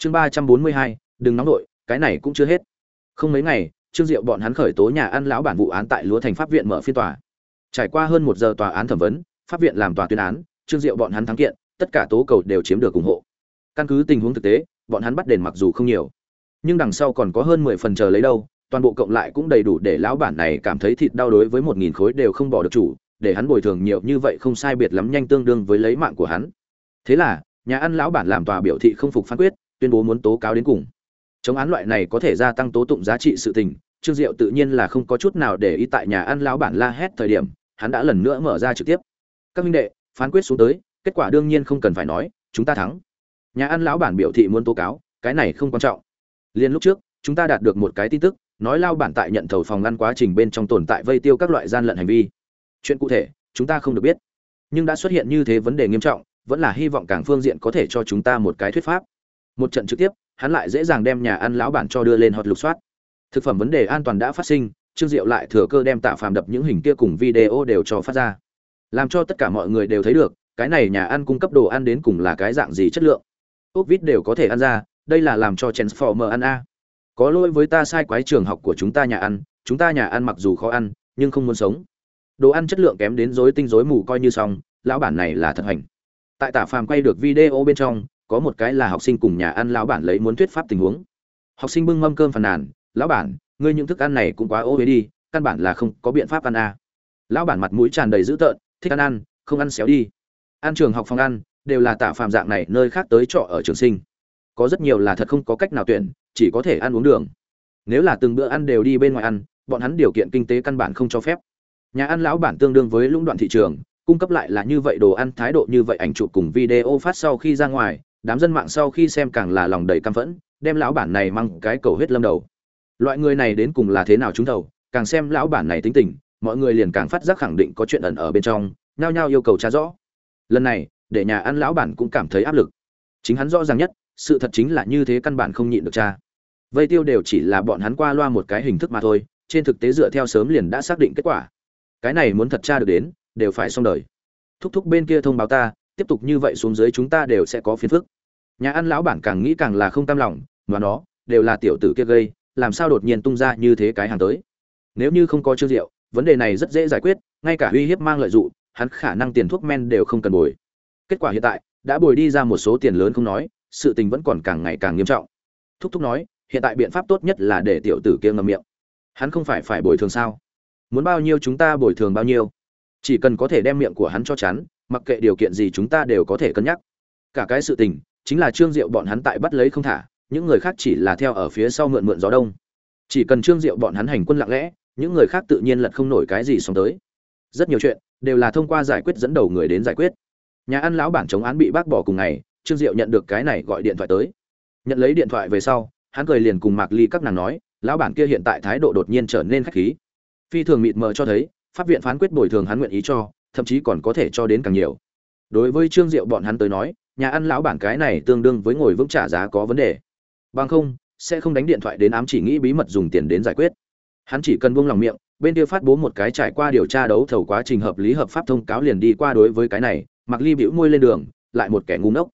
chương ba trăm bốn mươi hai, đừng nóng nổi cái này cũng chưa hết. Không mấy ngày, trương diệu bọn hắn khởi tố nhà ăn lão bản vụ án tại lúa thành pháp viện mở phiên tòa. Trải qua hơn một giờ tòa án thẩm vấn, pháp viện làm tòa tuyên án, trương diệu bọn hắn thắng kiện, tất cả tố cầu đều chiếm được ủng hộ. Căn cứ tình huống thực tế, bọn hắn bắt đền mặc dù không nhiều, nhưng đằng sau còn có hơn mười phần chờ lấy đâu, toàn bộ cộng lại cũng đầy đủ để lão bản này cảm thấy thịt đau đối với một nghìn khối đều không bỏ được chủ, để hắn bồi thường nhiều như vậy không sai biệt lắm nhanh tương đương với lấy mạng của hắn. Thế là, nhà ăn lão bản làm tòa biểu thị không phục phán quyết tuyên bố muốn tố cáo đến cùng. Chống án loại này có thể gia tăng tố tụng giá trị sự tình, trương diệu tự nhiên là không có chút nào để ý tại nhà ăn lão bản la hét thời điểm, hắn đã lần nữa mở ra trực tiếp. Các minh đệ, phán quyết xuống tới, kết quả đương nhiên không cần phải nói, chúng ta thắng. Nhà ăn lão bản biểu thị muốn tố cáo, cái này không quan trọng. Liên lúc trước, chúng ta đạt được một cái tin tức, nói lao bản tại nhận thầu phòng ngăn quá trình bên trong tồn tại vây tiêu các loại gian lận hành vi. Chuyện cụ thể, chúng ta không được biết. Nhưng đã xuất hiện như thế vấn đề nghiêm trọng, vẫn là hy vọng cảng phương diện có thể cho chúng ta một cái thuyết pháp một trận trực tiếp, hắn lại dễ dàng đem nhà ăn lão bản cho đưa lên hot lục soát. Thực phẩm vấn đề an toàn đã phát sinh, trương diệu lại thừa cơ đem tạ phàm đập những hình kia cùng video đều cho phát ra. Làm cho tất cả mọi người đều thấy được, cái này nhà ăn cung cấp đồ ăn đến cùng là cái dạng gì chất lượng. Ốc vít đều có thể ăn ra, đây là làm cho transformer ăn a. Có lỗi với ta sai quái trường học của chúng ta nhà ăn, chúng ta nhà ăn mặc dù khó ăn, nhưng không muốn sống. Đồ ăn chất lượng kém đến rối tinh rối mù coi như xong, lão bản này là thật hành. Tại tả phàm quay được video bên trong có một cái là học sinh cùng nhà ăn lão bản lấy muốn thuyết pháp tình huống. Học sinh bưng mâm cơm phàn nàn, lão bản, ngươi những thức ăn này cũng quá ô huế đi, căn bản là không có biện pháp ăn a. Lão bản mặt mũi tràn đầy dữ tợn, thích ăn ăn, không ăn xéo đi. Ăn trường học phòng ăn, đều là tả phàm dạng này, nơi khác tới trọ ở trường sinh. Có rất nhiều là thật không có cách nào tuyển, chỉ có thể ăn uống đường. Nếu là từng bữa ăn đều đi bên ngoài ăn, bọn hắn điều kiện kinh tế căn bản không cho phép. Nhà ăn lão bản tương đương với lũng đoạn thị trường, cung cấp lại là như vậy đồ ăn, thái độ như vậy ảnh chụp cùng video phát sau khi ra ngoài đám dân mạng sau khi xem càng là lòng đầy căm phẫn, đem lão bản này mang cái cầu huyết lâm đầu. Loại người này đến cùng là thế nào chúng đầu càng xem lão bản này tính tình, mọi người liền càng phát giác khẳng định có chuyện ẩn ở bên trong, nhao nhao yêu cầu tra rõ. Lần này, để nhà ăn lão bản cũng cảm thấy áp lực. Chính hắn rõ ràng nhất, sự thật chính là như thế căn bản không nhịn được cha vây tiêu đều chỉ là bọn hắn qua loa một cái hình thức mà thôi, trên thực tế dựa theo sớm liền đã xác định kết quả. Cái này muốn thật tra được đến, đều phải xong đời. Thúc thúc bên kia thông báo ta tiếp tục như vậy xuống dưới chúng ta đều sẽ có phiền phức. Nhà ăn lão bản càng nghĩ càng là không tam lòng, mà nó, đều là tiểu tử kia gây, làm sao đột nhiên tung ra như thế cái hàng tới. Nếu như không có chương diệu vấn đề này rất dễ giải quyết, ngay cả uy hiếp mang lợi dụng, hắn khả năng tiền thuốc men đều không cần bồi. Kết quả hiện tại, đã bồi đi ra một số tiền lớn không nói, sự tình vẫn còn càng ngày càng nghiêm trọng. Thúc thúc nói, hiện tại biện pháp tốt nhất là để tiểu tử kia ngậm miệng. Hắn không phải phải bồi thường sao? Muốn bao nhiêu chúng ta bồi thường bao nhiêu? Chỉ cần có thể đem miệng của hắn cho chắn mặc kệ điều kiện gì chúng ta đều có thể cân nhắc. Cả cái sự tình, chính là trương diệu bọn hắn tại bắt lấy không thả, những người khác chỉ là theo ở phía sau mượn mượn gió đông. Chỉ cần trương diệu bọn hắn hành quân lặng lẽ, những người khác tự nhiên lật không nổi cái gì xong tới. Rất nhiều chuyện, đều là thông qua giải quyết dẫn đầu người đến giải quyết. Nhà ăn lão bản chống án bị bác bỏ cùng ngày, trương diệu nhận được cái này gọi điện thoại tới. Nhận lấy điện thoại về sau, hắn cười liền cùng mạc ly các nàng nói, lão bản kia hiện tại thái độ đột nhiên trở nên khách khí. Phi thường mịt mờ cho thấy pháp viện phán quyết bồi thường hắn nguyện ý cho, thậm chí còn có thể cho đến càng nhiều. Đối với trương diệu bọn hắn tới nói, nhà ăn lão bản cái này tương đương với ngồi vững trả giá có vấn đề. Bằng không, sẽ không đánh điện thoại đến ám chỉ nghĩ bí mật dùng tiền đến giải quyết. Hắn chỉ cần buông lòng miệng, bên kia phát bố một cái trải qua điều tra đấu thầu quá trình hợp lý hợp pháp thông cáo liền đi qua đối với cái này, mặc ly bĩu môi lên đường, lại một kẻ ngu ngốc.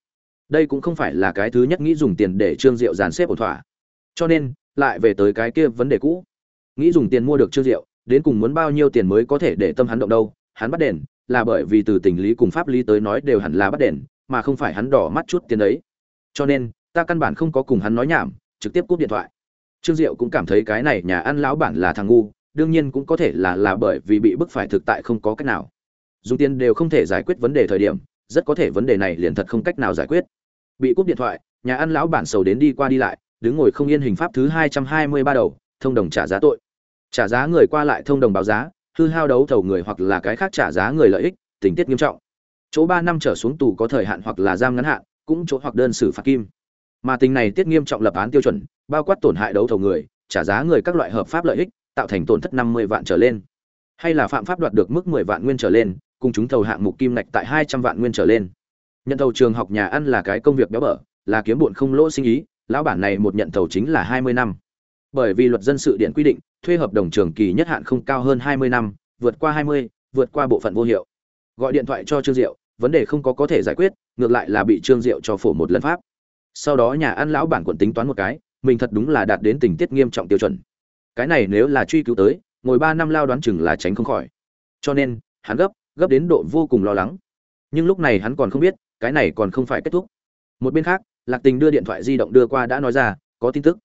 Đây cũng không phải là cái thứ nhất nghĩ dùng tiền để trương diệu dàn xếp ổn thỏa. Cho nên, lại về tới cái kia vấn đề cũ. Nghĩ dùng tiền mua được trương diệu đến cùng muốn bao nhiêu tiền mới có thể để tâm hắn động đâu, hắn bắt đền, là bởi vì từ tình lý cùng pháp lý tới nói đều hẳn là bắt đền, mà không phải hắn đỏ mắt chút tiền đấy. Cho nên, ta căn bản không có cùng hắn nói nhảm, trực tiếp cúp điện thoại. Trương diệu cũng cảm thấy cái này nhà ăn lão bản là thằng ngu, đương nhiên cũng có thể là là bởi vì bị bức phải thực tại không có cách nào. Dùng tiền đều không thể giải quyết vấn đề thời điểm, rất có thể vấn đề này liền thật không cách nào giải quyết. Bị cúp điện thoại, nhà ăn lão bản sầu đến đi qua đi lại, đứng ngồi không yên hình pháp thứ hai trăm hai mươi ba đầu, thông đồng trả giá tội trả giá người qua lại thông đồng báo giá, hư hao đấu thầu người hoặc là cái khác trả giá người lợi ích, tình tiết nghiêm trọng. Chỗ ba năm trở xuống tù có thời hạn hoặc là giam ngắn hạn, cũng chỗ hoặc đơn xử phạt kim. Mà tình này tiết nghiêm trọng lập án tiêu chuẩn, bao quát tổn hại đấu thầu người, trả giá người các loại hợp pháp lợi ích, tạo thành tổn thất năm mươi vạn trở lên. Hay là phạm pháp đoạt được mức mười vạn nguyên trở lên, cùng chúng thầu hạng mục kim ngạch tại hai trăm vạn nguyên trở lên. Nhận thầu trường học nhà ăn là cái công việc béo bở, là kiếm bụn không lỗ sinh ý, lão bản này một nhận thầu chính là hai mươi năm bởi vì luật dân sự điện quy định, thuê hợp đồng trường kỳ nhất hạn không cao hơn hai mươi năm, vượt qua hai mươi, vượt qua bộ phận vô hiệu. Gọi điện thoại cho trương diệu, vấn đề không có có thể giải quyết, ngược lại là bị trương diệu cho phổ một lần pháp. Sau đó nhà ăn lão bản quận tính toán một cái, mình thật đúng là đạt đến tình tiết nghiêm trọng tiêu chuẩn. Cái này nếu là truy cứu tới, ngồi ba năm lao đoán chừng là tránh không khỏi. Cho nên, hắn gấp gấp đến độ vô cùng lo lắng. Nhưng lúc này hắn còn không biết, cái này còn không phải kết thúc. Một bên khác, lạc tình đưa điện thoại di động đưa qua đã nói ra, có tin tức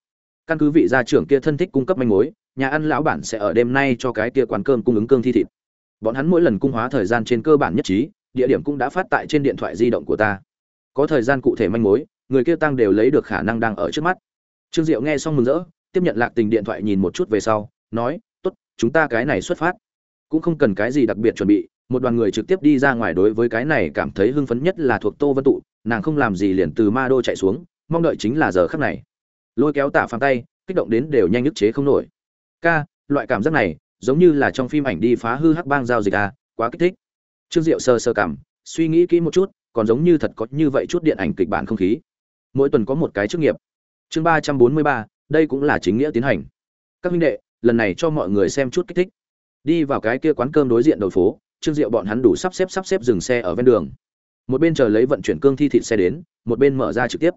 căn cứ vị gia trưởng kia thân thích cung cấp manh mối, nhà ăn lão bản sẽ ở đêm nay cho cái kia quán cơm cung ứng cương thi thịt. Bọn hắn mỗi lần cung hóa thời gian trên cơ bản nhất trí, địa điểm cũng đã phát tại trên điện thoại di động của ta. Có thời gian cụ thể manh mối, người kia tăng đều lấy được khả năng đang ở trước mắt. Trương diệu nghe xong mừng rỡ, tiếp nhận lạc tình điện thoại nhìn một chút về sau, nói, tốt, chúng ta cái này xuất phát. Cũng không cần cái gì đặc biệt chuẩn bị, một đoàn người trực tiếp đi ra ngoài đối với cái này cảm thấy hưng phấn nhất là thuộc tô vân tụ, nàng không làm gì liền từ ma đô chạy xuống, mong đợi chính là giờ khắc này lôi kéo tạ phàm tay, kích động đến đều nhanh nhức chế không nổi. Ca, loại cảm giác này, giống như là trong phim ảnh đi phá hư hắc bang giao dịch à quá kích thích. Trương diệu sơ sơ cảm, suy nghĩ kỹ một chút, còn giống như thật có như vậy chút điện ảnh kịch bản không khí. Mỗi tuần có một cái chức nghiệp. Chương ba trăm bốn mươi ba, đây cũng là chính nghĩa tiến hành. Các huynh đệ, lần này cho mọi người xem chút kích thích. Đi vào cái kia quán cơm đối diện đầu phố, trương diệu bọn hắn đủ sắp xếp sắp xếp dừng xe ở ven đường. Một bên chờ lấy vận chuyển cương thi thịt xe đến, một bên mở ra trực tiếp.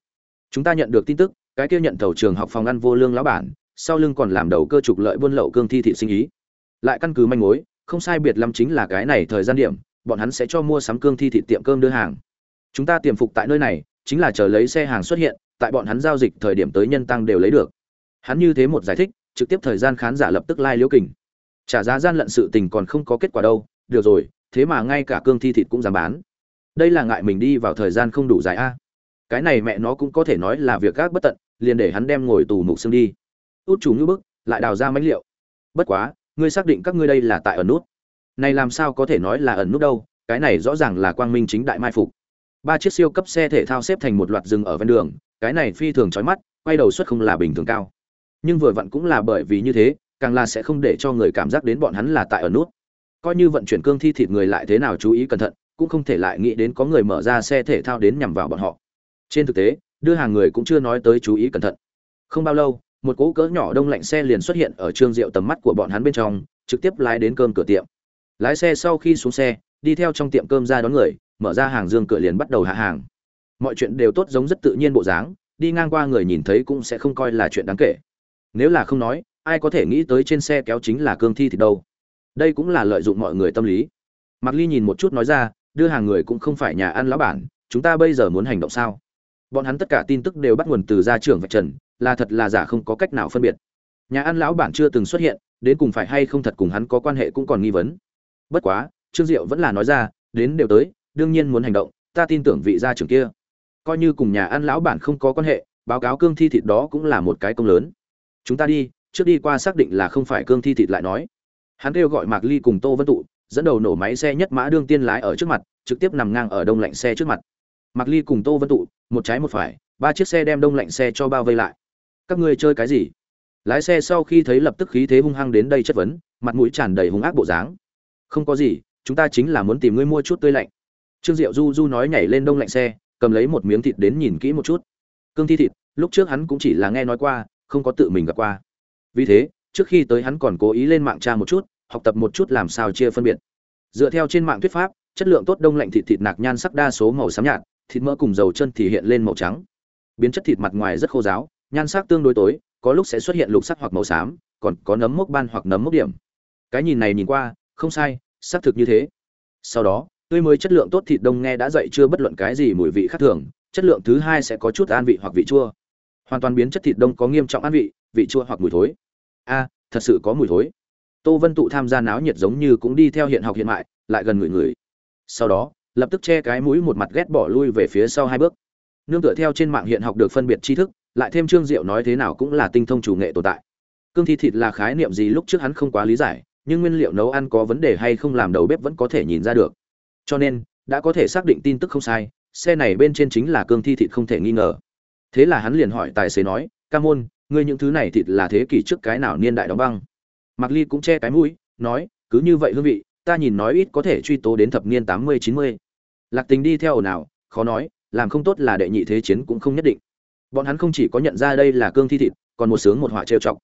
Chúng ta nhận được tin tức cái kia nhận thầu trường học phòng ăn vô lương lão bản, sau lưng còn làm đầu cơ trục lợi buôn lậu cương thi thị sinh ý. Lại căn cứ manh mối, không sai biệt lắm chính là cái này thời gian điểm, bọn hắn sẽ cho mua sắm cương thi thị tiệm cơm đưa hàng. Chúng ta tiềm phục tại nơi này, chính là chờ lấy xe hàng xuất hiện, tại bọn hắn giao dịch thời điểm tới nhân tăng đều lấy được. Hắn như thế một giải thích, trực tiếp thời gian khán giả lập tức lai liu kình. Trả giá gian lận sự tình còn không có kết quả đâu, được rồi, thế mà ngay cả cương thi thịt cũng dám bán. Đây là ngại mình đi vào thời gian không đủ dài a. Cái này mẹ nó cũng có thể nói là việc gác bất tận liền để hắn đem ngồi tù mục xương đi. Út chủ như bức, lại đào ra mánh liệu. Bất quá, ngươi xác định các ngươi đây là tại ẩn nút. Này làm sao có thể nói là ẩn nút đâu, cái này rõ ràng là quang minh chính đại mai phục. Ba chiếc siêu cấp xe thể thao xếp thành một loạt rừng ở ven đường, cái này phi thường chói mắt, quay đầu suất không là bình thường cao. Nhưng vừa vặn cũng là bởi vì như thế, càng là sẽ không để cho người cảm giác đến bọn hắn là tại ở nút. Coi như vận chuyển cương thi thịt người lại thế nào chú ý cẩn thận, cũng không thể lại nghĩ đến có người mở ra xe thể thao đến nhằm vào bọn họ. Trên thực tế đưa hàng người cũng chưa nói tới chú ý cẩn thận. Không bao lâu, một cỗ cỡ nhỏ đông lạnh xe liền xuất hiện ở trương diệu tầm mắt của bọn hắn bên trong, trực tiếp lái đến cơm cửa tiệm. Lái xe sau khi xuống xe, đi theo trong tiệm cơm ra đón người, mở ra hàng dương cửa liền bắt đầu hạ hàng. Mọi chuyện đều tốt giống rất tự nhiên bộ dáng, đi ngang qua người nhìn thấy cũng sẽ không coi là chuyện đáng kể. Nếu là không nói, ai có thể nghĩ tới trên xe kéo chính là cương thi thì đâu. Đây cũng là lợi dụng mọi người tâm lý. Mạc ly nhìn một chút nói ra, đưa hàng người cũng không phải nhà ăn lão bản, chúng ta bây giờ muốn hành động sao? Bọn hắn tất cả tin tức đều bắt nguồn từ gia trưởng vạch trần, là thật là giả không có cách nào phân biệt. Nhà ăn lão bản chưa từng xuất hiện, đến cùng phải hay không thật cùng hắn có quan hệ cũng còn nghi vấn. Bất quá, trương diệu vẫn là nói ra, đến đều tới, đương nhiên muốn hành động, ta tin tưởng vị gia trưởng kia. Coi như cùng nhà ăn lão bản không có quan hệ, báo cáo cương thi thịt đó cũng là một cái công lớn. Chúng ta đi, trước đi qua xác định là không phải cương thi thịt lại nói. Hắn kêu gọi mạc ly cùng tô vân tụ, dẫn đầu nổ máy xe nhất mã đương tiên lái ở trước mặt, trực tiếp nằm ngang ở đông lạnh xe trước mặt mạc ly cùng tô vân tụ, một trái một phải, ba chiếc xe đem đông lạnh xe cho bao vây lại. Các ngươi chơi cái gì? Lái xe sau khi thấy lập tức khí thế hung hăng đến đây chất vấn, mặt mũi tràn đầy hung ác bộ dáng. Không có gì, chúng ta chính là muốn tìm ngươi mua chút tươi lạnh. Trương diệu du du nói nhảy lên đông lạnh xe, cầm lấy một miếng thịt đến nhìn kỹ một chút. Cương thi thịt, lúc trước hắn cũng chỉ là nghe nói qua, không có tự mình gặp qua. Vì thế, trước khi tới hắn còn cố ý lên mạng tra một chút, học tập một chút làm sao chia phân biệt. Dựa theo trên mạng thuyết pháp, chất lượng tốt đông lạnh thịt thịt nạc nhan sắc đa số màu xám nhạt thịt mỡ cùng dầu chân thì hiện lên màu trắng. Biến chất thịt mặt ngoài rất khô ráo, nhan sắc tương đối tối có lúc sẽ xuất hiện lục sắc hoặc màu xám còn có nấm mốc ban hoặc nấm mốc điểm. Cái nhìn này nhìn qua không sai xác thực như thế. Sau đó tươi mới chất lượng tốt thịt đông nghe đã dậy chưa bất luận cái gì mùi vị khác thường chất lượng thứ hai sẽ có chút an vị hoặc vị chua. Hoàn toàn biến chất thịt đông có nghiêm trọng an vị vị chua hoặc mùi thối. A thật sự có mùi thối. Tô vân tụ tham gia náo nhiệt giống như cũng đi theo hiện học hiện mại lại gần người người. Sau đó lập tức che cái mũi một mặt ghét bỏ lui về phía sau hai bước. Nương tựa theo trên mạng hiện học được phân biệt tri thức lại thêm trương diệu nói thế nào cũng là tinh thông chủ nghệ tồn tại. Cương thi thịt là khái niệm gì lúc trước hắn không quá lý giải nhưng nguyên liệu nấu ăn có vấn đề hay không làm đầu bếp vẫn có thể nhìn ra được. Cho nên đã có thể xác định tin tức không sai xe này bên trên chính là cương thi thịt không thể nghi ngờ. Thế là hắn liền hỏi tài xế nói ca môn ngươi những thứ này thịt là thế kỷ trước cái nào niên đại đóng băng? Mặc Ly cũng che cái mũi, nói, cứ như vậy hương vị, ta nhìn nói ít có thể truy tố đến thập niên tám mươi chín mươi. Lạc Tình đi theo ồn ào, khó nói, làm không tốt là đệ nhị thế chiến cũng không nhất định. Bọn hắn không chỉ có nhận ra đây là cương thi thịt, còn một sướng một họa trêu chọc.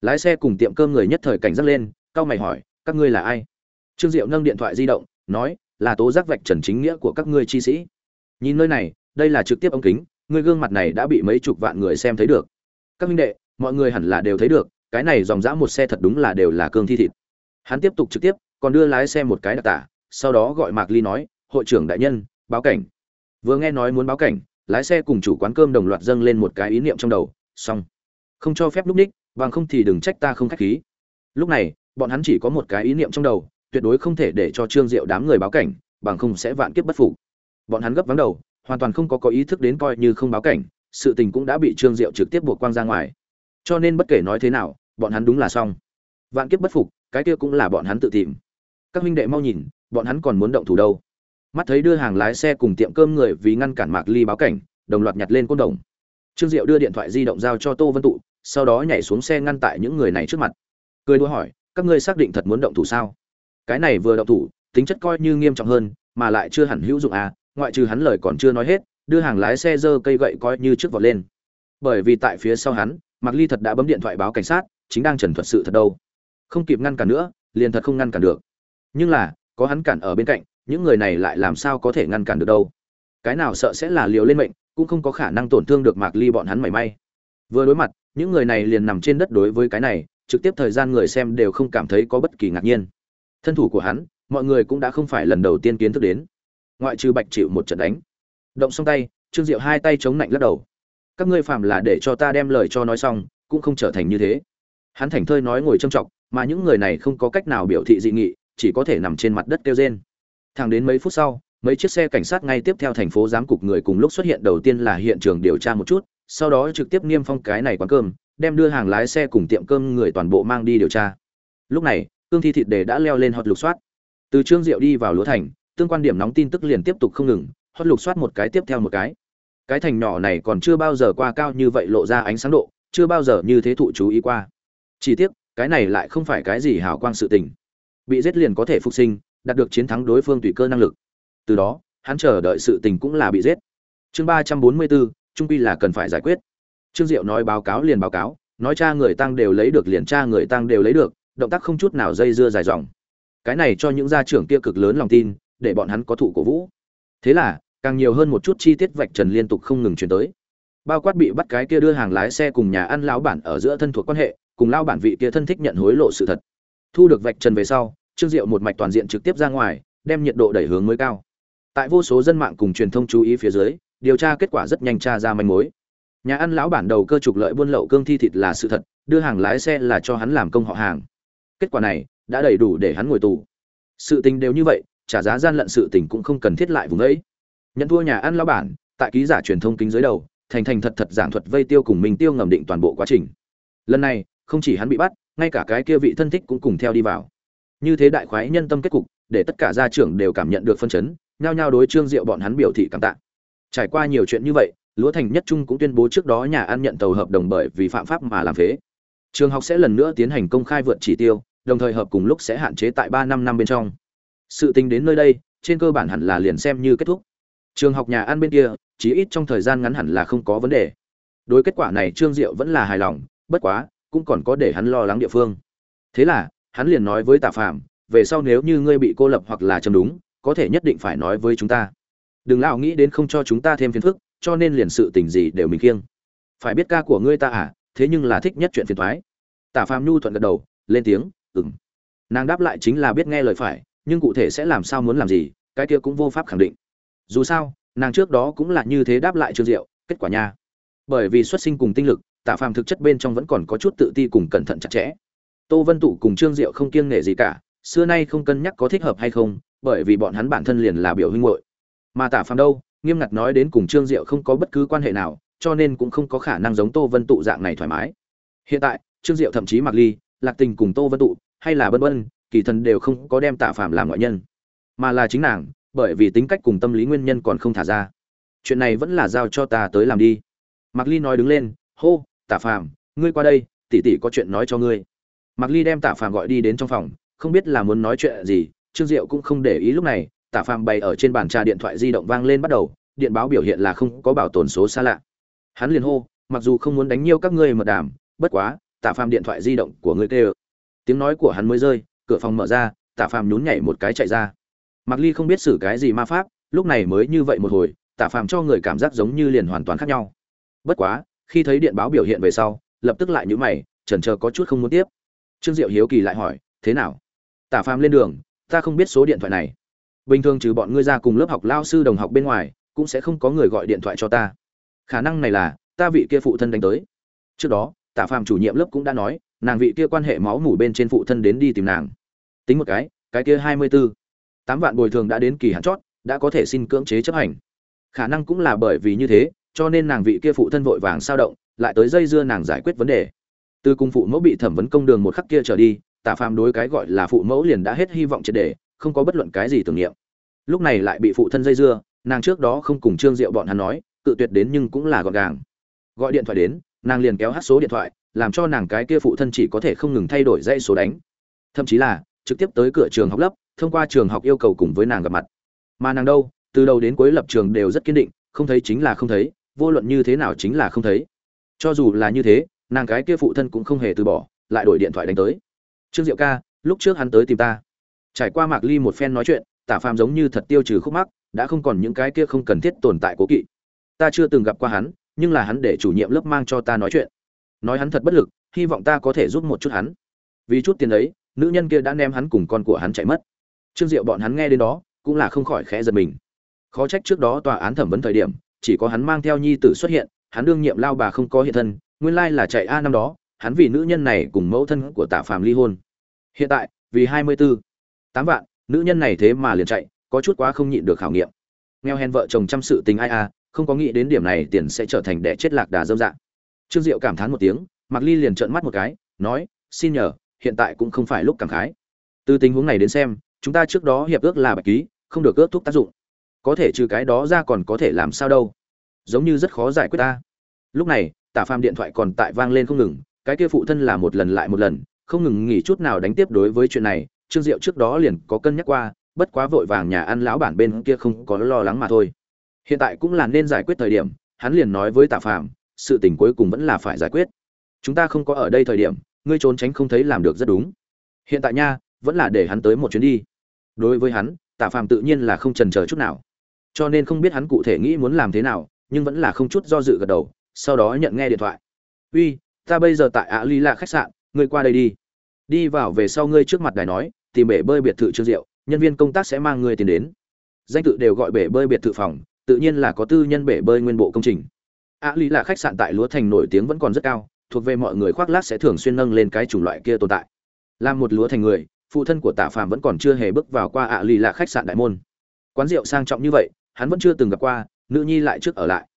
Lái xe cùng tiệm cơm người nhất thời cảnh giác lên, cao mày hỏi, các ngươi là ai? Trương Diệu nâng điện thoại di động, nói, là tố giác vạch trần chính nghĩa của các ngươi chi sĩ. Nhìn nơi này, đây là trực tiếp ống kính, người gương mặt này đã bị mấy chục vạn người xem thấy được các minh đệ mọi người hẳn là đều thấy được cái này dòng dã một xe thật đúng là đều là cương thi thịt hắn tiếp tục trực tiếp còn đưa lái xe một cái đặc tả sau đó gọi mạc ly nói hội trưởng đại nhân, báo cảnh. Vừa nghe nói muốn báo cảnh, lái xe cùng chủ quán cơm đồng loạt dâng lên một cái ý niệm trong đầu, xong. Không cho phép lúc ních, bằng không thì đừng trách ta không khách khí. Lúc này, bọn hắn chỉ có một cái ý niệm trong đầu, tuyệt đối không thể để cho trương diệu đám người báo cảnh, bằng không sẽ vạn kiếp bất phục. Bọn hắn gấp vắng đầu, hoàn toàn không có có ý thức đến coi như không báo cảnh, sự tình cũng đã bị trương diệu trực tiếp buộc quang ra ngoài. Cho nên bất kể nói thế nào, bọn hắn đúng là xong. Vạn kiếp bất phục, cái kia cũng là bọn hắn tự tìm. Các huynh đệ mau nhìn, bọn hắn còn muốn động thủ đâu? Mắt thấy đưa hàng lái xe cùng tiệm cơm người vì ngăn cản mạc ly báo cảnh, đồng loạt nhặt lên côn đồng. Trương diệu đưa điện thoại di động giao cho tô vân tụ, sau đó nhảy xuống xe ngăn tại những người này trước mặt. Cười đùa hỏi, các ngươi xác định thật muốn động thủ sao? Cái này vừa động thủ, tính chất coi như nghiêm trọng hơn, mà lại chưa hẳn hữu dụng à ngoại trừ hắn lời còn chưa nói hết, đưa hàng lái xe giơ cây gậy coi như trước vọt lên. Bởi vì tại phía sau hắn, mạc ly thật đã bấm điện thoại báo cảnh sát, chính đang trần thuật sự thật đâu. Không kịp ngăn cản nữa, liền thật không ngăn cản được. Nhưng là, có hắn cản ở bên cạnh những người này lại làm sao có thể ngăn cản được đâu? Cái nào sợ sẽ là liều lên mệnh, cũng không có khả năng tổn thương được mạc ly bọn hắn mảy may. Vừa đối mặt, những người này liền nằm trên đất đối với cái này, trực tiếp thời gian người xem đều không cảm thấy có bất kỳ ngạc nhiên. Thân thủ của hắn, mọi người cũng đã không phải lần đầu tiên kiến thức đến. Ngoại trừ bạch chịu một trận đánh. Động xong tay, trương diệu hai tay chống lạnh lắc đầu. Các ngươi phạm là để cho ta đem lời cho nói xong, cũng không trở thành như thế. Hắn thành thơi nói ngồi trầm trọng, mà những người này không có cách nào biểu thị dị nghị, chỉ có thể nằm trên mặt đất kêu rên thẳng đến mấy phút sau, mấy chiếc xe cảnh sát ngay tiếp theo thành phố giám cục người cùng lúc xuất hiện đầu tiên là hiện trường điều tra một chút, sau đó trực tiếp niêm phong cái này quán cơm, đem đưa hàng lái xe cùng tiệm cơm người toàn bộ mang đi điều tra. Lúc này, cương thi thịt đề đã leo lên hot lục soát. Từ trương diệu đi vào lúa thành, tương quan điểm nóng tin tức liền tiếp tục không ngừng, hot lục soát một cái tiếp theo một cái. Cái thành nhỏ này còn chưa bao giờ qua cao như vậy lộ ra ánh sáng độ, chưa bao giờ như thế thụ chú ý qua. Chỉ tiếc, cái này lại không phải cái gì hào quang sự tình. Bị giết liền có thể phục sinh đạt được chiến thắng đối phương tùy cơ năng lực. Từ đó, hắn chờ đợi sự tình cũng là bị giết. Chương ba trăm bốn mươi bốn trung quy là cần phải giải quyết. Trương diệu nói báo cáo liền báo cáo, nói cha người tăng đều lấy được liền cha người tăng đều lấy được, động tác không chút nào dây dưa dài dòng. Cái này cho những gia trưởng kia cực lớn lòng tin, để bọn hắn có thụ cổ vũ. Thế là, càng nhiều hơn một chút chi tiết vạch trần liên tục không ngừng chuyển tới. Bao quát bị bắt cái kia đưa hàng lái xe cùng nhà ăn lão bản ở giữa thân thuộc quan hệ, cùng lão bản vị kia thân thích nhận hối lộ sự thật. Thu được vạch trần về sau trương diệu một mạch toàn diện trực tiếp ra ngoài, đem nhiệt độ đẩy hướng mới cao. Tại vô số dân mạng cùng truyền thông chú ý phía dưới, điều tra kết quả rất nhanh tra ra manh mối. Nhà ăn lão bản đầu cơ trục lợi buôn lậu cương thi thịt là sự thật, đưa hàng lái xe là cho hắn làm công họ hàng. Kết quả này, đã đầy đủ để hắn ngồi tù. Sự tình đều như vậy, trả giá gian lận sự tình cũng không cần thiết lại vùng ấy. Nhận thua nhà ăn lão bản, tại ký giả truyền thông kính dưới đầu, thành thành thật thật giảng thuật vây tiêu cùng mình tiêu ngầm định toàn bộ quá trình. Lần này, không chỉ hắn bị bắt, ngay cả cái kia vị thân thích cũng cùng theo đi vào như thế đại khoái nhân tâm kết cục, để tất cả gia trưởng đều cảm nhận được phân chấn, nhao nhao đối trương diệu bọn hắn biểu thị cảm tạ. Trải qua nhiều chuyện như vậy, lúa thành nhất trung cũng tuyên bố trước đó nhà ăn nhận tàu hợp đồng bởi vì phạm pháp mà làm phế. Trường học sẽ lần nữa tiến hành công khai vượt chỉ tiêu, đồng thời hợp cùng lúc sẽ hạn chế tại ba năm năm bên trong. Sự tình đến nơi đây, trên cơ bản hẳn là liền xem như kết thúc. Trường học nhà ăn bên kia, chí ít trong thời gian ngắn hẳn là không có vấn đề. Đối kết quả này trương diệu vẫn là hài lòng, bất quá, cũng còn có để hắn lo lắng địa phương. Thế là hắn liền nói với tạ phạm về sau nếu như ngươi bị cô lập hoặc là châm đúng, có thể nhất định phải nói với chúng ta. Đừng lão nghĩ đến không cho chúng ta thêm phiền phức, cho nên liền sự tình gì đều mình kiêng phải biết ca của ngươi ta à thế nhưng là thích nhất chuyện phiền thoái. Tả phàm nhu thuận gật đầu, lên tiếng ừng nàng đáp lại chính là biết nghe lời phải, nhưng cụ thể sẽ làm sao muốn làm gì, cái kia cũng vô pháp khẳng định. Dù sao, nàng trước đó cũng là như thế đáp lại trương diệu, kết quả nha. Bởi vì xuất sinh cùng tinh lực, tạ phàm thực chất bên trong vẫn còn có chút tự ti cùng cẩn thận chặt chẽ tô vân tụ cùng trương diệu không kiêng nể gì cả, xưa nay không cân nhắc có thích hợp hay không, bởi vì bọn hắn bản thân liền là biểu huynh muội. mà tạ phàm đâu, nghiêm ngặt nói đến cùng trương diệu không có bất cứ quan hệ nào, cho nên cũng không có khả năng giống tô vân tụ dạng này thoải mái. Hiện tại, trương diệu thậm chí mặc ly, lạc tình cùng tô vân tụ, hay là bân bân, kỳ thần đều không có đem tạ phàm làm ngoại nhân. Mà là chính nàng, bởi vì tính cách cùng tâm lý nguyên nhân còn không thả ra. Chuyện này vẫn là giao cho ta tới làm đi. Mặc ly nói đứng lên, hô tạ phàm, ngươi qua đây, tỷ tỷ có chuyện nói cho ngươi. Mạc ly đem tạ phàm gọi đi đến trong phòng không biết là muốn nói chuyện gì trương diệu cũng không để ý lúc này tạ phàm bày ở trên bàn trà điện thoại di động vang lên bắt đầu điện báo biểu hiện là không có bảo tồn số xa lạ hắn liền hô mặc dù không muốn đánh nhiêu các ngươi mật đàm bất quá tạ phàm điện thoại di động của ngươi kêu tiếng nói của hắn mới rơi cửa phòng mở ra tạ phàm nhún nhảy một cái chạy ra Mạc ly không biết xử cái gì ma pháp lúc này mới như vậy một hồi Tạ Phàm cho người cảm giác giống như liền hoàn toàn khác nhau. Bất quá, khi thấy điện báo biểu hiện về sau, lập tức lại nhíu mày, chần chờ có chút không muốn tiếp. Trương Diệu hiếu kỳ lại hỏi, "Thế nào?" Tả Phàm lên đường, "Ta không biết số điện thoại này. Bình thường trừ bọn ngươi ra cùng lớp học lao sư đồng học bên ngoài, cũng sẽ không có người gọi điện thoại cho ta. Khả năng này là ta vị kia phụ thân đánh tới." Trước đó, Tả Phàm chủ nhiệm lớp cũng đã nói, nàng vị kia quan hệ máu mủ bên trên phụ thân đến đi tìm nàng. Tính một cái, cái kia hai mươi 24. tám vạn bồi thường đã đến kỳ hạn chót, đã có thể xin cưỡng chế chấp hành. Khả năng cũng là bởi vì như thế, cho nên nàng vị kia phụ thân vội vàng sao động, lại tới dây dưa nàng giải quyết vấn đề. Từ cung phụ mẫu bị thẩm vấn công đường một khắc kia trở đi, Tạ Phàm đối cái gọi là phụ mẫu liền đã hết hy vọng triệt đề, không có bất luận cái gì tưởng niệm. Lúc này lại bị phụ thân dây dưa, nàng trước đó không cùng Trương Diệu bọn hắn nói, cự tuyệt đến nhưng cũng là gọn gàng. Gọi điện thoại đến, nàng liền kéo hát số điện thoại, làm cho nàng cái kia phụ thân chỉ có thể không ngừng thay đổi dây số đánh. Thậm chí là trực tiếp tới cửa trường học lớp, thông qua trường học yêu cầu cùng với nàng gặp mặt. Mà nàng đâu, từ đầu đến cuối lập trường đều rất kiên định, không thấy chính là không thấy, vô luận như thế nào chính là không thấy. Cho dù là như thế, nàng cái kia phụ thân cũng không hề từ bỏ, lại đổi điện thoại đánh tới. Trương Diệu ca, lúc trước hắn tới tìm ta. Trải qua Mạc Ly một phen nói chuyện, Tả Phàm giống như thật tiêu trừ khúc mắc, đã không còn những cái kia không cần thiết tồn tại cố kỵ. Ta chưa từng gặp qua hắn, nhưng là hắn để chủ nhiệm lớp mang cho ta nói chuyện. Nói hắn thật bất lực, hy vọng ta có thể giúp một chút hắn. Vì chút tiền ấy, nữ nhân kia đã ném hắn cùng con của hắn chạy mất. Trương Diệu bọn hắn nghe đến đó, cũng là không khỏi khẽ giật mình. Khó trách trước đó tòa án thẩm vấn thời điểm, chỉ có hắn mang theo nhi tử xuất hiện, hắn đương nhiệm lao bà không có hiện thân, nguyên lai là chạy a năm đó, hắn vì nữ nhân này cùng mẫu thân của Tạ Phàm ly hôn. Hiện tại, vì hai mươi bốn tám vạn, nữ nhân này thế mà liền chạy, có chút quá không nhịn được khảo nghiệm. Nghèo hèn vợ chồng chăm sự tình ai a, không có nghĩ đến điểm này tiền sẽ trở thành đẻ chết lạc đà dâm dạng. Trương Diệu cảm thán một tiếng, Mặc Ly liền trợn mắt một cái, nói, "Xin nhờ, hiện tại cũng không phải lúc cảm khái. Từ tình huống này đến xem, chúng ta trước đó hiệp ước là bạch ký, không được ước thúc tác dụng. Có thể trừ cái đó ra còn có thể làm sao đâu? Giống như rất khó giải quyết ta." Lúc này, Tả Phàm điện thoại còn tại vang lên không ngừng, cái kia phụ thân là một lần lại một lần, không ngừng nghỉ chút nào đánh tiếp đối với chuyện này, Trương Diệu trước đó liền có cân nhắc qua, bất quá vội vàng nhà ăn lão bản bên kia không có lo lắng mà thôi. Hiện tại cũng là nên giải quyết thời điểm, hắn liền nói với Tạ Phàm, sự tình cuối cùng vẫn là phải giải quyết. Chúng ta không có ở đây thời điểm, ngươi trốn tránh không thấy làm được rất đúng. Hiện tại nha, vẫn là để hắn tới một chuyến đi. Đối với hắn, Tạ Phàm tự nhiên là không chần chờ chút nào. Cho nên không biết hắn cụ thể nghĩ muốn làm thế nào, nhưng vẫn là không chút do dự gật đầu, sau đó nhận nghe điện thoại. "Uy, ta bây giờ tại ạ Ly là khách sạn, ngươi qua đây đi." Đi vào về sau ngươi trước mặt đài nói, tìm bể bơi biệt thự Trương Diệu, nhân viên công tác sẽ mang ngươi tiền đến. Danh tự đều gọi bể bơi biệt thự phòng, tự nhiên là có tư nhân bể bơi nguyên bộ công trình ạ ly là khách sạn tại lúa thành nổi tiếng vẫn còn rất cao thuộc về mọi người khoác lác sẽ thường xuyên nâng lên cái chủng loại kia tồn tại làm một lúa thành người phụ thân của tạ phàm vẫn còn chưa hề bước vào qua ạ ly là khách sạn đại môn quán rượu sang trọng như vậy hắn vẫn chưa từng gặp qua nữ nhi lại trước ở lại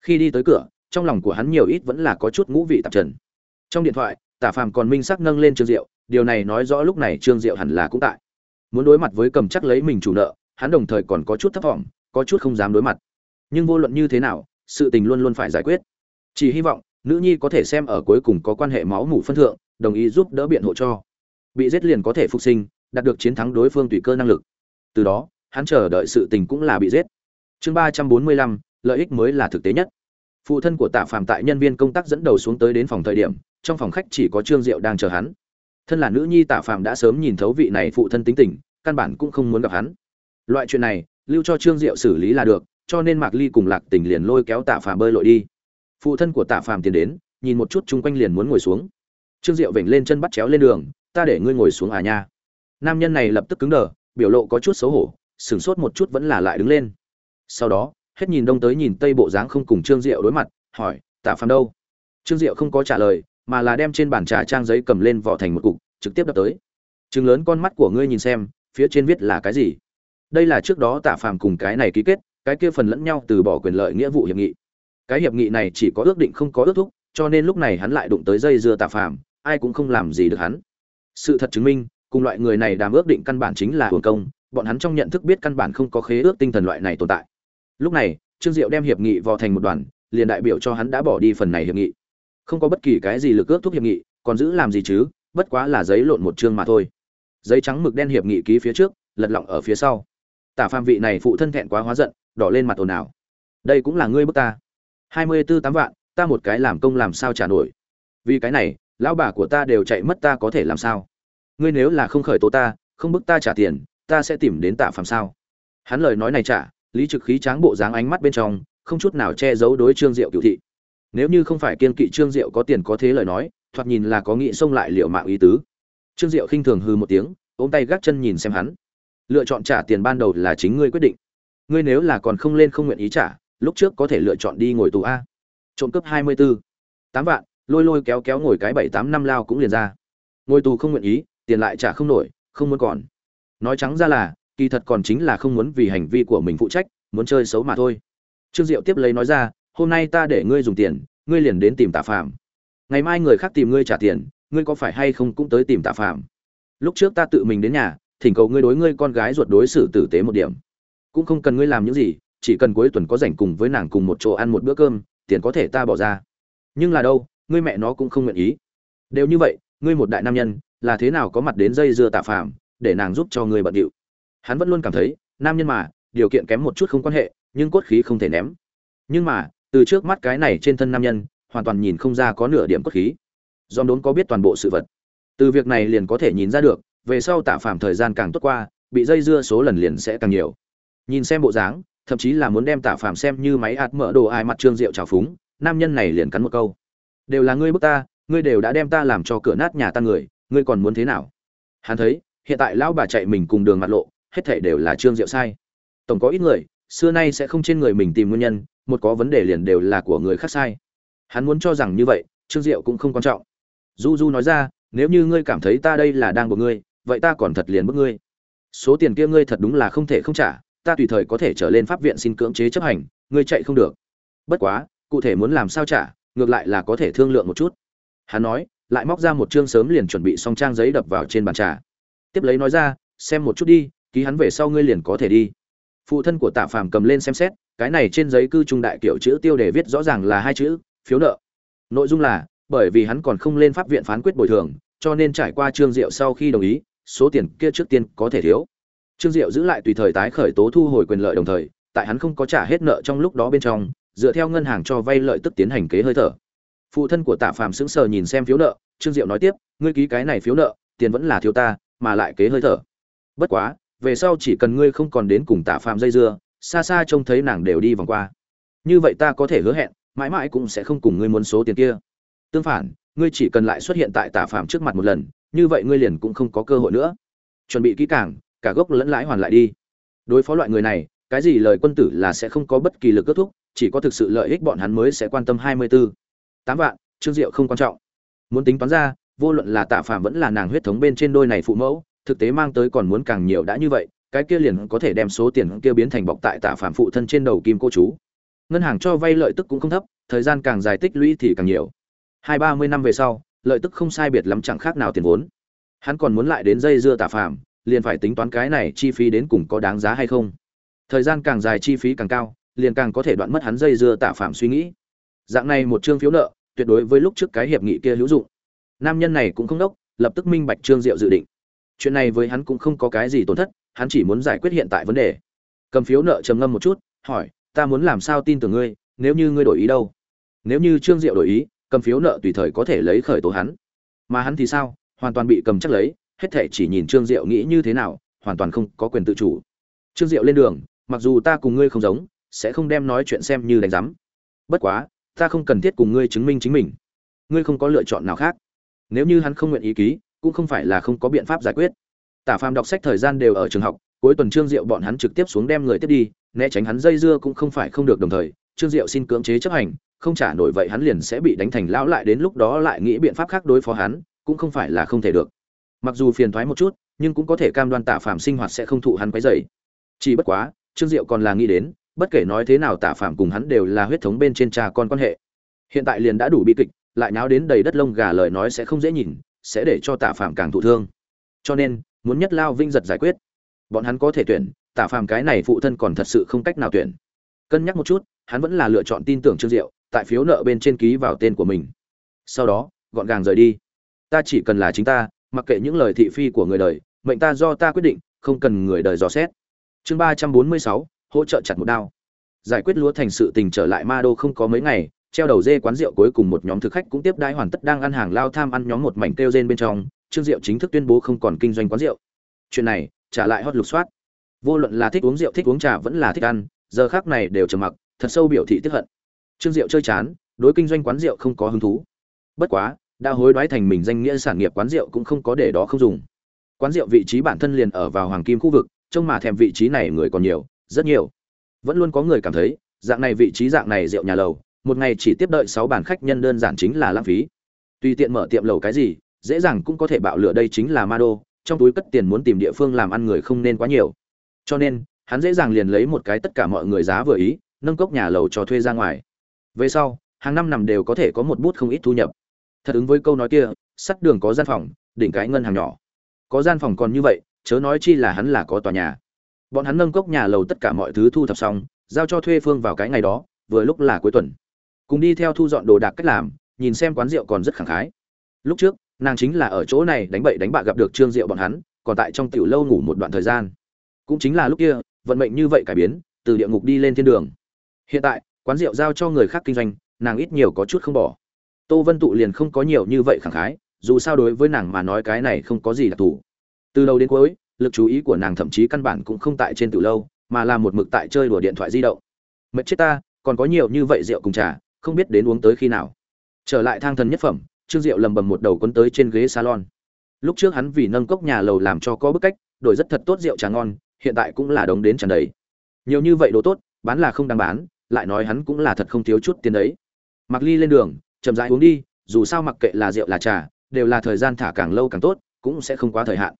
khi đi tới cửa trong lòng của hắn nhiều ít vẫn là có chút ngũ vị tạp trần. Trong điện thoại, Tả phàm còn minh sắc nâng lên trương diệu, điều này nói rõ lúc này trương diệu hẳn là cũng tại. Muốn đối mặt với cầm chắc lấy mình chủ nợ, hắn đồng thời còn có chút thấp thỏm có chút không dám đối mặt. Nhưng vô luận như thế nào, sự tình luôn luôn phải giải quyết. Chỉ hy vọng, nữ nhi có thể xem ở cuối cùng có quan hệ máu mủ phân thượng, đồng ý giúp đỡ biện hộ cho. Bị giết liền có thể phục sinh, đạt được chiến thắng đối phương tùy cơ năng lực. Từ đó, hắn chờ đợi sự tình cũng là bị giết. Chương ba trăm bốn mươi lăm, lợi ích mới là thực tế nhất phụ thân của tạ phàm tại nhân viên công tác dẫn đầu xuống tới đến phòng thời điểm, trong phòng khách chỉ có trương diệu đang chờ hắn. Thân là nữ nhi tạ phàm đã sớm nhìn thấu vị này phụ thân tính tình, căn bản cũng không muốn gặp hắn. Loại chuyện này, lưu cho trương diệu xử lý là được, cho nên mạc ly cùng lạc tình liền lôi kéo tạ phàm bơi lội đi. Phụ thân của tạ phàm tiến đến, nhìn một chút chung quanh liền muốn ngồi xuống. Trương diệu vểnh lên chân bắt chéo lên đường, ta để ngươi ngồi xuống à nha. Nam nhân này lập tức cứng đờ, biểu lộ có chút xấu hổ, sửng sốt một chút vẫn là lại đứng lên. Sau đó hết nhìn đông tới nhìn tây bộ dáng không cùng trương diệu đối mặt, hỏi tạ phàm đâu? Trương diệu không có trả lời, mà là đem trên bàn trà trang giấy cầm lên vỏ thành một cục, trực tiếp đập tới. Chừng lớn con mắt của ngươi nhìn xem, phía trên viết là cái gì? Đây là trước đó tạ phàm cùng cái này ký kết, cái kia phần lẫn nhau từ bỏ quyền lợi nghĩa vụ hiệp nghị. Cái hiệp nghị này chỉ có ước định không có ước thúc, cho nên lúc này hắn lại đụng tới dây dưa tạ phàm, ai cũng không làm gì được hắn. Sự thật chứng minh, cùng loại người này đàm ước định căn bản chính là hồn công, bọn hắn trong nhận thức biết căn bản không có khế ước tinh thần loại này tồn tại lúc này, trương diệu đem hiệp nghị vào thành một đoàn, liền đại biểu cho hắn đã bỏ đi phần này hiệp nghị. Không có bất kỳ cái gì lực ước thúc hiệp nghị, còn giữ làm gì chứ, bất quá là giấy lộn một chương mà thôi. Giấy trắng mực đen hiệp nghị ký phía trước, lật lọng ở phía sau. Tả phàm vị này phụ thân thẹn quá hóa giận, đỏ lên mặt ồn ào. Đây cũng là ngươi bức ta. Hai mươi tư tám vạn, ta một cái làm công làm sao trả nổi? Vì cái này, lão bà của ta đều chạy mất ta có thể làm sao? Ngươi nếu là không khởi tố ta, không bức ta trả tiền, ta sẽ tìm đến tạ phàm sao? Hắn lời nói này trả lý trực khí tráng bộ dáng ánh mắt bên trong, không chút nào che giấu đối trương diệu cựu thị. Nếu như không phải kiên kỵ trương diệu có tiền có thế lời nói, thoạt nhìn là có nghị xông lại liệu mạng ý tứ. Trương diệu khinh thường hư một tiếng, ôm tay gác chân nhìn xem hắn. Lựa chọn trả tiền ban đầu là chính ngươi quyết định. Ngươi nếu là còn không lên không nguyện ý trả, lúc trước có thể lựa chọn đi ngồi tù a. Trộm cướp hai mươi bốn tám vạn, lôi lôi kéo kéo ngồi cái bảy tám năm lao cũng liền ra. Ngồi tù không nguyện ý, tiền lại trả không nổi, không muốn còn. Nói trắng ra là kỳ thật còn chính là không muốn vì hành vi của mình phụ trách, muốn chơi xấu mà thôi. Trương diệu tiếp lấy nói ra, hôm nay ta để ngươi dùng tiền, ngươi liền đến tìm tạ phạm ngày mai người khác tìm ngươi trả tiền, ngươi có phải hay không cũng tới tìm tạ phạm lúc trước ta tự mình đến nhà, thỉnh cầu ngươi đối ngươi con gái ruột đối xử tử tế một điểm. Cũng không cần ngươi làm những gì, chỉ cần cuối tuần có rảnh cùng với nàng cùng một chỗ ăn một bữa cơm, tiền có thể ta bỏ ra. Nhưng là đâu, ngươi mẹ nó cũng không nguyện ý. Đều như vậy, ngươi một đại nam nhân, là thế nào có mặt đến dây dưa tạ phạm để nàng giúp cho ngươi bận điệu? Hắn vẫn luôn cảm thấy, nam nhân mà, điều kiện kém một chút không quan hệ, nhưng cốt khí không thể ném. Nhưng mà, từ trước mắt cái này trên thân nam nhân, hoàn toàn nhìn không ra có nửa điểm cốt khí. Dòm đốn có biết toàn bộ sự vật. Từ việc này liền có thể nhìn ra được, về sau tạ phạm thời gian càng tốt qua, bị dây dưa số lần liền sẽ càng nhiều. Nhìn xem bộ dáng, thậm chí là muốn đem tạ phạm xem như máy ạt mở đồ ai mặt trương rượu trào phúng, nam nhân này liền cắn một câu. Đều là ngươi bức ta, ngươi đều đã đem ta làm cho cửa nát nhà ta người, ngươi còn muốn thế nào? Hắn thấy, hiện tại lão bà chạy mình cùng đường mặt lộ hết thảy đều là trương diệu sai. Tổng có ít người, xưa nay sẽ không trên người mình tìm nguyên nhân, một có vấn đề liền đều là của người khác sai. Hắn muốn cho rằng như vậy, trương diệu cũng không quan trọng. Du du nói ra, nếu như ngươi cảm thấy ta đây là đang của ngươi, vậy ta còn thật liền bức ngươi. Số tiền kia ngươi thật đúng là không thể không trả, ta tùy thời có thể trở lên pháp viện xin cưỡng chế chấp hành, ngươi chạy không được. Bất quá, cụ thể muốn làm sao trả, ngược lại là có thể thương lượng một chút. Hắn nói, lại móc ra một chương sớm liền chuẩn bị xong trang giấy đập vào trên bàn trà. Tiếp lấy nói ra, xem một chút đi ký hắn về sau ngươi liền có thể đi. Phụ thân của tạ phàm cầm lên xem xét, cái này trên giấy cư trung đại kiểu chữ tiêu đề viết rõ ràng là hai chữ, phiếu nợ. Nội dung là, bởi vì hắn còn không lên pháp viện phán quyết bồi thường, cho nên trải qua trương diệu sau khi đồng ý, số tiền kia trước tiên có thể thiếu. Trương diệu giữ lại tùy thời tái khởi tố thu hồi quyền lợi đồng thời, tại hắn không có trả hết nợ trong lúc đó bên trong, dựa theo ngân hàng cho vay lợi tức tiến hành kế hơi thở. Phụ thân của tạ phàm sững sờ nhìn xem phiếu nợ, trương diệu nói tiếp, ngươi ký cái này phiếu nợ, tiền vẫn là thiếu ta, mà lại kế hơi thở. Bất quá về sau chỉ cần ngươi không còn đến cùng tạ phàm dây dưa, xa xa trông thấy nàng đều đi vòng qua. Như vậy ta có thể hứa hẹn, mãi mãi cũng sẽ không cùng ngươi muốn số tiền kia. Tương phản, ngươi chỉ cần lại xuất hiện tại tạ phàm trước mặt một lần, như vậy ngươi liền cũng không có cơ hội nữa. Chuẩn bị kỹ càng, cả gốc lẫn lãi hoàn lại đi. Đối phó loại người này, cái gì lời quân tử là sẽ không có bất kỳ lực kết thúc, chỉ có thực sự lợi ích bọn hắn mới sẽ quan tâm hai mươi bốn. tám vạn, trương diệu không quan trọng. Muốn tính toán ra, vô luận là tạ phạm vẫn là nàng huyết thống bên trên đôi này phụ mẫu thực tế mang tới còn muốn càng nhiều đã như vậy, cái kia liền có thể đem số tiền kia biến thành bọc tại tạ phạm phụ thân trên đầu kim cô chú. Ngân hàng cho vay lợi tức cũng không thấp, thời gian càng dài tích lũy thì càng nhiều. Hai ba mươi năm về sau, lợi tức không sai biệt lắm chẳng khác nào tiền vốn. Hắn còn muốn lại đến dây dưa tạ phạm liền phải tính toán cái này chi phí đến cùng có đáng giá hay không. Thời gian càng dài chi phí càng cao, liền càng có thể đoạn mất hắn dây dưa tạ phạm suy nghĩ. Dạng này một chương phiếu nợ, tuyệt đối với lúc trước cái hiệp nghị kia hữu dụng. Nam nhân này cũng không đốc, lập tức minh bạch trương diệu dự định chuyện này với hắn cũng không có cái gì tổn thất, hắn chỉ muốn giải quyết hiện tại vấn đề. Cầm phiếu nợ trầm ngâm một chút, hỏi, ta muốn làm sao tin tưởng ngươi, nếu như ngươi đổi ý đâu? Nếu như trương diệu đổi ý, cầm phiếu nợ tùy thời có thể lấy khởi tố hắn. Mà hắn thì sao? Hoàn toàn bị cầm chắc lấy, hết thể chỉ nhìn trương diệu nghĩ như thế nào, hoàn toàn không có quyền tự chủ. Trương diệu lên đường, mặc dù ta cùng ngươi không giống, sẽ không đem nói chuyện xem như đánh giám. Bất quá, ta không cần thiết cùng ngươi chứng minh chính mình. Ngươi không có lựa chọn nào khác. Nếu như hắn không nguyện ý ký cũng không phải là không có biện pháp giải quyết. Tả phàm đọc sách thời gian đều ở trường học, cuối tuần trương diệu bọn hắn trực tiếp xuống đem người tiếp đi, né tránh hắn dây dưa cũng không phải không được đồng thời, trương diệu xin cưỡng chế chấp hành, không trả nổi vậy hắn liền sẽ bị đánh thành lão lại đến lúc đó lại nghĩ biện pháp khác đối phó hắn, cũng không phải là không thể được. Mặc dù phiền thoái một chút, nhưng cũng có thể cam đoan tả phàm sinh hoạt sẽ không thụ hắn quấy dày chỉ bất quá, trương diệu còn là nghĩ đến, bất kể nói thế nào tả phàm cùng hắn đều là huyết thống bên trên cha con quan hệ. Hiện tại liền đã đủ bi kịch, lại nháo đến đầy đất lông gà lời nói sẽ không dễ nhìn sẽ để cho Tạ phàm càng thụ thương. Cho nên, muốn nhất lao vinh giật giải quyết. Bọn hắn có thể tuyển, Tạ phàm cái này phụ thân còn thật sự không cách nào tuyển. Cân nhắc một chút, hắn vẫn là lựa chọn tin tưởng trương diệu, tại phiếu nợ bên trên ký vào tên của mình. Sau đó, gọn gàng rời đi. Ta chỉ cần là chính ta, mặc kệ những lời thị phi của người đời, mệnh ta do ta quyết định, không cần người đời dò xét. Chương ba trăm bốn mươi sáu, hỗ trợ chặt một đao. Giải quyết lúa thành sự tình trở lại ma đô không có mấy ngày treo đầu dê quán rượu cuối cùng một nhóm thực khách cũng tiếp đãi hoàn tất đang ăn hàng lao tham ăn nhóm một mảnh kêu rên bên trong, trương diệu chính thức tuyên bố không còn kinh doanh quán rượu. Chuyện này, trả lại hot lục soát. Vô luận là thích uống rượu, thích uống trà vẫn là thích ăn, giờ khác này đều trầm mặc, thật sâu biểu thị tức hận. Trương diệu chơi chán, đối kinh doanh quán rượu không có hứng thú. Bất quá, đã hối đoái thành mình danh nghĩa sản nghiệp quán rượu cũng không có để đó không dùng. Quán rượu vị trí bản thân liền ở vào hoàng kim khu vực, trông mà thèm vị trí này người còn nhiều, rất nhiều. Vẫn luôn có người cảm thấy, dạng này vị trí dạng này rượu nhà lầu một ngày chỉ tiếp đợi sáu bàn khách nhân đơn giản chính là lãng phí. Tùy tiện mở tiệm lầu cái gì, dễ dàng cũng có thể bạo lửa đây chính là ma đô, trong túi cất tiền muốn tìm địa phương làm ăn người không nên quá nhiều. Cho nên, hắn dễ dàng liền lấy một cái tất cả mọi người giá vừa ý, nâng cốc nhà lầu cho thuê ra ngoài. Về sau, hàng năm nằm đều có thể có một bút không ít thu nhập. Thật ứng với câu nói kia, sắt đường có gian phòng, đỉnh cái ngân hàng nhỏ. Có gian phòng còn như vậy, chớ nói chi là hắn là có tòa nhà. Bọn hắn nâng cốc nhà lầu tất cả mọi thứ thu thập xong, giao cho thuê phương vào cái ngày đó, vừa lúc là cuối tuần cùng đi theo thu dọn đồ đạc cách làm, nhìn xem quán rượu còn rất khẳng khái. Lúc trước, nàng chính là ở chỗ này đánh bậy đánh bạ gặp được trương diệu bọn hắn, còn tại trong tiểu lâu ngủ một đoạn thời gian. Cũng chính là lúc kia, vận mệnh như vậy cải biến, từ địa ngục đi lên thiên đường. Hiện tại, quán rượu giao cho người khác kinh doanh, nàng ít nhiều có chút không bỏ. Tô vân tụ liền không có nhiều như vậy khẳng khái, dù sao đối với nàng mà nói cái này không có gì đặc thù. Từ đầu đến cuối, lực chú ý của nàng thậm chí căn bản cũng không tại trên từ lâu, mà là một mực tại chơi đùa điện thoại di động. Mệt chết ta, còn có nhiều như vậy rượu cùng trà không biết đến uống tới khi nào. Trở lại thang thần nhất phẩm, trương diệu lầm bầm một đầu quấn tới trên ghế salon. Lúc trước hắn vì nâng cốc nhà lầu làm cho có bức cách, đổi rất thật tốt rượu trà ngon, hiện tại cũng là đống đến tràn đầy. Nhiều như vậy đồ tốt, bán là không đáng bán, lại nói hắn cũng là thật không thiếu chút tiền đấy. Mặc ly lên đường, chậm rãi uống đi, dù sao mặc kệ là rượu là trà, đều là thời gian thả càng lâu càng tốt, cũng sẽ không quá thời hạn.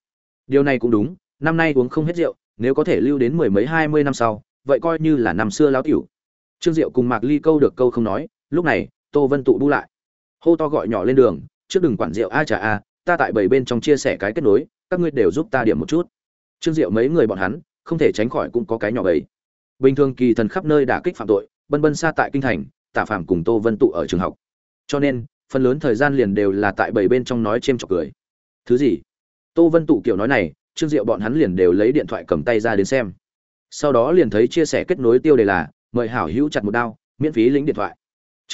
Điều này cũng đúng, năm nay uống không hết rượu, nếu có thể lưu đến mười mấy hai mươi năm sau, vậy coi như là năm xưa láo tiểu. Trương diệu cùng mạc ly câu được câu không nói lúc này, tô vân tụ bu lại. Hô to gọi nhỏ lên đường, trước đừng quản rượu a trà a, ta tại bảy bên trong chia sẻ cái kết nối, các ngươi đều giúp ta điểm một chút. Trương diệu mấy người bọn hắn, không thể tránh khỏi cũng có cái nhỏ bầy. Bình thường kỳ thần khắp nơi đả kích phạm tội, bân bân xa tại kinh thành, tả phạm cùng tô vân tụ ở trường học. Cho nên, phần lớn thời gian liền đều là tại bảy bên trong nói c h trọc cười. Thứ gì? Tô vân tụ kiểu nói này, trương diệu bọn hắn liền đều lấy điện thoại cầm tay ra đến xem. Sau đó liền thấy chia sẻ kết nối tiêu đề là, mời hảo hữu chặt một đao, miễn phí lĩnh điện thoại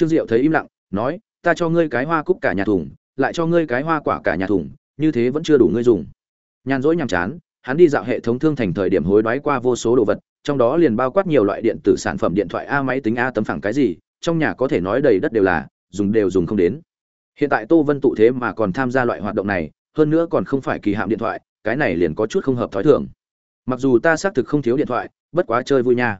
trương diệu thấy im lặng, nói, ta cho ngươi cái hoa cúc cả nhà thùng, lại cho ngươi cái hoa quả cả nhà thùng, như thế vẫn chưa đủ ngươi dùng. Nhàn rỗi nhàm chán, hắn đi dạo hệ thống thương thành thời điểm hối đoái qua vô số đồ vật, trong đó liền bao quát nhiều loại điện tử sản phẩm điện thoại a máy tính a tấm phẳng cái gì, trong nhà có thể nói đầy đất đều là, dùng đều dùng không đến. Hiện tại tô vân tụ thế mà còn tham gia loại hoạt động này, hơn nữa còn không phải kỳ hạm điện thoại, cái này liền có chút không hợp thói thường. Mặc dù ta xác thực không thiếu điện thoại, bất quá chơi vui nha.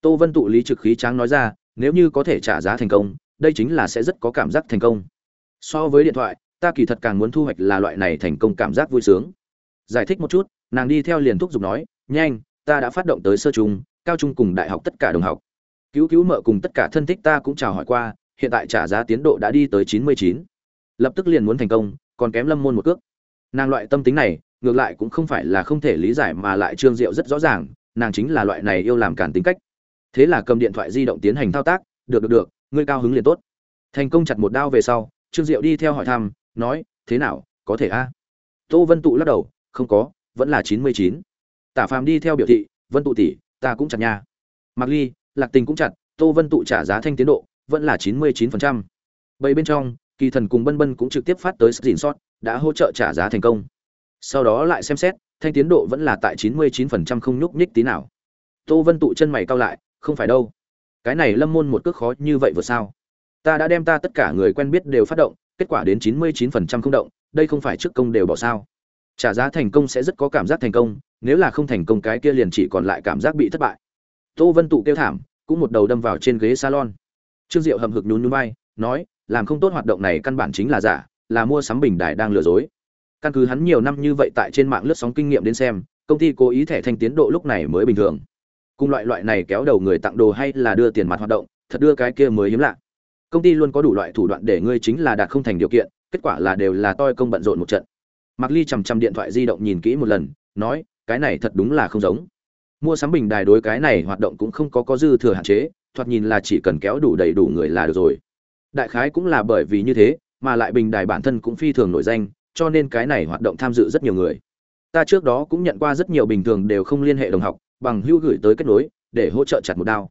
Tô vân tụ lý trực khí tráng nói ra nếu như có thể trả giá thành công, đây chính là sẽ rất có cảm giác thành công. So với điện thoại, ta kỳ thật càng muốn thu hoạch là loại này thành công cảm giác vui sướng. Giải thích một chút, nàng đi theo liền thúc giục nói, nhanh, ta đã phát động tới sơ trung, cao trung cùng đại học tất cả đồng học. Cứu cứu mợ cùng tất cả thân thích ta cũng chào hỏi qua, hiện tại trả giá tiến độ đã đi tới chín mươi chín. Lập tức liền muốn thành công, còn kém lâm môn một cước. Nàng loại tâm tính này, ngược lại cũng không phải là không thể lý giải mà lại trương diệu rất rõ ràng, nàng chính là loại này yêu làm cản tính cách thế là cầm điện thoại di động tiến hành thao tác, được được được, ngươi cao hứng liền tốt. Thành công chặt một đao về sau, trương diệu đi theo hỏi thăm, nói, thế nào, có thể a? Tô vân tụ lắc đầu, không có, vẫn là chín mươi chín. Tả phàm đi theo biểu thị, vân tụ tỷ, ta cũng chặt nha. Mặc ly, lạc tình cũng chặt, tô vân tụ trả giá thanh tiến độ, vẫn là chín mươi chín phần trăm. Bảy bên trong, kỳ thần cùng bân bân cũng trực tiếp phát tới sức dìn sót đã hỗ trợ trả giá thành công. Sau đó lại xem xét, thanh tiến độ vẫn là tại chín mươi chín phần trăm không nhúc nhích tí nào. Tô vân tụ chân mày cao lại không phải đâu. Cái này lâm môn một cước khó như vậy vừa sao? Ta đã đem ta tất cả người quen biết đều phát động, kết quả đến chín mươi chín phần trăm không động, đây không phải trước công đều bỏ sao? Trả giá thành công sẽ rất có cảm giác thành công, nếu là không thành công cái kia liền chỉ còn lại cảm giác bị thất bại. Tô vân tụ kêu thảm, cũng một đầu đâm vào trên ghế salon. Trương diệu hầm hực nhún nhún vai, nói, làm không tốt hoạt động này căn bản chính là giả, là mua sắm bình đài đang lừa dối. Căn cứ hắn nhiều năm như vậy tại trên mạng lướt sóng kinh nghiệm đến xem, công ty cố ý thẻ thanh tiến độ lúc này mới bình thường cùng loại loại này kéo đầu người tặng đồ hay là đưa tiền mặt hoạt động thật đưa cái kia mới hiếm lạ công ty luôn có đủ loại thủ đoạn để ngươi chính là đạt không thành điều kiện kết quả là đều là toi công bận rộn một trận Mạc Ly chằm chằm điện thoại di động nhìn kỹ một lần, nói, cái này thật đúng là không giống. Mua sắm bình đài đối cái này hoạt động cũng không có có dư thừa hạn chế, thoạt nhìn là chỉ cần kéo đủ đầy đủ người là được rồi. Đại khái cũng là bởi vì như thế, mà lại bình đài bản thân cũng phi thường nổi danh, cho nên cái này hoạt động tham dự rất nhiều người. Ta trước đó cũng nhận qua rất nhiều bình thường đều không liên hệ đồng học, bằng hữu gửi tới kết nối, để hỗ trợ chặt một đao.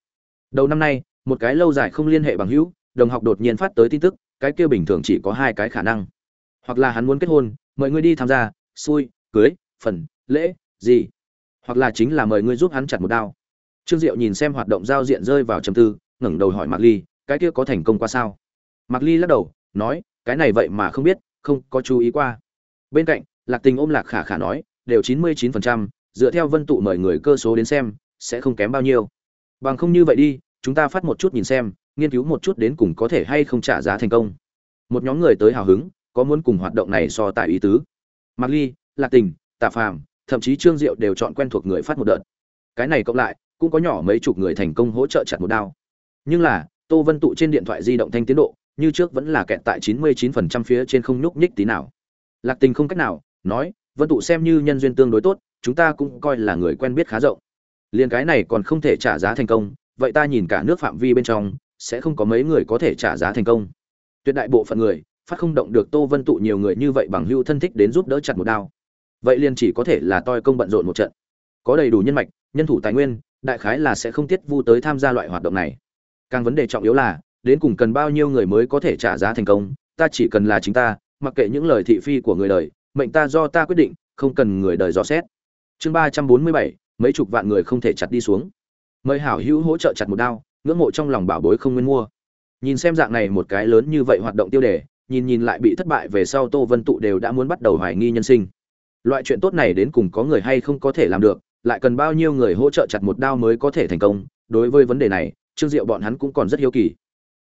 Đầu năm nay, một cái lâu dài không liên hệ bằng hữu, đồng học đột nhiên phát tới tin tức, cái kia bình thường chỉ có hai cái khả năng. Hoặc là hắn muốn kết hôn, mời ngươi đi tham gia xui cưới phần lễ gì hoặc là chính là mời ngươi giúp hắn chặt một đao trương diệu nhìn xem hoạt động giao diện rơi vào trầm tư ngẩng đầu hỏi mạc ly cái kia có thành công qua sao mạc ly lắc đầu nói cái này vậy mà không biết không có chú ý qua bên cạnh lạc tình ôm lạc khả khả nói đều chín mươi chín phần trăm dựa theo vân tụ mời người cơ số đến xem, sẽ không kém bao nhiêu. Bằng không như vậy đi, chúng ta phát một chút nhìn xem, nghiên cứu một chút đến cùng có thể hay không trả giá thành công. Một nhóm người tới hào hứng, có muốn cùng hoạt động này so tại ý tứ. Mạc ly, lạc tình, tạ phàm, thậm chí trương diệu đều chọn quen thuộc người phát một đợt. Cái này cộng lại, cũng có nhỏ mấy chục người thành công hỗ trợ chặt một đao. Nhưng là, tô vân tụ trên điện thoại di động thanh tiến độ, như trước vẫn là kẹt tại chín mươi 99% phía trên không nhúc nhích tí nào. Lạc tình không cách nào, nói, vân tụ xem như nhân duyên tương đối tốt chúng ta cũng coi là người quen biết khá rộng. Liền cái này còn không thể trả giá thành công, vậy ta nhìn cả nước phạm vi bên trong, sẽ không có mấy người có thể trả giá thành công. Tuyệt đại bộ phận người, phát không động được tô vân tụ nhiều người như vậy bằng hưu thân thích đến giúp đỡ chặt một đao. Vậy liền chỉ có thể là toi công bận rộn một trận. Có đầy đủ nhân mạch, nhân thủ tài nguyên, đại khái là sẽ không tiết vu tới tham gia loại hoạt động này. Càng vấn đề trọng yếu là, đến cùng cần bao nhiêu người mới có thể trả giá thành công, ta chỉ cần là chính ta, mặc kệ những lời thị phi của người đời, mệnh ta do ta quyết định, không cần người đời dò xét chương ba trăm bốn mươi bảy, mấy chục vạn người không thể chặt đi xuống. Mời hảo hữu hỗ trợ chặt một đao, ngưỡng mộ trong lòng bảo bối không nguyên mua. Nhìn xem dạng này một cái lớn như vậy hoạt động tiêu đề, nhìn nhìn lại bị thất bại về sau tô vân tụ đều đã muốn bắt đầu hoài nghi nhân sinh. Loại chuyện tốt này đến cùng có người hay không có thể làm được, lại cần bao nhiêu người hỗ trợ chặt một đao mới có thể thành công, đối với vấn đề này, trương diệu bọn hắn cũng còn rất hiếu kỳ.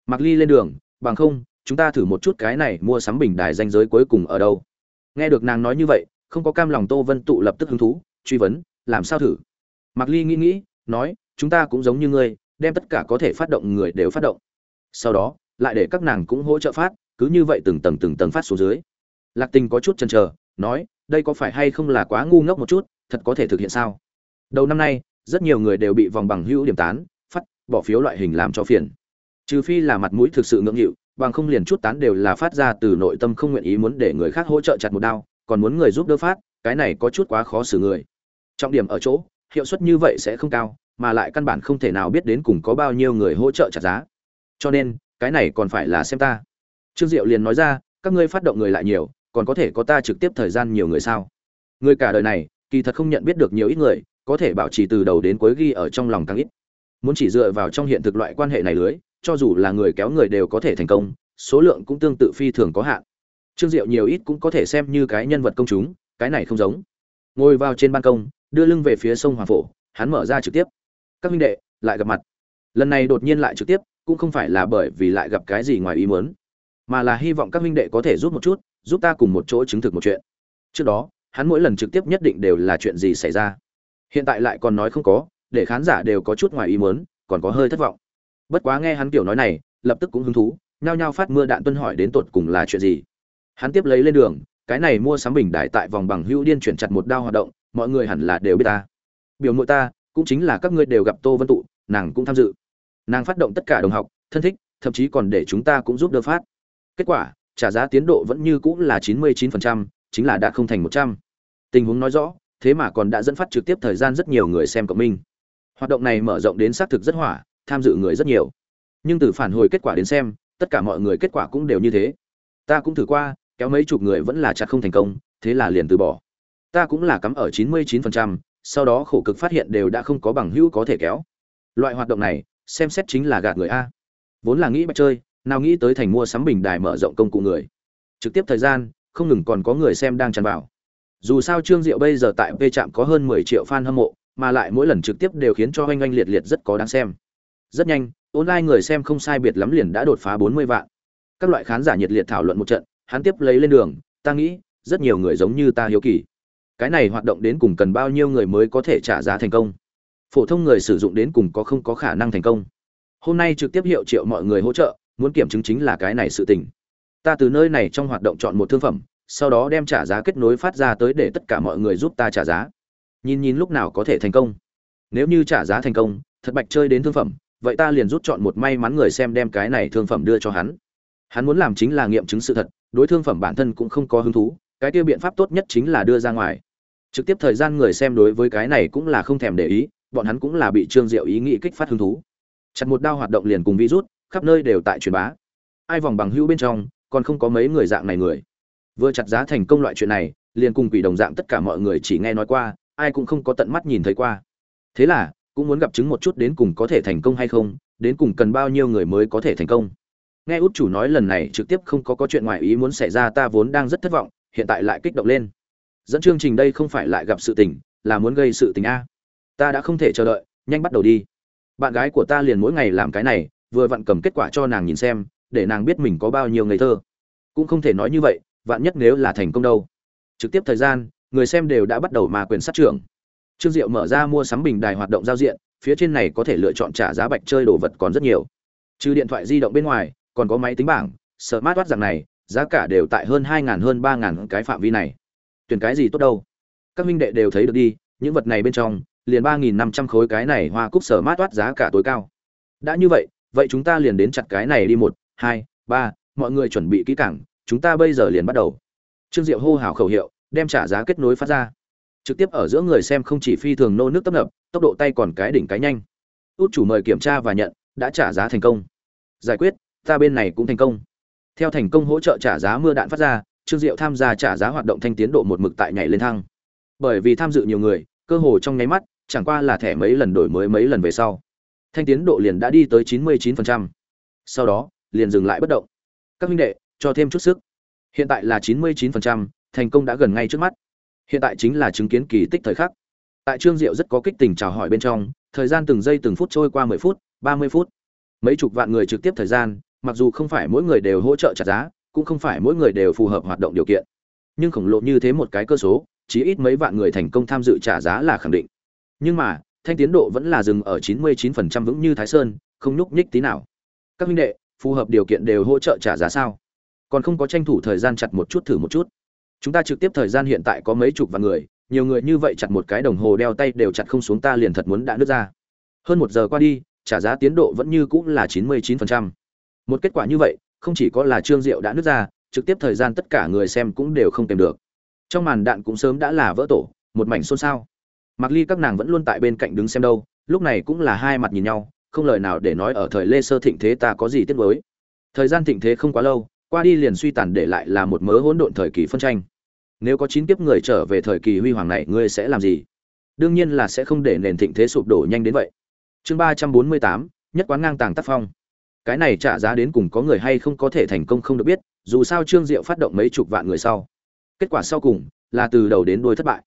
Mặc ly lên đường, bằng không, chúng ta thử một chút cái này mua sắm bình đài danh giới cuối cùng ở đâu. Nghe được nàng nói như vậy, không có cam lòng tô vân tụ lập tức hứng thú truy vấn, làm sao thử? Mặc ly nghĩ nghĩ, nói, chúng ta cũng giống như ngươi, đem tất cả có thể phát động người đều phát động. Sau đó, lại để các nàng cũng hỗ trợ phát, cứ như vậy từng tầng từng tầng phát xuống dưới. Lạc tình có chút chần chờ, nói, đây có phải hay không là quá ngu ngốc một chút, thật có thể thực hiện sao? Đầu năm nay, rất nhiều người đều bị vòng bằng hữu điểm tán, phát, bỏ phiếu loại hình làm cho phiền. Trừ phi là mặt mũi thực sự ngưỡng nghịu bằng không liền chút tán đều là phát ra từ nội tâm không nguyện ý muốn để người khác hỗ trợ chặt một đao, còn muốn người giúp đỡ phát cái này có chút quá khó xử người. Trọng điểm ở chỗ, hiệu suất như vậy sẽ không cao, mà lại căn bản không thể nào biết đến cùng có bao nhiêu người hỗ trợ chặt giá. Cho nên, cái này còn phải là xem ta. Trương diệu liền nói ra, các ngươi phát động người lại nhiều, còn có thể có ta trực tiếp thời gian nhiều người sao? Người cả đời này, kỳ thật không nhận biết được nhiều ít người, có thể bảo trì từ đầu đến cuối ghi ở trong lòng càng ít. Muốn chỉ dựa vào trong hiện thực loại quan hệ này lưới, cho dù là người kéo người đều có thể thành công, số lượng cũng tương tự phi thường có hạn. Trương diệu nhiều ít cũng có thể xem như cái nhân vật công chúng cái này không giống. Ngồi vào trên ban công, đưa lưng về phía sông hoàng phổ, hắn mở ra trực tiếp. Các minh đệ, lại gặp mặt. Lần này đột nhiên lại trực tiếp, cũng không phải là bởi vì lại gặp cái gì ngoài ý muốn, mà là hy vọng các minh đệ có thể giúp một chút, giúp ta cùng một chỗ chứng thực một chuyện. Trước đó, hắn mỗi lần trực tiếp nhất định đều là chuyện gì xảy ra. Hiện tại lại còn nói không có, để khán giả đều có chút ngoài ý muốn, còn có hơi thất vọng. Bất quá nghe hắn kiểu nói này, lập tức cũng hứng thú, nhao nhao phát mưa đạn tuân hỏi đến tột cùng là chuyện gì. Hắn tiếp lấy lên đường cái này mua sắm bình đại tại vòng bằng hữu điên chuyển chặt một đao hoạt động mọi người hẳn là đều biết ta. Biểu muội ta cũng chính là các ngươi đều gặp tô vân tụ nàng cũng tham dự. Nàng phát động tất cả đồng học thân thích thậm chí còn để chúng ta cũng giúp đỡ phát. Kết quả trả giá tiến độ vẫn như cũng là chín mươi 99%, chính là đạt không thành một trăm. Tình huống nói rõ thế mà còn đã dẫn phát trực tiếp thời gian rất nhiều người xem cộng minh. Hoạt động này mở rộng đến xác thực rất hỏa tham dự người rất nhiều. Nhưng từ phản hồi kết quả đến xem tất cả mọi người kết quả cũng đều như thế. Ta cũng thử qua kéo mấy chục người vẫn là chặt không thành công thế là liền từ bỏ. Ta cũng là cắm ở chín mươi 99%, sau đó khổ cực phát hiện đều đã không có bằng hữu có thể kéo. Loại hoạt động này xem xét chính là gạt người a. Vốn là nghĩ bạch chơi nào nghĩ tới thành mua sắm bình đài mở rộng công cụ người. Trực tiếp thời gian không ngừng còn có người xem đang tràn vào. Dù sao trương diệu bây giờ tại v trạm có hơn mười triệu fan hâm mộ mà lại mỗi lần trực tiếp đều khiến cho oanh oanh liệt liệt rất có đáng xem. Rất nhanh online người xem không sai biệt lắm liền đã đột phá bốn mươi vạn. Các loại khán giả nhiệt liệt thảo luận một trận hắn tiếp lấy lên đường, ta nghĩ, rất nhiều người giống như ta hiếu kỳ. Cái này hoạt động đến cùng cần bao nhiêu người mới có thể trả giá thành công? Phổ thông người sử dụng đến cùng có không có khả năng thành công? Hôm nay trực tiếp hiệu triệu mọi người hỗ trợ, muốn kiểm chứng chính là cái này sự tình. Ta từ nơi này trong hoạt động chọn một thương phẩm, sau đó đem trả giá kết nối phát ra tới để tất cả mọi người giúp ta trả giá. Nhìn nhìn lúc nào có thể thành công. Nếu như trả giá thành công, thật bạch chơi đến thương phẩm, vậy ta liền rút chọn một may mắn người xem đem cái này thương phẩm đưa cho hắn. Hắn muốn làm chính là nghiệm chứng sự thật đối thương phẩm bản thân cũng không có hứng thú, cái tiêu biện pháp tốt nhất chính là đưa ra ngoài. Trực tiếp thời gian người xem đối với cái này cũng là không thèm để ý, bọn hắn cũng là bị trương diệu ý nghĩ kích phát hứng thú. Chặt một đao hoạt động liền cùng virus, khắp nơi đều tại truyền bá. Ai vòng bằng hữu bên trong, còn không có mấy người dạng này người. Vừa chặt giá thành công loại chuyện này, liền cùng quỷ đồng dạng tất cả mọi người chỉ nghe nói qua, ai cũng không có tận mắt nhìn thấy qua. Thế là, cũng muốn gặp chứng một chút đến cùng có thể thành công hay không, đến cùng cần bao nhiêu người mới có thể thành công nghe út chủ nói lần này trực tiếp không có có chuyện ngoài ý muốn xảy ra, ta vốn đang rất thất vọng, hiện tại lại kích động lên. Dẫn chương trình đây không phải lại gặp sự tình, là muốn gây sự tình a. Ta đã không thể chờ đợi, nhanh bắt đầu đi. Bạn gái của ta liền mỗi ngày làm cái này, vừa vặn cầm kết quả cho nàng nhìn xem, để nàng biết mình có bao nhiêu ngây thơ. Cũng không thể nói như vậy, vạn nhất nếu là thành công đâu. Trực tiếp thời gian, người xem đều đã bắt đầu mà quyền sát trưởng. Trương diệu mở ra mua sắm bình đài hoạt động giao diện, phía trên này có thể lựa chọn trả giá bạch chơi đồ vật còn rất nhiều. Trừ điện thoại di động bên ngoài còn có máy tính bảng smartwatch dạng này giá cả đều tại hơn hai ngàn hơn ba ngàn cái phạm vi này. Tuyển cái gì tốt đâu? Các minh đệ đều thấy được đi những vật này bên trong liền ba nghìn năm trăm khối cái này hoa cúc smartwatch mát giá cả tối cao. Đã như vậy vậy chúng ta liền đến chặt cái này đi một hai ba mọi người chuẩn bị kỹ càng, chúng ta bây giờ liền bắt đầu. Trương diệu hô hào khẩu hiệu đem trả giá kết nối phát ra. Trực tiếp ở giữa người xem không chỉ phi thường nô nước tấp nập tốc độ tay còn cái đỉnh cái nhanh. Út chủ mời kiểm tra và nhận đã trả giá thành công. Giải quyết ta bên này cũng thành công. Theo thành công hỗ trợ trả giá mưa đạn phát ra trương diệu tham gia trả giá hoạt động thanh tiến độ một mực tại nhảy lên thăng bởi vì tham dự nhiều người cơ hồ trong nháy mắt chẳng qua là thẻ mấy lần đổi mới mấy lần về sau. Thanh tiến độ liền đã đi tới 99%. sau đó liền dừng lại bất động. Các huynh đệ cho thêm chút sức. Hiện tại là 99%, thành công đã gần ngay trước mắt. Hiện tại chính là chứng kiến kỳ tích thời khắc. Tại trương diệu rất có kích tình chào hỏi bên trong thời gian từng giây từng phút trôi qua 10 phút 30 phút. Mấy chục vạn người trực tiếp thời gian mặc dù không phải mỗi người đều hỗ trợ trả giá, cũng không phải mỗi người đều phù hợp hoạt động điều kiện. Nhưng khổng lồ như thế một cái cơ số chỉ ít mấy vạn người thành công tham dự trả giá là khẳng định. Nhưng mà, thanh tiến độ vẫn là dừng ở 99% vững như thái sơn, không nhúc nhích tí nào. Các huynh đệ, phù hợp điều kiện đều hỗ trợ trả giá sao? Còn không có tranh thủ thời gian chặt một chút thử một chút. Chúng ta trực tiếp thời gian hiện tại có mấy chục vạn người, nhiều người như vậy chặt một cái đồng hồ đeo tay đều chặt không xuống ta liền thật muốn đã nứt ra. Hơn một giờ qua đi, trả giá tiến độ vẫn như cũng là 99% một kết quả như vậy, không chỉ có là trương diệu đã nứt ra, trực tiếp thời gian tất cả người xem cũng đều không tìm được. Trong màn đạn cũng sớm đã là vỡ tổ, một mảnh xôn xao. Mặc ly các nàng vẫn luôn tại bên cạnh đứng xem đâu, lúc này cũng là hai mặt nhìn nhau, không lời nào để nói ở thời lê sơ thịnh thế ta có gì tiếc mới thời gian thịnh thế không quá lâu, qua đi liền suy tàn để lại là một mớ hỗn độn thời kỳ phân tranh. Nếu có chín kiếp người trở về thời kỳ huy hoàng này, ngươi sẽ làm gì? Đương nhiên là sẽ không để nền thịnh thế sụp đổ nhanh đến vậy. Chương ba trăm bốn mươi tám, nhất quán ngang tàng tác phong cái này trả giá đến cùng có người hay không có thể thành công không được biết dù sao trương diệu phát động mấy chục vạn người sau. Kết quả sau cùng là từ đầu đến đuôi thất bại.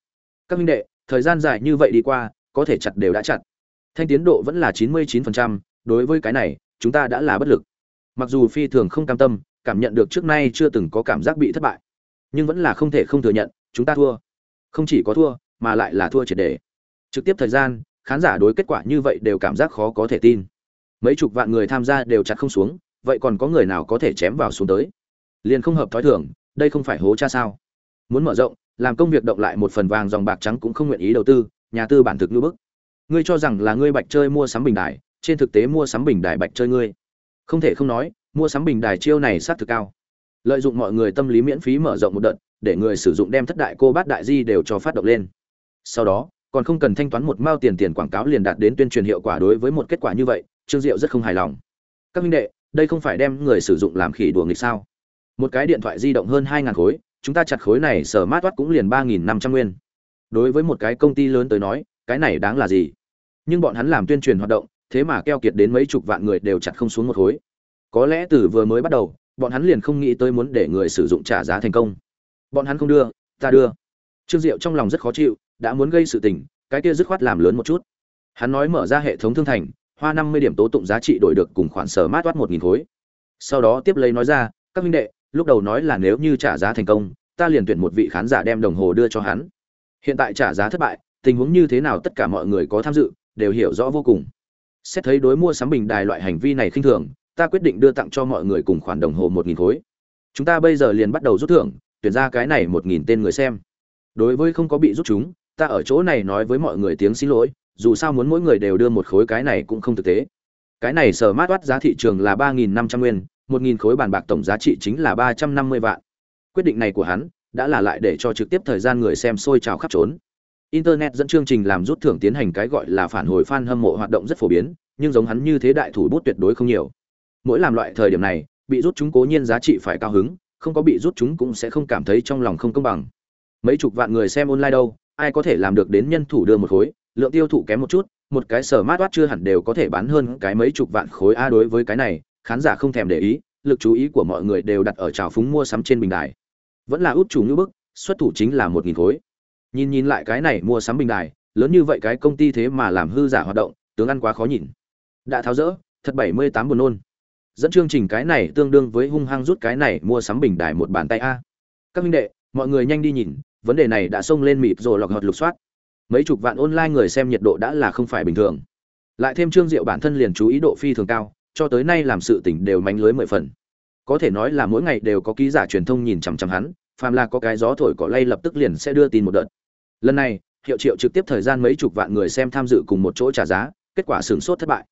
Các minh đệ thời gian dài như vậy đi qua có thể chặt đều đã chặt. Thanh tiến độ vẫn là chín mươi 99%, đối với cái này chúng ta đã là bất lực. Mặc dù phi thường không cam tâm cảm nhận được trước nay chưa từng có cảm giác bị thất bại nhưng vẫn là không thể không thừa nhận chúng ta thua. Không chỉ có thua mà lại là thua triệt đề trực tiếp thời gian khán giả đối kết quả như vậy đều cảm giác khó có thể tin mấy chục vạn người tham gia đều chặt không xuống, vậy còn có người nào có thể chém vào xuống tới? Liền không hợp thói thường, đây không phải hố cha sao? Muốn mở rộng, làm công việc động lại một phần vàng dòng bạc trắng cũng không nguyện ý đầu tư, nhà tư bản thực ngư bức. Ngươi cho rằng là ngươi bạch chơi mua sắm bình đài, trên thực tế mua sắm bình đài bạch chơi ngươi. Không thể không nói, mua sắm bình đài chiêu này sát thực cao. Lợi dụng mọi người tâm lý miễn phí mở rộng một đợt, để người sử dụng đem thất đại cô bát đại di đều cho phát động lên. Sau đó, còn không cần thanh toán một mao tiền tiền quảng cáo liền đạt đến tuyên truyền hiệu quả đối với một kết quả như vậy trương diệu rất không hài lòng. Các minh đệ, đây không phải đem người sử dụng làm khỉ đùa nghịch sao? Một cái điện thoại di động hơn hai ngàn khối, chúng ta chặt khối này sở mát toát cũng liền ba nghìn năm trăm nguyên. Đối với một cái công ty lớn tới nói, cái này đáng là gì? Nhưng bọn hắn làm tuyên truyền hoạt động, thế mà keo kiệt đến mấy chục vạn người đều chặt không xuống một khối. Có lẽ từ vừa mới bắt đầu, bọn hắn liền không nghĩ tới muốn để người sử dụng trả giá thành công. Bọn hắn không đưa, ta đưa. Trương diệu trong lòng rất khó chịu, đã muốn gây sự tình, cái kia dứt khoát làm lớn một chút. Hắn nói mở ra hệ thống thương thành hoa năm mươi điểm tố tụng giá trị đổi được cùng khoản sở mát toát một nghìn khối. Sau đó tiếp lấy nói ra, các minh đệ, lúc đầu nói là nếu như trả giá thành công, ta liền tuyển một vị khán giả đem đồng hồ đưa cho hắn. Hiện tại trả giá thất bại, tình huống như thế nào tất cả mọi người có tham dự, đều hiểu rõ vô cùng. Xét thấy đối mua sắm bình đài loại hành vi này khinh thường, ta quyết định đưa tặng cho mọi người cùng khoản đồng hồ một nghìn khối. Chúng ta bây giờ liền bắt đầu rút thưởng, tuyển ra cái này một nghìn tên người xem. Đối với không có bị rút chúng, ta ở chỗ này nói với mọi người tiếng xin lỗi dù sao muốn mỗi người đều đưa một khối cái này cũng không thực tế. Cái này sở mát toát giá thị trường là ba nghìn năm trăm nguyên, một nghìn khối bàn bạc tổng giá trị chính là ba trăm năm mươi vạn. Quyết định này của hắn đã là lại để cho trực tiếp thời gian người xem sôi trào khắp trốn. Internet dẫn chương trình làm rút thưởng tiến hành cái gọi là phản hồi fan hâm mộ hoạt động rất phổ biến, nhưng giống hắn như thế đại thủ bút tuyệt đối không nhiều. Mỗi làm loại thời điểm này, bị rút chúng cố nhiên giá trị phải cao hứng, không có bị rút chúng cũng sẽ không cảm thấy trong lòng không công bằng. Mấy chục vạn người xem online đâu, ai có thể làm được đến nhân thủ đưa một khối? Lượng tiêu thụ kém một chút, một cái sở mát chưa hẳn đều có thể bán hơn cái mấy chục vạn khối a đối với cái này, khán giả không thèm để ý, lực chú ý của mọi người đều đặt ở trào phúng mua sắm trên bình đài. Vẫn là út chủ như bức, xuất thủ chính là một nghìn khối. Nhìn nhìn lại cái này mua sắm bình đài, lớn như vậy cái công ty thế mà làm hư giả hoạt động, tướng ăn quá khó nhìn. Đã tháo rỡ, thật bảy mươi tám buồn nôn. Dẫn chương trình cái này tương đương với hung hăng rút cái này mua sắm bình đài một bàn tay a. Các minh đệ, mọi người nhanh đi nhìn, vấn đề này đã xông lên mịt rồi lọc hợp lục soát mấy chục vạn online người xem nhiệt độ đã là không phải bình thường. Lại thêm trương diệu bản thân liền chú ý độ phi thường cao, cho tới nay làm sự tỉnh đều mánh lưới mười phần. Có thể nói là mỗi ngày đều có ký giả truyền thông nhìn chằm chằm hắn, phàm là có cái gió thổi cỏ lay lập tức liền sẽ đưa tin một đợt. Lần này, hiệu triệu trực tiếp thời gian mấy chục vạn người xem tham dự cùng một chỗ trả giá, kết quả sửng sốt thất bại.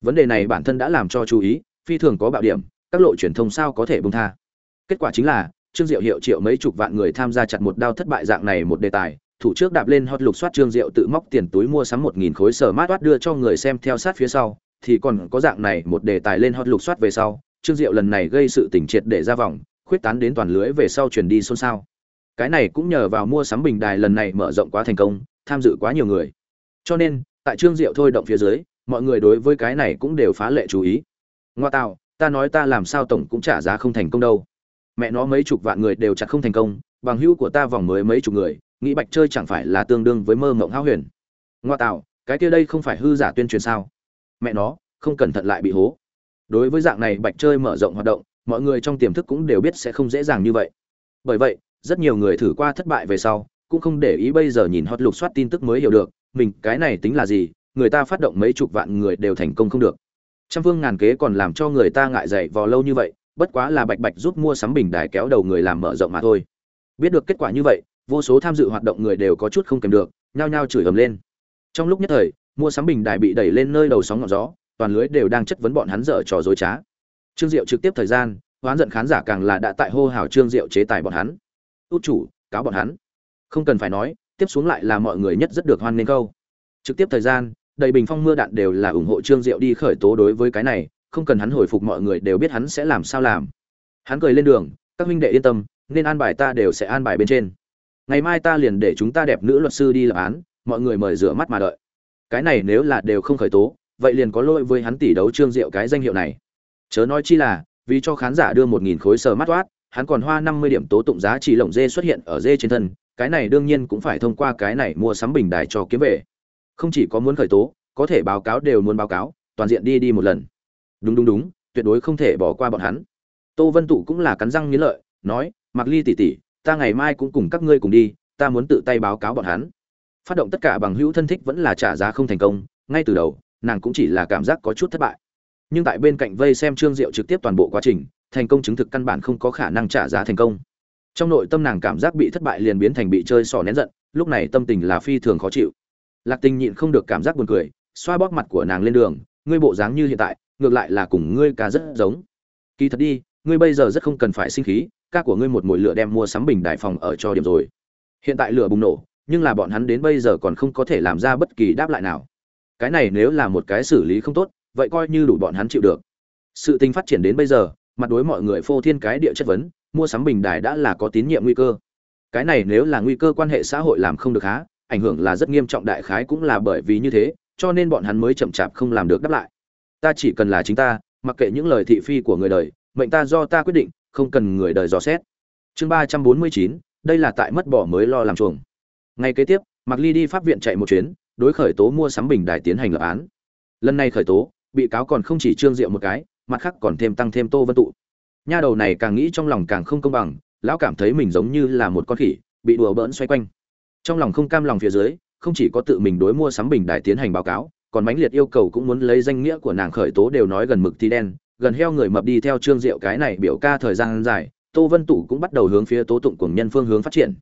Vấn đề này bản thân đã làm cho chú ý, phi thường có bạo điểm, các lộ truyền thông sao có thể bông tha. Kết quả chính là, trương diệu hiệu triệu mấy chục vạn người tham gia chặt một đao thất bại dạng này một đề tài thủ trước đạp lên hot lục soát trương diệu tự móc tiền túi mua sắm một nghìn khối sở mát toát đưa cho người xem theo sát phía sau, thì còn có dạng này một đề tài lên hot lục soát về sau, trương diệu lần này gây sự tỉnh triệt để ra vòng, khuyết tán đến toàn lưới về sau truyền đi xôn xao. Cái này cũng nhờ vào mua sắm bình đài lần này mở rộng quá thành công, tham dự quá nhiều người. Cho nên, tại trương diệu thôi động phía dưới, mọi người đối với cái này cũng đều phá lệ chú ý. Ngoa tạo, ta nói ta làm sao tổng cũng trả giá không thành công đâu. Mẹ nó mấy chục vạn người đều chặt không thành công, bằng hữu của ta vòng mới mấy chục người nghĩ bạch chơi chẳng phải là tương đương với mơ mộng hão huyền. Ngoa tạo, cái kia đây không phải hư giả tuyên truyền sao? Mẹ nó, không cẩn thận lại bị hố. Đối với dạng này bạch chơi mở rộng hoạt động, mọi người trong tiềm thức cũng đều biết sẽ không dễ dàng như vậy. Bởi vậy, rất nhiều người thử qua thất bại về sau, cũng không để ý bây giờ nhìn hot lục soát tin tức mới hiểu được, mình cái này tính là gì, người ta phát động mấy chục vạn người đều thành công không được. Trăm phương ngàn kế còn làm cho người ta ngại dậy vò lâu như vậy, bất quá là bạch bạch giúp mua sắm bình đài kéo đầu người làm mở rộng mà thôi. Biết được kết quả như vậy vô số tham dự hoạt động người đều có chút không kèm được, nhao nhao chửi ầm lên. Trong lúc nhất thời, mua sắm bình đài bị đẩy lên nơi đầu sóng ngọn gió, toàn lưới đều đang chất vấn bọn hắn dở trò dối trá. Trương diệu trực tiếp thời gian, hoán giận khán giả càng là đã tại hô hào trương diệu chế tài bọn hắn. Út chủ, cáo bọn hắn. Không cần phải nói, tiếp xuống lại là mọi người nhất rất được hoan nghênh câu. Trực tiếp thời gian, đầy bình phong mưa đạn đều là ủng hộ trương diệu đi khởi tố đối với cái này, không cần hắn hồi phục mọi người đều biết hắn sẽ làm sao làm. Hắn cười lên đường, các huynh đệ yên tâm, nên an bài ta đều sẽ an bài bên trên ngày mai ta liền để chúng ta đẹp nữ luật sư đi lập án, mọi người mời rửa mắt mà đợi. Cái này nếu là đều không khởi tố, vậy liền có lỗi với hắn tỷ đấu trương diệu cái danh hiệu này. Chớ nói chi là, vì cho khán giả đưa một nghìn khối sờ mắt toát, hắn còn hoa năm mươi điểm tố tụng giá trị lồng dê xuất hiện ở dê trên thân, cái này đương nhiên cũng phải thông qua cái này mua sắm bình đài cho kiếm về. Không chỉ có muốn khởi tố, có thể báo cáo đều muốn báo cáo, toàn diện đi đi một lần. Đúng đúng đúng, tuyệt đối không thể bỏ qua bọn hắn. Tô vân tụ cũng là cắn răng nghĩ lợi, nói mặc ly tỉ tỉ ta ngày mai cũng cùng các ngươi cùng đi, ta muốn tự tay báo cáo bọn hắn. Phát động tất cả bằng hữu thân thích vẫn là trả giá không thành công, ngay từ đầu, nàng cũng chỉ là cảm giác có chút thất bại. Nhưng tại bên cạnh vây xem trương diệu trực tiếp toàn bộ quá trình, thành công chứng thực căn bản không có khả năng trả giá thành công. Trong nội tâm nàng cảm giác bị thất bại liền biến thành bị chơi sò nén giận, lúc này tâm tình là phi thường khó chịu. Lạc tình nhịn không được cảm giác buồn cười, xoa bóp mặt của nàng lên đường, ngươi bộ dáng như hiện tại, ngược lại là cùng ngươi ca rất giống. Kỳ thật đi, ngươi bây giờ rất không cần phải sinh khí ca của ngươi một mồi lửa đem mua sắm bình đại phòng ở cho điểm rồi. Hiện tại lửa bùng nổ, nhưng là bọn hắn đến bây giờ còn không có thể làm ra bất kỳ đáp lại nào. Cái này nếu là một cái xử lý không tốt, vậy coi như đủ bọn hắn chịu được. Sự tình phát triển đến bây giờ, mặt đối mọi người phô thiên cái địa chất vấn, mua sắm bình đài đã là có tín nhiệm nguy cơ. Cái này nếu là nguy cơ quan hệ xã hội làm không được há, ảnh hưởng là rất nghiêm trọng đại khái cũng là bởi vì như thế, cho nên bọn hắn mới chậm chạp không làm được đáp lại. Ta chỉ cần là chính ta, mặc kệ những lời thị phi của người đời, mệnh ta do ta quyết định không cần người đời dò xét. Chương ba trăm bốn mươi chín, đây là tại mất bỏ mới lo làm chuồng. Ngay kế tiếp mặc ly đi pháp viện chạy một chuyến, đối khởi tố mua sắm bình đài tiến hành lập án. Lần này khởi tố, bị cáo còn không chỉ trương diệu một cái, mặt khác còn thêm tăng thêm tô vân tụ. Nha đầu này càng nghĩ trong lòng càng không công bằng, lão cảm thấy mình giống như là một con khỉ, bị đùa bỡn xoay quanh. Trong lòng không cam lòng phía dưới, không chỉ có tự mình đối mua sắm bình đài tiến hành báo cáo, còn mãnh liệt yêu cầu cũng muốn lấy danh nghĩa của nàng khởi tố đều nói gần mực thì đen gần heo người mập đi theo trương diệu cái này biểu ca thời gian dài, tô vân tụ cũng bắt đầu hướng phía tố tụng cùng nhân phương hướng phát triển.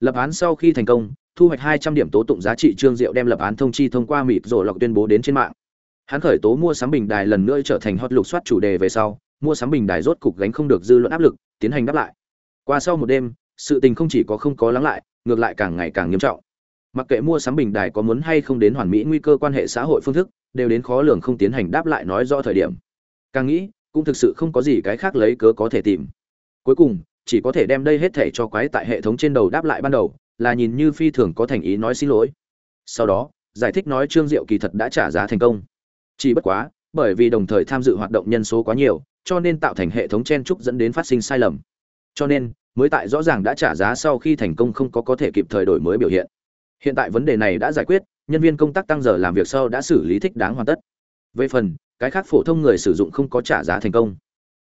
Lập án sau khi thành công, thu hoạch hai trăm điểm tố tụng giá trị, trương diệu đem lập án thông chi thông qua mịt rồi lọc tuyên bố đến trên mạng. Hắn khởi tố mua sắm bình đài lần nữa trở thành hot lục soát chủ đề về sau, mua sắm bình đài rốt cục gánh không được dư luận áp lực, tiến hành đáp lại. Qua sau một đêm, sự tình không chỉ có không có lắng lại, ngược lại càng ngày càng nghiêm trọng. Mặc kệ mua sắm bình đài có muốn hay không đến hoàn mỹ nguy cơ quan hệ xã hội phương thức, đều đến khó lường không tiến hành đáp lại nói rõ thời điểm càng nghĩ, cũng thực sự không có gì cái khác lấy cớ có thể tìm. Cuối cùng, chỉ có thể đem đây hết thể cho quái tại hệ thống trên đầu đáp lại ban đầu, là nhìn như phi thường có thành ý nói xin lỗi. Sau đó, giải thích nói trương diệu kỳ thật đã trả giá thành công. Chỉ bất quá, bởi vì đồng thời tham dự hoạt động nhân số quá nhiều, cho nên tạo thành hệ thống chen trúc dẫn đến phát sinh sai lầm. Cho nên, mới tại rõ ràng đã trả giá sau khi thành công không có có thể kịp thời đổi mới biểu hiện. Hiện tại vấn đề này đã giải quyết, nhân viên công tác tăng giờ làm việc sau đã xử lý thích đáng hoàn tất về phần, cái khác phổ thông người sử dụng không có trả giá thành công.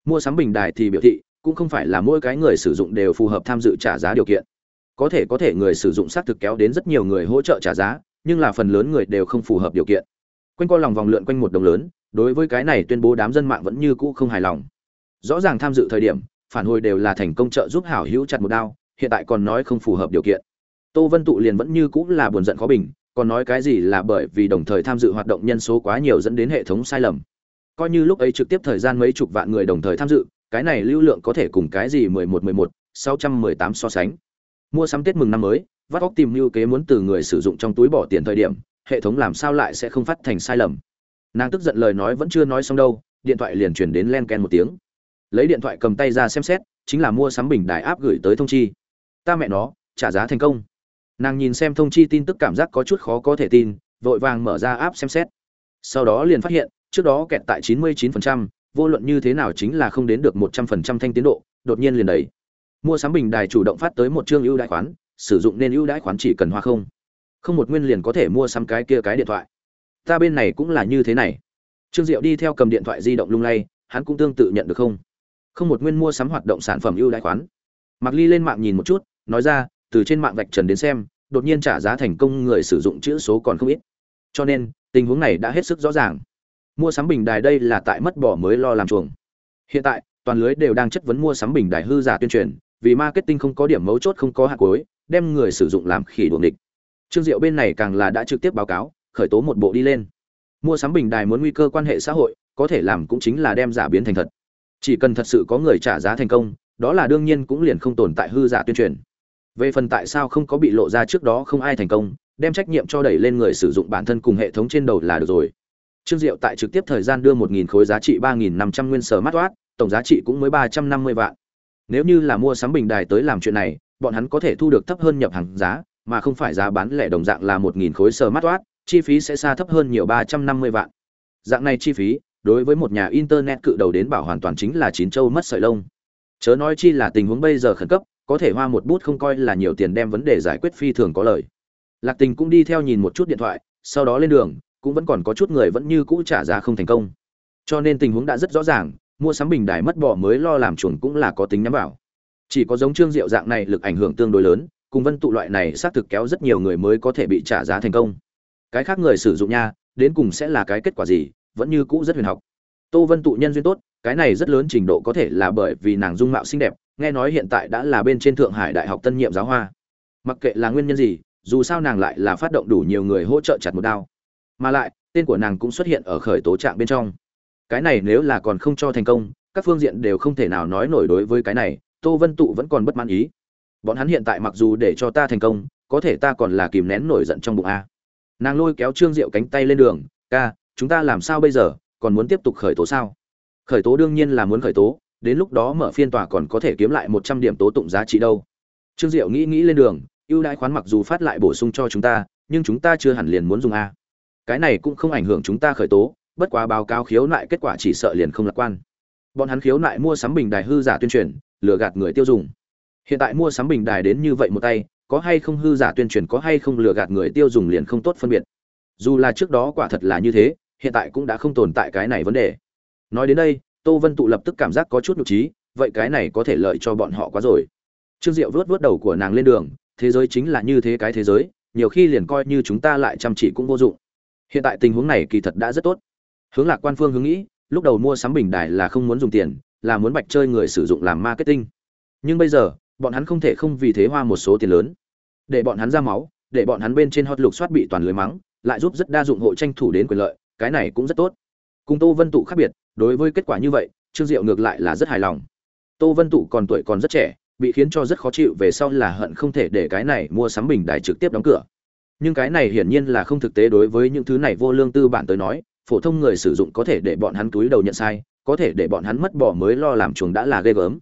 Mua sắm bình đài thì biểu thị, cũng không phải là mỗi cái người sử dụng đều phù hợp tham dự trả giá điều kiện. Có thể có thể người sử dụng xác thực kéo đến rất nhiều người hỗ trợ trả giá, nhưng là phần lớn người đều không phù hợp điều kiện. Quanh co lòng vòng lượn quanh một đồng lớn, đối với cái này tuyên bố đám dân mạng vẫn như cũ không hài lòng. Rõ ràng tham dự thời điểm, phản hồi đều là thành công trợ giúp hảo hữu chặt một đao, hiện tại còn nói không phù hợp điều kiện. Tô vân tụ liền vẫn như cũ là buồn giận khó bình còn nói cái gì là bởi vì đồng thời tham dự hoạt động nhân số quá nhiều dẫn đến hệ thống sai lầm. Coi như lúc ấy trực tiếp thời gian mấy chục vạn người đồng thời tham dự, cái này lưu lượng có thể cùng cái gì mười một mười một, sáu trăm mười tám so sánh. Mua sắm tết mừng năm mới, vắt óc tìm lưu kế muốn từ người sử dụng trong túi bỏ tiền thời điểm, hệ thống làm sao lại sẽ không phát thành sai lầm? Nàng tức giận lời nói vẫn chưa nói xong đâu, điện thoại liền chuyển đến len ken một tiếng. Lấy điện thoại cầm tay ra xem xét, chính là mua sắm bình đài áp gửi tới thông chi. Ta mẹ nó, trả giá thành công nàng nhìn xem thông chi tin tức cảm giác có chút khó có thể tin vội vàng mở ra áp xem xét. Sau đó liền phát hiện trước đó kẹt tại 99%, vô luận như thế nào chính là không đến được 100% thanh tiến độ đột nhiên liền đẩy. Mua sắm bình đài chủ động phát tới một chương ưu đãi khoán sử dụng nên ưu đãi khoán chỉ cần hoa không. Không một nguyên liền có thể mua sắm cái kia cái điện thoại. Ta bên này cũng là như thế này. Trương diệu đi theo cầm điện thoại di động lung lay hắn cũng tương tự nhận được không. Không một nguyên mua sắm hoạt động sản phẩm ưu đãi khoán. Mặc ly lên mạng nhìn một chút nói ra từ trên mạng vạch trần đến xem, đột nhiên trả giá thành công người sử dụng chữ số còn không ít. Cho nên, tình huống này đã hết sức rõ ràng. Mua sắm bình đài đây là tại mất bỏ mới lo làm chuồng. Hiện tại, toàn lưới đều đang chất vấn mua sắm bình đài hư giả tuyên truyền, vì marketing không có điểm mấu chốt không có hạt cuối, đem người sử dụng làm khỉ đuồng địch. Trương diệu bên này càng là đã trực tiếp báo cáo, khởi tố một bộ đi lên. Mua sắm bình đài muốn nguy cơ quan hệ xã hội, có thể làm cũng chính là đem giả biến thành thật. Chỉ cần thật sự có người trả giá thành công, đó là đương nhiên cũng liền không tồn tại hư giả tuyên truyền về phần tại sao không có bị lộ ra trước đó không ai thành công, đem trách nhiệm cho đẩy lên người sử dụng bản thân cùng hệ thống trên đầu là được rồi. Trương diệu tại trực tiếp thời gian đưa một nghìn khối giá trị ba nghìn năm trăm nguyên sở mát toát, tổng giá trị cũng mới ba trăm năm mươi vạn. Nếu như là mua sắm bình đài tới làm chuyện này, bọn hắn có thể thu được thấp hơn nhập hàng giá, mà không phải giá bán lẻ đồng dạng là một nghìn khối sở mát toát, chi phí sẽ xa thấp hơn nhiều ba trăm năm mươi vạn. Dạng này chi phí, đối với một nhà internet cự đầu đến bảo hoàn toàn chính là chín châu mất sợi lông. Chớ nói chi là tình huống bây giờ khẩn cấp có thể hoa một bút không coi là nhiều tiền đem vấn đề giải quyết phi thường có lời. Lạc tình cũng đi theo nhìn một chút điện thoại, sau đó lên đường, cũng vẫn còn có chút người vẫn như cũ trả giá không thành công. Cho nên tình huống đã rất rõ ràng, mua sắm bình đài mất bỏ mới lo làm chuồn cũng là có tính nhắm vào. Chỉ có giống trương diệu dạng này lực ảnh hưởng tương đối lớn, cùng vân tụ loại này xác thực kéo rất nhiều người mới có thể bị trả giá thành công. Cái khác người sử dụng nha, đến cùng sẽ là cái kết quả gì, vẫn như cũ rất huyền học. Tô vân tụ nhân duyên tốt, cái này rất lớn trình độ có thể là bởi vì nàng dung mạo xinh đẹp nghe nói hiện tại đã là bên trên thượng hải đại học tân nhiệm giáo hoa. Mặc kệ là nguyên nhân gì, dù sao nàng lại là phát động đủ nhiều người hỗ trợ chặt một đao. Mà lại, tên của nàng cũng xuất hiện ở khởi tố trạng bên trong. Cái này nếu là còn không cho thành công, các phương diện đều không thể nào nói nổi đối với cái này, tô vân tụ vẫn còn bất mãn ý. Bọn hắn hiện tại mặc dù để cho ta thành công, có thể ta còn là kìm nén nổi giận trong bụng a. Nàng lôi kéo trương diệu cánh tay lên đường, ca, chúng ta làm sao bây giờ? Còn muốn tiếp tục khởi tố sao? Khởi tố đương nhiên là muốn khởi tố đến lúc đó mở phiên tòa còn có thể kiếm lại một trăm điểm tố tụng giá trị đâu. Trương diệu nghĩ nghĩ lên đường, ưu đãi khoán mặc dù phát lại bổ sung cho chúng ta, nhưng chúng ta chưa hẳn liền muốn dùng a. Cái này cũng không ảnh hưởng chúng ta khởi tố, bất quá báo cáo khiếu nại kết quả chỉ sợ liền không lạc quan. Bọn hắn khiếu nại mua sắm bình đài hư giả tuyên truyền, lừa gạt người tiêu dùng. Hiện tại mua sắm bình đài đến như vậy một tay, có hay không hư giả tuyên truyền có hay không lừa gạt người tiêu dùng liền không tốt phân biệt. Dù là trước đó quả thật là như thế, hiện tại cũng đã không tồn tại cái này vấn đề. Nói đến đây tô vân tụ lập tức cảm giác có chút nhục trí, vậy cái này có thể lợi cho bọn họ quá rồi. Trương diệu vớt vớt đầu của nàng lên đường, thế giới chính là như thế cái thế giới, nhiều khi liền coi như chúng ta lại chăm chỉ cũng vô dụng. Hiện tại tình huống này kỳ thật đã rất tốt. Hướng lạc quan phương hướng nghĩ, lúc đầu mua sắm bình đài là không muốn dùng tiền, là muốn bạch chơi người sử dụng làm marketing. Nhưng bây giờ, bọn hắn không thể không vì thế hoa một số tiền lớn. Để bọn hắn ra máu, để bọn hắn bên trên hot lục soát bị toàn lưới mắng, lại giúp rất đa dụng hộ tranh thủ đến quyền lợi, cái này cũng rất tốt. Cùng tô vân tụ khác biệt đối với kết quả như vậy, trương diệu ngược lại là rất hài lòng. Tô vân tụ còn tuổi còn rất trẻ, bị khiến cho rất khó chịu về sau là hận không thể để cái này mua sắm bình đài trực tiếp đóng cửa. Nhưng cái này hiển nhiên là không thực tế đối với những thứ này vô lương tư bản tới nói, phổ thông người sử dụng có thể để bọn hắn túi đầu nhận sai, có thể để bọn hắn mất bỏ mới lo làm chuồng đã là ghê gớm.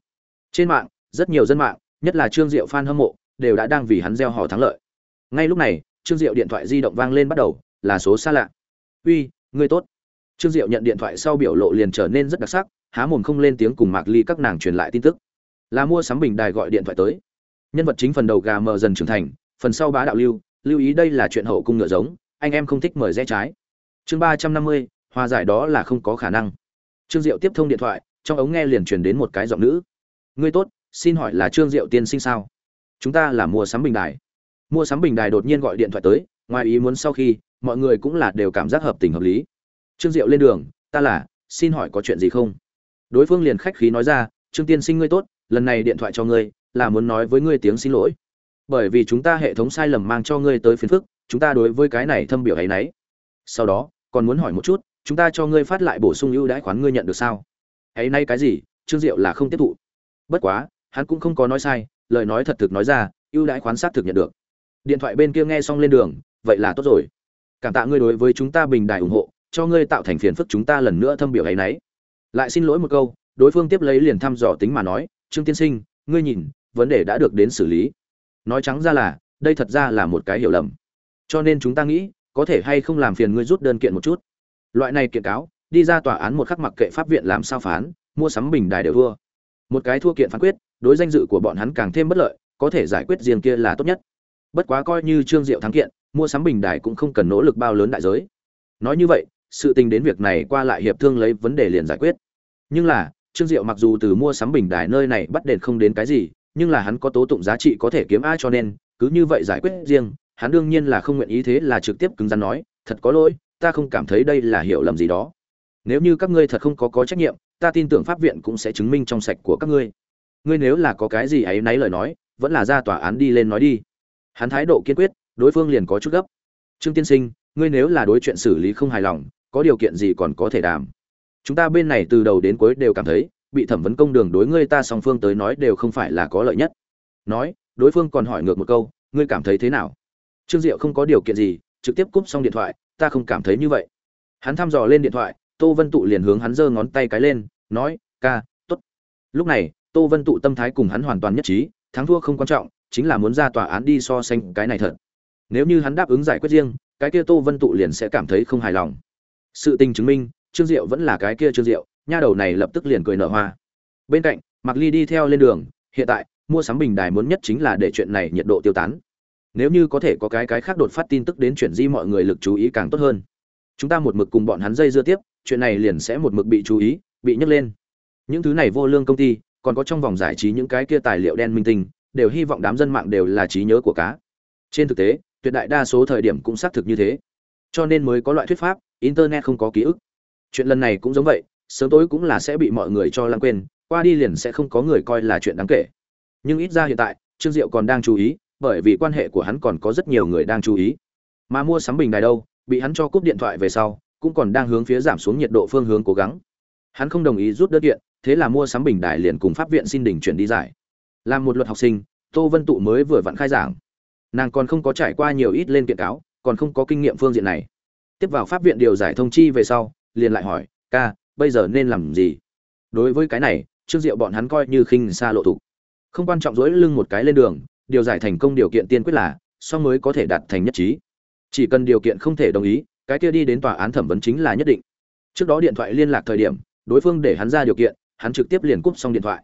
Trên mạng, rất nhiều dân mạng, nhất là trương diệu fan hâm mộ, đều đã đang vì hắn gieo hò thắng lợi. Ngay lúc này, trương diệu điện thoại di động vang lên bắt đầu, là số xa lạ. Uy, ngươi tốt trương diệu nhận điện thoại sau biểu lộ liền trở nên rất đặc sắc, há mồm không lên tiếng cùng mạc ly các nàng truyền lại tin tức. Là mua sắm bình đài gọi điện thoại tới. Nhân vật chính phần đầu gà mờ dần trưởng thành, phần sau bá đạo lưu lưu ý đây là chuyện hậu cung ngựa giống, anh em không thích mời rẽ trái. Chương ba trăm năm mươi, hòa giải đó là không có khả năng. Trương diệu tiếp thông điện thoại, trong ống nghe liền truyền đến một cái giọng nữ. Ngươi tốt, xin hỏi là trương diệu tiên sinh sao? Chúng ta là mua sắm bình đài. Mua sắm bình đài đột nhiên gọi điện thoại tới, ngoài ý muốn sau khi, mọi người cũng là đều cảm giác hợp tình hợp lý trương diệu lên đường, ta là, xin hỏi có chuyện gì không? Đối phương liền khách khí nói ra, trương tiên sinh ngươi tốt, lần này điện thoại cho ngươi, là muốn nói với ngươi tiếng xin lỗi. Bởi vì chúng ta hệ thống sai lầm mang cho ngươi tới phiền phức, chúng ta đối với cái này thâm biểu hay nấy. Sau đó, còn muốn hỏi một chút, chúng ta cho ngươi phát lại bổ sung ưu đãi khoán ngươi nhận được sao? Hay nay cái gì, trương diệu là không tiếp thụ. Bất quá, hắn cũng không có nói sai, lời nói thật thực nói ra, ưu đãi khoán xác thực nhận được. Điện thoại bên kia nghe xong lên đường, vậy là tốt rồi. Cảm tạ ngươi đối với chúng ta bình đại ủng hộ cho ngươi tạo thành phiền phức chúng ta lần nữa thâm biểu ấy nấy. Lại xin lỗi một câu, đối phương tiếp lấy liền thăm dò tính mà nói, trương tiên sinh, ngươi nhìn, vấn đề đã được đến xử lý. Nói trắng ra là, đây thật ra là một cái hiểu lầm. Cho nên chúng ta nghĩ, có thể hay không làm phiền ngươi rút đơn kiện một chút. Loại này kiện cáo, đi ra tòa án một khắc mặc kệ pháp viện làm sao phán, mua sắm bình đài đều thua. Một cái thua kiện phán quyết, đối danh dự của bọn hắn càng thêm bất lợi, có thể giải quyết riêng kia là tốt nhất. Bất quá coi như trương diệu thắng kiện, mua sắm bình đài cũng không cần nỗ lực bao lớn đại giới. Nói như vậy sự tình đến việc này qua lại hiệp thương lấy vấn đề liền giải quyết. Nhưng là, trương diệu mặc dù từ mua sắm bình đài nơi này bắt đền không đến cái gì, nhưng là hắn có tố tụng giá trị có thể kiếm ai cho nên, cứ như vậy giải quyết riêng, hắn đương nhiên là không nguyện ý thế là trực tiếp cứng rắn nói, thật có lỗi, ta không cảm thấy đây là hiểu lầm gì đó. Nếu như các ngươi thật không có có trách nhiệm, ta tin tưởng pháp viện cũng sẽ chứng minh trong sạch của các ngươi. Ngươi nếu là có cái gì ấy nấy lời nói, vẫn là ra tòa án đi lên nói đi. Hắn thái độ kiên quyết, đối phương liền có chút gấp. Trương tiên sinh, ngươi nếu là đối chuyện xử lý không hài lòng có điều kiện gì còn có thể đàm. Chúng ta bên này từ đầu đến cuối đều cảm thấy, bị thẩm vấn công đường đối ngươi ta song phương tới nói đều không phải là có lợi nhất. Nói, đối phương còn hỏi ngược một câu, ngươi cảm thấy thế nào? Trương diệu không có điều kiện gì, trực tiếp cúp xong điện thoại, ta không cảm thấy như vậy. Hắn thăm dò lên điện thoại, tô vân tụ liền hướng hắn giơ ngón tay cái lên, nói, ca t ố t lúc này, tô vân tụ tâm thái cùng hắn hoàn toàn nhất trí, thắng thua không quan trọng, chính là muốn ra tòa án đi so sánh cái này thật. Nếu như hắn đáp ứng giải quyết riêng, cái kia tô vân tụ liền sẽ cảm thấy không hài lòng sự tình chứng minh, trương diệu vẫn là cái kia trương diệu, nha đầu này lập tức liền cười nở hoa. Bên cạnh, mạc ly đi theo lên đường, hiện tại, mua sắm bình đài muốn nhất chính là để chuyện này nhiệt độ tiêu tán. Nếu như có thể có cái cái khác đột phát tin tức đến chuyển di mọi người lực chú ý càng tốt hơn. Chúng ta một mực cùng bọn hắn dây dưa tiếp, chuyện này liền sẽ một mực bị chú ý, bị nhấc lên. Những thứ này vô lương công ty, còn có trong vòng giải trí những cái kia tài liệu đen minh tinh, đều hy vọng đám dân mạng đều là trí nhớ của cá. Trên thực tế, tuyệt đại đa số thời điểm cũng xác thực như thế cho nên mới có loại thuyết pháp, internet không có ký ức. Chuyện lần này cũng giống vậy, sớm tối cũng là sẽ bị mọi người cho lãng quên, qua đi liền sẽ không có người coi là chuyện đáng kể. Nhưng ít ra hiện tại, trương diệu còn đang chú ý, bởi vì quan hệ của hắn còn có rất nhiều người đang chú ý. Mà mua sắm bình đài đâu, bị hắn cho cúp điện thoại về sau, cũng còn đang hướng phía giảm xuống nhiệt độ phương hướng cố gắng. Hắn không đồng ý rút đơn kiện, thế là mua sắm bình đài liền cùng pháp viện xin đình chuyển đi giải. Làm một luật học sinh, tô vân tụ mới vừa vặn khai giảng. Nàng còn không có trải qua nhiều ít lên kiện cáo còn không có kinh nghiệm phương diện này. Tiếp vào pháp viện điều giải thông chi về sau, liền lại hỏi, ca, bây giờ nên làm gì? Đối với cái này, trương diệu bọn hắn coi như khinh xa lộ thủ. Không quan trọng dỗi lưng một cái lên đường, điều giải thành công điều kiện tiên quyết là song mới có thể đạt thành nhất trí. Chỉ cần điều kiện không thể đồng ý, cái kia đi đến tòa án thẩm vấn chính là nhất định. Trước đó điện thoại liên lạc thời điểm, đối phương để hắn ra điều kiện, hắn trực tiếp liền cúp xong điện thoại.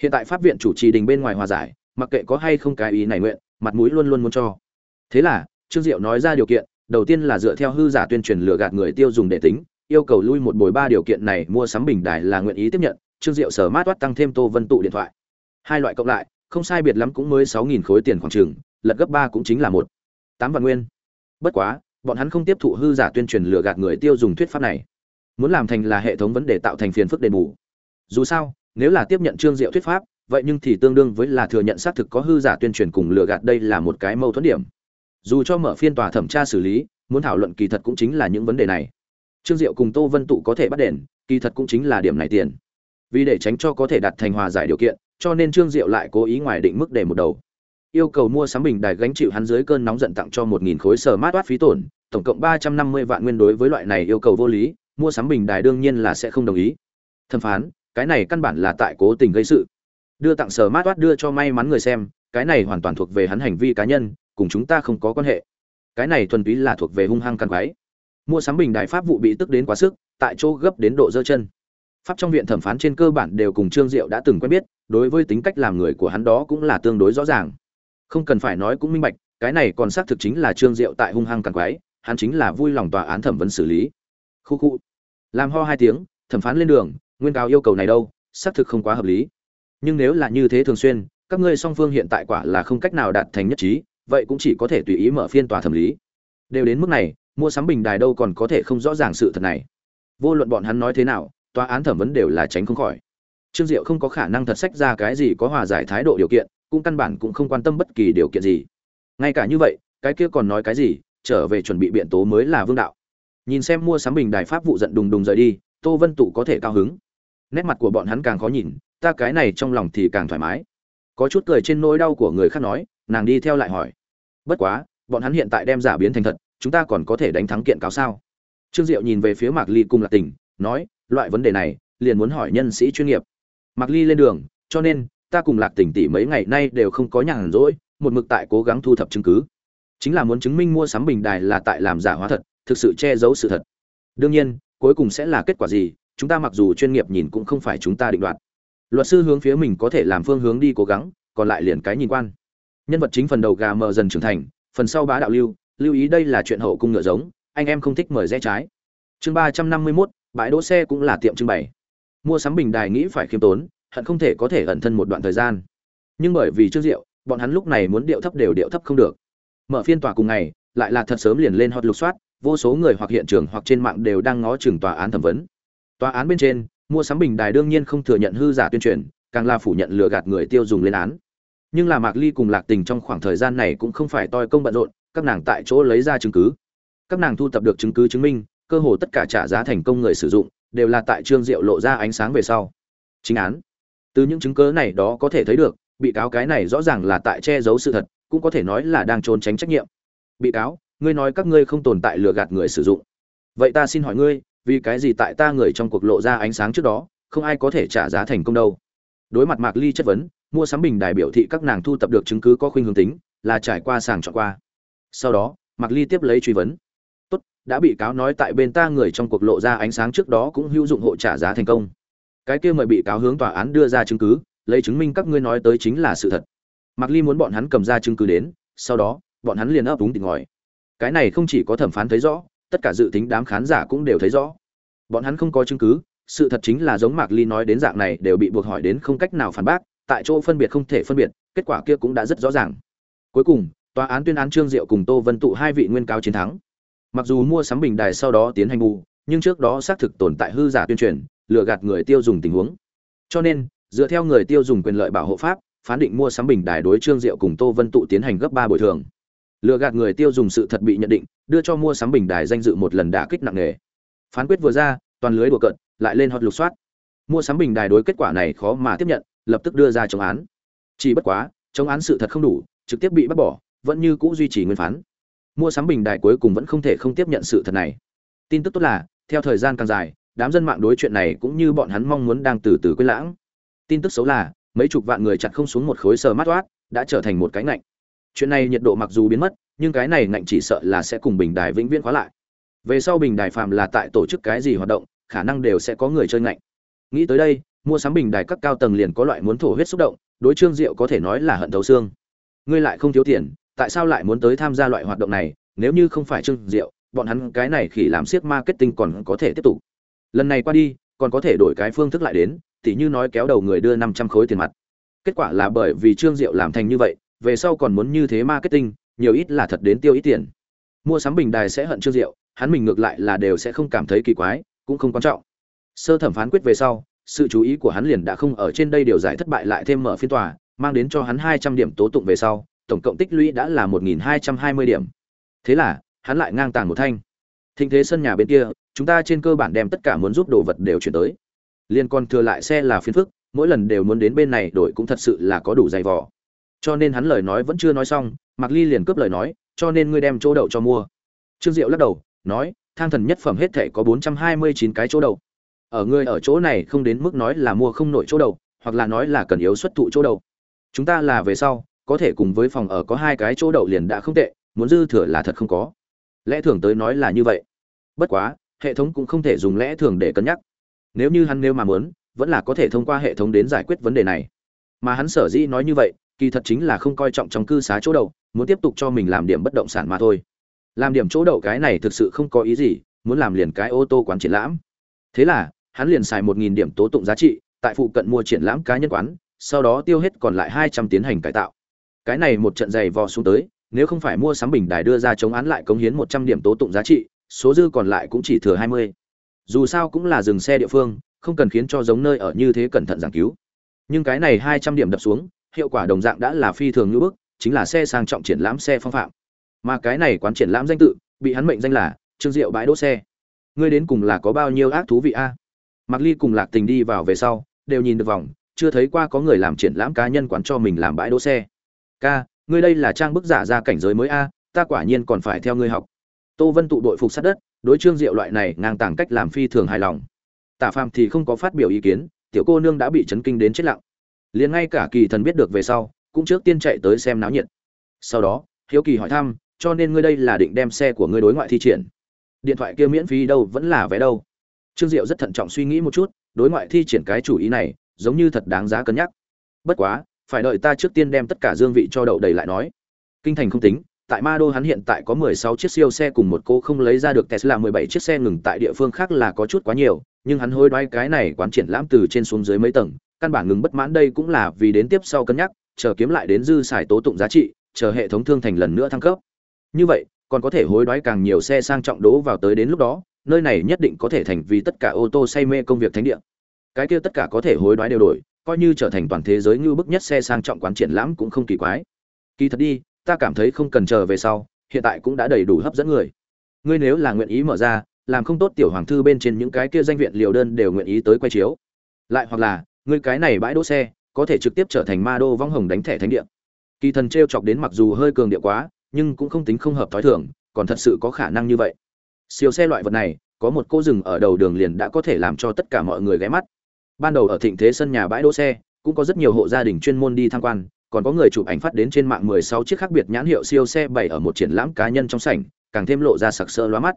Hiện tại pháp viện chủ trì đình bên ngoài hòa giải, mặc kệ có hay không cái ý này nguyện, mặt mũi luôn luôn muốn cho. Thế là trương diệu nói ra điều kiện, đầu tiên là dựa theo hư giả tuyên truyền lừa gạt người tiêu dùng để tính, yêu cầu lui một bồi ba điều kiện này, mua sắm bình đài là nguyện ý tiếp nhận, trương diệu sở mát toát tăng thêm tô vân tụ điện thoại. Hai loại cộng lại, không sai biệt lắm cũng mới sáu nghìn khối tiền khoảng trường lật gấp ba cũng chính là một. Tám vạn nguyên. Bất quá, bọn hắn không tiếp thụ hư giả tuyên truyền lừa gạt người tiêu dùng thuyết pháp này. Muốn làm thành là hệ thống vấn đề tạo thành phiền phức đền bù. Dù sao, nếu là tiếp nhận trương diệu thuyết pháp, vậy nhưng thì tương đương với là thừa nhận xác thực có hư giả tuyên truyền cùng lừa gạt đây là một cái mâu thuẫn điểm dù cho mở phiên tòa thẩm tra xử lý, muốn thảo luận kỳ thật cũng chính là những vấn đề này. Trương diệu cùng tô vân tụ có thể bắt đền, kỳ thật cũng chính là điểm này tiền. Vì để tránh cho có thể đặt thành hòa giải điều kiện, cho nên trương diệu lại cố ý ngoài định mức để một đầu. Yêu cầu mua sắm bình đài gánh chịu hắn dưới cơn nóng giận tặng cho một nghìn khối sờ mát toát phí tổn, tổng cộng ba trăm năm mươi vạn nguyên đối với loại này yêu cầu vô lý, mua sắm bình đài đương nhiên là sẽ không đồng ý. Thẩm phán, cái này căn bản là tại cố tình gây sự. Đưa tặng sờ mát toát đưa cho may mắn người xem, cái này hoàn toàn thuộc về hắn hành vi cá nhân cùng chúng ta không có quan hệ. Cái này thuần túy là thuộc về hung hăng căn quái. Mua sắm bình đại pháp vụ bị tức đến quá sức, tại chỗ gấp đến độ dơ chân. Pháp trong viện thẩm phán trên cơ bản đều cùng trương diệu đã từng quen biết, đối với tính cách làm người của hắn đó cũng là tương đối rõ ràng. Không cần phải nói cũng minh bạch, cái này còn xác thực chính là trương diệu tại hung hăng càng quái, hắn chính là vui lòng tòa án thẩm vấn xử lý. Khu khu. Làm ho hai tiếng, thẩm phán lên đường, nguyên cáo yêu cầu này đâu, xác thực không quá hợp lý. Nhưng nếu là như thế thường xuyên, các ngươi song phương hiện tại quả là không cách nào đạt thành nhất trí vậy cũng chỉ có thể tùy ý mở phiên tòa thẩm lý. Đều đến mức này, mua sắm bình đài đâu còn có thể không rõ ràng sự thật này. Vô luận bọn hắn nói thế nào, tòa án thẩm vấn đều là tránh không khỏi. Trương diệu không có khả năng thật sách ra cái gì có hòa giải thái độ điều kiện, cũng căn bản cũng không quan tâm bất kỳ điều kiện gì. Ngay cả như vậy, cái kia còn nói cái gì, trở về chuẩn bị biện tố mới là vương đạo. Nhìn xem mua sắm bình đài pháp vụ giận đùng đùng rời đi, tô vân tụ có thể cao hứng. Nét mặt của bọn hắn càng khó nhìn, ta cái này trong lòng thì càng thoải mái. Có chút cười trên nỗi đau của người khác nói nàng đi theo lại hỏi. Bất quá, bọn hắn hiện tại đem giả biến thành thật, chúng ta còn có thể đánh thắng kiện cáo sao? Trương diệu nhìn về phía mạc ly cung lạc tình, nói, loại vấn đề này, liền muốn hỏi nhân sĩ chuyên nghiệp. Mạc ly lên đường, cho nên, ta cùng lạc tình tỷ mấy ngày nay đều không có nhàn rỗi, một mực tại cố gắng thu thập chứng cứ. Chính là muốn chứng minh mua sắm bình đài là tại làm giả hóa thật, thực sự che giấu sự thật. Đương nhiên, cuối cùng sẽ là kết quả gì, chúng ta mặc dù chuyên nghiệp nhìn cũng không phải chúng ta định đoạt. Luật sư hướng phía mình có thể làm phương hướng đi cố gắng, còn lại liền cái nhìn quan nhân vật chính phần đầu gà mờ dần trưởng thành, phần sau bá đạo lưu lưu ý đây là chuyện hậu cung ngựa giống, anh em không thích mời rẽ trái. Chương ba trăm năm mươi mốt, bãi đỗ xe cũng là tiệm trưng bày. Mua sắm bình đài nghĩ phải khiêm tốn, hận không thể có thể ẩn thân một đoạn thời gian. Nhưng bởi vì trước rượu, bọn hắn lúc này muốn điệu thấp đều điệu thấp không được. Mở phiên tòa cùng ngày, lại là thật sớm liền lên hot lục soát, vô số người hoặc hiện trường hoặc trên mạng đều đang ngó chừng tòa án thẩm vấn. Tòa án bên trên, mua sắm bình đài đương nhiên không thừa nhận hư giả tuyên truyền, càng là phủ nhận lừa gạt người tiêu dùng lên án nhưng là mạc ly cùng lạc tình trong khoảng thời gian này cũng không phải toi công bận rộn, các nàng tại chỗ lấy ra chứng cứ. Các nàng thu thập được chứng cứ chứng minh, cơ hồ tất cả trả giá thành công người sử dụng, đều là tại trương diệu lộ ra ánh sáng về sau. Chính án. Từ những chứng cứ này đó có thể thấy được, bị cáo cái này rõ ràng là tại che giấu sự thật, cũng có thể nói là đang trốn tránh trách nhiệm. Bị cáo, ngươi nói các ngươi không tồn tại lừa gạt người sử dụng. Vậy ta xin hỏi ngươi, vì cái gì tại ta người trong cuộc lộ ra ánh sáng trước đó, không ai có thể trả giá thành công đâu? Đối mặt mạc ly chất vấn mua sắm bình đài biểu thị các nàng thu tập được chứng cứ có khuynh hướng tính, là trải qua sàng chọn qua. Sau đó, mạc ly tiếp lấy truy vấn. Tốt, đã bị cáo nói tại bên ta người trong cuộc lộ ra ánh sáng trước đó cũng hữu dụng hộ trả giá thành công. Cái kia mời bị cáo hướng tòa án đưa ra chứng cứ, lấy chứng minh các ngươi nói tới chính là sự thật. Mạc ly muốn bọn hắn cầm ra chứng cứ đến, sau đó, bọn hắn liền ấp úng tỉnh ngồi. cái này không chỉ có thẩm phán thấy rõ, tất cả dự tính đám khán giả cũng đều thấy rõ. Bọn hắn không có chứng cứ, sự thật chính là giống mạc ly nói đến dạng này đều bị buộc hỏi đến không cách nào phản bác tại chỗ phân biệt không thể phân biệt, kết quả kia cũng đã rất rõ ràng. Cuối cùng, tòa án tuyên án trương diệu cùng tô vân tụ hai vị nguyên cáo chiến thắng. Mặc dù mua sắm bình đài sau đó tiến hành bù, nhưng trước đó xác thực tồn tại hư giả tuyên truyền, lừa gạt người tiêu dùng tình huống. Cho nên, dựa theo người tiêu dùng quyền lợi bảo hộ pháp, phán định mua sắm bình đài đối trương diệu cùng tô vân tụ tiến hành gấp ba bồi thường. Lừa gạt người tiêu dùng sự thật bị nhận định, đưa cho mua sắm bình đài danh dự một lần đả kích nặng nề. Phán quyết vừa ra, toàn lưới đùa cận lại lên hot lục soát. Mua sắm bình đài đối kết quả này khó mà tiếp nhận lập tức đưa ra chống án. Chỉ bất quá, chống án sự thật không đủ, trực tiếp bị bắt bỏ, vẫn như cũ duy trì nguyên phán. Mua sắm bình đài cuối cùng vẫn không thể không tiếp nhận sự thật này. Tin tức tốt là, theo thời gian càng dài, đám dân mạng đối chuyện này cũng như bọn hắn mong muốn đang từ từ quên lãng. Tin tức xấu là, mấy chục vạn người chặt không xuống một khối sờ mát toát, đã trở thành một cái ngạnh. Chuyện này nhiệt độ mặc dù biến mất, nhưng cái này ngạnh chỉ sợ là sẽ cùng bình đài vĩnh viễn khóa lại. Về sau bình đài phạm là tại tổ chức cái gì hoạt động, khả năng đều sẽ có người chơi ngạnh. Nghĩ tới đây mua sắm bình đài các cao tầng liền có loại muốn thổ huyết xúc động, đối trương diệu có thể nói là hận thấu xương. Ngươi lại không thiếu tiền, tại sao lại muốn tới tham gia loại hoạt động này, nếu như không phải trương diệu, bọn hắn cái này khi làm siếc marketing còn có thể tiếp tục. Lần này qua đi, còn có thể đổi cái phương thức lại đến, tỉ như nói kéo đầu người đưa năm trăm khối tiền mặt. Kết quả là bởi vì trương diệu làm thành như vậy, về sau còn muốn như thế marketing, nhiều ít là thật đến tiêu ít tiền. Mua sắm bình đài sẽ hận trương diệu, hắn mình ngược lại là đều sẽ không cảm thấy kỳ quái, cũng không quan trọng. Sơ thẩm phán quyết về sau sự chú ý của hắn liền đã không ở trên đây, điều giải thất bại lại thêm mở phiên tòa, mang đến cho hắn hai trăm điểm tố tụng về sau, tổng cộng tích lũy đã là một nghìn hai trăm hai mươi điểm. Thế là, hắn lại ngang tàng một thanh. Thịnh thế sân nhà bên kia, chúng ta trên cơ bản đem tất cả muốn giúp đồ vật đều chuyển tới. Liên con thừa lại xe là phiên phức, mỗi lần đều muốn đến bên này đổi cũng thật sự là có đủ dày vò. Cho nên hắn lời nói vẫn chưa nói xong, mạc ly liền cướp lời nói, cho nên ngươi đem chỗ đậu cho mua. Trương diệu lắc đầu, nói, thang thần nhất phẩm hết thể có bốn trăm hai mươi chín cái chỗ đậu ở ngươi ở chỗ này không đến mức nói là mua không nổi chỗ đậu hoặc là nói là cần yếu xuất thụ chỗ đậu chúng ta là về sau, có thể cùng với phòng ở có hai cái chỗ đậu liền đã không tệ, muốn dư thừa là thật không có. Lẽ thường tới nói là như vậy. Bất quá, hệ thống cũng không thể dùng lẽ thường để cân nhắc. Nếu như hắn nếu mà muốn, vẫn là có thể thông qua hệ thống đến giải quyết vấn đề này. Mà hắn sở dĩ nói như vậy, kỳ thật chính là không coi trọng trong cư xá chỗ đậu muốn tiếp tục cho mình làm điểm bất động sản mà thôi. Làm điểm chỗ đậu cái này thực sự không có ý gì, muốn làm liền cái ô tô quán triển lãm. Thế là hắn liền xài một nghìn điểm tố tụng giá trị, tại phụ cận mua triển lãm cá nhân quán, sau đó tiêu hết còn lại hai trăm tiến hành cải tạo. Cái này một trận giày vò xuống tới, nếu không phải mua sắm bình đài đưa ra chống án lại cống hiến một trăm điểm tố tụng giá trị, số dư còn lại cũng chỉ thừa hai mươi. Dù sao cũng là dừng xe địa phương, không cần khiến cho giống nơi ở như thế cẩn thận giảng cứu. Nhưng cái này hai trăm điểm đập xuống, hiệu quả đồng dạng đã là phi thường như bức, chính là xe sang trọng triển lãm xe phong phạm. Mà cái này quán triển lãm danh tự, bị hắn mệnh danh là trương diệu bãi đỗ xe. Ngươi đến cùng là có bao nhiêu ác thú vị a? à? Mạc ly cùng lạc tình đi vào về sau, đều nhìn được vòng, chưa thấy qua có người làm triển lãm cá nhân quán cho mình làm bãi đỗ xe. Ca, ngươi đây là trang bức giả ra cảnh giới mới a, ta quả nhiên còn phải theo ngươi học. Tô vân tụ đội phục sát đất, đối trương diệu loại này ngang tàng cách làm phi thường hài lòng. Tả phàm thì không có phát biểu ý kiến, tiểu cô nương đã bị chấn kinh đến chết lặng. Liền ngay cả kỳ thần biết được về sau, cũng trước tiên chạy tới xem náo nhiệt. Sau đó, hiếu kỳ hỏi thăm, cho nên ngươi đây là định đem xe của ngươi đối ngoại thi triển? Điện thoại kia miễn phí đâu, vẫn là vé đâu? Trương diệu rất thận trọng suy nghĩ một chút, đối ngoại thi triển cái chủ ý này, giống như thật đáng giá cân nhắc. Bất quá, phải đợi ta trước tiên đem tất cả dương vị cho đậu đầy lại nói. Kinh thành không tính, tại ma đô hắn hiện tại có 16 chiếc siêu xe cùng một cô không lấy ra được tesla 17 chiếc xe ngừng tại địa phương khác là có chút quá nhiều, nhưng hắn hối đoái cái này quán triển lãm từ trên xuống dưới mấy tầng, căn bản ngừng bất mãn đây cũng là vì đến tiếp sau cân nhắc, chờ kiếm lại đến dư xài tố tụng giá trị, chờ hệ thống thương thành lần nữa thăng cấp. Như vậy, còn có thể hối đoái càng nhiều xe sang trọng đỗ vào tới đến lúc đó nơi này nhất định có thể thành vì tất cả ô tô say mê công việc thánh địa. Cái kia tất cả có thể hối đoái đều đổi, coi như trở thành toàn thế giới như bức nhất xe sang trọng quán triển lãm cũng không kỳ quái. Kỳ thật đi, ta cảm thấy không cần chờ về sau, hiện tại cũng đã đầy đủ hấp dẫn người. Ngươi nếu là nguyện ý mở ra, làm không tốt tiểu hoàng thư bên trên những cái kia danh viện liều đơn đều nguyện ý tới quay chiếu. Lại hoặc là, ngươi cái này bãi đỗ xe, có thể trực tiếp trở thành ma đô vong hồng đánh thẻ thánh địa. Kỳ thần t r e o chọc đến mặc dù hơi cường địa quá, nhưng cũng không tính không hợp thói thường, còn thật sự có khả năng như vậy siêu xe loại vật này, có một cô rừng ở đầu đường liền đã có thể làm cho tất cả mọi người ghé mắt. Ban đầu ở thịnh thế sân nhà bãi đỗ xe, cũng có rất nhiều hộ gia đình chuyên môn đi tham quan, còn có người chụp ảnh phát đến trên mạng 16 chiếc khác biệt nhãn hiệu siêu xe bày ở một triển lãm cá nhân trong sảnh, càng thêm lộ ra sặc sỡ lóa mắt.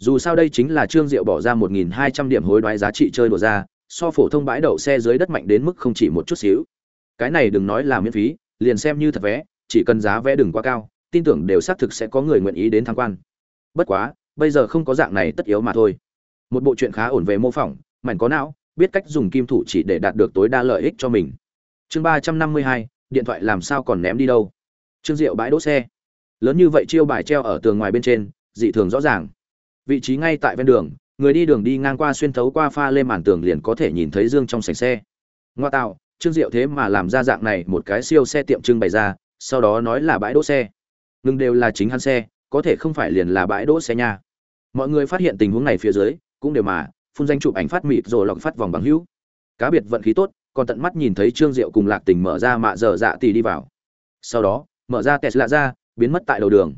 Dù sao đây chính là trương diệu bỏ ra 1.200 điểm hối đoái giá trị chơi đùa ra, so phổ thông bãi đậu xe dưới đất mạnh đến mức không chỉ một chút xíu. Cái này đừng nói là miễn phí, liền xem như thật vé, chỉ cần giá vé đừng quá cao, tin tưởng đều xác thực sẽ có người nguyện ý đến tham quan. Bất quá bây giờ không có dạng này tất yếu mà thôi. Một bộ chuyện khá ổn về mô phỏng, mảnh có não, biết cách dùng kim thủ chỉ để đạt được tối đa lợi ích cho mình. Chương ba trăm năm mươi hai, điện thoại làm sao còn ném đi đâu? Trương diệu bãi đỗ xe. Lớn như vậy chiêu bài treo ở tường ngoài bên trên, dị thường rõ ràng. Vị trí ngay tại ven đường, người đi đường đi ngang qua xuyên thấu qua pha lên màn tường liền có thể nhìn thấy dương trong sảnh xe. Ngoa tạo, trương diệu thế mà làm ra dạng này một cái siêu xe tiệm trưng bày ra, sau đó nói là bãi đỗ xe. Ngừng đều là chính hắn xe, có thể không phải liền là bãi đỗ xe nha mọi người phát hiện tình huống này phía dưới, cũng đều mà, phun danh chụp ảnh phát mịt rồi lọc phát vòng bằng hữu. Cá biệt vận khí tốt, còn tận mắt nhìn thấy trương diệu cùng lạc tình mở ra mạ dở dạ tì đi vào. Sau đó, mở ra tesla ra, biến mất tại đầu đường.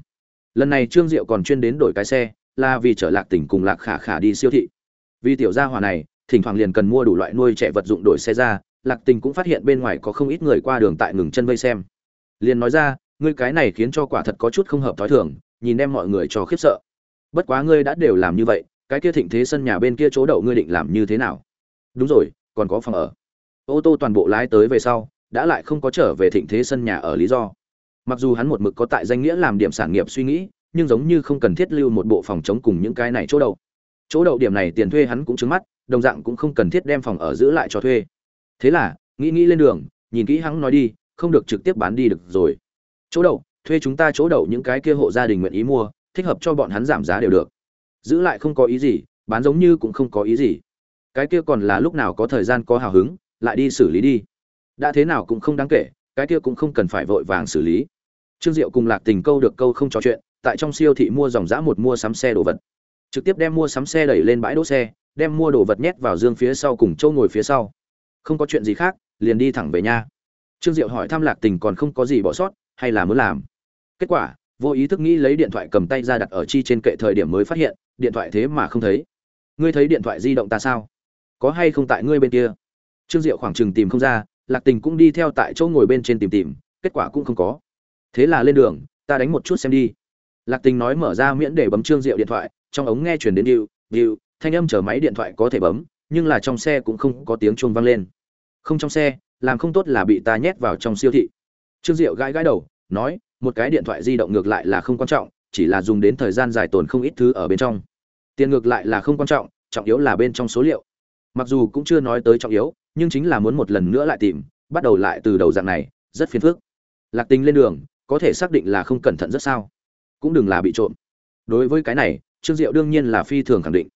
Lần này trương diệu còn chuyên đến đổi cái xe, là vì chở lạc tình cùng lạc khả khả đi siêu thị. Vì tiểu gia hòa này, thỉnh thoảng liền cần mua đủ loại nuôi trẻ vật dụng đổi xe ra, lạc tình cũng phát hiện bên ngoài có không ít người qua đường tại ngừng chân vây xem. Liền nói ra, ngươi cái này khiến cho quả thật có chút không hợp thói thường, nhìn đem mọi người cho khiếp sợ bất quá ngươi đã đều làm như vậy, cái kia thịnh thế sân nhà bên kia chỗ đậu ngươi định làm như thế nào? Đúng rồi, còn có phòng ở. Ô tô toàn bộ lái tới về sau, đã lại không có trở về thịnh thế sân nhà ở lý do. Mặc dù hắn một mực có tại danh nghĩa làm điểm sản nghiệp suy nghĩ, nhưng giống như không cần thiết lưu một bộ phòng chống cùng những cái này chỗ đậu. Chỗ đậu điểm này tiền thuê hắn cũng trứng mắt, đồng dạng cũng không cần thiết đem phòng ở giữ lại cho thuê. Thế là, nghĩ nghĩ lên đường, nhìn kỹ hắn nói đi, không được trực tiếp bán đi được rồi. Chỗ đậu, thuê chúng ta chỗ đậu những cái kia hộ gia đình nguyện ý mua thích hợp cho bọn hắn giảm giá đều được. Giữ lại không có ý gì, bán giống như cũng không có ý gì. Cái kia còn là lúc nào có thời gian có hào hứng, lại đi xử lý đi. Đã thế nào cũng không đáng kể, cái kia cũng không cần phải vội vàng xử lý. Trương diệu cùng lạc tình câu được câu không trò chuyện, tại trong siêu thị mua dòng giã một mua sắm xe đồ vật. Trực tiếp đem mua sắm xe đẩy lên bãi đỗ xe, đem mua đồ vật nhét vào dương phía sau cùng châu ngồi phía sau. Không có chuyện gì khác, liền đi thẳng về nhà. Trương diệu hỏi thăm lạc tình còn không có gì bỏ sót, hay là muốn làm. Kết quả vô ý thức nghĩ lấy điện thoại cầm tay ra đặt ở chi trên kệ thời điểm mới phát hiện, điện thoại thế mà không thấy. Ngươi thấy điện thoại di động ta sao? Có hay không tại ngươi bên kia? Trương diệu khoảng chừng tìm không ra, lạc tình cũng đi theo tại chỗ ngồi bên trên tìm tìm, kết quả cũng không có. Thế là lên đường, ta đánh một chút xem đi. Lạc tình nói mở ra miễn để bấm trương diệu điện thoại, trong ống nghe chuyển đến điệu điệu, thanh âm chở máy điện thoại có thể bấm, nhưng là trong xe cũng không có tiếng chuông vang lên. Không trong xe, làm không tốt là bị ta nhét vào trong siêu thị. Trương diệu gãi gãi đầu, nói một cái điện thoại di động ngược lại là không quan trọng, chỉ là dùng đến thời gian dài tồn không ít thứ ở bên trong. Tiền ngược lại là không quan trọng trọng yếu là bên trong số liệu. Mặc dù cũng chưa nói tới trọng yếu, nhưng chính là muốn một lần nữa lại tìm, bắt đầu lại từ đầu dạng này, rất phiền phức. Lạc tình lên đường, có thể xác định là không cẩn thận rất sao. Cũng đừng là bị trộm. Đối với cái này, trương diệu đương nhiên là phi thường khẳng định.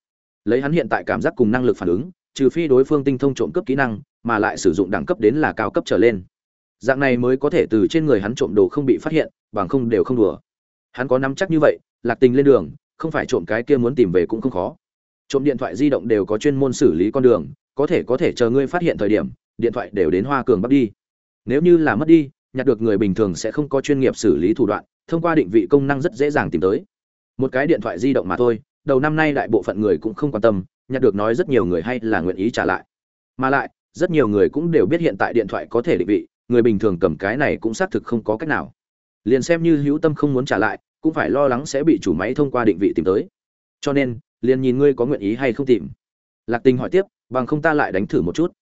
Lấy hắn hiện tại cảm giác cùng năng lực phản ứng, trừ phi đối phương tinh thông trộm cướp kỹ năng, mà lại sử dụng đẳng cấp đến là cao cấp trở lên dạng này mới có thể từ trên người hắn trộm đồ không bị phát hiện, bằng không đều không đùa. Hắn có nắm chắc như vậy, lạc tình lên đường, không phải trộm cái kia muốn tìm về cũng không khó. Trộm điện thoại di động đều có chuyên môn xử lý con đường, có thể có thể chờ ngươi phát hiện thời điểm, điện thoại đều đến hoa cường bắt đi. Nếu như là mất đi, nhặt được người bình thường sẽ không có chuyên nghiệp xử lý thủ đoạn, thông qua định vị công năng rất dễ dàng tìm tới. Một cái điện thoại di động mà thôi, đầu năm nay đại bộ phận người cũng không quan tâm, nhặt được nói rất nhiều người hay là nguyện ý trả lại. Mà lại, rất nhiều người cũng đều biết hiện tại điện thoại có thể định vị người bình thường cầm cái này cũng xác thực không có cách nào. Liền xem như hữu tâm không muốn trả lại, cũng phải lo lắng sẽ bị chủ máy thông qua định vị tìm tới. Cho nên, liền nhìn ngươi có nguyện ý hay không tìm. Lạc tình hỏi tiếp, bằng không ta lại đánh thử một chút.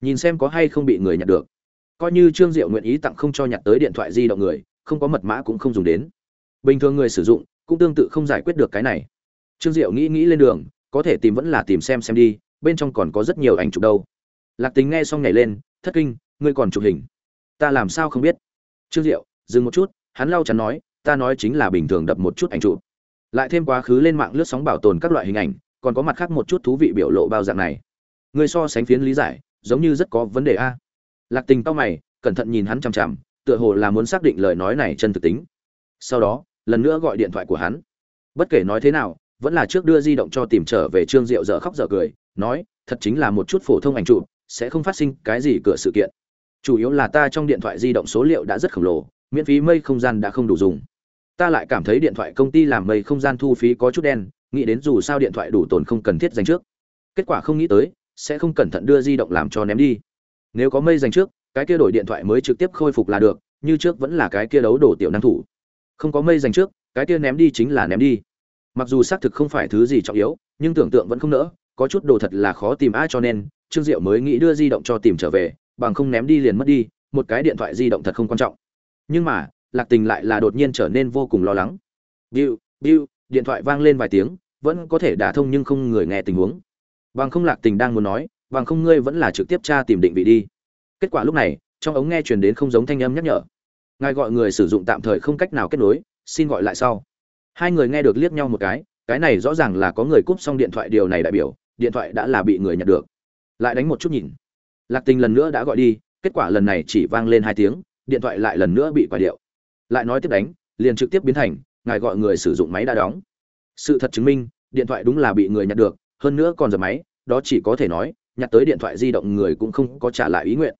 Nhìn xem có hay không bị người nhặt được. Coi như trương diệu nguyện ý tặng không cho nhặt tới điện thoại di động người, không có mật mã cũng không dùng đến. Bình thường người sử dụng, cũng tương tự không giải quyết được cái này. Trương diệu nghĩ nghĩ lên đường, có thể tìm vẫn là tìm xem xem đi, bên trong còn có rất nhiều ảnh chụp đâu. Lạc tính nghe xong nhảy lên, thất kinh, ngươi còn chụp hình ta làm sao không biết? Trương diệu, dừng một chút, hắn lau chắn nói, ta nói chính là bình thường đập một chút ảnh chụp. Lại thêm quá khứ lên mạng lướt sóng bảo tồn các loại hình ảnh, còn có mặt khác một chút thú vị biểu lộ bao dạng này. Ngươi so sánh phiến lý giải, giống như rất có vấn đề a. Lạc tình tao mày, cẩn thận nhìn hắn chằm chằm, tựa hồ là muốn xác định lời nói này chân thực tính. Sau đó, lần nữa gọi điện thoại của hắn. Bất kể nói thế nào, vẫn là trước đưa di động cho tìm trở về trương diệu dở khóc dở cười, nói, thật chính là một chút phổ thông ảnh chụp, sẽ không phát sinh cái gì cửa sự kiện chủ yếu là ta trong điện thoại di động số liệu đã rất khổng lồ, miễn phí mây không gian đã không đủ dùng. Ta lại cảm thấy điện thoại công ty làm mây không gian thu phí có chút đen, nghĩ đến dù sao điện thoại đủ tồn không cần thiết dành trước. Kết quả không nghĩ tới, sẽ không cẩn thận đưa di động làm cho ném đi. Nếu có mây dành trước, cái kia đổi điện thoại mới trực tiếp khôi phục là được, như trước vẫn là cái kia đấu đổ tiểu năng thủ. Không có mây dành trước, cái kia ném đi chính là ném đi. Mặc dù xác thực không phải thứ gì trọng yếu, nhưng tưởng tượng vẫn không nỡ, có chút đồ thật là khó tìm ai cho nên, trương diệu mới nghĩ đưa di động cho tìm trở về bằng không ném đi liền mất đi, một cái điện thoại di động thật không quan trọng. Nhưng mà, lạc tình lại là đột nhiên trở nên vô cùng lo lắng. Biu biu điện thoại vang lên vài tiếng, vẫn có thể đả thông nhưng không người nghe tình huống. Bằng không lạc tình đang muốn nói, bằng không ngươi vẫn là trực tiếp tra tìm định vị đi. Kết quả lúc này, trong ống nghe truyền đến không giống thanh âm nhắc nhở. Ngài gọi người sử dụng tạm thời không cách nào kết nối, xin gọi lại sau. Hai người nghe được liếc nhau một cái cái này rõ ràng là có người cúp xong điện thoại, điều này đại biểu, điện thoại đã là bị người nhận được. Lại đánh một chút nhìn lạc tình lần nữa đã gọi đi, kết quả lần này chỉ vang lên hai tiếng, điện thoại lại lần nữa bị quả điệu. Lại nói tiếp đánh, liền trực tiếp biến thành, ngài gọi người sử dụng máy đã đóng. Sự thật chứng minh, điện thoại đúng là bị người nhặt được, hơn nữa còn giật máy, đó chỉ có thể nói, nhặt tới điện thoại di động người cũng không có trả lại ý nguyện.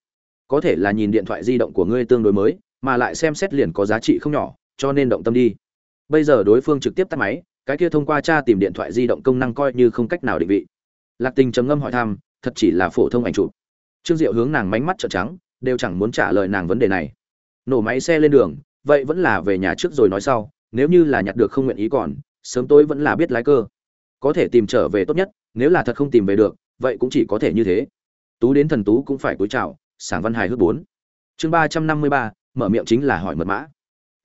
Có thể là nhìn điện thoại di động của ngươi tương đối mới, mà lại xem xét liền có giá trị không nhỏ, cho nên động tâm đi. Bây giờ đối phương trực tiếp tắt máy, cái kia thông qua tra tìm điện thoại di động công năng coi như không cách nào định vị. Lạc tình trầm ngâm hỏi thăm, thật chỉ là phổ thông ảnh chụp trương diệu hướng nàng mánh mắt trợn trắng, đều chẳng muốn trả lời nàng vấn đề này. Nổ máy xe lên đường, vậy vẫn là về nhà trước rồi nói sau, nếu như là nhặt được không nguyện ý còn, sớm tối vẫn là biết lái cơ. Có thể tìm trở về tốt nhất, nếu là thật không tìm về được, vậy cũng chỉ có thể như thế. Tú đến thần tú cũng phải cúi chào, sảng văn hài hước bốn. Chương ba trăm năm mươi ba, mở miệng chính là hỏi mật mã.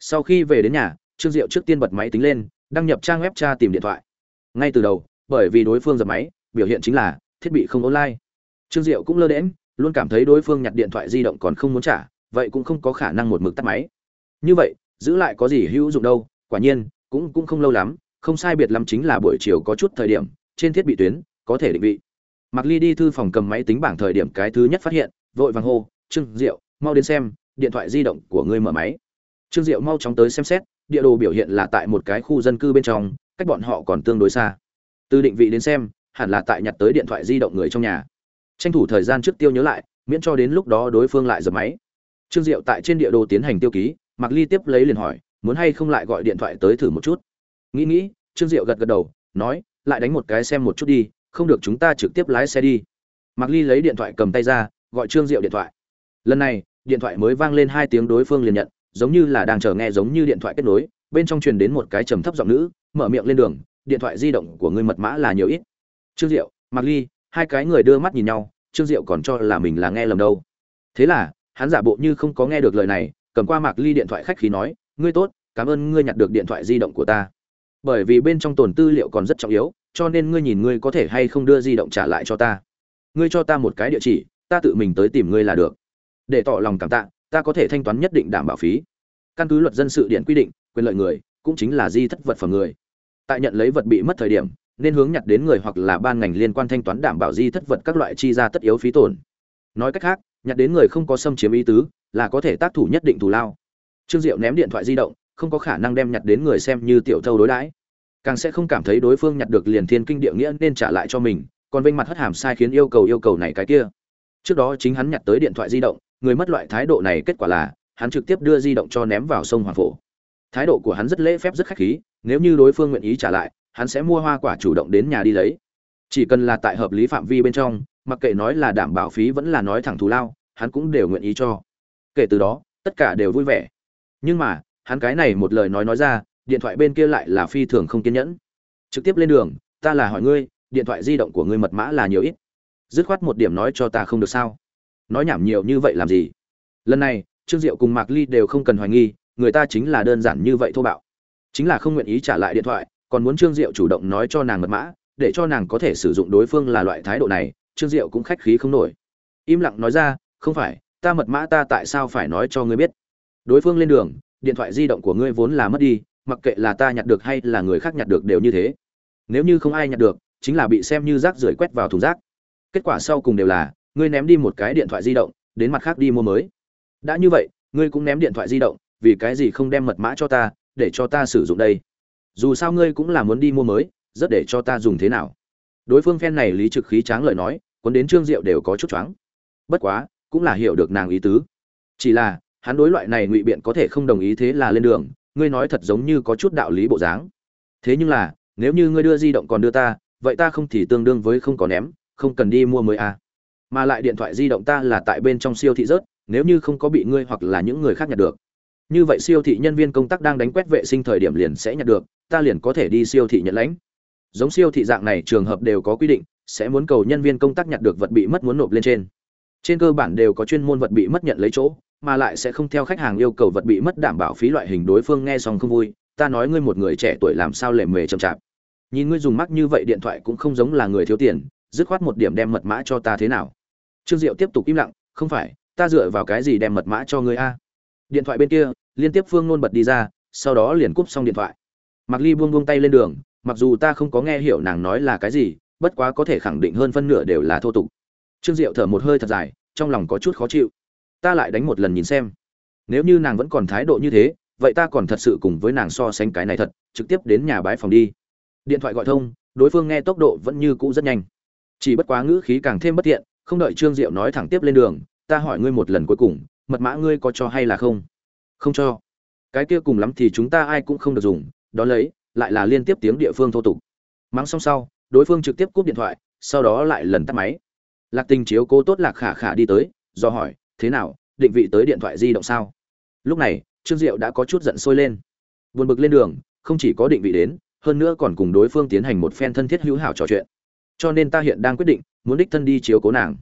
Sau khi về đến nhà, trương diệu trước tiên bật máy tính lên, đăng nhập trang web tra tìm điện thoại. Ngay từ đầu, bởi vì đối phương dập máy, biểu hiện chính là thiết bị không online. Trương diệu cũng lơ đễm luôn cảm thấy đối phương nhặt điện thoại di động còn không muốn trả, vậy cũng không có khả năng một mực tắt máy. Như vậy, giữ lại có gì hữu dụng đâu, quả nhiên, cũng cũng không lâu lắm, không sai biệt lắm chính là buổi chiều có chút thời điểm, trên thiết bị tuyến, có thể định vị. Mặc ly đi thư phòng cầm máy tính bảng thời điểm cái thứ nhất phát hiện, vội vàng hô, trương diệu, mau đến xem, điện thoại di động của ngươi mở máy. Trương diệu mau chóng tới xem xét, địa đồ biểu hiện là tại một cái khu dân cư bên trong, cách bọn họ còn tương đối xa. Từ định vị đến xem, hẳn là tại nhặt tới điện thoại di động người trong nhà tranh thủ thời gian trước tiêu nhớ lại, miễn cho đến lúc đó đối phương lại dập máy. Trương diệu tại trên địa đồ tiến hành tiêu ký mặc ly tiếp lấy liền hỏi, muốn hay không lại gọi điện thoại tới thử một chút. Nghĩ nghĩ, trương diệu gật gật đầu, nói, lại đánh một cái xem một chút đi, không được chúng ta trực tiếp lái xe đi. Mặc ly lấy điện thoại cầm tay ra, gọi trương diệu điện thoại. Lần này, điện thoại mới vang lên hai tiếng đối phương liền nhận, giống như là đang chờ nghe giống như điện thoại kết nối, bên trong truyền đến một cái trầm thấp giọng nữ, mở miệng lên đường, điện thoại di động của người mật mã là nhiều ít. Trương diệu, mạc ly, hai cái người đưa mắt nhìn nhau trương diệu còn cho là mình là nghe lầm đâu. Thế là, hắn giả bộ như không có nghe được lời này, cầm qua mạc ly điện thoại khách khí nói, ngươi tốt, cảm ơn ngươi nhặt được điện thoại di động của ta. Bởi vì bên trong tồn tư liệu còn rất trọng yếu, cho nên ngươi nhìn ngươi có thể hay không đưa di động trả lại cho ta. Ngươi cho ta một cái địa chỉ, ta tự mình tới tìm ngươi là được. Để tỏ lòng cảm tạ, ta có thể thanh toán nhất định đảm bảo phí. Căn cứ luật dân sự điện quy định, quyền lợi người, cũng chính là di thất vật phẩm người. Tại nhận lấy vật bị mất thời điểm nên hướng nhặt đến người hoặc là ban ngành liên quan thanh toán đảm bảo di thất vật các loại chi ra tất yếu phí tổn. Nói cách khác, nhặt đến người không có xâm chiếm ý tứ, là có thể tác thủ nhất định thù lao. Trương diệu ném điện thoại di động, không có khả năng đem nhặt đến người xem như tiểu thâu đối đãi. Càng sẽ không cảm thấy đối phương nhặt được liền thiên kinh địa nghĩa nên trả lại cho mình, còn vênh mặt hất hàm sai khiến yêu cầu yêu cầu này cái kia. Trước đó chính hắn nhặt tới điện thoại di động, người mất loại thái độ này kết quả là, hắn trực tiếp đưa di động cho ném vào sông hoàng phổ. Thái độ của hắn rất lễ phép rất khách khí, nếu như đối phương nguyện ý trả lại hắn sẽ mua hoa quả chủ động đến nhà đi lấy. Chỉ cần là tại hợp lý phạm vi bên trong, mặc kệ nói là đảm bảo phí vẫn là nói thẳng thù lao, hắn cũng đều nguyện ý cho. Kể từ đó, tất cả đều vui vẻ. Nhưng mà, hắn cái này một lời nói nói ra, điện thoại bên kia lại là phi thường không kiên nhẫn. Trực tiếp lên đường, ta là hỏi ngươi, điện thoại di động của ngươi mật mã là nhiều ít? Dứt khoát một điểm nói cho ta không được sao? Nói nhảm nhiều như vậy làm gì? Lần này, trương diệu cùng mạc ly đều không cần hoài nghi, người ta chính là đơn giản như vậy thô bạo. Chính là không nguyện ý trả lại điện thoại còn muốn trương diệu chủ động nói cho nàng mật mã, để cho nàng có thể sử dụng đối phương là loại thái độ này, trương diệu cũng khách khí không nổi. Im lặng nói ra, không phải, ta mật mã ta tại sao phải nói cho ngươi biết? Đối phương lên đường, điện thoại di động của ngươi vốn là mất đi, mặc kệ là ta nhặt được hay là người khác nhặt được đều như thế. Nếu như không ai nhặt được, chính là bị xem như rác rưởi quét vào thùng rác. Kết quả sau cùng đều là, ngươi ném đi một cái điện thoại di động, đến mặt khác đi mua mới. Đã như vậy, ngươi cũng ném điện thoại di động, vì cái gì không đem mật mã cho ta, để cho ta sử dụng đây? Dù sao ngươi cũng là muốn đi mua mới, rất để cho ta dùng thế nào. Đối phương phen này lý trực khí tráng lời nói, cuốn đến trương diệu đều có chút choáng. Bất quá, cũng là hiểu được nàng ý tứ. Chỉ là, hắn đối loại này ngụy biện có thể không đồng ý thế là lên đường, ngươi nói thật giống như có chút đạo lý bộ dáng. Thế nhưng là, nếu như ngươi đưa di động còn đưa ta, vậy ta không thì tương đương với không có ném, không cần đi mua mới à. mà lại điện thoại di động ta là tại bên trong siêu thị rớt, nếu như không có bị ngươi hoặc là những người khác nhặt được như vậy siêu thị nhân viên công tác đang đánh quét vệ sinh thời điểm liền sẽ nhận được, ta liền có thể đi siêu thị nhận lãnh. Giống siêu thị dạng này trường hợp đều có quy định, sẽ muốn cầu nhân viên công tác nhặt được vật bị mất muốn nộp lên trên. Trên cơ bản đều có chuyên môn vật bị mất nhận lấy chỗ, mà lại sẽ không theo khách hàng yêu cầu vật bị mất đảm bảo phí loại hình đối phương nghe xong không vui, ta nói ngươi một người trẻ tuổi làm sao lề mề chậm chạp. Nhìn ngươi dùng mắc như vậy điện thoại cũng không giống là người thiếu tiền, dứt khoát một điểm đem mật mã cho ta thế nào? Trương diệu tiếp tục im lặng, không phải, ta dựa vào cái gì đem mật mã cho ngươi a? Điện thoại bên kia, liên tiếp phương nôn bật đi ra, sau đó liền cúp xong điện thoại. Mặc ly buông buông tay lên đường, mặc dù ta không có nghe hiểu nàng nói là cái gì, bất quá có thể khẳng định hơn phân nửa đều là thô tục. Trương diệu thở một hơi thật dài, trong lòng có chút khó chịu. Ta lại đánh một lần nhìn xem. Nếu như nàng vẫn còn thái độ như thế, vậy ta còn thật sự cùng với nàng so sánh cái này thật, trực tiếp đến nhà bái phòng đi. Điện thoại gọi thông, đối phương nghe tốc độ vẫn như cũ rất nhanh. Chỉ bất quá ngữ khí càng thêm bất thiện không đợi trương diệu nói thẳng tiếp lên đường, ta hỏi ngươi một lần cuối cùng mật mã ngươi có cho hay là không? Không cho. Cái kia cùng lắm thì chúng ta ai cũng không được dùng đó lấy, lại là liên tiếp tiếng địa phương thô tục. Mắng xong sau, đối phương trực tiếp cúp điện thoại, sau đó lại lần tắt máy. Lạc tình chiếu cố tốt lạc khả khả đi tới, do hỏi, thế nào, định vị tới điện thoại di động sao? Lúc này, trương diệu đã có chút giận sôi lên. Buồn bực lên đường, không chỉ có định vị đến, hơn nữa còn cùng đối phương tiến hành một phen thân thiết hữu hảo trò chuyện. Cho nên ta hiện đang quyết định, muốn đích thân đi chiếu cố nàng.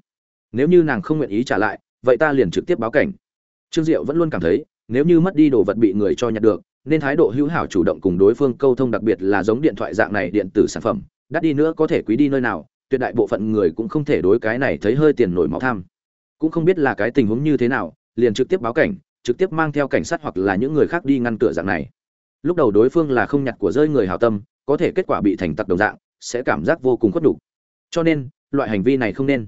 Nếu như nàng không nguyện ý trả lại vậy ta liền trực tiếp báo cảnh. Trương diệu vẫn luôn cảm thấy, nếu như mất đi đồ vật bị người cho nhặt được, nên thái độ hữu hảo chủ động cùng đối phương câu thông đặc biệt là giống điện thoại dạng này điện tử sản phẩm, đắt đi nữa có thể quý đi nơi nào, tuyệt đại bộ phận người cũng không thể đối cái này thấy hơi tiền nổi máu tham. Cũng không biết là cái tình huống như thế nào, liền trực tiếp báo cảnh, trực tiếp mang theo cảnh sát hoặc là những người khác đi ngăn cửa dạng này. Lúc đầu đối phương là không nhặt của rơi người hào tâm, có thể kết quả bị thành tặc đồng dạng, sẽ cảm giác vô cùng khuất đủ. cho nên, loại hành vi này không nên.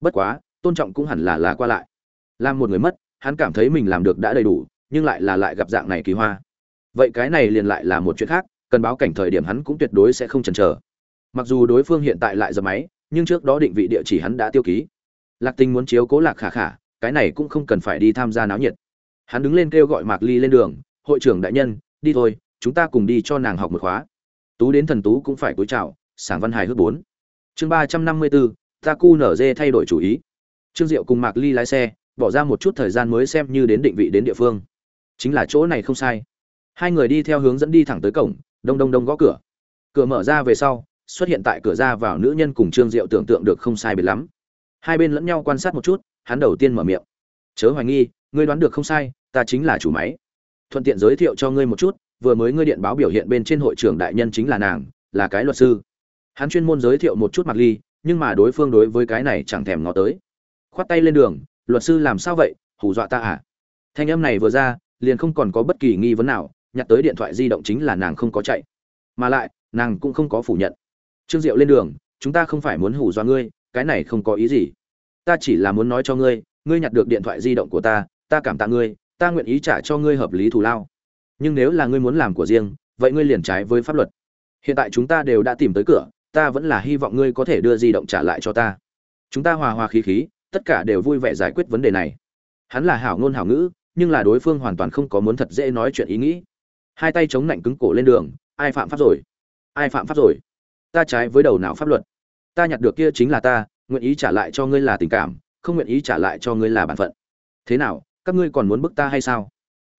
Bất quá tôn trọng cũng hẳn là là qua lại. Làm một người mất, hắn cảm thấy mình làm được đã đầy đủ, nhưng lại là lại gặp dạng này kỳ hoa. Vậy cái này liền lại là một chuyện khác, cần báo cảnh thời điểm hắn cũng tuyệt đối sẽ không chần chờ. Mặc dù đối phương hiện tại lại dập máy, nhưng trước đó định vị địa chỉ hắn đã tiêu ký. Lạc tinh muốn chiếu cố lạc khả khả, cái này cũng không cần phải đi tham gia náo nhiệt. Hắn đứng lên kêu gọi mạc ly lên đường, hội trưởng đại nhân, đi thôi, chúng ta cùng đi cho nàng học một khóa. Tú đến thần tú cũng phải cúi chào, sảng văn hài hước bốn. Chương ba trăm năm mươi bốn ta cu nở dê thay đổi chủ ý trương diệu cùng mạc ly lái xe, bỏ ra một chút thời gian mới xem như đến định vị đến địa phương. Chính là chỗ này không sai. Hai người đi theo hướng dẫn đi thẳng tới cổng, đông đông đông gõ cửa. Cửa mở ra về sau, xuất hiện tại cửa ra vào nữ nhân cùng trương diệu tưởng tượng được không sai biệt lắm. Hai bên lẫn nhau quan sát một chút, hắn đầu tiên mở miệng. Chớ hoài nghi, ngươi đoán được không sai, ta chính là chủ máy. Thuận tiện giới thiệu cho ngươi một chút, vừa mới ngươi điện báo biểu hiện bên trên hội trưởng đại nhân chính là nàng, là cái luật sư. Hắn chuyên môn giới thiệu một chút mặt ly, nhưng mà đối phương đối với cái này chẳng thèm ngó tới khoát tay lên đường, luật sư làm sao vậy? Hù dọa ta à? Thanh âm này vừa ra, liền không còn có bất kỳ nghi vấn nào nhắc tới điện thoại di động chính là nàng không có chạy. Mà lại, nàng cũng không có phủ nhận. Trương diệu lên đường, chúng ta không phải muốn hù dọa ngươi, cái này không có ý gì. Ta chỉ là muốn nói cho ngươi ngươi nhặt được điện thoại di động của ta ta cảm tạ ngươi, ta nguyện ý trả cho ngươi hợp lý thù lao. Nhưng nếu là ngươi muốn làm của riêng, vậy ngươi liền trái với pháp luật. Hiện tại chúng ta đều đã tìm tới cửa, ta vẫn là hy vọng ngươi có thể đưa di động trả lại cho ta. Chúng ta hòa hòa khí khí tất cả đều vui vẻ giải quyết vấn đề này. Hắn là hảo ngôn hảo ngữ, nhưng là đối phương hoàn toàn không có muốn thật dễ nói chuyện ý nghĩ. Hai tay chống lạnh cứng cổ lên đường, ai phạm pháp rồi? Ai phạm pháp rồi? Ta trái với đầu nào pháp luật. Ta nhặt được kia chính là ta, nguyện ý trả lại cho ngươi là tình cảm, không nguyện ý trả lại cho ngươi là bản phận. Thế nào, các ngươi còn muốn bức ta hay sao?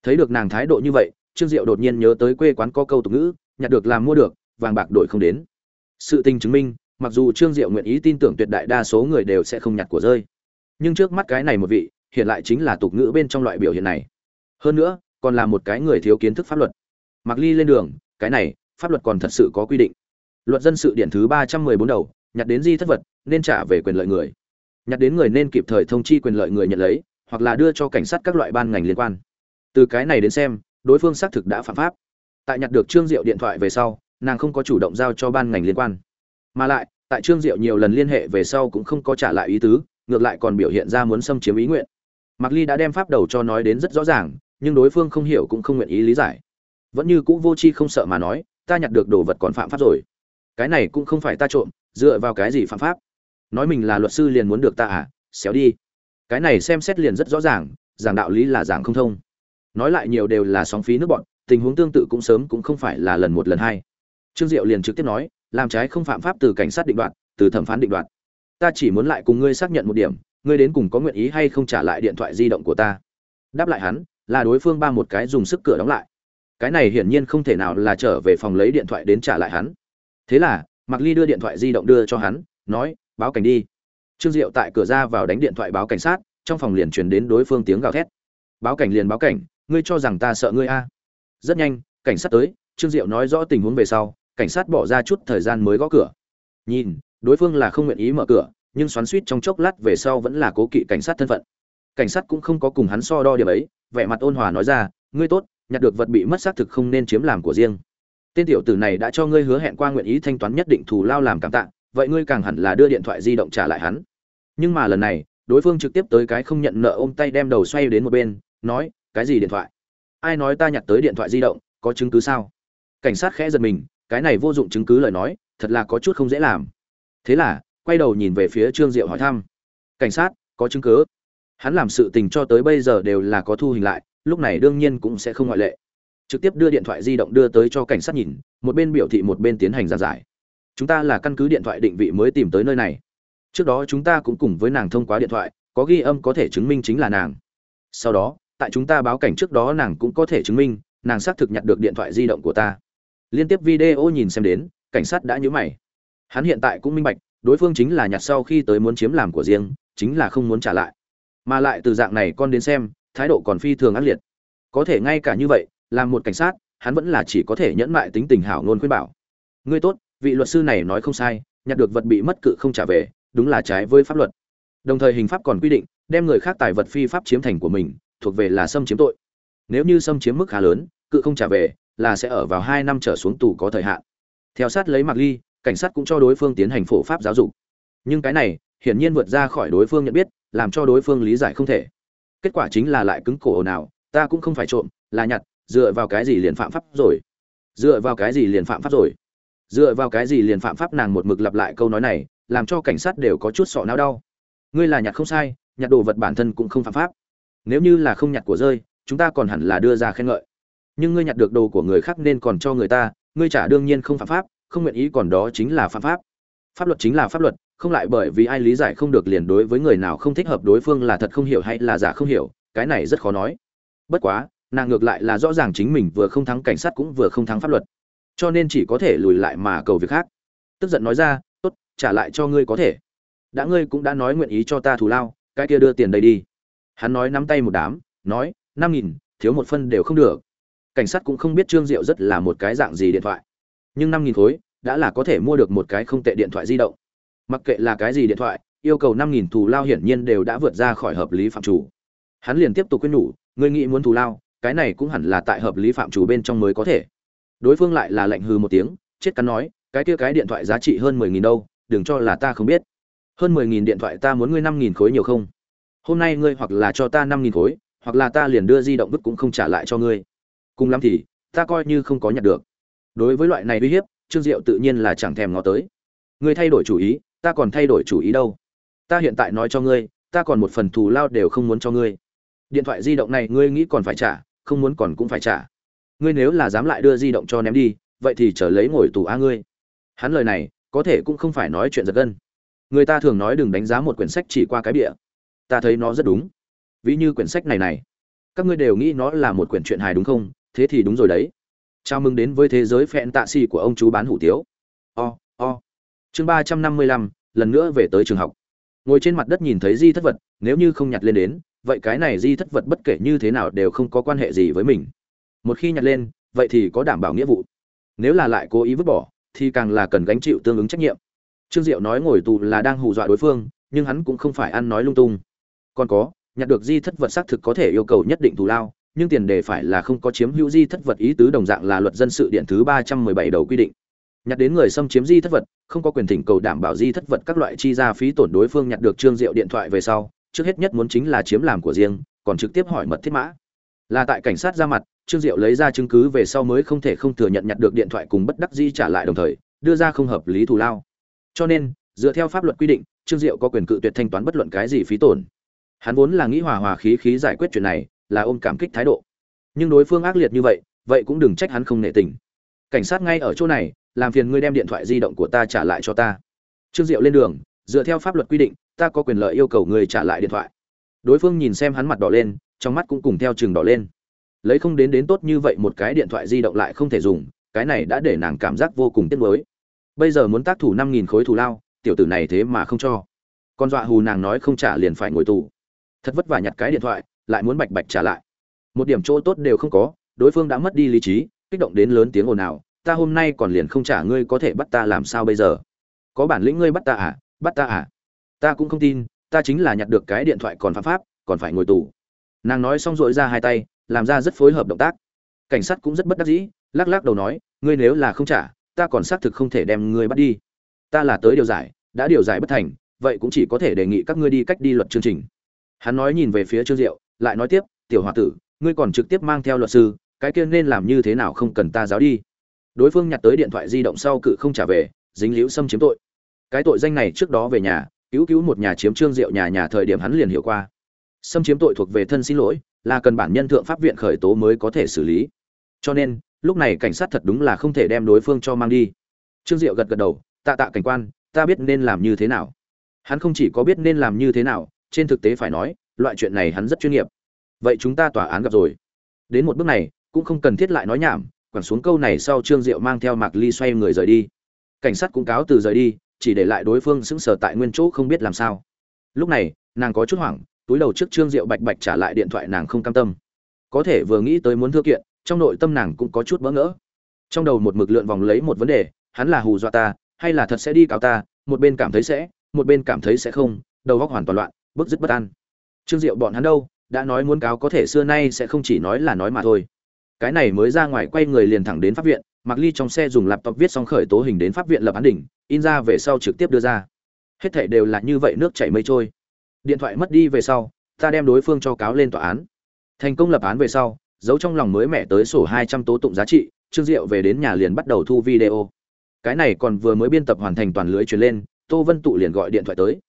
Thấy được nàng thái độ như vậy, trương diệu đột nhiên nhớ tới quê quán có câu tục ngữ, nhặt được làm mua được, vàng bạc đổi không đến. Sự tình chứng minh, mặc dù trương diệu nguyện ý tin tưởng tuyệt đại đa số người đều sẽ không nhặt của rơi nhưng trước mắt cái này một vị, hiện lại chính là tục ngữ bên trong loại biểu hiện này. Hơn nữa, còn là một cái người thiếu kiến thức pháp luật. Mặc ly lên đường, cái này, pháp luật còn thật sự có quy định. Luật dân sự điển thứ ba trăm mười bốn đầu, nhặt đến di thất vật, nên trả về quyền lợi người. Nhặt đến người nên kịp thời thông chi quyền lợi người nhận lấy, hoặc là đưa cho cảnh sát các loại ban ngành liên quan. Từ cái này đến xem, đối phương xác thực đã phạm pháp. Tại nhặt được trương diệu điện thoại về sau, nàng không có chủ động giao cho ban ngành liên quan. Mà lại, tại trương diệu nhiều lần liên hệ về sau cũng không có trả lại ý tứ ngược lại còn biểu hiện ra muốn xâm chiếm ý nguyện. Mạc ly đã đem pháp đầu cho nói đến rất rõ ràng, nhưng đối phương không hiểu cũng không nguyện ý lý giải. Vẫn như cũ vô tri không sợ mà nói, ta nhặt được đồ vật còn phạm pháp rồi. Cái này cũng không phải ta trộm, dựa vào cái gì phạm pháp? Nói mình là luật sư liền muốn được ta à? Xéo đi. Cái này xem xét liền rất rõ ràng, giảng đạo lý là giảng không thông. Nói lại nhiều đều là sóng phí nước bọn, tình huống tương tự cũng sớm cũng không phải là lần một lần hai. Trương diệu liền trực tiếp nói, làm trái không phạm pháp từ cảnh sát định đoạt, từ thẩm phán định đoạt ta chỉ muốn lại cùng ngươi xác nhận một điểm, ngươi đến cùng có nguyện ý hay không trả lại điện thoại di động của ta? Đáp lại hắn, là đối phương ba một cái dùng sức cửa đóng lại. Cái này hiển nhiên không thể nào là trở về phòng lấy điện thoại đến trả lại hắn. Thế là, mạc ly đưa điện thoại di động đưa cho hắn, nói, báo cảnh đi. Trương diệu tại cửa ra vào đánh điện thoại báo cảnh sát, trong phòng liền truyền đến đối phương tiếng gào thét. Báo cảnh liền báo cảnh, ngươi cho rằng ta sợ ngươi a? Rất nhanh, cảnh sát tới, trương diệu nói rõ tình huống về sau, cảnh sát bỏ ra chút thời gian mới gõ cửa. Nhìn đối phương là không nguyện ý mở cửa, nhưng xoắn suýt trong chốc lát về sau vẫn là cố kỵ cảnh sát thân phận. Cảnh sát cũng không có cùng hắn so đo điểm ấy, vẻ mặt ôn hòa nói ra, ngươi tốt, nhặt được vật bị mất xác thực không nên chiếm làm của riêng. Tên tiểu tử này đã cho ngươi hứa hẹn qua nguyện ý thanh toán nhất định thù lao làm cảm tạ, vậy ngươi càng hẳn là đưa điện thoại di động trả lại hắn. Nhưng mà lần này, đối phương trực tiếp tới cái không nhận nợ ôm tay đem đầu xoay đến một bên, nói, cái gì điện thoại? Ai nói ta nhặt tới điện thoại di động, có chứng cứ sao? Cảnh sát khẽ giật mình, cái này vô dụng chứng cứ lời nói, thật là có chút không dễ làm thế là, quay đầu nhìn về phía trương diệu hỏi thăm. Cảnh sát, có chứng cứ. Hắn làm sự tình cho tới bây giờ đều là có thu hình lại, lúc này đương nhiên cũng sẽ không ngoại lệ. Trực tiếp đưa điện thoại di động đưa tới cho cảnh sát nhìn, một bên biểu thị một bên tiến hành giàn giải. Chúng ta là căn cứ điện thoại định vị mới tìm tới nơi này. Trước đó chúng ta cũng cùng với nàng thông qua điện thoại, có ghi âm có thể chứng minh chính là nàng. Sau đó, tại chúng ta báo cảnh trước đó nàng cũng có thể chứng minh, nàng xác thực nhận được điện thoại di động của ta. Liên tiếp video nhìn xem đến, cảnh sát đã nhớ mày hắn hiện tại cũng minh bạch, đối phương chính là nhặt sau khi tới muốn chiếm làm của riêng, chính là không muốn trả lại. Mà lại từ dạng này con đến xem, thái độ còn phi thường ác liệt. Có thể ngay cả như vậy, làm một cảnh sát, hắn vẫn là chỉ có thể nhẫn mại tính tình hảo ngôn khuyên bảo. Ngươi tốt, vị luật sư này nói không sai, nhặt được vật bị mất cự không trả về, đúng là trái với pháp luật. Đồng thời hình pháp còn quy định, đem người khác tài vật phi pháp chiếm thành của mình, thuộc về là xâm chiếm tội. Nếu như xâm chiếm mức khá lớn, cự không trả về, là sẽ ở vào hai năm trở xuống tù có thời hạn. Theo sát lấy mặc ly cảnh sát cũng cho đối phương tiến hành phổ pháp giáo dục. Nhưng cái này, hiển nhiên vượt ra khỏi đối phương nhận biết, làm cho đối phương lý giải không thể. Kết quả chính là lại cứng cổ nào ta cũng không phải trộm, là nhặt, dựa vào cái gì liền phạm pháp rồi? Dựa vào cái gì liền phạm pháp rồi? Dựa vào cái gì liền phạm pháp nàng một mực lặp lại câu nói này, làm cho cảnh sát đều có chút sọ não đau. Ngươi là nhặt không sai, nhặt đồ vật bản thân cũng không phạm pháp. Nếu như là không nhặt của rơi, chúng ta còn hẳn là đưa ra khen ngợi. Nhưng ngươi nhặt được đồ của người khác nên còn cho người ta, ngươi trả đương nhiên không phạm pháp không nguyện ý còn đó chính là phạm pháp. Pháp luật chính là pháp luật, không lại bởi vì ai lý giải không được liền đối với người nào không thích hợp đối phương là thật không hiểu hay là giả không hiểu, cái này rất khó nói. Bất quá, nàng ngược lại là rõ ràng chính mình vừa không thắng cảnh sát cũng vừa không thắng pháp luật. Cho nên chỉ có thể lùi lại mà cầu việc khác. Tức giận nói ra, tốt, trả lại cho ngươi có thể. Đã ngươi cũng đã nói nguyện ý cho ta thù lao, cái kia đưa tiền đây đi. Hắn nói nắm tay một đám, nói, năm nghìn, thiếu một phân đều không được. Cảnh sát cũng không biết trương diệu rất là một cái dạng gì điện thoại nhưng năm nghìn khối đã là có thể mua được một cái không tệ điện thoại di động. Mặc kệ là cái gì điện thoại, yêu cầu năm nghìn thù lao hiển nhiên đều đã vượt ra khỏi hợp lý phạm chủ. Hắn liền tiếp tục quyết nhủ, ngươi nghĩ muốn thù lao, cái này cũng hẳn là tại hợp lý phạm chủ bên trong mới có thể. Đối phương lại là lệnh hư một tiếng, chết cắn nói, cái kia cái điện thoại giá trị hơn mười nghìn đâu, đừng cho là ta không biết. Hơn mười nghìn điện thoại ta muốn ngươi năm nghìn khối nhiều không? Hôm nay ngươi hoặc là cho ta năm nghìn khối, hoặc là ta liền đưa di động vứt cũng không trả lại cho ngươi. Cùng lắm thì, ta coi như không có nhặt được đối với loại này uy hiếp, trương diệu tự nhiên là chẳng thèm ngó tới. Ngươi thay đổi chủ ý, ta còn thay đổi chủ ý đâu? Ta hiện tại nói cho ngươi, ta còn một phần thù lao đều không muốn cho ngươi. Điện thoại di động này ngươi nghĩ còn phải trả, không muốn còn cũng phải trả. Ngươi nếu là dám lại đưa di động cho ném đi, vậy thì trở lấy ngồi tù a ngươi. Hắn lời này, có thể cũng không phải nói chuyện giật gân. Người ta thường nói đừng đánh giá một quyển sách chỉ qua cái bìa. Ta thấy nó rất đúng. Ví như quyển sách này này. Các ngươi đều nghĩ nó là một quyển truyện hài đúng không? Thế thì đúng rồi đấy chào mừng đến với thế giới phẹn tạ xì của ông chú bán hủ tiếu. O o. Chương ba trăm năm mươi lăm, lần nữa về tới trường học. Ngồi trên mặt đất nhìn thấy di thất vật, nếu như không nhặt lên đến, vậy cái này di thất vật bất kể như thế nào đều không có quan hệ gì với mình. Một khi nhặt lên, vậy thì có đảm bảo nghĩa vụ. Nếu là lại cố ý vứt bỏ, thì càng là cần gánh chịu tương ứng trách nhiệm. Trương diệu nói ngồi tù là đang hù dọa đối phương, nhưng hắn cũng không phải ăn nói lung tung. Còn có, nhặt được di thất vật xác thực có thể yêu cầu nhất định thù lao nhưng tiền đề phải là không có chiếm hữu di thất vật ý tứ đồng dạng là luật dân sự điện thứ ba trăm mười bảy đầu quy định. Nhặt đến người xâm chiếm di thất vật, không có quyền thỉnh cầu đảm bảo di thất vật các loại chi ra phí tổn đối phương nhặt được trương diệu điện thoại về sau, trước hết nhất muốn chính là chiếm làm của riêng, còn trực tiếp hỏi mật thiết mã. Là tại cảnh sát ra mặt, trương diệu lấy ra chứng cứ về sau mới không thể không thừa nhận nhặt được điện thoại cùng bất đắc di trả lại đồng thời, đưa ra không hợp lý thù lao. Cho nên, dựa theo pháp luật quy định, trương diệu có quyền cự tuyệt thanh toán bất luận cái gì phí tổn. Hắn vốn là nghĩ hòa hòa khí khí giải quyết chuyện này là ôm cảm kích thái độ. Nhưng đối phương ác liệt như vậy vậy cũng đừng trách hắn không nể tình. Cảnh sát ngay ở chỗ này, làm phiền ngươi đem điện thoại di động của ta trả lại cho ta. Trương diệu lên đường, dựa theo pháp luật quy định, ta có quyền lợi yêu cầu người trả lại điện thoại. Đối phương nhìn xem hắn mặt đỏ lên, trong mắt cũng cùng theo chừng đỏ lên. Lấy không đến đến tốt như vậy một cái điện thoại di động lại không thể dùng, cái này đã để nàng cảm giác vô cùng tiếc nuối. Bây giờ muốn tác thủ năm nghìn khối thù lao, tiểu tử này thế mà không cho. Con dọa hù nàng nói không trả liền phải ngồi tù. Thật vất vả nhặt cái điện thoại lại muốn bạch bạch trả lại. Một điểm chỗ tốt đều không có, đối phương đã mất đi lý trí, kích động đến lớn tiếng ồn ào, ta hôm nay còn liền không trả ngươi có thể bắt ta làm sao bây giờ? Có bản lĩnh ngươi bắt ta à? Bắt ta à? Ta cũng không tin, ta chính là nhặt được cái điện thoại còn phạm pháp, còn phải ngồi tù. Nàng nói xong dội ra hai tay, làm ra rất phối hợp động tác. Cảnh sát cũng rất bất đắc dĩ, lắc lắc đầu nói, ngươi nếu là không trả, ta còn xác thực không thể đem ngươi bắt đi. Ta là tới điều giải, đã điều giải bất thành, vậy cũng chỉ có thể đề nghị các ngươi đi cách đi luật chương trình. Hắn nói nhìn về phía trương diệu lại nói tiếp, tiểu h o a tử, ngươi còn trực tiếp mang theo luật sư, cái kia nên làm như thế nào không cần ta giáo đi. Đối phương nhặt tới điện thoại di động sau cự không trả về, dính liễu xâm chiếm tội. Cái tội danh này trước đó về nhà, cứu cứu một nhà chiếm trương diệu nhà nhà thời điểm hắn liền hiểu qua. Xâm chiếm tội thuộc về thân xin lỗi, là cần bản nhân thượng pháp viện khởi tố mới có thể xử lý. Cho nên, lúc này cảnh sát thật đúng là không thể đem đối phương cho mang đi. Trương diệu gật gật đầu, tạ tạ cảnh quan, ta biết nên làm như thế nào. Hắn không chỉ có biết nên làm như thế nào, trên thực tế phải nói loại chuyện này hắn rất chuyên nghiệp. Vậy chúng ta tòa án gặp rồi. Đến một bước này, cũng không cần thiết lại nói nhảm, quẳng xuống câu này sau trương diệu mang theo mạc ly xoay người rời đi. Cảnh sát cũng cáo từ rời đi, chỉ để lại đối phương sững sờ tại nguyên chỗ không biết làm sao. Lúc này, nàng có chút hoảng, túi đầu trước trương diệu bạch bạch trả lại điện thoại nàng không cam tâm. Có thể vừa nghĩ tới muốn thưa kiện, trong nội tâm nàng cũng có chút bỡ ngỡ. Trong đầu một mực lượn vòng lấy một vấn đề, hắn là hù dọa ta, hay là thật sẽ đi cáo ta, một bên cảm thấy sẽ, một bên cảm thấy sẽ không, đầu óc hoàn toàn loạn, bức dứt bất an trương diệu bọn hắn đâu, đã nói muốn cáo có thể xưa nay sẽ không chỉ nói là nói mà thôi. Cái này mới ra ngoài quay người liền thẳng đến pháp viện mặc ly trong xe dùng laptop viết xong khởi tố hình đến pháp viện lập án đỉnh, in ra về sau trực tiếp đưa ra. Hết thảy đều là như vậy nước chảy mây trôi. Điện thoại mất đi về sau, ta đem đối phương cho cáo lên tòa án. Thành công lập án về sau, giấu trong lòng mới mẹ tới sổ hai trăm tố tụng giá trị, trương diệu về đến nhà liền bắt đầu thu video. Cái này còn vừa mới biên tập hoàn thành toàn lưới truyền lên, tô vân tụ liền gọi điện thoại tới.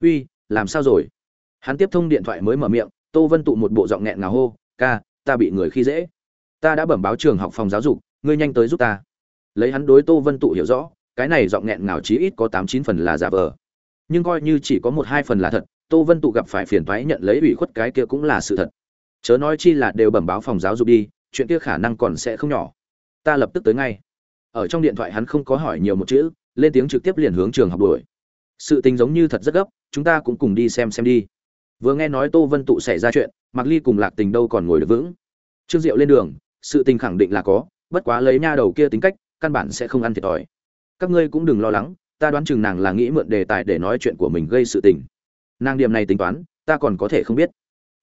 Uy, làm sao rồi? Hắn tiếp thông điện thoại mới mở miệng, tô vân tụ một bộ giọng nghẹn ngào hô, ca, ta bị người khi dễ. Ta đã bẩm báo trường học phòng giáo dục, ngươi nhanh tới giúp ta. Lấy hắn đối tô vân tụ hiểu rõ, cái này giọng nghẹn ngào chí ít có tám chín phần là giả vờ. Nhưng coi như chỉ có một hai phần là thật, tô vân tụ gặp phải phiền thoái nhận lấy ủy khuất cái kia cũng là sự thật. Chớ nói chi là đều bẩm báo phòng giáo dục đi, chuyện kia khả năng còn sẽ không nhỏ. Ta lập tức tới ngay. Ở trong điện thoại hắn không có hỏi nhiều một chữ, lên tiếng trực tiếp liền hướng trường học đuổi. Sự tình giống như thật rất gấp, chúng ta cũng cùng đi xem xem đi vừa nghe nói tô vân tụ xảy ra chuyện mặc ly cùng lạc tình đâu còn ngồi được vững. Trương diệu lên đường, sự tình khẳng định là có, bất quá lấy nha đầu kia tính cách, căn bản sẽ không ăn thiệt thòi. Các ngươi cũng đừng lo lắng, ta đoán chừng nàng là nghĩ mượn đề tài để nói chuyện của mình gây sự tình. Nàng điểm này tính toán, ta còn có thể không biết.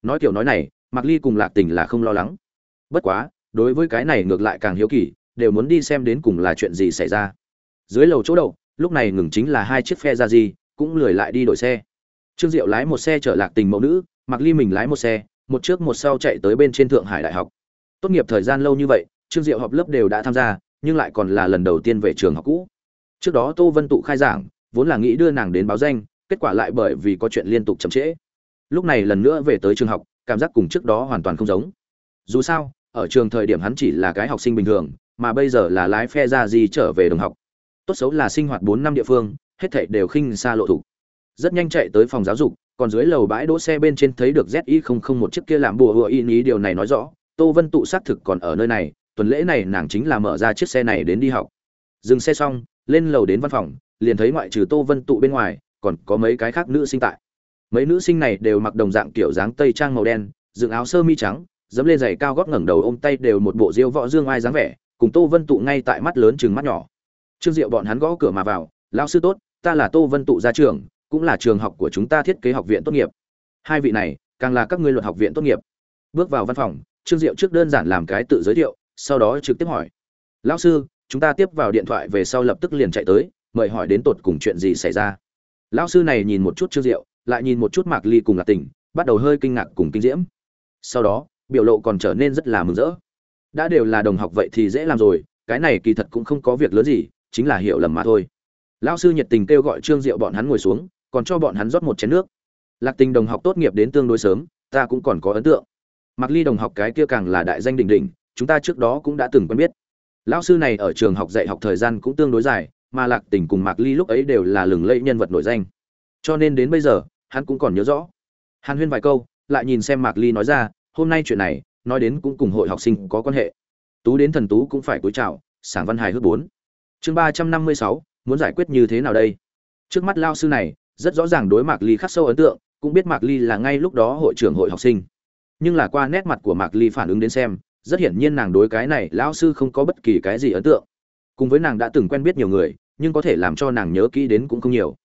Nói kiểu nói này mặc ly cùng lạc tình là không lo lắng. Bất quá, đối với cái này ngược lại càng hiếu kỳ, đều muốn đi xem đến cùng là chuyện gì xảy ra. Dưới lầu chỗ đậu, lúc này ngừng chính là hai chiếc phe ra gì cũng lười lại đi đổi xe trương diệu lái một xe chở lạc tình mẫu nữ mặc ly mình lái một xe, một trước một sau chạy tới bên trên thượng hải đại học. Tốt nghiệp thời gian lâu như vậy, trương diệu học lớp đều đã tham gia, nhưng lại còn là lần đầu tiên về trường học cũ. Trước đó tô vân tụ khai giảng, vốn là nghĩ đưa nàng đến báo danh, kết quả lại bởi vì có chuyện liên tục chậm trễ. Lúc này lần nữa về tới trường học, cảm giác cùng trước đó hoàn toàn không giống. Dù sao, ở trường thời điểm hắn chỉ là cái học sinh bình thường, mà bây giờ là lái phe ra gì trở về đồng học. Tốt xấu là sinh hoạt bốn năm địa phương, hết thảy đều khinh xa lộ thủ rất nhanh chạy tới phòng giáo dục, còn dưới lầu bãi đỗ xe bên trên thấy được zi không không một chiếc kia làm bùa hựa in ý điều này nói rõ, tô vân tụ xác thực còn ở nơi này, tuần lễ này nàng chính là mở ra chiếc xe này đến đi học. Dừng xe xong, lên lầu đến văn phòng, liền thấy ngoại trừ tô vân tụ bên ngoài, còn có mấy cái khác nữ sinh tại. Mấy nữ sinh này đều mặc đồng dạng kiểu dáng tây trang màu đen, dựng áo sơ mi trắng, dẫm lên giày cao gót ngẩng đầu ôm tay đều một bộ diêu võ dương ai dáng vẻ, cùng tô vân tụ ngay tại mắt lớn chừng mắt nhỏ. Trương diệu bọn hắn gõ cửa mà vào lao sư tốt, ta là tô vân tụ gia trường cũng là trường học của chúng ta thiết kế học viện tốt nghiệp. Hai vị này, càng là các ngươi luật học viện tốt nghiệp. Bước vào văn phòng, trương diệu trước đơn giản làm cái tự giới thiệu, sau đó trực tiếp hỏi. Lão sư, chúng ta tiếp vào điện thoại về sau lập tức liền chạy tới, mời hỏi đến tột cùng chuyện gì xảy ra. Lão sư này nhìn một chút trương diệu, lại nhìn một chút mạc ly cùng lạc tình bắt đầu hơi kinh ngạc cùng kinh diễm. Sau đó, biểu lộ còn trở nên rất là mừng rỡ. Đã đều là đồng học vậy thì dễ làm rồi, cái này kỳ thật cũng không có việc lớn gì, chính là hiểu lầm mà thôi. Lão sư nhiệt tình kêu gọi trương diệu bọn hắn ngồi xuống còn cho bọn hắn rót một chén nước. Lạc tình đồng học tốt nghiệp đến tương đối sớm, ta cũng còn có ấn tượng. Mặc ly đồng học cái kia càng là đại danh đỉnh đỉnh, chúng ta trước đó cũng đã từng quen biết. Lão sư này ở trường học dạy học thời gian cũng tương đối dài, mà lạc tình cùng mạc ly lúc ấy đều là lừng lẫy nhân vật nổi danh. Cho nên đến bây giờ, hắn cũng còn nhớ rõ. Hàn huyên vài câu, lại nhìn xem mạc ly nói ra, hôm nay chuyện này, nói đến cũng cùng hội học sinh có quan hệ. Tú đến thần tú cũng phải cúi chào, sảng văn hài hước bốn. Chương ba trăm năm mươi sáu, muốn giải quyết như thế nào đây? Trước mắt lao sư này rất rõ ràng đối mạc ly khắc sâu ấn tượng, cũng biết mạc ly là ngay lúc đó hội trưởng hội học sinh. Nhưng là qua nét mặt của mạc ly phản ứng đến xem, rất hiển nhiên nàng đối cái này lão sư không có bất kỳ cái gì ấn tượng. Cùng với nàng đã từng quen biết nhiều người, nhưng có thể làm cho nàng nhớ kỹ đến cũng không nhiều.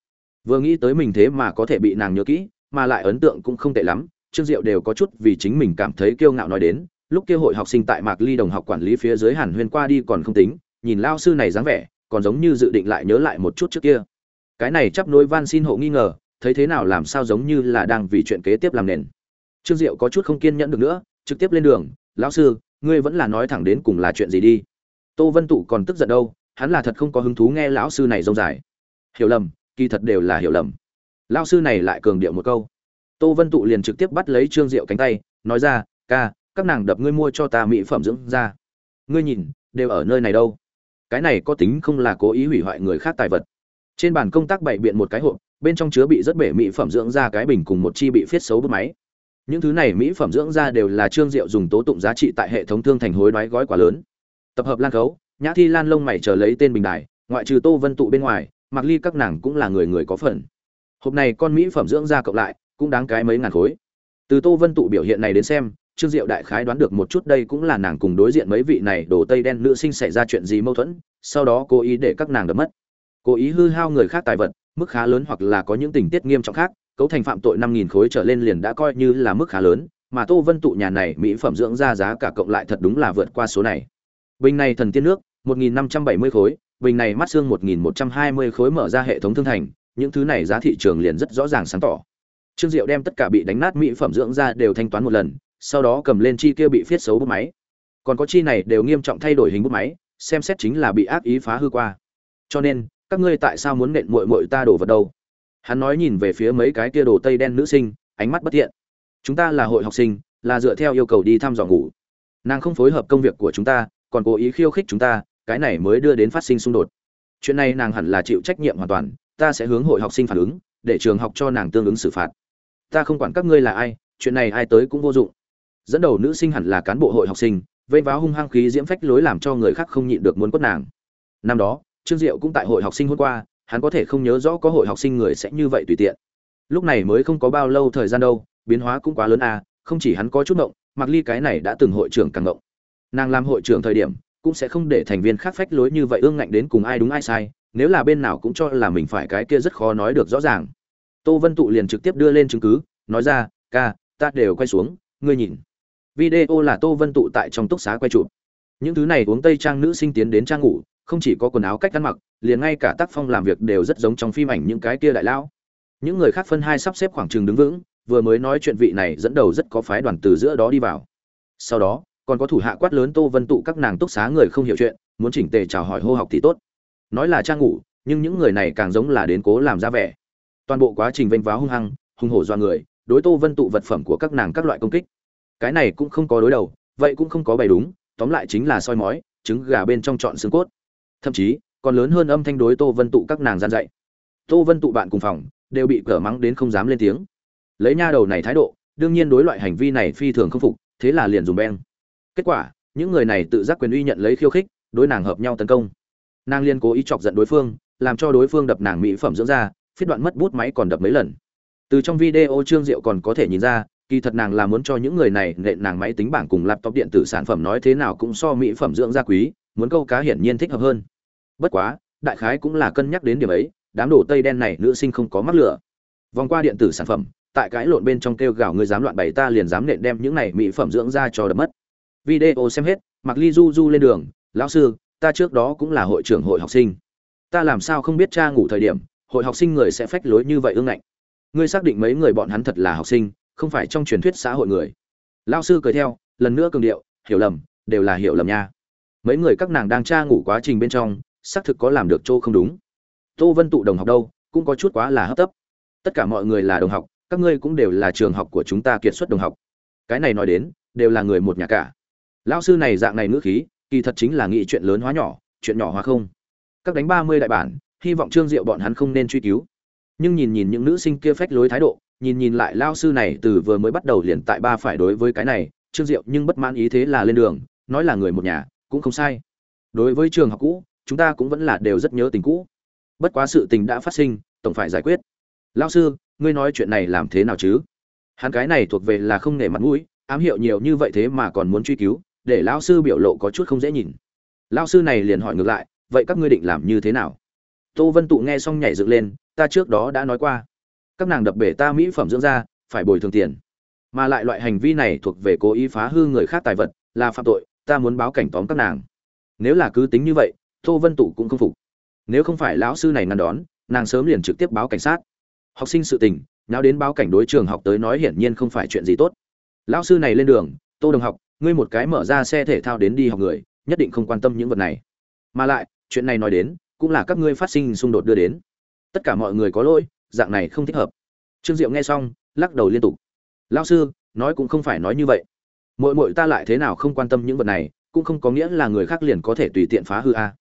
Vừa nghĩ tới mình thế mà có thể bị nàng nhớ kỹ, mà lại ấn tượng cũng không tệ lắm, trương diệu đều có chút vì chính mình cảm thấy kiêu ngạo nói đến, lúc kia hội học sinh tại mạc ly đồng học quản lý phía dưới hàn huyên qua đi còn không tính, nhìn lao sư này dáng vẻ, còn giống như dự định lại nhớ lại một chút trước kia cái này chắp nối van xin hộ nghi ngờ, thấy thế nào làm sao giống như là đang vì chuyện kế tiếp làm nền. Trương diệu có chút không kiên nhẫn được nữa, trực tiếp lên đường, lão sư, ngươi vẫn là nói thẳng đến cùng là chuyện gì đi. Tô vân tụ còn tức giận đâu, hắn là thật không có hứng thú nghe lão sư này rông dài. Hiểu lầm, kỳ thật đều là hiểu lầm. Lão sư này lại cường điệu một câu. Tô vân tụ liền trực tiếp bắt lấy trương diệu cánh tay, nói ra, ca, các nàng đập ngươi mua cho ta mỹ phẩm dưỡng da. Ngươi nhìn, đều ở nơi này đâu. Cái này có tính không là cố ý hủy hoại người khác tài vật trên bàn công tác bày biện một cái hộp, bên trong chứa bị rất bể mỹ phẩm dưỡng da cái bình cùng một chi bị phiết xấu bút máy. Những thứ này mỹ phẩm dưỡng da đều là trương diệu dùng tố tụng giá trị tại hệ thống thương thành hối đoái gói quá lớn. Tập hợp lan khấu, nhã thi lan lông mày chờ lấy tên bình đài, ngoại trừ tô vân tụ bên ngoài mặc ly các nàng cũng là người người có phần. Hộp này con mỹ phẩm dưỡng da cộng lại, cũng đáng cái mấy ngàn khối. Từ tô vân tụ biểu hiện này đến xem, trương diệu đại khái đoán được một chút đây cũng là nàng cùng đối diện mấy vị này đổ tây đen nữ sinh xảy ra chuyện gì mâu thuẫn, sau đó cố ý để các nàng đập mất cố ý hư hao người khác tài vật, mức khá lớn hoặc là có những tình tiết nghiêm trọng khác, cấu thành phạm tội năm nghìn khối trở lên liền đã coi như là mức khá lớn, mà tô vân tụ nhà này mỹ phẩm dưỡng da giá cả cộng lại thật đúng là vượt qua số này. Bình này thần tiên nước, một nghìn năm trăm bảy mươi khối, bình này mắt xương một nghìn một trăm hai mươi khối mở ra hệ thống thương thành, những thứ này giá thị trường liền rất rõ ràng sáng tỏ. Trương diệu đem tất cả bị đánh nát mỹ phẩm dưỡng da đều thanh toán một lần, sau đó cầm lên chi kia bị viết xấu bút máy. Còn có chi này đều nghiêm trọng thay đổi hình bút máy, xem xét chính là bị ác ý phá hư qua. Cho nên các ngươi tại sao muốn nện muội muội ta đổ vào đâu? Hắn nói nhìn về phía mấy cái kia đồ tây đen nữ sinh, ánh mắt bất thiện. Chúng ta là hội học sinh, là dựa theo yêu cầu đi thăm dò ngủ. Nàng không phối hợp công việc của chúng ta, còn cố ý khiêu khích chúng ta, cái này mới đưa đến phát sinh xung đột. Chuyện này nàng hẳn là chịu trách nhiệm hoàn toàn, ta sẽ hướng hội học sinh phản ứng, để trường học cho nàng tương ứng xử phạt. Ta không quản các ngươi là ai, chuyện này ai tới cũng vô dụng. Dẫn đầu nữ sinh hẳn là cán bộ hội học sinh, vây váo hung hăng khí diễm phách lối làm cho người khác không nhịn được muốn quất nàng. Năm đó trương diệu cũng tại hội học sinh hôm qua, hắn có thể không nhớ rõ có hội học sinh người sẽ như vậy tùy tiện. Lúc này mới không có bao lâu thời gian đâu, biến hóa cũng quá lớn à không chỉ hắn có chút động mặc ly cái này đã từng hội trưởng càng động nàng làm hội trưởng thời điểm, cũng sẽ không để thành viên khác phách lối như vậy ương ngạnh đến cùng ai đúng ai sai, nếu là bên nào cũng cho là mình phải cái kia rất khó nói được rõ ràng. Tô vân tụ liền trực tiếp đưa lên chứng cứ, nói ra, ca, ta đều quay xuống, ngươi nhìn. Video là tô vân tụ tại trong túc xá quay chụp. Những thứ này uống tây trang nữ sinh tiến đến trang ngủ không chỉ có quần áo cách ăn mặc, liền ngay cả tác phong làm việc đều rất giống trong phim ảnh những cái kia đại lão. Những người khác phân hai sắp xếp khoảng trường đứng vững, vừa mới nói chuyện vị này dẫn đầu rất có phái đoàn từ giữa đó đi vào. Sau đó, còn có thủ hạ quát lớn tô vân tụ các nàng túc xá người không hiểu chuyện, muốn chỉnh tề chào hỏi hô học thì tốt. Nói là trang ngủ, nhưng những người này càng giống là đến cố làm ra vẻ. Toàn bộ quá trình vênh váo hung hăng, hung hổ do người, đối tô vân tụ vật phẩm của các nàng các loại công kích. Cái này cũng không có đối đầu, vậy cũng không có bày đúng, tóm lại chính là soi mói, trứng gà bên trong trọn xương cốt thậm chí còn lớn hơn âm thanh đối tô vân tụ các nàng gian dạy. Tô vân tụ bạn cùng phòng đều bị cờ mắng đến không dám lên tiếng. Lấy nha đầu này thái độ, đương nhiên đối loại hành vi này phi thường không phục, thế là liền dùng beng. Kết quả, những người này tự giác quyền uy nhận lấy khiêu khích, đối nàng hợp nhau tấn công. Nàng liên cố ý chọc giận đối phương, làm cho đối phương đập nàng mỹ phẩm dưỡng ra phiết đoạn mất bút máy còn đập mấy lần. Từ trong video trương diệu còn có thể nhìn ra, kỳ thật nàng là muốn cho những người này nện nàng máy tính bảng cùng laptop điện tử sản phẩm nói thế nào cũng so mỹ phẩm dưỡng da quý muốn câu cá hiển nhiên thích hợp hơn. Bất quá, đại khái cũng là cân nhắc đến điểm ấy, đám đồ tây đen này nữ sinh không có mắc lửa. Vòng qua điện tử sản phẩm, tại cái lộn bên trong kêu gào người dám loạn bày ta liền dám nện đem những này mỹ phẩm dưỡng ra cho đập mất. Video xem hết mặc ly du du lên đường, lão sư, ta trước đó cũng là hội trưởng hội học sinh. Ta làm sao không biết cha ngủ thời điểm, hội học sinh người sẽ phách lối như vậy ương ngạnh. Ngươi xác định mấy người bọn hắn thật là học sinh, không phải trong truyền thuyết xã hội người. Lao sư cười theo, lần nữa cường điệu, hiểu lầm, đều là hiểu lầm nha mấy người các nàng đang tra ngủ quá trình bên trong, xác thực có làm được chỗ không đúng. Tô vân tụ đồng học đâu, cũng có chút quá là hấp tấp. Tất cả mọi người là đồng học, các ngươi cũng đều là trường học của chúng ta kiệt xuất đồng học. Cái này nói đến, đều là người một nhà cả. Lão sư này dạng này ngữ khí, kỳ thật chính là nghĩ chuyện lớn hóa nhỏ, chuyện nhỏ hóa không. Các đánh ba mươi đại bản, hy vọng trương diệu bọn hắn không nên truy cứu. Nhưng nhìn nhìn những nữ sinh kia phách lối thái độ, nhìn nhìn lại lao sư này từ vừa mới bắt đầu liền tại ba phải đối với cái này, trương diệu nhưng bất mãn ý thế là lên đường, nói là người một nhà cũng không sai. Đối với trường học cũ, chúng ta cũng vẫn là đều rất nhớ tình cũ. Bất quá sự tình đã phát sinh, tổng phải giải quyết. Lao sư, ngươi nói chuyện này làm thế nào chứ? Hắn cái này thuộc về là không nể mặt mũi, ám hiệu nhiều như vậy thế mà còn muốn truy cứu, để lão sư biểu lộ có chút không dễ nhìn. Lão sư này liền hỏi ngược lại, vậy các ngươi định làm như thế nào? Tô vân tụ nghe xong nhảy dựng lên, ta trước đó đã nói qua. Các nàng đập bể ta mỹ phẩm dưỡng da, phải bồi thường tiền. Mà lại loại hành vi này thuộc về cố ý phá hư người khác tài vật, là phạm tội ta muốn báo cảnh tóm các nàng. Nếu là cứ tính như vậy, tô vân tụ cũng không phục. Nếu không phải lão sư này ngăn đón, nàng sớm liền trực tiếp báo cảnh sát. Học sinh sự tình nào đến báo cảnh đối trường học tới nói hiển nhiên không phải chuyện gì tốt. Lão sư này lên đường, tô đồng học, ngươi một cái mở ra xe thể thao đến đi học người, nhất định không quan tâm những vật này. Mà lại, chuyện này nói đến, cũng là các ngươi phát sinh xung đột đưa đến. Tất cả mọi người có lỗi, dạng này không thích hợp. Trương diệu nghe xong, lắc đầu liên tục. Lão sư, nói cũng không phải nói như vậy mội mội ta lại thế nào không quan tâm những vật này, cũng không có nghĩa là người khác liền có thể tùy tiện phá hư a.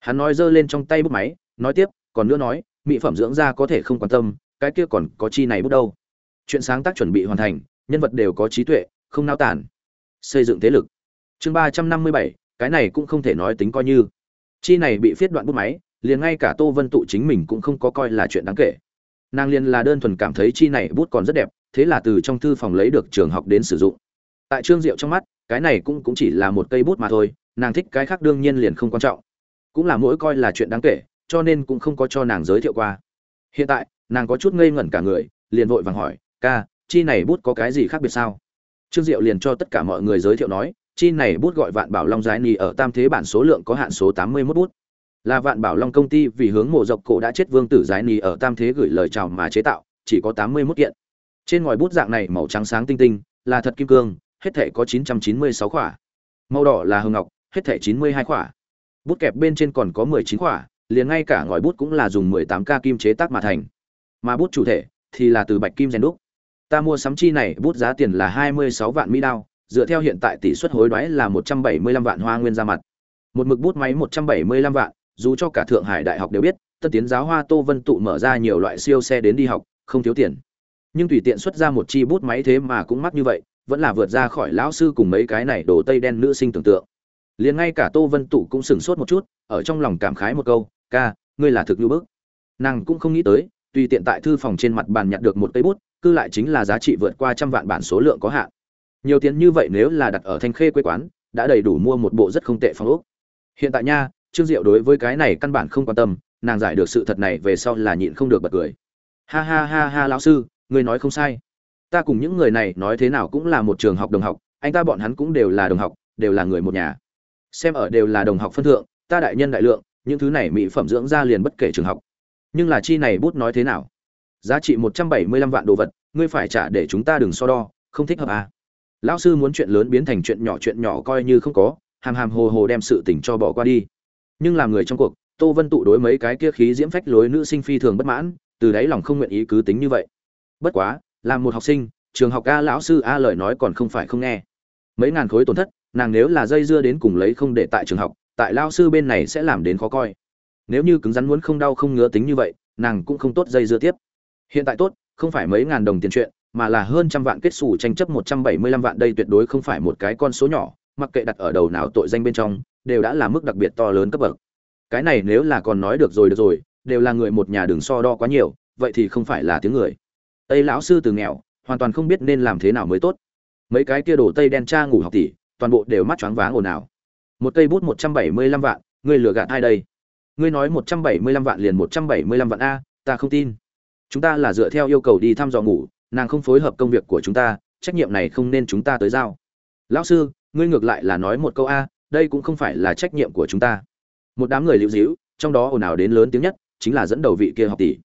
Hắn nói giơ lên trong tay bút máy, nói tiếp, còn nữa nói, mỹ phẩm dưỡng da có thể không quan tâm, cái kia còn có chi này bút đâu? Chuyện sáng tác chuẩn bị hoàn thành, nhân vật đều có trí tuệ, không nao tản. Xây dựng thế lực. Chương ba trăm năm mươi bảy, cái này cũng không thể nói tính coi như. Chi này bị phiết đoạn bút máy, liền ngay cả tô vân tụ chính mình cũng không có coi là chuyện đáng kể. Nàng liền là đơn thuần cảm thấy chi này bút còn rất đẹp, thế là từ trong thư phòng lấy được trường học đến sử dụng tại trương diệu trong mắt, cái này cũng cũng chỉ là một cây bút mà thôi, nàng thích cái khác đương nhiên liền không quan trọng. Cũng là mỗi coi là chuyện đáng kể, cho nên cũng không có cho nàng giới thiệu qua. Hiện tại, nàng có chút ngây ngẩn cả người, liền vội vàng hỏi, ca, chi này bút có cái gì khác biệt sao? Trương diệu liền cho tất cả mọi người giới thiệu nói, chi này bút gọi vạn bảo long giái nì ở tam thế bản số lượng có hạn số tám mươi 81 bút. Là vạn bảo long công ty vì hướng mộ dọc cổ đã chết vương tử giái nì ở tam thế gửi lời chào mà chế tạo, chỉ có tám mươi 81 kiện. Trên ngòi bút dạng này màu trắng sáng tinh tinh, là thật kim cương hết thể có chín trăm chín mươi sáu khỏa. Màu đỏ là hồng ngọc, hết thể chín mươi hai khỏa. Bút kẹp bên trên còn có mười chín khỏa, liền ngay cả ngòi bút cũng là dùng mười tám k kim chế tác mà thành. Mà bút chủ thể thì là từ bạch kim rèn đúc. Ta mua sắm chi này, bút giá tiền là hai mươi sáu vạn mỹ đao, dựa theo hiện tại tỷ suất hối đoái là một trăm bảy mươi lăm vạn hoa nguyên ra mặt. Một mực bút máy một trăm bảy mươi lăm vạn, dù cho cả thượng hải đại học đều biết, tân tiến giáo hoa tô vân tụ mở ra nhiều loại siêu xe đến đi học, không thiếu tiền. Nhưng tùy tiện xuất ra một chi bút máy thế mà cũng mắc như vậy vẫn là vượt ra khỏi lão sư cùng mấy cái này đồ tây đen nữ sinh tưởng tượng. Liền ngay cả tô vân tụ cũng sửng sốt một chút, ở trong lòng cảm khái một câu, ca, ngươi là thực như bức. Nàng cũng không nghĩ tới, tùy tiện tại thư phòng trên mặt bàn nhặt được một cây bút, cư lại chính là giá trị vượt qua trăm vạn bản số lượng có hạn. Nhiều tiền như vậy nếu là đặt ở thanh khê quê quán, đã đầy đủ mua một bộ rất không tệ phong ốc. Hiện tại nha, trương diệu đối với cái này căn bản không quan tâm, nàng giải được sự thật này về sau là nhịn không được bật cười. Ha ha ha ha, lão sư, ngươi nói không sai ta cùng những người này nói thế nào cũng là một trường học đồng học, anh ta bọn hắn cũng đều là đồng học, đều là người một nhà. Xem ở đều là đồng học phân thượng, ta đại nhân đại lượng, những thứ này mỹ phẩm dưỡng ra liền bất kể trường học. Nhưng là chi này bút nói thế nào? Giá trị một trăm bảy mươi lăm vạn đồ vật, ngươi phải trả để chúng ta đừng so đo, không thích hợp à. lão sư muốn chuyện lớn biến thành chuyện nhỏ chuyện nhỏ coi như không có, hàm hàm hồ hồ đem sự tình cho bỏ qua đi. Nhưng làm người trong cuộc, tô vân tụ đối mấy cái kia khí diễm phách lối nữ sinh phi thường bất mãn, từ đáy lòng không nguyện ý cứ tính như vậy. Bất quá làm một học sinh, trường học a lão sư a lời nói còn không phải không nghe. Mấy ngàn khối tổn thất, nàng nếu là dây dưa đến cùng lấy không để tại trường học, tại lao sư bên này sẽ làm đến khó coi. Nếu như cứng rắn muốn không đau không ngứa tính như vậy, nàng cũng không tốt dây dưa tiếp. Hiện tại tốt, không phải mấy ngàn đồng tiền chuyện, mà là hơn trăm vạn kết xù tranh chấp một trăm bảy mươi lăm vạn đây tuyệt đối không phải một cái con số nhỏ, mặc kệ đặt ở đầu nào tội danh bên trong, đều đã là mức đặc biệt to lớn cấp bậc. Cái này nếu là còn nói được rồi được rồi, đều là người một nhà đường so đo quá nhiều, vậy thì không phải là tiếng người tây lão sư từ nghèo, hoàn toàn không biết nên làm thế nào mới tốt. Mấy cái kia đổ tây đen cha ngủ học tỷ, toàn bộ đều mắt choáng váng ồn ào. Một cây bút một trăm bảy mươi lăm vạn, ngươi lừa gạt ai đây? Ngươi nói một trăm bảy mươi lăm vạn liền một trăm bảy mươi lăm vạn a, ta không tin. Chúng ta là dựa theo yêu cầu đi thăm dò ngủ, nàng không phối hợp công việc của chúng ta, trách nhiệm này không nên chúng ta tới giao. Lão sư, ngươi ngược lại là nói một câu a, đây cũng không phải là trách nhiệm của chúng ta. Một đám người lưu dĩu trong đó ồn ào đến lớn tiếng nhất, chính là dẫn đầu vị kia học tỷ.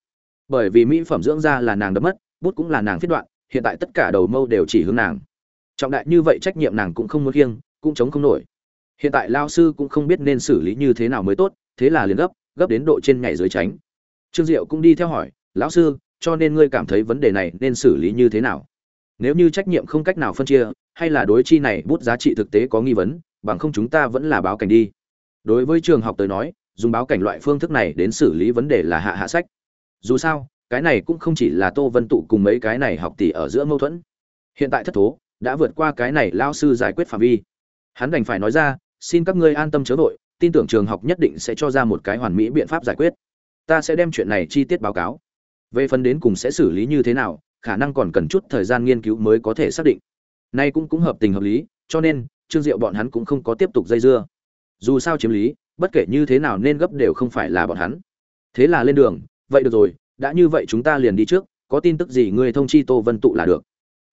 Bởi vì mỹ phẩm dưỡng da là nàng đấm mất bút cũng là nàng viết đoạn, hiện tại tất cả đầu mâu đều chỉ hướng nàng. Trọng đại như vậy trách nhiệm nàng cũng không muốn kiêng cũng chống không nổi. Hiện tại lao sư cũng không biết nên xử lý như thế nào mới tốt, thế là liền gấp gấp đến độ trên nhảy dưới tránh. Trương diệu cũng đi theo hỏi, lão sư, cho nên ngươi cảm thấy vấn đề này nên xử lý như thế nào? Nếu như trách nhiệm không cách nào phân chia, hay là đối chi này bút giá trị thực tế có nghi vấn, bằng không chúng ta vẫn là báo cảnh đi. Đối với trường học tới nói, dùng báo cảnh loại phương thức này đến xử lý vấn đề là hạ hạ sách. Dù sao cái này cũng không chỉ là tô vân tụ cùng mấy cái này học tỷ ở giữa mâu thuẫn. Hiện tại thất thố, đã vượt qua cái này lao sư giải quyết phạm vi. Hắn đành phải nói ra, xin các ngươi an tâm chớ vội, tin tưởng trường học nhất định sẽ cho ra một cái hoàn mỹ biện pháp giải quyết. Ta sẽ đem chuyện này chi tiết báo cáo. Về phần đến cùng sẽ xử lý như thế nào, khả năng còn cần chút thời gian nghiên cứu mới có thể xác định. Nay cũng cũng hợp tình hợp lý, cho nên, trương diệu bọn hắn cũng không có tiếp tục dây dưa. Dù sao chiếm lý, bất kể như thế nào nên gấp đều không phải là bọn hắn. Thế là lên đường, vậy được rồi đã như vậy chúng ta liền đi trước, có tin tức gì ngươi thông chi tô vân tụ là được.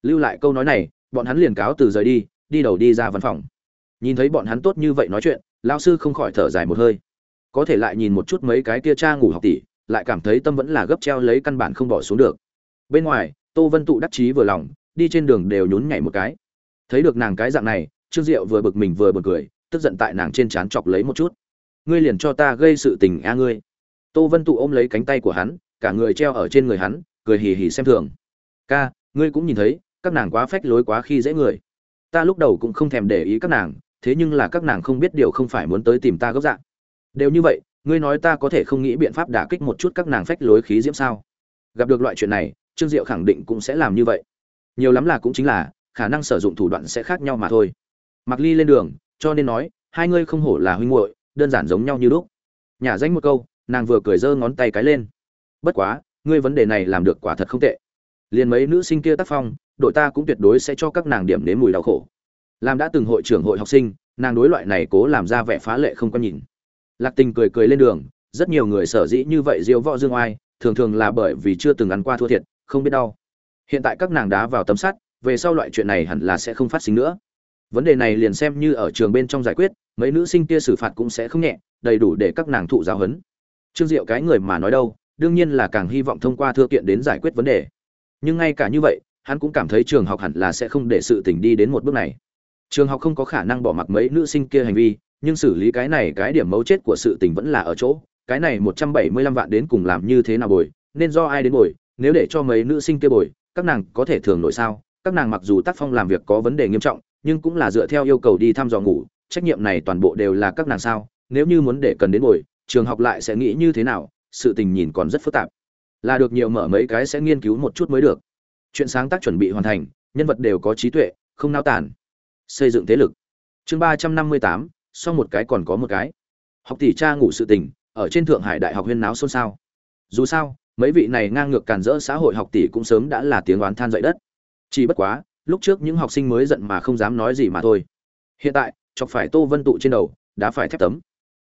Lưu lại câu nói này, bọn hắn liền cáo từ rời đi đi đầu đi ra văn phòng. Nhìn thấy bọn hắn tốt như vậy nói chuyện lao sư không khỏi thở dài một hơi. Có thể lại nhìn một chút mấy cái kia cha ngủ học tỷ, lại cảm thấy tâm vẫn là gấp treo lấy căn bản không bỏ xuống được. Bên ngoài, tô vân tụ đắc chí vừa lòng, đi trên đường đều nhún nhảy một cái. Thấy được nàng cái dạng này, trương diệu vừa bực mình vừa bực cười, tức giận tại nàng trên trán chọc lấy một chút. Ngươi liền cho ta gây sự tình a ngươi. Tô vân tụ ôm lấy cánh tay của hắn cả người treo ở trên người hắn, cười hì hì xem thường. Ca, ngươi cũng nhìn thấy, các nàng quá phách lối quá khi dễ người. Ta lúc đầu cũng không thèm để ý các nàng, thế nhưng là các nàng không biết điều không phải muốn tới tìm ta gấp dạng. Đều như vậy, ngươi nói ta có thể không nghĩ biện pháp đả kích một chút các nàng phách lối khí diễm sao? Gặp được loại chuyện này, trương diệu khẳng định cũng sẽ làm như vậy. Nhiều lắm là cũng chính là, khả năng sử dụng thủ đoạn sẽ khác nhau mà thôi. Mặc ly lên đường, cho nên nói, hai ngươi không hổ là huynh muội, đơn giản giống nhau như lúc. Nhà danh một câu, nàng vừa cười giơ ngón tay cái lên bất quá, ngươi vấn đề này làm được quả thật không tệ. Liền mấy nữ sinh kia tác phong, đội ta cũng tuyệt đối sẽ cho các nàng điểm nếm mùi đau khổ. Làm đã từng hội trưởng hội học sinh, nàng đối loại này cố làm ra vẻ phá lệ không có nhìn. Lạc tình cười cười lên đường, rất nhiều người sở dĩ như vậy diêu võ dương oai, thường thường là bởi vì chưa từng ăn qua thua thiệt, không biết đau. Hiện tại các nàng đá vào tấm sắt, về sau loại chuyện này hẳn là sẽ không phát sinh nữa. Vấn đề này liền xem như ở trường bên trong giải quyết, mấy nữ sinh kia xử phạt cũng sẽ không nhẹ, đầy đủ để các nàng thụ giáo huấn. Trương diệu cái người mà nói đâu đương nhiên là càng hy vọng thông qua thư kiện đến giải quyết vấn đề. Nhưng ngay cả như vậy, hắn cũng cảm thấy trường học hẳn là sẽ không để sự tình đi đến một bước này. Trường học không có khả năng bỏ mặc mấy nữ sinh kia hành vi, nhưng xử lý cái này cái điểm mấu chết của sự tình vẫn là ở chỗ, cái này một trăm bảy mươi lăm vạn đến cùng làm như thế nào bồi, nên do ai đến bồi, nếu để cho mấy nữ sinh kia bồi, các nàng có thể thường nổi sao? Các nàng mặc dù tác phong làm việc có vấn đề nghiêm trọng, nhưng cũng là dựa theo yêu cầu đi thăm dò ngủ, trách nhiệm này toàn bộ đều là các nàng sao? Nếu như muốn để cần đến bồi, trường học lại sẽ nghĩ như thế nào? Sự tình nhìn còn rất phức tạp. Là được nhiều mở mấy cái sẽ nghiên cứu một chút mới được. Chuyện sáng tác chuẩn bị hoàn thành, nhân vật đều có trí tuệ, không nao tản xây dựng thế lực. Chương ba trăm năm mươi tám, sau một cái còn có một cái. Học tỷ cha ngủ sự tình, ở trên thượng hải đại học huyên náo xôn xao. Dù sao, mấy vị này ngang ngược càn rỡ xã hội học tỷ cũng sớm đã là tiếng oán than dậy đất. Chỉ bất quá, lúc trước những học sinh mới giận mà không dám nói gì mà thôi. Hiện tại, chọc phải tô vân tụ trên đầu, đã phải thép tấm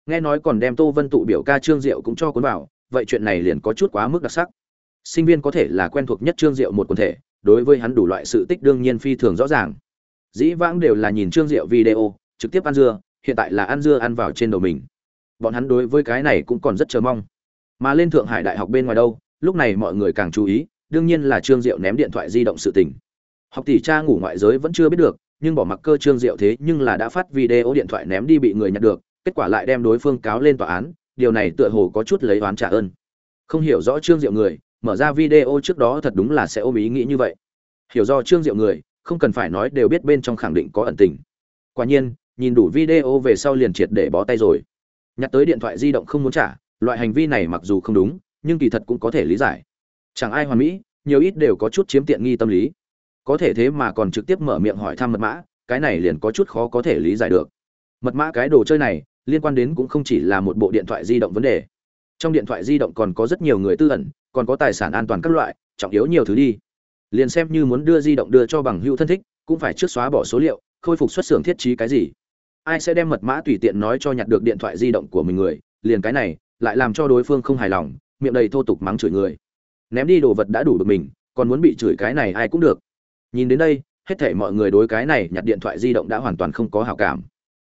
nghe nói còn đem tô vân tụ biểu ca trương diệu cũng cho cuốn vào, vậy chuyện này liền có chút quá mức đặc sắc. Sinh viên có thể là quen thuộc nhất trương diệu một quần thể, đối với hắn đủ loại sự tích đương nhiên phi thường rõ ràng. Dĩ vãng đều là nhìn trương diệu video, trực tiếp ăn dưa, hiện tại là ăn dưa ăn vào trên đầu mình. Bọn hắn đối với cái này cũng còn rất chờ mong. Mà lên thượng hải đại học bên ngoài đâu, lúc này mọi người càng chú ý, đương nhiên là trương diệu ném điện thoại di động sự tình. Học tỷ cha ngủ ngoại giới vẫn chưa biết được, nhưng bỏ mặc cơ trương diệu thế nhưng là đã phát video điện thoại ném đi bị người nhặt được kết quả lại đem đối phương cáo lên tòa án, điều này tựa hồ có chút lấy oán trả ơn. Không hiểu rõ trương diệu người, mở ra video trước đó thật đúng là sẽ ôm ý nghĩ như vậy. Hiểu do trương diệu người, không cần phải nói đều biết bên trong khẳng định có ẩn tình. Quả nhiên, nhìn đủ video về sau liền triệt để bó tay rồi. Nhắc tới điện thoại di động không muốn trả, loại hành vi này mặc dù không đúng, nhưng kỳ thật cũng có thể lý giải. Chẳng ai hoàn mỹ, nhiều ít đều có chút chiếm tiện nghi tâm lý. Có thể thế mà còn trực tiếp mở miệng hỏi thăm mật mã, cái này liền có chút khó có thể lý giải được. Mật mã cái đồ chơi này liên quan đến cũng không chỉ là một bộ điện thoại di động vấn đề. Trong điện thoại di động còn có rất nhiều người tư ẩn, còn có tài sản an toàn các loại, trọng yếu nhiều thứ đi. Liền xem như muốn đưa di động đưa cho bằng hữu thân thích, cũng phải trước xóa bỏ số liệu, khôi phục xuất xưởng thiết trí cái gì. Ai sẽ đem mật mã tùy tiện nói cho nhặt được điện thoại di động của mình người, liền cái này, lại làm cho đối phương không hài lòng, miệng đầy thô tục mắng chửi người. Ném đi đồ vật đã đủ được mình, còn muốn bị chửi cái này ai cũng được. Nhìn đến đây, hết thể mọi người đối cái này nhặt điện thoại di động đã hoàn toàn không có hảo cảm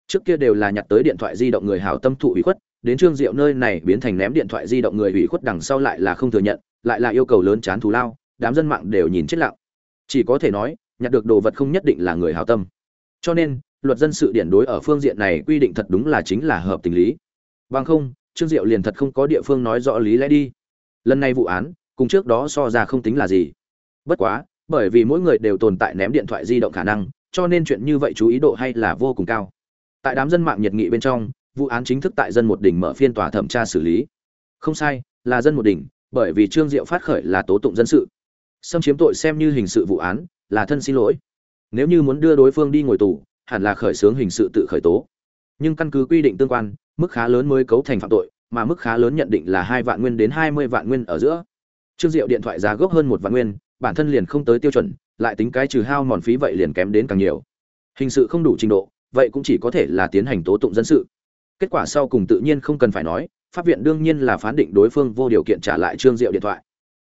trước kia đều là nhặt tới điện thoại di động người hảo tâm thụ ủy khuất, đến trương diệu nơi này biến thành ném điện thoại di động người ủy khuất đằng sau lại là không thừa nhận, lại là yêu cầu lớn chán thù lao, đám dân mạng đều nhìn chết lặng. Chỉ có thể nói, nhặt được đồ vật không nhất định là người hảo tâm. Cho nên, luật dân sự điển đối ở phương diện này quy định thật đúng là chính là hợp tình lý. Bằng không, trương diệu liền thật không có địa phương nói rõ lý lẽ đi. Lần này vụ án, cùng trước đó so ra không tính là gì. Bất quá, bởi vì mỗi người đều tồn tại ném điện thoại di động khả năng, cho nên chuyện như vậy chú ý độ hay là vô cùng cao tại đám dân mạng nhiệt nghị bên trong, vụ án chính thức tại dân một đỉnh mở phiên tòa thẩm tra xử lý. Không sai, là dân một đỉnh, bởi vì trương diệu phát khởi là tố tụng dân sự. Xâm chiếm tội xem như hình sự vụ án, là thân xin lỗi. Nếu như muốn đưa đối phương đi ngồi tù, hẳn là khởi xướng hình sự tự khởi tố. Nhưng căn cứ quy định tương quan, mức khá lớn mới cấu thành phạm tội, mà mức khá lớn nhận định là hai vạn nguyên đến hai mươi vạn nguyên ở giữa. Trương diệu điện thoại giá gốc hơn một vạn nguyên, bản thân liền không tới tiêu chuẩn, lại tính cái trừ hao mòn phí vậy liền kém đến càng nhiều. Hình sự không đủ trình độ vậy cũng chỉ có thể là tiến hành tố tụng dân sự. Kết quả sau cùng tự nhiên không cần phải nói, pháp viện đương nhiên là phán định đối phương vô điều kiện trả lại trương diệu điện thoại.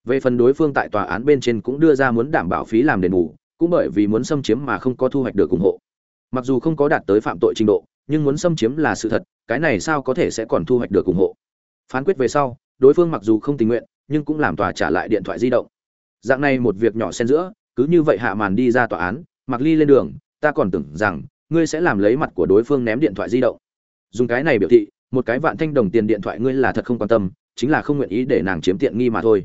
Về phần đối phương tại tòa án bên trên cũng đưa ra muốn đảm bảo phí làm đền bù, cũng bởi vì muốn xâm chiếm mà không có thu hoạch được ủng hộ. Mặc dù không có đạt tới phạm tội trình độ, nhưng muốn xâm chiếm là sự thật, cái này sao có thể sẽ còn thu hoạch được ủng hộ? Phán quyết về sau, đối phương mặc dù không tình nguyện, nhưng cũng làm tòa trả lại điện thoại di động. Dạng này một việc nhỏ xen giữa, cứ như vậy hạ màn đi ra tòa án, mặc ly lên đường, ta còn tưởng rằng ngươi sẽ làm lấy mặt của đối phương ném điện thoại di động. Dùng cái này biểu thị, một cái vạn thanh đồng tiền điện thoại ngươi là thật không quan tâm, chính là không nguyện ý để nàng chiếm tiện nghi mà thôi.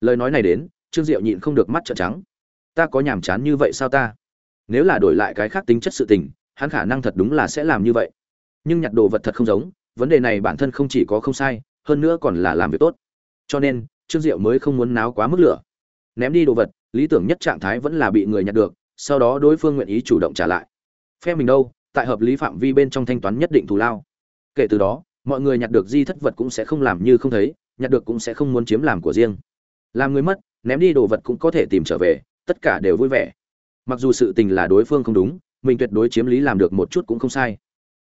Lời nói này đến, trương diệu nhịn không được mắt trợn trắng. Ta có nhàm chán như vậy sao ta? Nếu là đổi lại cái khác tính chất sự tình, hắn khả năng thật đúng là sẽ làm như vậy. Nhưng nhặt đồ vật thật không giống, vấn đề này bản thân không chỉ có không sai, hơn nữa còn là làm việc tốt. Cho nên, trương diệu mới không muốn náo quá mức lửa. Ném đi đồ vật, lý tưởng nhất trạng thái vẫn là bị người nhặt được, sau đó đối phương nguyện ý chủ động trả lại phe mình đâu, tại hợp lý phạm vi bên trong thanh toán nhất định thù lao. Kể từ đó, mọi người nhặt được di thất vật cũng sẽ không làm như không thấy, nhặt được cũng sẽ không muốn chiếm làm của riêng. Làm người mất, ném đi đồ vật cũng có thể tìm trở về, tất cả đều vui vẻ. Mặc dù sự tình là đối phương không đúng, mình tuyệt đối chiếm lý làm được một chút cũng không sai.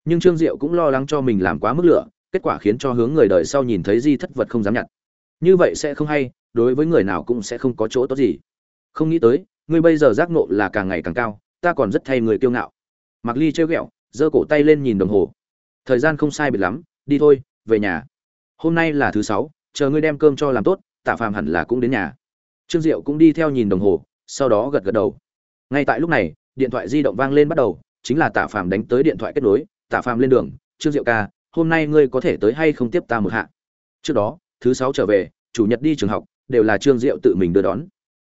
Nhưng trương diệu cũng lo lắng cho mình làm quá mức lửa, kết quả khiến cho hướng người đời sau nhìn thấy di thất vật không dám nhặt. Như vậy sẽ không hay, đối với người nào cũng sẽ không có chỗ tốt gì. Không nghĩ tới, ngươi bây giờ giác nộ là càng ngày càng cao, ta còn rất thay người kiêu ngạo mặc ly trêu ghẹo, giơ cổ tay lên nhìn đồng hồ. Thời gian không sai biệt lắm, đi thôi, về nhà. Hôm nay là thứ sáu, chờ ngươi đem cơm cho làm tốt, tạ phàm hẳn là cũng đến nhà. Trương diệu cũng đi theo nhìn đồng hồ, sau đó gật gật đầu. Ngay tại lúc này, điện thoại di động vang lên bắt đầu, chính là tạ phàm đánh tới điện thoại kết nối. Tạ phàm lên đường, trương diệu ca, hôm nay ngươi có thể tới hay không tiếp ta một hạ? Trước đó, thứ sáu trở về, chủ nhật đi trường học, đều là trương diệu tự mình đưa đón.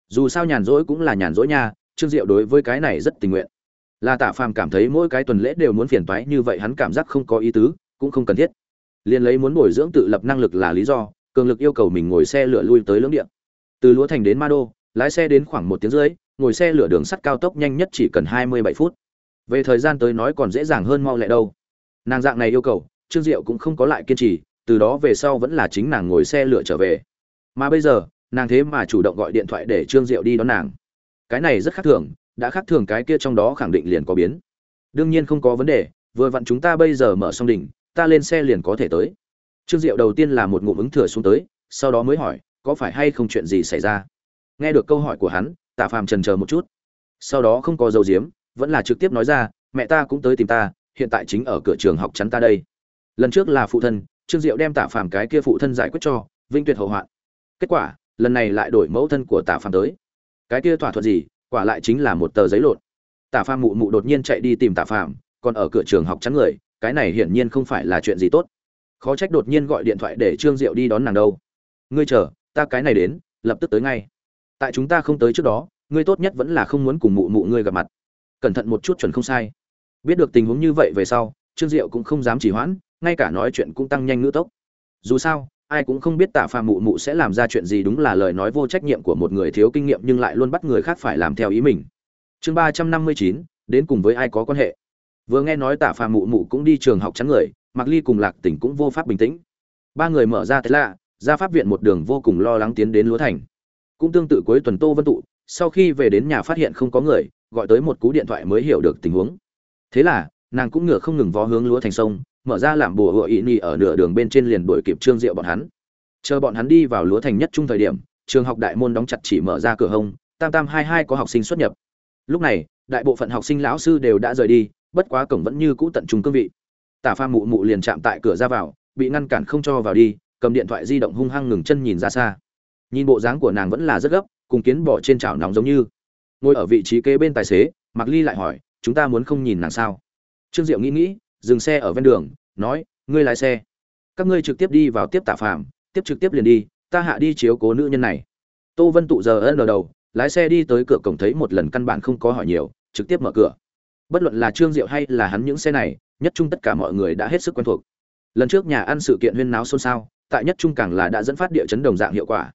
Dù sao nhàn rỗi cũng là nhàn rỗi nha, trương diệu đối với cái này rất tình nguyện là tạ phàm cảm thấy mỗi cái tuần lễ đều muốn phiền toái như vậy hắn cảm giác không có ý tứ, cũng không cần thiết. Liền lấy muốn bồi dưỡng tự lập năng lực là lý do, cường lực yêu cầu mình ngồi xe lửa lui tới lưỡng điện từ lúa thành đến ma đô, lái xe đến khoảng một tiếng rưỡi, ngồi xe lửa đường sắt cao tốc nhanh nhất chỉ cần hai mươi bảy phút. Về thời gian tới nói còn dễ dàng hơn mau lẹ đâu. Nàng dạng này yêu cầu, trương diệu cũng không có lại kiên trì, từ đó về sau vẫn là chính nàng ngồi xe lửa trở về. Mà bây giờ, nàng thế mà chủ động gọi điện thoại để trương diệu đi đón nàng. Cái này rất khác thường đã khác thường cái kia trong đó khẳng định liền có biến. Đương nhiên không có vấn đề, vừa vặn chúng ta bây giờ mở xong đỉnh, ta lên xe liền có thể tới. Trương diệu đầu tiên là một ngụm ứng thừa xuống tới, sau đó mới hỏi, có phải hay không chuyện gì xảy ra? Nghe được câu hỏi của hắn, tạ phàm trần chờ một chút. Sau đó không có dấu diếm vẫn là trực tiếp nói ra, mẹ ta cũng tới tìm ta, hiện tại chính ở cửa trường học chắn ta đây. Lần trước là phụ thân, trương diệu đem tạ phàm cái kia phụ thân giải quyết cho, vinh tuyệt hậu hoạn. Kết quả, lần này lại đổi mẫu thân của tạ phàm tới. Cái kia thỏa thuận gì quả lại chính là một tờ giấy lộn. Tả phàm mụ mụ đột nhiên chạy đi tìm Tả phàm, còn ở cửa trường học chắn người, cái này hiển nhiên không phải là chuyện gì tốt. Khó trách đột nhiên gọi điện thoại để trương diệu đi đón nàng đâu. Ngươi chờ, ta cái này đến, lập tức tới ngay. Tại chúng ta không tới trước đó, ngươi tốt nhất vẫn là không muốn cùng mụ mụ ngươi gặp mặt. Cẩn thận một chút chuẩn không sai. Biết được tình huống như vậy về sau, trương diệu cũng không dám chỉ hoãn, ngay cả nói chuyện cũng tăng nhanh ngữ tốc. Dù sao ai cũng không biết tạ phàm mụ mụ sẽ làm ra chuyện gì đúng là lời nói vô trách nhiệm của một người thiếu kinh nghiệm nhưng lại luôn bắt người khác phải làm theo ý mình. Chương ba trăm năm mươi chín, đến cùng với ai có quan hệ? Vừa nghe nói tạ phàm mụ mụ cũng đi trường học chắn người mặc ly cùng lạc tỉnh cũng vô pháp bình tĩnh. Ba người mở ra thế lạ ra pháp viện một đường vô cùng lo lắng tiến đến lúa thành. Cũng tương tự cuối tuần tô vân tụ, sau khi về đến nhà phát hiện không có người, gọi tới một cú điện thoại mới hiểu được tình huống. Thế là, nàng cũng ngửa không ngừng vó hướng lúa thành sông mở ra làm bùa hựa ý nị ở nửa đường bên trên liền đuổi kịp trương diệu bọn hắn. Chờ bọn hắn đi vào lúa thành nhất trung thời điểm, trường học đại môn đóng chặt chỉ mở ra cửa hông, tam tam hai hai có học sinh xuất nhập. Lúc này, đại bộ phận học sinh lão sư đều đã rời đi, bất quá cổng vẫn như cũ tận trung cương vị. Tả pha mụ mụ liền chạm tại cửa ra vào, bị ngăn cản không cho vào đi, cầm điện thoại di động hung hăng ngừng chân nhìn ra xa. Nhìn bộ dáng của nàng vẫn là rất gấp, cùng kiến bỏ trên chảo nóng giống như. Ngồi ở vị trí kế bên tài xế mặc ly lại hỏi, chúng ta muốn không nhìn nàng sao? Trương diệu nghĩ nghĩ dừng xe ở ven đường, nói, ngươi lái xe. Các ngươi trực tiếp đi vào tiếp tạ phạm tiếp trực tiếp liền đi, ta hạ đi chiếu cố nữ nhân này. Tô vân tụ giờ ân đầu, lái xe đi tới cửa cổng thấy một lần căn bản không có hỏi nhiều, trực tiếp mở cửa. Bất luận là trương diệu hay là hắn những xe này, nhất trung tất cả mọi người đã hết sức quen thuộc. Lần trước nhà ăn sự kiện huyên náo xôn xao, tại nhất trung càng là đã dẫn phát địa chấn đồng dạng hiệu quả.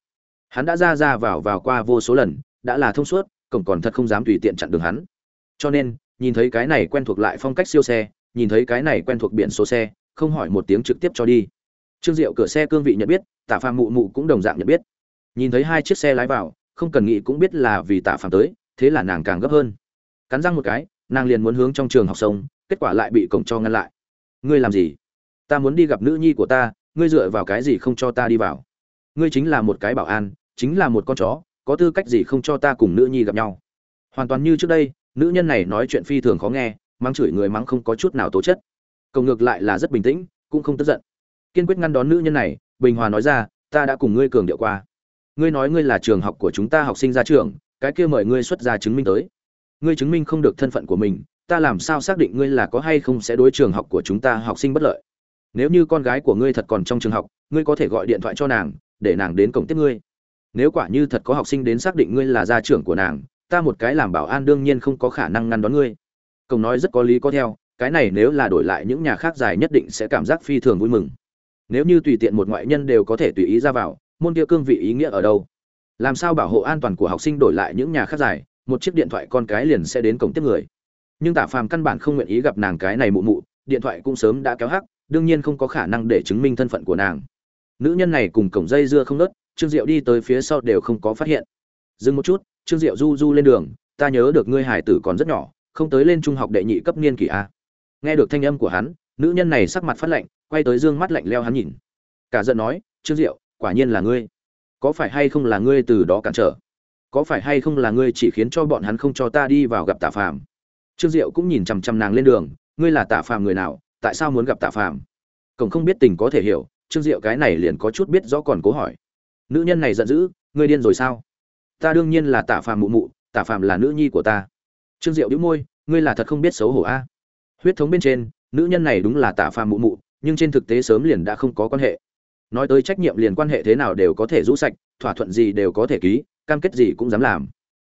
Hắn đã ra ra vào vào qua vô số lần, đã là thông suốt, cổng còn thật không dám tùy tiện chặn đường hắn. Cho nên, nhìn thấy cái này quen thuộc lại phong cách siêu xe nhìn thấy cái này quen thuộc biển số xe, không hỏi một tiếng trực tiếp cho đi. Trương diệu cửa xe cương vị nhận biết tả phàm mụ mụ cũng đồng dạng nhận biết. Nhìn thấy hai chiếc xe lái vào, không cần nghĩ cũng biết là vì tả phàm tới, thế là nàng càng gấp hơn. Cắn răng một cái, nàng liền muốn hướng trong trường học sông, kết quả lại bị cổng cho ngăn lại. Ngươi làm gì? Ta muốn đi gặp nữ nhi của ta, ngươi dựa vào cái gì không cho ta đi vào? Ngươi chính là một cái bảo an, chính là một con chó, có tư cách gì không cho ta cùng nữ nhi gặp nhau? Hoàn toàn như trước đây, nữ nhân này nói chuyện phi thường khó nghe mắng chửi người mắng không có chút nào tố chất. Cầu ngược lại là rất bình tĩnh, cũng không tức giận. Kiên quyết ngăn đón nữ nhân này, bình hòa nói ra, ta đã cùng ngươi cường điệu qua. Ngươi nói ngươi là trường học của chúng ta học sinh ra trường, cái kia mời ngươi xuất ra chứng minh tới. Ngươi chứng minh không được thân phận của mình, ta làm sao xác định ngươi là có hay không sẽ đối trường học của chúng ta học sinh bất lợi? Nếu như con gái của ngươi thật còn trong trường học, ngươi có thể gọi điện thoại cho nàng, để nàng đến cổng tiếp ngươi. Nếu quả như thật có học sinh đến xác định ngươi là gia trưởng của nàng, ta một cái làm bảo an đương nhiên không có khả năng ngăn đón ngươi cổng nói rất có lý có theo, cái này nếu là đổi lại những nhà khác dài nhất định sẽ cảm giác phi thường vui mừng. Nếu như tùy tiện một ngoại nhân đều có thể tùy ý ra vào, môn kia cương vị ý nghĩa ở đâu? Làm sao bảo hộ an toàn của học sinh đổi lại những nhà khác dài, một chiếc điện thoại con cái liền sẽ đến cổng tiếp người? Nhưng tạ phàm căn bản không nguyện ý gặp nàng cái này mụ mụ, điện thoại cũng sớm đã kéo hắc, đương nhiên không có khả năng để chứng minh thân phận của nàng. Nữ nhân này cùng cổng dây dưa không nớt, trương diệu đi tới phía sau đều không có phát hiện. Dừng một chút, trương diệu du du lên đường, ta nhớ được ngươi hải tử còn rất nhỏ không tới lên trung học đệ nhị cấp niên kỷ a. Nghe được thanh âm của hắn, nữ nhân này sắc mặt phát lạnh, quay tới dương mắt lạnh leo hắn nhìn. Cả giận nói, trương diệu, quả nhiên là ngươi. Có phải hay không là ngươi từ đó cản trở? Có phải hay không là ngươi chỉ khiến cho bọn hắn không cho ta đi vào gặp tạ phàm? Trương diệu cũng nhìn chằm chằm nàng lên đường, ngươi là tạ phàm người nào? Tại sao muốn gặp tạ phàm? Cổng không biết tình có thể hiểu, trương diệu cái này liền có chút biết rõ còn cố hỏi. Nữ nhân này giận dữ, ngươi điên rồi sao? Ta đương nhiên là tạ phàm mụ mụ, tạ phàm là nữ nhi của ta trương diệu đĩu môi, ngươi là thật không biết xấu hổ a. Huyết thống bên trên, nữ nhân này đúng là tạ phàm mụ mụ, nhưng trên thực tế sớm liền đã không có quan hệ. Nói tới trách nhiệm liền quan hệ thế nào đều có thể rũ sạch, thỏa thuận gì đều có thể ký, cam kết gì cũng dám làm.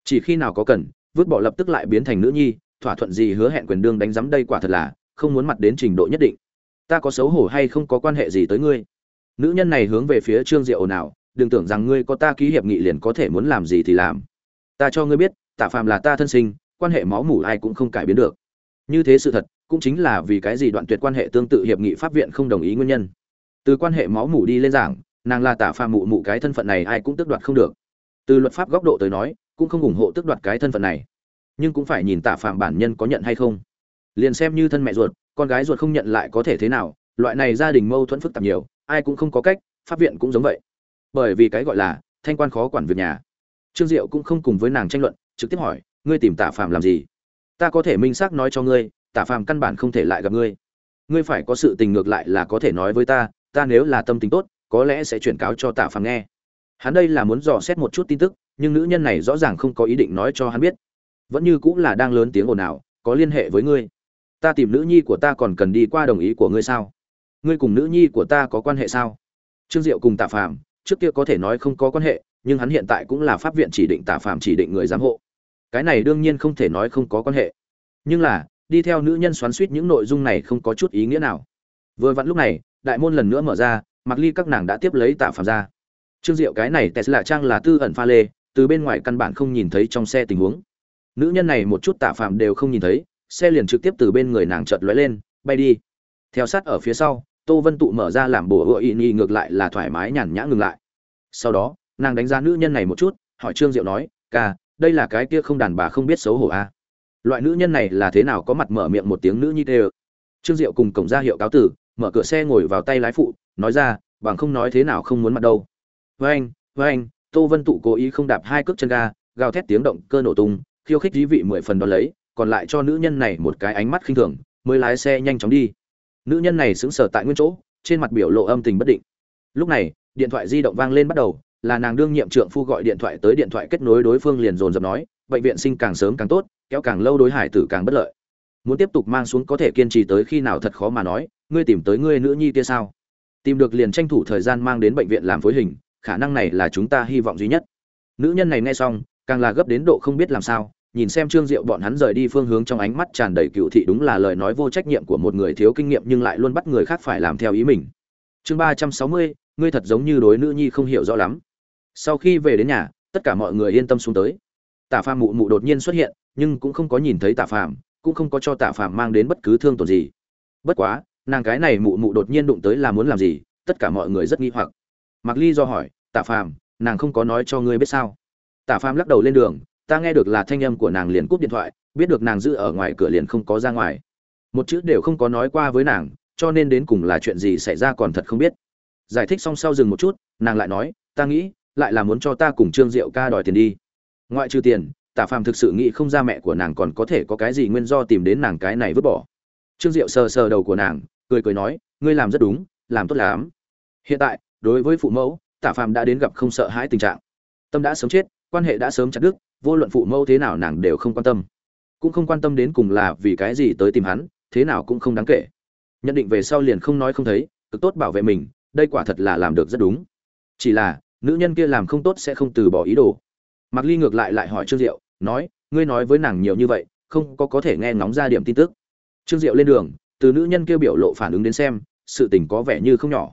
Chỉ khi nào có cần, vứt bỏ lập tức lại biến thành nữ nhi, thỏa thuận gì hứa hẹn quyền đương đánh giám đây quả thật là, không muốn mặt đến trình độ nhất định. Ta có xấu hổ hay không có quan hệ gì tới ngươi? Nữ nhân này hướng về phía trương diệu nào đừng tưởng rằng ngươi có ta ký hiệp nghị liền có thể muốn làm gì thì làm. Ta cho ngươi biết tạ phàm là ta thân sinh quan hệ máu mủ ai cũng không cải biến được. Như thế sự thật, cũng chính là vì cái gì đoạn tuyệt quan hệ tương tự hiệp nghị pháp viện không đồng ý nguyên nhân. Từ quan hệ máu mủ đi lên giảng, nàng là tạ phàm mụ mụ cái thân phận này ai cũng tước đoạt không được. Từ luật pháp góc độ tới nói, cũng không ủng hộ tước đoạt cái thân phận này. Nhưng cũng phải nhìn tạ phàm bản nhân có nhận hay không. Liền xem như thân mẹ ruột, con gái ruột không nhận lại có thể thế nào, loại này gia đình mâu thuẫn phức tạp nhiều, ai cũng không có cách, pháp viện cũng giống vậy. Bởi vì cái gọi là thanh quan khó quản việc nhà. Trương diệu cũng không cùng với nàng tranh luận, trực tiếp hỏi ngươi tìm tạ phàm làm gì? Ta có thể minh xác nói cho ngươi tạ phàm căn bản không thể lại gặp ngươi. Ngươi phải có sự tình ngược lại là có thể nói với ta ta nếu là tâm tình tốt, có lẽ sẽ chuyển cáo cho tạ phàm nghe. Hắn đây là muốn dò xét một chút tin tức, nhưng nữ nhân này rõ ràng không có ý định nói cho hắn biết. Vẫn như cũng là đang lớn tiếng ồn ào, có liên hệ với ngươi. Ta tìm nữ nhi của ta còn cần đi qua đồng ý của ngươi sao? Ngươi cùng nữ nhi của ta có quan hệ sao? Trương diệu cùng tạ phàm, trước kia có thể nói không có quan hệ, nhưng hắn hiện tại cũng là pháp viện chỉ định tạ phàm chỉ định người giám hộ cái này đương nhiên không thể nói không có quan hệ. Nhưng là, đi theo nữ nhân xoắn suýt những nội dung này không có chút ý nghĩa nào. Vừa vặn lúc này, đại môn lần nữa mở ra mặc ly các nàng đã tiếp lấy tạ phàm ra. Trương diệu cái này tesla trang là tư ẩn pha lê, từ bên ngoài căn bản không nhìn thấy trong xe tình huống. Nữ nhân này một chút tạ phàm đều không nhìn thấy, xe liền trực tiếp từ bên người nàng chợt lóe lên, bay đi. Theo sát ở phía sau, tô vân tụ mở ra làm bổ ựa ị nhị ngược lại là thoải mái nhàn nhã ngừng lại. Sau đó, nàng đánh giá nữ nhân này một chút, hỏi trương diệu nói, ca đây là cái kia không đàn bà không biết xấu hổ à? loại nữ nhân này là thế nào có mặt mở miệng một tiếng nữ nhi tê ơ. Trương diệu cùng cổng ra hiệu cáo tử, mở cửa xe ngồi vào tay lái phụ, nói ra, bằng không nói thế nào không muốn mặt đâu. Với anh với anh. Tô vân tụ cố ý không đạp hai cước chân ga, gào thét tiếng động, cơ nổ tung, khiêu khích dí vị mười phần đón lấy, còn lại cho nữ nhân này một cái ánh mắt khinh thường, mới lái xe nhanh chóng đi. Nữ nhân này sững sờ tại nguyên chỗ, trên mặt biểu lộ âm tình bất định. Lúc này, điện thoại di động vang lên bắt đầu là nàng đương nhiệm trượng phu gọi điện thoại tới điện thoại kết nối đối phương liền dồn dập nói, bệnh viện sinh càng sớm càng tốt, kéo càng lâu đối hải tử càng bất lợi. Muốn tiếp tục mang xuống có thể kiên trì tới khi nào thật khó mà nói, ngươi tìm tới ngươi nữ nhi kia sao? Tìm được liền tranh thủ thời gian mang đến bệnh viện làm phối hình, khả năng này là chúng ta hy vọng duy nhất. Nữ nhân này nghe xong, càng là gấp đến độ không biết làm sao, nhìn xem trương diệu bọn hắn rời đi phương hướng trong ánh mắt tràn đầy cựu thị đúng là lời nói vô trách nhiệm của một người thiếu kinh nghiệm nhưng lại luôn bắt người khác phải làm theo ý mình. Chương ba trăm sáu mươi, ngươi thật giống như đối nữ nhi không hiểu rõ lắm sau khi về đến nhà, tất cả mọi người yên tâm xuống tới. Tả phàm mụ mụ đột nhiên xuất hiện, nhưng cũng không có nhìn thấy tả phàm, cũng không có cho tả phàm mang đến bất cứ thương tổn gì. Bất quá, nàng cái này mụ mụ đột nhiên đụng tới là muốn làm gì, tất cả mọi người rất nghi hoặc. Mặc ly do hỏi, tả phàm, nàng không có nói cho ngươi biết sao? Tả phàm lắc đầu lên đường, ta nghe được là thanh âm của nàng liền cúp điện thoại, biết được nàng giữ ở ngoài cửa liền không có ra ngoài. Một chữ đều không có nói qua với nàng, cho nên đến cùng là chuyện gì xảy ra còn thật không biết. Giải thích xong sau dừng một chút, nàng lại nói, ta nghĩ lại là muốn cho ta cùng trương diệu ca đòi tiền đi. Ngoại trừ tiền, tả phàm thực sự nghĩ không ra mẹ của nàng còn có thể có cái gì nguyên do tìm đến nàng cái này vứt bỏ. Trương diệu sờ sờ đầu của nàng, cười cười nói, ngươi làm rất đúng, làm tốt lắm. Hiện tại, đối với phụ mẫu, tả phàm đã đến gặp không sợ hãi tình trạng. Tâm đã sớm chết, quan hệ đã sớm chặt đứt, vô luận phụ mẫu thế nào nàng đều không quan tâm. Cũng không quan tâm đến cùng là vì cái gì tới tìm hắn, thế nào cũng không đáng kể. Nhận định về sau liền không nói không thấy, cực tốt bảo vệ mình, đây quả thật là làm được rất đúng. Chỉ là nữ nhân kia làm không tốt sẽ không từ bỏ ý đồ Mạc Ly ngược lại lại hỏi Trương Diệu, nói, ngươi nói với nàng nhiều như vậy, không có có thể nghe ngóng ra điểm tin tức. Trương Diệu lên đường, từ nữ nhân kia biểu lộ phản ứng đến xem, sự tình có vẻ như không nhỏ.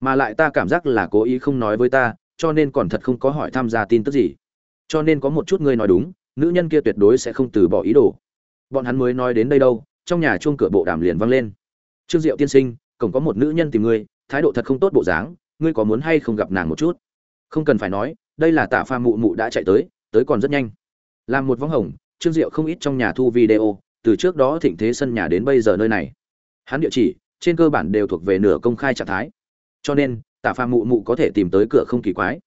Mà lại ta cảm giác là cố ý không nói với ta, cho nên còn thật không có hỏi tham gia tin tức gì. Cho nên có một chút ngươi nói đúng, nữ nhân kia tuyệt đối sẽ không từ bỏ ý đồ. Bọn hắn mới nói đến đây đâu, trong nhà chuông cửa bộ đàm liền vang lên. Trương Diệu tiên sinh, cổng có một nữ nhân tìm ngươi, thái độ thật không tốt bộ dáng, ngươi có muốn hay không gặp nàng một chút? Không cần phải nói, đây là tạ pha mụ mụ đã chạy tới tới còn rất nhanh. Làm một vắng hồng trương diệu không ít trong nhà thu video từ trước đó thịnh thế sân nhà đến bây giờ nơi này. Hắn địa chỉ trên cơ bản đều thuộc về nửa công khai trạng thái. Cho nên tạ pha mụ mụ có thể tìm tới cửa không kỳ quái.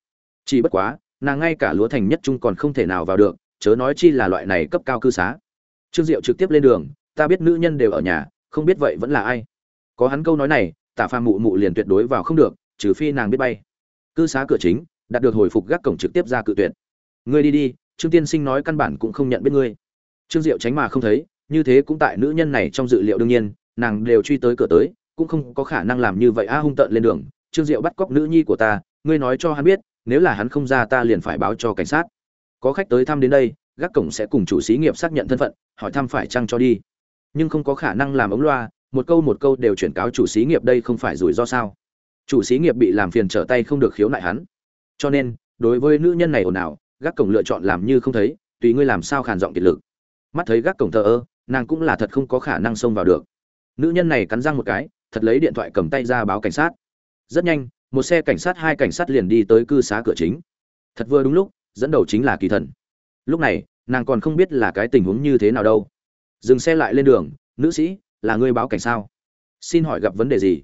Chỉ bất quá nàng ngay cả lúa thành nhất trung còn không thể nào vào được chớ nói chi là loại này cấp cao cư xá. Trương diệu trực tiếp lên đường ta biết nữ nhân đều ở nhà không biết vậy vẫn là ai. Có hắn câu nói này tạ pha mụ mụ liền tuyệt đối vào không được trừ phi nàng biết bay. Cư xá cửa chính đạt được hồi phục gác cổng trực tiếp ra cự tuyệt. Ngươi đi đi, trương tiên sinh nói căn bản cũng không nhận biết ngươi. Trương diệu tránh mà không thấy, như thế cũng tại nữ nhân này trong dự liệu đương nhiên, nàng đều truy tới cửa tới, cũng không có khả năng làm như vậy. A hung tợn lên đường, trương diệu bắt cóc nữ nhi của ta, ngươi nói cho hắn biết, nếu là hắn không ra ta liền phải báo cho cảnh sát. Có khách tới thăm đến đây, gác cổng sẽ cùng chủ xí nghiệp xác nhận thân phận, hỏi thăm phải chăng cho đi. Nhưng không có khả năng làm ống loa, một câu một câu đều chuyển cáo chủ xí nghiệp đây không phải rủi ro sao. Chủ xí nghiệp bị làm phiền trở tay không được khiếu nại hắn cho nên, đối với nữ nhân này ồn ào, gác cổng lựa chọn làm như không thấy, tùy ngươi làm sao khàn giọng kiệt lực. Mắt thấy gác cổng thờ ơ, nàng cũng là thật không có khả năng xông vào được. Nữ nhân này cắn răng một cái, thật lấy điện thoại cầm tay ra báo cảnh sát. Rất nhanh, một xe cảnh sát hai cảnh sát liền đi tới cư xá cửa chính. Thật vừa đúng lúc, dẫn đầu chính là kỳ thần. Lúc này, nàng còn không biết là cái tình huống như thế nào đâu. Dừng xe lại lên đường, nữ sĩ, là ngươi báo cảnh sao? Xin hỏi gặp vấn đề gì?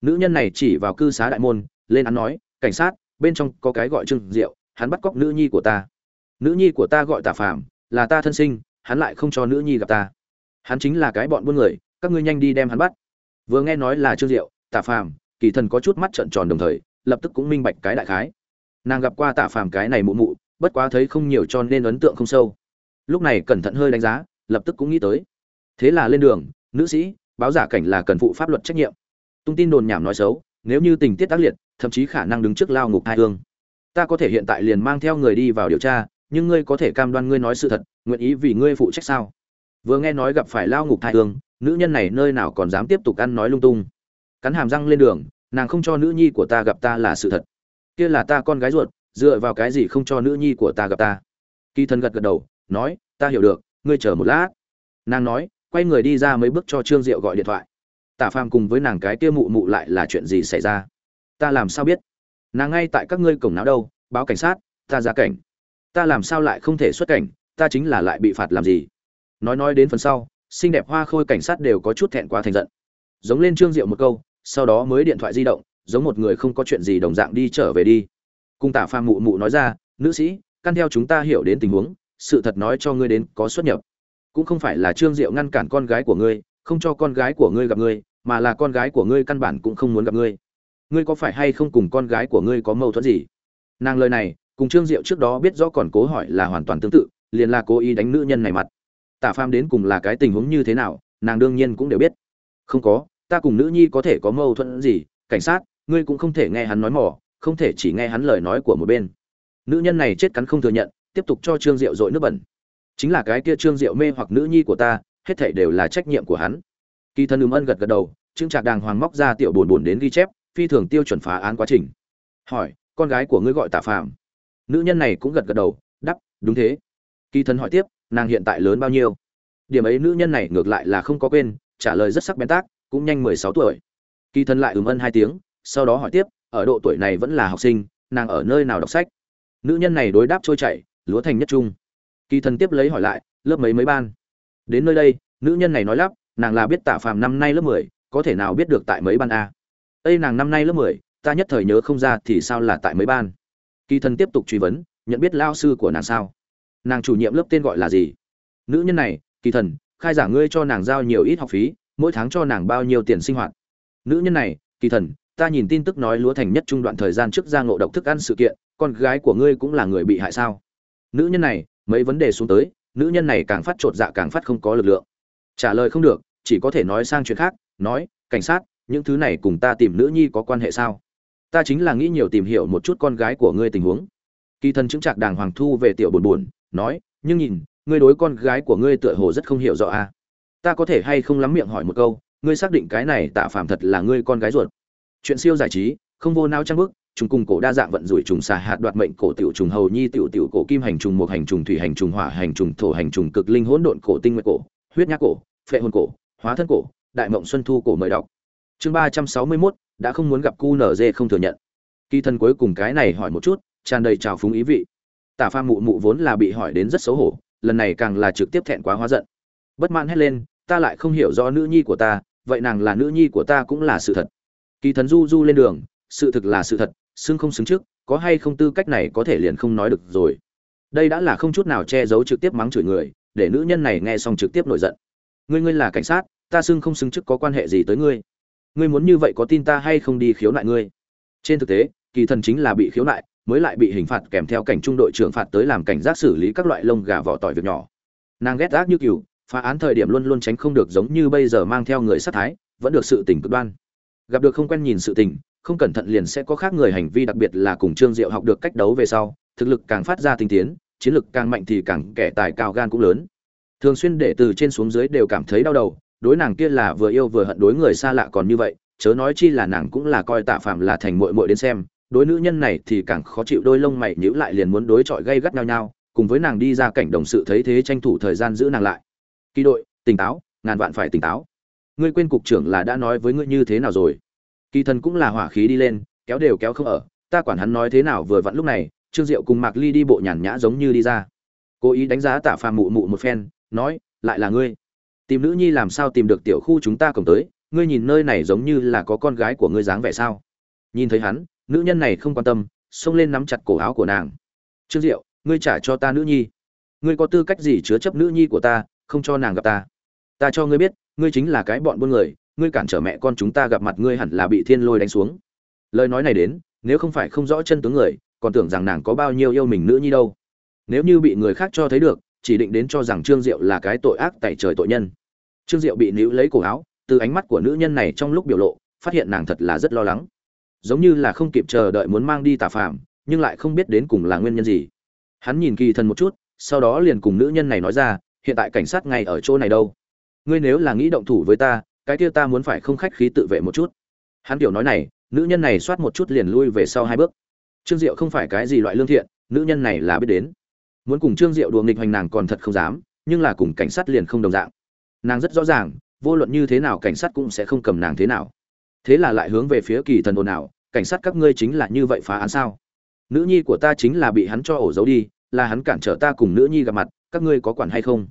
Nữ nhân này chỉ vào cư xá đại môn, lên án nói, cảnh sát bên trong có cái gọi trương diệu, hắn bắt cóc nữ nhi của ta. Nữ nhi của ta gọi tà phàm, là ta thân sinh, hắn lại không cho nữ nhi gặp ta. Hắn chính là cái bọn buôn người, các ngươi nhanh đi đem hắn bắt. Vừa nghe nói là trương diệu tà phàm, kỳ thần có chút mắt trợn tròn đồng thời, lập tức cũng minh bạch cái đại khái. Nàng gặp qua tà phàm cái này mụ mụ, bất quá thấy không nhiều cho nên ấn tượng không sâu. Lúc này cẩn thận hơi đánh giá, lập tức cũng nghĩ tới. Thế là lên đường, nữ sĩ, báo giả cảnh là cần phụ pháp luật trách nhiệm. Tung tin đồn nhảm nói xấu nếu như tình tiết tác liệt, thậm chí khả năng đứng trước lao ngục hai hương. Ta có thể hiện tại liền mang theo người đi vào điều tra, nhưng ngươi có thể cam đoan ngươi nói sự thật, nguyện ý vì ngươi phụ trách sao? Vừa nghe nói gặp phải lao ngục hai hương, nữ nhân này nơi nào còn dám tiếp tục ăn nói lung tung. Cắn hàm răng lên đường, nàng không cho nữ nhi của ta gặp ta là sự thật. Kia là ta con gái ruột, dựa vào cái gì không cho nữ nhi của ta gặp ta? Kỳ thần gật gật đầu, nói, ta hiểu được, ngươi chờ một lát. Nàng nói, quay người đi ra mấy bước cho trương diệu gọi điện thoại tả phàm cùng với nàng cái kia mụ mụ lại là chuyện gì xảy ra? Ta làm sao biết? Nàng ngay tại các ngươi cổng não đâu, báo cảnh sát, ta ra cảnh. Ta làm sao lại không thể xuất cảnh, ta chính là lại bị phạt làm gì? Nói nói đến phần sau, xinh đẹp hoa khôi cảnh sát đều có chút thẹn quá thành giận. Giống lên trương diệu một câu, sau đó mới điện thoại di động, giống một người không có chuyện gì đồng dạng đi trở về đi. Cùng tả phàm mụ mụ nói ra, nữ sĩ, căn theo chúng ta hiểu đến tình huống, sự thật nói cho ngươi đến có xuất nhập. Cũng không phải là trương diệu ngăn cản con gái của ngươi, không cho con gái của ngươi gặp ngươi mà là con gái của ngươi căn bản cũng không muốn gặp ngươi. Ngươi có phải hay không cùng con gái của ngươi có mâu thuẫn gì? Nàng lời này, cùng trương diệu trước đó biết rõ còn cố hỏi là hoàn toàn tương tự, liền là cố ý đánh nữ nhân này mặt. Tả phàm đến cùng là cái tình huống như thế nào, nàng đương nhiên cũng đều biết. Không có, ta cùng nữ nhi có thể có mâu thuẫn gì, cảnh sát, ngươi cũng không thể nghe hắn nói mỏ, không thể chỉ nghe hắn lời nói của một bên. Nữ nhân này chết cắn không thừa nhận, tiếp tục cho trương diệu dội nước bẩn. Chính là cái kia trương diệu mê hoặc nữ nhi của ta, hết thảy đều là trách nhiệm của hắn. Kỳ thân ừm ân gật gật đầu trương trạc đàng hoàng móc ra tiểu buồn buồn đến ghi chép, phi thường tiêu chuẩn phá án quá trình. Hỏi, con gái của ngươi gọi tạ phạm nữ nhân này cũng gật gật đầu đắp đúng thế. Kỳ thân hỏi tiếp, nàng hiện tại lớn bao nhiêu? Điểm ấy nữ nhân này ngược lại là không có quên, trả lời rất sắc bén tác, cũng nhanh mười sáu tuổi. Kỳ thân lại ừm ân hai tiếng, sau đó hỏi tiếp, ở độ tuổi này vẫn là học sinh, nàng ở nơi nào đọc sách? Nữ nhân này đối đáp trôi chảy, lúa thành nhất trung. Kỳ thần tiếp lấy hỏi lại, lớp mấy mấy ban? Đến nơi đây, nữ nhân này nói lắp, nàng là biết tạ phàm năm nay lớp mười có thể nào biết được tại mấy ban a? Ây nàng năm nay lớp mười, ta nhất thời nhớ không ra thì sao là tại mấy ban? Kỳ thần tiếp tục truy vấn, nhận biết lao sư của nàng sao? Nàng chủ nhiệm lớp tên gọi là gì? Nữ nhân này, kỳ thần, khai giảng ngươi cho nàng giao nhiều ít học phí, mỗi tháng cho nàng bao nhiêu tiền sinh hoạt? Nữ nhân này, kỳ thần, ta nhìn tin tức nói lúa thành nhất trung đoạn thời gian trước ra ngộ độc thức ăn sự kiện, con gái của ngươi cũng là người bị hại sao? Nữ nhân này, mấy vấn đề xuống tới, nữ nhân này càng phát trột dạ càng phát không có lực lượng. Trả lời không được, chỉ có thể nói sang chuyện khác nói, cảnh sát, những thứ này cùng ta tìm nữ nhi có quan hệ sao? Ta chính là nghĩ nhiều tìm hiểu một chút con gái của ngươi tình huống. Kỳ thần chứng trạc đàng hoàng thu về tiểu buồn buồn, nói, nhưng nhìn, ngươi đối con gái của ngươi tựa hồ rất không hiểu rõ a à. ta có thể hay không lắm miệng hỏi một câu, ngươi xác định cái này tạ phạm thật là ngươi con gái ruột? Chuyện siêu giải trí, không vô nao trang bức chúng cùng cổ đa dạng vận rủi trùng xà hạt đoạt mệnh cổ tiểu trùng hầu nhi tiểu tiểu cổ kim hành trùng một hành trùng thủy hành trùng hỏa hành trùng thổ hành trùng cực linh hỗn độn cổ tinh nguyệt cổ, huyết nhác cổ, phệ hồn cổ, hóa thân cổ đại mộng xuân thu cổ mời đọc. Chương ba trăm sáu mươi mốt, đã không muốn gặp cu nở dê không thừa nhận. Kỳ thân cuối cùng cái này hỏi một chút, tràn đầy trào phúng ý vị. Tả pha mụ mụ vốn là bị hỏi đến rất xấu hổ, lần này càng là trực tiếp thẹn quá hóa giận. Bất mãn hét lên, ta lại không hiểu rõ nữ nhi của ta, vậy nàng là nữ nhi của ta cũng là sự thật. Kỳ thần du du lên đường, sự thực là sự thật, xưng không xứng trước, có hay không tư cách này có thể liền không nói được rồi. Đây đã là không chút nào che giấu trực tiếp mắng chửi người, để nữ nhân này nghe xong trực tiếp nổi giận. Ngươi ngươi là cảnh sát ta xưng không xứng chức có quan hệ gì tới ngươi? Ngươi muốn như vậy có tin ta hay không đi khiếu nại ngươi? Trên thực tế, kỳ thần chính là bị khiếu nại, mới lại bị hình phạt kèm theo cảnh trung đội trưởng phạt tới làm cảnh giác xử lý các loại lông gà vỏ tỏi việc nhỏ. Nàng ghét gác như cừu, phá án thời điểm luôn luôn tránh không được giống như bây giờ mang theo người sát thái, vẫn được sự tỉnh cực đoan. Gặp được không quen nhìn sự tình, không cẩn thận liền sẽ có khác người hành vi, đặc biệt là cùng trương diệu học được cách đấu về sau, thực lực càng phát ra tinh tiến, chiến lực càng mạnh thì càng kẻ tài cao gan cũng lớn. Thường xuyên để từ trên xuống dưới đều cảm thấy đau đầu đối nàng kia là vừa yêu vừa hận đối người xa lạ còn như vậy, chớ nói chi là nàng cũng là coi tạ phạm là thành muội muội đến xem, đối nữ nhân này thì càng khó chịu đôi lông mày nhữ lại liền muốn đối chọi gây gắt nhau nhau, cùng với nàng đi ra cảnh đồng sự thấy thế tranh thủ thời gian giữ nàng lại. Kỳ đội, tỉnh táo, ngàn vạn phải tỉnh táo. Ngươi quên cục trưởng là đã nói với ngươi như thế nào rồi? Kỳ thần cũng là hỏa khí đi lên, kéo đều kéo không ở, ta quản hắn nói thế nào vừa vặn lúc này, trương diệu cùng mạc ly đi bộ nhàn nhã giống như đi ra. Cố ý đánh giá tả phàm mụ mụ một phen, nói, lại là ngươi tìm nữ nhi làm sao tìm được tiểu khu chúng ta cổng tới, ngươi nhìn nơi này giống như là có con gái của ngươi dáng vẻ sao? Nhìn thấy hắn, nữ nhân này không quan tâm, xông lên nắm chặt cổ áo của nàng. Trương diệu, ngươi trả cho ta nữ nhi. Ngươi có tư cách gì chứa chấp nữ nhi của ta, không cho nàng gặp ta? Ta cho ngươi biết, ngươi chính là cái bọn buôn người, ngươi cản trở mẹ con chúng ta gặp mặt ngươi hẳn là bị thiên lôi đánh xuống. Lời nói này đến, nếu không phải không rõ chân tướng người, còn tưởng rằng nàng có bao nhiêu yêu mình nữ nhi đâu. Nếu như bị người khác cho thấy được chỉ định đến cho rằng trương diệu là cái tội ác tại trời tội nhân. Trương diệu bị níu lấy cổ áo, từ ánh mắt của nữ nhân này trong lúc biểu lộ, phát hiện nàng thật là rất lo lắng. Giống như là không kịp chờ đợi muốn mang đi tà phạm nhưng lại không biết đến cùng là nguyên nhân gì. Hắn nhìn kỳ thần một chút, sau đó liền cùng nữ nhân này nói ra, hiện tại cảnh sát ngay ở chỗ này đâu? Ngươi nếu là nghĩ động thủ với ta, cái kia ta muốn phải không khách khí tự vệ một chút. Hắn kiểu nói này, nữ nhân này soát một chút liền lui về sau hai bước. Trương diệu không phải cái gì loại lương thiện, nữ nhân này là biết đến muốn cùng trương diệu đùa nghịch hoành nàng còn thật không dám, nhưng là cùng cảnh sát liền không đồng dạng. Nàng rất rõ ràng, vô luận như thế nào cảnh sát cũng sẽ không cầm nàng thế nào. Thế là lại hướng về phía kỳ thần ồn ào, cảnh sát các ngươi chính là như vậy phá án sao? Nữ nhi của ta chính là bị hắn cho ổ giấu đi, là hắn cản trở ta cùng nữ nhi gặp mặt, các ngươi có quản hay không?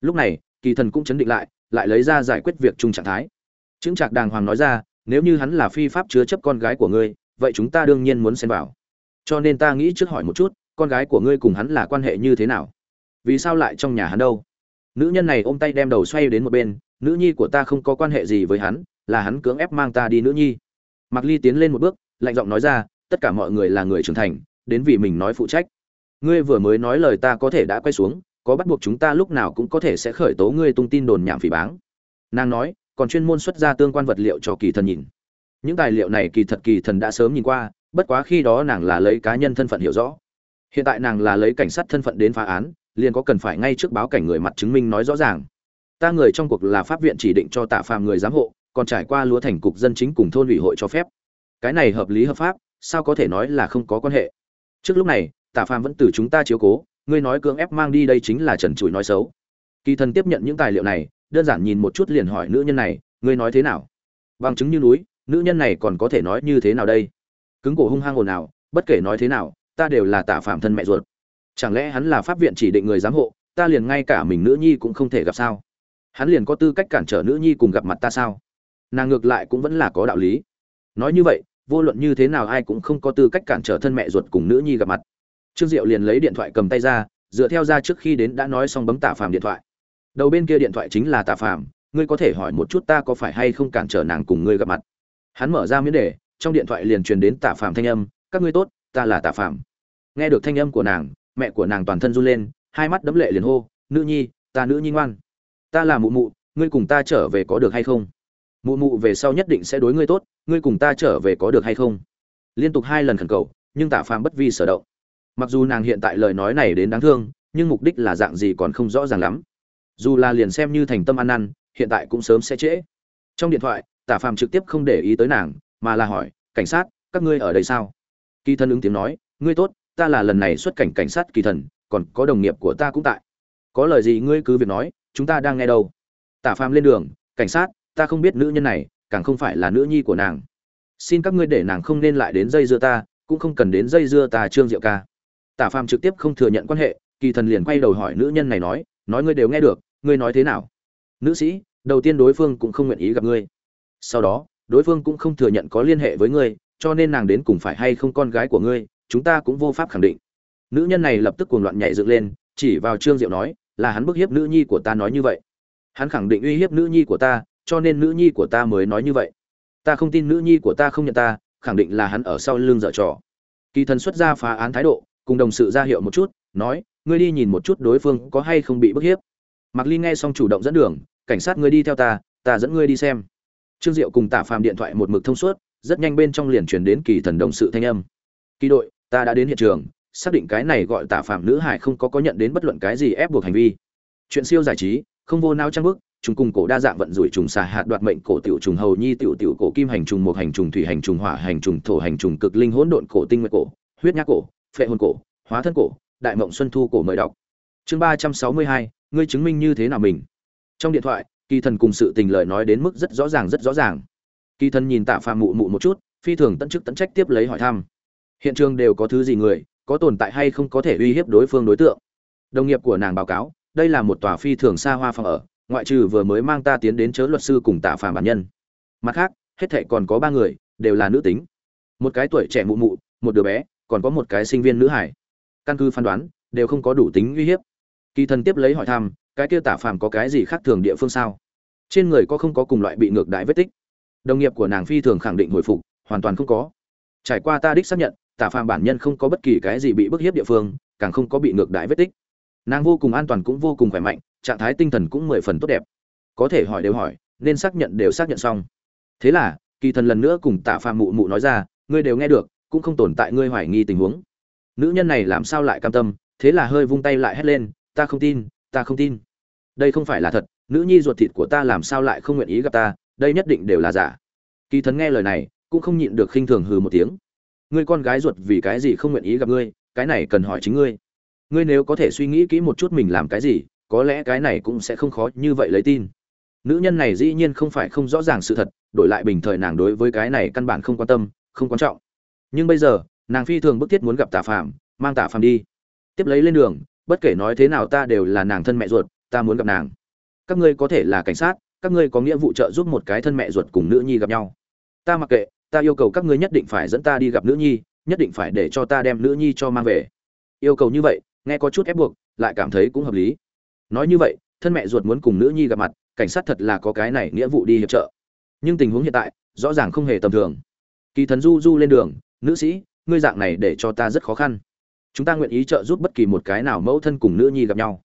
Lúc này, kỳ thần cũng chấn định lại lại lấy ra giải quyết việc chung trạng thái. Chứng trạc đàng hoàng nói ra, nếu như hắn là phi pháp chứa chấp con gái của ngươi, vậy chúng ta đương nhiên muốn xem vào. Cho nên ta nghĩ trước hỏi một chút con gái của ngươi cùng hắn là quan hệ như thế nào vì sao lại trong nhà hắn đâu nữ nhân này ôm tay đem đầu xoay đến một bên nữ nhi của ta không có quan hệ gì với hắn là hắn cưỡng ép mang ta đi nữ nhi Mặc Ly tiến lên một bước, lạnh giọng nói ra, tất cả mọi người là người trưởng thành, đến vì mình nói phụ trách. Ngươi vừa mới nói lời ta có thể đã quay xuống, có bắt buộc chúng ta lúc nào cũng có thể sẽ khởi tố ngươi tung tin đồn nhảm phỉ báng. Nàng nói, còn chuyên môn xuất ra tương quan vật liệu cho kỳ thần nhìn. Những tài liệu này kỳ thật kỳ thần đã sớm nhìn qua, bất quá khi đó nàng là lấy cá nhân thân phận hiểu rõ. Hiện tại nàng là lấy cảnh sát thân phận đến phá án, liền có cần phải ngay trước báo cảnh người mặt chứng minh nói rõ ràng. Ta người trong cuộc là pháp viện chỉ định cho tạ phàm người giám hộ, còn trải qua lúa thành cục dân chính cùng thôn ủy hội cho phép. Cái này hợp lý hợp pháp sao có thể nói là không có quan hệ? Trước lúc này tạ phàm vẫn từ chúng ta chiếu cố ngươi nói cưỡng ép mang đi đây chính là trần trụi nói xấu. Kỳ thần tiếp nhận những tài liệu này đơn giản nhìn một chút liền hỏi nữ nhân này ngươi nói thế nào? Bằng chứng như núi nữ nhân này còn có thể nói như thế nào đây? Cứng cổ hung hăng ồn ào bất kể nói thế nào ta đều là tạ phạm thân mẹ ruột. Chẳng lẽ hắn là pháp viện chỉ định người giám hộ, ta liền ngay cả mình nữ nhi cũng không thể gặp sao? Hắn liền có tư cách cản trở nữ nhi cùng gặp mặt ta sao? Nàng ngược lại cũng vẫn là có đạo lý. Nói như vậy, vô luận như thế nào ai cũng không có tư cách cản trở thân mẹ ruột cùng nữ nhi gặp mặt. Trương diệu liền lấy điện thoại cầm tay ra, dựa theo ra trước khi đến đã nói xong bấm tạ phàm điện thoại. Đầu bên kia điện thoại chính là tạ phàm ngươi có thể hỏi một chút ta có phải hay không cản trở nàng cùng ngươi gặp mặt. Hắn mở ra miễn đề, trong điện thoại liền truyền đến tạ phàm thanh âm, các ngươi tốt ta là tạ phạm nghe được thanh âm của nàng, mẹ của nàng toàn thân run lên, hai mắt đấm lệ liền hô, nữ nhi, ta nữ nhi ngoan. Ta là mụ mụ, ngươi cùng ta trở về có được hay không? Mụ mụ về sau nhất định sẽ đối ngươi tốt, ngươi cùng ta trở về có được hay không? Liên tục hai lần khẩn cầu, nhưng tạ phàm bất vi sở động. Mặc dù nàng hiện tại lời nói này đến đáng thương, nhưng mục đích là dạng gì còn không rõ ràng lắm. Dù là liền xem như thành tâm ăn năn, hiện tại cũng sớm sẽ trễ. Trong điện thoại tả phàm trực tiếp không để ý tới nàng, mà là hỏi, cảnh sát, các ngươi ở đây sao? Kỳ thần ứng tiếng nói, ngươi tốt, ta là lần này xuất cảnh cảnh sát kỳ thần, còn có đồng nghiệp của ta cũng tại. Có lời gì ngươi cứ việc nói, chúng ta đang nghe đâu. Tả phàm lên đường, cảnh sát, ta không biết nữ nhân này, càng không phải là nữ nhi của nàng. Xin các ngươi để nàng không nên lại đến dây dưa ta, cũng không cần đến dây dưa ta trương diệu ca. Tả phàm trực tiếp không thừa nhận quan hệ, kỳ thần liền quay đầu hỏi nữ nhân này nói nói ngươi đều nghe được, ngươi nói thế nào? Nữ sĩ, đầu tiên đối phương cũng không nguyện ý gặp ngươi. Sau đó, đối phương cũng không thừa nhận có liên hệ với ngươi cho nên nàng đến cùng phải hay không con gái của ngươi, chúng ta cũng vô pháp khẳng định. Nữ nhân này lập tức cuồng loạn nhảy dựng lên, chỉ vào trương diệu nói, là hắn bức hiếp nữ nhi của ta nói như vậy. Hắn khẳng định uy hiếp nữ nhi của ta, cho nên nữ nhi của ta mới nói như vậy. Ta không tin nữ nhi của ta không nhận ta, khẳng định là hắn ở sau lưng dở trò. Kỳ thần xuất ra phá án thái độ, cùng đồng sự ra hiệu một chút, nói, ngươi đi nhìn một chút đối phương có hay không bị bức hiếp. Mặc ly nghe xong chủ động dẫn đường, cảnh sát ngươi đi theo ta ta dẫn ngươi đi xem. Trương diệu cùng tạ phàm điện thoại một mực thông suốt rất nhanh bên trong liền chuyển đến kỳ thần đồng sự thanh âm. Kỳ đội, ta đã đến hiện trường, xác định cái này gọi tạ phạm nữ hải không có có nhận đến bất luận cái gì ép buộc hành vi. Chuyện siêu giải trí, không vô nao trang bức, trùng cùng cổ đa dạng vận rủi trùng xà hạt đoạt mệnh cổ tiểu trùng hầu nhi tiểu tiểu cổ kim hành trùng một hành trùng thủy hành trùng hỏa hành trùng thổ hành trùng cực linh hỗn độn cổ tinh nguyệt cổ, huyết nhác cổ, phệ hồn cổ, hóa thân cổ, đại mộng xuân thu cổ mời đọc. Chương ba trăm sáu mươi hai, ngươi chứng minh như thế nào mình? Trong điện thoại, kỳ thần cùng sự tình lời nói đến mức rất rõ ràng rất rõ ràng kỳ thần nhìn tạ phàm mụ mụ một chút, phi thường tận chức tận trách tiếp lấy hỏi thăm. Hiện trường đều có thứ gì người, có tồn tại hay không có thể uy hiếp đối phương đối tượng? Đồng nghiệp của nàng báo cáo, đây là một tòa phi thường xa hoa phòng ở, ngoại trừ vừa mới mang ta tiến đến chớ luật sư cùng tạ phàm bản nhân. Mặt khác, hết thệ còn có ba người, đều là nữ tính. Một cái tuổi trẻ mụ mụ, một đứa bé, còn có một cái sinh viên nữ hải. Căn cứ phán đoán, đều không có đủ tính uy hiếp. Kỳ thần tiếp lấy hỏi thăm, cái kia tả phàm có cái gì khác thường địa phương sao? Trên người có không có cùng loại bị ngược đại vết tích? Đồng nghiệp của nàng phi thường khẳng định hồi phục, hoàn toàn không có. Trải qua ta đích xác nhận, tả phàm bản nhân không có bất kỳ cái gì bị bức hiếp địa phương, càng không có bị ngược đại vết tích. Nàng vô cùng an toàn cũng vô cùng khỏe mạnh, trạng thái tinh thần cũng mười phần tốt đẹp. Có thể hỏi đều hỏi, nên xác nhận đều xác nhận xong. Thế là, kỳ thần lần nữa cùng tạ phàm mụ mụ nói ra, ngươi đều nghe được, cũng không tồn tại ngươi hoài nghi tình huống. Nữ nhân này làm sao lại cam tâm, thế là hơi vung tay lại hét lên, ta không tin, ta không tin. Đây không phải là thật, nữ nhi ruột thịt của ta làm sao lại không nguyện ý gặp ta đây nhất định đều là giả. Kỳ thần nghe lời này, cũng không nhịn được khinh thường hừ một tiếng. Ngươi con gái ruột vì cái gì không nguyện ý gặp ngươi, cái này cần hỏi chính ngươi. Ngươi nếu có thể suy nghĩ kỹ một chút mình làm cái gì, có lẽ cái này cũng sẽ không khó như vậy lấy tin. Nữ nhân này dĩ nhiên không phải không rõ ràng sự thật, đổi lại bình thời nàng đối với cái này căn bản không quan tâm, không quan trọng. Nhưng bây giờ, nàng phi thường bức thiết muốn gặp tả phạm mang tả phạm đi. Tiếp lấy lên đường, bất kể nói thế nào ta đều là nàng thân mẹ ruột, ta muốn gặp nàng. Các ngươi có thể là cảnh sát các ngươi có nghĩa vụ trợ giúp một cái thân mẹ ruột cùng nữ nhi gặp nhau. Ta mặc kệ, ta yêu cầu các ngươi nhất định phải dẫn ta đi gặp nữ nhi, nhất định phải để cho ta đem nữ nhi cho mang về. Yêu cầu như vậy, nghe có chút ép buộc, lại cảm thấy cũng hợp lý. Nói như vậy, thân mẹ ruột muốn cùng nữ nhi gặp mặt, cảnh sát thật là có cái này nghĩa vụ đi hiệp trợ. Nhưng tình huống hiện tại, rõ ràng không hề tầm thường. Kỳ thần du du lên đường, nữ sĩ, ngươi dạng này để cho ta rất khó khăn. Chúng ta nguyện ý trợ giúp bất kỳ một cái nào mẫu thân cùng nữ nhi gặp nhau.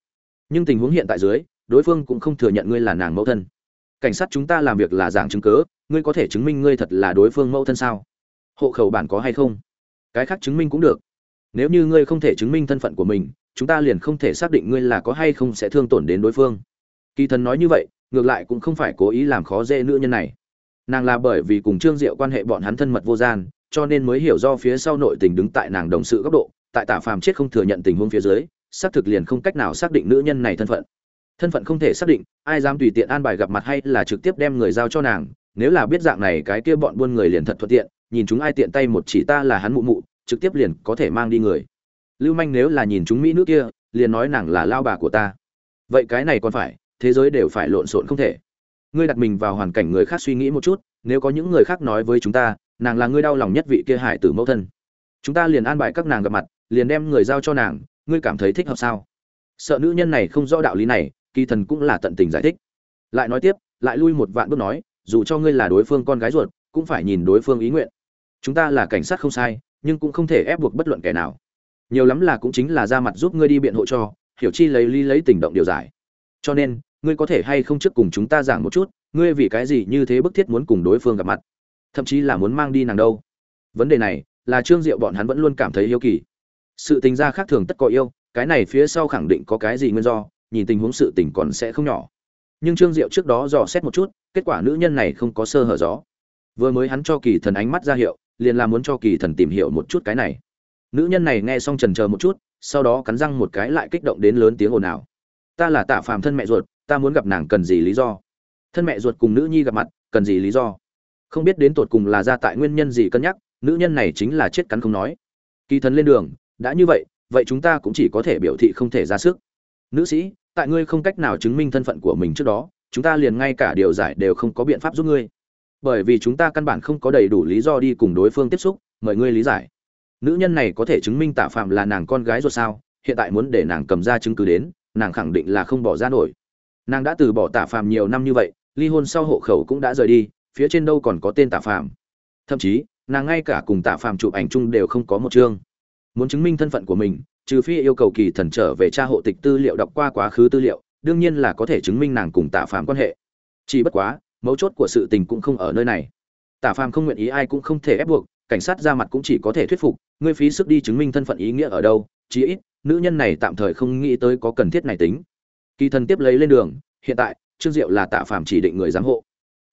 Nhưng tình huống hiện tại dưới, đối phương cũng không thừa nhận ngươi là nàng mẫu thân cảnh sát chúng ta làm việc là giảng chứng cớ, ngươi có thể chứng minh ngươi thật là đối phương mẫu thân sao? Hộ khẩu bản có hay không? Cái khác chứng minh cũng được. Nếu như ngươi không thể chứng minh thân phận của mình, chúng ta liền không thể xác định ngươi là có hay không sẽ thương tổn đến đối phương. Kỳ thần nói như vậy, ngược lại cũng không phải cố ý làm khó dễ nữ nhân này. Nàng là bởi vì cùng trương diệu quan hệ bọn hắn thân mật vô gian, cho nên mới hiểu do phía sau nội tình đứng tại nàng đồng sự góc độ, tại tả phàm chết không thừa nhận tình huống phía dưới, xác thực liền không cách nào xác định nữ nhân này thân phận thân phận không thể xác định, ai dám tùy tiện an bài gặp mặt hay là trực tiếp đem người giao cho nàng, nếu là biết dạng này cái kia bọn buôn người liền thật thuận tiện, nhìn chúng ai tiện tay một chỉ ta là hắn mụ mụ, trực tiếp liền có thể mang đi người. Lưu manh nếu là nhìn chúng mỹ nữ kia, liền nói nàng là lao bà của ta. Vậy cái này còn phải, thế giới đều phải lộn xộn không thể. Ngươi đặt mình vào hoàn cảnh người khác suy nghĩ một chút, nếu có những người khác nói với chúng ta, nàng là ngươi đau lòng nhất vị kia hải tử mẫu thân. Chúng ta liền an bài các nàng gặp mặt, liền đem người giao cho nàng, ngươi cảm thấy thích hợp sao? Sợ nữ nhân này không rõ đạo lý này kỳ thần cũng là tận tình giải thích. Lại nói tiếp, lại lui một vạn bước nói, dù cho ngươi là đối phương con gái ruột, cũng phải nhìn đối phương ý nguyện. Chúng ta là cảnh sát không sai, nhưng cũng không thể ép buộc bất luận kẻ nào. Nhiều lắm là cũng chính là ra mặt giúp ngươi đi biện hộ cho, hiểu chi lấy ly lấy tình động điều giải. Cho nên, ngươi có thể hay không trước cùng chúng ta giảng một chút, ngươi vì cái gì như thế bức thiết muốn cùng đối phương gặp mặt? Thậm chí là muốn mang đi nàng đâu? Vấn đề này, là trương diệu bọn hắn vẫn luôn cảm thấy yêu kỳ. Sự tình gia khác thường tất có yêu, cái này phía sau khẳng định có cái gì nguyên do nhìn tình huống sự tình còn sẽ không nhỏ. Nhưng trương diệu trước đó dò xét một chút, kết quả nữ nhân này không có sơ hở gió vừa mới hắn cho kỳ thần ánh mắt ra hiệu, liền là muốn cho kỳ thần tìm hiểu một chút cái này. Nữ nhân này nghe xong trần chờ một chút, sau đó cắn răng một cái lại kích động đến lớn tiếng ồn ào. Ta là tạ phàm thân mẹ ruột, ta muốn gặp nàng cần gì lý do? Thân mẹ ruột cùng nữ nhi gặp mặt, cần gì lý do? Không biết đến tột cùng là ra tại nguyên nhân gì cân nhắc, nữ nhân này chính là chết cắn không nói. Kỳ thần lên đường, đã như vậy vậy chúng ta cũng chỉ có thể biểu thị không thể ra sức. Nữ sĩ tại ngươi không cách nào chứng minh thân phận của mình trước đó, chúng ta liền ngay cả điều giải đều không có biện pháp giúp ngươi. Bởi vì chúng ta căn bản không có đầy đủ lý do đi cùng đối phương tiếp xúc, mời ngươi lý giải. Nữ nhân này có thể chứng minh tạ phạm là nàng con gái rồi sao? Hiện tại muốn để nàng cầm ra chứng cứ đến, nàng khẳng định là không bỏ ra nổi. Nàng đã từ bỏ tạ phạm nhiều năm như vậy, ly hôn sau hộ khẩu cũng đã rời đi, phía trên đâu còn có tên tạ phạm. Thậm chí, nàng ngay cả cùng tạ phạm chụp ảnh chung đều không có một chương. Muốn chứng minh thân phận của mình trừ phi yêu cầu kỳ thần trở về tra hộ tịch tư liệu đọc qua quá khứ tư liệu, đương nhiên là có thể chứng minh nàng cùng tạ Phàm quan hệ. Chỉ bất quá, mấu chốt của sự tình cũng không ở nơi này. Tạ Phàm không nguyện ý ai cũng không thể ép buộc, cảnh sát ra mặt cũng chỉ có thể thuyết phục, ngươi phí sức đi chứng minh thân phận ý nghĩa ở đâu, chí ít, nữ nhân này tạm thời không nghĩ tới có cần thiết này tính. Kỳ thần tiếp lấy lên đường, hiện tại, trương diệu là tạ Phàm chỉ định người giám hộ.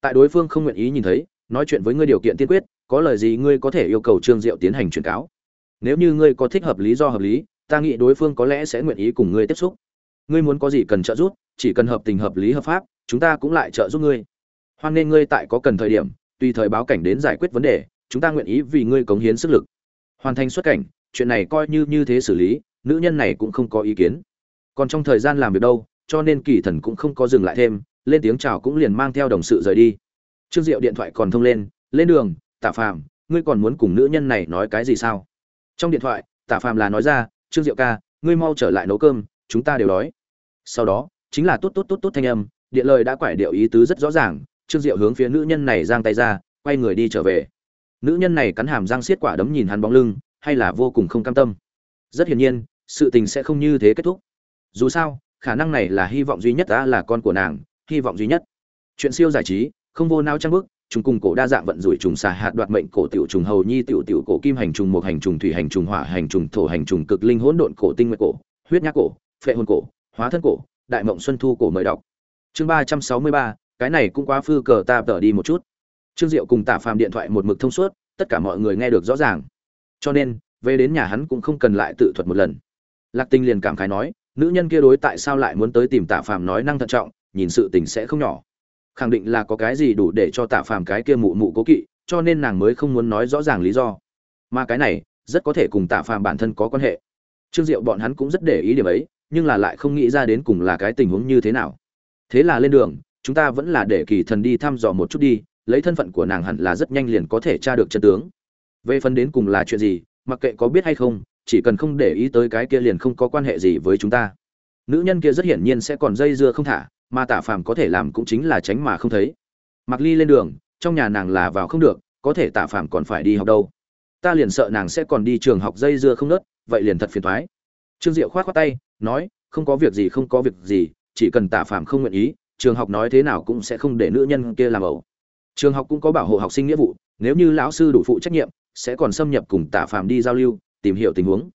Tại đối phương không nguyện ý nhìn thấy, nói chuyện với ngươi điều kiện tiên quyết, có lời gì ngươi có thể yêu cầu trương diệu tiến hành truyền cáo. Nếu như ngươi có thích hợp lý do hợp lý ta nghĩ đối phương có lẽ sẽ nguyện ý cùng ngươi tiếp xúc. Ngươi muốn có gì cần trợ giúp, chỉ cần hợp tình hợp lý hợp pháp, chúng ta cũng lại trợ giúp ngươi. Hoan nên ngươi tại có cần thời điểm, tùy thời báo cảnh đến giải quyết vấn đề, chúng ta nguyện ý vì ngươi cống hiến sức lực. Hoàn thành xuất cảnh, chuyện này coi như như thế xử lý, nữ nhân này cũng không có ý kiến. Còn trong thời gian làm việc đâu, cho nên kỳ thần cũng không có dừng lại thêm, lên tiếng chào cũng liền mang theo đồng sự rời đi. Trương diệu điện thoại còn thông lên lên đường, tạ phàm, ngươi còn muốn cùng nữ nhân này nói cái gì sao? Trong điện thoại, tạ phàm là nói ra trương diệu ca, ngươi mau trở lại nấu cơm, chúng ta đều đói. Sau đó, chính là tốt tốt tốt tốt thanh âm, điện lời đã quải điệu ý tứ rất rõ ràng, trương diệu hướng phía nữ nhân này giang tay ra, quay người đi trở về. Nữ nhân này cắn hàm răng xiết quả đấm nhìn hắn bóng lưng, hay là vô cùng không cam tâm. Rất hiển nhiên, sự tình sẽ không như thế kết thúc. Dù sao, khả năng này là hy vọng duy nhất ta là con của nàng, hy vọng duy nhất. Chuyện siêu giải trí, không vô nao trang bức trùng cùng cổ đa dạng vận rủi trùng xà hạt đoạt mệnh cổ tiểu trùng hầu nhi tiểu tiểu cổ kim hành trùng một hành trùng thủy hành trùng hỏa hành trùng thổ hành trùng cực linh hỗn độn cổ tinh nguyệt cổ huyết nhác cổ phệ hồn cổ hóa thân cổ đại mộng xuân thu cổ mời đọc chương ba trăm sáu mươi ba cái này cũng quá phư cờ ta tở đi một chút trương diệu cùng tả phàm điện thoại một mực thông suốt tất cả mọi người nghe được rõ ràng cho nên về đến nhà hắn cũng không cần lại tự thuật một lần lạc tinh liền cảm khái nói nữ nhân kia đối tại sao lại muốn tới tìm tả phàm nói năng thận trọng nhìn sự tình sẽ không nhỏ khẳng định là có cái gì đủ để cho Tạ phàm cái kia mụ mụ cố kỵ, cho nên nàng mới không muốn nói rõ ràng lý do. Mà cái này, rất có thể cùng Tạ phàm bản thân có quan hệ. Trương diệu bọn hắn cũng rất để ý điểm ấy, nhưng là lại không nghĩ ra đến cùng là cái tình huống như thế nào. Thế là lên đường, chúng ta vẫn là để kỳ thần đi thăm dò một chút đi, lấy thân phận của nàng hẳn là rất nhanh liền có thể tra được chân tướng. Về phần đến cùng là chuyện gì, mặc kệ có biết hay không, chỉ cần không để ý tới cái kia liền không có quan hệ gì với chúng ta. Nữ nhân kia rất hiển nhiên sẽ còn dây dưa không thả mà tả phàm có thể làm cũng chính là tránh mà không thấy. Mặc ly lên đường, trong nhà nàng là vào không được, có thể tả phàm còn phải đi học đâu. Ta liền sợ nàng sẽ còn đi trường học dây dưa không nớt, vậy liền thật phiền thoái. Trương diệu khoát khoác tay, nói, không có việc gì, không có việc gì, chỉ cần tả phàm không nguyện ý, trường học nói thế nào cũng sẽ không để nữ nhân kia làm ẩu. Trường học cũng có bảo hộ học sinh nghĩa vụ, nếu như lão sư đủ phụ trách nhiệm, sẽ còn xâm nhập cùng tả phàm đi giao lưu, tìm hiểu tình huống.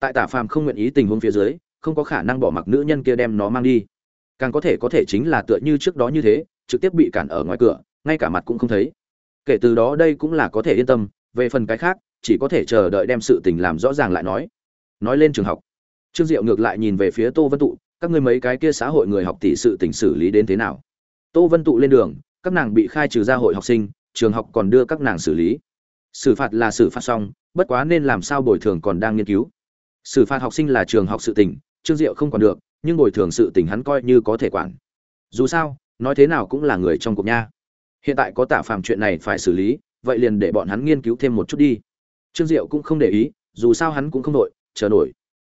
Tại tả phàm không nguyện ý tình huống phía dưới, không có khả năng bỏ mặc nữ nhân kia đem nó mang đi càng có thể có thể chính là tựa như trước đó như thế, trực tiếp bị cản ở ngoài cửa, ngay cả mặt cũng không thấy. Kể từ đó đây cũng là có thể yên tâm, về phần cái khác, chỉ có thể chờ đợi đem sự tình làm rõ ràng lại nói. Nói lên trường học. Trương diệu ngược lại nhìn về phía tô vân tụ, các ngươi mấy cái kia xã hội người học tỷ sự tình xử lý đến thế nào? Tô vân tụ lên đường, các nàng bị khai trừ ra hội học sinh, trường học còn đưa các nàng xử lý. Xử phạt là xử phạt xong, bất quá nên làm sao bồi thường còn đang nghiên cứu. Xử phạt học sinh là trường học sự tình, trương diệu không còn được nhưng bồi thường sự tình hắn coi như có thể quản. Dù sao, nói thế nào cũng là người trong cuộc nha. Hiện tại có tạ phàm chuyện này phải xử lý, vậy liền để bọn hắn nghiên cứu thêm một chút đi. Trương diệu cũng không để ý, dù sao hắn cũng không đội, chờ nổi.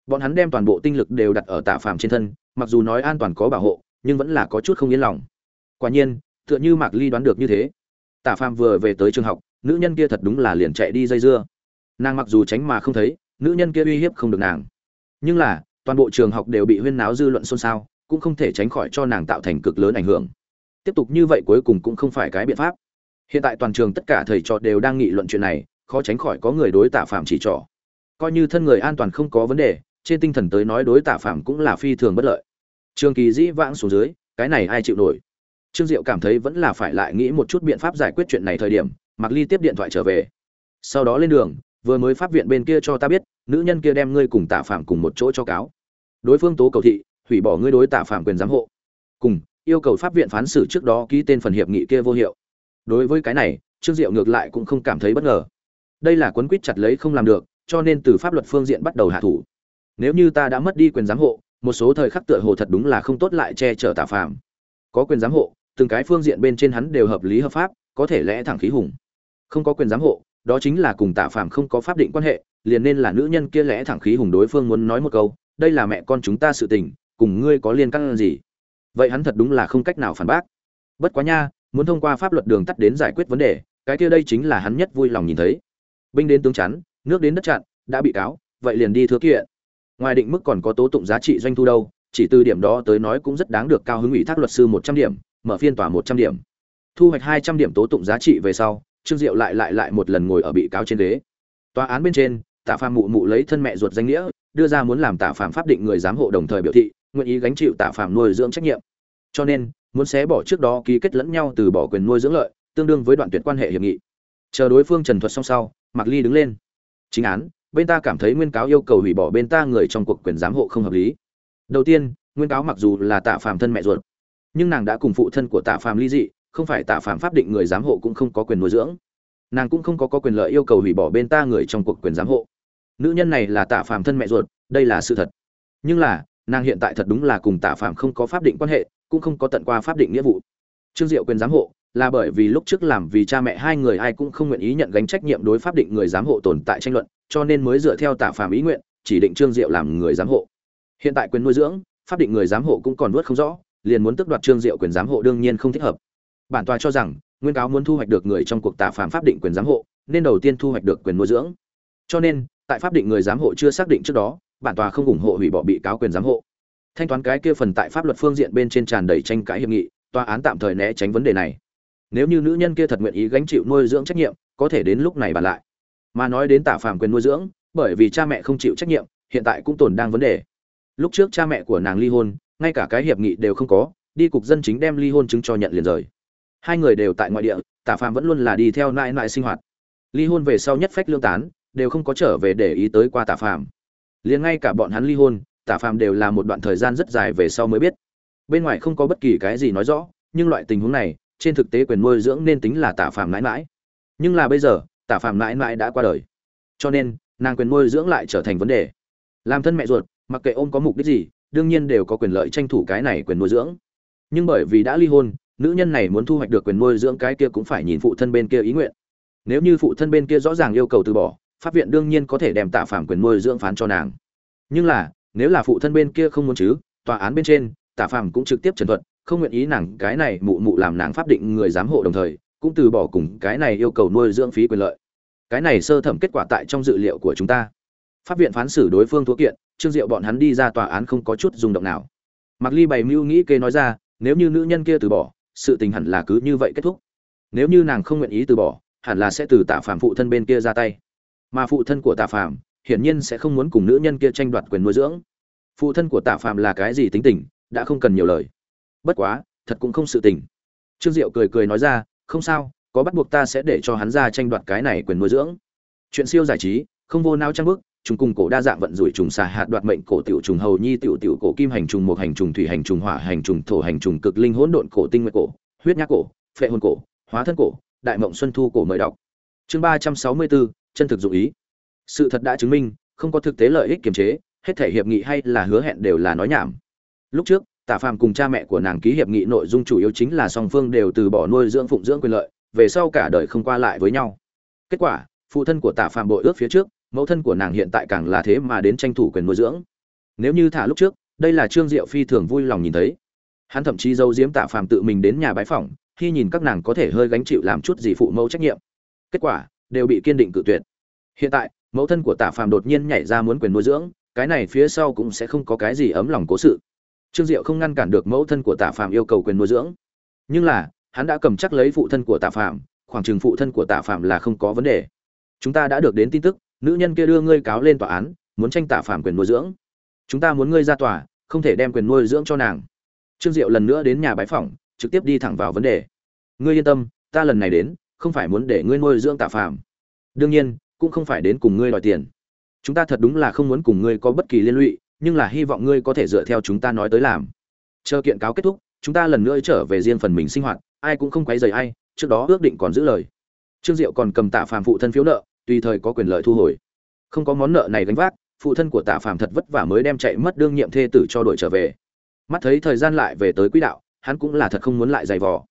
Bọn hắn đem toàn bộ tinh lực đều đặt ở tạ phàm trên thân, mặc dù nói an toàn có bảo hộ, nhưng vẫn là có chút không yên lòng. Quả nhiên, tựa như mạc ly đoán được như thế. Tạ phàm vừa về tới trường học, nữ nhân kia thật đúng là liền chạy đi dây dưa. Nàng mặc dù tránh mà không thấy, nữ nhân kia uy hiếp không được nàng. Nhưng là toàn bộ trường học đều bị huyên náo dư luận xôn xao, cũng không thể tránh khỏi cho nàng tạo thành cực lớn ảnh hưởng. Tiếp tục như vậy cuối cùng cũng không phải cái biện pháp. Hiện tại toàn trường tất cả thầy trò đều đang nghị luận chuyện này, khó tránh khỏi có người đối tạ phạm chỉ trỏ. Coi như thân người an toàn không có vấn đề, trên tinh thần tới nói đối tạ phạm cũng là phi thường bất lợi. Trường kỳ dĩ vãng xuống dưới, cái này ai chịu nổi? Trương diệu cảm thấy vẫn là phải lại nghĩ một chút biện pháp giải quyết chuyện này thời điểm mặc ly tiếp điện thoại trở về. Sau đó lên đường, vừa mới pháp viện bên kia cho ta biết, nữ nhân kia đem ngươi cùng tạ phạm cùng một chỗ cho cáo đối phương tố cầu thị, hủy bỏ ngươi đối tạ phạm quyền giám hộ. Cùng, yêu cầu pháp viện phán xử trước đó ký tên phần hiệp nghị kia vô hiệu. Đối với cái này, trương diệu ngược lại cũng không cảm thấy bất ngờ. Đây là quấn quýt chặt lấy không làm được, cho nên từ pháp luật phương diện bắt đầu hạ thủ. Nếu như ta đã mất đi quyền giám hộ, một số thời khắc tựa hồ thật đúng là không tốt lại che chở tạ phạm. Có quyền giám hộ, từng cái phương diện bên trên hắn đều hợp lý hợp pháp, có thể lẽ thẳng khí hùng. Không có quyền giám hộ, đó chính là cùng tạ phạm không có pháp định quan hệ, liền nên là nữ nhân kia lẽ thẳng khí hùng đối phương muốn nói một câu đây là mẹ con chúng ta sự tình, cùng ngươi có liên căn gì? Vậy hắn thật đúng là không cách nào phản bác. Bất quá nha, muốn thông qua pháp luật đường tắt đến giải quyết vấn đề, cái kia đây chính là hắn nhất vui lòng nhìn thấy. Binh đến tướng chắn, nước đến đất chặn, đã bị cáo, vậy liền đi thưa kiện. Ngoài định mức còn có tố tụng giá trị doanh thu đâu, chỉ từ điểm đó tới nói cũng rất đáng được cao hứng ủy thác luật sư một trăm điểm, mở phiên tòa một trăm điểm. Thu hoạch hai trăm điểm tố tụng giá trị về sau, trương diệu lại lại lại một lần ngồi ở bị cáo trên ghế. Tòa án bên trên, tạ phàm mụ mụ lấy thân mẹ ruột danh nghĩa đưa ra muốn làm tạ phàm pháp định người giám hộ đồng thời biểu thị nguyện ý gánh chịu tạ phàm nuôi dưỡng trách nhiệm. Cho nên muốn xé bỏ trước đó ký kết lẫn nhau từ bỏ quyền nuôi dưỡng lợi tương đương với đoạn tuyệt quan hệ hiệp nghị. Chờ đối phương trần thuật xong sau mạc ly đứng lên. Chính án bên ta cảm thấy nguyên cáo yêu cầu hủy bỏ bên ta người trong cuộc quyền giám hộ không hợp lý. Đầu tiên nguyên cáo mặc dù là tạ phàm thân mẹ ruột nhưng nàng đã cùng phụ thân của tạ phàm ly dị không phải tạ phàm pháp định người giám hộ cũng không có quyền nuôi dưỡng. Nàng cũng không có, có quyền lợi yêu cầu hủy bỏ bên ta người trong cuộc quyền giám hộ nữ nhân này là tạ phàm thân mẹ ruột, đây là sự thật. Nhưng là, nàng hiện tại thật đúng là cùng tạ phàm không có pháp định quan hệ, cũng không có tận qua pháp định nghĩa vụ. Trương diệu quyền giám hộ, là bởi vì lúc trước làm vì cha mẹ hai người ai cũng không nguyện ý nhận gánh trách nhiệm đối pháp định người giám hộ tồn tại tranh luận, cho nên mới dựa theo tạ phàm ý nguyện, chỉ định trương diệu làm người giám hộ. Hiện tại quyền nuôi dưỡng, pháp định người giám hộ cũng còn vớt không rõ, liền muốn tước đoạt trương diệu quyền giám hộ đương nhiên không thích hợp. Bản tòa cho rằng, nguyên cáo muốn thu hoạch được người trong cuộc tạ phàm pháp định quyền giám hộ, nên đầu tiên thu hoạch được quyền nuôi dưỡng. Cho nên tại pháp định người giám hộ chưa xác định trước đó, bản tòa không ủng hộ hủy bỏ bị cáo quyền giám hộ. Thanh toán cái kia phần tại pháp luật phương diện bên trên tràn đầy tranh cãi hiệp nghị, tòa án tạm thời né tránh vấn đề này. Nếu như nữ nhân kia thật nguyện ý gánh chịu nuôi dưỡng trách nhiệm, có thể đến lúc này bàn lại. Mà nói đến tạ phàm quyền nuôi dưỡng, bởi vì cha mẹ không chịu trách nhiệm, hiện tại cũng tồn đang vấn đề. Lúc trước cha mẹ của nàng ly hôn, ngay cả cái hiệp nghị đều không có, đi cục dân chính đem ly hôn chứng cho nhận liền rời. Hai người đều tại ngoại địa tạ phàm vẫn luôn là đi theo nại nại sinh hoạt. Ly hôn về sau nhất phách lương tán đều không có trở về để ý tới qua tạ phàm. Liền ngay cả bọn hắn ly hôn tạ phàm đều là một đoạn thời gian rất dài về sau mới biết. Bên ngoài không có bất kỳ cái gì nói rõ, nhưng loại tình huống này, trên thực tế quyền nuôi dưỡng nên tính là tạ phàm mãi mãi. Nhưng là bây giờ tạ phàm mãi mãi đã qua đời. Cho nên, nàng quyền nuôi dưỡng lại trở thành vấn đề. Làm thân mẹ ruột, mặc kệ ôm có mục đích gì, đương nhiên đều có quyền lợi tranh thủ cái này quyền nuôi dưỡng. Nhưng bởi vì đã ly hôn, nữ nhân này muốn thu hoạch được quyền nuôi dưỡng cái kia cũng phải nhìn phụ thân bên kia ý nguyện. Nếu như phụ thân bên kia rõ ràng yêu cầu từ bỏ pháp viện đương nhiên có thể đem tạ phạm quyền nuôi dưỡng phán cho nàng. Nhưng là, nếu là phụ thân bên kia không muốn chứ, tòa án bên trên, tạ phạm cũng trực tiếp trần thuật, không nguyện ý nàng cái này mụ mụ làm nàng pháp định người giám hộ đồng thời, cũng từ bỏ cùng cái này yêu cầu nuôi dưỡng phí quyền lợi. Cái này sơ thẩm kết quả tại trong dự liệu của chúng ta. Pháp viện phán xử đối phương thua kiện, trương diệu bọn hắn đi ra tòa án không có chút rung động nào. Mặc ly bày mưu nghĩ kê nói ra, nếu như nữ nhân kia từ bỏ, sự tình hẳn là cứ như vậy kết thúc. Nếu như nàng không nguyện ý từ bỏ, hẳn là sẽ từ tạ phạm phụ thân bên kia ra tay mà phụ thân của tạ phạm hiển nhiên sẽ không muốn cùng nữ nhân kia tranh đoạt quyền nuôi dưỡng. Phụ thân của tạ phạm là cái gì tính tình, đã không cần nhiều lời. Bất quá, thật cũng không sự tình. Trương diệu cười cười nói ra, không sao, có bắt buộc ta sẽ để cho hắn ra tranh đoạt cái này quyền nuôi dưỡng. Chuyện siêu giải trí, không vô nao trang bức chúng cùng cổ đa dạng vận rủi trùng xà hạt đoạt mệnh cổ tiểu trùng hầu nhi tiểu tiểu cổ kim hành trùng một hành trùng thủy hành trùng hỏa hành trùng thổ hành trùng cực linh hỗn độn cổ tinh nguyệt cổ, huyết nhác cổ, phệ hồn cổ, hóa thân cổ, đại mộng xuân thu cổ mời đọc. Chương ba trăm sáu mươi bốn chân thực dụng ý. Sự thật đã chứng minh, không có thực tế lợi ích kiềm chế, hết thể hiệp nghị hay là hứa hẹn đều là nói nhảm. Lúc trước tạ phàm cùng cha mẹ của nàng ký hiệp nghị nội dung chủ yếu chính là song phương đều từ bỏ nuôi dưỡng phụng dưỡng quyền lợi, về sau cả đời không qua lại với nhau. Kết quả, phụ thân của tạ phàm bội ước phía trước, mẫu thân của nàng hiện tại càng là thế mà đến tranh thủ quyền nuôi dưỡng. Nếu như thả lúc trước, đây là trương diệu phi thường vui lòng nhìn thấy. Hắn thậm chí giấu diếm tạ phàm tự mình đến nhà bái phỏng, khi nhìn các nàng có thể hơi gánh chịu làm chút gì phụ mẫu trách nhiệm. Kết quả đều bị kiên định cự tuyệt. Hiện tại, mẫu thân của tạ phàm đột nhiên nhảy ra muốn quyền nuôi dưỡng, cái này phía sau cũng sẽ không có cái gì ấm lòng cố sự. Trương diệu không ngăn cản được mẫu thân của tạ phàm yêu cầu quyền nuôi dưỡng. Nhưng là, hắn đã cầm chắc lấy phụ thân của tạ phàm, khoảng chừng phụ thân của tạ phàm là không có vấn đề. Chúng ta đã được đến tin tức, nữ nhân kia đưa ngươi cáo lên tòa án, muốn tranh tạ phàm quyền nuôi dưỡng. Chúng ta muốn ngươi ra tòa, không thể đem quyền nuôi dưỡng cho nàng. Trương diệu lần nữa đến nhà bái phỏng, trực tiếp đi thẳng vào vấn đề. Ngươi yên tâm, ta lần này đến không phải muốn để ngươi nuôi dưỡng tạ phàm. Đương nhiên, cũng không phải đến cùng ngươi đòi tiền. Chúng ta thật đúng là không muốn cùng ngươi có bất kỳ liên lụy, nhưng là hy vọng ngươi có thể dựa theo chúng ta nói tới làm. Chờ kiện cáo kết thúc, chúng ta lần nữa trở về riêng phần mình sinh hoạt, ai cũng không quấy rầy ai, trước đó ước định còn giữ lời. Trương diệu còn cầm tạ phàm phụ thân phiếu nợ, tùy thời có quyền lợi thu hồi. Không có món nợ này gánh vác, phụ thân của tạ phàm thật vất vả mới đem chạy mất đương nhiệm thê tử cho đội trở về. Mắt thấy thời gian lại về tới quỹ đạo, hắn cũng là thật không muốn lại giày vò.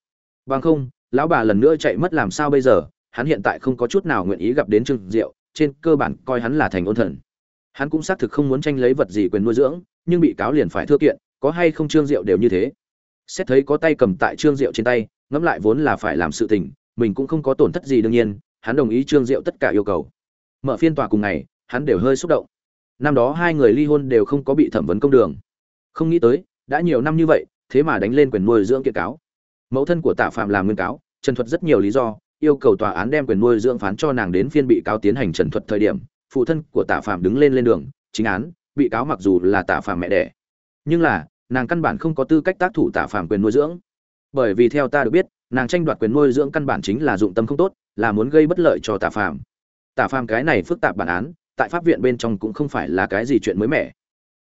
Bằng không lão bà lần nữa chạy mất làm sao bây giờ, hắn hiện tại không có chút nào nguyện ý gặp đến trương diệu, trên cơ bản coi hắn là thành ôn thần. Hắn cũng xác thực không muốn tranh lấy vật gì quyền nuôi dưỡng, nhưng bị cáo liền phải thưa kiện, có hay không trương diệu đều như thế. Xét thấy có tay cầm tại trương diệu trên tay, ngẫm lại vốn là phải làm sự tình, mình cũng không có tổn thất gì đương nhiên, hắn đồng ý trương diệu tất cả yêu cầu. Mở phiên tòa cùng ngày, hắn đều hơi xúc động. Năm đó hai người ly hôn đều không có bị thẩm vấn công đường. Không nghĩ tới, đã nhiều năm như vậy, thế mà đánh lên quyền nuôi dưỡng kiện cáo mẫu thân của tạ phạm làm nguyên cáo, trần thuật rất nhiều lý do, yêu cầu tòa án đem quyền nuôi dưỡng phán cho nàng đến phiên bị cáo tiến hành trần thuật thời điểm, phụ thân của tạ phạm đứng lên lên đường, chính án, bị cáo mặc dù là tạ phạm mẹ đẻ, nhưng là, nàng căn bản không có tư cách tác thủ tạ phạm quyền nuôi dưỡng. Bởi vì theo ta được biết, nàng tranh đoạt quyền nuôi dưỡng căn bản chính là dụng tâm không tốt, là muốn gây bất lợi cho tạ phạm. Tạ phạm cái này phức tạp bản án, tại pháp viện bên trong cũng không phải là cái gì chuyện mới mẻ.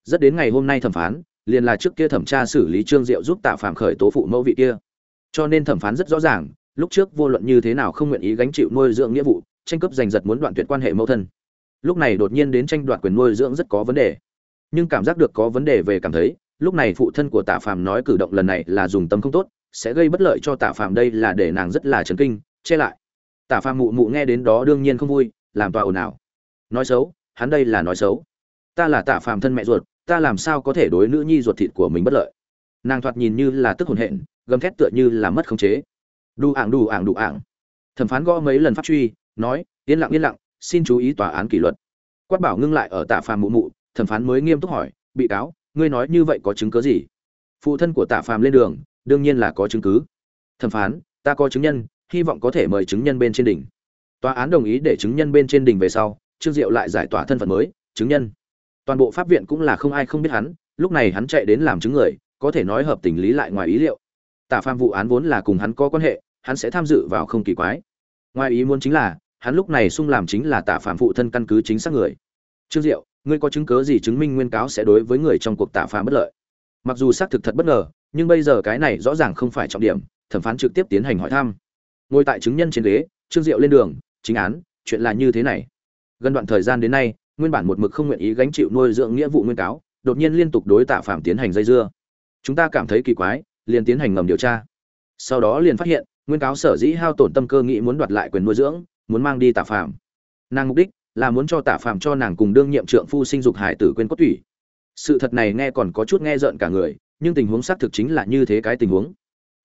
Rất đến ngày hôm nay thẩm phán, liền là trước kia thẩm tra xử lý trương diệu giúp tạ phạm khởi tố phụ mẫu vị kia cho nên thẩm phán rất rõ ràng, lúc trước vô luận như thế nào không nguyện ý gánh chịu nuôi dưỡng nghĩa vụ, tranh cướp giành giật muốn đoạn tuyệt quan hệ mẫu thân. Lúc này đột nhiên đến tranh đoạt quyền nuôi dưỡng rất có vấn đề. Nhưng cảm giác được có vấn đề về cảm thấy, lúc này phụ thân của tạ phàm nói cử động lần này là dùng tâm không tốt, sẽ gây bất lợi cho tạ phàm đây là để nàng rất là chấn kinh, che lại. Tạ phàm mụ mụ nghe đến đó đương nhiên không vui, làm tòa ồn ào. Nói xấu, hắn đây là nói xấu. Ta là tạ phàm thân mẹ ruột, ta làm sao có thể đối nữ nhi ruột thịt của mình bất lợi? Nàng thoạt nhìn như là tức hồn hện gầm thét tựa như là mất khống chế. Đu ảng đủ ảng đủ ảng. Thẩm phán gõ mấy lần pháp truy, nói, yên lặng yên lặng, xin chú ý tòa án kỷ luật. Quát bảo ngưng lại ở tạ phàm mụ mụ, thẩm phán mới nghiêm túc hỏi, bị cáo, ngươi nói như vậy có chứng cứ gì? Phụ thân của tạ phàm lên đường, đương nhiên là có chứng cứ. Thẩm phán, ta có chứng nhân, hy vọng có thể mời chứng nhân bên trên đỉnh. Tòa án đồng ý để chứng nhân bên trên đỉnh về sau, trương diệu lại giải tỏa thân phận mới, chứng nhân. Toàn bộ pháp viện cũng là không ai không biết hắn, lúc này hắn chạy đến làm chứng người, có thể nói hợp tình lý lại ngoài ý liệu tạ phàm vụ án vốn là cùng hắn có quan hệ, hắn sẽ tham dự vào không kỳ quái. Ngoài ý muốn chính là, hắn lúc này sung làm chính là tạ phàm phụ thân căn cứ chính xác người. Trương diệu, ngươi có chứng cứ gì chứng minh nguyên cáo sẽ đối với người trong cuộc tạ phàm bất lợi? Mặc dù xác thực thật bất ngờ, nhưng bây giờ cái này rõ ràng không phải trọng điểm, thẩm phán trực tiếp tiến hành hỏi thăm. Ngồi tại chứng nhân trên ghế, trương diệu lên đường, chính án, chuyện là như thế này. Gần đoạn thời gian đến nay, nguyên bản một mực không nguyện ý gánh chịu nuôi dưỡng nghĩa vụ nguyên cáo, đột nhiên liên tục đối tạ phạm tiến hành dây dưa. Chúng ta cảm thấy kỳ quái liền tiến hành ngầm điều tra. Sau đó liền phát hiện, nguyên cáo sở dĩ hao tổn tâm cơ nghĩ muốn đoạt lại quyền nuôi dưỡng, muốn mang đi tạ phạm nàng mục đích là muốn cho tạ phạm cho nàng cùng đương nhiệm trượng phu sinh dục hải tử quên cốt thủy. sự thật này nghe còn có chút nghe rợn cả người, nhưng tình huống xác thực chính là như thế cái tình huống.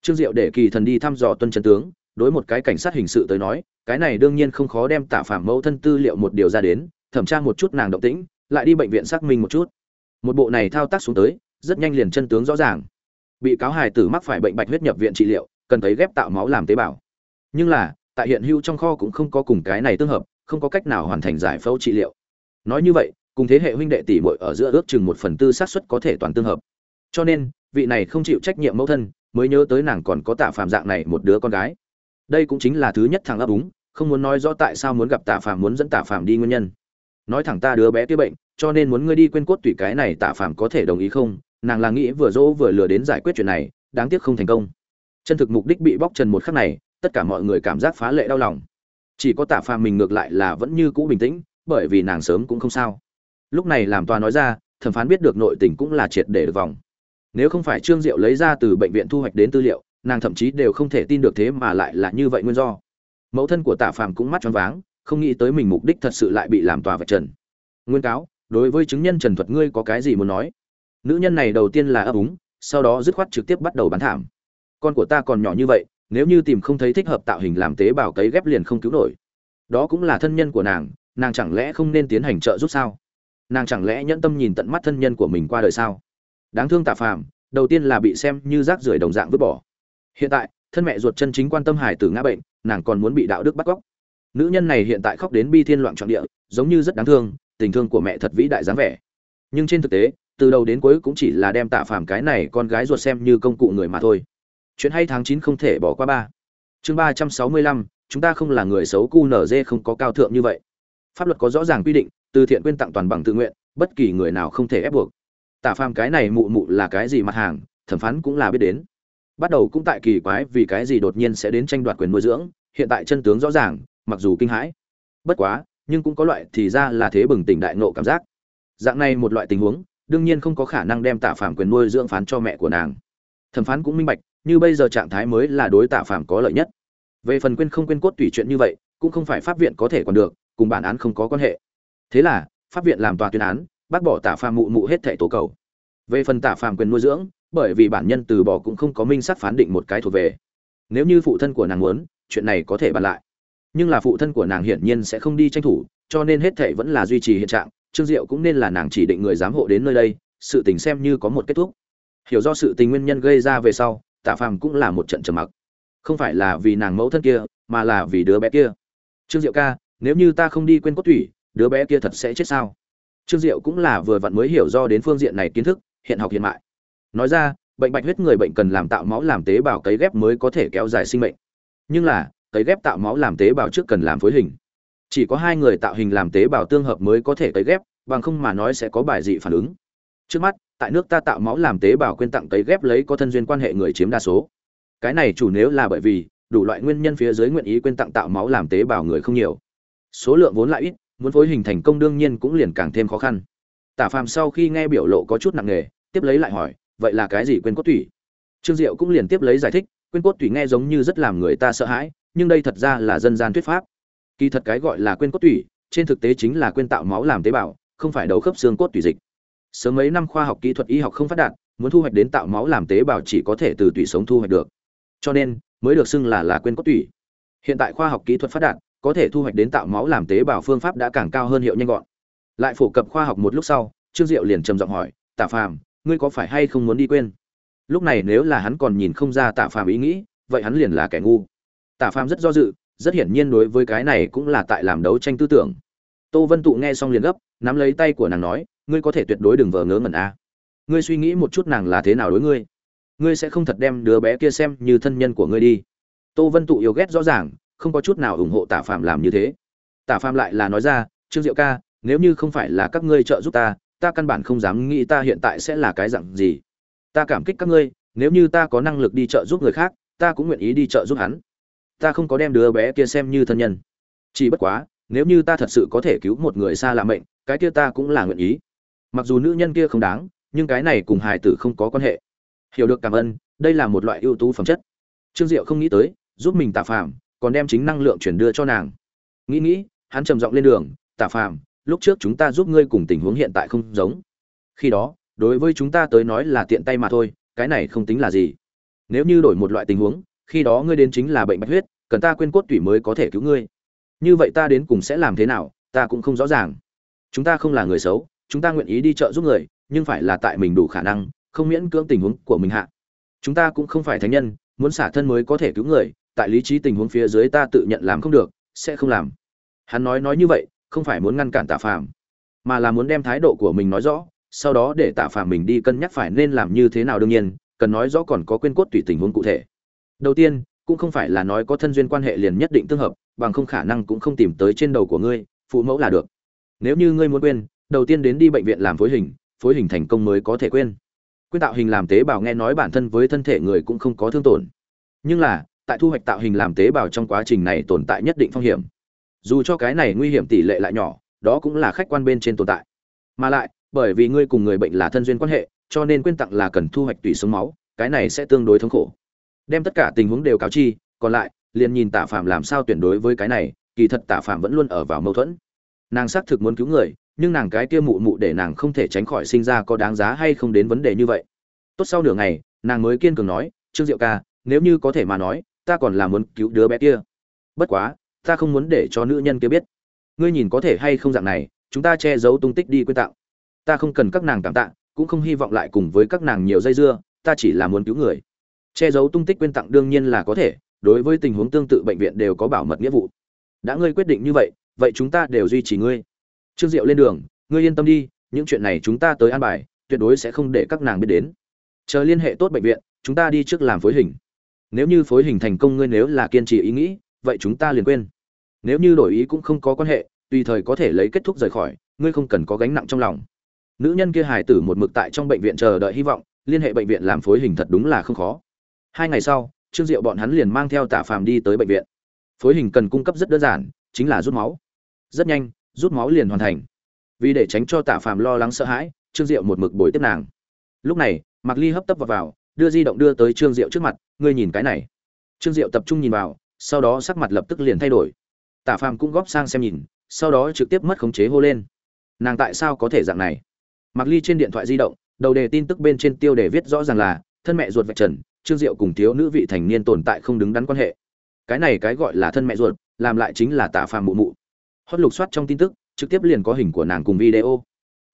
Trương diệu để kỳ thần đi thăm dò tuân chân tướng, đối một cái cảnh sát hình sự tới nói, cái này đương nhiên không khó đem tạ phạm mẫu thân tư liệu một điều ra đến, thẩm tra một chút nàng động tĩnh, lại đi bệnh viện xác minh một chút. Một bộ này thao tác xuống tới, rất nhanh liền chân tướng rõ ràng bị cáo hài tử mắc phải bệnh bạch huyết nhập viện trị liệu, cần thấy ghép tạo máu làm tế bào. Nhưng là, tại hiện hữu trong kho cũng không có cùng cái này tương hợp, không có cách nào hoàn thành giải phẫu trị liệu. Nói như vậy, cùng thế hệ huynh đệ tỷ muội ở giữa ước chừng một phần tư xác suất có thể toàn tương hợp. Cho nên, vị này không chịu trách nhiệm mẫu thân, mới nhớ tới nàng còn có tạ phàm dạng này một đứa con gái. Đây cũng chính là thứ nhất thằng ấp úng, không muốn nói rõ tại sao muốn gặp tạ phàm muốn dẫn tạ phàm đi nguyên nhân. Nói thẳng ta đứa bé kia bệnh, cho nên muốn ngươi đi quên cốt tùy cái này tạ phàm có thể đồng ý không? Nàng là nghĩ vừa dỗ vừa lừa đến giải quyết chuyện này, đáng tiếc không thành công. Chân thực mục đích bị bóc trần một khắc này, tất cả mọi người cảm giác phá lệ đau lòng. Chỉ có tạ phàm mình ngược lại là vẫn như cũ bình tĩnh, bởi vì nàng sớm cũng không sao. Lúc này làm tòa nói ra, thẩm phán biết được nội tình cũng là triệt để được vòng. Nếu không phải trương diệu lấy ra từ bệnh viện thu hoạch đến tư liệu, nàng thậm chí đều không thể tin được thế mà lại là như vậy nguyên do. Mẫu thân của tạ phàm cũng mắt choáng váng, không nghĩ tới mình mục đích thật sự lại bị làm tòa vạch trần. Nguyên cáo, đối với chứng nhân trần thuật ngươi có cái gì muốn nói? Nữ nhân này đầu tiên là ấp úng, sau đó dứt khoát trực tiếp bắt đầu bán thảm. Con của ta còn nhỏ như vậy, nếu như tìm không thấy thích hợp tạo hình làm tế bào cấy ghép liền không cứu nổi. Đó cũng là thân nhân của nàng nàng chẳng lẽ không nên tiến hành trợ giúp sao? Nàng chẳng lẽ nhẫn tâm nhìn tận mắt thân nhân của mình qua đời sao? Đáng thương tạ phàm, đầu tiên là bị xem như rác rưởi đồng dạng vứt bỏ. Hiện tại, thân mẹ ruột chân chính quan tâm hải tử ngã bệnh, nàng còn muốn bị đạo đức bắt cóc. Nữ nhân này hiện tại khóc đến bi thiên loạn trọn địa, giống như rất đáng thương, tình thương của mẹ thật vĩ đại dáng vẻ. Nhưng trên thực tế từ đầu đến cuối cũng chỉ là đem tạ phàm cái này con gái ruột xem như công cụ người mà thôi. Chuyện hay tháng chín không thể bỏ qua ba. Chương ba trăm sáu mươi lăm, chúng ta không là người xấu cu nở dê không có cao thượng như vậy. Pháp luật có rõ ràng quy định, từ thiện quyên tặng toàn bằng tự nguyện, bất kỳ người nào không thể ép buộc. Tạ phàm cái này mụ mụ là cái gì mặt hàng, thẩm phán cũng là biết đến. Bắt đầu cũng tại kỳ quái vì cái gì đột nhiên sẽ đến tranh đoạt quyền nuôi dưỡng, hiện tại chân tướng rõ ràng, mặc dù kinh hãi. Bất quá, nhưng cũng có loại thì ra là thế bừng tỉnh đại nộ cảm giác. Dạng này một loại tình huống đương nhiên không có khả năng đem tạ phạm quyền nuôi dưỡng phán cho mẹ của nàng. Thẩm phán cũng minh bạch, như bây giờ trạng thái mới là đối tạ phạm có lợi nhất. Về phần quên không quên cốt tùy chuyện như vậy, cũng không phải pháp viện có thể còn được, cùng bản án không có quan hệ. Thế là, pháp viện làm tòa tuyên án, bác bỏ tạ phạm mụ mụ hết thẻ tố cầu. Về phần tạ phạm quyền nuôi dưỡng, bởi vì bản nhân từ bỏ cũng không có minh xác phán định một cái thuộc về. Nếu như phụ thân của nàng muốn, chuyện này có thể bàn lại. Nhưng là phụ thân của nàng hiển nhiên sẽ không đi tranh thủ, cho nên hết thảy vẫn là duy trì hiện trạng trương diệu cũng nên là nàng chỉ định người giám hộ đến nơi đây, sự tình xem như có một kết thúc. Hiểu do sự tình nguyên nhân gây ra về sau, tạ phàm cũng là một trận trầm mặc. Không phải là vì nàng mẫu thân kia, mà là vì đứa bé kia. Trương diệu ca, nếu như ta không đi quên cốt thủy đứa bé kia thật sẽ chết sao? Trương diệu cũng là vừa vặn mới hiểu do đến phương diện này kiến thức, hiện học hiện mại. Nói ra, bệnh bạch huyết người bệnh cần làm tạo máu làm tế bào cấy ghép mới có thể kéo dài sinh mệnh. Nhưng là, cấy ghép tạo máu làm tế bào trước cần làm phối hình chỉ có hai người tạo hình làm tế bào tương hợp mới có thể cấy ghép, bằng không mà nói sẽ có bài dị phản ứng. Trước mắt, tại nước ta tạo máu làm tế bào quyên tặng cấy ghép lấy có thân duyên quan hệ người chiếm đa số. Cái này chủ nếu là bởi vì, đủ loại nguyên nhân phía dưới nguyện ý quyên tặng tạo máu làm tế bào người không nhiều. Số lượng vốn lại ít, muốn phối hình thành công đương nhiên cũng liền càng thêm khó khăn. Tả phàm sau khi nghe biểu lộ có chút nặng nề, tiếp lấy lại hỏi, vậy là cái gì quên cốt tủy? Trương diệu cũng liền tiếp lấy giải thích, quên cốt tủy nghe giống như rất làm người ta sợ hãi, nhưng đây thật ra là dân gian thuyết pháp kỳ thật cái gọi là quên cốt tủy, trên thực tế chính là quên tạo máu làm tế bào, không phải đầu khớp xương cốt tủy dịch. Sớm mấy năm khoa học kỹ thuật y học không phát đạt, muốn thu hoạch đến tạo máu làm tế bào chỉ có thể từ tủy sống thu hoạch được. Cho nên, mới được xưng là là quên cốt tủy. Hiện tại khoa học kỹ thuật phát đạt, có thể thu hoạch đến tạo máu làm tế bào phương pháp đã càng cao hơn hiệu nhanh gọn. Lại phổ cập khoa học một lúc sau, trương diệu liền trầm giọng hỏi Tạ phàm, ngươi có phải hay không muốn đi quên? Lúc này nếu là hắn còn nhìn không ra Tạ phàm ý nghĩ, vậy hắn liền là kẻ ngu. Tạ phàm rất do dự rất hiển nhiên đối với cái này cũng là tại làm đấu tranh tư tưởng. Tô vân tụ nghe xong liền gấp, nắm lấy tay của nàng nói, ngươi có thể tuyệt đối đừng vờ ngớ ngẩn a ngươi suy nghĩ một chút nàng là thế nào đối ngươi. Ngươi sẽ không thật đem đứa bé kia xem như thân nhân của ngươi đi. Tô vân tụ yêu ghét rõ ràng, không có chút nào ủng hộ tả phạm làm như thế. Tả phạm lại là nói ra, trương diệu ca, nếu như không phải là các ngươi trợ giúp ta ta căn bản không dám nghĩ ta hiện tại sẽ là cái dạng gì. Ta cảm kích các ngươi, nếu như ta có năng lực đi trợ giúp người khác, ta cũng nguyện ý đi trợ giúp hắn ta không có đem đứa bé kia xem như thân nhân. Chỉ bất quá, nếu như ta thật sự có thể cứu một người xa lạ mệnh, cái kia ta cũng là nguyện ý. Mặc dù nữ nhân kia không đáng, nhưng cái này cùng hài tử không có quan hệ. Hiểu được cảm ơn, đây là một loại ưu tú phẩm chất. Trương diệu không nghĩ tới, giúp mình tạ phàm, còn đem chính năng lượng chuyển đưa cho nàng. Nghĩ nghĩ, hắn trầm giọng lên đường, tạ phàm, lúc trước chúng ta giúp ngươi cùng tình huống hiện tại không giống. Khi đó, đối với chúng ta tới nói là tiện tay mà thôi, cái này không tính là gì. Nếu như đổi một loại tình huống khi đó ngươi đến chính là bệnh bạch huyết, cần ta quên cốt tủy mới có thể cứu ngươi. Như vậy ta đến cùng sẽ làm thế nào, ta cũng không rõ ràng. Chúng ta không là người xấu, chúng ta nguyện ý đi chợ giúp người, nhưng phải là tại mình đủ khả năng, không miễn cưỡng tình huống của mình hạ. Chúng ta cũng không phải thánh nhân, muốn xả thân mới có thể cứu người, tại lý trí tình huống phía dưới ta tự nhận làm không được, sẽ không làm. Hắn nói nói như vậy, không phải muốn ngăn cản tạ phàm, mà là muốn đem thái độ của mình nói rõ, sau đó để tạ phàm mình đi cân nhắc phải nên làm như thế nào đương nhiên, cần nói rõ còn có quên cốt tùy tình huống cụ thể đầu tiên, cũng không phải là nói có thân duyên quan hệ liền nhất định tương hợp, bằng không khả năng cũng không tìm tới trên đầu của ngươi, phụ mẫu là được. Nếu như ngươi muốn quên, đầu tiên đến đi bệnh viện làm phối hình phối hình thành công mới có thể quên. Quyên tạo hình làm tế bào nghe nói bản thân với thân thể người cũng không có thương tổn. Nhưng là, tại thu hoạch tạo hình làm tế bào trong quá trình này tồn tại nhất định phong hiểm. Dù cho cái này nguy hiểm tỷ lệ lại nhỏ, đó cũng là khách quan bên trên tồn tại. Mà lại, bởi vì ngươi cùng người bệnh là thân duyên quan hệ, cho nên quyên tặng là cần thu hoạch tùy sống máu, cái này sẽ tương đối thống khổ đem tất cả tình huống đều cáo chi, còn lại, liền nhìn tạ phạm làm sao tuyển đối với cái này, kỳ thật tạ phạm vẫn luôn ở vào mâu thuẫn. Nàng xác thực muốn cứu người, nhưng nàng cái kia mụ mụ để nàng không thể tránh khỏi sinh ra có đáng giá hay không đến vấn đề như vậy. Tốt sau nửa ngày, nàng mới kiên cường nói, trương diệu ca, nếu như có thể mà nói, ta còn là muốn cứu đứa bé kia. Bất quá, ta không muốn để cho nữ nhân kia biết. Ngươi nhìn có thể hay không dạng này, chúng ta che giấu tung tích đi quyên tạo ta không cần các nàng cảm tạ, cũng không hy vọng lại cùng với các nàng nhiều dây dưa, ta chỉ là muốn cứu người che giấu tung tích quyên tặng đương nhiên là có thể, đối với tình huống tương tự bệnh viện đều có bảo mật nghĩa vụ. Đã ngươi quyết định như vậy vậy chúng ta đều duy trì ngươi. Trương diệu lên đường, ngươi yên tâm đi, những chuyện này chúng ta tới an bài, tuyệt đối sẽ không để các nàng biết đến. Chờ liên hệ tốt bệnh viện, chúng ta đi trước làm phối hình. Nếu như phối hình thành công ngươi nếu là kiên trì ý nghĩ, vậy chúng ta liền quên. Nếu như đổi ý cũng không có quan hệ, tùy thời có thể lấy kết thúc rời khỏi, ngươi không cần có gánh nặng trong lòng. Nữ nhân kia hài tử một mực tại trong bệnh viện chờ đợi hy vọng, liên hệ bệnh viện làm phối hình thật đúng là không khó hai ngày sau trương diệu bọn hắn liền mang theo tả phàm đi tới bệnh viện. Phối hình cần cung cấp rất đơn giản chính là rút máu. Rất nhanh rút máu liền hoàn thành. Vì để tránh cho tả phàm lo lắng sợ hãi trương diệu một mực bồi tiếp nàng. Lúc này mạc ly hấp tấp vào, vào đưa di động đưa tới trương diệu trước mặt ngươi nhìn cái này. Trương diệu tập trung nhìn vào sau đó sắc mặt lập tức liền thay đổi. Tả phàm cũng góp sang xem nhìn sau đó trực tiếp mất khống chế hô lên. Nàng tại sao có thể dạng này? Mạc ly trên điện thoại di động đầu đề tin tức bên trên tiêu đề viết rõ ràng là thân mẹ ruột vạch trần trương diệu cùng thiếu nữ vị thành niên tồn tại không đứng đắn quan hệ. Cái này cái gọi là thân mẹ ruột, làm lại chính là tạ phàm mụ mụ. Hót lục soát trong tin tức, trực tiếp liền có hình của nàng cùng video.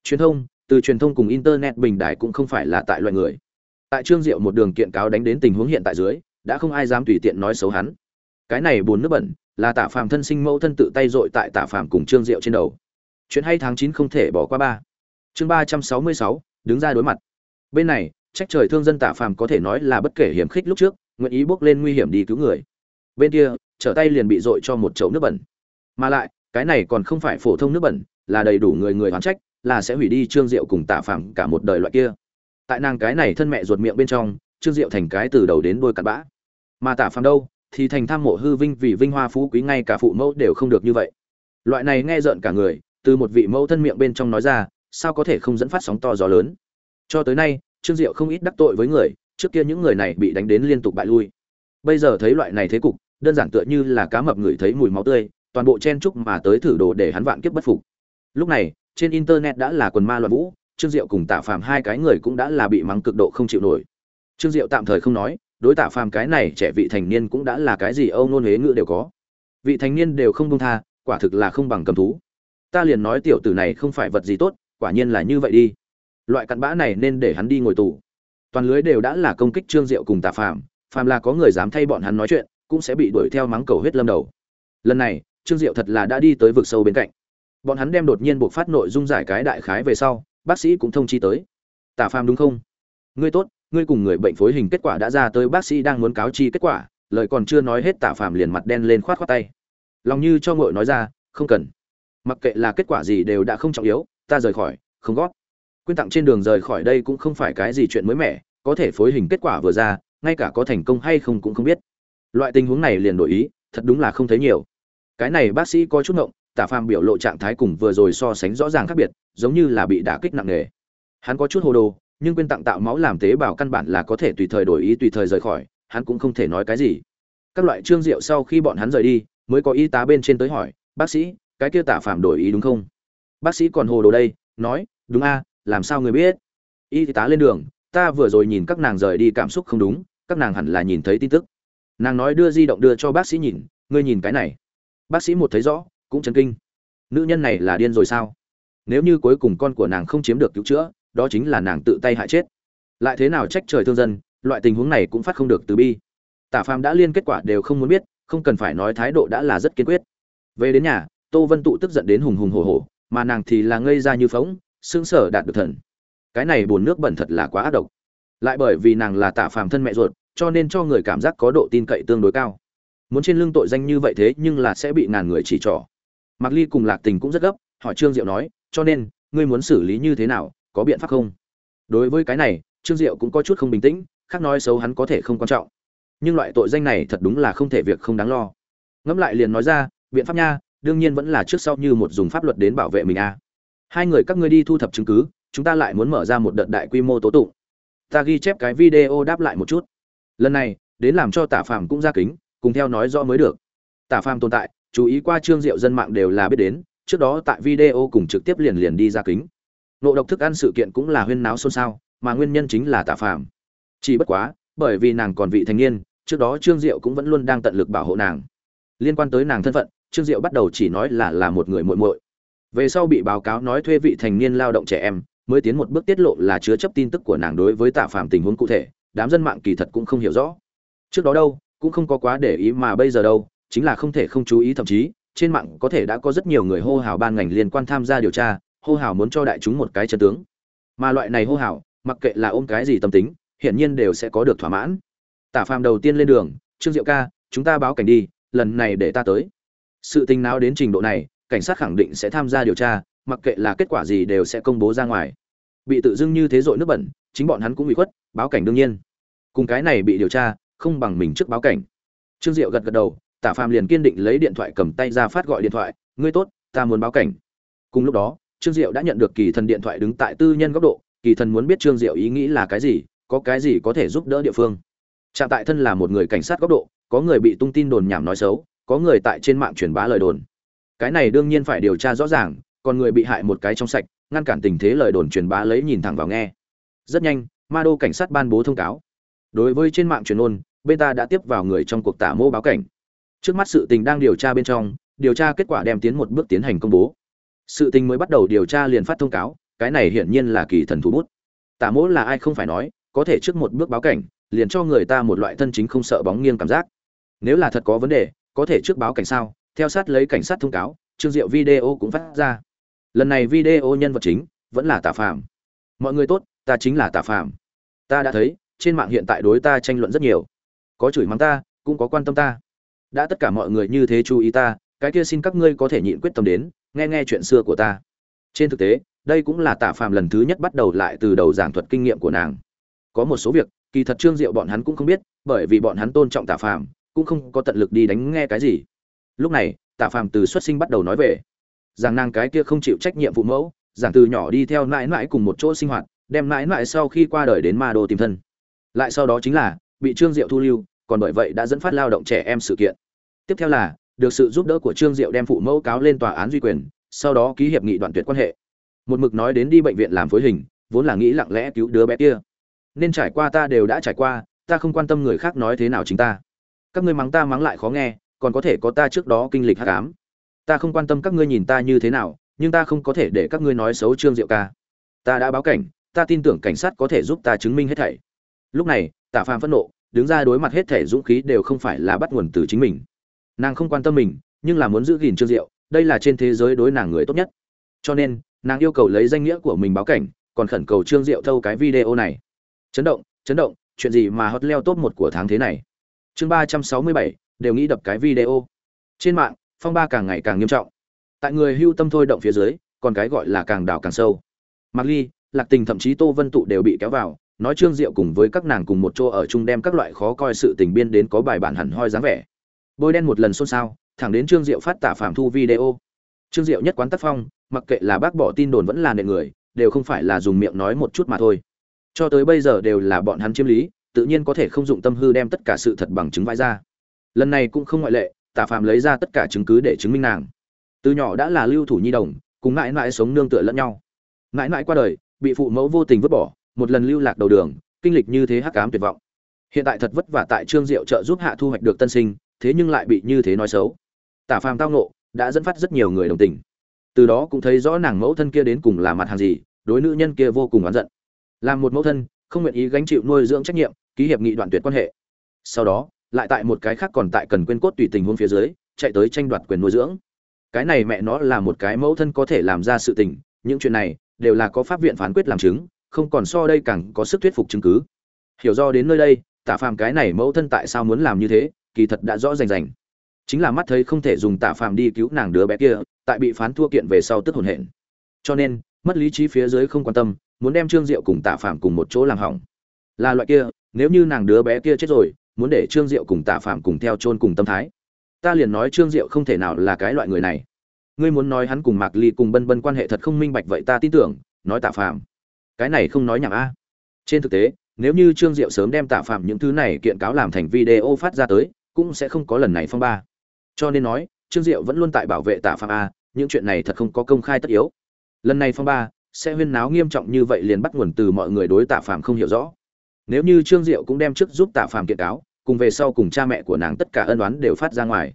Truyền thông, từ truyền thông cùng internet bình đại cũng không phải là tại loại người. Tại trương diệu một đường kiện cáo đánh đến tình huống hiện tại dưới, đã không ai dám tùy tiện nói xấu hắn. Cái này buồn nước bẩn, là tạ phàm thân sinh mẫu thân tự tay dội tại tạ phàm cùng trương diệu trên đầu. Chuyện hay tháng chín không thể bỏ qua ba. Chương ba trăm sáu mươi sáu, đứng ra đối mặt. Bên này trách trời thương dân tạ phàm có thể nói là bất kể hiểm khích lúc trước, nguyện ý bước lên nguy hiểm đi cứu người. Bên kia, trở tay liền bị dội cho một chậu nước bẩn. Mà lại, cái này còn không phải phổ thông nước bẩn, là đầy đủ người người oán trách, là sẽ hủy đi trương diệu cùng tạ phàm cả một đời loại kia. Tại nàng cái này thân mẹ ruột miệng bên trong, trương diệu thành cái từ đầu đến đôi cặn bã. Mà tạ phàm đâu, thì thành tham mộ hư vinh vì vinh hoa phú quý ngay cả phụ mẫu đều không được như vậy. Loại này nghe rợn cả người, từ một vị mẫu thân miệng bên trong nói ra, sao có thể không dẫn phát sóng to gió lớn. Cho tới nay trương diệu không ít đắc tội với người, trước kia những người này bị đánh đến liên tục bại lui. Bây giờ thấy loại này thế cục, đơn giản tựa như là cá mập người thấy mùi máu tươi, toàn bộ chen chúc mà tới thử đồ để hắn vạn kiếp bất phục. Lúc này, trên internet đã là quần ma loạn vũ, trương diệu cùng tạ phàm hai cái người cũng đã là bị mắng cực độ không chịu nổi. Trương diệu tạm thời không nói, đối tạ phàm cái này trẻ vị thành niên cũng đã là cái gì âu nôn hế ngữ đều có. Vị thành niên đều không buông tha, quả thực là không bằng cầm thú. Ta liền nói tiểu tử này không phải vật gì tốt, quả nhiên là như vậy đi loại cặn bã này nên để hắn đi ngồi tù. Toàn lưới đều đã là công kích trương diệu cùng tạ phạm, phạm là có người dám thay bọn hắn nói chuyện cũng sẽ bị đuổi theo mắng cầu huyết lâm đầu. Lần này trương diệu thật là đã đi tới vực sâu bên cạnh. Bọn hắn đem đột nhiên buộc phát nội dung giải cái đại khái về sau bác sĩ cũng thông chi tới. Tả phạm đúng không? Ngươi tốt ngươi cùng người bệnh phối hình kết quả đã ra tới bác sĩ đang muốn cáo chi kết quả lời còn chưa nói hết tả phạm liền mặt đen lên khoát khoát tay. Lòng như cho ngội nói ra không cần. Mặc kệ là kết quả gì đều đã không trọng yếu ta rời khỏi không gót quyên tặng trên đường rời khỏi đây cũng không phải cái gì chuyện mới mẻ, có thể phối hình kết quả vừa ra, ngay cả có thành công hay không cũng không biết. Loại tình huống này liền đổi ý, thật đúng là không thấy nhiều. Cái này bác sĩ có chút ngộng, tả phàm biểu lộ trạng thái cùng vừa rồi so sánh rõ ràng khác biệt, giống như là bị đả kích nặng nề. Hắn có chút hồ đồ, nhưng quyên tặng tạo máu làm tế bào căn bản là có thể tùy thời đổi ý, tùy thời rời khỏi, hắn cũng không thể nói cái gì. Các loại trương rượu sau khi bọn hắn rời đi, mới có y tá bên trên tới hỏi, bác sĩ, cái kia tả phàm đổi ý đúng không? Bác sĩ còn hồ đồ đây, nói, đúng a làm sao người biết? Y tá lên đường, ta vừa rồi nhìn các nàng rời đi cảm xúc không đúng, các nàng hẳn là nhìn thấy tin tức. Nàng nói đưa di động đưa cho bác sĩ nhìn, ngươi nhìn cái này. Bác sĩ một thấy rõ, cũng chấn kinh. Nữ nhân này là điên rồi sao? Nếu như cuối cùng con của nàng không chiếm được cứu chữa, đó chính là nàng tự tay hại chết. Lại thế nào trách trời thương dân, loại tình huống này cũng phát không được từ bi. Tả phàm đã liên kết quả đều không muốn biết, không cần phải nói thái độ đã là rất kiên quyết. Về đến nhà, tô vân tụ tức giận đến hùng hùng hổ hổ, mà nàng thì là ngây ra như phóng xương sở đạt được thần cái này bồn nước bẩn thật là quá ác độc lại bởi vì nàng là tả phàm thân mẹ ruột cho nên cho người cảm giác có độ tin cậy tương đối cao muốn trên lưng tội danh như vậy thế nhưng là sẽ bị ngàn người chỉ trỏ Mạc Ly cùng Lạc Tình cũng rất gấp, hỏi Trương Diệu nói, cho nên, ngươi muốn xử lý như thế nào, có biện pháp không? Đối với cái này, Trương Diệu cũng có chút không bình tĩnh, khác nói xấu hắn có thể không quan trọng. Nhưng loại tội danh này thật đúng là không thể việc không đáng lo. Ngẫm lại liền nói ra, biện pháp nha, đương nhiên vẫn là trước sau như một dùng pháp luật đến bảo vệ mình a. Hai người các ngươi đi thu thập chứng cứ, chúng ta lại muốn mở ra một đợt đại quy mô tố tụng. Ta ghi chép cái video đáp lại một chút. Lần này, đến làm cho Tả Phàm cũng ra kính, cùng theo nói rõ mới được. Tả Phàm tồn tại, chú ý qua trương diệu dân mạng đều là biết đến trước đó tại video cùng trực tiếp liền liền đi ra kính nộ độc thức ăn sự kiện cũng là huyên náo xôn xao mà nguyên nhân chính là Tả phàm chỉ bất quá bởi vì nàng còn vị thành niên trước đó trương diệu cũng vẫn luôn đang tận lực bảo hộ nàng liên quan tới nàng thân phận trương diệu bắt đầu chỉ nói là là một người muội muội về sau bị báo cáo nói thuê vị thành niên lao động trẻ em, mới tiến một bước tiết lộ là chứa chấp tin tức của nàng đối với tạ Phạm tình huống cụ thể, đám dân mạng kỳ thật cũng không hiểu rõ. Trước đó đâu, cũng không có quá để ý mà bây giờ đâu, chính là không thể không chú ý thậm chí, trên mạng có thể đã có rất nhiều người hô hào ban ngành liên quan tham gia điều tra, hô hào muốn cho đại chúng một cái chân tướng. Mà loại này hô hào, mặc kệ là ôm cái gì tâm tính, hiển nhiên đều sẽ có được thỏa mãn. Tả phàm đầu tiên lên đường, trương diệu ca, chúng ta báo cảnh đi, lần này để ta tới. Sự tình nào đến trình độ này cảnh sát khẳng định sẽ tham gia điều tra mặc kệ là kết quả gì đều sẽ công bố ra ngoài bị tự dưng như thế dội nước bẩn chính bọn hắn cũng bị khuất báo cảnh đương nhiên cùng cái này bị điều tra không bằng mình trước báo cảnh trương diệu gật gật đầu Tả Phàm liền kiên định lấy điện thoại cầm tay ra phát gọi điện thoại, "Ngươi tốt, ta muốn báo cảnh." Cùng lúc đó, Trương Diệu đã nhận được Kỳ Thần điện thoại đứng tại tư nhân góc độ, Kỳ Thần muốn biết Trương Diệu ý nghĩ là cái gì, có cái gì có thể giúp đỡ địa phương. Trạng tại thân là một người cảnh sát góc độ, có người bị tung tin đồn nhảm nói xấu, có người tại trên mạng truyền bá lời đồn. Cái này đương nhiên phải điều tra rõ ràng, còn người bị hại một cái trong sạch, ngăn cản tình thế lời đồn truyền bá lấy nhìn thẳng vào nghe. Rất nhanh, Ma đô cảnh sát ban bố thông cáo. Đối với trên mạng truyền ngôn, bên ta đã tiếp vào người trong cuộc tả mô báo cảnh. Trước mắt sự tình đang điều tra bên trong điều tra kết quả đem tiến một bước tiến hành công bố. Sự tình mới bắt đầu điều tra liền phát thông cáo cái này hiển nhiên là kỳ thần thú bút. Tả mỗ là ai không phải nói có thể trước một bước báo cảnh liền cho người ta một loại thân chính không sợ bóng nghiêng cảm giác. Nếu là thật có vấn đề có thể trước báo cảnh sao? Theo sát lấy cảnh sát thông cáo, trương diệu video cũng phát ra. Lần này video nhân vật chính vẫn là tả phạm mọi người tốt, ta chính là tả phạm ta đã thấy, trên mạng hiện tại đối ta tranh luận rất nhiều. Có chửi mắng ta, cũng có quan tâm ta. Đã tất cả mọi người như thế chú ý ta, cái kia xin các ngươi có thể nhịn quyết tâm đến, nghe nghe chuyện xưa của ta. Trên thực tế, đây cũng là tạ phàm lần thứ nhất bắt đầu lại từ đầu giảng thuật kinh nghiệm của nàng. Có một số việc, kỳ thật trương diệu bọn hắn cũng không biết, bởi vì bọn hắn tôn trọng tạ phàm, cũng không có tận lực đi đánh nghe cái gì lúc này, tạ phàm từ xuất sinh bắt đầu nói về. Rằng nàng cái kia không chịu trách nhiệm phụ mẫu, giảng từ nhỏ đi theo mãi mãi cùng một chỗ sinh hoạt, đem mãi mãi sau khi qua đời đến ma đô tìm thân. Lại sau đó chính là, bị trương diệu thu lưu, còn bởi vậy đã dẫn phát lao động trẻ em sự kiện. Tiếp theo là, được sự giúp đỡ của trương diệu đem phụ mẫu cáo lên tòa án duy quyền, sau đó ký hiệp nghị đoạn tuyệt quan hệ. Một mực nói đến đi bệnh viện làm phối hình, vốn là nghĩ lặng lẽ cứu đứa bé kia. Nên trải qua ta đều đã trải qua, ta không quan tâm người khác nói thế nào chính ta. Các ngươi mắng ta mắng lại khó nghe còn có thể có ta trước đó kinh lịch hắc ám. Ta không quan tâm các ngươi nhìn ta như thế nào, nhưng ta không có thể để các ngươi nói xấu trương diệu ca. Ta đã báo cảnh, ta tin tưởng cảnh sát có thể giúp ta chứng minh hết thảy. Lúc này, tạ phàm phẫn nộ, đứng ra đối mặt hết thảy dũng khí đều không phải là bắt nguồn từ chính mình. Nàng không quan tâm mình, nhưng là muốn giữ gìn trương diệu, đây là trên thế giới đối nàng người tốt nhất. Cho nên, nàng yêu cầu lấy danh nghĩa của mình báo cảnh, còn khẩn cầu trương diệu thâu cái video này. Chấn động chấn động, chuyện gì mà hot leo top một của tháng thế này? Chương ba trăm sáu mươi bảy đều nghĩ đập cái video. Trên mạng, phong ba càng ngày càng nghiêm trọng. Tại người hưu tâm thôi động phía dưới, còn cái gọi là càng đào càng sâu. Mặc ly, lạc tình thậm chí tô vân tụ đều bị kéo vào, nói trương diệu cùng với các nàng cùng một chỗ ở chung đem các loại khó coi sự tình biên đến có bài bản hẳn hoi dáng vẻ. Bôi đen một lần xôn xao, thẳng đến trương diệu phát tả phạm thu video. Trương diệu nhất quán tác phong, mặc kệ là bác bỏ tin đồn vẫn là nệ người, đều không phải là dùng miệng nói một chút mà thôi. Cho tới bây giờ đều là bọn hắn chiếm lý, tự nhiên có thể không dụng tâm hư đem tất cả sự thật bằng chứng vãi ra lần này cũng không ngoại lệ, tả phạm lấy ra tất cả chứng cứ để chứng minh nàng. Từ nhỏ đã là lưu thủ nhi đồng, cùng mãi mãi sống nương tựa lẫn nhau. Mãi mãi qua đời, bị phụ mẫu vô tình vứt bỏ, một lần lưu lạc đầu đường, kinh lịch như thế hắc ám tuyệt vọng. Hiện tại thật vất vả tại trương diệu trợ giúp hạ thu hoạch được tân sinh, thế nhưng lại bị như thế nói xấu. Tả phàm tao nộ đã dẫn phát rất nhiều người đồng tình. Từ đó cũng thấy rõ nàng mẫu thân kia đến cùng là mặt hàng gì, đối nữ nhân kia vô cùng oán giận. Làm một mẫu thân, không nguyện ý gánh chịu nuôi dưỡng trách nhiệm, ký hiệp nghị đoạn tuyệt quan hệ. Sau đó lại tại một cái khác còn tại cần quên cốt tùy tình huống phía dưới, chạy tới tranh đoạt quyền nuôi dưỡng. Cái này mẹ nó là một cái mẫu thân có thể làm ra sự tình, những chuyện này đều là có pháp viện phán quyết làm chứng, không còn so đây càng có sức thuyết phục chứng cứ. Hiểu do đến nơi đây, tả phàm cái này mẫu thân tại sao muốn làm như thế, kỳ thật đã rõ rành rành. Chính là mắt thấy không thể dùng tả phàm đi cứu nàng đứa bé kia, tại bị phán thua kiện về sau tức hồn hển. Cho nên, mất lý trí phía dưới không quan tâm, muốn đem trương diệu cùng tả phàm cùng một chỗ làm hỏng. Là loại kia, nếu như nàng đứa bé kia chết rồi muốn để trương diệu cùng tạ phạm cùng theo chôn cùng tâm thái. Ta liền nói trương diệu không thể nào là cái loại người này. Ngươi muốn nói hắn cùng mạc ly cùng bân bân quan hệ thật không minh bạch vậy ta tin tưởng, nói tạ phạm cái này không nói nhảm a. Trên thực tế, nếu như trương diệu sớm đem tạ phạm những thứ này kiện cáo làm thành video phát ra tới, cũng sẽ không có lần này phong ba. Cho nên nói, trương diệu vẫn luôn tại bảo vệ tạ phạm a, những chuyện này thật không có công khai tất yếu. Lần này phong ba, sẽ huyên náo nghiêm trọng như vậy liền bắt nguồn từ mọi người đối tạ phạm không hiểu rõ nếu như trương diệu cũng đem trước giúp tạ phàm kiện cáo cùng về sau cùng cha mẹ của nàng tất cả ân oán đều phát ra ngoài.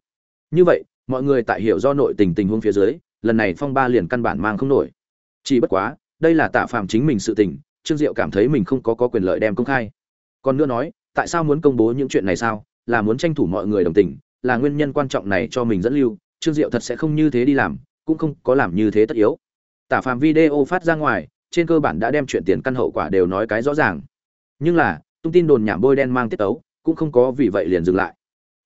Như vậy mọi người tại hiểu do nội tình tình huống phía dưới lần này phong ba liền căn bản mang không nổi. Chỉ bất quá đây là tạ phạm chính mình sự tình trương diệu cảm thấy mình không có, có quyền lợi đem công khai. Còn nữa nói tại sao muốn công bố những chuyện này sao? Là muốn tranh thủ mọi người đồng tình là nguyên nhân quan trọng này cho mình dẫn lưu trương diệu thật sẽ không như thế đi làm cũng không có làm như thế tất yếu. Tả phàm video phát ra ngoài trên cơ bản đã đem chuyện tiền căn hậu quả đều nói cái rõ ràng nhưng là, tung tin đồn nhảm bôi đen mang tiết tấu, cũng không có vì vậy liền dừng lại.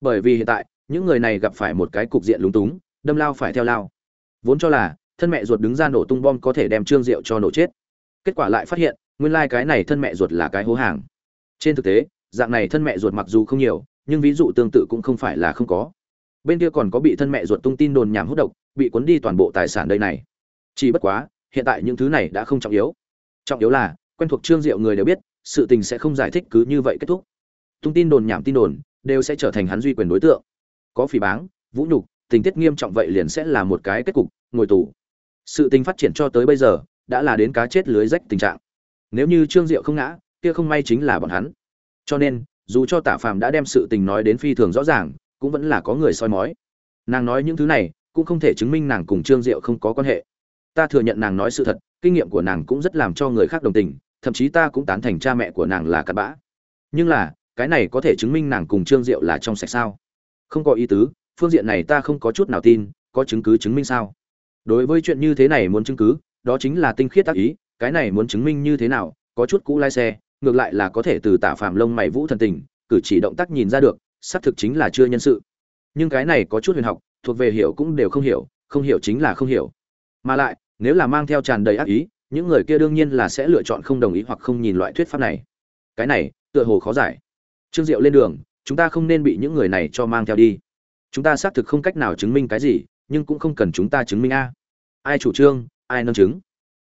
Bởi vì hiện tại, những người này gặp phải một cái cục diện lúng túng, đâm lao phải theo lao. Vốn cho là, thân mẹ ruột đứng ra nổ tung bom có thể đem trương diệu cho nổ chết. Kết quả lại phát hiện, nguyên lai cái này thân mẹ ruột là cái hố hàng. Trên thực tế, dạng này thân mẹ ruột mặc dù không nhiều, nhưng ví dụ tương tự cũng không phải là không có. Bên kia còn có bị thân mẹ ruột tung tin đồn nhảm hút độc, bị cuốn đi toàn bộ tài sản đây này. Chỉ bất quá, hiện tại những thứ này đã không trọng yếu. Trọng yếu là, quen thuộc trương diệu người đều biết sự tình sẽ không giải thích cứ như vậy kết thúc. Tung tin đồn, nhảm tin đồn, đều sẽ trở thành hắn duy quyền đối tượng. Có phỉ báng, vũ nhục, tình tiết nghiêm trọng vậy liền sẽ là một cái kết cục, ngồi tù. Sự tình phát triển cho tới bây giờ, đã là đến cá chết lưới rách tình trạng. Nếu như trương diệu không ngã, kia không may chính là bọn hắn. Cho nên, dù cho tả phàm đã đem sự tình nói đến phi thường rõ ràng, cũng vẫn là có người soi mói. Nàng nói những thứ này, cũng không thể chứng minh nàng cùng trương diệu không có quan hệ. Ta thừa nhận nàng nói sự thật, kinh nghiệm của nàng cũng rất làm cho người khác đồng tình thậm chí ta cũng tán thành cha mẹ của nàng là cặn bã. Nhưng là, cái này có thể chứng minh nàng cùng trương diệu là trong sạch sao? Không có ý tứ, phương diện này ta không có chút nào tin, có chứng cứ chứng minh sao? Đối với chuyện như thế này muốn chứng cứ, đó chính là tinh khiết tác ý, cái này muốn chứng minh như thế nào, có chút cũ lai xe, ngược lại là có thể từ tả phạm lông mày vũ thần tình, cử chỉ động tác nhìn ra được, xác thực chính là chưa nhân sự. Nhưng cái này có chút huyền học, thuộc về hiểu cũng đều không hiểu không hiểu chính là không hiểu. Mà lại, nếu là mang theo tràn đầy ác ý những người kia đương nhiên là sẽ lựa chọn không đồng ý hoặc không nhìn loại thuyết pháp này. Cái này tựa hồ khó giải. Trương diệu lên đường chúng ta không nên bị những người này cho mang theo đi. Chúng ta xác thực không cách nào chứng minh cái gì nhưng cũng không cần chúng ta chứng minh a. Ai chủ trương ai nâng chứng?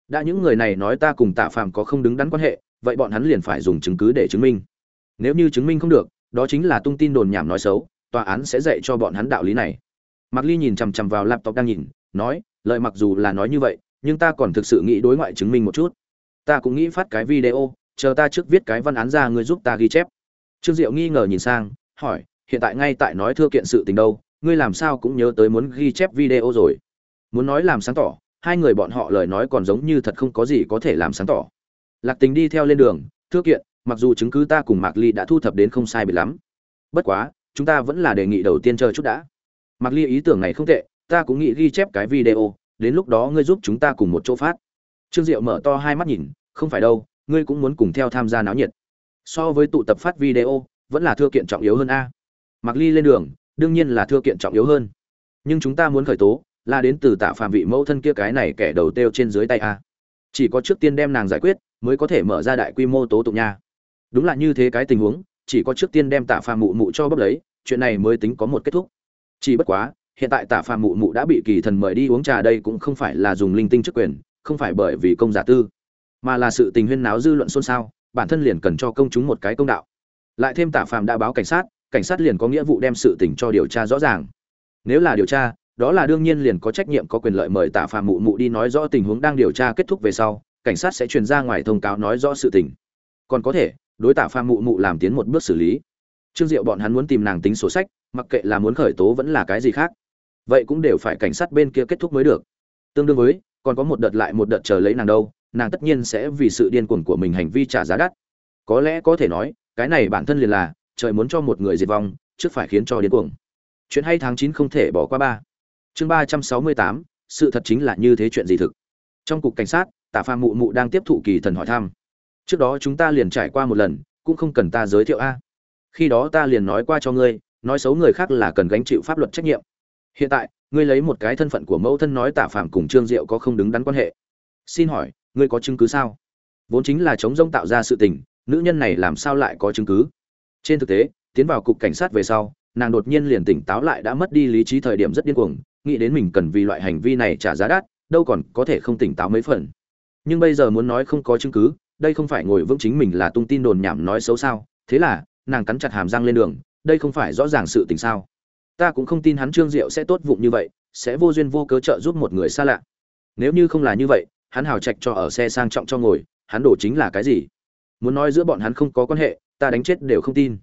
Đã những người này nói ta cùng tạ phàm có không đứng đắn quan hệ vậy bọn hắn liền phải dùng chứng cứ để chứng minh. Nếu như chứng minh không được đó chính là tung tin đồn nhảm nói xấu tòa án sẽ dạy cho bọn hắn đạo lý này. Mạc Ly nhìn chằm chằm vào laptop đang nhìn, nói, lợi mặc dù là nói như vậy, nhưng ta còn thực sự nghĩ đối ngoại chứng minh một chút. Ta cũng nghĩ phát cái video, chờ ta trước viết cái văn án ra ngươi giúp ta ghi chép. Trương Diệu nghi ngờ nhìn sang, hỏi, hiện tại ngay tại nói thưa kiện sự tình đâu, ngươi làm sao cũng nhớ tới muốn ghi chép video rồi. Muốn nói làm sáng tỏ, hai người bọn họ lời nói còn giống như thật không có gì có thể làm sáng tỏ. Lạc Tình đi theo lên đường, thưa kiện, mặc dù chứng cứ ta cùng Mạc Ly đã thu thập đến không sai bị lắm. Bất quá, chúng ta vẫn là đề nghị đầu tiên chờ chút đã. Mạc Ly ý tưởng này không tệ, ta cũng nghĩ ghi chép cái video, đến lúc đó ngươi giúp chúng ta cùng một chỗ phát. Trương Diệu mở to hai mắt nhìn, không phải đâu, ngươi cũng muốn cùng theo tham gia náo nhiệt. So với tụ tập phát video, vẫn là thưa kiện trọng yếu hơn a. Mặc Ly lên đường, đương nhiên là thưa kiện trọng yếu hơn. Nhưng chúng ta muốn khởi tố, là đến từ tạ phàm vị mẫu thân kia cái này kẻ đầu têu trên dưới tay a. Chỉ có trước tiên đem nàng giải quyết, mới có thể mở ra đại quy mô tố tụng nha. Đúng là như thế cái tình huống, chỉ có trước tiên đem tạ phàm mụ mụ cho bấp lấy, chuyện này mới tính có một kết thúc chỉ bất quá hiện tại Tả phàm mụ mụ đã bị kỳ thần mời đi uống trà đây cũng không phải là dùng linh tinh chức quyền, không phải bởi vì công giả tư, mà là sự tình huyên náo dư luận xôn xao, bản thân liền cần cho công chúng một cái công đạo. Lại thêm Tả phàm đã báo cảnh sát cảnh sát liền có nghĩa vụ đem sự tình cho điều tra rõ ràng. Nếu là điều tra, đó là đương nhiên liền có trách nhiệm có quyền lợi mời Tả phàm mụ mụ đi nói rõ tình huống đang điều tra kết thúc về sau, cảnh sát sẽ truyền ra ngoài thông cáo nói rõ sự tình. Còn có thể, đối Tả phàm mụ mụ làm tiến một bước xử lý. Trương diệu bọn hắn muốn tìm nàng tính sổ sách, mặc kệ là muốn khởi tố vẫn là cái gì khác vậy cũng đều phải cảnh sát bên kia kết thúc mới được. Tương đương với, còn có một đợt lại một đợt chờ lấy nàng đâu, nàng tất nhiên sẽ vì sự điên cuồng của mình hành vi trả giá đắt. Có lẽ có thể nói, cái này bản thân liền là, trời muốn cho một người diệt vong, trước phải khiến cho điên cuồng. Chuyện hay tháng chín không thể bỏ qua ba. Chương ba trăm sáu mươi tám, sự thật chính là như thế chuyện gì thực? Trong cục cảnh sát, tả phàm mụ mụ đang tiếp thụ kỳ thần hỏi thăm. Trước đó chúng ta liền trải qua một lần, cũng không cần ta giới thiệu a. Khi đó ta liền nói qua cho ngươi, nói xấu người khác là cần gánh chịu pháp luật trách nhiệm hiện tại, ngươi lấy một cái thân phận của mẫu thân nói tạ phạm cùng trương diệu có không đứng đắn quan hệ. Xin hỏi, ngươi có chứng cứ sao? Vốn chính là chống rông tạo ra sự tình, nữ nhân này làm sao lại có chứng cứ? Trên thực tế, tiến vào cục cảnh sát về sau, nàng đột nhiên liền tỉnh táo lại đã mất đi lý trí thời điểm rất điên cuồng, nghĩ đến mình cần vì loại hành vi này trả giá đắt, đâu còn có thể không tỉnh táo mấy phần. Nhưng bây giờ muốn nói không có chứng cứ, đây không phải ngồi vững chính mình là tung tin đồn nhảm nói xấu sao? Thế là, nàng cắn chặt hàm răng lên đường, đây không phải rõ ràng sự tình sao? Ta cũng không tin hắn trương diệu sẽ tốt vụng như vậy, sẽ vô duyên vô cớ trợ giúp một người xa lạ. Nếu như không là như vậy, hắn hào trạch cho ở xe sang trọng cho ngồi, hắn đổ chính là cái gì? Muốn nói giữa bọn hắn không có quan hệ, ta đánh chết đều không tin.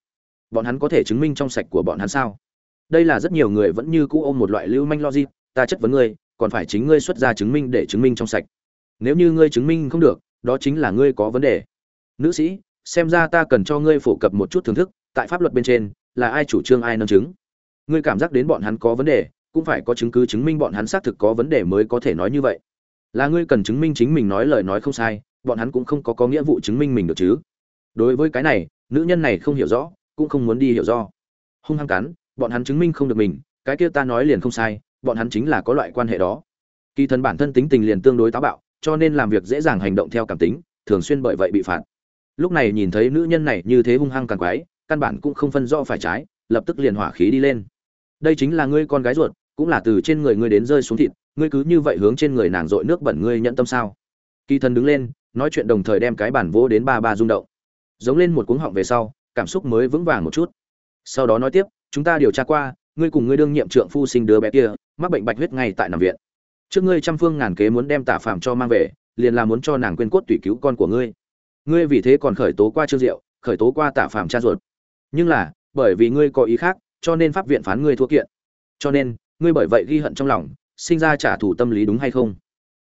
Bọn hắn có thể chứng minh trong sạch của bọn hắn sao? Đây là rất nhiều người vẫn như cũ ôm một loại lưu manh logic, ta chất vấn ngươi, còn phải chính ngươi xuất ra chứng minh để chứng minh trong sạch. Nếu như ngươi chứng minh không được, đó chính là ngươi có vấn đề. Nữ sĩ, xem ra ta cần cho ngươi phổ cập một chút thưởng thức, tại pháp luật bên trên, là ai chủ trương ai nâng chứng? Ngươi cảm giác đến bọn hắn có vấn đề, cũng phải có chứng cứ chứng minh bọn hắn xác thực có vấn đề mới có thể nói như vậy. Là ngươi cần chứng minh chính mình nói lời nói không sai, bọn hắn cũng không có có nghĩa vụ chứng minh mình được chứ. Đối với cái này, nữ nhân này không hiểu rõ, cũng không muốn đi hiểu do hung hăng cắn, bọn hắn chứng minh không được mình, cái kia ta nói liền không sai, bọn hắn chính là có loại quan hệ đó. Kỳ thần bản thân tính tình liền tương đối táo bạo, cho nên làm việc dễ dàng hành động theo cảm tính, thường xuyên bởi vậy bị phạt. Lúc này nhìn thấy nữ nhân này như thế hung hăng càng quái, căn bản cũng không phân rõ phải trái, lập tức liền hỏa khí đi lên đây chính là ngươi con gái ruột, cũng là từ trên người ngươi đến rơi xuống thịt, ngươi cứ như vậy hướng trên người nàng dội nước bẩn ngươi nhận tâm sao? Kỳ thần đứng lên, nói chuyện đồng thời đem cái bản vô đến ba ba rung động. Giống lên một cuống họng về sau, cảm xúc mới vững vàng một chút. Sau đó nói tiếp, chúng ta điều tra qua, ngươi cùng ngươi đương nhiệm trượng phu sinh đứa bé kia, mắc bệnh bạch huyết ngay tại nằm viện. Trước ngươi trăm phương ngàn kế muốn đem tả phạm cho mang về, liền là muốn cho nàng quên cốt tùy cứu con của ngươi. Ngươi vì thế còn khởi tố qua trương diệu, khởi tố qua tả phạm cha ruột. Nhưng là, bởi vì ngươi có ý khác cho nên pháp viện phán ngươi thua kiện. Cho nên, ngươi bởi vậy ghi hận trong lòng, sinh ra trả thù tâm lý đúng hay không?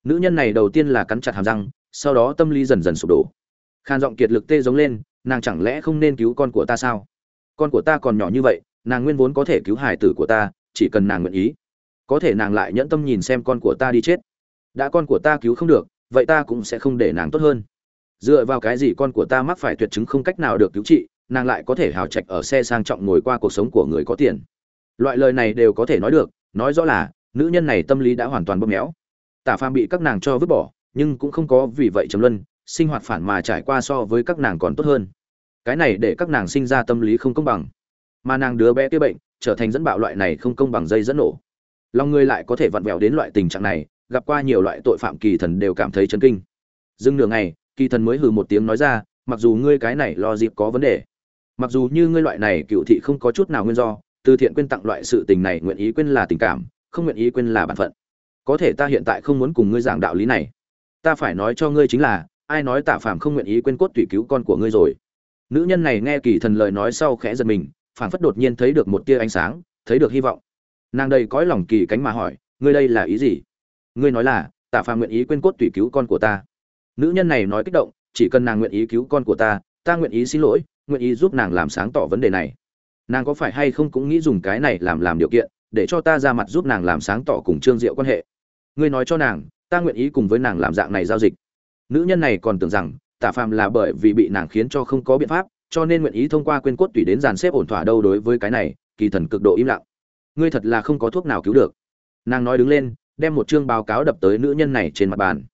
Nữ nhân này đầu tiên là cắn chặt hàm răng, sau đó tâm lý dần dần sụp đổ. Khan giọng kiệt lực tê giống lên, nàng chẳng lẽ không nên cứu con của ta sao? Con của ta còn nhỏ như vậy, nàng nguyên vốn có thể cứu hài tử của ta, chỉ cần nàng nguyện ý. Có thể nàng lại nhẫn tâm nhìn xem con của ta đi chết. Đã con của ta cứu không được, vậy ta cũng sẽ không để nàng tốt hơn. Dựa vào cái gì con của ta mắc phải tuyệt chứng không cách nào được cứu trị nàng lại có thể hào trạch ở xe sang trọng ngồi qua cuộc sống của người có tiền. Loại lời này đều có thể nói được, nói rõ là, nữ nhân này tâm lý đã hoàn toàn bóp méo. Tả phàm bị các nàng cho vứt bỏ, nhưng cũng không có vì vậy trầm luân, sinh hoạt phản mà trải qua so với các nàng còn tốt hơn. Cái này để các nàng sinh ra tâm lý không công bằng. Mà nàng đứa bé kia bệnh, trở thành dẫn bạo loại này không công bằng dây dẫn nổ. Lòng người lại có thể vặn vẹo đến loại tình trạng này, gặp qua nhiều loại tội phạm kỳ thần đều cảm thấy chấn kinh. Dừng nửa ngày, kỳ thần mới hừ một tiếng nói ra, mặc dù ngươi cái này lo dịp có vấn đề mặc dù như ngươi loại này cựu thị không có chút nào nguyên do, từ thiện quên tặng loại sự tình này nguyện ý quên là tình cảm, không nguyện ý quên là bản phận. Có thể ta hiện tại không muốn cùng ngươi giảng đạo lý này. Ta phải nói cho ngươi chính là, ai nói tạ phàm không nguyện ý quên cốt tùy cứu con của ngươi rồi? Nữ nhân này nghe kỳ thần lời nói sau khẽ giật mình, phảng phất đột nhiên thấy được một tia ánh sáng, thấy được hy vọng. Nàng đây cõi lòng kỳ cánh mà hỏi, ngươi đây là ý gì? Ngươi nói là, tạ phàm nguyện ý quên cốt tùy cứu con của ta. Nữ nhân này nói kích động, chỉ cần nàng nguyện ý cứu con của ta ta nguyện ý xin lỗi nguyện ý giúp nàng làm sáng tỏ vấn đề này. Nàng có phải hay không cũng nghĩ dùng cái này làm làm điều kiện, để cho ta ra mặt giúp nàng làm sáng tỏ cùng trương diệu quan hệ. Ngươi nói cho nàng, ta nguyện ý cùng với nàng làm dạng này giao dịch. Nữ nhân này còn tưởng rằng tả phàm là bởi vì bị nàng khiến cho không có biện pháp, cho nên nguyện ý thông qua quên cốt tùy đến dàn xếp ổn thỏa đâu đối với cái này, kỳ thần cực độ im lặng. Ngươi thật là không có thuốc nào cứu được. Nàng nói đứng lên, đem một chương báo cáo đập tới nữ nhân này trên mặt bàn.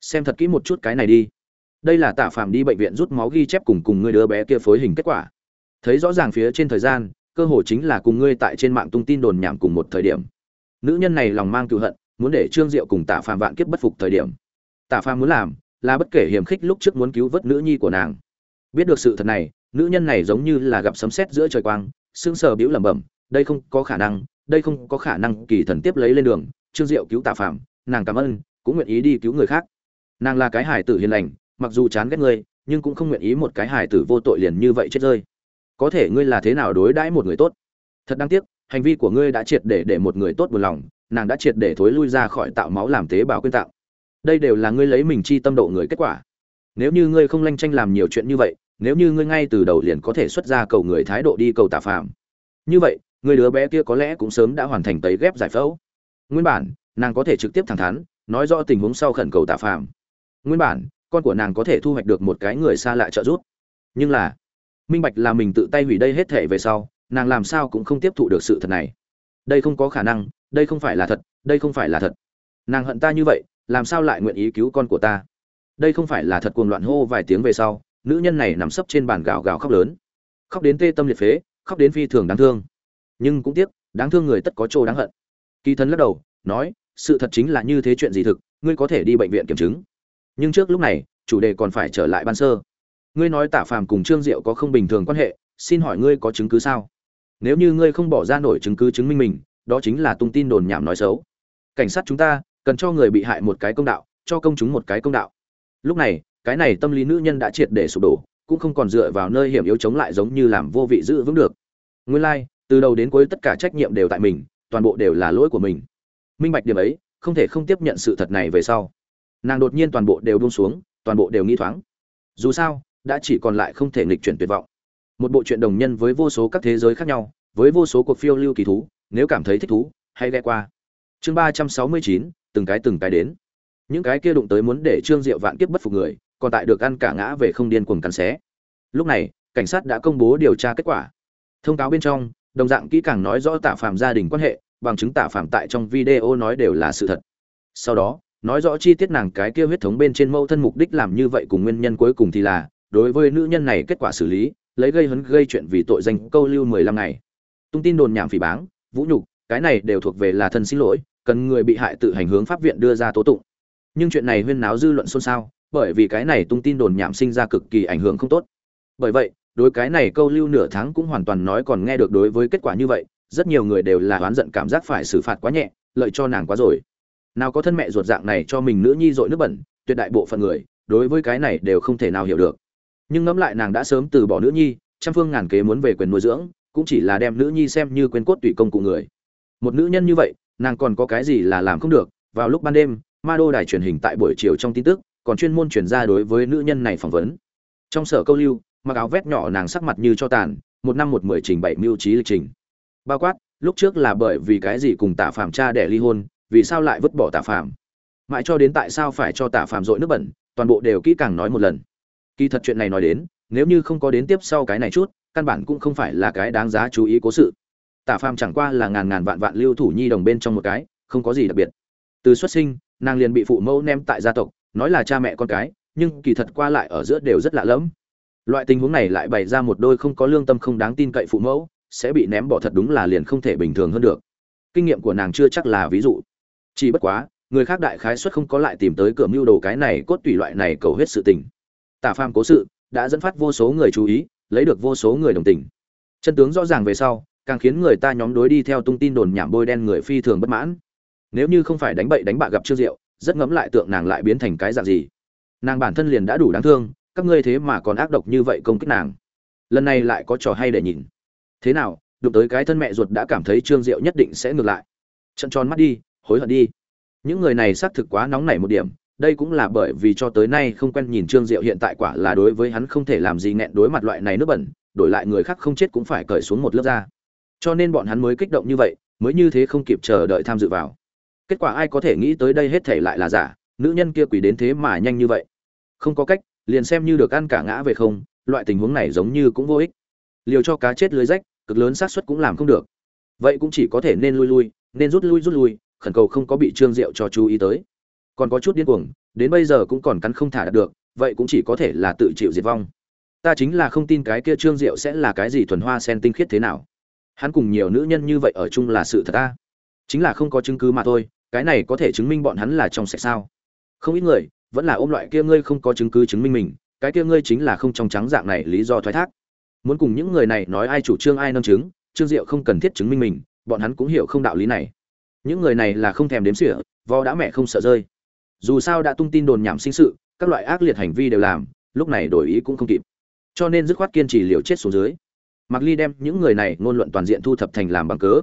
Xem thật kỹ một chút cái này đi đây là tạ phàm đi bệnh viện rút máu ghi chép cùng cùng người đứa bé kia phối hình kết quả. Thấy rõ ràng phía trên thời gian, cơ hội chính là cùng ngươi tại trên mạng tung tin đồn nhảm cùng một thời điểm. Nữ nhân này lòng mang cựu hận, muốn để trương diệu cùng tạ phàm vạn kiếp bất phục thời điểm. Tạ phàm muốn làm là bất kể hiểm khích lúc trước muốn cứu vớt nữ nhi của nàng. Biết được sự thật này, nữ nhân này giống như là gặp sấm sét giữa trời quang, sững sờ bĩu lẩm bẩm, đây không có khả năng, đây không có khả năng, kỳ thần tiếp lấy lên đường, trương diệu cứu tạ phàm, nàng cảm ơn, cũng nguyện ý đi cứu người khác. Nàng là cái hải tử hiền lành mặc dù chán ghét ngươi, nhưng cũng không nguyện ý một cái hài tử vô tội liền như vậy chết rơi. Có thể ngươi là thế nào đối đãi một người tốt? Thật đáng tiếc, hành vi của ngươi đã triệt để để một người tốt buồn lòng, nàng đã triệt để thối lui ra khỏi tạo máu làm tế bào quyên tạo. Đây đều là ngươi lấy mình chi tâm độ người kết quả. Nếu như ngươi không lanh tranh làm nhiều chuyện như vậy, nếu như ngươi ngay từ đầu liền có thể xuất ra cầu người thái độ đi cầu tà phạm như vậy người đứa bé kia có lẽ cũng sớm đã hoàn thành tấy ghép giải phẫu. Nguyên bản, nàng có thể trực tiếp thẳng thắn, nói rõ tình huống sau khẩn cầu tà phạm nguyên bản con của nàng có thể thu hoạch được một cái người xa lạ trợ giúp. Nhưng là, minh bạch là mình tự tay hủy đây hết thể về sau, nàng làm sao cũng không tiếp thụ được sự thật này. Đây không có khả năng, đây không phải là thật, đây không phải là thật. Nàng hận ta như vậy, làm sao lại nguyện ý cứu con của ta? Đây không phải là thật cuồng loạn hô vài tiếng về sau, nữ nhân này nằm sấp trên bàn gào gào khóc lớn. Khóc đến tê tâm liệt phế, khóc đến phi thường đáng thương. Nhưng cũng tiếc, đáng thương người tất có chỗ đáng hận. Kỳ thân lắc đầu, nói, sự thật chính là như thế chuyện gì thực, ngươi có thể đi bệnh viện kiểm chứng nhưng trước lúc này chủ đề còn phải trở lại ban sơ. Ngươi nói Tả phàm cùng trương diệu có không bình thường quan hệ xin hỏi ngươi có chứng cứ sao? Nếu như ngươi không bỏ ra nổi chứng cứ chứng minh mình đó chính là tung tin đồn nhảm nói xấu. Cảnh sát chúng ta cần cho người bị hại một cái công đạo cho công chúng một cái công đạo. Lúc này cái này tâm lý nữ nhân đã triệt để sụp đổ cũng không còn dựa vào nơi hiểm yếu chống lại giống như làm vô vị giữ vững được. Nguyên lai、like, từ đầu đến cuối tất cả trách nhiệm đều tại mình toàn bộ đều là lỗi của mình. Minh bạch điểm ấy không thể không tiếp nhận sự thật này về sau nàng đột nhiên toàn bộ đều buông xuống, toàn bộ đều nghi thoáng. Dù sao, đã chỉ còn lại không thể nghịch chuyển tuyệt vọng. Một bộ truyện đồng nhân với vô số các thế giới khác nhau, với vô số cuộc phiêu lưu kỳ thú, nếu cảm thấy thích thú, hãy ghé qua. Chương ba trăm sáu mươi chín, từng cái từng cái đến. Những cái kia đụng tới muốn để trương diệu vạn kiếp bất phục người, còn tại được ăn cả ngã về không điên cuồng cắn xé. Lúc này, cảnh sát đã công bố điều tra kết quả. Thông cáo bên trong, đồng dạng kỹ càng nói rõ tạ phạm gia đình quan hệ, bằng chứng tạ phạm tại trong video nói đều là sự thật. Sau đó nói rõ chi tiết nàng cái kia huyết thống bên trên mâu thân mục đích làm như vậy cùng nguyên nhân cuối cùng thì là, đối với nữ nhân này kết quả xử lý, lấy gây hấn gây chuyện vì tội danh câu lưu mười lăm ngày. Tung tin đồn nhảm phỉ báng, vũ nhục, cái này đều thuộc về là thân xin lỗi, cần người bị hại tự hành hướng pháp viện đưa ra tố tụng. Nhưng chuyện này huyên náo dư luận xôn xao, bởi vì cái này tung tin đồn nhảm sinh ra cực kỳ ảnh hưởng không tốt. Bởi vậy, đối cái này câu lưu nửa tháng cũng hoàn toàn nói còn nghe được đối với kết quả như vậy, rất nhiều người đều là oán giận cảm giác phải xử phạt quá nhẹ, lợi cho nàng quá rồi nào có thân mẹ ruột dạng này cho mình nữ nhi dội nước bẩn, tuyệt đại bộ phận người, đối với cái này đều không thể nào hiểu được. Nhưng ngẫm lại nàng đã sớm từ bỏ nữ nhi, trăm phương ngàn kế muốn về quyền nuôi dưỡng, cũng chỉ là đem nữ nhi xem như quyền cốt tùy công cụ người. Một nữ nhân như vậy, nàng còn có cái gì là làm không được? Vào lúc ban đêm, ma đô đài truyền hình tại buổi chiều trong tin tức, còn chuyên môn chuyển ra đối với nữ nhân này phỏng vấn. Trong sở câu lưu, mặc áo vét nhỏ nàng sắc mặt như cho tàn, một năm một mười trình bảy mưu trí lịch trình. Bao quát, lúc trước là bởi vì cái gì cùng tạ phạm cha để ly hôn vì sao lại vứt bỏ tạ phàm, mãi cho đến tại sao phải cho tạ phàm dội nước bẩn toàn bộ đều kỹ càng nói một lần. Kỳ thật chuyện này nói đến nếu như không có đến tiếp sau cái này chút căn bản cũng không phải là cái đáng giá chú ý cố sự. Tả phàm chẳng qua là ngàn ngàn vạn vạn lưu thủ nhi đồng bên trong một cái không có gì đặc biệt. Từ xuất sinh nàng liền bị phụ mẫu ném tại gia tộc nói là cha mẹ con cái nhưng kỳ thật qua lại ở giữa đều rất lạ lẫm. Loại tình huống này lại bày ra một đôi không có lương tâm không đáng tin cậy phụ mẫu sẽ bị ném bỏ thật đúng là liền không thể bình thường hơn được. Kinh nghiệm của nàng chưa chắc là ví dụ chỉ bất quá, người khác đại khái suất không có lại tìm tới cửa mưu đồ cái này cốt tùy loại này cầu hết sự tình. Tả phàm cố sự, đã dẫn phát vô số người chú ý, lấy được vô số người đồng tình. Chân tướng rõ ràng về sau, càng khiến người ta nhóm đối đi theo tung tin đồn nhảm bôi đen người phi thường bất mãn. Nếu như không phải đánh bậy đánh bạ gặp trương diệu, rất ngấm lại tượng nàng lại biến thành cái dạng gì. Nàng bản thân liền đã đủ đáng thương, các ngươi thế mà còn ác độc như vậy công kích nàng. Lần này lại có trò hay để nhìn. Thế nào, đụng tới cái thân mẹ ruột đã cảm thấy trương diệu nhất định sẽ ngược lại. Trận tròn mắt đi hối hận đi. Những người này xác thực quá nóng nảy một điểm, đây cũng là bởi vì cho tới nay không quen nhìn trương diệu hiện tại quả là đối với hắn không thể làm gì nghẹn đối mặt loại này nước bẩn, đổi lại người khác không chết cũng phải cởi xuống một lớp da. Cho nên bọn hắn mới kích động như vậy, mới như thế không kịp chờ đợi tham dự vào. Kết quả ai có thể nghĩ tới đây hết thể lại là giả, nữ nhân kia quỷ đến thế mà nhanh như vậy. Không có cách, liền xem như được ăn cả ngã về không, loại tình huống này giống như cũng vô ích. Liều cho cá chết lưới rách, cực lớn xác suất cũng làm không được. Vậy cũng chỉ có thể nên lui lui, nên rút lui rút lui khẩn cầu không có bị trương diệu cho chú ý tới. Còn có chút điên cuồng, đến bây giờ cũng còn cắn không thả được, vậy cũng chỉ có thể là tự chịu diệt vong. Ta chính là không tin cái kia trương diệu sẽ là cái gì thuần hoa sen tinh khiết thế nào. Hắn cùng nhiều nữ nhân như vậy ở chung là sự thật ta. Chính là không có chứng cứ mà thôi, cái này có thể chứng minh bọn hắn là trong sạch sao. Không ít người, vẫn là ôm loại kia ngươi không có chứng cứ chứng minh mình, cái kia ngươi chính là không trong trắng dạng này lý do thoái thác. Muốn cùng những người này nói ai chủ trương ai nâng chứng, trương diệu không cần thiết chứng minh mình, bọn hắn cũng hiểu không đạo lý này những người này là không thèm đếm xỉa vo đã mẹ không sợ rơi. Dù sao đã tung tin đồn nhảm sinh sự, các loại ác liệt hành vi đều làm, lúc này đổi ý cũng không kịp. Cho nên dứt khoát kiên trì liều chết xuống dưới. Mặc ly đem những người này ngôn luận toàn diện thu thập thành làm bằng cớ.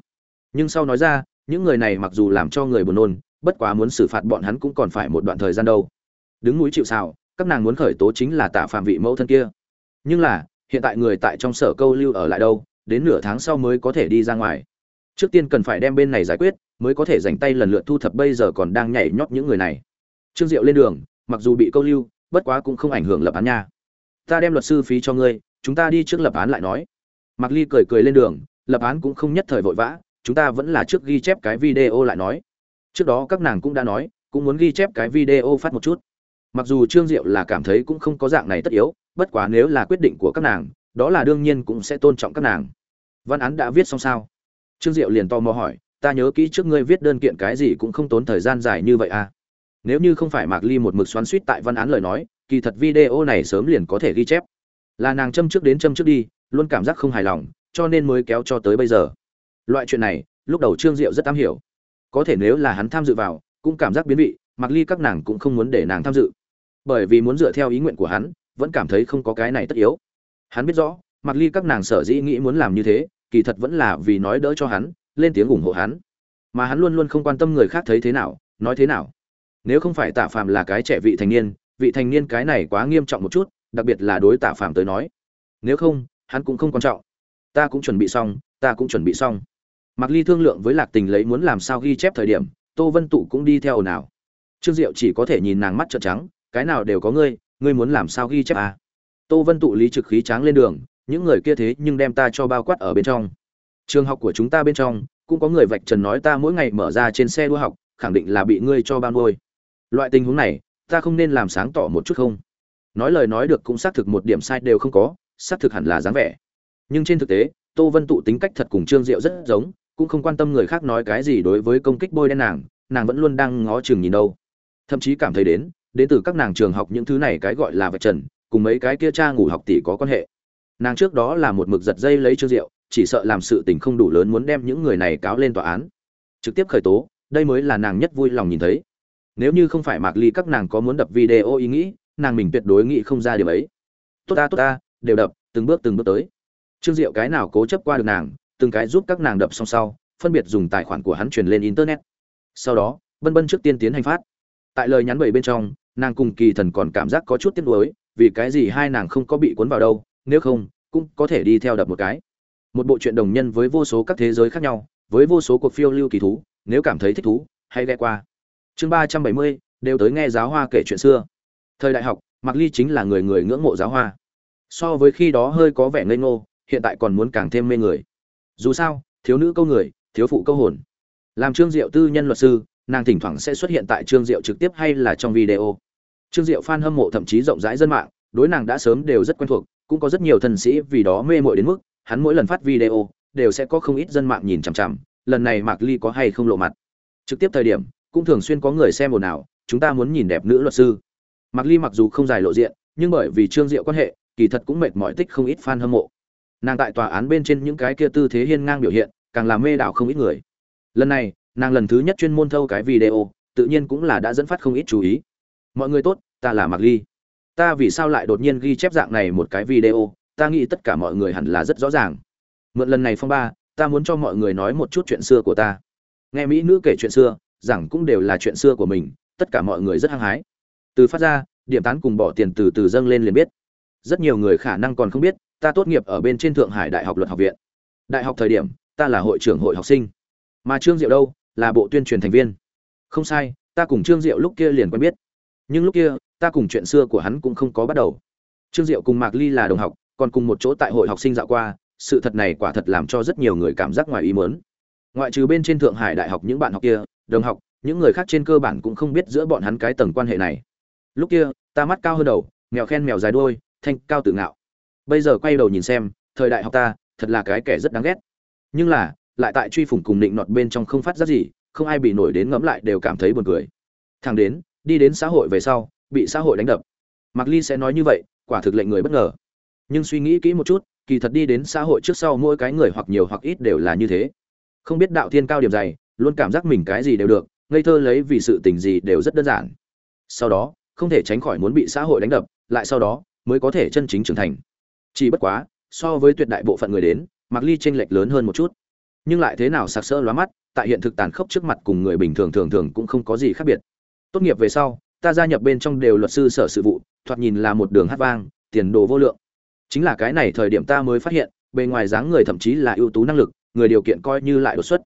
Nhưng sau nói ra, những người này mặc dù làm cho người buồn nôn, bất quá muốn xử phạt bọn hắn cũng còn phải một đoạn thời gian đâu. Đứng núi chịu xào các nàng muốn khởi tố chính là tạ phạm vị mẫu thân kia. Nhưng là, hiện tại người tại trong sở câu lưu ở lại đâu, đến nửa tháng sau mới có thể đi ra ngoài. Trước tiên cần phải đem bên này giải quyết mới có thể dành tay lần lượt thu thập bây giờ còn đang nhảy nhót những người này. Trương diệu lên đường, mặc dù bị câu lưu, bất quá cũng không ảnh hưởng lập án nha. Ta đem luật sư phí cho ngươi, chúng ta đi trước lập án lại nói. Mặc ly cười cười lên đường, lập án cũng không nhất thời vội vã, chúng ta vẫn là trước ghi chép cái video lại nói. Trước đó các nàng cũng đã nói, cũng muốn ghi chép cái video phát một chút. Mặc dù trương diệu là cảm thấy cũng không có dạng này tất yếu, bất quá nếu là quyết định của các nàng, đó là đương nhiên cũng sẽ tôn trọng các nàng. Văn án đã viết xong sao? Trương diệu liền tò mò hỏi ta nhớ kỹ trước ngươi viết đơn kiện cái gì cũng không tốn thời gian dài như vậy à. Nếu như không phải mạc ly một mực xoắn suýt tại văn án lời nói, kỳ thật video này sớm liền có thể ghi chép. Là nàng châm trước đến châm trước đi, luôn cảm giác không hài lòng, cho nên mới kéo cho tới bây giờ. Loại chuyện này, lúc đầu trương diệu rất am hiểu. Có thể nếu là hắn tham dự vào, cũng cảm giác biến vị mặc ly các nàng cũng không muốn để nàng tham dự. Bởi vì muốn dựa theo ý nguyện của hắn, vẫn cảm thấy không có cái này tất yếu. Hắn biết rõ mặc ly các nàng sở dĩ nghĩ muốn làm như thế, kỳ thật vẫn là vì nói đỡ cho hắn lên tiếng ủng hộ hắn. Mà hắn luôn luôn không quan tâm người khác thấy thế nào, nói thế nào. Nếu không phải tạ phàm là cái trẻ vị thành niên, vị thành niên cái này quá nghiêm trọng một chút, đặc biệt là đối tạ phàm tới nói. Nếu không, hắn cũng không quan trọng. Ta cũng chuẩn bị xong, ta cũng chuẩn bị xong. Mặc ly thương lượng với lạc tình lấy muốn làm sao ghi chép thời điểm, tô vân tụ cũng đi theo ồn ào. Trương diệu chỉ có thể nhìn nàng mắt trợn trắng, cái nào đều có ngươi ngươi muốn làm sao ghi chép à. tô vân tụ lý trực khí tráng lên đường, những người kia thế nhưng đem ta cho bao quát ở bên trong trường học của chúng ta bên trong, cũng có người vạch trần nói ta mỗi ngày mở ra trên xe đua học, khẳng định là bị ngươi cho ban nuôi. Loại tình huống này, ta không nên làm sáng tỏ một chút không? Nói lời nói được cũng xác thực một điểm sai đều không có, xác thực hẳn là dáng vẻ. Nhưng trên thực tế, tô vân tụ tính cách thật cùng trương diệu rất giống, cũng không quan tâm người khác nói cái gì đối với công kích bôi đen nàng nàng vẫn luôn đang ngó chừng nhìn đâu. Thậm chí cảm thấy đến đến từ các nàng trường học những thứ này cái gọi là vạch trần, cùng mấy cái kia cha ngủ học tỷ có quan hệ. Nàng trước đó là một mực giật dây lấy trương diệu chỉ sợ làm sự tình không đủ lớn muốn đem những người này cáo lên tòa án. Trực tiếp khởi tố, đây mới là nàng nhất vui lòng nhìn thấy. Nếu như không phải mạc ly các nàng có muốn đập video ý nghĩ, nàng mình tuyệt đối nghĩ không ra điều ấy. Tốt ta tốt ta, đều đập, từng bước từng bước tới. Trương diệu cái nào cố chấp qua được nàng, từng cái giúp các nàng đập xong sau, phân biệt dùng tài khoản của hắn truyền lên internet. Sau đó bân bân trước tiên tiến hành phát. Tại lời nhắn bảy bên trong, nàng cùng kỳ thần còn cảm giác có chút tiếc nuối, vì cái gì hai nàng không có bị cuốn vào đâu, nếu không, cũng có thể đi theo đập một cái một bộ truyện đồng nhân với vô số các thế giới khác nhau, với vô số cuộc phiêu lưu kỳ thú, nếu cảm thấy thích thú, hãy ghé qua. Chương ba trăm bảy mươi, đều tới nghe giáo hoa kể chuyện xưa. Thời đại học mặc ly chính là người người ngưỡng mộ giáo hoa. So với khi đó hơi có vẻ ngây ngô, hiện tại còn muốn càng thêm mê người. Dù sao, thiếu nữ câu người, thiếu phụ câu hồn. Làm trương diệu tư nhân luật sư, nàng thỉnh thoảng sẽ xuất hiện tại trương diệu trực tiếp hay là trong video. Trương diệu fan hâm mộ thậm chí rộng rãi dân mạng, đối nàng đã sớm đều rất quen thuộc, cũng có rất nhiều thần sĩ vì đó mê mội đến mức hắn mỗi lần phát video đều sẽ có không ít dân mạng nhìn chằm chằm, lần này mạc ly có hay không lộ mặt? Trực tiếp thời điểm, cũng thường xuyên có người xem ồn ào, chúng ta muốn nhìn đẹp nữ luật sư. Mạc ly mặc dù không dài lộ diện, nhưng bởi vì trương diệu quan hệ, kỳ thật cũng mệt mỏi tích không ít fan hâm mộ. Nàng tại tòa án bên trên những cái kia tư thế hiên ngang biểu hiện, càng làm mê đảo không ít người. Lần này, nàng lần thứ nhất chuyên môn thâu cái video, tự nhiên cũng là đã dẫn phát không ít chú ý. Mọi người tốt, ta là mạc ly. Ta vì sao lại đột nhiên ghi chép dạng này một cái video? Ta nghĩ tất cả mọi người hẳn là rất rõ ràng. Mượn lần này phong ba, ta muốn cho mọi người nói một chút chuyện xưa của ta. Nghe mỹ nữ kể chuyện xưa, rằng cũng đều là chuyện xưa của mình, tất cả mọi người rất hăng hái. Từ phát ra, điểm tán cùng bỏ tiền từ từ dâng lên liền biết. Rất nhiều người khả năng còn không biết, ta tốt nghiệp ở bên trên thượng hải đại học luật học viện. Đại học thời điểm, ta là hội trưởng hội học sinh. Mà trương diệu đâu? Là bộ tuyên truyền thành viên. Không sai, ta cùng trương diệu lúc kia liền quen biết. Nhưng lúc kia, ta cùng chuyện xưa của hắn cũng không có bắt đầu. Trương diệu cùng mạc ly là đồng học còn cùng một chỗ tại hội học sinh dạo qua, sự thật này quả thật làm cho rất nhiều người cảm giác ngoài ý mớn ngoại trừ bên trên thượng hải đại học những bạn học kia, đồng học, những người khác trên cơ bản cũng không biết giữa bọn hắn cái tầng quan hệ này. Lúc kia, ta mắt cao hơn đầu, mèo khen mèo dài đuôi, thanh cao tự ngạo. Bây giờ quay đầu nhìn xem, thời đại học ta, thật là cái kẻ rất đáng ghét. Nhưng là, lại tại truy phủng cùng định nọt bên trong không phát giác gì, không ai bị nổi đến ngẫm lại đều cảm thấy buồn cười. Thằng đến, đi đến xã hội về sau, bị xã hội đánh đập. Mặc ly sẽ nói như vậy, quả thực lệnh người bất ngờ nhưng suy nghĩ kỹ một chút, kỳ thật đi đến xã hội trước sau mỗi cái người hoặc nhiều hoặc ít đều là như thế. Không biết đạo thiên cao điểm dày, luôn cảm giác mình cái gì đều được, ngây thơ lấy vì sự tình gì đều rất đơn giản. Sau đó, không thể tránh khỏi muốn bị xã hội đánh đập, lại sau đó, mới có thể chân chính trưởng thành. Chỉ bất quá, so với tuyệt đại bộ phận người đến, mặc ly tranh lệch lớn hơn một chút. Nhưng lại thế nào sặc sỡ lóa mắt, tại hiện thực tàn khốc trước mặt cùng người bình thường thường thường cũng không có gì khác biệt. Tốt nghiệp về sau, ta gia nhập bên trong đều luật sư sở sự vụ, thoạt nhìn là một đường hát vang, tiền đồ vô lượng chính là cái này thời điểm ta mới phát hiện, bề ngoài dáng người thậm chí là ưu tú năng lực, người điều kiện coi như lại đột xuất.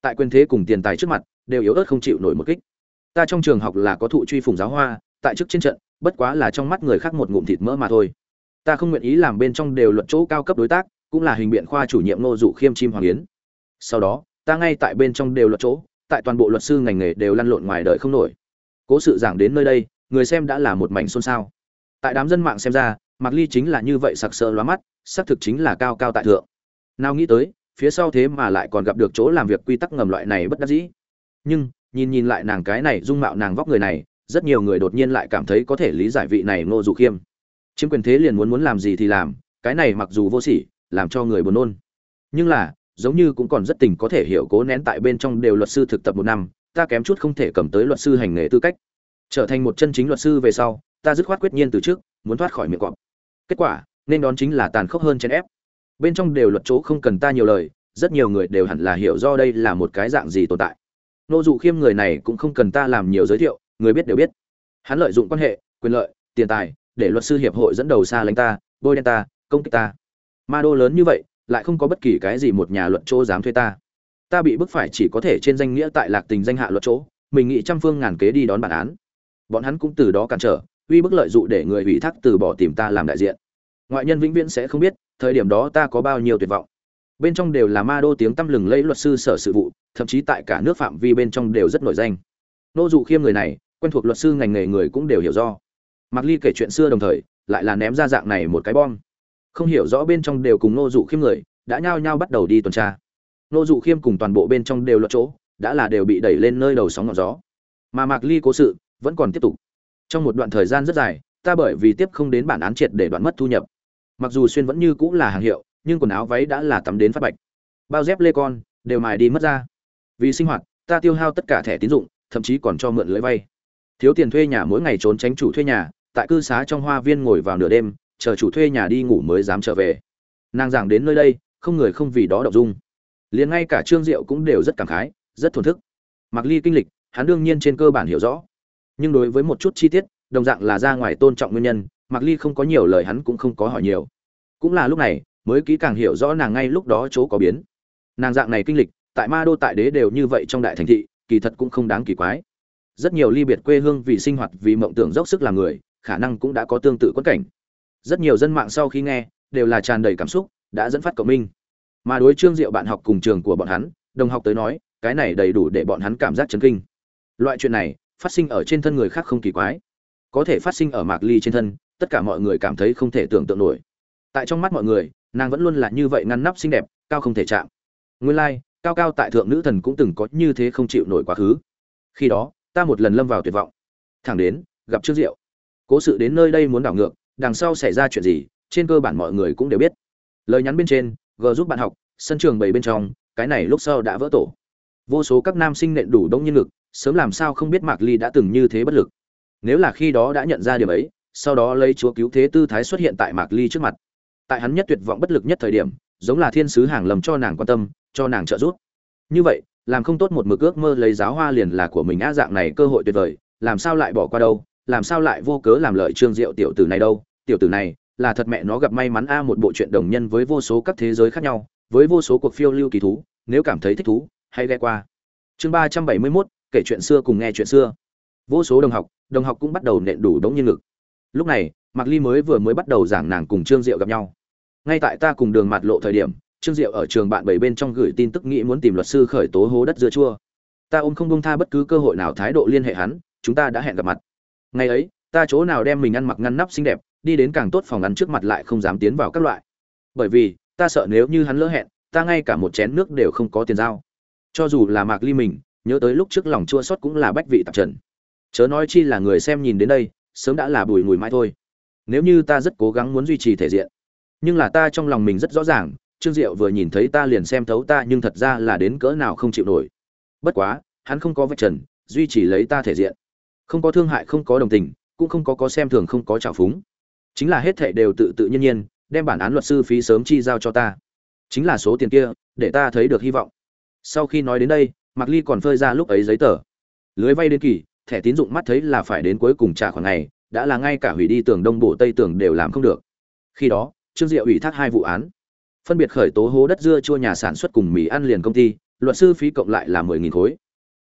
Tại quyền thế cùng tiền tài trước mặt, đều yếu ớt không chịu nổi một kích. Ta trong trường học là có thụ truy phùng giáo hoa, tại chức trên trận, bất quá là trong mắt người khác một ngụm thịt mỡ mà thôi. Ta không nguyện ý làm bên trong đều luận chỗ cao cấp đối tác, cũng là hình biện khoa chủ nhiệm nô dụ khiêm chim hoàng yến. Sau đó, ta ngay tại bên trong đều luận chỗ, tại toàn bộ luật sư ngành nghề đều lăn lộn ngoài đời không nổi. Cố sự giảng đến nơi đây, người xem đã là một mảnh xôn xao. Tại đám dân mạng xem ra mạc ly chính là như vậy sặc sỡ lóa mắt, xác thực chính là cao cao tại thượng. Nào nghĩ tới, phía sau thế mà lại còn gặp được chỗ làm việc quy tắc ngầm loại này bất đắc dĩ. Nhưng, nhìn nhìn lại nàng cái này dung mạo nàng vóc người này, rất nhiều người đột nhiên lại cảm thấy có thể lý giải vị này ngô dụ khiêm. Chiếm quyền thế liền muốn muốn làm gì thì làm, cái này mặc dù vô sỉ, làm cho người buồn nôn. Nhưng là, giống như cũng còn rất tình có thể hiểu cố nén tại bên trong đều luật sư thực tập một năm, ta kém chút không thể cầm tới luật sư hành nghề tư cách. Trở thành một chân chính luật sư về sau, ta dứt khoát quyết nhiên từ trước, muốn thoát khỏi miệng cọp kết quả, nên đón chính là tàn khốc hơn chèn ép. Bên trong đều luật chỗ không cần ta nhiều lời, rất nhiều người đều hẳn là hiểu do đây là một cái dạng gì tồn tại. Nô dụ khiêm người này cũng không cần ta làm nhiều giới thiệu, người biết đều biết. Hắn lợi dụng quan hệ, quyền lợi, tiền tài, để luật sư hiệp hội dẫn đầu xa lánh ta, bôi đen ta, công kích ta. Ma đô lớn như vậy, lại không có bất kỳ cái gì một nhà luận chỗ dám thuê ta. Ta bị bức phải chỉ có thể trên danh nghĩa tại lạc tình danh hạ luật chỗ, mình nghĩ trăm phương ngàn kế đi đón bản án. Bọn hắn cũng từ đó cản trở, uy bức lợi dụng để người ủy thác từ bỏ tìm ta làm đại diện ngoại nhân vĩnh viễn sẽ không biết, thời điểm đó ta có bao nhiêu tuyệt vọng. Bên trong đều là ma đô tiếng tăm lừng lẫy luật sư sở sự vụ, thậm chí tại cả nước phạm vi bên trong đều rất nổi danh. Nô dụ khiêm người này, quen thuộc luật sư ngành nghề người cũng đều hiểu do. Mặc ly kể chuyện xưa đồng thời, lại là ném ra dạng này một cái bom. Không hiểu rõ bên trong đều cùng nô dụ khiêm người, đã nhao nhao bắt đầu đi tuần tra. Nô dụ khiêm cùng toàn bộ bên trong đều luật chỗ, đã là đều bị đẩy lên nơi đầu sóng ngọn gió. Mà mạc ly cố sự, vẫn còn tiếp tục. Trong một đoạn thời gian rất dài, ta bởi vì tiếp không đến bản án triệt để đoạn mất thu nhập mặc dù xuyên vẫn như cũng là hàng hiệu, nhưng quần áo váy đã là tắm đến phát bạch. Bao dép lê con, đều mài đi mất ra. Vì sinh hoạt, ta tiêu hao tất cả thẻ tín dụng, thậm chí còn cho mượn lưỡi vay. Thiếu tiền thuê nhà mỗi ngày trốn tránh chủ thuê nhà, tại cư xá trong hoa viên ngồi vào nửa đêm, chờ chủ thuê nhà đi ngủ mới dám trở về. Nàng giảng đến nơi đây, không người không vì đó đọc dung. Liền ngay cả trương diệu cũng đều rất cảm khái, rất thổn thức. Mặc ly kinh lịch, hắn đương nhiên trên cơ bản hiểu rõ. Nhưng đối với một chút chi tiết, đồng dạng là ra ngoài tôn trọng nguyên nhân mặc ly không có nhiều lời hắn cũng không có hỏi nhiều cũng là lúc này, mới kỹ càng hiểu rõ nàng ngay lúc đó chỗ có biến. Nàng dạng này kinh lịch, tại ma đô tại đế đều như vậy trong đại thành thị, kỳ thật cũng không đáng kỳ quái. Rất nhiều ly biệt quê hương vì sinh hoạt, vì mộng tưởng dốc sức làm người, khả năng cũng đã có tương tự quất cảnh. Rất nhiều dân mạng sau khi nghe, đều là tràn đầy cảm xúc, đã dẫn phát cộng minh. Mà đối trương diệu bạn học cùng trường của bọn hắn, đồng học tới nói, cái này đầy đủ để bọn hắn cảm giác chấn kinh. Loại chuyện này, phát sinh ở trên thân người khác không kỳ quái. Có thể phát sinh ở mạc ly trên thân, tất cả mọi người cảm thấy không thể tưởng tượng nổi tại trong mắt mọi người nàng vẫn luôn là như vậy ngăn nắp xinh đẹp cao không thể chạm. Nguyên lai、like, cao cao tại thượng nữ thần cũng từng có như thế không chịu nổi quá khứ. Khi đó ta một lần lâm vào tuyệt vọng. Thẳng đến gặp trương diệu. Cố sự đến nơi đây muốn đảo ngược đằng sau xảy ra chuyện gì trên cơ bản mọi người cũng đều biết. Lời nhắn bên trên g giúp bạn học sân trường bảy bên trong cái này lúc sau đã vỡ tổ. Vô số các nam sinh nện đủ đông nhân lực sớm làm sao không biết mạc ly đã từng như thế bất lực. Nếu là khi đó đã nhận ra điểm ấy sau đó lấy chúa cứu thế tư thái xuất hiện tại mạc ly trước mặt tại hắn nhất tuyệt vọng bất lực nhất thời điểm, giống là thiên sứ hàng lầm cho nàng quan tâm, cho nàng trợ giúp. Như vậy, làm không tốt một mực ước mơ lấy giáo hoa liền là của mình á dạng này cơ hội tuyệt vời, làm sao lại bỏ qua đâu, làm sao lại vô cớ làm lợi trương diệu tiểu tử này đâu? Tiểu tử này, là thật mẹ nó gặp may mắn a một bộ chuyện đồng nhân với vô số các thế giới khác nhau, với vô số cuộc phiêu lưu kỳ thú, nếu cảm thấy thích thú, hãy ghé qua. Chương ba trăm bảy mươi mốt, kể chuyện xưa cùng nghe chuyện xưa. Vô số đồng học đồng học cũng bắt đầu nện đủ đống nhiên ngực. Lúc này, mạc ly mới vừa mới bắt đầu giảng nàng cùng trương diệu gặp nhau ngay tại ta cùng đường mặt lộ thời điểm, trương diệu ở trường bạn bảy bên trong gửi tin tức nghĩ muốn tìm luật sư khởi tố hố đất dưa chua. Ta ôm không bông tha bất cứ cơ hội nào thái độ liên hệ hắn, chúng ta đã hẹn gặp mặt. Ngày ấy, ta chỗ nào đem mình ăn mặc ngăn nắp xinh đẹp, đi đến càng tốt phòng ăn trước mặt lại không dám tiến vào các loại. Bởi vì, ta sợ nếu như hắn lỡ hẹn, ta ngay cả một chén nước đều không có tiền giao. Cho dù là mạc ly mình, nhớ tới lúc trước lòng chua xót cũng là bách vị tạp trần. Chớ nói chi là người xem nhìn đến đây, sớm đã là bùi mùi mai thôi. Nếu như ta rất cố gắng muốn duy trì thể diện nhưng là ta trong lòng mình rất rõ ràng trương diệu vừa nhìn thấy ta liền xem thấu ta nhưng thật ra là đến cỡ nào không chịu nổi. Bất quá hắn không có vạch trần duy trì lấy ta thể diện. Không có thương hại không có đồng tình cũng không có có xem thường không có trào phúng. Chính là hết thệ đều tự tự nhiên nhiên đem bản án luật sư phí sớm chi giao cho ta. Chính là số tiền kia để ta thấy được hy vọng. Sau khi nói đến đây mạc ly còn phơi ra lúc ấy giấy tờ. Lưới vay đến kỳ thẻ tín dụng mắt thấy là phải đến cuối cùng trả khoản này, đã là ngay cả hủy đi tường đông bộ tây tường đều làm không được. Khi đó trương diệu ủy thác hai vụ án. Phân biệt khởi tố hố đất dưa chua nhà sản xuất cùng mì ăn liền công ty, luật sư phí cộng lại là mười nghìn khối.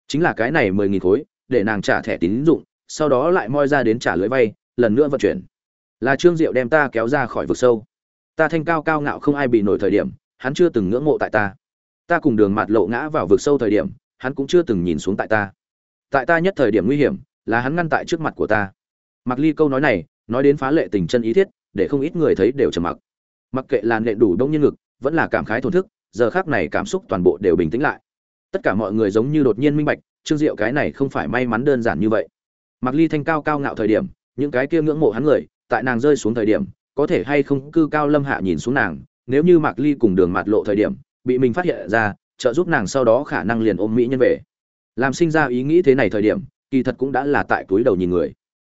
Chính là cái này mười nghìn khối, để nàng trả thẻ tín dụng, sau đó lại moi ra đến trả lưới vay, lần nữa vận chuyển. Là trương diệu đem ta kéo ra khỏi vực sâu. Ta thanh cao cao ngạo không ai bị nổi thời điểm, hắn chưa từng ngưỡng mộ tại ta. Ta cùng đường mạt lộ ngã vào vực sâu thời điểm, hắn cũng chưa từng nhìn xuống tại ta. Tại ta nhất thời điểm nguy hiểm, là hắn ngăn tại trước mặt của ta. Mặc ly câu nói này, nói đến phá lệ tình chân ý thiết để không ít người thấy đều trầm mặc. Mặc kệ là nệ đủ đông nhân ngực, vẫn là cảm khái thổn thức, giờ khác này cảm xúc toàn bộ đều bình tĩnh lại. Tất cả mọi người giống như đột nhiên minh bạch, trương diệu cái này không phải may mắn đơn giản như vậy. Mặc ly thanh cao cao ngạo thời điểm, những cái kia ngưỡng mộ hắn người, tại nàng rơi xuống thời điểm, có thể hay không cư cao lâm hạ nhìn xuống nàng, nếu như mạc ly cùng đường mạt lộ thời điểm, bị mình phát hiện ra, trợ giúp nàng sau đó khả năng liền ôm mỹ nhân về. Làm sinh ra ý nghĩ thế này thời điểm, kỳ thật cũng đã là tại túi đầu nhìn người.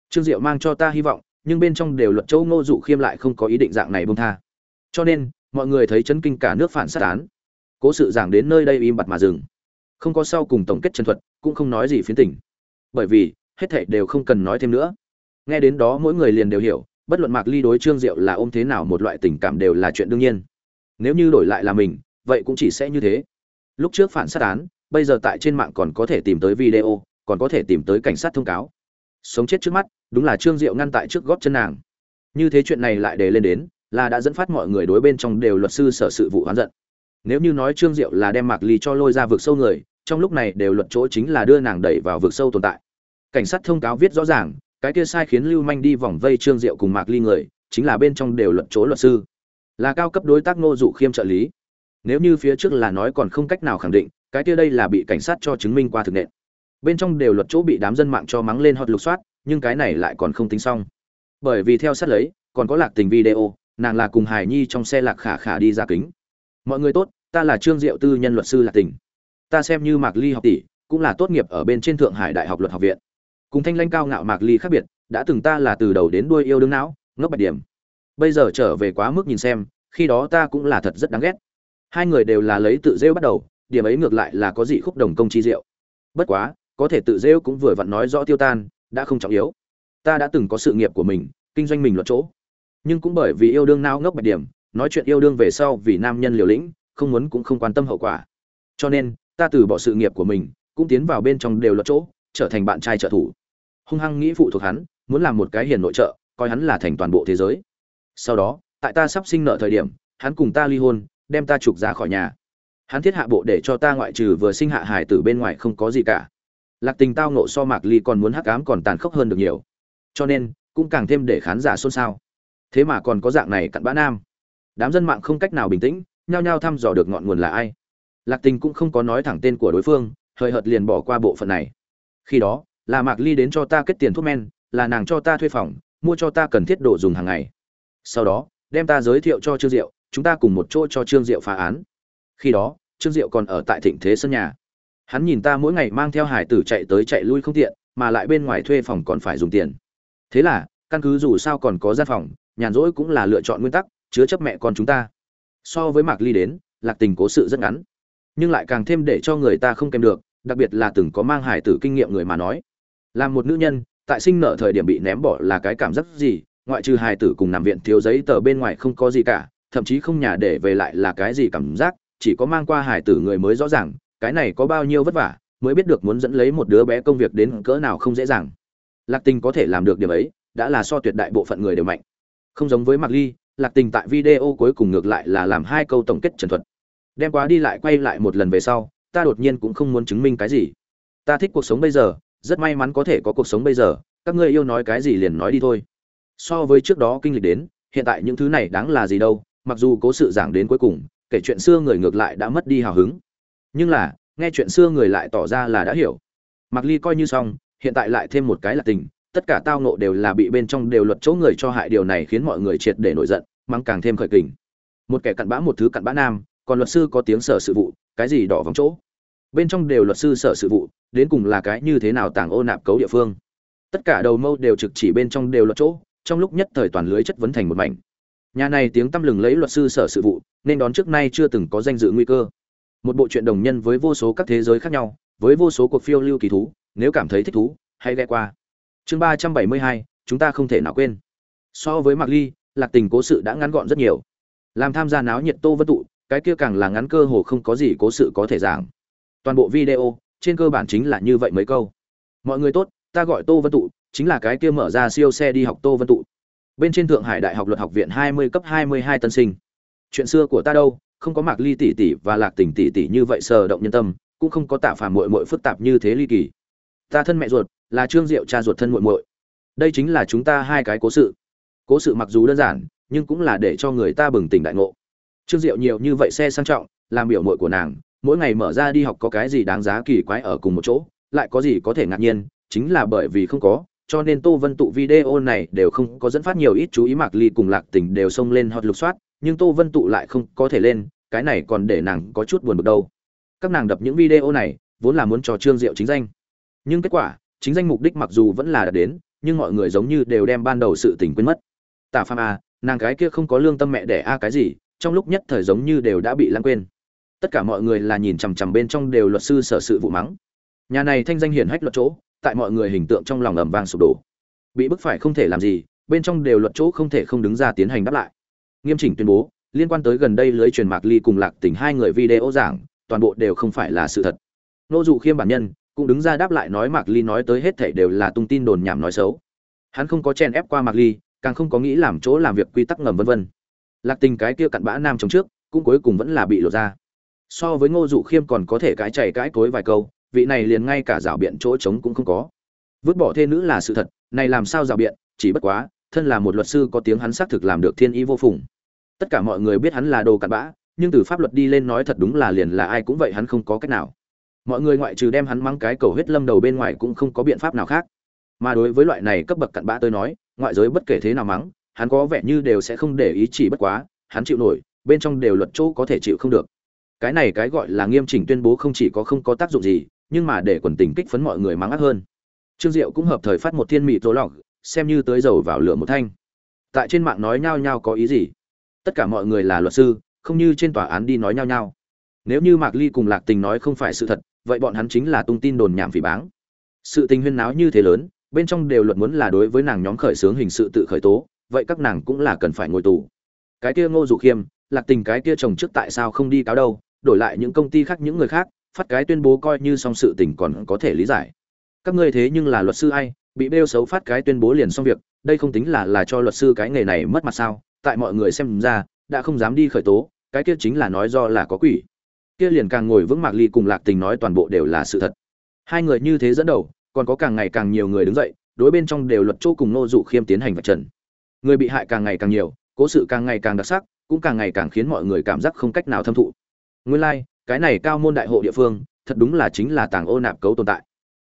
Trương diệu mang cho ta hy vọng nhưng bên trong đều luật châu ngô dụ khiêm lại không có ý định dạng này bông tha. Cho nên, mọi người thấy chấn kinh cả nước phản sát án. Cố sự giảng đến nơi đây im bặt mà dừng. Không có sau cùng tổng kết chân thuật, cũng không nói gì phiến tỉnh bởi vì, hết thảy đều không cần nói thêm nữa. Nghe đến đó mỗi người liền đều hiểu, bất luận mạc ly đối trương diệu là ôm thế nào một loại tình cảm đều là chuyện đương nhiên. Nếu như đổi lại là mình, vậy cũng chỉ sẽ như thế. Lúc trước phản sát án, bây giờ tại trên mạng còn có thể tìm tới video, còn có thể tìm tới cảnh sát thông cáo sống chết trước mắt, đúng là trương diệu ngăn tại trước gót chân nàng. Như thế chuyện này lại để lên đến, là đã dẫn phát mọi người đối bên trong đều luật sư sở sự vụ hoán giận. Nếu như nói trương diệu là đem mạc ly cho lôi ra vực sâu người, trong lúc này đều luật chỗ chính là đưa nàng đẩy vào vực sâu tồn tại. Cảnh sát thông cáo viết rõ ràng, cái kia sai khiến lưu manh đi vòng vây trương diệu cùng mạc ly người, chính là bên trong đều luật chỗ luật sư. Là cao cấp đối tác nô dụ khiêm trợ lý. Nếu như phía trước là nói còn không cách nào khẳng định, cái kia đây là bị cảnh sát cho chứng minh qua thực nện bên trong đều luật chỗ bị đám dân mạng cho mắng lên hot lục soát, nhưng cái này lại còn không tính xong. Bởi vì theo sát lấy, còn có lạc tình video, nàng là cùng hải nhi trong xe lạc khả khả đi ra kính. Mọi người tốt, ta là trương diệu tư, nhân luật sư lạc tình. Ta xem như mạc ly học tỷ, cũng là tốt nghiệp ở bên trên thượng hải đại học luật học viện. Cùng thanh lanh cao ngạo mạc ly khác biệt, đã từng ta là từ đầu đến đuôi yêu đương não, ngốc bạch điểm. Bây giờ trở về quá mức nhìn xem, khi đó ta cũng là thật rất đáng ghét. Hai người đều là lấy tự rêu bắt đầu, điểm ấy ngược lại là có dị khúc đồng công chi diệu. Bất quá có thể tự rêu cũng vừa vặn nói rõ tiêu tan, đã không trọng yếu. Ta đã từng có sự nghiệp của mình, kinh doanh mình luật chỗ. Nhưng cũng bởi vì yêu đương nao ngốc bạch điểm, nói chuyện yêu đương về sau vì nam nhân liều lĩnh, không muốn cũng không quan tâm hậu quả. Cho nên, ta từ bỏ sự nghiệp của mình, cũng tiến vào bên trong đều luật chỗ, trở thành bạn trai trợ thủ. Hung hăng nghĩ phụ thuộc hắn, muốn làm một cái hiền nội trợ, coi hắn là thành toàn bộ thế giới. Sau đó, tại ta sắp sinh nợ thời điểm, hắn cùng ta ly hôn, đem ta trục ra khỏi nhà. Hắn thiết hạ bộ để cho ta ngoại trừ vừa sinh hạ hải tử bên ngoài không có gì cả lạc tình tao nộ so mạc ly còn muốn hắc ám còn tàn khốc hơn được nhiều. Cho nên, cũng càng thêm để khán giả xôn xao. Thế mà còn có dạng này cặn bã nam. Đám dân mạng không cách nào bình tĩnh, nhao nhao thăm dò được ngọn nguồn là ai. Lạc tình cũng không có nói thẳng tên của đối phương, hời hợt liền bỏ qua bộ phận này. Khi đó, là mạc ly đến cho ta kết tiền thuốc men, là nàng cho ta thuê phòng, mua cho ta cần thiết đồ dùng hàng ngày. Sau đó, đem ta giới thiệu cho trương diệu, chúng ta cùng một chỗ cho trương diệu phá án. Khi đó, trương diệu còn ở tại thịnh thế sân nhà hắn nhìn ta mỗi ngày mang theo hải tử chạy tới chạy lui không tiện, mà lại bên ngoài thuê phòng còn phải dùng tiền. Thế là, căn cứ dù sao còn có gian phòng, nhàn rỗi cũng là lựa chọn nguyên tắc, chứa chấp mẹ con chúng ta. So với mạc ly đến, lạc tình cố sự rất ngắn. Nhưng lại càng thêm để cho người ta không kèm được, đặc biệt là từng có mang hải tử kinh nghiệm người mà nói. Làm một nữ nhân, tại sinh nợ thời điểm bị ném bỏ là cái cảm giác gì, ngoại trừ hài tử cùng nằm viện thiếu giấy tờ bên ngoài không có gì cả, thậm chí không nhà để về lại là cái gì cảm giác, chỉ có mang qua hài tử người mới rõ ràng cái này có bao nhiêu vất vả, mới biết được muốn dẫn lấy một đứa bé công việc đến cỡ nào không dễ dàng. Lạc tình có thể làm được điểm ấy, đã là so tuyệt đại bộ phận người đều mạnh. Không giống với mạc ly, lạc tình tại video cuối cùng ngược lại là làm hai câu tổng kết trần thuật. Đem quá đi lại quay lại một lần về sau, ta đột nhiên cũng không muốn chứng minh cái gì. Ta thích cuộc sống bây giờ, rất may mắn có thể có cuộc sống bây giờ, các ngươi yêu nói cái gì liền nói đi thôi. So với trước đó kinh lịch đến, hiện tại những thứ này đáng là gì đâu, mặc dù cố sự giảng đến cuối cùng, kể chuyện xưa người ngược lại đã mất đi hào hứng nhưng là, nghe chuyện xưa người lại tỏ ra là đã hiểu. Mặc ly coi như xong, hiện tại lại thêm một cái là tình, tất cả tao nộ đều là bị bên trong đều luật chỗ người cho hại điều này khiến mọi người triệt để nổi giận, mắng càng thêm khởi kình. Một kẻ cặn bã một thứ cặn bã nam, còn luật sư có tiếng sở sự vụ, cái gì đỏ vòng chỗ? Bên trong đều luật sư sở sự vụ, đến cùng là cái như thế nào tàng ô nạp cấu địa phương? Tất cả đầu mâu đều trực chỉ bên trong đều luật chỗ, trong lúc nhất thời toàn lưới chất vấn thành một mảnh. Nhà này tiếng tăm lừng lấy luật sư sở sự vụ, nên đón trước nay chưa từng có danh dự nguy cơ một bộ truyện đồng nhân với vô số các thế giới khác nhau, với vô số cuộc phiêu lưu kỳ thú, nếu cảm thấy thích thú, hãy ghé qua. Chương ba trăm bảy mươi hai, chúng ta không thể nào quên. So với mạc ly, lạc tình cố sự đã ngắn gọn rất nhiều. Làm tham gia náo nhiệt tô vân tụ, cái kia càng là ngắn cơ hồ không có gì cố sự có thể giảng. Toàn bộ video, trên cơ bản chính là như vậy mấy câu. Mọi người tốt, ta gọi tô vân tụ, chính là cái kia mở ra siêu xe đi học tô vân tụ. Bên trên thượng hải đại học luật học viện hai mươi cấp hai mươi hai tân sinh. Chuyện xưa của ta đâu không có mạc ly tỷ tỷ và lạc tình tỷ tỷ như vậy sờ động nhân tâm, cũng không có tạ phàm muội muội phức tạp như thế ly kỳ. Ta thân mẹ ruột, là trương diệu cha ruột thân muội muội. Đây chính là chúng ta hai cái cố sự. Cố sự mặc dù đơn giản, nhưng cũng là để cho người ta bừng tỉnh đại ngộ. Trương diệu nhiều như vậy xe sang trọng, làm biểu muội của nàng, mỗi ngày mở ra đi học có cái gì đáng giá kỳ quái ở cùng một chỗ, lại có gì có thể ngạc nhiên, chính là bởi vì không có, cho nên tô vân tụ video này đều không có dẫn phát nhiều ít chú ý mạc ly cùng lạc tình đều xông lên hot lục soát, nhưng tô vân tụ lại không có thể lên cái này còn để nàng có chút buồn bực đâu. Các nàng đập những video này, vốn là muốn cho trương diệu chính danh. Nhưng kết quả, chính danh mục đích mặc dù vẫn là đạt đến, nhưng mọi người giống như đều đem ban đầu sự tình quên mất. Tả phàm a nàng cái kia không có lương tâm mẹ đẻ a à cái gì, trong lúc nhất thời giống như đều đã bị lãng quên. Tất cả mọi người là nhìn chằm chằm bên trong đều luật sư sở sự vụ mắng. Nhà này thanh danh hiển hách luật chỗ, tại mọi người hình tượng trong lòng ầm vang sụp đổ. Bị bức phải không thể làm gì, bên trong đều luật chỗ không thể không đứng ra tiến hành đáp lại. Nghiêm chỉnh tuyên bố liên quan tới gần đây lưới truyền mạc ly cùng lạc tỉnh hai người video giảng, toàn bộ đều không phải là sự thật. Nô dụ khiêm bản nhân cũng đứng ra đáp lại nói mạc ly nói tới hết thảy đều là tung tin đồn nhảm nói xấu. Hắn không có chen ép qua mạc ly, càng không có nghĩ làm chỗ làm việc quy tắc ngầm vân vân. Lạc tình cái kia cặn bã nam chống trước, cũng cuối cùng vẫn là bị lộ ra. So với ngô dụ khiêm còn có thể cái chảy cãi cối vài câu, vị này liền ngay cả rào biện chỗ trống cũng không có. Vứt bỏ thê nữ là sự thật, này làm sao rào biện, chỉ bất quá, thân là một luật sư có tiếng hắn xác thực làm được thiên ý vô phùng tất cả mọi người biết hắn là đồ cặn bã, nhưng từ pháp luật đi lên nói thật đúng là liền là ai cũng vậy, hắn không có cách nào. Mọi người ngoại trừ đem hắn mắng cái cầu huyết lâm đầu bên ngoài cũng không có biện pháp nào khác. Mà đối với loại này cấp bậc cặn bã tôi nói, ngoại giới bất kể thế nào mắng, hắn có vẻ như đều sẽ không để ý chỉ bất quá, hắn chịu nổi, bên trong đều luật chỗ có thể chịu không được. Cái này cái gọi là nghiêm chỉnh tuyên bố không chỉ có không có tác dụng gì, nhưng mà để quần tình kích phấn mọi người mắng ác hơn. Trương diệu cũng hợp thời phát một thiên mỹ tố lọc, xem như tới dầu vào lửa một thanh. Tại trên mạng nói nhao nhao có ý gì? Tất cả mọi người là luật sư, không như trên tòa án đi nói nhao nhao nếu như mạc ly cùng lạc tình nói không phải sự thật, vậy bọn hắn chính là tung tin đồn nhảm phỉ báng. Sự tình huyên náo như thế lớn, bên trong đều luật muốn là đối với nàng nhóm khởi xướng hình sự tự khởi tố, vậy các nàng cũng là cần phải ngồi tù. Cái kia ngô dụ khiêm, lạc tình cái kia chồng trước tại sao không đi cáo đâu, đổi lại những công ty khác những người khác, phát cái tuyên bố coi như xong sự tình còn có thể lý giải. Các ngươi thế nhưng là luật sư ai, bị bêu xấu phát cái tuyên bố liền xong việc, đây không tính là là cho luật sư cái nghề này mất mặt sao? Tại mọi người xem ra đã không dám đi khởi tố cái kia chính là nói do là có quỷ. Kia liền càng ngồi vững mạc ly cùng lạc tình nói toàn bộ đều là sự thật. Hai người như thế dẫn đầu còn có càng ngày càng nhiều người đứng dậy đối bên trong đều luật chỗ cùng nô dụ khiêm tiến hành vật trần. Người bị hại càng ngày càng nhiều cố sự càng ngày càng đặc sắc cũng càng ngày càng khiến mọi người cảm giác không cách nào thâm thụ. Nguyên lai、like, cái này cao môn đại hộ địa phương thật đúng là chính là tàng ô nạp cấu tồn tại.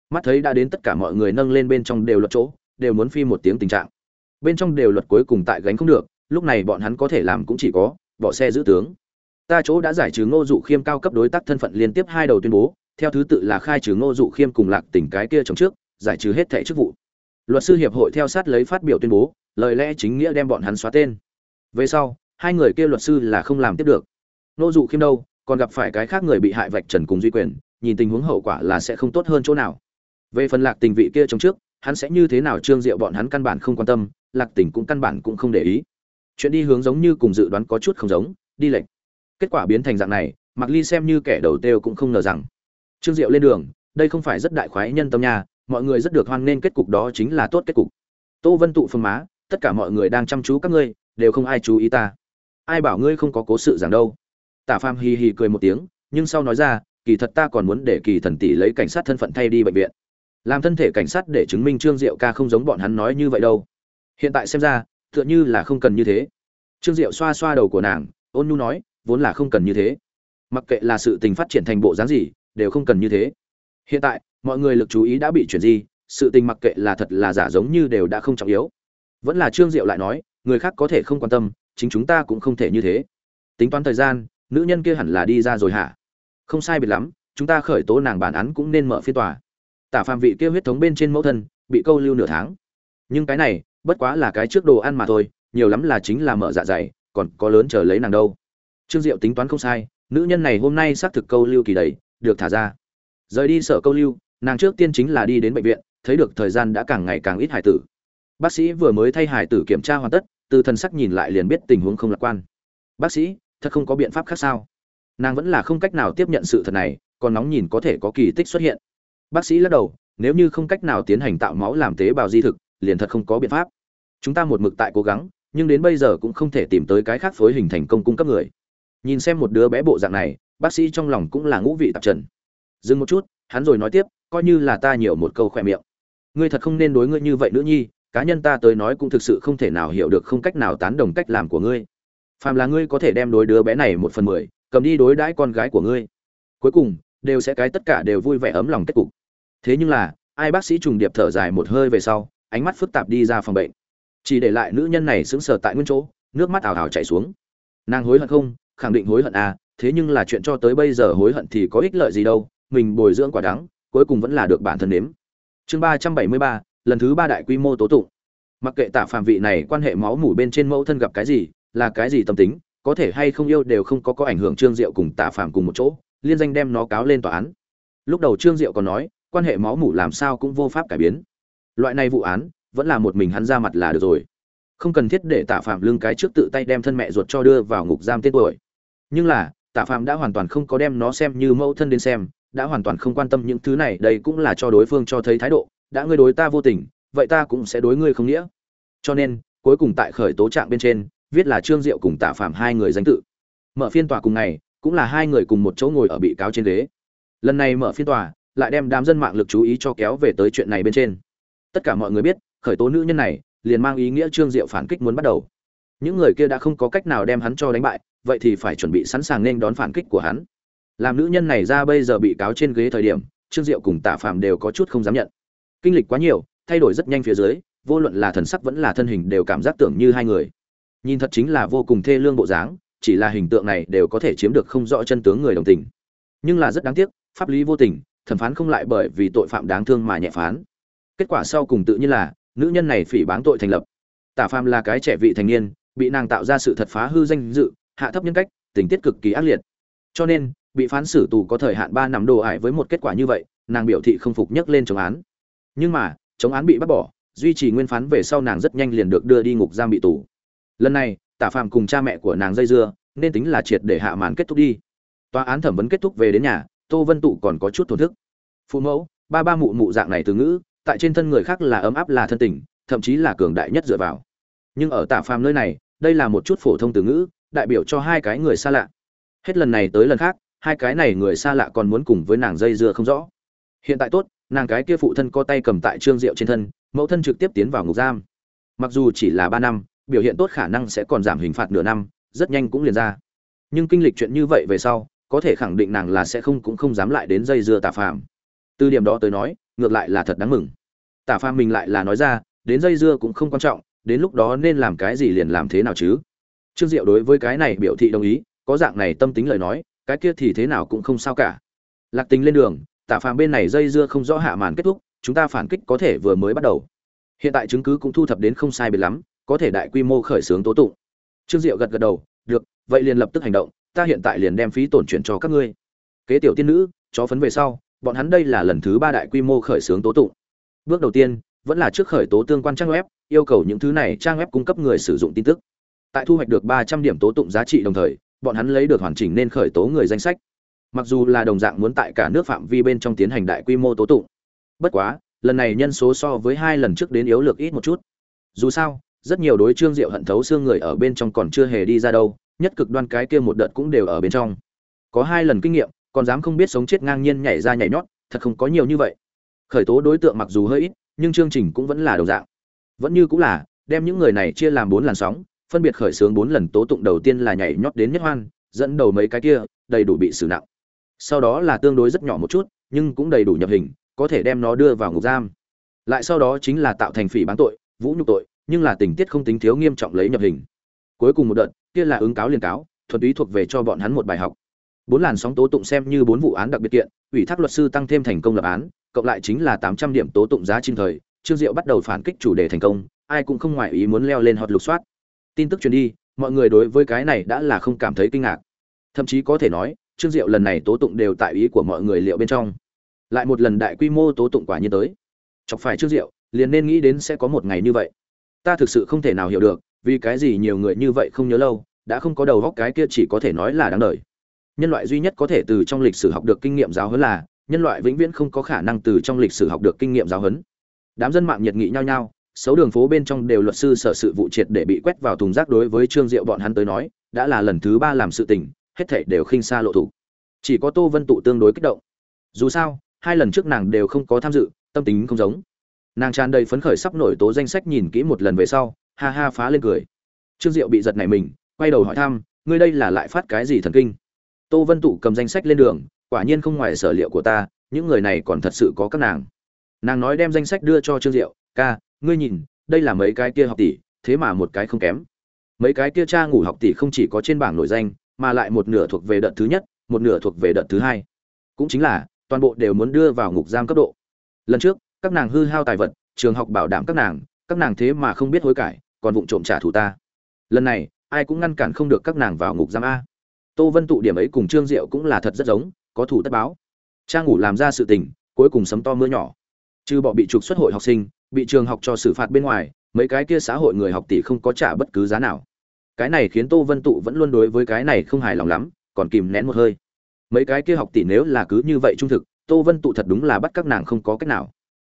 Mắt thấy đã đến tất cả mọi người nâng lên bên trong đều luật chỗ đều muốn phi một tiếng tình trạng. Bên trong đều luật cuối cùng tại gánh không được lúc này bọn hắn có thể làm cũng chỉ có, bỏ xe giữ tướng. Ta chỗ đã giải trừ ngô dụ khiêm cao cấp đối tác thân phận liên tiếp hai đầu tuyên bố, theo thứ tự là khai trừ ngô dụ khiêm cùng lạc tỉnh cái kia chống trước, giải trừ hết thẻ chức vụ. Luật sư hiệp hội theo sát lấy phát biểu tuyên bố, lời lẽ chính nghĩa đem bọn hắn xóa tên. Về sau, hai người kia luật sư là không làm tiếp được. Ngô dụ khiêm đâu, còn gặp phải cái khác người bị hại vạch trần cùng duy quyền, nhìn tình huống hậu quả là sẽ không tốt hơn chỗ nào. Về phần lạc tình vị kia chống trước, hắn sẽ như thế nào trương diệu bọn hắn căn bản không quan tâm, lạc tình cũng căn bản cũng không để ý chuyện đi hướng giống như cùng dự đoán có chút không giống, đi lệnh kết quả biến thành dạng này mặc ly xem như kẻ đầu têu cũng không ngờ rằng. Trương diệu lên đường, đây không phải rất đại khoái nhân tâm nha, mọi người rất được hoan nên kết cục đó chính là tốt kết cục. Tô vân tụ phương má, tất cả mọi người đang chăm chú các ngươi, đều không ai chú ý ta. Ai bảo ngươi không có cố sự giảng đâu? Tả pham hì hì cười một tiếng, nhưng sau nói ra, kỳ thật ta còn muốn để kỳ thần tỷ lấy cảnh sát thân phận thay đi bệnh viện. Làm thân thể cảnh sát để chứng minh trương diệu ca không giống bọn hắn nói như vậy đâu. Hiện tại xem ra tựa như là không cần như thế. Trương diệu xoa xoa đầu của nàng, ôn nhu nói, vốn là không cần như thế. Mặc kệ là sự tình phát triển thành bộ dáng gì, đều không cần như thế. Hiện tại, mọi người lực chú ý đã bị chuyển di, sự tình mặc kệ là thật là giả giống như đều đã không trọng yếu. Vẫn là trương diệu lại nói, người khác có thể không quan tâm, chính chúng ta cũng không thể như thế. Tính toán thời gian, nữ nhân kia hẳn là đi ra rồi hả? Không sai biệt lắm, chúng ta khởi tố nàng bản án cũng nên mở phiên tòa. Tả phạm vị kia huyết thống bên trên mẫu thân, bị câu lưu nửa tháng. Nhưng cái này bất quá là cái trước đồ ăn mà thôi, nhiều lắm là chính là mở dạ dày, còn có lớn chờ lấy nàng đâu. Trương diệu tính toán không sai, nữ nhân này hôm nay xác thực câu lưu kỳ đầy, được thả ra. Rời đi sở câu lưu, nàng trước tiên chính là đi đến bệnh viện, thấy được thời gian đã càng ngày càng ít hải tử. Bác sĩ vừa mới thay hải tử kiểm tra hoàn tất, từ thần sắc nhìn lại liền biết tình huống không lạc quan. Bác sĩ, thật không có biện pháp khác sao? Nàng vẫn là không cách nào tiếp nhận sự thật này, còn nóng nhìn có thể có kỳ tích xuất hiện. Bác sĩ lắc đầu, nếu như không cách nào tiến hành tạo máu làm tế bào di thực, liền thật không có biện pháp chúng ta một mực tại cố gắng, nhưng đến bây giờ cũng không thể tìm tới cái khác phối hình thành công cung cấp người. Nhìn xem một đứa bé bộ dạng này, bác sĩ trong lòng cũng là ngũ vị tạp trần. Dừng một chút, hắn rồi nói tiếp, coi như là ta nhiều một câu khoe miệng. Ngươi thật không nên đối ngươi như vậy nữa nhi, cá nhân ta tới nói cũng thực sự không thể nào hiểu được không cách nào tán đồng cách làm của ngươi. Phàm là ngươi có thể đem đối đứa bé này một phần mười, cầm đi đối đãi con gái của ngươi. Cuối cùng, đều sẽ cái tất cả đều vui vẻ ấm lòng kết cục. Thế nhưng là, ai bác sĩ trùng điệp thở dài một hơi về sau, ánh mắt phức tạp đi ra phòng bệnh chỉ để lại nữ nhân này sững sờ tại nguyên chỗ, nước mắt ảo ảo chảy xuống. Nàng hối hận không? Khẳng định hối hận à thế nhưng là chuyện cho tới bây giờ hối hận thì có ích lợi gì đâu, mình bồi dưỡng quả đắng, cuối cùng vẫn là được bản thân nếm. Chương ba trăm bảy mươi ba, lần thứ ba đại quy mô tố tụng. Mặc kệ tạ phạm vị này quan hệ máu mủ bên trên mẫu thân gặp cái gì, là cái gì tâm tính, có thể hay không yêu đều không có có ảnh hưởng trương diệu cùng tạ phạm cùng một chỗ, liên danh đem nó cáo lên tòa án. Lúc đầu trương diệu còn nói, quan hệ máu mủ làm sao cũng vô pháp cải biến. Loại này vụ án vẫn là một mình hắn ra mặt là được rồi. Không cần thiết để tạ phạm lưng cái trước tự tay đem thân mẹ ruột cho đưa vào ngục giam tên tuổi. Nhưng là, tạ phạm đã hoàn toàn không có đem nó xem như mẫu thân đến xem, đã hoàn toàn không quan tâm những thứ này, đây cũng là cho đối phương cho thấy thái độ. Đã ngươi đối ta vô tình, vậy ta cũng sẽ đối ngươi không nghĩa. Cho nên, cuối cùng tại khởi tố trạng bên trên, viết là trương diệu cùng tạ phạm hai người danh tự. Mở phiên tòa cùng ngày, cũng là hai người cùng một chỗ ngồi ở bị cáo trên ghế. Lần này mở phiên tòa, lại đem đám dân mạng lực chú ý cho kéo về tới chuyện này bên trên. Tất cả mọi người biết khởi tố nữ nhân này, liền mang ý nghĩa trương diệu phản kích muốn bắt đầu. Những người kia đã không có cách nào đem hắn cho đánh bại, vậy thì phải chuẩn bị sẵn sàng nên đón phản kích của hắn. Làm nữ nhân này ra bây giờ bị cáo trên ghế thời điểm, trương diệu cùng tạ phạm đều có chút không dám nhận. Kinh lịch quá nhiều, thay đổi rất nhanh phía dưới, vô luận là thần sắc vẫn là thân hình đều cảm giác tưởng như hai người. Nhìn thật chính là vô cùng thê lương bộ dáng, chỉ là hình tượng này đều có thể chiếm được không rõ chân tướng người đồng tình. Nhưng là rất đáng tiếc, pháp lý vô tình, thẩm phán không lại bởi vì tội phạm đáng thương mà nhẹ phán. Kết quả sau cùng tự nhiên là nữ nhân này phỉ báng tội thành lập. Tả phàm là cái trẻ vị thành niên, bị nàng tạo ra sự thật phá hư danh dự, hạ thấp nhân cách, tình tiết cực kỳ ác liệt. Cho nên, bị phán xử tù có thời hạn ba năm đồ ải với một kết quả như vậy, nàng biểu thị không phục nhấc lên chống án. Nhưng mà, chống án bị bắt bỏ, duy trì nguyên phán về sau nàng rất nhanh liền được đưa đi ngục giam bị tù. Lần này, tả phàm cùng cha mẹ của nàng dây dưa, nên tính là triệt để hạ màn kết thúc đi. Tòa án thẩm vấn kết thúc về đến nhà, tô vân tụ còn có chút thổn thức. Phụ mẫu, ba ba mụ mụ dạng này từ ngữ tại trên thân người khác là ấm áp là thân tình, thậm chí là cường đại nhất dựa vào. Nhưng ở tạ phàm nơi này, đây là một chút phổ thông từ ngữ, đại biểu cho hai cái người xa lạ. Hết lần này tới lần khác, hai cái này người xa lạ còn muốn cùng với nàng dây dưa không rõ. Hiện tại tốt, nàng cái kia phụ thân có tay cầm tại trương diệu trên thân, mẫu thân trực tiếp tiến vào ngục giam. Mặc dù chỉ là ba năm, biểu hiện tốt khả năng sẽ còn giảm hình phạt nửa năm, rất nhanh cũng liền ra. Nhưng kinh lịch chuyện như vậy về sau, có thể khẳng định nàng là sẽ không cũng không dám lại đến dây dưa tà phàm. Từ điểm đó tới nói, ngược lại là thật đáng mừng tả phàm mình lại là nói ra, đến dây dưa cũng không quan trọng, đến lúc đó nên làm cái gì liền làm thế nào chứ? Trương diệu đối với cái này biểu thị đồng ý, có dạng này tâm tính lời nói, cái kia thì thế nào cũng không sao cả. Lạc tình lên đường, tả phàm bên này dây dưa không rõ hạ màn kết thúc, chúng ta phản kích có thể vừa mới bắt đầu. Hiện tại chứng cứ cũng thu thập đến không sai biệt lắm, có thể đại quy mô khởi xướng tố tụng. Trương diệu gật gật đầu, được, vậy liền lập tức hành động, ta hiện tại liền đem phí tổn chuyển cho các ngươi. Kế tiểu tiên nữ, chó phấn về sau, bọn hắn đây là lần thứ ba đại quy mô khởi xướng tố tụng bước đầu tiên, vẫn là trước khởi tố tương quan trang web, yêu cầu những thứ này trang web cung cấp người sử dụng tin tức. Tại thu hoạch được ba trăm điểm tố tụng giá trị đồng thời, bọn hắn lấy được hoàn chỉnh nên khởi tố người danh sách. Mặc dù là đồng dạng muốn tại cả nước phạm vi bên trong tiến hành đại quy mô tố tụng. Bất quá, lần này nhân số so với hai lần trước đến yếu lược ít một chút. Dù sao, rất nhiều đối trương diệu hận thấu xương người ở bên trong còn chưa hề đi ra đâu, nhất cực đoan cái kia một đợt cũng đều ở bên trong. Có hai lần kinh nghiệm, còn dám không biết sống chết ngang nhiên nhảy ra nhảy nhót, thật không có nhiều như vậy khởi tố đối tượng mặc dù hơi ít, nhưng chương trình cũng vẫn là đồng dạng. Vẫn như cũng là, đem những người này chia làm bốn làn sóng, phân biệt khởi xướng bốn lần tố tụng đầu tiên là nhảy nhót đến nhất hoan, dẫn đầu mấy cái kia, đầy đủ bị xử nặng. Sau đó là tương đối rất nhỏ một chút, nhưng cũng đầy đủ nhập hình, có thể đem nó đưa vào ngục giam. Lại sau đó chính là tạo thành phỉ bán tội, vũ nhục tội, nhưng là tình tiết không tính thiếu nghiêm trọng lấy nhập hình. Cuối cùng một đợt, kia là ứng cáo liên cáo, thuần ý thuộc về cho bọn hắn một bài học. Bốn làn sóng tố tụng xem như bốn vụ án đặc biệt kiện, ủy thác luật sư tăng thêm thành công lập án cộng lại chính là tám trăm điểm tố tụng giá trên thời, trương diệu bắt đầu phản kích chủ đề thành công, ai cũng không ngoại ý muốn leo lên hot lục soát. Tin tức truyền đi, mọi người đối với cái này đã là không cảm thấy kinh ngạc. Thậm chí có thể nói, trương diệu lần này tố tụng đều tại ý của mọi người liệu bên trong. Lại một lần đại quy mô tố tụng quả nhiên tới. Chọc phải trương diệu, liền nên nghĩ đến sẽ có một ngày như vậy. Ta thực sự không thể nào hiểu được, vì cái gì nhiều người như vậy không nhớ lâu, đã không có đầu góc cái kia chỉ có thể nói là đáng đời. Nhân loại duy nhất có thể từ trong lịch sử học được kinh nghiệm giáo huấn là nhân loại vĩnh viễn không có khả năng từ trong lịch sử học được kinh nghiệm giáo huấn. Đám dân mạng nhiệt nghị nhau nhau, xấu đường phố bên trong đều luật sư sở sự vụ triệt để bị quét vào thùng rác đối với trương diệu bọn hắn tới nói, đã là lần thứ ba làm sự tình, hết thảy đều khinh xa lộ thủ. Chỉ có tô vân tụ tương đối kích động. Dù sao, hai lần trước nàng đều không có tham dự, tâm tính không giống. Nàng tràn đầy phấn khởi sắp nổi tố danh sách nhìn kỹ một lần về sau, ha ha phá lên cười. Trương diệu bị giật nảy mình, quay đầu hỏi thăm, ngươi đây là lại phát cái gì thần kinh? Tô vân tụ cầm danh sách lên đường quả nhiên không ngoài sở liệu của ta, những người này còn thật sự có các nàng. Nàng nói đem danh sách đưa cho trương diệu, ca, ngươi nhìn, đây là mấy cái kia học tỷ, thế mà một cái không kém. Mấy cái kia cha ngủ học tỷ không chỉ có trên bảng nổi danh, mà lại một nửa thuộc về đợt thứ nhất, một nửa thuộc về đợt thứ hai. Cũng chính là, toàn bộ đều muốn đưa vào ngục giam cấp độ. Lần trước, các nàng hư hao tài vật, trường học bảo đảm các nàng các nàng thế mà không biết hối cải, còn vụng trộm trả thù ta. Lần này, ai cũng ngăn cản không được các nàng vào ngục giam a. Tô vân tụ điểm ấy cùng trương diệu cũng là thật rất giống có thủ tất báo. Cha ngủ làm ra sự tình, cuối cùng sấm to mưa nhỏ. Trừ bỏ bị trục xuất hội học sinh, bị trường học cho xử phạt bên ngoài, mấy cái kia xã hội người học tỷ không có trả bất cứ giá nào. Cái này khiến tô vân tụ vẫn luôn đối với cái này không hài lòng lắm, còn kìm nén một hơi. Mấy cái kia học tỷ nếu là cứ như vậy trung thực, tô vân tụ thật đúng là bắt các nàng không có cách nào.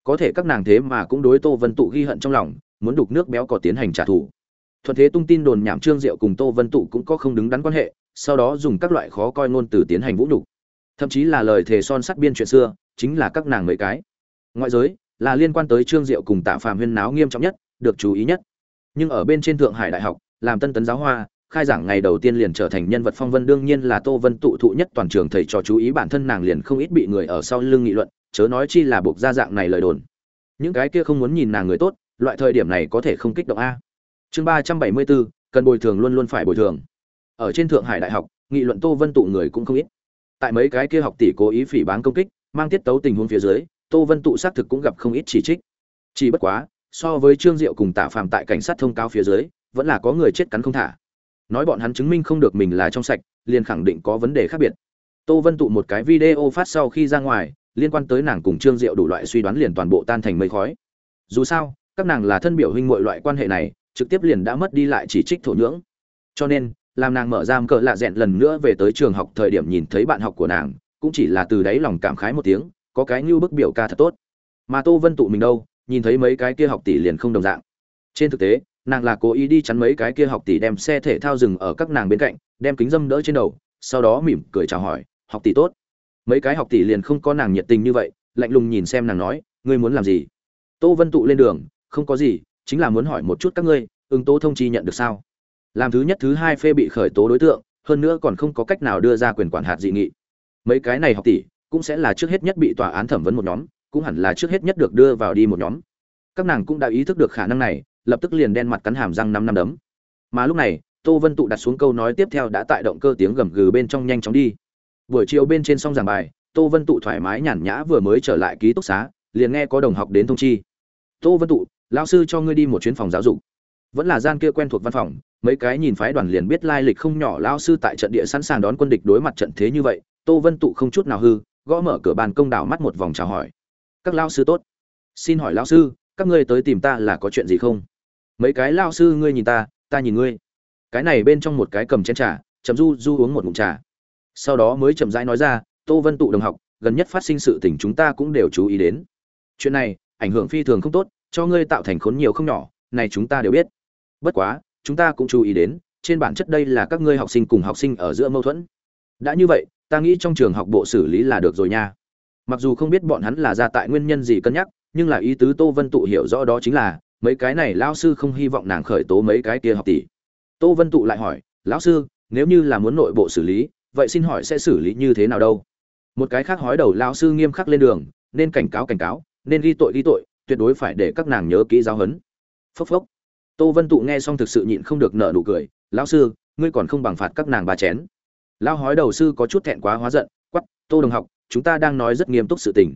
Có thể các nàng thế mà cũng đối tô vân tụ ghi hận trong lòng, muốn đục nước béo có tiến hành trả thù. Thuận thế tung tin đồn nhảm trương diệu cùng tô vân tụ cũng có không đứng đắn quan hệ, sau đó dùng các loại khó coi ngôn từ tiến hành vũ nhục thậm chí là lời thề son sắt biên chuyện xưa, chính là các nàng mấy cái. Ngoại giới, là liên quan tới trương diệu cùng tạ phàm huyên náo nghiêm trọng nhất, được chú ý nhất. Nhưng ở bên trên thượng hải đại học, làm tân tấn giáo hoa, khai giảng ngày đầu tiên liền trở thành nhân vật phong vân đương nhiên là tô vân tụ thụ nhất toàn trường thầy trò chú ý bản thân nàng liền không ít bị người ở sau lưng nghị luận, chớ nói chi là buộc ra dạng này lời đồn. Những cái kia không muốn nhìn nàng người tốt, loại thời điểm này có thể không kích động a. Chương ba trăm bảy mươi bốn cần bồi thường luôn luôn phải bồi thường. Ở trên thượng hải đại học, nghị luận tô vân tụ người cũng không ít tại mấy cái kia học tỷ cố ý phỉ bán công kích, mang tiết tấu tình huống phía dưới, tô vân tụ xác thực cũng gặp không ít chỉ trích. Chỉ bất quá, so với trương diệu cùng tạ phàm tại cảnh sát thông cáo phía dưới, vẫn là có người chết cắn không thả. Nói bọn hắn chứng minh không được mình là trong sạch, liền khẳng định có vấn đề khác biệt. Tô vân tụ một cái video phát sau khi ra ngoài, liên quan tới nàng cùng trương diệu đủ loại suy đoán liền toàn bộ tan thành mây khói. Dù sao, các nàng là thân biểu huynh muội loại quan hệ này, trực tiếp liền đã mất đi lại chỉ trích thổ nhưỡng. Cho nên làm nàng mở giam cỡ lạ dẹn lần nữa về tới trường học thời điểm nhìn thấy bạn học của nàng, cũng chỉ là từ đáy lòng cảm khái một tiếng, có cái như bức biểu ca thật tốt. Mà tô vân tụ mình đâu, nhìn thấy mấy cái kia học tỷ liền không đồng dạng. Trên thực tế, nàng là cố ý đi chắn mấy cái kia học tỷ đem xe thể thao dừng ở các nàng bên cạnh, đem kính dâm đỡ trên đầu, sau đó mỉm cười chào hỏi, học tỷ tốt. Mấy cái học tỷ liền không có nàng nhiệt tình như vậy, lạnh lùng nhìn xem nàng nói, ngươi muốn làm gì? Tô vân tụ lên đường, không có gì, chính là muốn hỏi một chút các ngươi, ứng tố thông chi nhận được sao? Làm thứ nhất thứ hai phê bị khởi tố đối tượng, hơn nữa còn không có cách nào đưa ra quyền quản hạt dị nghị. Mấy cái này học tỷ cũng sẽ là trước hết nhất bị tòa án thẩm vấn một nhóm, cũng hẳn là trước hết nhất được đưa vào đi một nhóm. Các nàng cũng đã ý thức được khả năng này, lập tức liền đen mặt cắn hàm răng năm năm đấm. Mà lúc này, tô vân tụ đặt xuống câu nói tiếp theo đã tại động cơ tiếng gầm gừ bên trong nhanh chóng đi. Buổi chiều bên trên xong giảng bài, tô vân tụ thoải mái nhàn nhã vừa mới trở lại ký túc xá, liền nghe có đồng học đến thông chi. Tô vân tụ, lão sư cho ngươi đi một chuyến phòng giáo dục vẫn là gian kia quen thuộc văn phòng, mấy cái nhìn phái đoàn liền biết lai lịch không nhỏ lão sư tại trận địa sẵn sàng đón quân địch đối mặt trận thế như vậy, tô vân tụ không chút nào hư, gõ mở cửa bàn công đảo mắt một vòng chào hỏi. Các lão sư tốt. Xin hỏi lão sư, các ngươi tới tìm ta là có chuyện gì không? Mấy cái lão sư ngươi nhìn ta ta nhìn ngươi. Cái này bên trong một cái cầm chén trà chấm du du uống một ngụm trà. Sau đó mới chậm rãi nói ra, tô vân tụ đồng học, gần nhất phát sinh sự tình chúng ta cũng đều chú ý đến. Chuyện này, ảnh hưởng phi thường không tốt, cho ngươi tạo thành khốn nhiều không nhỏ, này chúng ta đều biết bất quá, chúng ta cũng chú ý đến, trên bản chất đây là các ngươi học sinh cùng học sinh ở giữa mâu thuẫn. Đã như vậy, ta nghĩ trong trường học bộ xử lý là được rồi nha. Mặc dù không biết bọn hắn là ra tại nguyên nhân gì cân nhắc, nhưng là ý tứ tô vân tụ hiểu rõ đó chính là, mấy cái này lão sư không hy vọng nàng khởi tố mấy cái kia học tỷ. Tô vân tụ lại hỏi, lão sư, nếu như là muốn nội bộ xử lý, vậy xin hỏi sẽ xử lý như thế nào đâu? Một cái khác hói đầu lão sư nghiêm khắc lên đường, nên cảnh cáo cảnh cáo, nên ghi tội ghi tội, tuyệt đối phải để các nàng nhớ kỹ giáo huấn. Phốc phốc tô vân tụ nghe xong thực sự nhịn không được nở nụ cười, lão sư, ngươi còn không bằng phạt các nàng ba chén. Lao hói đầu sư có chút thẹn quá hóa giận quắp tô đồng học, chúng ta đang nói rất nghiêm túc sự tình.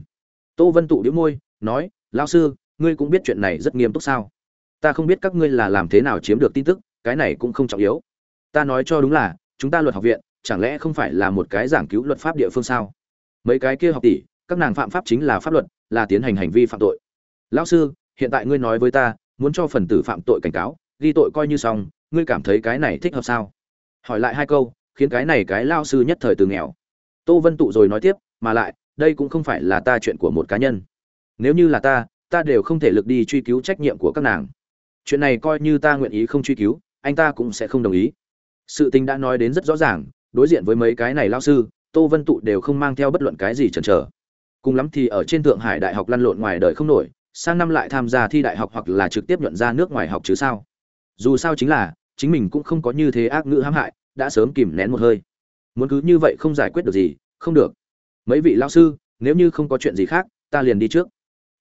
Tô vân tụ đĩu môi, nói, lão sư, ngươi cũng biết chuyện này rất nghiêm túc sao? Ta không biết các ngươi là làm thế nào chiếm được tin tức, cái này cũng không trọng yếu. Ta nói cho đúng là, chúng ta luật học viện, chẳng lẽ không phải là một cái giảng cứu luật pháp địa phương sao? Mấy cái kia học tỷ, các nàng phạm pháp chính là pháp luật, là tiến hành hành vi phạm tội. Lão sư, hiện tại ngươi nói với ta muốn cho phần tử phạm tội cảnh cáo, ghi tội coi như xong, ngươi cảm thấy cái này thích hợp sao? Hỏi lại hai câu, khiến cái này cái lao sư nhất thời từ nghèo. Tô vân tụ rồi nói tiếp, mà lại, đây cũng không phải là ta chuyện của một cá nhân. Nếu như là ta ta đều không thể lực đi truy cứu trách nhiệm của các nàng. Chuyện này coi như ta nguyện ý không truy cứu, anh ta cũng sẽ không đồng ý. Sự tình đã nói đến rất rõ ràng, đối diện với mấy cái này lao sư, tô vân tụ đều không mang theo bất luận cái gì chần chờ. Cùng lắm thì ở trên thượng hải đại học lăn lộn ngoài đời không nổi sang năm lại tham gia thi đại học hoặc là trực tiếp nhuận ra nước ngoài học chứ sao? Dù sao chính là, chính mình cũng không có như thế ác ngữ hãm hại, đã sớm kìm nén một hơi. Muốn cứ như vậy không giải quyết được gì, không được. Mấy vị lao sư, nếu như không có chuyện gì khác, ta liền đi trước.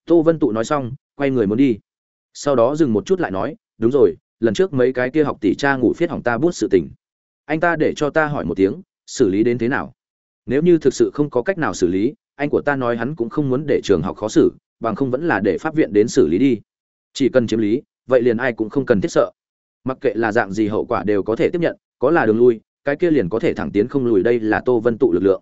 Tô vân tụ nói xong, quay người muốn đi. Sau đó dừng một chút lại nói, đúng rồi, lần trước mấy cái kia học tỷ cha ngủ phiết hỏng ta bút sự tình. Anh ta để cho ta hỏi một tiếng, xử lý đến thế nào? Nếu như thực sự không có cách nào xử lý, anh của ta nói hắn cũng không muốn để trường học khó xử bằng không vẫn là để pháp viện đến xử lý đi. Chỉ cần chiếm lý, vậy liền ai cũng không cần thiết sợ. Mặc kệ là dạng gì hậu quả đều có thể tiếp nhận, có là đường lui, cái kia liền có thể thẳng tiến không lùi đây là tô vân tụ lực lượng.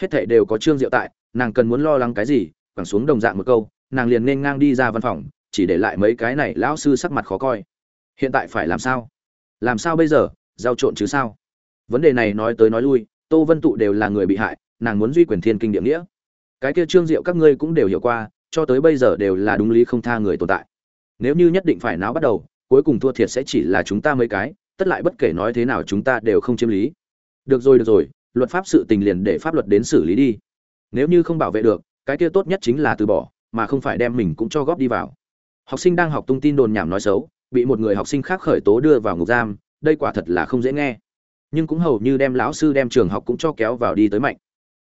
Hết thảy đều có trương diệu tại, nàng cần muốn lo lắng cái gì, quẳng xuống đồng dạng một câu, nàng liền nên ngang đi ra văn phòng, chỉ để lại mấy cái này lão sư sắc mặt khó coi. Hiện tại phải làm sao? Làm sao bây giờ? Giao trộn chứ sao? Vấn đề này nói tới nói lui, tô vân tụ đều là người bị hại, nàng muốn duy quyền thiên kinh địa nghĩa. Cái kia trương diệu các ngươi cũng đều hiểu qua cho tới bây giờ đều là đúng lý không tha người tồn tại. Nếu như nhất định phải náo bắt đầu, cuối cùng thua thiệt sẽ chỉ là chúng ta mấy cái, tất lại bất kể nói thế nào chúng ta đều không chiếm lý. Được rồi được rồi, luật pháp sự tình liền để pháp luật đến xử lý đi. Nếu như không bảo vệ được, cái kia tốt nhất chính là từ bỏ, mà không phải đem mình cũng cho góp đi vào. Học sinh đang học tung tin đồn nhảm nói xấu, bị một người học sinh khác khởi tố đưa vào ngục giam, đây quả thật là không dễ nghe. Nhưng cũng hầu như đem lão sư đem trường học cũng cho kéo vào đi tới mạnh.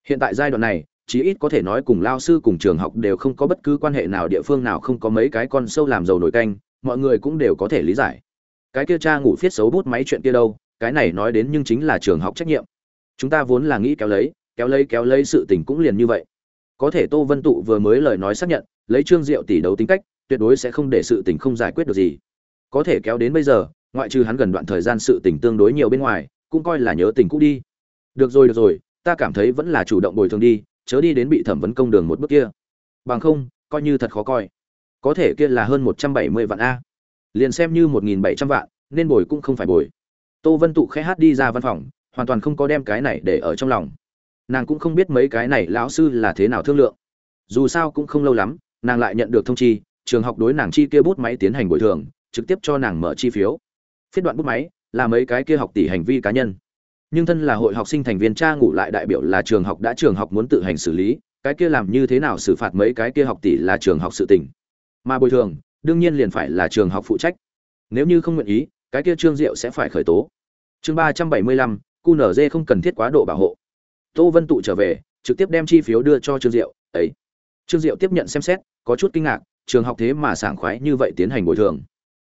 Hiện tại giai đoạn này chí ít có thể nói cùng lao sư cùng trường học đều không có bất cứ quan hệ nào, địa phương nào không có mấy cái con sâu làm dầu nổi canh, mọi người cũng đều có thể lý giải. Cái kia cha ngủ viết xấu bút máy chuyện kia đâu, cái này nói đến nhưng chính là trường học trách nhiệm. Chúng ta vốn là nghĩ kéo lấy kéo lấy kéo lấy sự tình cũng liền như vậy. Có thể tô vân tụ vừa mới lời nói xác nhận, lấy trương diệu tỷ đấu tính cách, tuyệt đối sẽ không để sự tình không giải quyết được gì. Có thể kéo đến bây giờ, ngoại trừ hắn gần đoạn thời gian sự tình tương đối nhiều bên ngoài, cũng coi là nhớ tình cũ đi. Được rồi được rồi, ta cảm thấy vẫn là chủ động bồi thường đi chớ đi đến bị thẩm vấn công đường một bước kia. Bằng không, coi như thật khó coi. Có thể kia là hơn một trăm bảy mươi vạn a. Liền xem như một nghìn bảy trăm vạn, nên bồi cũng không phải bồi. Tô vân tụ khẽ hát đi ra văn phòng, hoàn toàn không có đem cái này để ở trong lòng. Nàng cũng không biết mấy cái này lão sư là thế nào thương lượng. Dù sao cũng không lâu lắm, nàng lại nhận được thông chi, trường học đối nàng chi kia bút máy tiến hành bồi thường, trực tiếp cho nàng mở chi phiếu. Phiết đoạn bút máy, là mấy cái kia học tỷ hành vi cá nhân nhưng thân là hội học sinh thành viên cha ngủ lại đại biểu là trường học đã trường học muốn tự hành xử lý, cái kia làm như thế nào xử phạt mấy cái kia học tỷ là trường học sự tình. Mà bồi thường, đương nhiên liền phải là trường học phụ trách. Nếu như không nguyện ý, cái kia trương diệu sẽ phải khởi tố. Chương ba trăm bảy mươi lăm qnz không cần thiết quá độ bảo hộ. Tô vân tụ trở về, trực tiếp đem chi phiếu đưa cho trương diệu ấy trương diệu tiếp nhận xem xét, có chút kinh ngạc, trường học thế mà sảng khoái như vậy tiến hành bồi thường.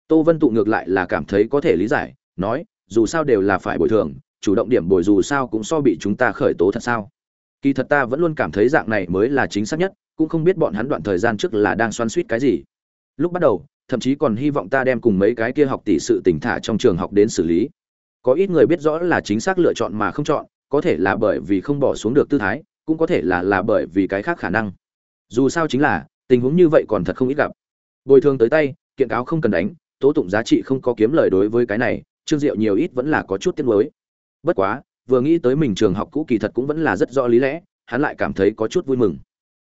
Tô vân tụ ngược lại là cảm thấy có thể lý giải, nói, dù sao đều là phải bồi thường chủ động điểm bồi dù sao cũng so bị chúng ta khởi tố thật sao? Kỳ thật ta vẫn luôn cảm thấy dạng này mới là chính xác nhất, cũng không biết bọn hắn đoạn thời gian trước là đang xoắn suýt cái gì. Lúc bắt đầu, thậm chí còn hy vọng ta đem cùng mấy cái kia học tỷ sự tỉnh thả trong trường học đến xử lý. Có ít người biết rõ là chính xác lựa chọn mà không chọn, có thể là bởi vì không bỏ xuống được tư thái, cũng có thể là là bởi vì cái khác khả năng. Dù sao chính là, tình huống như vậy còn thật không ít gặp. Bồi thường tới tay, kiện cáo không cần đánh, tố tụng giá trị không có kiếm lời đối với cái này, trương diệu nhiều ít vẫn là có chút tiếc nuối bất quá, vừa nghĩ tới mình trường học cũ kỳ thật cũng vẫn là rất rõ lý lẽ, hắn lại cảm thấy có chút vui mừng.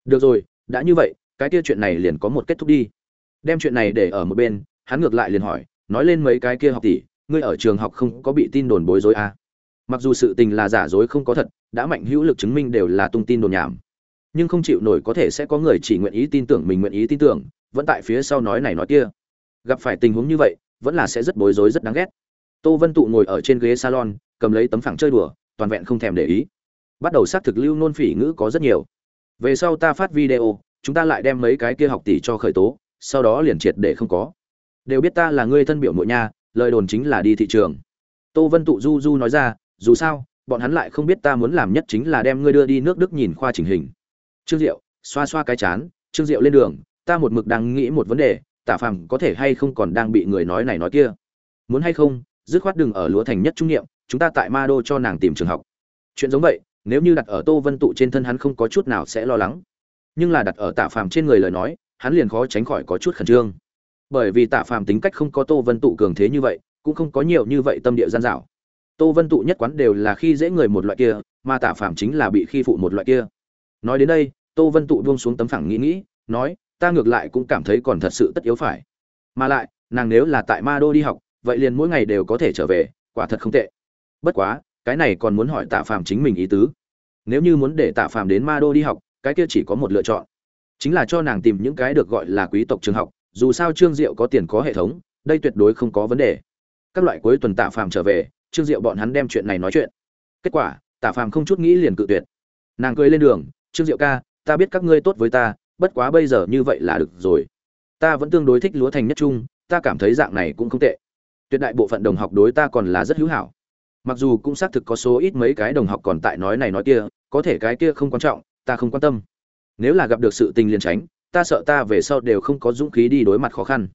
Được rồi, đã như vậy, cái kia chuyện này liền có một kết thúc đi. Đem chuyện này để ở một bên, hắn ngược lại liền hỏi, nói lên mấy cái kia học tỷ, ngươi ở trường học không có bị tin đồn bối rối à? mặc dù sự tình là giả dối không có thật, đã mạnh hữu lực chứng minh đều là tung tin đồn nhảm. Nhưng không chịu nổi có thể sẽ có người chỉ nguyện ý tin tưởng mình nguyện ý tin tưởng, vẫn tại phía sau nói này nói kia. Gặp phải tình huống như vậy, vẫn là sẽ rất bối rối rất đáng ghét. Tô vân tụ ngồi ở trên ghế salon cầm lấy tấm phẳng chơi đùa, toàn vẹn không thèm để ý. Bắt đầu xác thực lưu nôn phỉ ngữ có rất nhiều. Về sau ta phát video, chúng ta lại đem mấy cái kia học tỷ cho khởi tố, sau đó liền triệt để không có. Đều biết ta là người thân biểu nội nha, lời đồn chính là đi thị trường. Tô vân tụ du du nói ra, dù sao, bọn hắn lại không biết ta muốn làm nhất chính là đem ngươi đưa đi nước đức nhìn khoa chỉnh hình. Trương diệu, xoa xoa cái chán, trương diệu lên đường, ta một mực đang nghĩ một vấn đề, tả phàm có thể hay không còn đang bị người nói này nói kia. Muốn hay không, dứt khoát đừng ở lúa thành nhất trung nghiệm chúng ta tại ma đô cho nàng tìm trường học. Chuyện giống vậy, nếu như đặt ở tô vân tụ trên thân hắn không có chút nào sẽ lo lắng. Nhưng là đặt ở tạ phàm trên người lời nói, hắn liền khó tránh khỏi có chút khẩn trương. Bởi vì tạ phàm tính cách không có tô vân tụ cường thế như vậy, cũng không có nhiều như vậy tâm địa gian dảo. Tô vân tụ nhất quán đều là khi dễ người một loại kia, mà tạ phàm chính là bị khi phụ một loại kia. Nói đến đây, tô vân tụ buông xuống tấm phẳng nghĩ nghĩ, nói, ta ngược lại cũng cảm thấy còn thật sự tất yếu phải. Mà lại, nàng nếu là tại ma đô đi học, vậy liền mỗi ngày đều có thể trở về, quả thật không tệ bất quá, cái này còn muốn hỏi tạ phàm chính mình ý tứ. Nếu như muốn để tạ phàm đến ma đô đi học, cái kia chỉ có một lựa chọn. Chính là cho nàng tìm những cái được gọi là quý tộc trường học, dù sao trương diệu có tiền có hệ thống, đây tuyệt đối không có vấn đề. Các loại cuối tuần tạ phàm trở về, trương diệu bọn hắn đem chuyện này nói chuyện. Kết quả, tạ phàm không chút nghĩ liền cự tuyệt. Nàng cười lên đường, trương diệu ca, ta biết các ngươi tốt với ta, bất quá bây giờ như vậy là được rồi. Ta vẫn tương đối thích lúa thành nhất trung, ta cảm thấy dạng này cũng không tệ. Tuyệt đại bộ phận đồng học đối ta còn là rất hữu hảo mặc dù cũng xác thực có số ít mấy cái đồng học còn tại nói này nói kia, có thể cái kia không quan trọng, ta không quan tâm. Nếu là gặp được sự tình liền tránh, ta sợ ta về sau đều không có dũng khí đi đối mặt khó khăn.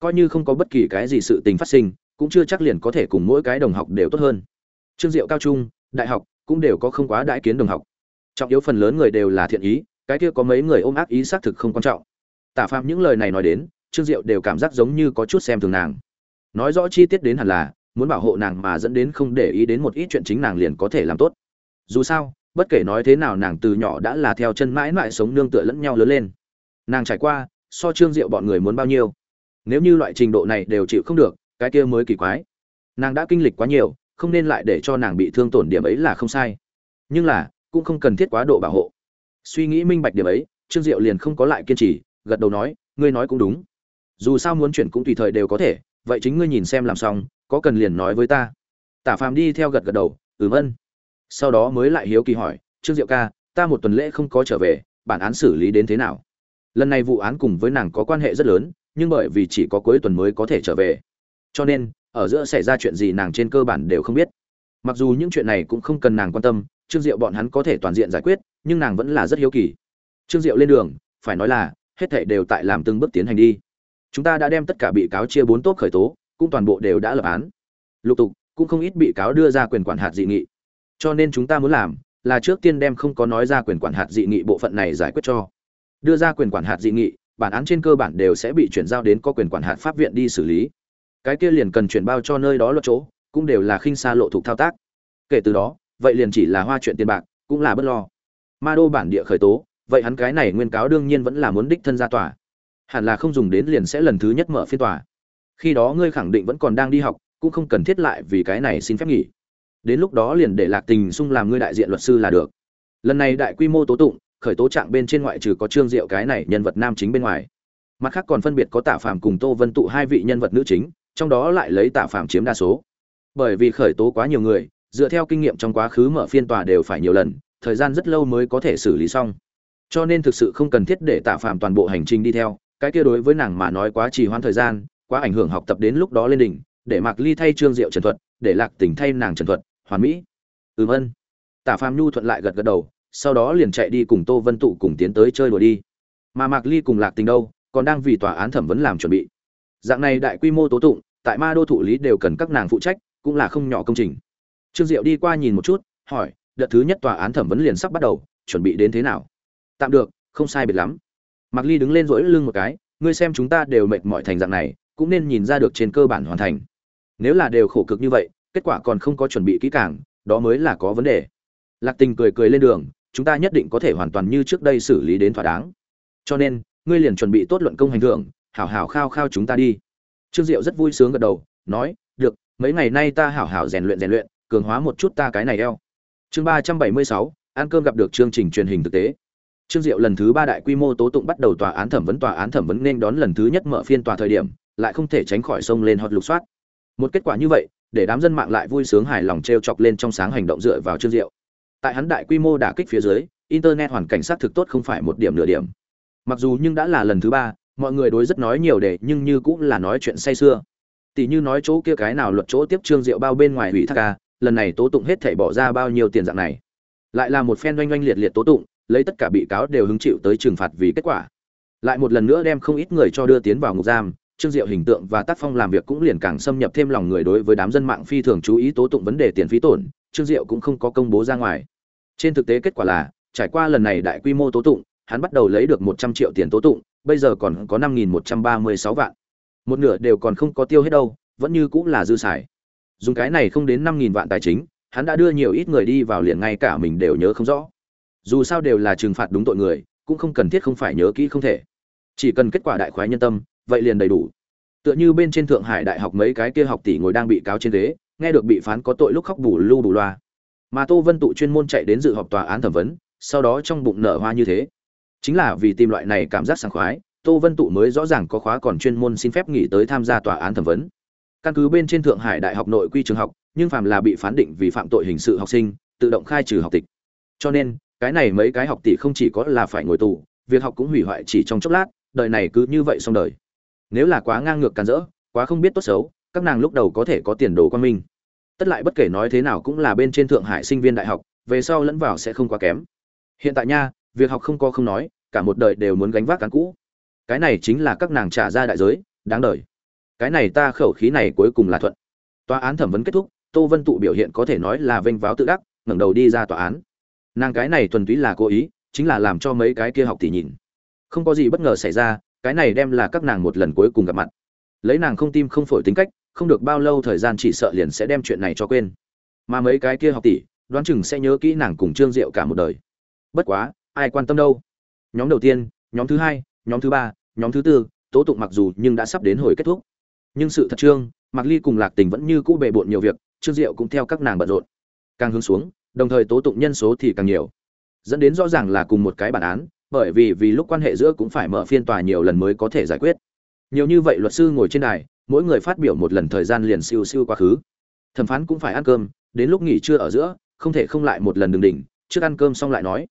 Coi như không có bất kỳ cái gì sự tình phát sinh, cũng chưa chắc liền có thể cùng mỗi cái đồng học đều tốt hơn. Trương diệu cao trung, đại học, cũng đều có không quá đại kiến đồng học. Trọng yếu phần lớn người đều là thiện ý, cái kia có mấy người ôm ác ý xác thực không quan trọng. Tả phạm những lời này nói đến, trương diệu đều cảm giác giống như có chút xem thường nàng. Nói rõ chi tiết đến hẳn là muốn bảo hộ nàng mà dẫn đến không để ý đến một ít chuyện chính nàng liền có thể làm tốt. Dù sao, bất kể nói thế nào nàng từ nhỏ đã là theo chân mãi mãi sống nương tựa lẫn nhau lớn lên. Nàng trải qua, so trương diệu bọn người muốn bao nhiêu? Nếu như loại trình độ này đều chịu không được, cái kia mới kỳ quái. Nàng đã kinh lịch quá nhiều, không nên lại để cho nàng bị thương tổn điểm ấy là không sai. Nhưng là, cũng không cần thiết quá độ bảo hộ. Suy nghĩ minh bạch điểm ấy, trương diệu liền không có lại kiên trì, gật đầu nói, ngươi nói cũng đúng. Dù sao muốn chuyển cũng tùy thời đều có thể, vậy chính ngươi nhìn xem làm xong có cần liền nói với ta. Tả phàm đi theo gật gật đầu, ừm, ân. Sau đó mới lại hiếu kỳ hỏi, trương diệu ca, ta một tuần lễ không có trở về, bản án xử lý đến thế nào? Lần này vụ án cùng với nàng có quan hệ rất lớn, nhưng bởi vì chỉ có cuối tuần mới có thể trở về. Cho nên, ở giữa xảy ra chuyện gì nàng trên cơ bản đều không biết. Mặc dù những chuyện này cũng không cần nàng quan tâm, trương diệu bọn hắn có thể toàn diện giải quyết, nhưng nàng vẫn là rất hiếu kỳ. Trương diệu lên đường, phải nói là, hết thảy đều tại làm từng bước tiến hành đi. Chúng ta đã đem tất cả bị cáo chia bốn tốp khởi tố cũng toàn bộ đều đã lập án. Lục tục, cũng không ít bị cáo đưa ra quyền quản hạt dị nghị. Cho nên chúng ta muốn làm là trước tiên đem không có nói ra quyền quản hạt dị nghị bộ phận này giải quyết cho. Đưa ra quyền quản hạt dị nghị, bản án trên cơ bản đều sẽ bị chuyển giao đến có quyền quản hạt pháp viện đi xử lý. Cái kia liền cần chuyển bao cho nơi đó luật chỗ, cũng đều là khinh xa lộ thuộc thao tác. Kể từ đó, vậy liền chỉ là hoa chuyện tiền bạc, cũng là bất lo. Ma đô bản địa khởi tố, vậy hắn cái này nguyên cáo đương nhiên vẫn là muốn đích thân ra tòa. Hẳn là không dùng đến liền sẽ lần thứ nhất mở phiên tòa khi đó ngươi khẳng định vẫn còn đang đi học, cũng không cần thiết lại vì cái này xin phép nghỉ. Đến lúc đó liền để lạc tình sung làm ngươi đại diện luật sư là được. Lần này đại quy mô tố tụng, khởi tố trạng bên trên ngoại trừ có trương diệu cái này nhân vật nam chính bên ngoài. Mặt khác còn phân biệt có tạ phạm cùng tô vân tụ hai vị nhân vật nữ chính, trong đó lại lấy tạ phạm chiếm đa số. Bởi vì khởi tố quá nhiều người, dựa theo kinh nghiệm trong quá khứ mở phiên tòa đều phải nhiều lần, thời gian rất lâu mới có thể xử lý xong. Cho nên thực sự không cần thiết để tạ phạm toàn bộ hành trình đi theo, cái kia đối với nàng mà nói quá trì hoãn thời gian quá ảnh hưởng học tập đến lúc đó lên đỉnh, để mạc ly thay trương diệu trần thuật, để lạc Tỉnh thay nàng trần thuật, hoàn mỹ. Ừm ân. Tả phạm nhu thuận lại gật gật đầu, sau đó liền chạy đi cùng tô vân tụ cùng tiến tới chơi đùa đi. Mà mạc ly cùng lạc tình đâu, còn đang vì tòa án thẩm vấn làm chuẩn bị. Dạng này đại quy mô tố tụng, tại ma đô thụ lý đều cần các nàng phụ trách, cũng là không nhỏ công trình. Trương diệu đi qua nhìn một chút, hỏi, đợt thứ nhất tòa án thẩm vấn liền sắp bắt đầu, chuẩn bị đến thế nào? Tạm được, không sai biệt lắm. Mạc ly đứng lên rỗi lưng một cái, ngươi xem chúng ta đều mệt mỏi thành dạng này cũng nên nhìn ra được trên cơ bản hoàn thành. Nếu là đều khổ cực như vậy, kết quả còn không có chuẩn bị kỹ càng, đó mới là có vấn đề. Lạc tình cười cười lên đường, chúng ta nhất định có thể hoàn toàn như trước đây xử lý đến thỏa đáng. Cho nên, ngươi liền chuẩn bị tốt luận công hành thưởng, hảo hảo khao khao chúng ta đi. Trương diệu rất vui sướng gật đầu, nói, được, mấy ngày nay ta hảo hảo rèn luyện rèn luyện, cường hóa một chút ta cái này eo. Chương ba trăm bảy mươi sáu, ăn cơm gặp được chương trình truyền hình thực tế. Trương diệu lần thứ ba đại quy mô tố tụng bắt đầu tòa án thẩm vấn, tòa án thẩm vấn nên đón lần thứ nhất mở phiên tòa thời điểm lại không thể tránh khỏi sông lên hoặc lục soát. Một kết quả như vậy, để đám dân mạng lại vui sướng hài lòng t chọc lên trong sáng hành động dựa vào trương diệu tại hắn đại quy mô đả kích phía dưới, internet hoàn cảnh sát thực tốt không phải một điểm nửa điểm. Mặc dù nhưng đã là lần thứ ba, mọi người đối rất nói nhiều để nhưng như cũng là nói chuyện say xưa tỷ như nói chỗ kia cái nào luật chỗ tiếp trương diệu bao bên ngoài hủy thác ca lần này tố tụng hết thảy bỏ ra bao nhiêu tiền dạng này. Lại là một phen oanh oanh liệt liệt tố tụng, lấy tất cả bị cáo đều hứng chịu tới trừng phạt vì kết quả. Lại một lần nữa đem không ít người cho đưa tiến vào ngục giam trương diệu hình tượng và tác phong làm việc cũng liền càng xâm nhập thêm lòng người đối với đám dân mạng phi thường chú ý tố tụng vấn đề tiền phí tổn, trương diệu cũng không có công bố ra ngoài. Trên thực tế kết quả là, trải qua lần này đại quy mô tố tụng, hắn bắt đầu lấy được một trăm triệu tiền tố tụng, bây giờ còn có năm nghìn một trăm ba mươi sáu vạn. Một nửa đều còn không có tiêu hết đâu, vẫn như cũng là dư xài. Dùng cái này không đến năm nghìn vạn tài chính, hắn đã đưa nhiều ít người đi vào liền ngay cả mình đều nhớ không rõ. Dù sao đều là trừng phạt đúng tội người, cũng không cần thiết không phải nhớ kỹ không thể. Chỉ cần kết quả đại khoái nhân tâm vậy liền đầy đủ. Tựa như bên trên thượng hải đại học mấy cái kia học tỷ ngồi đang bị cáo trên ghế, nghe được bị phán có tội lúc khóc bù lu bù loa. Mà tô vân tụ chuyên môn chạy đến dự họp tòa án thẩm vấn, sau đó trong bụng nở hoa như thế. Chính là vì tìm loại này cảm giác sảng khoái, tô vân tụ mới rõ ràng có khóa còn chuyên môn xin phép nghỉ tới tham gia tòa án thẩm vấn. Căn cứ bên trên thượng hải đại học nội quy trường học, nhưng phàm là bị phán định vì phạm tội hình sự học sinh, tự động khai trừ học tịch. Cho nên, cái này mấy cái học tỷ không chỉ có là phải ngồi tù, việc học cũng hủy hoại chỉ trong chốc lát, đời này cứ như vậy xong đời nếu là quá ngang ngược càn rỡ, quá không biết tốt xấu, các nàng lúc đầu có thể có tiền đồ quan minh. Tất lại bất kể nói thế nào cũng là bên trên thượng hải sinh viên đại học, về sau lẫn vào sẽ không quá kém. Hiện tại nha, việc học không có không nói, cả một đời đều muốn gánh vác cán cũ. Cái này chính là các nàng trả ra đại giới, đáng đời. Cái này ta khẩu khí này cuối cùng là thuận. Tòa án thẩm vấn kết thúc, tô vân tụ biểu hiện có thể nói là vênh váo tự đắc, ngẩng đầu đi ra tòa án. Nàng cái này thuần túy là cố ý, chính là làm cho mấy cái kia học tỷ nhìn. Không có gì bất ngờ xảy ra cái này đem là các nàng một lần cuối cùng gặp mặt. Lấy nàng không tim không phổi tính cách, không được bao lâu thời gian chỉ sợ liền sẽ đem chuyện này cho quên. Mà mấy cái kia học tỷ, đoán chừng sẽ nhớ kỹ nàng cùng trương diệu cả một đời. Bất quá, ai quan tâm đâu? Nhóm đầu tiên, nhóm thứ hai, nhóm thứ ba, nhóm thứ tư, tố tụng mặc dù nhưng đã sắp đến hồi kết thúc. Nhưng sự thật trương mặc ly cùng lạc tình vẫn như cũ bề bộn nhiều việc, trương diệu cũng theo các nàng bận rộn. Càng hướng xuống, đồng thời tố tụng nhân số thì càng nhiều. Dẫn đến rõ ràng là cùng một cái bản án bởi vì vì lúc quan hệ giữa cũng phải mở phiên tòa nhiều lần mới có thể giải quyết. Nhiều như vậy luật sư ngồi trên đài, mỗi người phát biểu một lần thời gian liền siêu siêu quá khứ. Thẩm phán cũng phải ăn cơm, đến lúc nghỉ trưa ở giữa, không thể không lại một lần đường đỉnh, trước ăn cơm xong lại nói.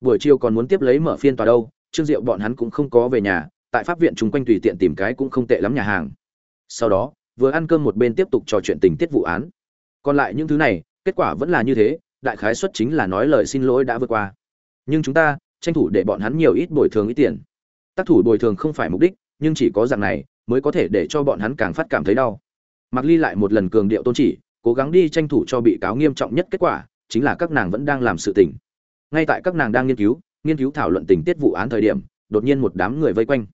Buổi chiều còn muốn tiếp lấy mở phiên tòa đâu, trương diệu bọn hắn cũng không có về nhà, tại pháp viện chung quanh tùy tiện tìm cái cũng không tệ lắm nhà hàng. Sau đó, vừa ăn cơm một bên tiếp tục trò chuyện tình tiết vụ án. Còn lại những thứ này, kết quả vẫn là như thế, đại khái xuất chính là nói lời xin lỗi đã vượt qua. Nhưng chúng ta tranh thủ để bọn hắn nhiều ít bồi thường ít tiền. Tác thủ bồi thường không phải mục đích, nhưng chỉ có dạng này mới có thể để cho bọn hắn càng phát cảm thấy đau. Mặc ly lại một lần cường điệu tôn chỉ, cố gắng đi tranh thủ cho bị cáo nghiêm trọng nhất kết quả, chính là các nàng vẫn đang làm sự tình. Ngay tại các nàng đang nghiên cứu nghiên cứu thảo luận tình tiết vụ án thời điểm, đột nhiên một đám người vây quanh.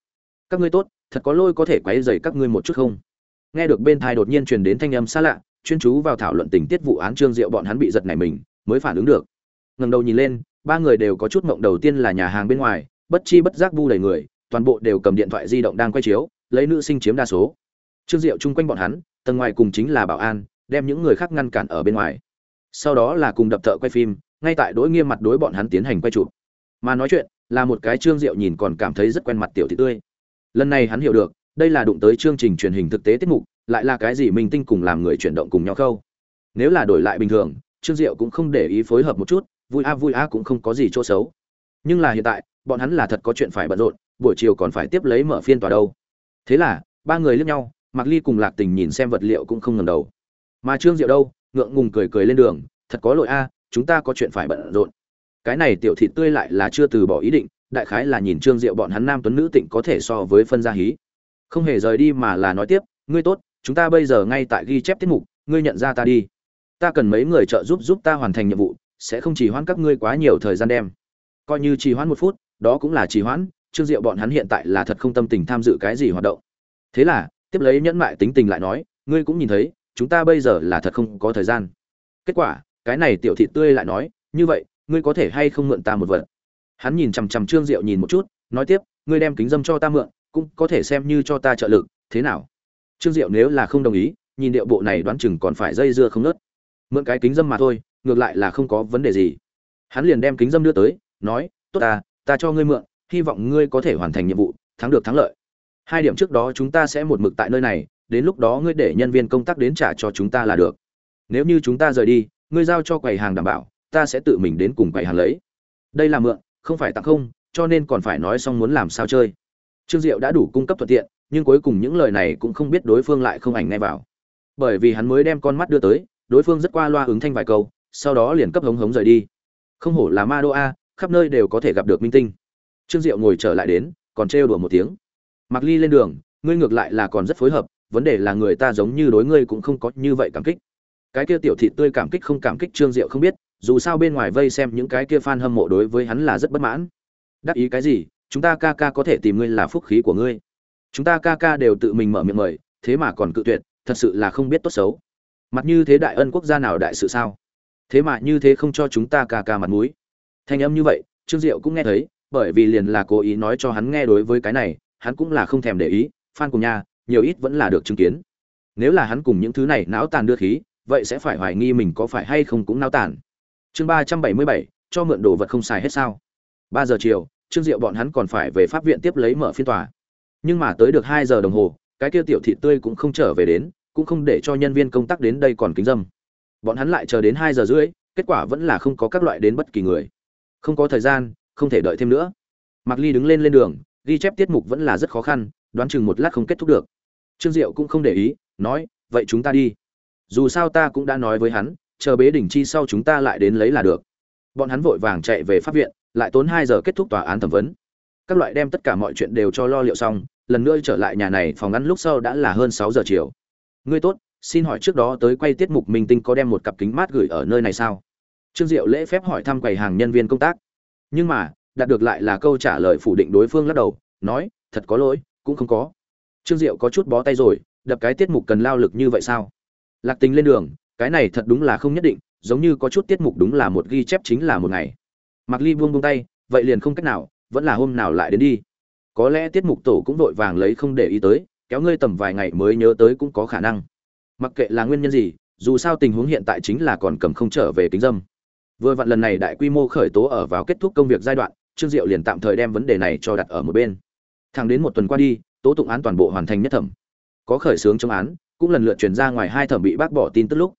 Các ngươi tốt, thật có lôi có thể quấy rầy các ngươi một chút không? Nghe được bên thai đột nhiên truyền đến thanh âm xa lạ, chuyên chú vào thảo luận tình tiết vụ án trương diệu bọn hắn bị giật nảy mình, mới phản ứng được. Ngẩng đầu nhìn lên ba người đều có chút mộng đầu tiên là nhà hàng bên ngoài, bất chi bất giác bu đầy người, toàn bộ đều cầm điện thoại di động đang quay chiếu, lấy nữ sinh chiếm đa số. Trương diệu chung quanh bọn hắn, tầng ngoài cùng chính là bảo an, đem những người khác ngăn cản ở bên ngoài. Sau đó là cùng đập thợ quay phim, ngay tại đối nghiêm mặt đối bọn hắn tiến hành quay chụp. Mà nói chuyện, là một cái trương diệu nhìn còn cảm thấy rất quen mặt tiểu thị tươi. Lần này hắn hiểu được, đây là đụng tới chương trình truyền hình thực tế tiết mục, lại là cái gì minh tinh cùng làm người chuyển động cùng nhau khâu. Nếu là đổi lại bình thường, trương diệu cũng không để ý phối hợp một chút vui a vui a cũng không có gì chỗ xấu. Nhưng là hiện tại, bọn hắn là thật có chuyện phải bận rộn, buổi chiều còn phải tiếp lấy mở phiên tòa đâu. Thế là, ba người liếc nhau mặc ly cùng lạc tình nhìn xem vật liệu cũng không ngầm đầu. Mà trương diệu đâu, ngượng ngùng cười cười lên đường, thật có lỗi a chúng ta có chuyện phải bận rộn. Cái này tiểu thị tươi lại là chưa từ bỏ ý định, đại khái là nhìn trương diệu bọn hắn nam tuấn nữ tịnh có thể so với phân gia hí. Không hề rời đi mà là nói tiếp, ngươi tốt, chúng ta bây giờ ngay tại ghi chép tiết mục, ngươi nhận ra ta đi. Ta cần mấy người trợ giúp giúp ta hoàn thành nhiệm vụ sẽ không chỉ hoãn các ngươi quá nhiều thời gian đem. Coi như trì hoãn một phút, đó cũng là trì hoãn, trương diệu bọn hắn hiện tại là thật không tâm tình tham dự cái gì hoạt động. Thế là, tiếp lấy nhẫn mại tính tình lại nói, ngươi cũng nhìn thấy, chúng ta bây giờ là thật không có thời gian. Kết quả, cái này tiểu thị tươi lại nói, như vậy, ngươi có thể hay không mượn ta một vật? Hắn nhìn chằm chằm trương diệu nhìn một chút, nói tiếp, ngươi đem kính dâm cho ta mượn, cũng có thể xem như cho ta trợ lực, thế nào? Trương diệu nếu là không đồng ý, nhìn điệu bộ này đoán chừng còn phải dây dưa không nớt. Mượn cái kính dâm mà thôi ngược lại là không có vấn đề gì. Hắn liền đem kính dâm đưa tới, nói, tốt ta ta cho ngươi mượn, hy vọng ngươi có thể hoàn thành nhiệm vụ, thắng được thắng lợi. Hai điểm trước đó chúng ta sẽ một mực tại nơi này, đến lúc đó ngươi để nhân viên công tác đến trả cho chúng ta là được. Nếu như chúng ta rời đi, ngươi giao cho quầy hàng đảm bảo, ta sẽ tự mình đến cùng quầy hàng lấy. Đây là mượn, không phải tặng không, cho nên còn phải nói xong muốn làm sao chơi. Trương diệu đã đủ cung cấp thuận tiện, nhưng cuối cùng những lời này cũng không biết đối phương lại không ảnh ngay vào. Bởi vì hắn mới đem con mắt đưa tới, đối phương rất qua loa ứng thanh vài câu sau đó liền cấp hống hống rời đi. Không hổ là ma đô a khắp nơi đều có thể gặp được minh tinh. Trương diệu ngồi trở lại đến, còn trêu đùa một tiếng. Mặc ly lên đường, ngươi ngược lại là còn rất phối hợp, vấn đề là người ta giống như đối ngươi cũng không có như vậy cảm kích. Cái kia tiểu thị tươi cảm kích không cảm kích trương diệu không biết, dù sao bên ngoài vây xem những cái kia fan hâm mộ đối với hắn là rất bất mãn. Đắc ý cái gì, chúng ta ca ca có thể tìm ngươi là phúc khí của ngươi. Chúng ta ca ca đều tự mình mở miệng mời, thế mà còn cự tuyệt, thật sự là không biết tốt xấu. Mặt như thế đại ân quốc gia nào đại sự sao? Thế mà như thế không cho chúng ta ca ca mặt mũi. Thanh âm như vậy, trương diệu cũng nghe thấy, bởi vì liền là cố ý nói cho hắn nghe đối với cái này, hắn cũng là không thèm để ý phan cùng nhà, nhiều ít vẫn là được chứng kiến. Nếu là hắn cùng những thứ này não tàn đưa khí, vậy sẽ phải hoài nghi mình có phải hay không cũng não tàn. Chương ba trăm bảy mươi bảy, cho mượn đồ vật không xài hết sao. Ba giờ chiều, trương diệu bọn hắn còn phải về pháp viện tiếp lấy mở phiên tòa. Nhưng mà tới được hai giờ đồng hồ, cái kia tiểu thị tươi cũng không trở về đến, cũng không để cho nhân viên công tác đến đây còn kính dâm bọn hắn lại chờ đến hai giờ rưỡi, kết quả vẫn là không có các loại đến bất kỳ người. Không có thời gian, không thể đợi thêm nữa. Mạc ly đứng lên lên đường, ghi chép tiết mục vẫn là rất khó khăn, đoán chừng một lát không kết thúc được. Trương diệu cũng không để ý, nói, vậy chúng ta đi. Dù sao ta cũng đã nói với hắn, chờ bế đỉnh chi sau chúng ta lại đến lấy là được. Bọn hắn vội vàng chạy về pháp viện, lại tốn hai giờ kết thúc tòa án thẩm vấn. Các loại đem tất cả mọi chuyện đều cho lo liệu xong, lần nữa trở lại nhà này phòng ngăn lúc sau đã là hơn sáu giờ chiều. Ngươi tốt xin hỏi trước đó tới quay tiết mục minh tinh có đem một cặp kính mát gửi ở nơi này sao? Trương diệu lễ phép hỏi thăm quầy hàng nhân viên công tác. Nhưng mà, đạt được lại là câu trả lời phủ định đối phương lắc đầu, nói, thật có lỗi, cũng không có. Trương diệu có chút bó tay rồi, đập cái tiết mục cần lao lực như vậy sao? Lạc tính lên đường, cái này thật đúng là không nhất định, giống như có chút tiết mục đúng là một ghi chép chính là một ngày. Mặc ly buông buông tay, vậy liền không cách nào, vẫn là hôm nào lại đến đi. Có lẽ tiết mục tổ cũng vội vàng lấy không để ý tới, kéo ngươi tầm vài ngày mới nhớ tới cũng có khả năng mặc kệ là nguyên nhân gì, dù sao tình huống hiện tại chính là còn cầm không trở về kính dâm. Vừa vặn lần này đại quy mô khởi tố ở vào kết thúc công việc giai đoạn, trương diệu liền tạm thời đem vấn đề này cho đặt ở một bên. Thẳng đến một tuần qua đi, tố tụng án toàn bộ hoàn thành nhất thẩm. Có khởi xướng trong án, cũng lần lượt chuyển ra ngoài hai thẩm bị bác bỏ tin tức lúc.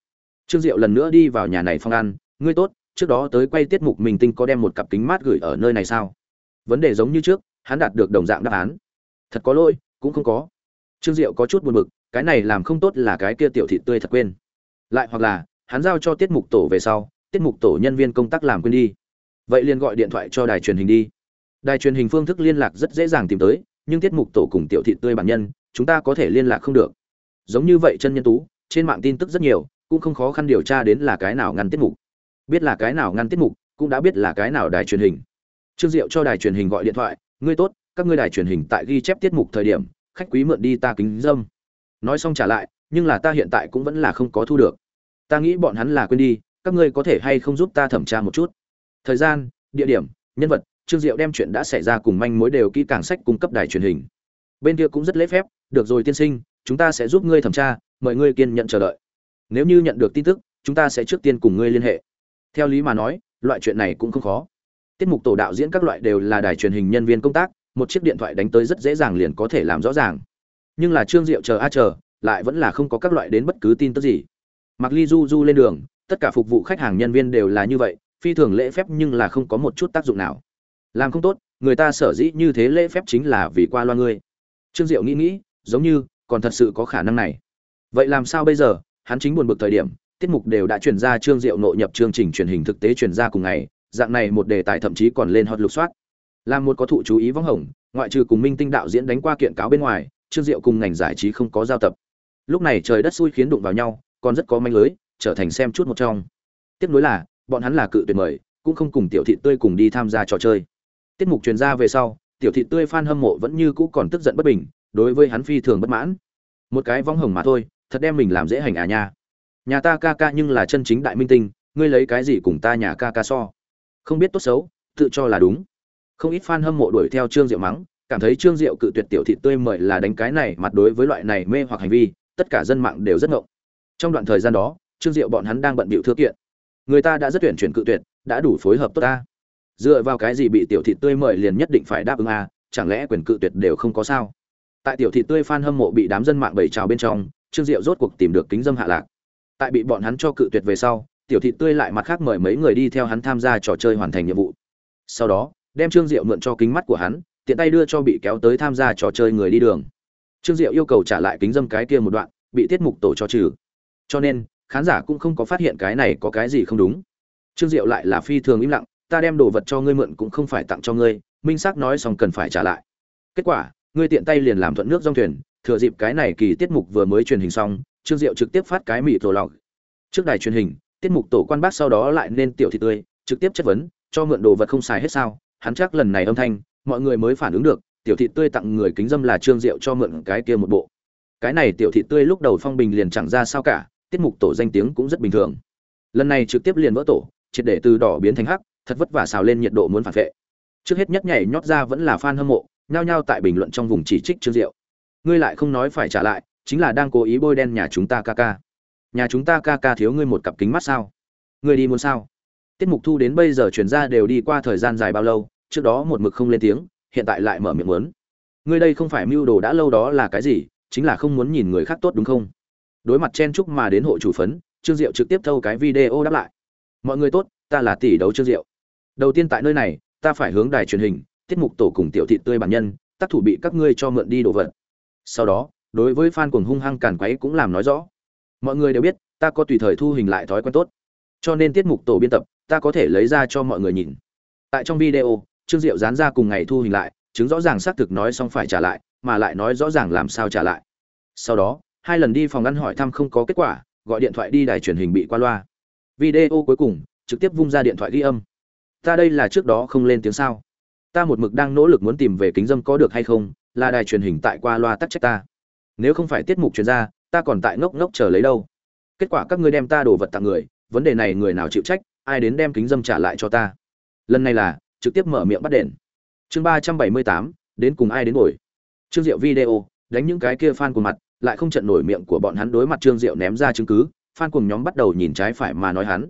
Trương diệu lần nữa đi vào nhà này phong ăn, ngươi tốt, trước đó tới quay tiết mục mình tinh có đem một cặp kính mát gửi ở nơi này sao? Vấn đề giống như trước, hắn đạt được đồng dạng đáp án. Thật có lỗi, cũng không có. Trương diệu có chút buồn bực cái này làm không tốt là cái kia tiểu thị tươi thật quên. Lại hoặc là, hắn giao cho tiết mục tổ về sau, tiết mục tổ nhân viên công tác làm quên đi. Vậy liền gọi điện thoại cho đài truyền hình đi. Đài truyền hình phương thức liên lạc rất dễ dàng tìm tới, nhưng tiết mục tổ cùng tiểu thị tươi bản nhân, chúng ta có thể liên lạc không được. Giống như vậy chân nhân tú, trên mạng tin tức rất nhiều, cũng không khó khăn điều tra đến là cái nào ngăn tiết mục. Biết là cái nào ngăn tiết mục, cũng đã biết là cái nào đài truyền hình. Trương diệu cho đài truyền hình gọi điện thoại, ngươi tốt, các ngươi đài truyền hình tại ghi chép tiết mục thời điểm, khách quý mượn đi ta kính dâm nói xong trả lại, nhưng là ta hiện tại cũng vẫn là không có thu được. Ta nghĩ bọn hắn là quên đi, các ngươi có thể hay không giúp ta thẩm tra một chút? Thời gian, địa điểm, nhân vật, trương diệu đem chuyện đã xảy ra cùng manh mối đều kỹ càng sách cung cấp đài truyền hình. Bên kia cũng rất lễ phép, được rồi tiên sinh, chúng ta sẽ giúp ngươi thẩm tra, mời ngươi kiên nhận chờ đợi. Nếu như nhận được tin tức, chúng ta sẽ trước tiên cùng ngươi liên hệ. Theo lý mà nói, loại chuyện này cũng không khó. Tiết mục tổ đạo diễn các loại đều là đài truyền hình nhân viên công tác, một chiếc điện thoại đánh tới rất dễ dàng liền có thể làm rõ ràng nhưng là trương diệu chờ a chờ, lại vẫn là không có các loại đến bất cứ tin tức gì. Mặc ly du du lên đường, tất cả phục vụ khách hàng nhân viên đều là như vậy, phi thường lễ phép nhưng là không có một chút tác dụng nào. Làm không tốt, người ta sở dĩ như thế lễ phép chính là vì qua loa ngươi. Trương diệu nghĩ nghĩ, giống như, còn thật sự có khả năng này. Vậy làm sao bây giờ? Hắn chính buồn bực thời điểm, tiết mục đều đã chuyển ra trương diệu nội nhập chương trình truyền hình thực tế chuyển ra cùng ngày, dạng này một đề tài thậm chí còn lên hot lục soát. Làm một có thụ chú ý vắng hồng, ngoại trừ cùng minh tinh đạo diễn đánh qua kiện cáo bên ngoài trương diệu cùng ngành giải trí không có giao tập. Lúc này trời đất xui khiến đụng vào nhau, còn rất có manh lưới, trở thành xem chút một trong. Tiếc nối là, bọn hắn là cự tuyệt mời, cũng không cùng tiểu thị tươi cùng đi tham gia trò chơi. Tiết mục truyền ra về sau, tiểu thị tươi fan hâm mộ vẫn như cũ còn tức giận bất bình, đối với hắn phi thường bất mãn. Một cái vong hồng mà thôi, thật đem mình làm dễ hành à nha. Nhà ta ca ca nhưng là chân chính đại minh tinh, ngươi lấy cái gì cùng ta nhà ca ca so? Không biết tốt xấu, tự cho là đúng. Không ít fan hâm mộ đuổi theo trương diệu mắng cảm thấy trương diệu cự tuyệt tiểu thị tươi mời là đánh cái này, mặt đối với loại này mê hoặc hành vi, tất cả dân mạng đều rất ngộng. Trong đoạn thời gian đó, trương diệu bọn hắn đang bận bịu thư kiện. Người ta đã rất tuyển chuyển cự tuyệt, đã đủ phối hợp tốt ta. Dựa vào cái gì bị tiểu thị tươi mời liền nhất định phải đáp ứng a chẳng lẽ quyền cự tuyệt đều không có sao? Tại tiểu thị tươi fan hâm mộ bị đám dân mạng bày trào bên trong, trương diệu rốt cuộc tìm được kính dâm hạ lạc. Tại bị bọn hắn cho cự tuyệt về sau, tiểu thị tươi lại mặt khác mời mấy người đi theo hắn tham gia trò chơi hoàn thành nhiệm vụ. Sau đó, đem trương diệu mượn cho kính mắt của hắn tiện tay đưa cho bị kéo tới tham gia trò chơi người đi đường. Trương diệu yêu cầu trả lại kính dâm cái kia một đoạn, bị tiết mục tổ cho trừ. Cho nên, khán giả cũng không có phát hiện cái này có cái gì không đúng. Trương diệu lại là phi thường im lặng, ta đem đồ vật cho ngươi mượn cũng không phải tặng cho ngươi, minh xác nói xong cần phải trả lại. Kết quả, ngươi tiện tay liền làm thuận nước dòng thuyền, thừa dịp cái này kỳ tiết mục vừa mới truyền hình xong, trương diệu trực tiếp phát cái mỉ tổ lọc. Trước đài truyền hình, tiết mục tổ quan bác sau đó lại nên tiểu thị tươi, trực tiếp chất vấn, cho mượn đồ vật không xài hết sao? Hắn chắc lần này âm thanh mọi người mới phản ứng được, tiểu thị tươi tặng người kính dâm là trương diệu cho mượn cái kia một bộ. Cái này tiểu thị tươi lúc đầu phong bình liền chẳng ra sao cả, tiết mục tổ danh tiếng cũng rất bình thường. Lần này trực tiếp liền vỡ tổ, triệt để từ đỏ biến thành hắc, thật vất vả xào lên nhiệt độ muốn phản vệ. Trước hết nhất nhảy nhót ra vẫn là fan hâm mộ, nhao nhao tại bình luận trong vùng chỉ trích trương diệu. Ngươi lại không nói phải trả lại, chính là đang cố ý bôi đen nhà chúng ta ca ca. Nhà chúng ta ca ca thiếu ngươi một cặp kính mắt sao? Ngươi đi muốn sao? Tiết mục thu đến bây giờ chuyển ra đều đi qua thời gian dài bao lâu trước đó một mực không lên tiếng, hiện tại lại mở miệng muốn. Ngươi đây không phải mưu đồ đã lâu đó là cái gì, chính là không muốn nhìn người khác tốt đúng không? Đối mặt chen chúc mà đến hội chủ phấn, trương diệu trực tiếp thâu cái video đáp lại. Mọi người tốt, ta là tỷ đấu trương diệu. Đầu tiên tại nơi này, ta phải hướng đài truyền hình, tiết mục tổ cùng tiểu thị tươi bản nhân, tác thủ bị các ngươi cho mượn đi đồ vật. Sau đó, đối với fan cuồng hung hăng càn quấy cũng làm nói rõ. Mọi người đều biết, ta có tùy thời thu hình lại thói quen tốt. Cho nên tiết mục tổ biên tập, ta có thể lấy ra cho mọi người nhìn. Tại trong video trương diệu dán ra cùng ngày thu hình lại, chứng rõ ràng xác thực nói xong phải trả lại, mà lại nói rõ ràng làm sao trả lại. Sau đó, hai lần đi phòng ngăn hỏi thăm không có kết quả, gọi điện thoại đi đài truyền hình bị qua loa. Video cuối cùng, trực tiếp vung ra điện thoại ghi âm. Ta đây là trước đó không lên tiếng sao? Ta một mực đang nỗ lực muốn tìm về kính dâm có được hay không, là đài truyền hình tại qua loa tắc trách ta. Nếu không phải tiết mục chuyên gia, ta còn tại ngốc ngốc chờ lấy đâu. Kết quả các ngươi đem ta đổ vật tặng người, vấn đề này người nào chịu trách, ai đến đem kính dâm trả lại cho ta? Lần này là trực tiếp mở miệng bắt đền. Chương ba trăm bảy mươi tám, đến cùng ai đến ngồi? Trương diệu video, đánh những cái kia fan của mặt, lại không trận nổi miệng của bọn hắn đối mặt trương diệu ném ra chứng cứ, fan cùng nhóm bắt đầu nhìn trái phải mà nói hắn.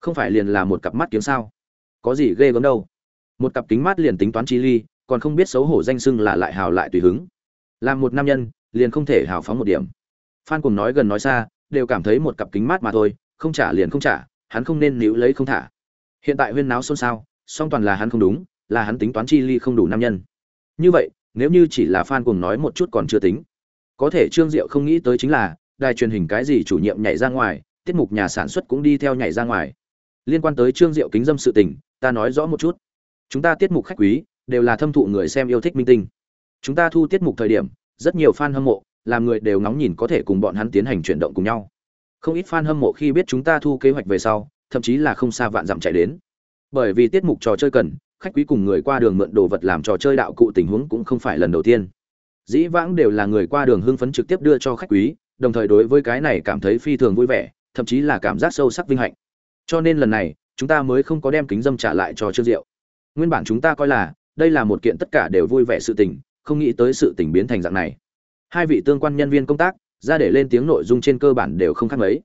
Không phải liền là một cặp mắt kiếm sao? Có gì ghê gớm đâu. Một cặp kính mắt liền tính toán chi ly, còn không biết xấu hổ danh xưng là lại hào lại tùy hứng. Làm một nam nhân, liền không thể hào phóng một điểm. Phan cùng nói gần nói xa, đều cảm thấy một cặp kính mắt mà thôi, không trả liền không trả, hắn không nên níu lấy không thả. Hiện tại huyên náo xôn xao song toàn là hắn không đúng, là hắn tính toán chi ly không đủ nam nhân. Như vậy, nếu như chỉ là fan cùng nói một chút còn chưa tính. Có thể trương diệu không nghĩ tới chính là, đài truyền hình cái gì chủ nhiệm nhảy ra ngoài, tiết mục nhà sản xuất cũng đi theo nhảy ra ngoài. Liên quan tới trương diệu kính dâm sự tình, ta nói rõ một chút. Chúng ta tiết mục khách quý, đều là thâm thụ người xem yêu thích minh tinh. Chúng ta thu tiết mục thời điểm, rất nhiều fan hâm mộ, làm người đều ngóng nhìn có thể cùng bọn hắn tiến hành chuyển động cùng nhau. Không ít fan hâm mộ khi biết chúng ta thu kế hoạch về sau, thậm chí là không xa vạn dặm chạy đến bởi vì tiết mục trò chơi cần, khách quý cùng người qua đường mượn đồ vật làm trò chơi đạo cụ tình huống cũng không phải lần đầu tiên. Dĩ vãng đều là người qua đường hưng phấn trực tiếp đưa cho khách quý, đồng thời đối với cái này cảm thấy phi thường vui vẻ, thậm chí là cảm giác sâu sắc vinh hạnh. Cho nên lần này, chúng ta mới không có đem kính dâm trả lại cho trương diệu. Nguyên bản chúng ta coi là, đây là một kiện tất cả đều vui vẻ sự tình, không nghĩ tới sự tình biến thành dạng này. Hai vị tương quan nhân viên công tác, ra để lên tiếng nội dung trên cơ bản đều không khác mấy.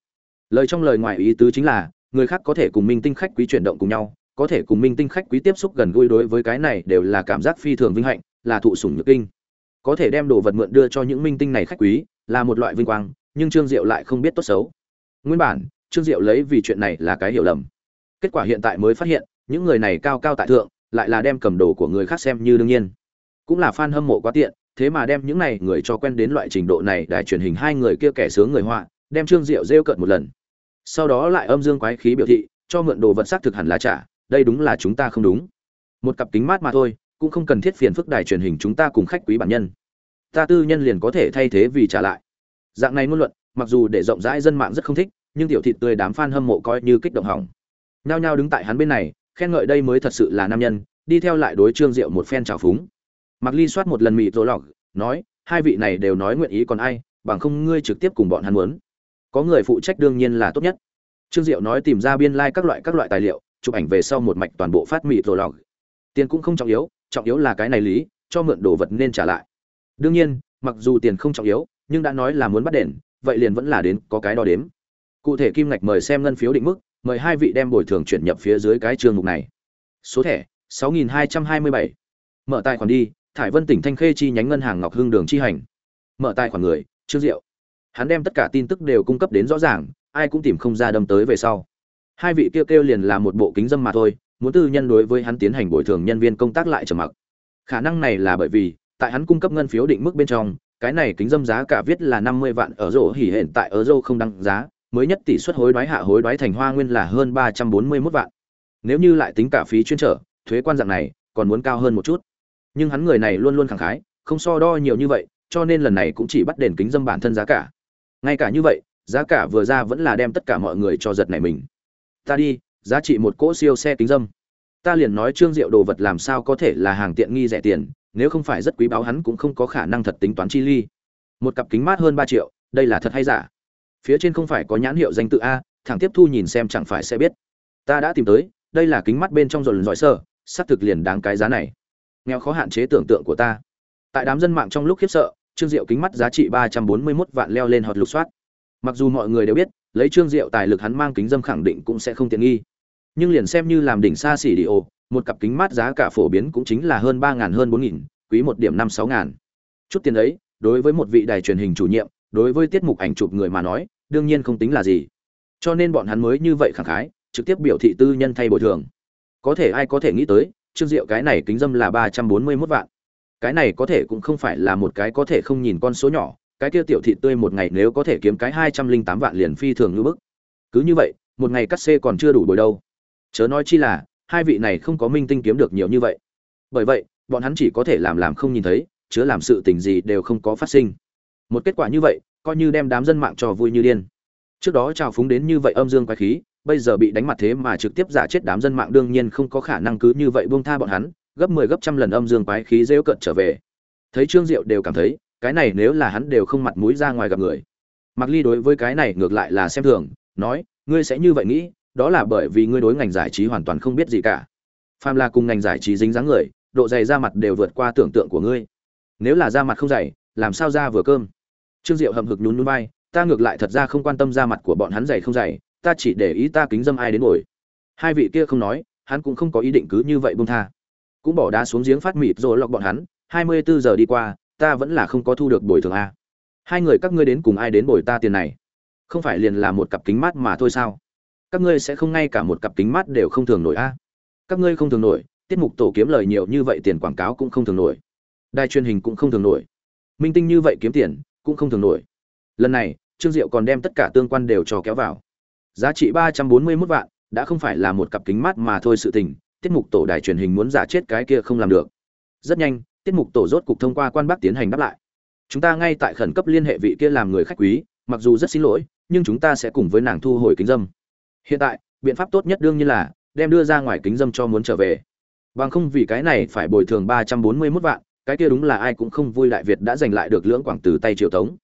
Lời trong lời ngoài ý tứ chính là, người khác có thể cùng minh tinh khách quý chuyển động cùng nhau có thể cùng minh tinh khách quý tiếp xúc gần gũi đối với cái này đều là cảm giác phi thường vinh hạnh, là thụ sủng nhược kinh. Có thể đem đồ vật mượn đưa cho những minh tinh này khách quý, là một loại vinh quang, nhưng trương diệu lại không biết tốt xấu. Nguyên bản, trương diệu lấy vì chuyện này là cái hiểu lầm. Kết quả hiện tại mới phát hiện, những người này cao cao tại thượng, lại là đem cầm đồ của người khác xem như đương nhiên. Cũng là fan hâm mộ quá tiện, thế mà đem những này người cho quen đến loại trình độ này, đài truyền hình hai người kia kẻ sướng người họa, đem trương diệu rêu cợt một lần. Sau đó lại âm dương quái khí biểu thị, cho mượn đồ vật xác thực hẳn là trả đây đúng là chúng ta không đúng. Một cặp kính mát mà thôi, cũng không cần thiết phiền phức đài truyền hình chúng ta cùng khách quý bản nhân. Ta tư nhân liền có thể thay thế vì trả lại. Dạng này ngôn luận, mặc dù để rộng rãi dân mạng rất không thích, nhưng tiểu thịt tươi đám fan hâm mộ coi như kích động hỏng. Nhao nhao đứng tại hắn bên này, khen ngợi đây mới thật sự là nam nhân, đi theo lại đối trương diệu một phen trào phúng. Mặc ly soát một lần mị rỗ lọc, nói, hai vị này đều nói nguyện ý còn ai, bằng không ngươi trực tiếp cùng bọn hắn muốn. Có người phụ trách đương nhiên là tốt nhất. Trương diệu nói tìm ra biên lai、like、các loại các loại tài liệu chụp ảnh về sau một mạch toàn bộ phát mị rồi lòng tiền cũng không trọng yếu trọng yếu là cái này lý, cho mượn đồ vật nên trả lại. Đương nhiên, mặc dù tiền không trọng yếu, nhưng đã nói là muốn bắt đền, vậy liền vẫn là đến có cái đo đếm. Cụ thể kim ngạch mời xem ngân phiếu định mức, mời hai vị đem bồi thường chuyển nhập phía dưới cái chương mục này. Số thẻ 6227. mở tài khoản đi, thải vân tỉnh thanh khê chi nhánh ngân hàng ngọc hưng đường chi hành. Mở tài khoản người, trương diệu. Hắn đem tất cả tin tức đều cung cấp đến rõ ràng, ai cũng tìm không ra đâm tới về sau hai vị kêu kêu liền là một bộ kính dâm mà thôi, muốn tư nhân đối với hắn tiến hành bồi thường nhân viên công tác lại trầm mặc. Khả năng này là bởi vì, tại hắn cung cấp ngân phiếu định mức bên trong, cái này kính dâm giá cả viết là năm mươi vạn ở rổ hỉ hiện tại ở rô không đăng giá, mới nhất tỷ suất hối đoái hạ hối đoái thành hoa nguyên là hơn ba trăm bốn mươi 341 vạn. Nếu như lại tính cả phí chuyên trở, thuế quan dạng này, còn muốn cao hơn một chút. Nhưng hắn người này luôn luôn khẳng khái, không so đo nhiều như vậy, cho nên lần này cũng chỉ bắt đền kính dâm bản thân giá cả. Ngay cả như vậy, giá cả vừa ra vẫn là đem tất cả mọi người cho giật này mình ta đi, giá trị một cỗ siêu xe kính dâm. Ta liền nói trương diệu đồ vật làm sao có thể là hàng tiện nghi rẻ tiền, nếu không phải rất quý báo hắn cũng không có khả năng thật tính toán chi ly. Một cặp kính mát hơn ba triệu, đây là thật hay giả? Phía trên không phải có nhãn hiệu danh tự a, thẳng tiếp thu nhìn xem chẳng phải sẽ biết. Ta đã tìm tới, đây là kính mắt bên trong dồn giỏi sơ, xác thực liền đáng cái giá này. Nghèo khó hạn chế tưởng tượng của ta. Tại đám dân mạng trong lúc khiếp sợ, trương diệu kính mắt giá trị ba trăm bốn mươi 341 vạn leo lên hoặc lục soát. Mặc dù mọi người đều biết lấy trương diệu tài lực hắn mang kính dâm khẳng định cũng sẽ không tiện nghi. Nhưng liền xem như làm đỉnh xa xỉ đi ô, một cặp kính mát giá cả phổ biến cũng chính là hơn ba ngàn, hơn bốn nghìn, quý một điểm năm, sáu ngàn. Chút tiền ấy, đối với một vị đài truyền hình chủ nhiệm, đối với tiết mục ảnh chụp người mà nói, đương nhiên không tính là gì. Cho nên bọn hắn mới như vậy khẳng khái, trực tiếp biểu thị tư nhân thay bồi thường. Có thể ai có thể nghĩ tới, trương diệu cái này kính dâm là ba trăm bốn mươi mốt vạn. Cái này có thể cũng không phải là một cái có thể không nhìn con số nhỏ cái kia tiểu thị tươi một ngày nếu có thể kiếm cái hai trăm linh tám vạn liền phi thường như bức. Cứ như vậy, một ngày cắt xê còn chưa đủ bồi đâu. Chớ nói chi là, hai vị này không có minh tinh kiếm được nhiều như vậy. Bởi vậy, bọn hắn chỉ có thể làm làm không nhìn thấy, chứa làm sự tình gì đều không có phát sinh. Một kết quả như vậy, coi như đem đám dân mạng trò vui như điên. Trước đó trào phúng đến như vậy âm dương quái khí, bây giờ bị đánh mặt thế mà trực tiếp giả chết đám dân mạng đương nhiên không có khả năng cứ như vậy buông tha bọn hắn, gấp 10 gấp trăm lần âm dương quái khí rêu cận trở về. Thấy trương diệu đều cảm thấy cái này nếu là hắn đều không mặt mũi ra ngoài gặp người. Mặc ly đối với cái này ngược lại là xem thường, nói, ngươi sẽ như vậy nghĩ, đó là bởi vì ngươi đối ngành giải trí hoàn toàn không biết gì cả. Phàm là cùng ngành giải trí dính dáng người, độ dày da mặt đều vượt qua tưởng tượng của ngươi. Nếu là da mặt không dày, làm sao ra vừa cơm? Trương diệu hậm hực nhún nhún vai, ta ngược lại thật ra không quan tâm da mặt của bọn hắn dày không dày, ta chỉ để ý ta kính dâm ai đến ngồi. Hai vị kia không nói, hắn cũng không có ý định cứ như vậy buông tha. Cũng bỏ đá xuống giếng phát mịt rồi lọc bọn hắn, hai mươi bốn giờ đi qua ta vẫn là không có thu được bồi thường a. Hai người các ngươi đến cùng ai đến bồi ta tiền này? Không phải liền là một cặp kính mát mà thôi sao? Các ngươi sẽ không ngay cả một cặp kính mát đều không thường nổi a? Các ngươi không thường nổi, tiết mục tổ kiếm lời nhiều như vậy tiền quảng cáo cũng không thường nổi. Đài truyền hình cũng không thường nổi. Minh tinh như vậy kiếm tiền, cũng không thường nổi. Lần này, trương diệu còn đem tất cả tương quan đều cho kéo vào. Giá trị ba trăm bốn mươi 341 vạn, đã không phải là một cặp kính mát mà thôi sự tình, tiết mục tổ đài truyền hình muốn giả chết cái kia không làm được. Rất nhanh tiết mục tổ rốt cục thông qua quan bắc tiến hành đáp lại. Chúng ta ngay tại khẩn cấp liên hệ vị kia làm người khách quý, mặc dù rất xin lỗi, nhưng chúng ta sẽ cùng với nàng thu hồi kính dâm. Hiện tại, biện pháp tốt nhất đương nhiên là đem đưa ra ngoài kính dâm cho muốn trở về. Bằng không vì cái này phải bồi thường ba trăm bốn mươi 341 vạn, cái kia đúng là ai cũng không vui đại việt đã giành lại được lưỡng quảng từ tay triều tống.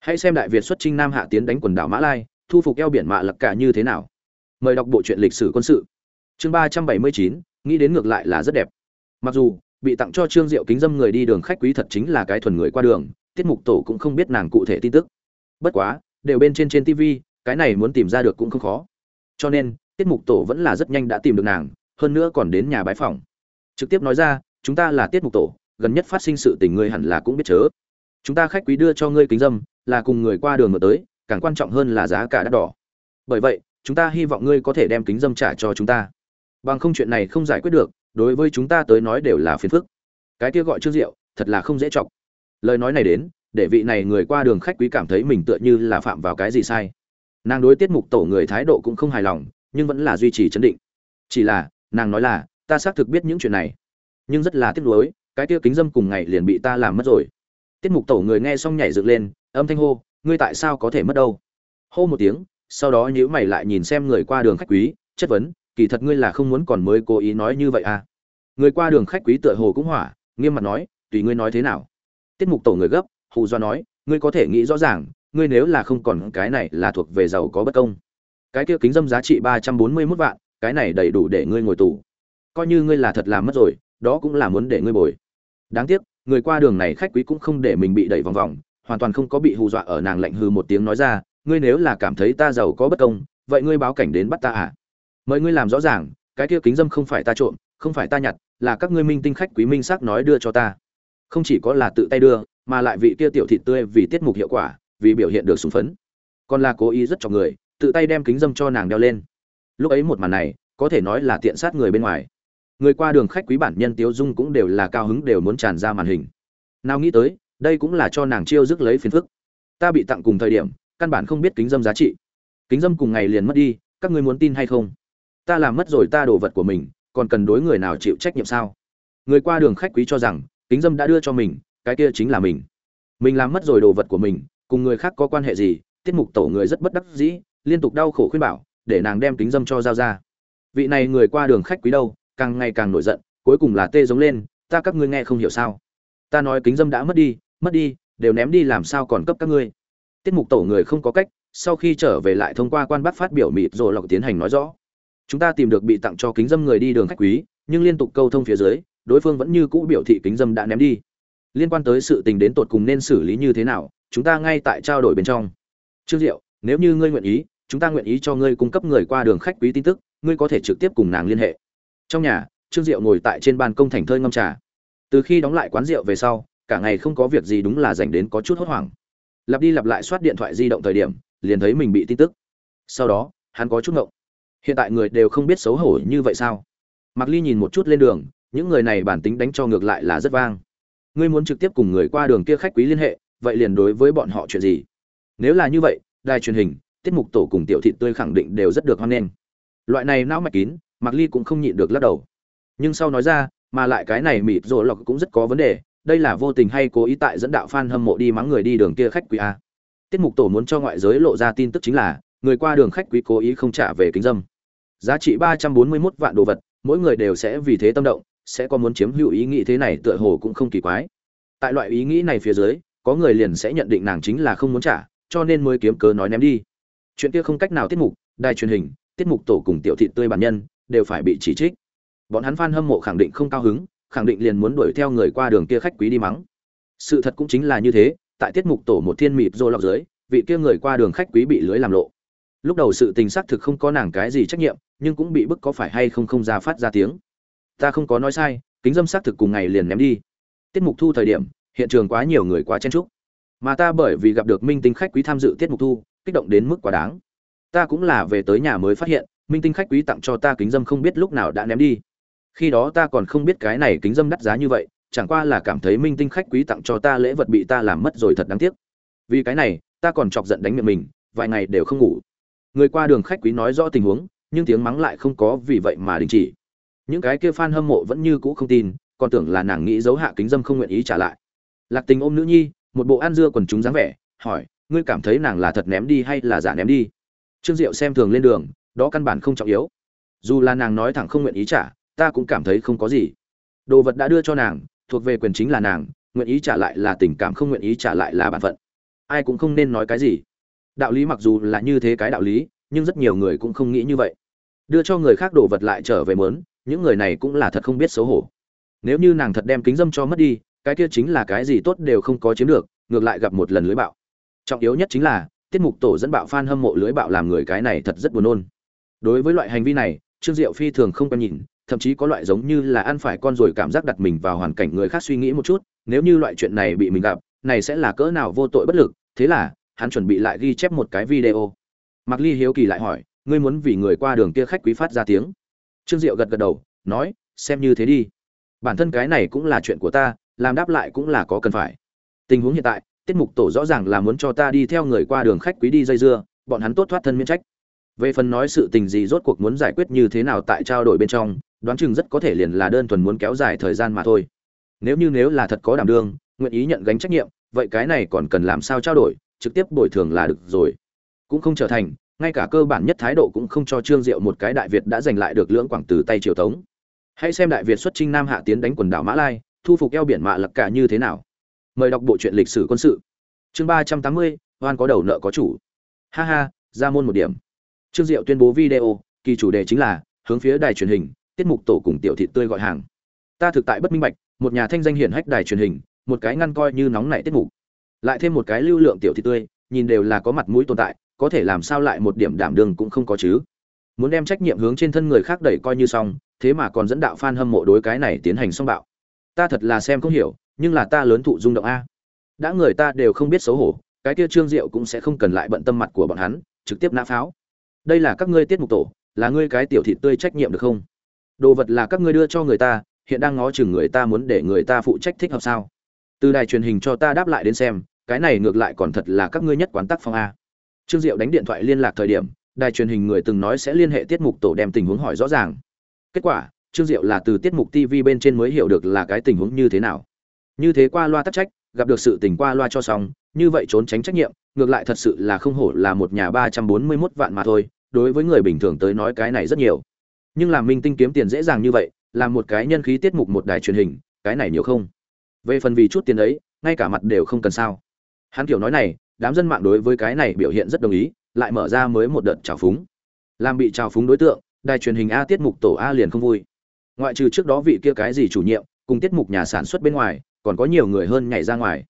Hãy xem đại việt xuất chinh nam hạ tiến đánh quần đảo mã lai, thu phục eo biển mạ lặc cả như thế nào. Mời đọc bộ truyện lịch sử quân sự. Chương ba trăm bảy mươi chín, nghĩ đến ngược lại là rất đẹp. Mặc dù bị tặng cho trương diệu kính dâm người đi đường khách quý thật chính là cái thuần người qua đường, tiết mục tổ cũng không biết nàng cụ thể tin tức. Bất quá, đều bên trên trên tv cái này muốn tìm ra được cũng không khó. Cho nên, tiết mục tổ vẫn là rất nhanh đã tìm được nàng, hơn nữa còn đến nhà bái phòng trực tiếp nói ra, chúng ta là tiết mục tổ, gần nhất phát sinh sự tình ngươi hẳn là cũng biết chớ. Chúng ta khách quý đưa cho ngươi kính dâm, là cùng người qua đường mở tới, càng quan trọng hơn là giá cả đắt đỏ. Bởi vậy, chúng ta hy vọng ngươi có thể đem kính dâm trả cho chúng ta. Bằng không chuyện này không giải quyết được đối với chúng ta tới nói đều là phiền phức. Cái kia gọi trương diệu, thật là không dễ chọc. Lời nói này đến, để vị này người qua đường khách quý cảm thấy mình tựa như là phạm vào cái gì sai. Nàng đối tiết mục tổ người thái độ cũng không hài lòng, nhưng vẫn là duy trì chấn định. Chỉ là, nàng nói là, ta xác thực biết những chuyện này. Nhưng rất là tiếc nuối, cái kia kính dâm cùng ngày liền bị ta làm mất rồi. Tiết mục tổ người nghe xong nhảy dựng lên, âm thanh hô, ngươi tại sao có thể mất đâu? Hô một tiếng, sau đó nhữ mày lại nhìn xem người qua đường khách quý, chất vấn kỳ thật ngươi là không muốn còn mới cố ý nói như vậy à. Người qua đường khách quý tựa hồ cũng hỏa, nghiêm mặt nói, tùy ngươi nói thế nào. Tiết mục tổ người gấp, hù do nói, ngươi có thể nghĩ rõ ràng, ngươi nếu là không còn cái này là thuộc về giàu có bất công. Cái kia kính dâm giá trị ba trăm bốn mươi mốt vạn, cái này đầy đủ để ngươi ngồi tù. Coi như ngươi là thật làm mất rồi, đó cũng là muốn để ngươi bồi. Đáng tiếc, người qua đường này khách quý cũng không để mình bị đẩy vòng vòng, hoàn toàn không có bị hù dọa ở nàng lạnh hư một tiếng nói ra, ngươi nếu là cảm thấy ta giàu có bất công, vậy ngươi báo cảnh đến bắt ta à? Mời ngươi làm rõ ràng, cái kia kính dâm không phải ta trộm, không phải ta nhặt, là các ngươi minh tinh khách quý minh xác nói đưa cho ta. Không chỉ có là tự tay đưa, mà lại vị kia tiểu thịt tươi vì tiết mục hiệu quả, vì biểu hiện được súng phấn. Còn là cố ý rất cho người, tự tay đem kính dâm cho nàng đeo lên. Lúc ấy một màn này, có thể nói là tiện sát người bên ngoài. Người qua đường khách quý bản nhân tiếu dung cũng đều là cao hứng đều muốn tràn ra màn hình. Nào nghĩ tới, đây cũng là cho nàng chiêu dứt lấy phiền phức. Ta bị tặng cùng thời điểm, căn bản không biết kính dâm giá trị. Kính dâm cùng ngày liền mất đi, các ngươi muốn tin hay không? Ta làm mất rồi ta đồ vật của mình, còn cần đối người nào chịu trách nhiệm sao? Người qua đường khách quý cho rằng, kính dâm đã đưa cho mình, cái kia chính là mình. Mình làm mất rồi đồ vật của mình, cùng người khác có quan hệ gì? Tiết mục tổ người rất bất đắc dĩ, liên tục đau khổ khuyên bảo, để nàng đem kính dâm cho giao ra vị này người qua đường khách quý đâu, càng ngày càng nổi giận, cuối cùng là tê giống lên, ta các ngươi nghe không hiểu sao? Ta nói kính dâm đã mất đi mất đi, đều ném đi làm sao còn cấp các ngươi? Tiết mục tổ người không có cách, sau khi trở về lại thông qua quan bác phát biểu mịt rồi lọc tiến hành nói rõ chúng ta tìm được bị tặng cho kính dâm người đi đường khách quý, nhưng liên tục câu thông phía dưới, đối phương vẫn như cũ biểu thị kính dâm đã ném đi. Liên quan tới sự tình đến tột cùng nên xử lý như thế nào, chúng ta ngay tại trao đổi bên trong. Trương diệu, nếu như ngươi nguyện ý, chúng ta nguyện ý cho ngươi cung cấp người qua đường khách quý tin tức, ngươi có thể trực tiếp cùng nàng liên hệ. Trong nhà, trương diệu ngồi tại trên ban công thành thơi ngâm trà. Từ khi đóng lại quán rượu về sau, cả ngày không có việc gì đúng là dành đến có chút hốt hoảng. Lặp đi lặp lại soát điện thoại di động thời điểm, liền thấy mình bị tin tức. Sau đó, hắn có chút ngộng hiện tại người đều không biết xấu hổ như vậy sao? Mặc ly nhìn một chút lên đường, những người này bản tính đánh cho ngược lại là rất vang. Ngươi muốn trực tiếp cùng người qua đường kia khách quý liên hệ, vậy liền đối với bọn họ chuyện gì? Nếu là như vậy, đài truyền hình, tiết mục tổ cùng tiểu thị tươi khẳng định đều rất được hoan nghênh. Loại này não mạch kín mặc ly cũng không nhịn được lắc đầu. Nhưng sau nói ra, mà lại cái này mịt rồi lọc cũng rất có vấn đề, đây là vô tình hay cố ý tại dẫn đạo fan hâm mộ đi mắng người đi đường kia khách quý a tiết mục tổ muốn cho ngoại giới lộ ra tin tức chính là, người qua đường khách quý cố ý không trả về kính dâm giá trị ba trăm bốn mươi 341 vạn đồ vật, mỗi người đều sẽ vì thế tâm động, sẽ có muốn chiếm hữu ý nghĩ thế này tựa hồ cũng không kỳ quái. Tại loại ý nghĩ này phía dưới, có người liền sẽ nhận định nàng chính là không muốn trả, cho nên mới kiếm cớ nói ném đi. Chuyện kia không cách nào tiết mục, đài truyền hình, tiết mục tổ cùng tiểu thị tươi bản nhân, đều phải bị chỉ trích. Bọn hắn fan hâm mộ khẳng định không cao hứng, khẳng định liền muốn đuổi theo người qua đường kia khách quý đi mắng. Sự thật cũng chính là như thế, tại tiết mục tổ một thiên mịt rô lọc dưới, vị kia người qua đường khách quý bị lưới làm lộ lúc đầu sự tình xác thực không có nàng cái gì trách nhiệm, nhưng cũng bị bức có phải hay không không ra phát ra tiếng. Ta không có nói sai, kính dâm xác thực cùng ngày liền ném đi. Tiết mục thu thời điểm, hiện trường quá nhiều người quá chen trúc mà ta bởi vì gặp được minh tinh khách quý tham dự tiết mục thu, kích động đến mức quá đáng. Ta cũng là về tới nhà mới phát hiện, minh tinh khách quý tặng cho ta kính dâm không biết lúc nào đã ném đi. Khi đó ta còn không biết cái này kính dâm đắt giá như vậy, chẳng qua là cảm thấy minh tinh khách quý tặng cho ta lễ vật bị ta làm mất rồi thật đáng tiếc. Vì cái này, ta còn chọc giận đánh miệng mình, vài ngày đều không ngủ người qua đường khách quý nói rõ tình huống, nhưng tiếng mắng lại không có vì vậy mà đình chỉ. Những cái kia fan hâm mộ vẫn như cũ không tin, còn tưởng là nàng nghĩ giấu hạ kính dâm không nguyện ý trả lại. Lạc tình ôm nữ nhi, một bộ ăn dưa quần chúng dáng vẻ, hỏi, ngươi cảm thấy nàng là thật ném đi hay là giả ném đi? Trương diệu xem thường lên đường, đó căn bản không trọng yếu. Dù là nàng nói thẳng không nguyện ý trả, ta cũng cảm thấy không có gì. Đồ vật đã đưa cho nàng, thuộc về quyền chính là nàng, nguyện ý trả lại là tình cảm, không nguyện ý trả lại là bản phận. Ai cũng không nên nói cái gì đạo lý mặc dù là như thế cái đạo lý, nhưng rất nhiều người cũng không nghĩ như vậy. Đưa cho người khác đồ vật lại trở về mớn, những người này cũng là thật không biết xấu hổ. Nếu như nàng thật đem kính dâm cho mất đi, cái kia chính là cái gì tốt đều không có chiếm được, ngược lại gặp một lần lưới bạo. Trọng yếu nhất chính là, tiết mục tổ dẫn bạo fan hâm mộ lưới bạo làm người cái này thật rất buồn nôn. Đối với loại hành vi này, trương diệu phi thường không quen nhìn, thậm chí có loại giống như là ăn phải con rồi cảm giác đặt mình vào hoàn cảnh người khác suy nghĩ một chút, nếu như loại chuyện này bị mình gặp, này sẽ là cỡ nào vô tội bất lực, thế là hắn chuẩn bị lại ghi chép một cái video Mạc Ly hiếu kỳ lại hỏi, ngươi muốn vì người qua đường kia khách quý phát ra tiếng? Trương Diệu gật gật đầu, nói, xem như thế đi. Bản thân cái này cũng là chuyện của ta, làm đáp lại cũng là có cần phải. Tình huống hiện tại, tiết mục tổ rõ ràng là muốn cho ta đi theo người qua đường khách quý đi dây dưa, bọn hắn tốt thoát thân miễn trách. Về phần nói sự tình gì rốt cuộc muốn giải quyết như thế nào tại trao đổi bên trong, đoán chừng rất có thể liền là đơn thuần muốn kéo dài thời gian mà thôi. Nếu như nếu là thật có đảm đương, nguyện ý nhận gánh trách nhiệm, vậy cái này còn cần làm sao trao đổi, trực tiếp bồi thường là được rồi. Cũng không trở thành, ngay cả cơ bản nhất thái độ cũng không cho trương diệu một cái đại việt đã giành lại được lưỡng quảng từ tay triều tống. Hãy xem đại việt xuất trinh nam hạ tiến đánh quần đảo mã lai, thu phục eo biển mạ lặc cả như thế nào. Mời đọc bộ truyện lịch sử quân sự. Chương ba trăm tám mươi, oan có đầu nợ có chủ. Ha ha, ra môn một điểm. Trương diệu tuyên bố video, kỳ chủ đề chính là, hướng phía đài truyền hình, tiết mục tổ cùng tiểu thị tươi gọi hàng. Ta thực tại bất minh bạch, một nhà thanh danh hiển hách đài truyền hình, một cái ngăn coi như nóng nảy tiết mục lại thêm một cái lưu lượng tiểu thị tươi, nhìn đều là có mặt mũi tồn tại, có thể làm sao lại một điểm đảm đương cũng không có chứ. Muốn đem trách nhiệm hướng trên thân người khác đẩy coi như xong, thế mà còn dẫn đạo fan hâm mộ đối cái này tiến hành song bạo. Ta thật là xem không hiểu, nhưng là ta lớn thụ rung động a. Đã người ta đều không biết xấu hổ, cái kia trương diệu cũng sẽ không cần lại bận tâm mặt của bọn hắn, trực tiếp nã pháo. Đây là các ngươi tiết mục tổ, là ngươi cái tiểu thị tươi trách nhiệm được không? Đồ vật là các ngươi đưa cho người ta, hiện đang ngó chừng người ta muốn để người ta phụ trách thích hợp sao? Từ đài truyền hình cho ta đáp lại đến xem cái này ngược lại còn thật là các ngươi nhất quán tác phong a Trương Diệu đánh điện thoại liên lạc thời điểm, đài truyền hình người từng nói sẽ liên hệ tiết mục tổ đem tình huống hỏi rõ ràng. Kết quả, Trương Diệu là từ tiết mục TV bên trên mới hiểu được là cái tình huống như thế nào. Như thế qua loa tắc trách, gặp được sự tình qua loa cho xong, như vậy trốn tránh trách nhiệm, ngược lại thật sự là không hổ là một nhà ba trăm bốn mươi mốt vạn mà thôi, đối với người bình thường tới nói cái này rất nhiều. Nhưng làm minh tinh kiếm tiền dễ dàng như vậy, làm một cái nhân khí tiết mục một đài truyền hình, cái này nhiều không? Về phần vì chút tiền ấy, ngay cả mặt đều không cần sao. Hắn kiểu nói này, đám dân mạng đối với cái này biểu hiện rất đồng ý, lại mở ra mới một đợt trào phúng. Làm bị trào phúng đối tượng, đài truyền hình A tiết mục tổ A liền không vui. Ngoại trừ trước đó vị kia cái gì chủ nhiệm, cùng tiết mục nhà sản xuất bên ngoài, còn có nhiều người hơn nhảy ra ngoài.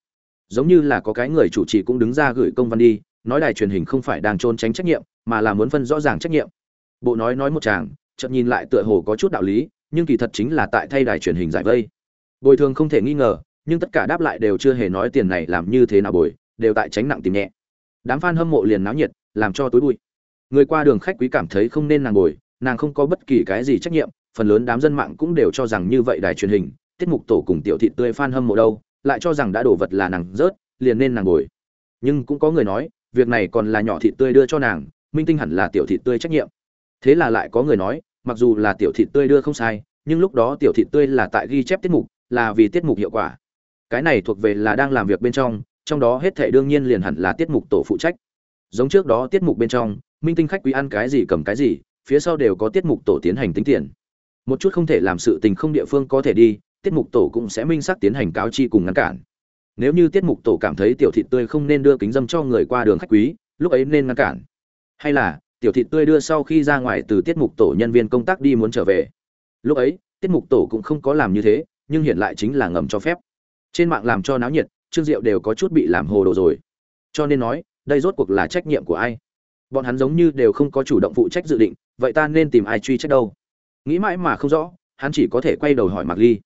Giống như là có cái người chủ trì cũng đứng ra gửi công văn đi, nói đài truyền hình không phải đang trốn tránh trách nhiệm, mà là muốn phân rõ ràng trách nhiệm. Bộ nói nói một chàng, chợt nhìn lại tựa hồ có chút đạo lý, nhưng kỳ thật chính là tại thay đài truyền hình giải vây. Bồi thường không thể nghi ngờ, nhưng tất cả đáp lại đều chưa hề nói tiền này làm như thế nào bồi, đều tại tránh nặng tìm nhẹ. Đám fan hâm mộ liền náo nhiệt làm cho tối bụi. Người qua đường khách quý cảm thấy không nên nàng bồi nàng không có bất kỳ cái gì trách nhiệm phần lớn đám dân mạng cũng đều cho rằng như vậy đài truyền hình tiết mục tổ cùng tiểu thị tươi fan hâm mộ đâu lại cho rằng đã đổ vật là nàng rớt liền nên nàng bồi. Nhưng cũng có người nói việc này còn là nhỏ thị tươi đưa cho nàng minh tinh hẳn là tiểu thị tươi trách nhiệm. Thế là lại có người nói mặc dù là tiểu thị tươi đưa không sai nhưng lúc đó tiểu thị tươi là tại ghi chép tiết mục là vì tiết mục hiệu quả cái này thuộc về là đang làm việc bên trong trong đó hết thảy đương nhiên liền hẳn là tiết mục tổ phụ trách. Giống trước đó tiết mục bên trong, minh tinh khách quý ăn cái gì cầm cái gì, phía sau đều có tiết mục tổ tiến hành tính tiền. Một chút không thể làm sự tình không địa phương có thể đi, tiết mục tổ cũng sẽ minh xác tiến hành cáo chi cùng ngăn cản. Nếu như tiết mục tổ cảm thấy tiểu thị tươi không nên đưa kính dâm cho người qua đường khách quý, lúc ấy nên ngăn cản. Hay là, tiểu thị tươi đưa sau khi ra ngoài từ tiết mục tổ nhân viên công tác đi muốn trở về. Lúc ấy, tiết mục tổ cũng không có làm như thế, nhưng hiện lại chính là ngầm cho phép. Trên mạng làm cho náo nhiệt, trương diệu đều có chút bị làm hồ đồ rồi. Cho nên nói đây rốt cuộc là trách nhiệm của ai? Bọn hắn giống như đều không có chủ động phụ trách dự định vậy ta nên tìm ai truy trách đâu? Nghĩ mãi mà không rõ hắn chỉ có thể quay đầu hỏi mạc ly.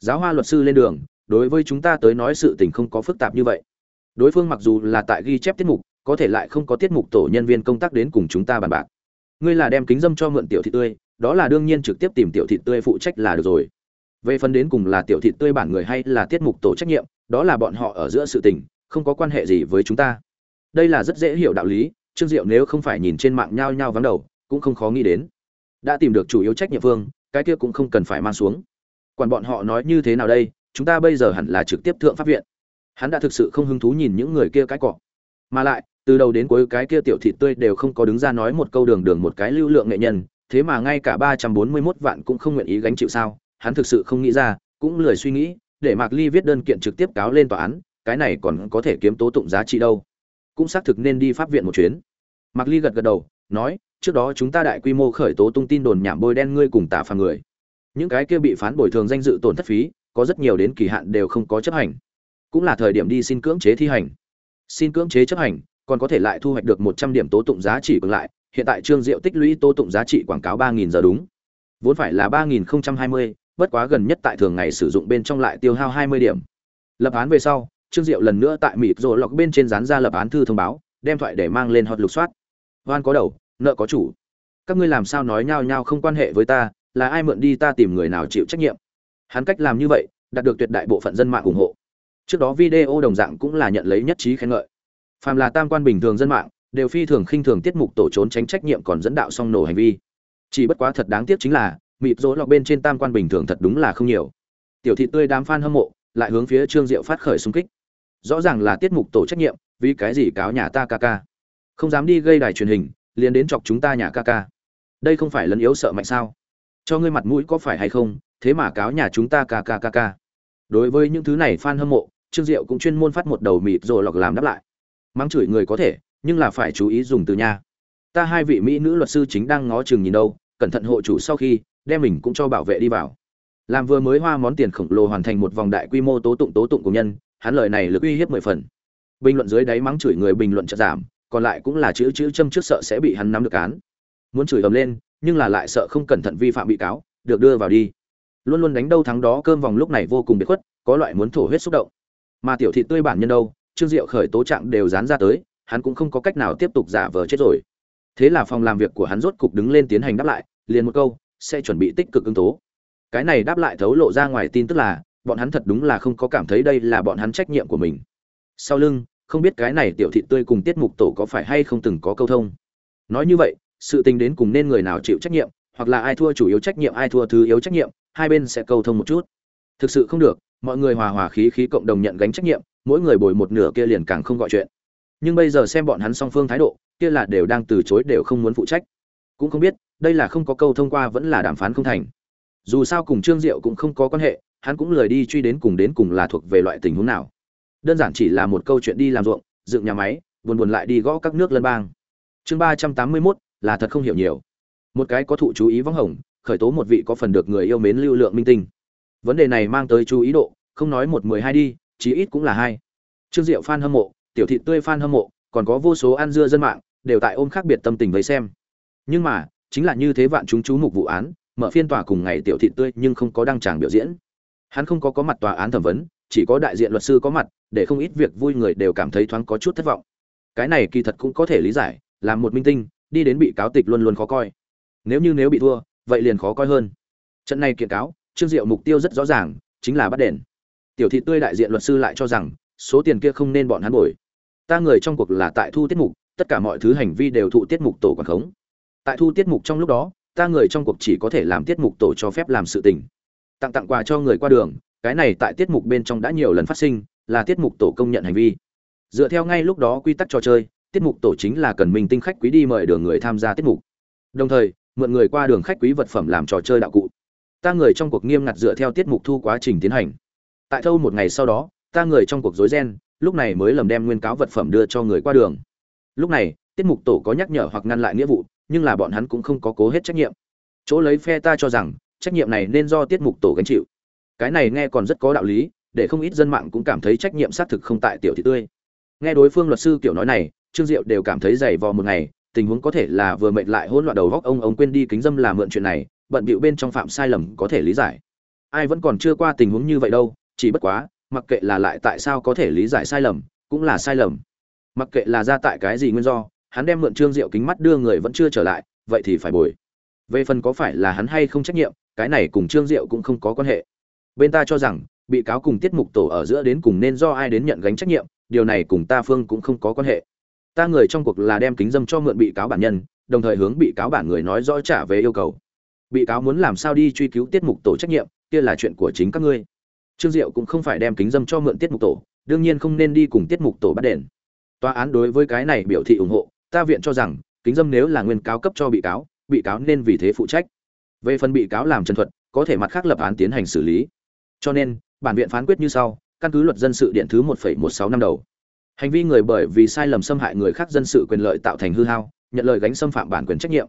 Giáo hoa luật sư lên đường đối với chúng ta tới nói sự tình không có phức tạp như vậy. Đối phương mặc dù là tại ghi chép tiết mục có thể lại không có tiết mục tổ nhân viên công tác đến cùng chúng ta bàn bạc. Ngươi là đem kính dâm cho mượn tiểu thị tươi đó là đương nhiên trực tiếp tìm tiểu thị tươi phụ trách là được rồi về phần đến cùng là tiểu thị tươi bản người hay là tiết mục tổ trách nhiệm, đó là bọn họ ở giữa sự tình, không có quan hệ gì với chúng ta. Đây là rất dễ hiểu đạo lý, trương diệu nếu không phải nhìn trên mạng nhao nhao vắng đầu, cũng không khó nghĩ đến. Đã tìm được chủ yếu trách nhiệm phương cái kia cũng không cần phải mang xuống. Quản bọn họ nói như thế nào đây, chúng ta bây giờ hẳn là trực tiếp thượng pháp viện. Hắn đã thực sự không hứng thú nhìn những người kia cái cọ. Mà lại, từ đầu đến cuối cái kia tiểu thị tươi đều không có đứng ra nói một câu đường đường một cái lưu lượng nghệ nhân, thế mà ngay cả ba trăm bốn mươi 341 vạn cũng không nguyện ý gánh chịu sao? Hắn thực sự không nghĩ ra cũng lười suy nghĩ để Mạc Ly viết đơn kiện trực tiếp cáo lên tòa án, cái này còn có thể kiếm tố tụng giá trị đâu. Cũng xác thực nên đi pháp viện một chuyến. Mạc Ly gật gật đầu, nói, trước đó chúng ta đại quy mô khởi tố tung tin đồn nhảm bôi đen ngươi cùng tả phàm người. Những cái kia bị phán bồi thường danh dự tổn thất phí, có rất nhiều đến kỳ hạn đều không có chấp hành. Cũng là thời điểm đi xin cưỡng chế thi hành. Xin cưỡng chế chấp hành, còn có thể lại thu hoạch được một trăm điểm tố tụng giá trị còn lại hiện tại trương diệu tích lũy tố tụng giá trị quảng cáo ba nghìn giờ đúng vốn phải là ba nghìn hai mươi bất quá gần nhất tại thường ngày sử dụng bên trong lại tiêu hao hai mươi điểm. Lập án về sau, trương diệu lần nữa tại mịt rồ lọc bên trên dán ra lập án thư thông báo, đem thoại để mang lên hot lục soát. Oan có đầu, nợ có chủ. Các ngươi làm sao nói nhau nhau không quan hệ với ta, là ai mượn đi ta tìm người nào chịu trách nhiệm? Hắn cách làm như vậy, đạt được tuyệt đại bộ phận dân mạng ủng hộ. Trước đó video đồng dạng cũng là nhận lấy nhất trí khen ngợi. Phàm là tam quan bình thường dân mạng, đều phi thường khinh thường tiết mục tổ trốn tránh trách nhiệm còn dẫn đạo song nổ hành vi. Chỉ bất quá thật đáng tiếc chính là mịp rỗ lọc bên trên tam quan bình thường thật đúng là không nhiều. Tiểu thị tươi đám fan hâm mộ lại hướng phía trương diệu phát khởi xung kích. Rõ ràng là tiết mục tổ trách nhiệm, vì cái gì cáo nhà ta ca ca? Không dám đi gây đài truyền hình, liền đến chọc chúng ta nhà ca ca. Đây không phải lấn yếu sợ mạnh sao? Cho ngươi mặt mũi có phải hay không, thế mà cáo nhà chúng ta ca ca ca ca. Đối với những thứ này fan hâm mộ, trương diệu cũng chuyên môn phát một đầu mịt rồi lọc làm đáp lại. Mắng chửi người có thể, nhưng là phải chú ý dùng từ nha. Ta hai vị mỹ nữ luật sư chính đang ngó chừng nhìn đâu, cẩn thận hộ chủ sau khi đem mình cũng cho bảo vệ đi vào. Làm vừa mới hoa món tiền khổng lồ hoàn thành một vòng đại quy mô tố tụng tố tụng của nhân, hắn lời này lực uy hiếp mười phần. Bình luận dưới đáy mắng chửi người bình luận chợt giảm, còn lại cũng là chữ chữ châm trước sợ sẽ bị hắn nắm được án. Muốn chửi ầm lên, nhưng là lại sợ không cẩn thận vi phạm bị cáo, được đưa vào đi. Luôn luôn đánh đâu thắng đó, cơm vòng lúc này vô cùng biệt khuất, có loại muốn thổ huyết xúc động. Mà tiểu thị tươi bản nhân đâu, trương diệu khởi tố trạng đều dán ra tới, hắn cũng không có cách nào tiếp tục giả vờ chết rồi. Thế là phòng làm việc của hắn rốt cục đứng lên tiến hành đáp lại, liền một câu sẽ chuẩn bị tích cực ứng tố. Cái này đáp lại thấu lộ ra ngoài tin tức là, bọn hắn thật đúng là không có cảm thấy đây là bọn hắn trách nhiệm của mình. Sau lưng, không biết cái này tiểu thị tươi cùng tiết mục tổ có phải hay không từng có câu thông. Nói như vậy, sự tình đến cùng nên người nào chịu trách nhiệm, hoặc là ai thua chủ yếu trách nhiệm, ai thua thứ yếu trách nhiệm, hai bên sẽ câu thông một chút. Thực sự không được, mọi người hòa hòa khí khí cộng đồng nhận gánh trách nhiệm, mỗi người bồi một nửa kia liền càng không gọi chuyện. Nhưng bây giờ xem bọn hắn song phương thái độ, kia là đều đang từ chối đều không muốn phụ trách. Cũng không biết đây là không có câu thông qua vẫn là đàm phán không thành. Dù sao cùng trương diệu cũng không có quan hệ, hắn cũng lười đi truy đến cùng đến cùng là thuộc về loại tình huống nào. Đơn giản chỉ là một câu chuyện đi làm ruộng, dựng nhà máy, buồn buồn lại đi gõ các nước lân bang. Chương ba trăm tám mươi mốt, là thật không hiểu nhiều. Một cái có thụ chú ý vắng hồng, khởi tố một vị có phần được người yêu mến lưu lượng minh tinh. Vấn đề này mang tới chú ý độ, không nói một mười hai đi, chí ít cũng là hai. Trương diệu f hâm mộ, tiểu thị tươi f hâm mộ, còn có vô số ăn dưa dân mạng, đều tại ôm khác biệt tâm tình với xem. Nhưng mà chính là như thế vạn chúng chú mục vụ án, mở phiên tòa cùng ngày tiểu thị tươi nhưng không có đăng tràng biểu diễn. Hắn không có có mặt tòa án thẩm vấn, chỉ có đại diện luật sư có mặt, để không ít việc vui người đều cảm thấy thoáng có chút thất vọng. Cái này kỳ thật cũng có thể lý giải làm một minh tinh, đi đến bị cáo tịch luôn luôn khó coi. Nếu như nếu bị thua, vậy liền khó coi hơn. Trận này kiện cáo, trương diệu mục tiêu rất rõ ràng, chính là bắt đền. Tiểu thị tươi đại diện luật sư lại cho rằng, số tiền kia không nên bọn hắn bồi. Ta người trong cuộc là tại thu tiết mục, tất cả mọi thứ hành vi đều thụ tiết mục tổ quản khống tại thu tiết mục trong lúc đó, ta người trong cuộc chỉ có thể làm tiết mục tổ cho phép làm sự tình. Tặng tặng quà cho người qua đường, cái này tại tiết mục bên trong đã nhiều lần phát sinh, là tiết mục tổ công nhận hành vi. Dựa theo ngay lúc đó quy tắc trò chơi, tiết mục tổ chính là cần minh tinh khách quý đi mời đường người tham gia tiết mục. Đồng thời, mượn người qua đường khách quý vật phẩm làm trò chơi đạo cụ. Ta người trong cuộc nghiêm ngặt dựa theo tiết mục thu quá trình tiến hành. Tại thâu một ngày sau đó, ta người trong cuộc rối ren, lúc này mới lầm đem nguyên cáo vật phẩm đưa cho người qua đường. Lúc này, tiết mục tổ có nhắc nhở hoặc ngăn lại nghĩa vụ nhưng là bọn hắn cũng không có cố hết trách nhiệm. Chỗ lấy phe ta cho rằng, trách nhiệm này nên do tiết mục tổ gánh chịu. Cái này nghe còn rất có đạo lý, để không ít dân mạng cũng cảm thấy trách nhiệm xác thực không tại tiểu thị tươi. Nghe đối phương luật sư kiểu nói này, trương diệu đều cảm thấy dày vò một ngày, tình huống có thể là vừa mệt lại hỗn loạn đầu góc ông ông quên đi kính dâm là mượn chuyện này, bận bịu bên trong phạm sai lầm có thể lý giải. Ai vẫn còn chưa qua tình huống như vậy đâu, chỉ bất quá, mặc kệ là lại tại sao có thể lý giải sai lầm, cũng là sai lầm. Mặc kệ là ra tại cái gì nguyên do hắn đem mượn trương diệu kính mắt đưa người vẫn chưa trở lại, vậy thì phải bồi. Về phần có phải là hắn hay không trách nhiệm, cái này cùng trương diệu cũng không có quan hệ. Bên ta cho rằng, bị cáo cùng tiết mục tổ ở giữa đến cùng nên do ai đến nhận gánh trách nhiệm, điều này cùng ta phương cũng không có quan hệ. Ta người trong cuộc là đem kính dâm cho mượn bị cáo bản nhân, đồng thời hướng bị cáo bản người nói rõ trả về yêu cầu. Bị cáo muốn làm sao đi truy cứu tiết mục tổ trách nhiệm, kia là chuyện của chính các ngươi. Trương diệu cũng không phải đem kính dâm cho mượn tiết mục tổ, đương nhiên không nên đi cùng tiết mục tổ bắt đền. Tòa án đối với cái này biểu thị ủng hộ ta viện cho rằng, kính dâm nếu là nguyên cáo cấp cho bị cáo bị cáo nên vì thế phụ trách. Về phần bị cáo làm trần thuật, có thể mặt khác lập án tiến hành xử lý. Cho nên, bản viện phán quyết như sau, căn cứ luật dân sự điện thứ 1.16 năm đầu. Hành vi người bởi vì sai lầm xâm hại người khác dân sự quyền lợi tạo thành hư hao, nhận lời gánh xâm phạm bản quyền trách nhiệm.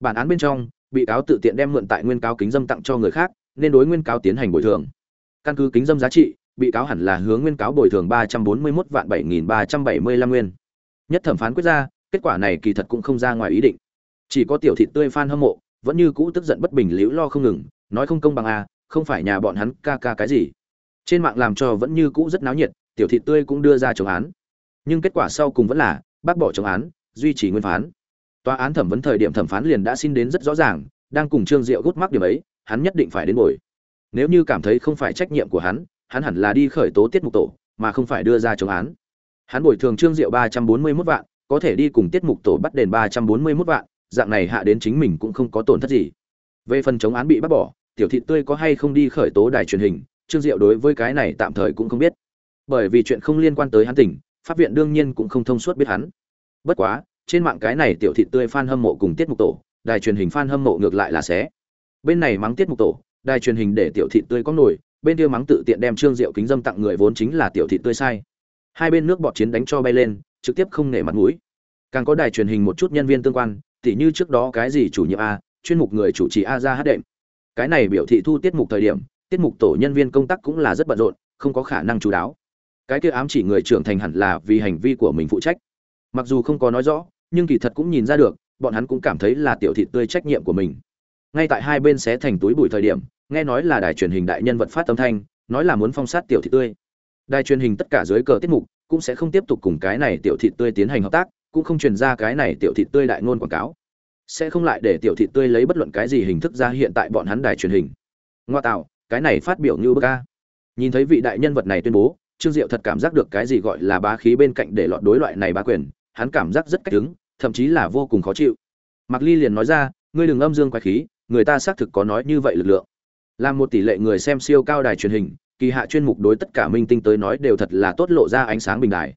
Bản án bên trong, bị cáo tự tiện đem mượn tại nguyên cáo kính dâm tặng cho người khác, nên đối nguyên cáo tiến hành bồi thường. Căn cứ kính dâm giá trị, bị cáo hẳn là hướng nguyên cáo bồi thường ba trăm bốn mươi một vạn bảy nghìn ba trăm bảy mươi lăm nguyên. Nhất thẩm phán quyết ra kết quả này kỳ thật cũng không ra ngoài ý định. Chỉ có tiểu thị tươi phan hâm mộ, vẫn như cũ tức giận bất bình liễu lo không ngừng, nói không công bằng à không phải nhà bọn hắn ca ca cái gì. Trên mạng làm cho vẫn như cũ rất náo nhiệt, tiểu thị tươi cũng đưa ra chống án. Nhưng kết quả sau cùng vẫn là, bác bỏ chống án, duy trì nguyên phán. Tòa án thẩm vấn thời điểm thẩm phán liền đã xin đến rất rõ ràng, đang cùng trương diệu gút mắc điểm ấy, hắn nhất định phải đến bồi nếu như cảm thấy không phải trách nhiệm của hắn hắn hẳn là đi khởi tố tiết mục tổ, mà không phải đưa ra chống án. Hắn bồi thường trương diệu ba trăm bốn mươi mốt vạn có thể đi cùng tiết mục tổ bắt đền ba trăm bốn mươi mốt vạn, dạng này hạ đến chính mình cũng không có tổn thất gì. Về phần chống án bị bắt bỏ, tiểu thị tươi có hay không đi khởi tố đài truyền hình, trương diệu đối với cái này tạm thời cũng không biết. Bởi vì chuyện không liên quan tới hắn tỉnh, pháp viện đương nhiên cũng không thông suốt biết hắn. Bất quá, trên mạng cái này tiểu thị tươi fan hâm mộ cùng tiết mục tổ, đài truyền hình fan hâm mộ ngược lại là xé. Bên này mắng tiết mục tổ, đài truyền hình để tiểu thị tươi có nổi, bên kia mắng tự tiện đem trương diệu kính dâm tặng người vốn chính là tiểu thị tươi sai. Hai bên nước bọt chiến đánh cho bay lên trực tiếp không nể mặt mũi. Càng có đài truyền hình một chút nhân viên tương quan, tỉ như trước đó cái gì chủ nhiệm a, chuyên mục người chủ trì a ra hát đệm. Cái này biểu thị thu tiết mục thời điểm, tiết mục tổ nhân viên công tác cũng là rất bận rộn, không có khả năng chú đáo. Cái kia ám chỉ người trưởng thành hẳn là vì hành vi của mình phụ trách. Mặc dù không có nói rõ, nhưng kỳ thật cũng nhìn ra được, bọn hắn cũng cảm thấy là tiểu thị tươi trách nhiệm của mình. Ngay tại hai bên xé thành túi bụi thời điểm, nghe nói là đài truyền hình đại nhân vật phát âm thanh, nói là muốn phong sát tiểu thị tươi. Đài truyền hình tất cả dưới cờ tiết mục cũng sẽ không tiếp tục cùng cái này tiểu thị tươi tiến hành hợp tác, cũng không truyền ra cái này tiểu thị tươi đại ngôn quảng cáo. Sẽ không lại để tiểu thị tươi lấy bất luận cái gì hình thức ra hiện tại bọn hắn đài truyền hình. Ngoa tạo, cái này phát biểu như bức ca nhìn thấy vị đại nhân vật này tuyên bố, trương diệu thật cảm giác được cái gì gọi là bá khí bên cạnh để lọt đối loại này bá quyền, hắn cảm giác rất cách đứng, thậm chí là vô cùng khó chịu. Mạc ly liền nói ra, ngươi đừng âm dương quái khí, người ta xác thực có nói như vậy lực lượng. Là một tỷ lệ người xem siêu cao đài truyền hình kỳ hạ chuyên mục đối tất cả minh tinh tới nói đều thật là tốt lộ ra ánh sáng bình đại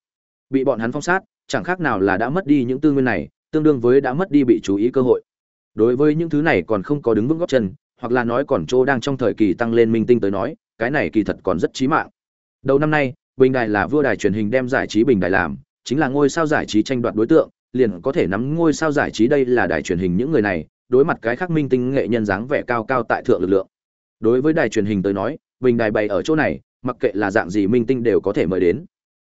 bị bọn hắn phong sát, chẳng khác nào là đã mất đi những tư nguyên này, tương đương với đã mất đi bị chú ý cơ hội. Đối với những thứ này còn không có đứng vững góc chân, hoặc là nói còn chỗ đang trong thời kỳ tăng lên minh tinh tới nói, cái này kỳ thật còn rất chí mạng. Đầu năm nay, bình đài là vua đài truyền hình đem giải trí bình đài làm, chính là ngôi sao giải trí tranh đoạt đối tượng, liền có thể nắm ngôi sao giải trí đây là đài truyền hình những người này, đối mặt cái khác minh tinh nghệ nhân dáng vẻ cao cao tại thượng lực lượng. Đối với đài truyền hình tới nói bình đài bày ở chỗ này, mặc kệ là dạng gì minh tinh đều có thể mời đến.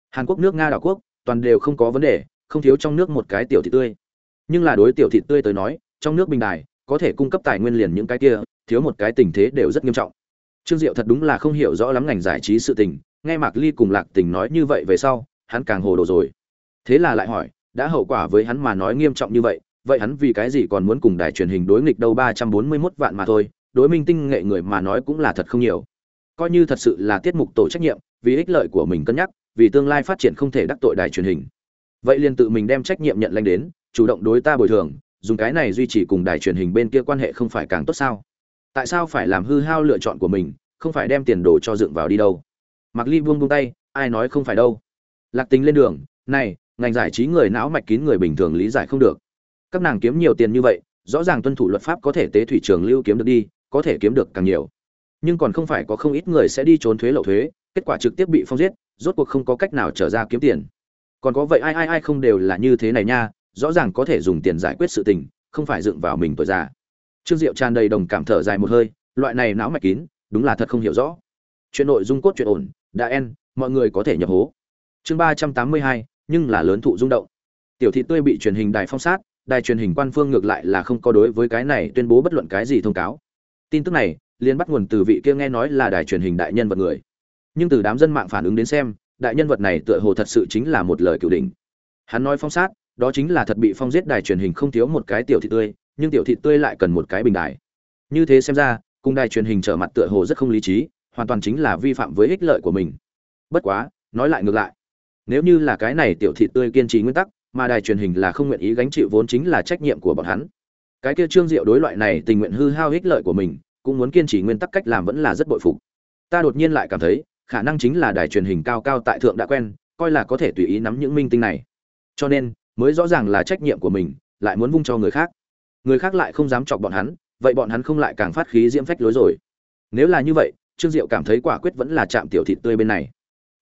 Hàn quốc nước nga đảo quốc, toàn đều không có vấn đề, không thiếu trong nước một cái tiểu thị tươi. Nhưng là đối tiểu thị tươi tới nói, trong nước bình đài, có thể cung cấp tài nguyên liền những cái kia, thiếu một cái tình thế đều rất nghiêm trọng. Trương diệu thật đúng là không hiểu rõ lắm ngành giải trí sự tình, nghe mạc ly cùng lạc tình nói như vậy về sau, hắn càng hồ đồ rồi. Thế là lại hỏi, đã hậu quả với hắn mà nói nghiêm trọng như vậy vậy hắn vì cái gì còn muốn cùng đài truyền hình đối nghịch đâu ba trăm bốn mươi 341 vạn mà thôi, đối minh tinh nghệ người mà nói cũng là thật không nhiều coi như thật sự là tiết mục tổ trách nhiệm, vì ích lợi của mình cân nhắc, vì tương lai phát triển không thể đắc tội đài truyền hình. Vậy liền tự mình đem trách nhiệm nhận lãnh đến, chủ động đối ta bồi thường, dùng cái này duy trì cùng đài truyền hình bên kia quan hệ không phải càng tốt sao? Tại sao phải làm hư hao lựa chọn của mình, không phải đem tiền đồ cho dựng vào đi đâu? Mặc ly buông buông tay, ai nói không phải đâu? Lạc tính lên đường, này, ngành giải trí người não mạch kín người bình thường lý giải không được. Các nàng kiếm nhiều tiền như vậy, rõ ràng tuân thủ luật pháp có thể tế thủy trường lưu kiếm được đi, có thể kiếm được càng nhiều nhưng còn không phải có không ít người sẽ đi trốn thuế lậu thuế, kết quả trực tiếp bị phong giết, rốt cuộc không có cách nào trở ra kiếm tiền. Còn có vậy ai ai ai không đều là như thế này nha, rõ ràng có thể dùng tiền giải quyết sự tình, không phải dựng vào mình tuổi già. Trương diệu tràn đầy đồng cảm thở dài một hơi, loại này não mạch kín, đúng là thật không hiểu rõ. Chuyện nội dung cốt chuyện ổn, đã en, mọi người có thể nhập hố. Chương ba trăm tám mươi hai, nhưng là lớn thụ rung động. Tiểu thị tươi bị truyền hình đài phong sát, đài truyền hình quan phương ngược lại là không có đối với cái này tuyên bố bất luận cái gì thông cáo. Tin tức này liên bắt nguồn từ vị kia nghe nói là đài truyền hình đại nhân vật người. Nhưng từ đám dân mạng phản ứng đến xem, đại nhân vật này tựa hồ thật sự chính là một lời cửu đỉnh. Hắn nói phong sát, đó chính là thật bị phong giết đài truyền hình không thiếu một cái tiểu thị tươi, nhưng tiểu thị tươi lại cần một cái bình đài. Như thế xem ra, cùng đài truyền hình trở mặt tựa hồ rất không lý trí, hoàn toàn chính là vi phạm với ích lợi của mình. Bất quá, nói lại ngược lại. Nếu như là cái này tiểu thị tươi kiên trì nguyên tắc, mà đài truyền hình là không nguyện ý gánh chịu vốn chính là trách nhiệm của bọn hắn. Cái kia trương diệu đối loại này tình nguyện hư hao ích lợi của mình cũng muốn kiên trì nguyên tắc cách làm vẫn là rất bội phục. Ta đột nhiên lại cảm thấy, khả năng chính là đài truyền hình cao cao tại thượng đã quen, coi là có thể tùy ý nắm những minh tinh này. Cho nên, mới rõ ràng là trách nhiệm của mình, lại muốn vung cho người khác. Người khác lại không dám chọc bọn hắn, vậy bọn hắn không lại càng phát khí diễm phách lối rồi. Nếu là như vậy, trương diệu cảm thấy quả quyết vẫn là chạm tiểu thị tươi bên này.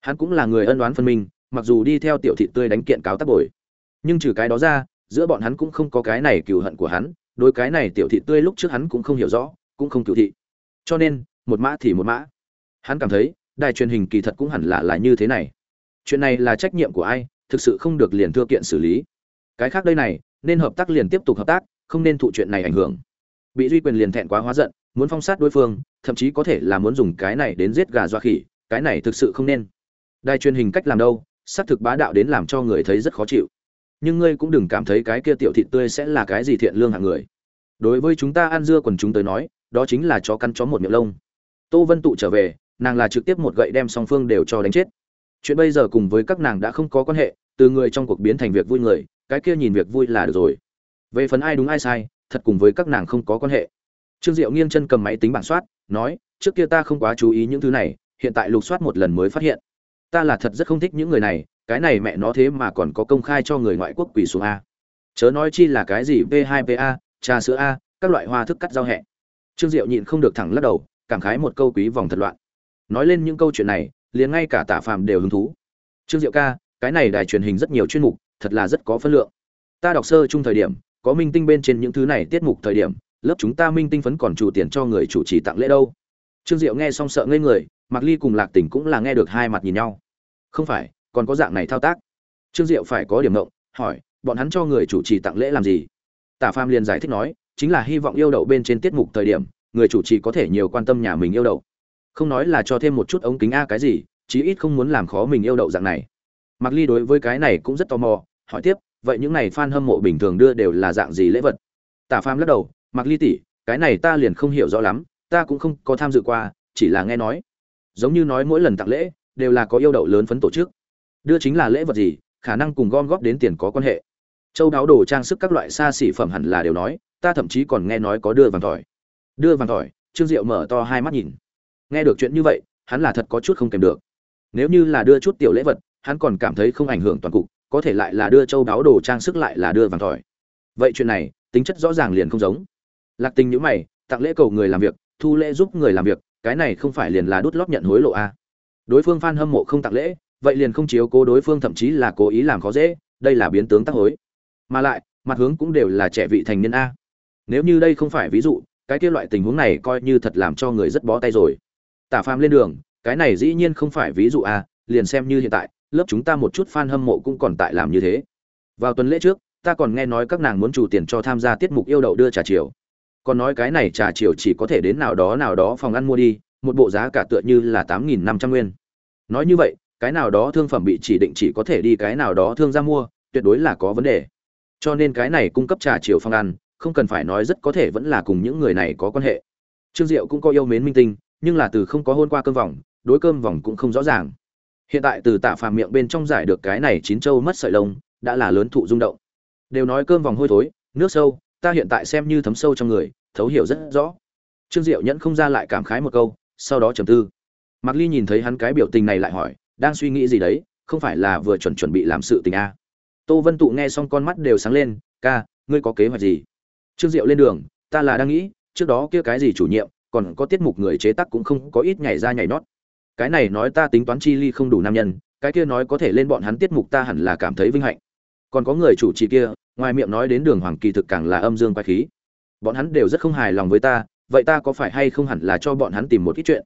Hắn cũng là người ân đoán phân minh, mặc dù đi theo tiểu thị tươi đánh kiện cáo tác bồi. Nhưng trừ cái đó ra, giữa bọn hắn cũng không có cái này cừu hận của hắn đôi cái này tiểu thị tươi lúc trước hắn cũng không hiểu rõ cũng không cựu thị. Cho nên, một mã thì một mã. Hắn cảm thấy, đài truyền hình kỳ thật cũng hẳn là là như thế này. Chuyện này là trách nhiệm của ai, thực sự không được liền thưa kiện xử lý. Cái khác đây này, nên hợp tác liền tiếp tục hợp tác, không nên thụ chuyện này ảnh hưởng. Bị duy quyền liền thẹn quá hóa giận, muốn phong sát đối phương, thậm chí có thể là muốn dùng cái này đến giết gà doa khỉ, cái này thực sự không nên. Đài truyền hình cách làm đâu, xác thực bá đạo đến làm cho người thấy rất khó chịu. Nhưng ngươi cũng đừng cảm thấy cái kia tiểu thịt tươi sẽ là cái gì thiện lương hạng người. Đối với chúng ta ăn dưa quần chúng tới nói đó chính là chó căn chó một miệng lông. Tô vân tụ trở về nàng là trực tiếp một gậy đem song phương đều cho đánh chết. Chuyện bây giờ cùng với các nàng đã không có quan hệ từ người trong cuộc biến thành việc vui người cái kia nhìn việc vui là được rồi. Về phần ai đúng ai sai thật cùng với các nàng không có quan hệ. Trương diệu nghiêng chân cầm máy tính bảng soát nói trước kia ta không quá chú ý những thứ này hiện tại lục soát một lần mới phát hiện. Ta là thật rất không thích những người này cái này mẹ nó thế mà còn có công khai cho người ngoại quốc quỷ xuống a. Chớ nói chi là cái gì v2pa, trà sữa a các loại hoa thức cắt rau hẹ trương diệu nhịn không được thẳng lắc đầu, cảm khái một câu quý vòng thật loạn. Nói lên những câu chuyện này, liền ngay cả tả phàm đều hứng thú. Trương diệu ca, cái này đài truyền hình rất nhiều chuyên mục, thật là rất có phân lượng. Ta đọc sơ chung thời điểm, có minh tinh bên trên những thứ này tiết mục thời điểm, lớp chúng ta minh tinh phấn còn chủ tiền cho người chủ trì tặng lễ đâu. Trương diệu nghe xong sợ ngây người mặc ly cùng lạc tỉnh cũng là nghe được hai mặt nhìn nhau. Không phải, còn có dạng này thao tác. Trương diệu phải có điểm ngộng, hỏi, bọn hắn cho người chủ trì tặng lễ làm gì? Tả phàm liền giải thích nói chính là hy vọng yêu đậu bên trên tiết mục thời điểm, người chủ trì có thể nhiều quan tâm nhà mình yêu đậu. Không nói là cho thêm một chút ống kính a cái gì, chí ít không muốn làm khó mình yêu đậu dạng này. Mặc ly đối với cái này cũng rất tò mò, hỏi tiếp, vậy những này fan hâm mộ bình thường đưa đều là dạng gì lễ vật? Tả pham lắc đầu mặc ly tỷ, cái này ta liền không hiểu rõ lắm, ta cũng không có tham dự qua, chỉ là nghe nói. Giống như nói mỗi lần tặng lễ, đều là có yêu đậu lớn phấn tổ chức. Đưa chính là lễ vật gì, khả năng cùng gom góp đến tiền có quan hệ. Châu đáo đồ trang sức các loại xa xỉ phẩm hẳn là đều nói ta thậm chí còn nghe nói có đưa vàng tỏi đưa vàng tỏi trương diệu mở to hai mắt nhìn. Nghe được chuyện như vậy, hắn là thật có chút không kèm được. Nếu như là đưa chút tiểu lễ vật, hắn còn cảm thấy không ảnh hưởng toàn cục, có thể lại là đưa châu đáo đồ trang sức lại là đưa vàng tỏi vậy chuyện này, tính chất rõ ràng liền không giống. Lạc tình nhữ mày, tặng lễ cầu người làm việc, thu lễ giúp người làm việc, cái này không phải liền là đút lót nhận hối lộ a à. đối phương phan hâm mộ không tặng lễ, vậy liền không chiếu cố đối phương thậm chí là cố ý làm khó dễ, đây là biến tướng tác hối. Mà lại, mặt hướng cũng đều là trẻ vị thành niên a nếu như đây không phải ví dụ, cái kia loại tình huống này coi như thật làm cho người rất bó tay rồi. Tả phàm lên đường, cái này dĩ nhiên không phải ví dụ a liền xem như hiện tại, lớp chúng ta một chút fan hâm mộ cũng còn tại làm như thế. Vào tuần lễ trước, ta còn nghe nói các nàng muốn chủ tiền cho tham gia tiết mục yêu đậu đưa trà chiều. Còn nói cái này trà chiều chỉ có thể đến nào đó nào đó phòng ăn mua đi, một bộ giá cả tựa như là tám nghìn năm trăm nguyên. Nói như vậy, cái nào đó thương phẩm bị chỉ định chỉ có thể đi cái nào đó thương ra mua, tuyệt đối là có vấn đề. Cho nên cái này cung cấp trà chiều phòng ăn không cần phải nói rất có thể vẫn là cùng những người này có quan hệ. Trương diệu cũng có yêu mến minh tinh, nhưng là từ không có hôn qua cơm vòng, đối cơm vòng cũng không rõ ràng. Hiện tại từ tạ phàm miệng bên trong giải được cái này chín châu mất sợi lông, đã là lớn thụ rung động. Đều nói cơm vòng hôi thối, nước sâu, ta hiện tại xem như thấm sâu trong người, thấu hiểu rất rõ. Trương diệu nhẫn không ra lại cảm khái một câu, sau đó trầm tư. Mạc ly nhìn thấy hắn cái biểu tình này lại hỏi, đang suy nghĩ gì đấy, không phải là vừa chuẩn chuẩn bị làm sự tình a à. tô vân tụ nghe xong con mắt đều sáng lên, ca, ngươi có kế hoạch gì? Trương diệu lên đường, ta là đang nghĩ, trước đó kia cái gì chủ nhiệm, còn có tiết mục người chế tác cũng không có ít nhảy ra nhảy nót cái này nói ta tính toán chi ly không đủ nam nhân, cái kia nói có thể lên bọn hắn tiết mục ta hẳn là cảm thấy vinh hạnh. Còn có người chủ trì kia, ngoài miệng nói đến đường hoàng kỳ thực càng là âm dương quay khí. Bọn hắn đều rất không hài lòng với ta, vậy ta có phải hay không hẳn là cho bọn hắn tìm một ít chuyện?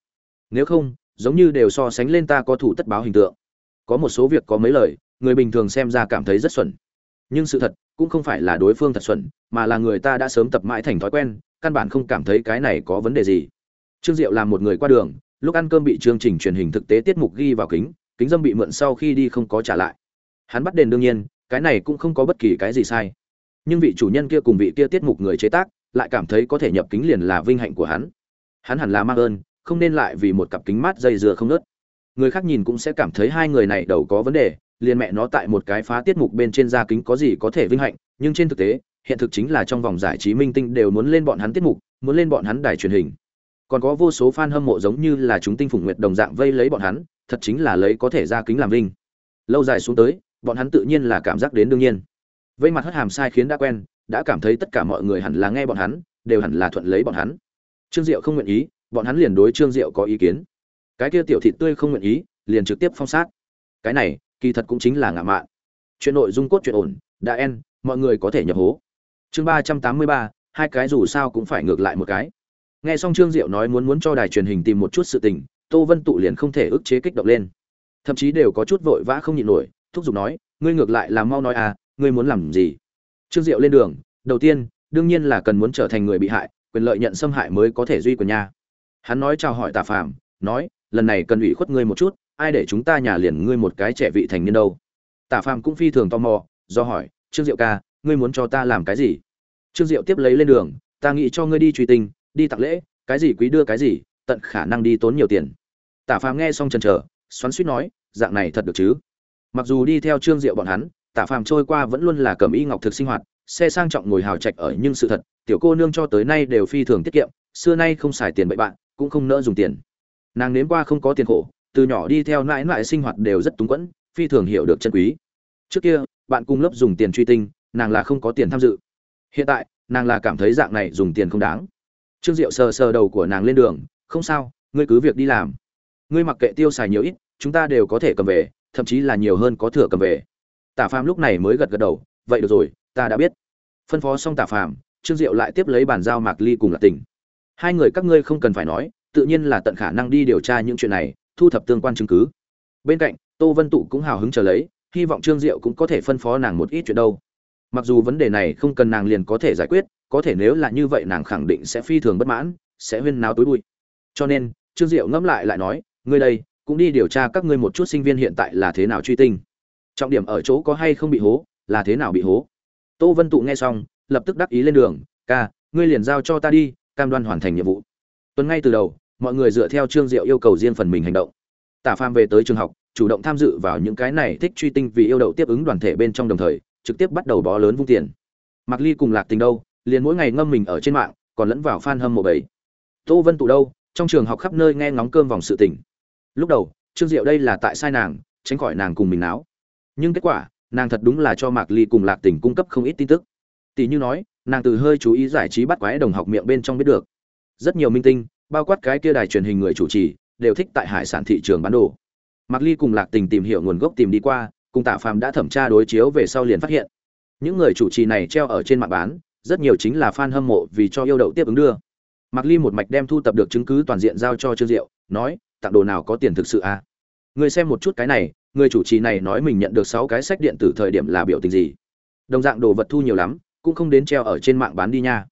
Nếu không, giống như đều so sánh lên ta có thủ tất báo hình tượng. Có một số việc có mấy lời, người bình thường xem ra cảm thấy rất xuẩn. Nhưng sự thật cũng không phải là đối phương thật xuẩn, mà là người ta đã sớm tập mãi thành thói quen, căn bản không cảm thấy cái này có vấn đề gì. Trương diệu là một người qua đường, lúc ăn cơm bị chương trình truyền hình thực tế tiết mục ghi vào kính kính dâm bị mượn sau khi đi không có trả lại. Hắn bắt đền đương nhiên, cái này cũng không có bất kỳ cái gì sai. Nhưng vị chủ nhân kia cùng vị kia tiết mục người chế tác, lại cảm thấy có thể nhập kính liền là vinh hạnh của hắn. Hắn hẳn là mang ơn, không nên lại vì một cặp kính mát dây dừa không nớt. Người khác nhìn cũng sẽ cảm thấy hai người này đầu có vấn đề liền mẹ nó tại một cái phá tiết mục bên trên da kính có gì có thể vinh hạnh, nhưng trên thực tế, hiện thực chính là trong vòng giải trí minh tinh đều muốn lên bọn hắn tiết mục, muốn lên bọn hắn đài truyền hình. Còn có vô số fan hâm mộ giống như là chúng tinh phụng nguyệt đồng dạng vây lấy bọn hắn, thật chính là lấy có thể ra kính làm vinh. Lâu dài xuống tới, bọn hắn tự nhiên là cảm giác đến đương nhiên. Vây mặt hất hàm sai khiến đã quen, đã cảm thấy tất cả mọi người hẳn là nghe bọn hắn, đều hẳn là thuận lấy bọn hắn. Trương diệu không nguyện ý, bọn hắn liền đối trương diệu có ý kiến. Cái kia tiểu thị tươi không nguyện ý, liền trực tiếp phong sát. Cái này kỳ thật cũng chính là ngạ mạn. Chuyện nội dung cốt chuyện ổn, đã en, mọi người có thể nhập hố. Chương ba trăm tám mươi ba, hai cái dù sao cũng phải ngược lại một cái. Nghe xong trương diệu nói muốn muốn cho đài truyền hình tìm một chút sự tình, tô vân tụ liền không thể ức chế kích động lên. Thậm chí đều có chút vội vã không nhịn nổi, thúc giục nói, ngươi ngược lại là mau nói à ngươi muốn làm gì? Trương diệu lên đường, đầu tiên, đương nhiên là cần muốn trở thành người bị hại, quyền lợi nhận xâm hại mới có thể duy quyền nha. Hắn nói chào hỏi tà phàm, nói, lần này cần ủy khuất ngươi một chút ai để chúng ta nhà liền ngươi một cái trẻ vị thành niên đâu? Tả phàm cũng phi thường tò mò, do hỏi, trương diệu ca, ngươi muốn cho ta làm cái gì? Trương diệu tiếp lấy lên đường, ta nghĩ cho ngươi đi truy tinh, đi tặng lễ, cái gì quý đưa cái gì, tận khả năng đi tốn nhiều tiền. Tả phàm nghe xong chần chờ, xoắn suýt nói, dạng này thật được chứ? Mặc dù đi theo trương diệu bọn hắn, tả phàm trôi qua vẫn luôn là cầm y ngọc thực sinh hoạt, xe sang trọng ngồi hào trạch ở nhưng sự thật, tiểu cô nương cho tới nay đều phi thường tiết kiệm, xưa nay không xài tiền bậy bạn, cũng không nỡ dùng tiền. Nàng nếm qua không có tiền khổ từ nhỏ đi theo mãi mãi sinh hoạt đều rất túng quẫn, phi thường hiểu được chân quý. Trước kia, bạn cùng lớp dùng tiền truy tinh, nàng là không có tiền tham dự. Hiện tại, nàng là cảm thấy dạng này dùng tiền không đáng. Trương diệu sờ sờ đầu của nàng lên đường, không sao, ngươi cứ việc đi làm. Ngươi mặc kệ tiêu xài nhiều ít, chúng ta đều có thể cầm về, thậm chí là nhiều hơn có thừa cầm về. Tả phàm lúc này mới gật gật đầu, vậy được rồi, ta đã biết. Phân phó xong tả phàm, trương diệu lại tiếp lấy bàn giao mạc ly cùng là tỉnh hai người các ngươi không cần phải nói, tự nhiên là tận khả năng đi điều tra những chuyện này thu thập tương quan chứng cứ. Bên cạnh, tô vân tụ cũng hào hứng chờ lấy, hy vọng trương diệu cũng có thể phân phó nàng một ít chuyện đâu. Mặc dù vấn đề này không cần nàng liền có thể giải quyết, có thể nếu là như vậy nàng khẳng định sẽ phi thường bất mãn, sẽ huyên náo tối bụi. Cho nên, trương diệu ngẫm lại lại nói, ngươi đây, cũng đi điều tra các ngươi một chút sinh viên hiện tại là thế nào truy tinh. Trọng điểm ở chỗ có hay không bị hố, là thế nào bị hố. Tô vân tụ nghe xong, lập tức đắc ý lên đường, ca, ngươi liền giao cho ta đi, cam đoan hoàn thành nhiệm vụ. Tuần ngay từ đầu mọi người dựa theo trương diệu yêu cầu riêng phần mình hành động. Tả phàm về tới trường học, chủ động tham dự vào những cái này thích truy tinh vì yêu đậu tiếp ứng đoàn thể bên trong đồng thời, trực tiếp bắt đầu bó lớn vung tiền. Mặc ly cùng lạc tình đâu, liền mỗi ngày ngâm mình ở trên mạng, còn lẫn vào fan hâm mộ bảy tô vân tụ đâu, trong trường học khắp nơi nghe ngóng cơm vòng sự tình. Lúc đầu, trương diệu đây là tại sai nàng, tránh khỏi nàng cùng mình náo. Nhưng kết quả, nàng thật đúng là cho mạc ly cùng lạc tình cung cấp không ít tin tức. Tỷ như nói, nàng từ hơi chú ý giải trí bắt quái đồng học miệng bên trong biết được. Rất nhiều minh tinh bao quát cái kia đài truyền hình người chủ trì, đều thích tại hải sản thị trường bán đồ. Mạc ly cùng lạc tình tìm hiểu nguồn gốc tìm đi qua, cùng tạ phàm đã thẩm tra đối chiếu về sau liền phát hiện. Những người chủ trì này treo ở trên mạng bán, rất nhiều chính là fan hâm mộ vì cho yêu đậu tiếp ứng đưa. Mạc ly một mạch đem thu tập được chứng cứ toàn diện giao cho trương diệu, nói, tặng đồ nào có tiền thực sự à? Người xem một chút cái này, người chủ trì này nói mình nhận được sáu cái sách điện tử thời điểm là biểu tình gì? Đồng dạng đồ vật thu nhiều lắm, cũng không đến treo ở trên mạng bán đi nha.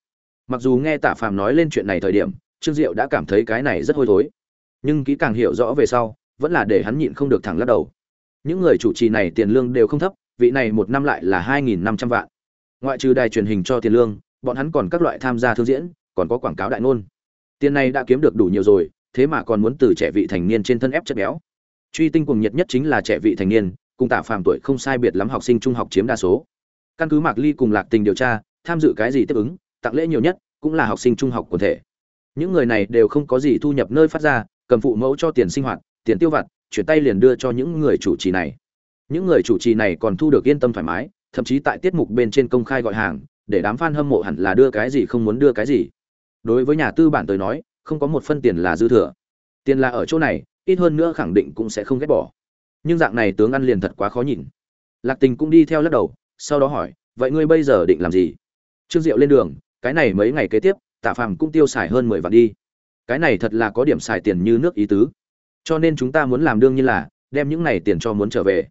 Mặc dù nghe tạ phàm nói lên chuyện này thời điểm trương diệu đã cảm thấy cái này rất hôi thối. Nhưng kỹ càng hiểu rõ về sau, vẫn là để hắn nhịn không được thẳng lắc đầu. Những người chủ trì này tiền lương đều không thấp, vị này một năm lại là hai nghìn năm trăm vạn. Ngoại trừ đài truyền hình cho tiền lương, bọn hắn còn các loại tham gia thương diễn, còn có quảng cáo đại ngôn. Tiền này đã kiếm được đủ nhiều rồi, thế mà còn muốn từ trẻ vị thành niên trên thân ép chất béo. Truy tinh cuồng nhiệt nhất chính là trẻ vị thành niên, cùng tả phàm tuổi không sai biệt lắm học sinh trung học chiếm đa số. Căn cứ mạc ly cùng lạc tình điều tra, tham dự cái gì tiếp ứng, tặng lễ nhiều nhất cũng là học sinh trung học quần thể những người này đều không có gì thu nhập nơi phát ra, cầm phụ mẫu cho tiền sinh hoạt, tiền tiêu vặt, chuyển tay liền đưa cho những người chủ trì này. Những người chủ trì này còn thu được yên tâm thoải mái, thậm chí tại tiết mục bên trên công khai gọi hàng, để đám fan hâm mộ hẳn là đưa cái gì không muốn đưa cái gì. Đối với nhà tư bản tới nói, không có một phân tiền là dư thừa. Tiền là ở chỗ này, ít hơn nữa khẳng định cũng sẽ không ghét bỏ. Nhưng dạng này tướng ăn liền thật quá khó nhìn. Lạc tình cũng đi theo lắc đầu, sau đó hỏi, vậy ngươi bây giờ định làm gì? Trương diệu lên đường, cái này mấy ngày kế tiếp tạ phàm cũng tiêu xài hơn mười vạn đi. Cái này thật là có điểm xài tiền như nước ý tứ. Cho nên chúng ta muốn làm đương nhiên là, đem những này tiền cho muốn trở về.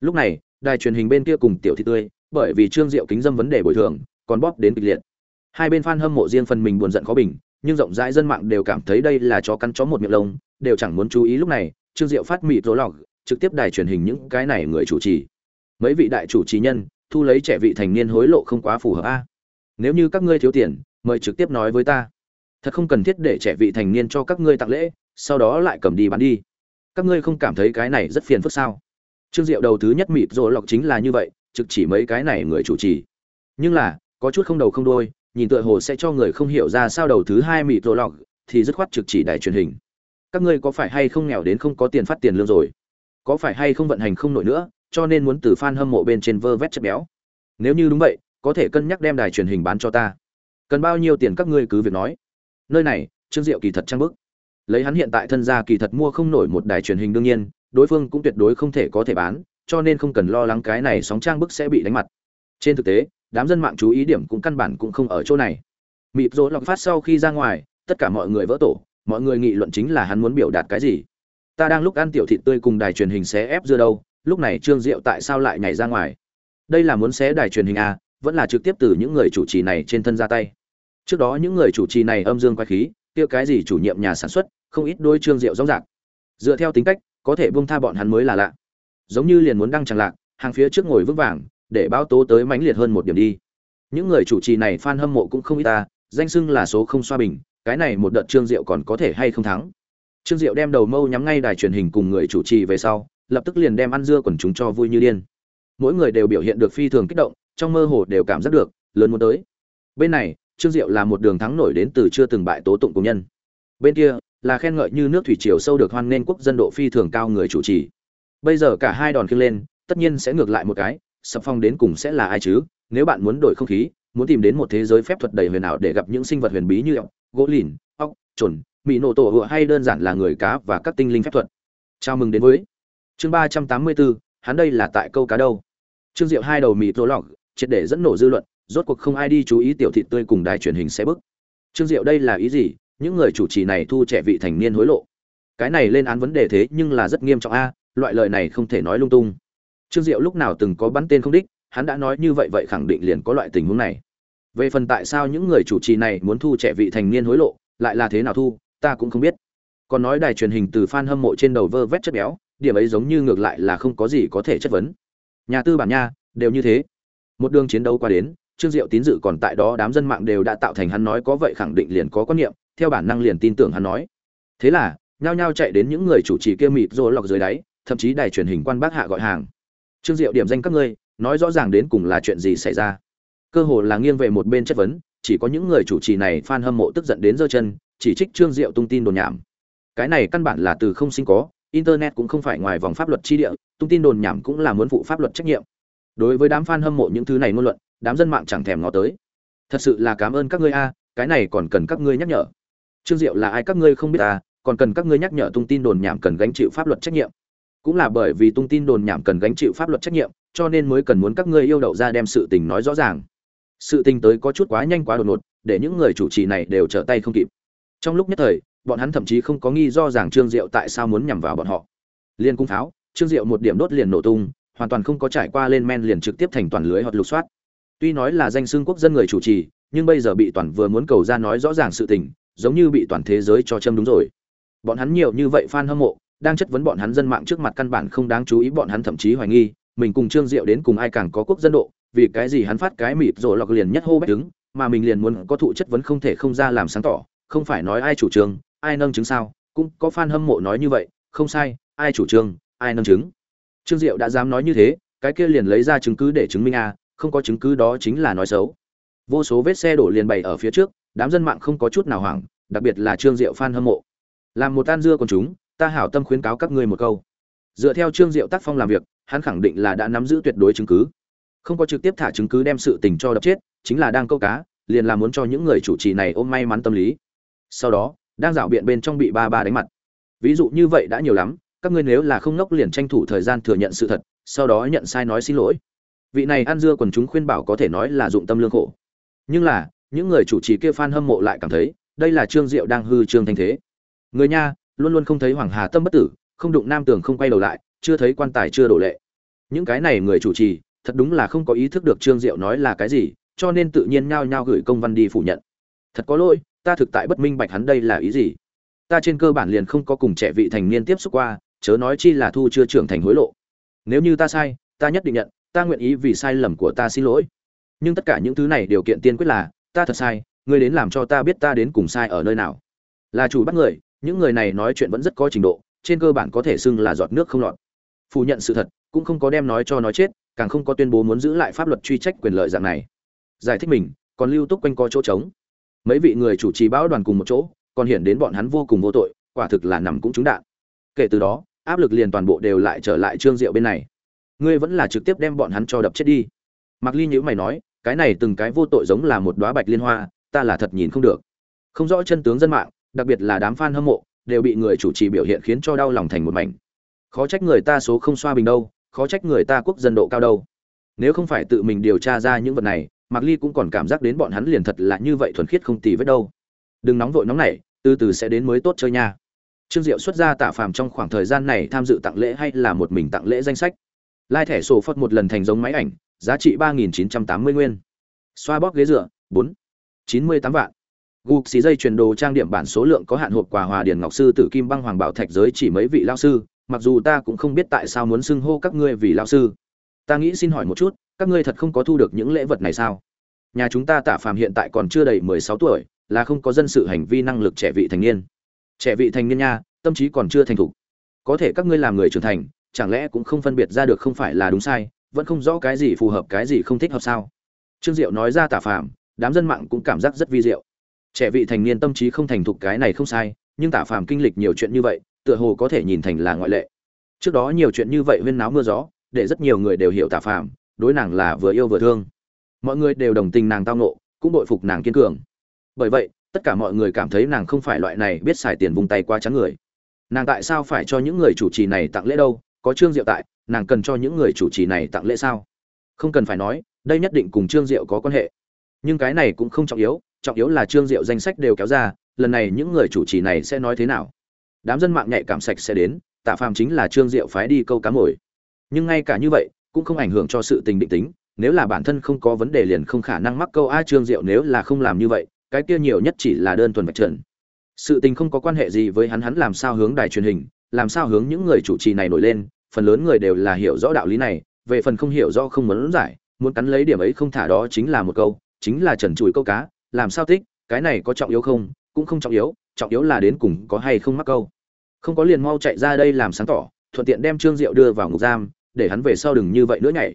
Lúc này, đài truyền hình bên kia cùng tiểu thị tươi, bởi vì trương diệu kính dâm vấn đề bồi thường, còn bóp đến kịch liệt. Hai bên fan hâm mộ riêng phần mình buồn giận khó bình, nhưng rộng rãi dân mạng đều cảm thấy đây là chó cắn chó một miệng lông, đều chẳng muốn chú ý lúc này, trương diệu phát mịt rỗ lọc, trực tiếp đài truyền hình những cái này người chủ trì. Mấy vị đại chủ trì nhân, thu lấy trẻ vị thành niên hối lộ không quá phù hợp a. Nếu như các ngươi thiếu tiền mời trực tiếp nói với ta. Thật không cần thiết để trẻ vị thành niên cho các ngươi tặng lễ, sau đó lại cầm đi bán đi. Các ngươi không cảm thấy cái này rất phiền phức sao? Trương diệu đầu thứ nhất mịt rồ lọc chính là như vậy, trực chỉ mấy cái này người chủ trì. Nhưng là, có chút không đầu không đôi nhìn tựa hồ sẽ cho người không hiểu ra sao đầu thứ hai mịt rồ lọc, thì dứt khoát trực chỉ đài truyền hình. Các ngươi có phải hay không nghèo đến không có tiền phát tiền lương rồi? Có phải hay không vận hành không nổi nữa, cho nên muốn từ fan hâm mộ bên trên vơ vét chất béo? Nếu như đúng vậy, có thể cân nhắc đem đài truyền hình bán cho ta cần bao nhiêu tiền các ngươi cứ việc nói. Nơi này, trương diệu kỳ thật trang bức. Lấy hắn hiện tại thân gia kỳ thật mua không nổi một đài truyền hình đương nhiên, đối phương cũng tuyệt đối không thể có thể bán, cho nên không cần lo lắng cái này sóng trang bức sẽ bị đánh mặt. Trên thực tế, đám dân mạng chú ý điểm cũng căn bản cũng không ở chỗ này. Mịp rỗ lọc phát sau khi ra ngoài, tất cả mọi người vỡ tổ, mọi người nghị luận chính là hắn muốn biểu đạt cái gì. Ta đang lúc ăn tiểu thịt tươi cùng đài truyền hình xé ép dưa đâu, lúc này trương diệu tại sao lại nhảy ra ngoài? Đây là muốn xé đài truyền hình à? Vẫn là trực tiếp từ những người chủ trì này trên thân ra tay. Trước đó những người chủ trì này âm dương quay khí, kia cái gì chủ nhiệm nhà sản xuất, không ít đôi trương diệu rõ ràng dựa theo tính cách, có thể buông tha bọn hắn mới là lạ. Giống như liền muốn đăng tràng lạc, hàng phía trước ngồi vững vàng, để báo tố tới mãnh liệt hơn một điểm đi. Những người chủ trì này fan hâm mộ cũng không ít ta danh xưng là số không xoa bình, cái này một đợt trương diệu còn có thể hay không thắng. Trương diệu đem đầu mâu nhắm ngay đài truyền hình cùng người chủ trì về sau, lập tức liền đem ăn dưa quần chúng cho vui như điên. Mỗi người đều biểu hiện được phi thường kích động trong mơ hồ đều cảm giác được, lớn muốn tới. Bên này, trương diệu là một đường thắng nổi đến từ chưa từng bại tố tụng công nhân. Bên kia, là khen ngợi như nước thủy triều sâu được hoan nên quốc dân độ phi thường cao người chủ trì. Bây giờ cả hai đòn khiêng lên, tất nhiên sẽ ngược lại một cái, sập phong đến cùng sẽ là ai chứ? Nếu bạn muốn đổi không khí, muốn tìm đến một thế giới phép thuật đầy huyền ảo để gặp những sinh vật huyền bí như ọc gỗ lìn, ốc trồn mỹ nổ tổ hựa hay đơn giản là người cá và các tinh linh phép thuật. Chào mừng đến với chương ba trăm tám mươi bốn hắn đây là tại câu cá đâu? Trương diệu hai đầu mì tổ lọc triệt để dẫn nổ dư luận, rốt cuộc không ai đi chú ý tiểu thị tươi cùng đài truyền hình sẽ bức. Trương diệu đây là ý gì? Những người chủ trì này thu trẻ vị thành niên hối lộ. Cái này lên án vấn đề thế nhưng là rất nghiêm trọng a, loại lời này không thể nói lung tung. Trương diệu lúc nào từng có bắn tên không đích, hắn đã nói như vậy vậy khẳng định liền có loại tình huống này. Về phần tại sao những người chủ trì này muốn thu trẻ vị thành niên hối lộ, lại là thế nào thu, ta cũng không biết. Còn nói đài truyền hình từ fan hâm mộ trên đầu vơ vét chất béo, điểm ấy giống như ngược lại là không có gì có thể chất vấn. Nhà tư bản nha, đều như thế một đường chiến đấu qua đến, trương diệu tín dự còn tại đó đám dân mạng đều đã tạo thành hắn nói có vậy khẳng định liền có quan niệm, theo bản năng liền tin tưởng hắn nói. Thế là, nhao nhao chạy đến những người chủ trì kia mịt rô lọc dưới đáy, thậm chí đài truyền hình quan bác hạ gọi hàng. Trương diệu điểm danh các ngươi, nói rõ ràng đến cùng là chuyện gì xảy ra. Cơ hồ là nghiêng về một bên chất vấn, chỉ có những người chủ trì này fan hâm mộ tức giận đến giơ chân, chỉ trích trương diệu tung tin đồn nhảm. Cái này căn bản là từ không sinh có, internet cũng không phải ngoài vòng pháp luật chi địa, tung tin đồn nhảm cũng là muốn phụ pháp luật trách nhiệm đối với đám fan hâm mộ những thứ này ngôn luận, đám dân mạng chẳng thèm ngó tới. Thật sự là cảm ơn các ngươi a, cái này còn cần các ngươi nhắc nhở. Trương diệu là ai các ngươi không biết à còn cần các ngươi nhắc nhở tung tin đồn nhảm cần gánh chịu pháp luật trách nhiệm. Cũng là bởi vì tung tin đồn nhảm cần gánh chịu pháp luật trách nhiệm, cho nên mới cần muốn các ngươi yêu đậu ra đem sự tình nói rõ ràng. Sự tình tới có chút quá nhanh quá đột ngột, để những người chủ trì này đều trở tay không kịp. Trong lúc nhất thời, bọn hắn thậm chí không có nghi do rằng trương diệu tại sao muốn nhằm vào bọn họ. Liên cung pháo, trương diệu một điểm đốt liền nổ tung hoàn toàn không có trải qua lên men liền trực tiếp thành toàn lưới hoặc lục soát. Tuy nói là danh xưng quốc dân người chủ trì, nhưng bây giờ bị toàn vừa muốn cầu ra nói rõ ràng sự tình, giống như bị toàn thế giới cho châm đúng rồi. Bọn hắn nhiều như vậy fan hâm mộ, đang chất vấn bọn hắn dân mạng trước mặt căn bản không đáng chú ý bọn hắn thậm chí hoài nghi, mình cùng trương diệu đến cùng ai càng có quốc dân độ, vì cái gì hắn phát cái mịp rồi lọc liền nhất hô bách đứng, mà mình liền muốn có thụ chất vấn không thể không ra làm sáng tỏ, không phải nói ai chủ trương, ai nâng chứng sao, cũng có fan hâm mộ nói như vậy, không sai, ai chủ trương, ai nâng chứng trương diệu đã dám nói như thế, cái kia liền lấy ra chứng cứ để chứng minh a không có chứng cứ đó chính là nói xấu. Vô số vết xe đổ liền bày ở phía trước, đám dân mạng không có chút nào hoảng, đặc biệt là trương diệu fan hâm mộ. Làm một tan dưa con chúng, ta hảo tâm khuyến cáo các ngươi một câu. Dựa theo trương diệu tác phong làm việc, hắn khẳng định là đã nắm giữ tuyệt đối chứng cứ. Không có trực tiếp thả chứng cứ đem sự tình cho đập chết, chính là đang câu cá, liền là muốn cho những người chủ trì này ôm may mắn tâm lý. Sau đó, đang dạo biện bên trong bị ba ba đánh mặt. Ví dụ như vậy đã nhiều lắm các ngươi nếu là không ngốc liền tranh thủ thời gian thừa nhận sự thật, sau đó nhận sai nói xin lỗi. Vị này ăn dưa quần chúng khuyên bảo có thể nói là dụng tâm lương khổ. Nhưng là, những người chủ trì kia fan hâm mộ lại cảm thấy, đây là trương diệu đang hư trương thanh thế. Người nha, luôn luôn không thấy hoàng hà tâm bất tử, không đụng nam tường không quay đầu lại, chưa thấy quan tài chưa đổ lệ. Những cái này người chủ trì, thật đúng là không có ý thức được trương diệu nói là cái gì, cho nên tự nhiên nhao nhao gửi công văn đi phủ nhận. Thật có lỗi, ta thực tại bất minh bạch hắn đây là ý gì. Ta trên cơ bản liền không có cùng trẻ vị thành niên tiếp xúc qua chớ nói chi là thu chưa trưởng thành hối lộ. Nếu như ta sai, ta nhất định nhận, ta nguyện ý vì sai lầm của ta xin lỗi. Nhưng tất cả những thứ này điều kiện tiên quyết là, ta thật sai, ngươi đến làm cho ta biết ta đến cùng sai ở nơi nào. Là chủ bắt người, những người này nói chuyện vẫn rất có trình độ, trên cơ bản có thể xưng là giọt nước không lọt. Phủ nhận sự thật, cũng không có đem nói cho nói chết, càng không có tuyên bố muốn giữ lại pháp luật truy trách quyền lợi dạng này. Giải thích mình, còn lưu túc quanh co chỗ trống. Mấy vị người chủ trì bão đoàn cùng một chỗ, còn hiện đến bọn hắn vô cùng vô tội, quả thực là nằm cũng trúng đạn kể từ đó, áp lực liền toàn bộ đều lại trở lại trương diệu bên này. Ngươi vẫn là trực tiếp đem bọn hắn cho đập chết đi. Mặc ly nhữ mày nói, cái này từng cái vô tội giống là một đoá bạch liên hoa, ta là thật nhìn không được. Không rõ chân tướng dân mạng, đặc biệt là đám fan hâm mộ, đều bị người chủ trì biểu hiện khiến cho đau lòng thành một mảnh. Khó trách người ta số không xoa bình đâu, khó trách người ta quốc dân độ cao đâu. Nếu không phải tự mình điều tra ra những vật này, mạc ly cũng còn cảm giác đến bọn hắn liền thật là như vậy thuần khiết không tì vết đâu. Đừng nóng vội nóng nảy, từ từ sẽ đến mới tốt chơi nha trương diệu xuất ra tạ phàm trong khoảng thời gian này tham dự tặng lễ hay là một mình tặng lễ danh sách? Lai thẻ sổ phật một lần thành giống máy ảnh, giá trị ba nghìn chín trăm tám mươi nguyên. Xoa bóp ghế dựa, bốn. Chín mươi tám vạn. Gục xì dây truyền đồ trang điểm bản số lượng có hạn hộp quà hòa điển ngọc sư, tử kim băng hoàng bảo thạch giới chỉ mấy vị lao sư, mặc dù ta cũng không biết tại sao muốn xưng hô các ngươi vì lao sư. Ta nghĩ xin hỏi một chút, các ngươi thật không có thu được những lễ vật này sao? Nhà chúng ta tạ phàm hiện tại còn chưa đầy mười sáu tuổi, là không có dân sự hành vi năng lực trẻ vị thành niên trẻ vị thành niên nha, tâm trí còn chưa thành thục. Có thể các ngươi làm người trưởng thành, chẳng lẽ cũng không phân biệt ra được không phải là đúng sai, vẫn không rõ cái gì phù hợp, cái gì không thích hợp sao? Trương diệu nói ra tả phàm, đám dân mạng cũng cảm giác rất vi diệu. Trẻ vị thành niên tâm trí không thành thục cái này không sai, nhưng tả phàm kinh lịch nhiều chuyện như vậy, tựa hồ có thể nhìn thành là ngoại lệ. Trước đó nhiều chuyện như vậy huyên náo mưa gió, để rất nhiều người đều hiểu tả phàm, đối nàng là vừa yêu vừa thương. Mọi người đều đồng tình nàng tao nộ cũng bội phục nàng kiên cường. Bởi vậy tất cả mọi người cảm thấy nàng không phải loại này biết xài tiền vùng tay qua trắng người. Nàng tại sao phải cho những người chủ trì này tặng lễ đâu? Có trương diệu tại, nàng cần cho những người chủ trì này tặng lễ sao? Không cần phải nói, đây nhất định cùng trương diệu có quan hệ. Nhưng cái này cũng không trọng yếu trọng yếu là trương diệu danh sách đều kéo ra, lần này những người chủ trì này sẽ nói thế nào? Đám dân mạng nhạy cảm sạch sẽ đến, tạ phàm chính là trương diệu phái đi câu cá mồi. Nhưng ngay cả như vậy, cũng không ảnh hưởng cho sự tình định tính, nếu là bản thân không có vấn đề liền không khả năng mắc câu, a, trương diệu nếu là không làm như vậy cái kia nhiều nhất chỉ là đơn thuần vạch trần. Sự tình không có quan hệ gì với hắn hắn làm sao hướng đài truyền hình, làm sao hướng những người chủ trì này nổi lên, phần lớn người đều là hiểu rõ đạo lý này, về phần không hiểu rõ, không muốn giải, muốn cắn lấy điểm ấy không thả đó chính là một câu, chính là trần trụi câu cá, làm sao thích, cái này có trọng yếu không, cũng không trọng yếu trọng yếu là đến cùng có hay không mắc câu. Không có liền mau chạy ra đây làm sáng tỏ, thuận tiện đem trương diệu đưa vào ngục giam, để hắn về sau đừng như vậy nữa nhảy.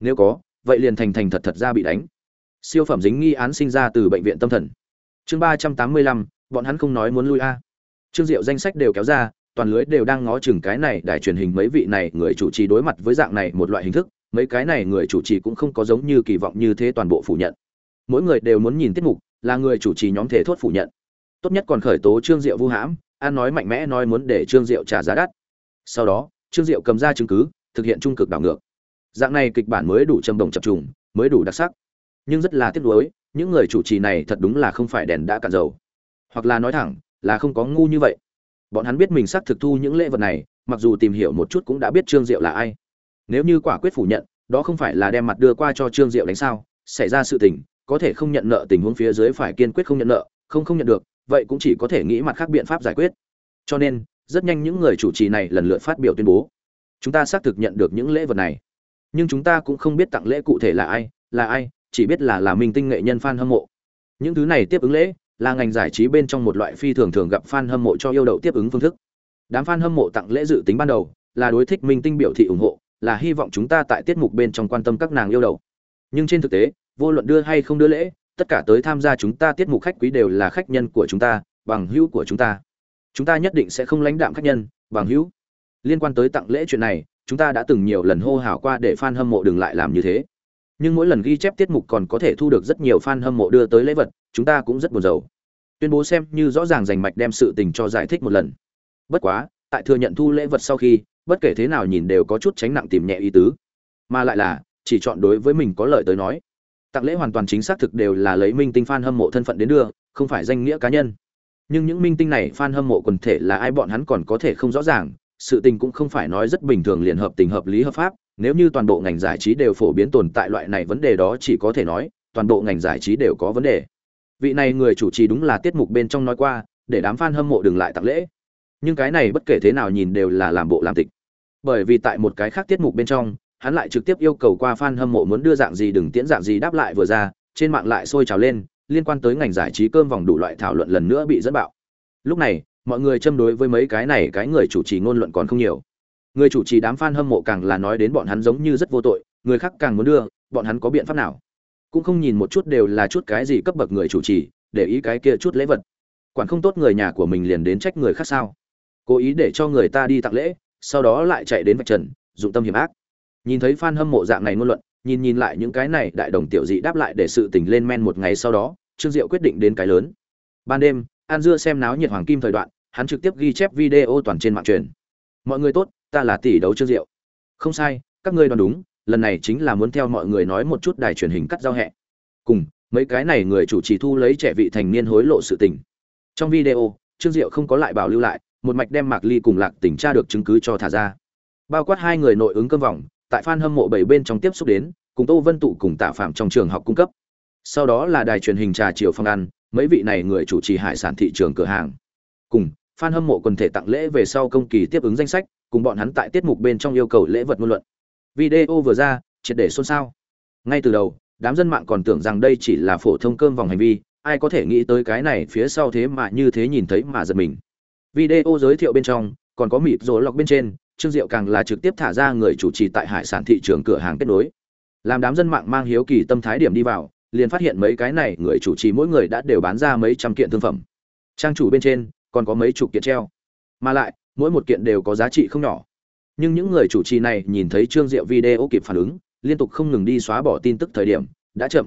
Nếu có, vậy liền thành thành thật thật ra bị đánh siêu phẩm dính nghi án sinh ra từ bệnh viện tâm thần. Chương ba trăm tám mươi lăm, bọn hắn không nói muốn lui a. Trương diệu danh sách đều kéo ra, toàn lưới đều đang ngó chừng cái này đài truyền hình mấy vị này người chủ trì đối mặt với dạng này một loại hình thức, mấy cái này người chủ trì cũng không có giống như kỳ vọng như thế toàn bộ phủ nhận. Mỗi người đều muốn nhìn tiết mục, là người chủ trì nhóm thể thốt phủ nhận. Tốt nhất còn khởi tố trương diệu vu hãm, an nói mạnh mẽ nói muốn để trương diệu trả giá đắt. Sau đó, trương diệu cầm ra chứng cứ, thực hiện trung cực đảo ngược. Dạng này kịch bản mới đủ châm đồng chập trùng, mới đủ đặc sắc nhưng rất là tiếc nuối, những người chủ trì này thật đúng là không phải đèn đã cạn dầu. Hoặc là nói thẳng, là không có ngu như vậy. Bọn hắn biết mình xác thực thu những lễ vật này, mặc dù tìm hiểu một chút cũng đã biết trương diệu là ai. Nếu như quả quyết phủ nhận, đó không phải là đem mặt đưa qua cho trương diệu đánh sao, xảy ra sự tình, có thể không nhận nợ tình huống phía dưới phải kiên quyết không nhận nợ, không không nhận được, vậy cũng chỉ có thể nghĩ mặt khác biện pháp giải quyết. Cho nên, rất nhanh những người chủ trì này lần lượt phát biểu tuyên bố. Chúng ta xác thực nhận được những lễ vật này. Nhưng chúng ta cũng không biết tặng lễ cụ thể là ai là ai chỉ biết là là minh tinh nghệ nhân fan hâm mộ. Những thứ này tiếp ứng lễ, là ngành giải trí bên trong một loại phi thường thường gặp fan hâm mộ cho yêu đậu tiếp ứng phương thức. Đám fan hâm mộ tặng lễ dự tính ban đầu, là đối thích minh tinh biểu thị ủng hộ, là hy vọng chúng ta tại tiết mục bên trong quan tâm các nàng yêu đậu. Nhưng trên thực tế, vô luận đưa hay không đưa lễ, tất cả tới tham gia chúng ta tiết mục khách quý đều là khách nhân của chúng ta, bằng hữu của chúng ta. Chúng ta nhất định sẽ không lãnh đạm khách nhân, bằng hữu. Liên quan tới tặng lễ chuyện này, chúng ta đã từng nhiều lần hô hào qua để fan hâm mộ đừng lại làm như thế nhưng mỗi lần ghi chép tiết mục còn có thể thu được rất nhiều fan hâm mộ đưa tới lễ vật, chúng ta cũng rất buồn rầu. Tuyên bố xem như rõ ràng rành mạch đem sự tình cho giải thích một lần. Bất quá, tại thừa nhận thu lễ vật sau khi, bất kể thế nào nhìn đều có chút tránh nặng tìm nhẹ ý tứ. Mà lại là, chỉ chọn đối với mình có lợi tới nói. Tặng lễ hoàn toàn chính xác thực đều là lấy minh tinh fan hâm mộ thân phận đến đưa, không phải danh nghĩa cá nhân. Nhưng những minh tinh này fan hâm mộ quần thể là ai bọn hắn còn có thể không rõ ràng, sự tình cũng không phải nói rất bình thường liền hợp tình hợp lý hợp pháp nếu như toàn bộ ngành giải trí đều phổ biến tồn tại loại này vấn đề đó chỉ có thể nói, toàn bộ ngành giải trí đều có vấn đề. Vị này người chủ trì đúng là tiết mục bên trong nói qua, để đám fan hâm mộ đừng lại tặng lễ. Nhưng cái này bất kể thế nào nhìn đều là làm bộ làm tịch. Bởi vì tại một cái khác tiết mục bên trong, hắn lại trực tiếp yêu cầu qua fan hâm mộ muốn đưa dạng gì đừng tiễn dạng gì đáp lại vừa ra, trên mạng lại sôi trào lên, liên quan tới ngành giải trí cơm vòng đủ loại thảo luận lần nữa bị dẫn bạo. Lúc này, mọi người châm đối với mấy cái này cái người chủ trì ngôn luận còn không nhiều người chủ trì đám fan hâm mộ càng là nói đến bọn hắn giống như rất vô tội, người khác càng muốn đưa, bọn hắn có biện pháp nào? Cũng không nhìn một chút đều là chút cái gì cấp bậc người chủ trì, để ý cái kia chút lễ vật. Quản không tốt người nhà của mình liền đến trách người khác sao? Cố ý để cho người ta đi tặng lễ, sau đó lại chạy đến vạch trần, dụng tâm hiểm ác. Nhìn thấy fan hâm mộ dạng này ngôn luận, nhìn nhìn lại những cái này đại đồng tiểu dị đáp lại để sự tình lên men một ngày sau đó, trương diệu quyết định đến cái lớn. Ban đêm, an dưa xem náo nhiệt hoàng kim thời đoạn, hắn trực tiếp ghi chép video toàn trên mạng truyền. Mọi người tốt ta là tỷ đấu trương diệu. Không sai, các ngươi đoán đúng, lần này chính là muốn theo mọi người nói một chút đài truyền hình cắt giao hẹ. Cùng, mấy cái này người chủ trì thu lấy trẻ vị thành niên hối lộ sự tình. Trong video, trương diệu không có lại bảo lưu lại, một mạch đem mạc ly cùng lạc tỉnh tra được chứng cứ cho thả ra. Bao quát hai người nội ứng cơm vòng, tại fan hâm mộ bảy bên trong tiếp xúc đến, cùng tô vân tụ cùng tạ phạm trong trường học cung cấp. Sau đó là đài truyền hình trà chiều phong ăn mấy vị này người chủ trì hải sản thị trường cửa hàng. Cùng, fan hâm mộ quần thể tặng lễ về sau công kỳ tiếp ứng danh sách cùng bọn hắn tại tiết mục bên trong yêu cầu lễ vật ngôn luận. Video vừa ra, triệt để xôn xao. Ngay từ đầu, đám dân mạng còn tưởng rằng đây chỉ là phổ thông cơm vòng hành vi, ai có thể nghĩ tới cái này phía sau thế mà như thế nhìn thấy mà giật mình. Video giới thiệu bên trong, còn có mịp rối lọc bên trên, trương diệu càng là trực tiếp thả ra người chủ trì tại hải sản thị trường cửa hàng kết nối. Làm đám dân mạng mang hiếu kỳ tâm thái điểm đi vào, liền phát hiện mấy cái này người chủ trì mỗi người đã đều bán ra mấy trăm kiện thương phẩm. Trang chủ bên trên, còn có mấy chục kiện treo. Mà lại mỗi một kiện đều có giá trị không nhỏ. Nhưng những người chủ trì này nhìn thấy trương diệu video kịp phản ứng, liên tục không ngừng đi xóa bỏ tin tức thời điểm, đã chậm.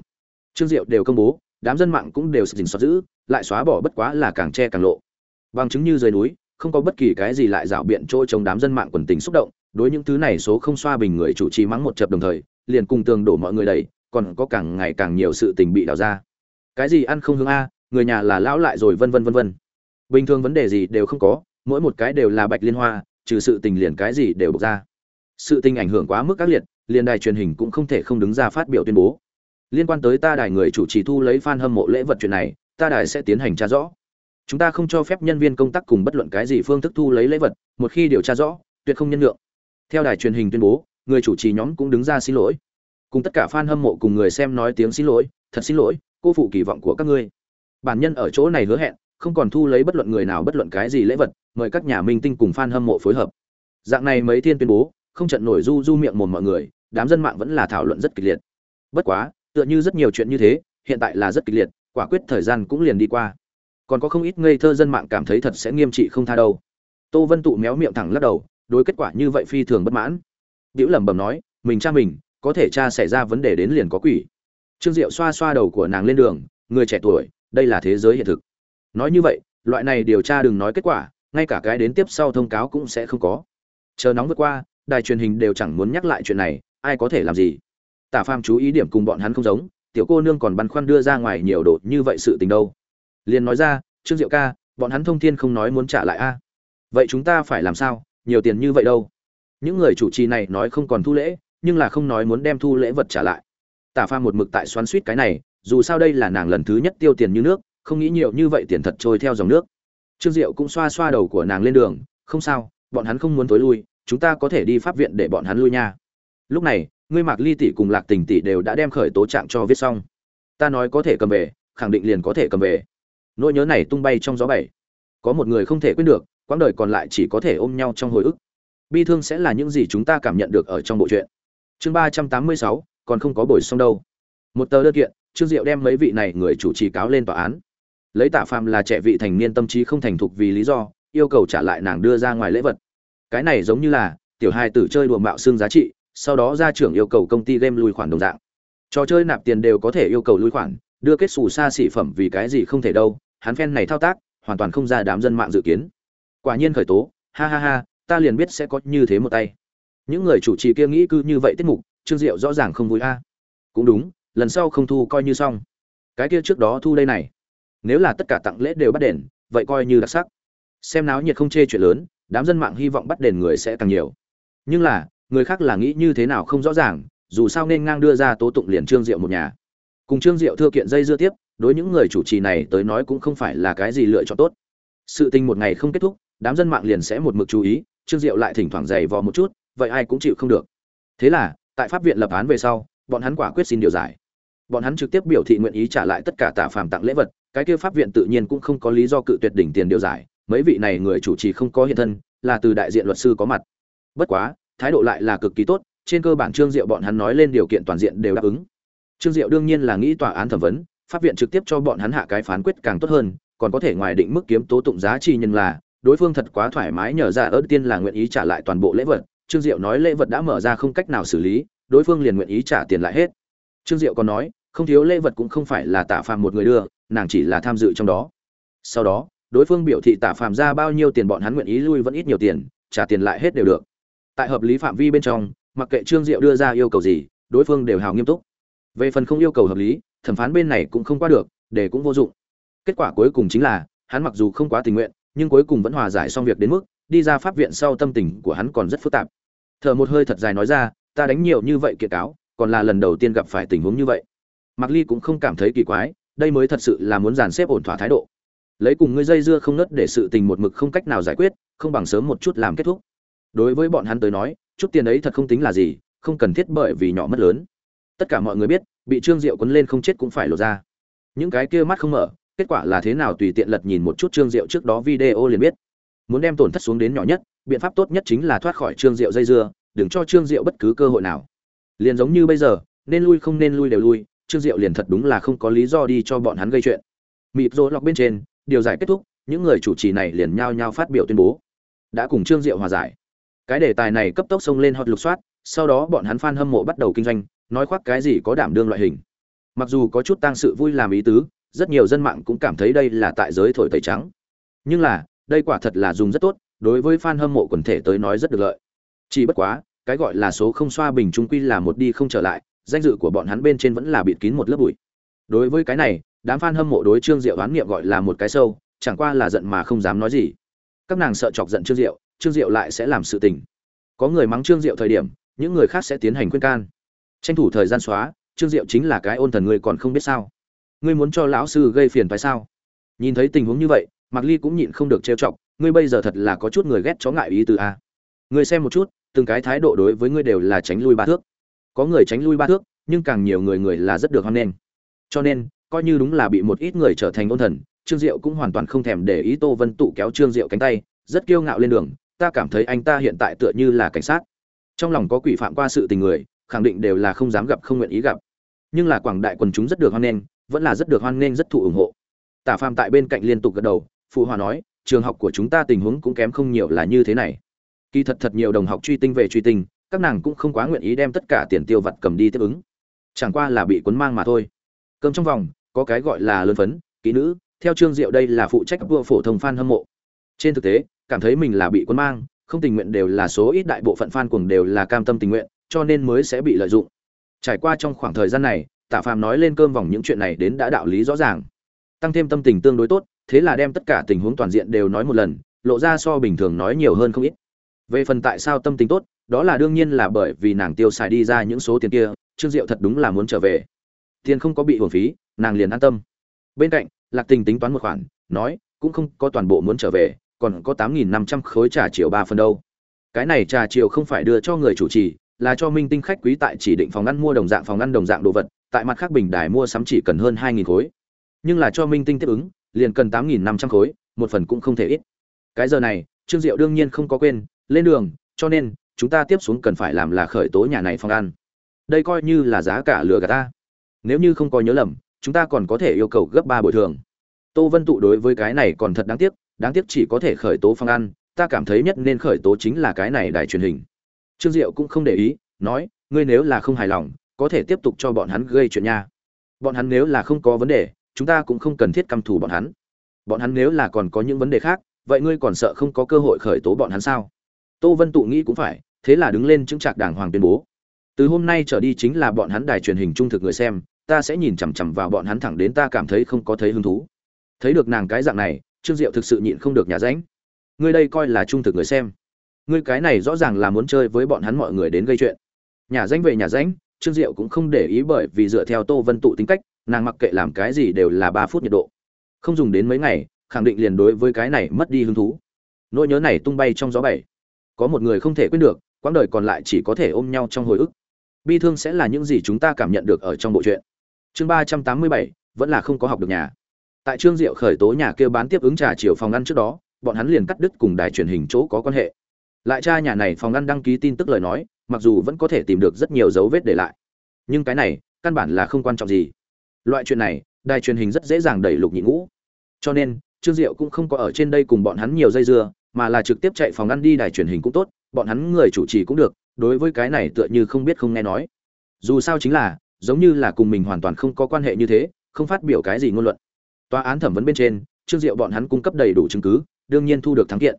Trương diệu đều công bố, đám dân mạng cũng đều dình xóa giữ, lại xóa bỏ bất quá là càng che càng lộ. Bằng chứng như rơi núi, không có bất kỳ cái gì lại rảo biện trôi chống đám dân mạng quần tình xúc động, đối những thứ này số không xoa bình người chủ trì mắng một chập đồng thời, liền cùng tường đổ mọi người đầy còn có càng ngày càng nhiều sự tình bị đào ra. Cái gì ăn không hướng a, người nhà là lão lại rồi vân vân vân vân. Bình thường vấn đề gì đều không có mỗi một cái đều là bạch liên hoa, trừ sự tình liền cái gì đều bộc ra. Sự tình ảnh hưởng quá mức các liệt, liền đài truyền hình cũng không thể không đứng ra phát biểu tuyên bố. Liên quan tới ta đài người chủ trì thu lấy fan hâm mộ lễ vật chuyện này, ta đài sẽ tiến hành tra rõ. Chúng ta không cho phép nhân viên công tác cùng bất luận cái gì phương thức thu lấy lễ vật, một khi điều tra rõ, tuyệt không nhân lượng theo đài truyền hình tuyên bố, người chủ trì nhóm cũng đứng ra xin lỗi. Cùng tất cả fan hâm mộ cùng người xem nói tiếng xin lỗi, thật xin lỗi, cô phụ kỳ vọng của các ngươi. Bản nhân ở chỗ này hứa hẹn, không còn thu lấy bất luận người nào bất luận cái gì lễ vật mời các nhà minh tinh cùng fan hâm mộ phối hợp. Dạng này mấy thiên tuyên bố, không trận nổi du du miệng mồm mọi người, đám dân mạng vẫn là thảo luận rất kịch liệt. Bất quá, tựa như rất nhiều chuyện như thế, hiện tại là rất kịch liệt, quả quyết thời gian cũng liền đi qua. Còn có không ít ngây thơ dân mạng cảm thấy thật sẽ nghiêm trị không tha đâu. Tô vân tụ méo miệng thẳng lắc đầu, đối kết quả như vậy phi thường bất mãn. Diễu lẩm bẩm nói, mình cha mình, có thể cha xảy ra vấn đề đến liền có quỷ. Trương diệu xoa xoa đầu của nàng lên đường, người trẻ tuổi, đây là thế giới hiện thực. Nói như vậy, loại này điều tra đừng nói kết quả ngay cả cái đến tiếp sau thông cáo cũng sẽ không có. Chờ nóng vượt qua, đài truyền hình đều chẳng muốn nhắc lại chuyện này, ai có thể làm gì? Tả phàm chú ý điểm cùng bọn hắn không giống, tiểu cô nương còn băn khoăn đưa ra ngoài nhiều đột như vậy sự tình đâu. Liền nói ra, trương diệu ca, bọn hắn thông thiên không nói muốn trả lại a. Vậy chúng ta phải làm sao? Nhiều tiền như vậy đâu? Những người chủ trì này nói không còn thu lễ, nhưng là không nói muốn đem thu lễ vật trả lại. Tả pha một mực tại xoắn suýt cái này, dù sao đây là nàng lần thứ nhất tiêu tiền như nước, không nghĩ nhiều như vậy tiền thật trôi theo dòng nước trương diệu cũng xoa xoa đầu của nàng lên đường, không sao, bọn hắn không muốn tối lui, chúng ta có thể đi pháp viện để bọn hắn lui nha. Lúc này, ngươi mạc ly tỷ cùng lạc tình tỷ đều đã đem khởi tố trạng cho viết xong. Ta nói có thể cầm về, khẳng định liền có thể cầm về. Nỗi nhớ này tung bay trong gió bảy. Có một người không thể quên được, quãng đời còn lại chỉ có thể ôm nhau trong hồi ức. Bi thương sẽ là những gì chúng ta cảm nhận được ở trong bộ truyện. Chương ba trăm tám mươi sáu, còn không có bồi xong đâu. Một tờ đơn kiện, trương diệu đem mấy vị này người chủ trì cáo lên tòa án lấy Tả Phàm là trẻ vị thành niên tâm trí không thành thục vì lý do, yêu cầu trả lại nàng đưa ra ngoài lễ vật. Cái này giống như là, tiểu hai tử chơi đùa mạo xương giá trị, sau đó gia trưởng yêu cầu công ty game lùi khoản đồng dạng. Trò chơi nạp tiền đều có thể yêu cầu lùi khoản, đưa kết xù xa xỉ phẩm vì cái gì không thể đâu, hắn phen này thao tác, hoàn toàn không ra đám dân mạng dự kiến. Quả nhiên khởi tố, ha ha ha, ta liền biết sẽ có như thế một tay. Những người chủ trì kia nghĩ cứ như vậy tiết mục, trương diệu rõ ràng không vui a. Cũng đúng, lần sau không thu coi như xong. Cái kia trước đó thu đây này nếu là tất cả tặng lễ đều bắt đền, vậy coi như đặc sắc. Xem náo nhiệt không chê chuyện lớn, đám dân mạng hy vọng bắt đền người sẽ càng nhiều. Nhưng là, người khác là nghĩ như thế nào không rõ ràng, dù sao nên ngang đưa ra tố tụng liền trương diệu một nhà. Cùng trương diệu thưa kiện dây dưa tiếp, đối những người chủ trì này tới nói cũng không phải là cái gì lựa chọn tốt. Sự tình một ngày không kết thúc, đám dân mạng liền sẽ một mực chú ý, trương diệu lại thỉnh thoảng giày vò một chút, vậy ai cũng chịu không được. Thế là, tại pháp viện lập án về sau, bọn hắn quả quyết xin điều giải. Bọn hắn trực tiếp biểu thị nguyện ý trả lại tất cả tạ phàm tặng lễ vật cái kia pháp viện tự nhiên cũng không có lý do cự tuyệt đỉnh tiền điều giải, mấy vị này người chủ trì không có hiện thân, là từ đại diện luật sư có mặt. Bất quá, thái độ lại là cực kỳ tốt, trên cơ bản trương diệu bọn hắn nói lên điều kiện toàn diện đều đáp ứng. Trương diệu đương nhiên là nghĩ tòa án thẩm vấn, pháp viện trực tiếp cho bọn hắn hạ cái phán quyết càng tốt hơn, còn có thể ngoài định mức kiếm tố tụng giá trị nhân là, đối phương thật quá thoải mái nhờ ra ớt tiên là nguyện ý trả lại toàn bộ lễ vật. Trương diệu nói lễ vật đã mở ra không cách nào xử lý, đối phương liền nguyện ý trả tiền lại hết. Trương diệu còn nói không thiếu lễ vật cũng không phải là tạ phàm một người đưa, nàng chỉ là tham dự trong đó. Sau đó, đối phương biểu thị tạ phàm ra bao nhiêu tiền bọn hắn nguyện ý lui vẫn ít nhiều tiền, trả tiền lại hết đều được. Tại hợp lý phạm vi bên trong, mặc kệ trương diệu đưa ra yêu cầu gì, đối phương đều hào nghiêm túc. Về phần không yêu cầu hợp lý, thẩm phán bên này cũng không qua được, để cũng vô dụng. Kết quả cuối cùng chính là, hắn mặc dù không quá tình nguyện, nhưng cuối cùng vẫn hòa giải xong việc đến mức, đi ra pháp viện sau tâm tình của hắn còn rất phức tạp. Thở một hơi thật dài nói ra, ta đánh nhiều như vậy kiện cáo, còn là lần đầu tiên gặp phải tình huống như vậy mạc ly cũng không cảm thấy kỳ quái, đây mới thật sự là muốn dàn xếp ổn thỏa thái độ. Lấy cùng ngươi dây dưa không nớt để sự tình một mực không cách nào giải quyết, không bằng sớm một chút làm kết thúc. Đối với bọn hắn tới nói, chút tiền ấy thật không tính là gì, không cần thiết bởi vì nhỏ mất lớn. Tất cả mọi người biết, bị trương diệu quấn lên không chết cũng phải lột ra. Những cái kia mắt không mở, kết quả là thế nào tùy tiện lật nhìn một chút trương diệu trước đó video liền biết. Muốn đem tổn thất xuống đến nhỏ nhất, biện pháp tốt nhất chính là thoát khỏi trương diệu dây dưa, đừng cho trương diệu bất cứ cơ hội nào. Liền giống như bây giờ, nên lui không nên lui đều lui trương diệu liền thật đúng là không có lý do đi cho bọn hắn gây chuyện. Mịp rô lọc bên trên, điều giải kết thúc, những người chủ trì này liền nhao nhao phát biểu tuyên bố. Đã cùng trương diệu hòa giải. Cái đề tài này cấp tốc xông lên hot lục soát, sau đó bọn hắn fan hâm mộ bắt đầu kinh doanh, nói khoác cái gì có đảm đương loại hình. Mặc dù có chút tăng sự vui làm ý tứ, rất nhiều dân mạng cũng cảm thấy đây là tại giới thổi tẩy trắng. Nhưng là, đây quả thật là dùng rất tốt, đối với fan hâm mộ quần thể tới nói rất được lợi. Chỉ bất quá, cái gọi là số không xoa bình trung quy là một đi không trở lại danh dự của bọn hắn bên trên vẫn là bịt kín một lớp bụi. Đối với cái này, đám fan hâm mộ đối trương diệu đoán niệm gọi là một cái sâu, chẳng qua là giận mà không dám nói gì. Các nàng sợ chọc giận trương diệu trương diệu lại sẽ làm sự tình. Có người mắng trương diệu thời điểm, những người khác sẽ tiến hành khuyên can. Tranh thủ thời gian xóa, trương diệu chính là cái ôn thần ngươi còn không biết sao. Ngươi muốn cho lão sư gây phiền phải sao? Nhìn thấy tình huống như vậy, mạc ly cũng nhịn không được trêu chọc, ngươi bây giờ thật là có chút người ghét chó ngại ý từ a. Ngươi xem một chút, từng cái thái độ đối với ngươi đều là tránh lui ba thước có người tránh lui ba thước, nhưng càng nhiều người người là rất được hoan nghênh. Cho nên, coi như đúng là bị một ít người trở thành ôn thần, trương diệu cũng hoàn toàn không thèm để ý tô vân tụ kéo trương diệu cánh tay, rất kiêu ngạo lên đường, ta cảm thấy anh ta hiện tại tựa như là cảnh sát. Trong lòng có quỷ phạm qua sự tình người, khẳng định đều là không dám gặp, không nguyện ý gặp. Nhưng là quảng đại quần chúng rất được hoan nghênh, vẫn là rất được hoan nghênh, rất thụ ủng hộ. Tả phàm tại bên cạnh liên tục gật đầu, phụ hòa nói, trường học của chúng ta tình huống cũng kém không nhiều là như thế này. Kỳ thật thật nhiều đồng học truy tinh về truy tinh các nàng cũng không quá nguyện ý đem tất cả tiền tiêu vặt cầm đi tiếp ứng. Chẳng qua là bị cuốn mang mà thôi. Cơm trong vòng, có cái gọi là lớn phấn, kỹ nữ, theo trương diệu đây là phụ trách vua phổ thông fan hâm mộ. Trên thực tế, cảm thấy mình là bị cuốn mang, không tình nguyện đều là số ít đại bộ phận fan cuồng đều là cam tâm tình nguyện, cho nên mới sẽ bị lợi dụng. Trải qua trong khoảng thời gian này, tạ phàm nói lên cơm vòng những chuyện này đến đã đạo lý rõ ràng. Tăng thêm tâm tình tương đối tốt, thế là đem tất cả tình huống toàn diện đều nói một lần, lộ ra so bình thường nói nhiều hơn không ít. Về phần tại sao tâm tình tốt đó là đương nhiên là bởi vì nàng tiêu xài đi ra những số tiền kia, trương diệu thật đúng là muốn trở về. Tiền không có bị hưởng phí, nàng liền an tâm. Bên cạnh, lạc tình tính toán một khoản, nói, cũng không có toàn bộ muốn trở về, còn có tám nghìn năm trăm khối trà chiều ba phần đâu. Cái này trà chiều không phải đưa cho người chủ trì, là cho minh tinh khách quý tại chỉ định phòng ăn mua đồng dạng phòng ăn đồng dạng đồ vật, tại mặt khác bình đài mua sắm chỉ cần hơn hai nghìn khối. Nhưng là cho minh tinh tiếp ứng, liền cần tám nghìn năm trăm khối, một phần cũng không thể ít. Cái giờ này, trương diệu đương nhiên không có quên, lên đường, cho nên chúng ta tiếp xuống cần phải làm là khởi tố nhà này phòng ăn đây coi như là giá cả lừa gạt ta. Nếu như không có nhớ lầm, chúng ta còn có thể yêu cầu gấp ba bồi thường. Tô vân tụ đối với cái này còn thật đáng tiếc đáng tiếc chỉ có thể khởi tố phòng ăn ta cảm thấy nhất nên khởi tố chính là cái này đài truyền hình. Trương diệu cũng không để ý, nói, ngươi nếu là không hài lòng, có thể tiếp tục cho bọn hắn gây chuyện nha. Bọn hắn nếu là không có vấn đề, chúng ta cũng không cần thiết căm thù bọn hắn. Bọn hắn nếu là còn có những vấn đề khác, vậy ngươi còn sợ không có cơ hội khởi tố bọn hắn sao? Tô vân tụ nghĩ cũng phải thế là đứng lên chứng trạc đàng hoàng tuyên bố. Từ hôm nay trở đi chính là bọn hắn đài truyền hình trung thực người xem, ta sẽ nhìn chằm chằm vào bọn hắn thẳng đến ta cảm thấy không có thấy hứng thú. Thấy được nàng cái dạng này, trương diệu thực sự nhịn không được nhà ránh. Ngươi đây coi là trung thực người xem. Ngươi cái này rõ ràng là muốn chơi với bọn hắn mọi người đến gây chuyện. Nhà danh về nhà danh trương diệu cũng không để ý bởi vì dựa theo tô vân tụ tính cách, nàng mặc kệ làm cái gì đều là ba phút nhiệt độ. Không dùng đến mấy ngày, khẳng định liền đối với cái này mất đi hứng thú. Nỗi nhớ này tung bay trong gió bảy. Có một người không thể quên được quãng đời còn lại chỉ có thể ôm nhau trong hồi ức. Bi thương sẽ là những gì chúng ta cảm nhận được ở trong bộ truyện. Chương ba trăm tám mươi bảy, vẫn là không có học được nhà. Tại trương diệu khởi tố nhà kêu bán tiếp ứng trà chiều phòng ăn trước đó, bọn hắn liền cắt đứt cùng đài truyền hình chỗ có quan hệ. Lại tra nhà này phòng ăn đăng ký tin tức lời nói, mặc dù vẫn có thể tìm được rất nhiều dấu vết để lại. Nhưng cái này, căn bản là không quan trọng gì. Loại chuyện này, đài truyền hình rất dễ dàng đẩy lục nhị ngũ. Cho nên, trương diệu cũng không có ở trên đây cùng bọn hắn nhiều dây dưa mà là trực tiếp chạy phòng ăn đi đài truyền hình cũng tốt, bọn hắn người chủ trì cũng được, đối với cái này tựa như không biết không nghe nói. Dù sao chính là, giống như là cùng mình hoàn toàn không có quan hệ như thế, không phát biểu cái gì ngôn luận. Tòa án thẩm vấn bên trên, trương diệu bọn hắn cung cấp đầy đủ chứng cứ, đương nhiên thu được thắng kiện.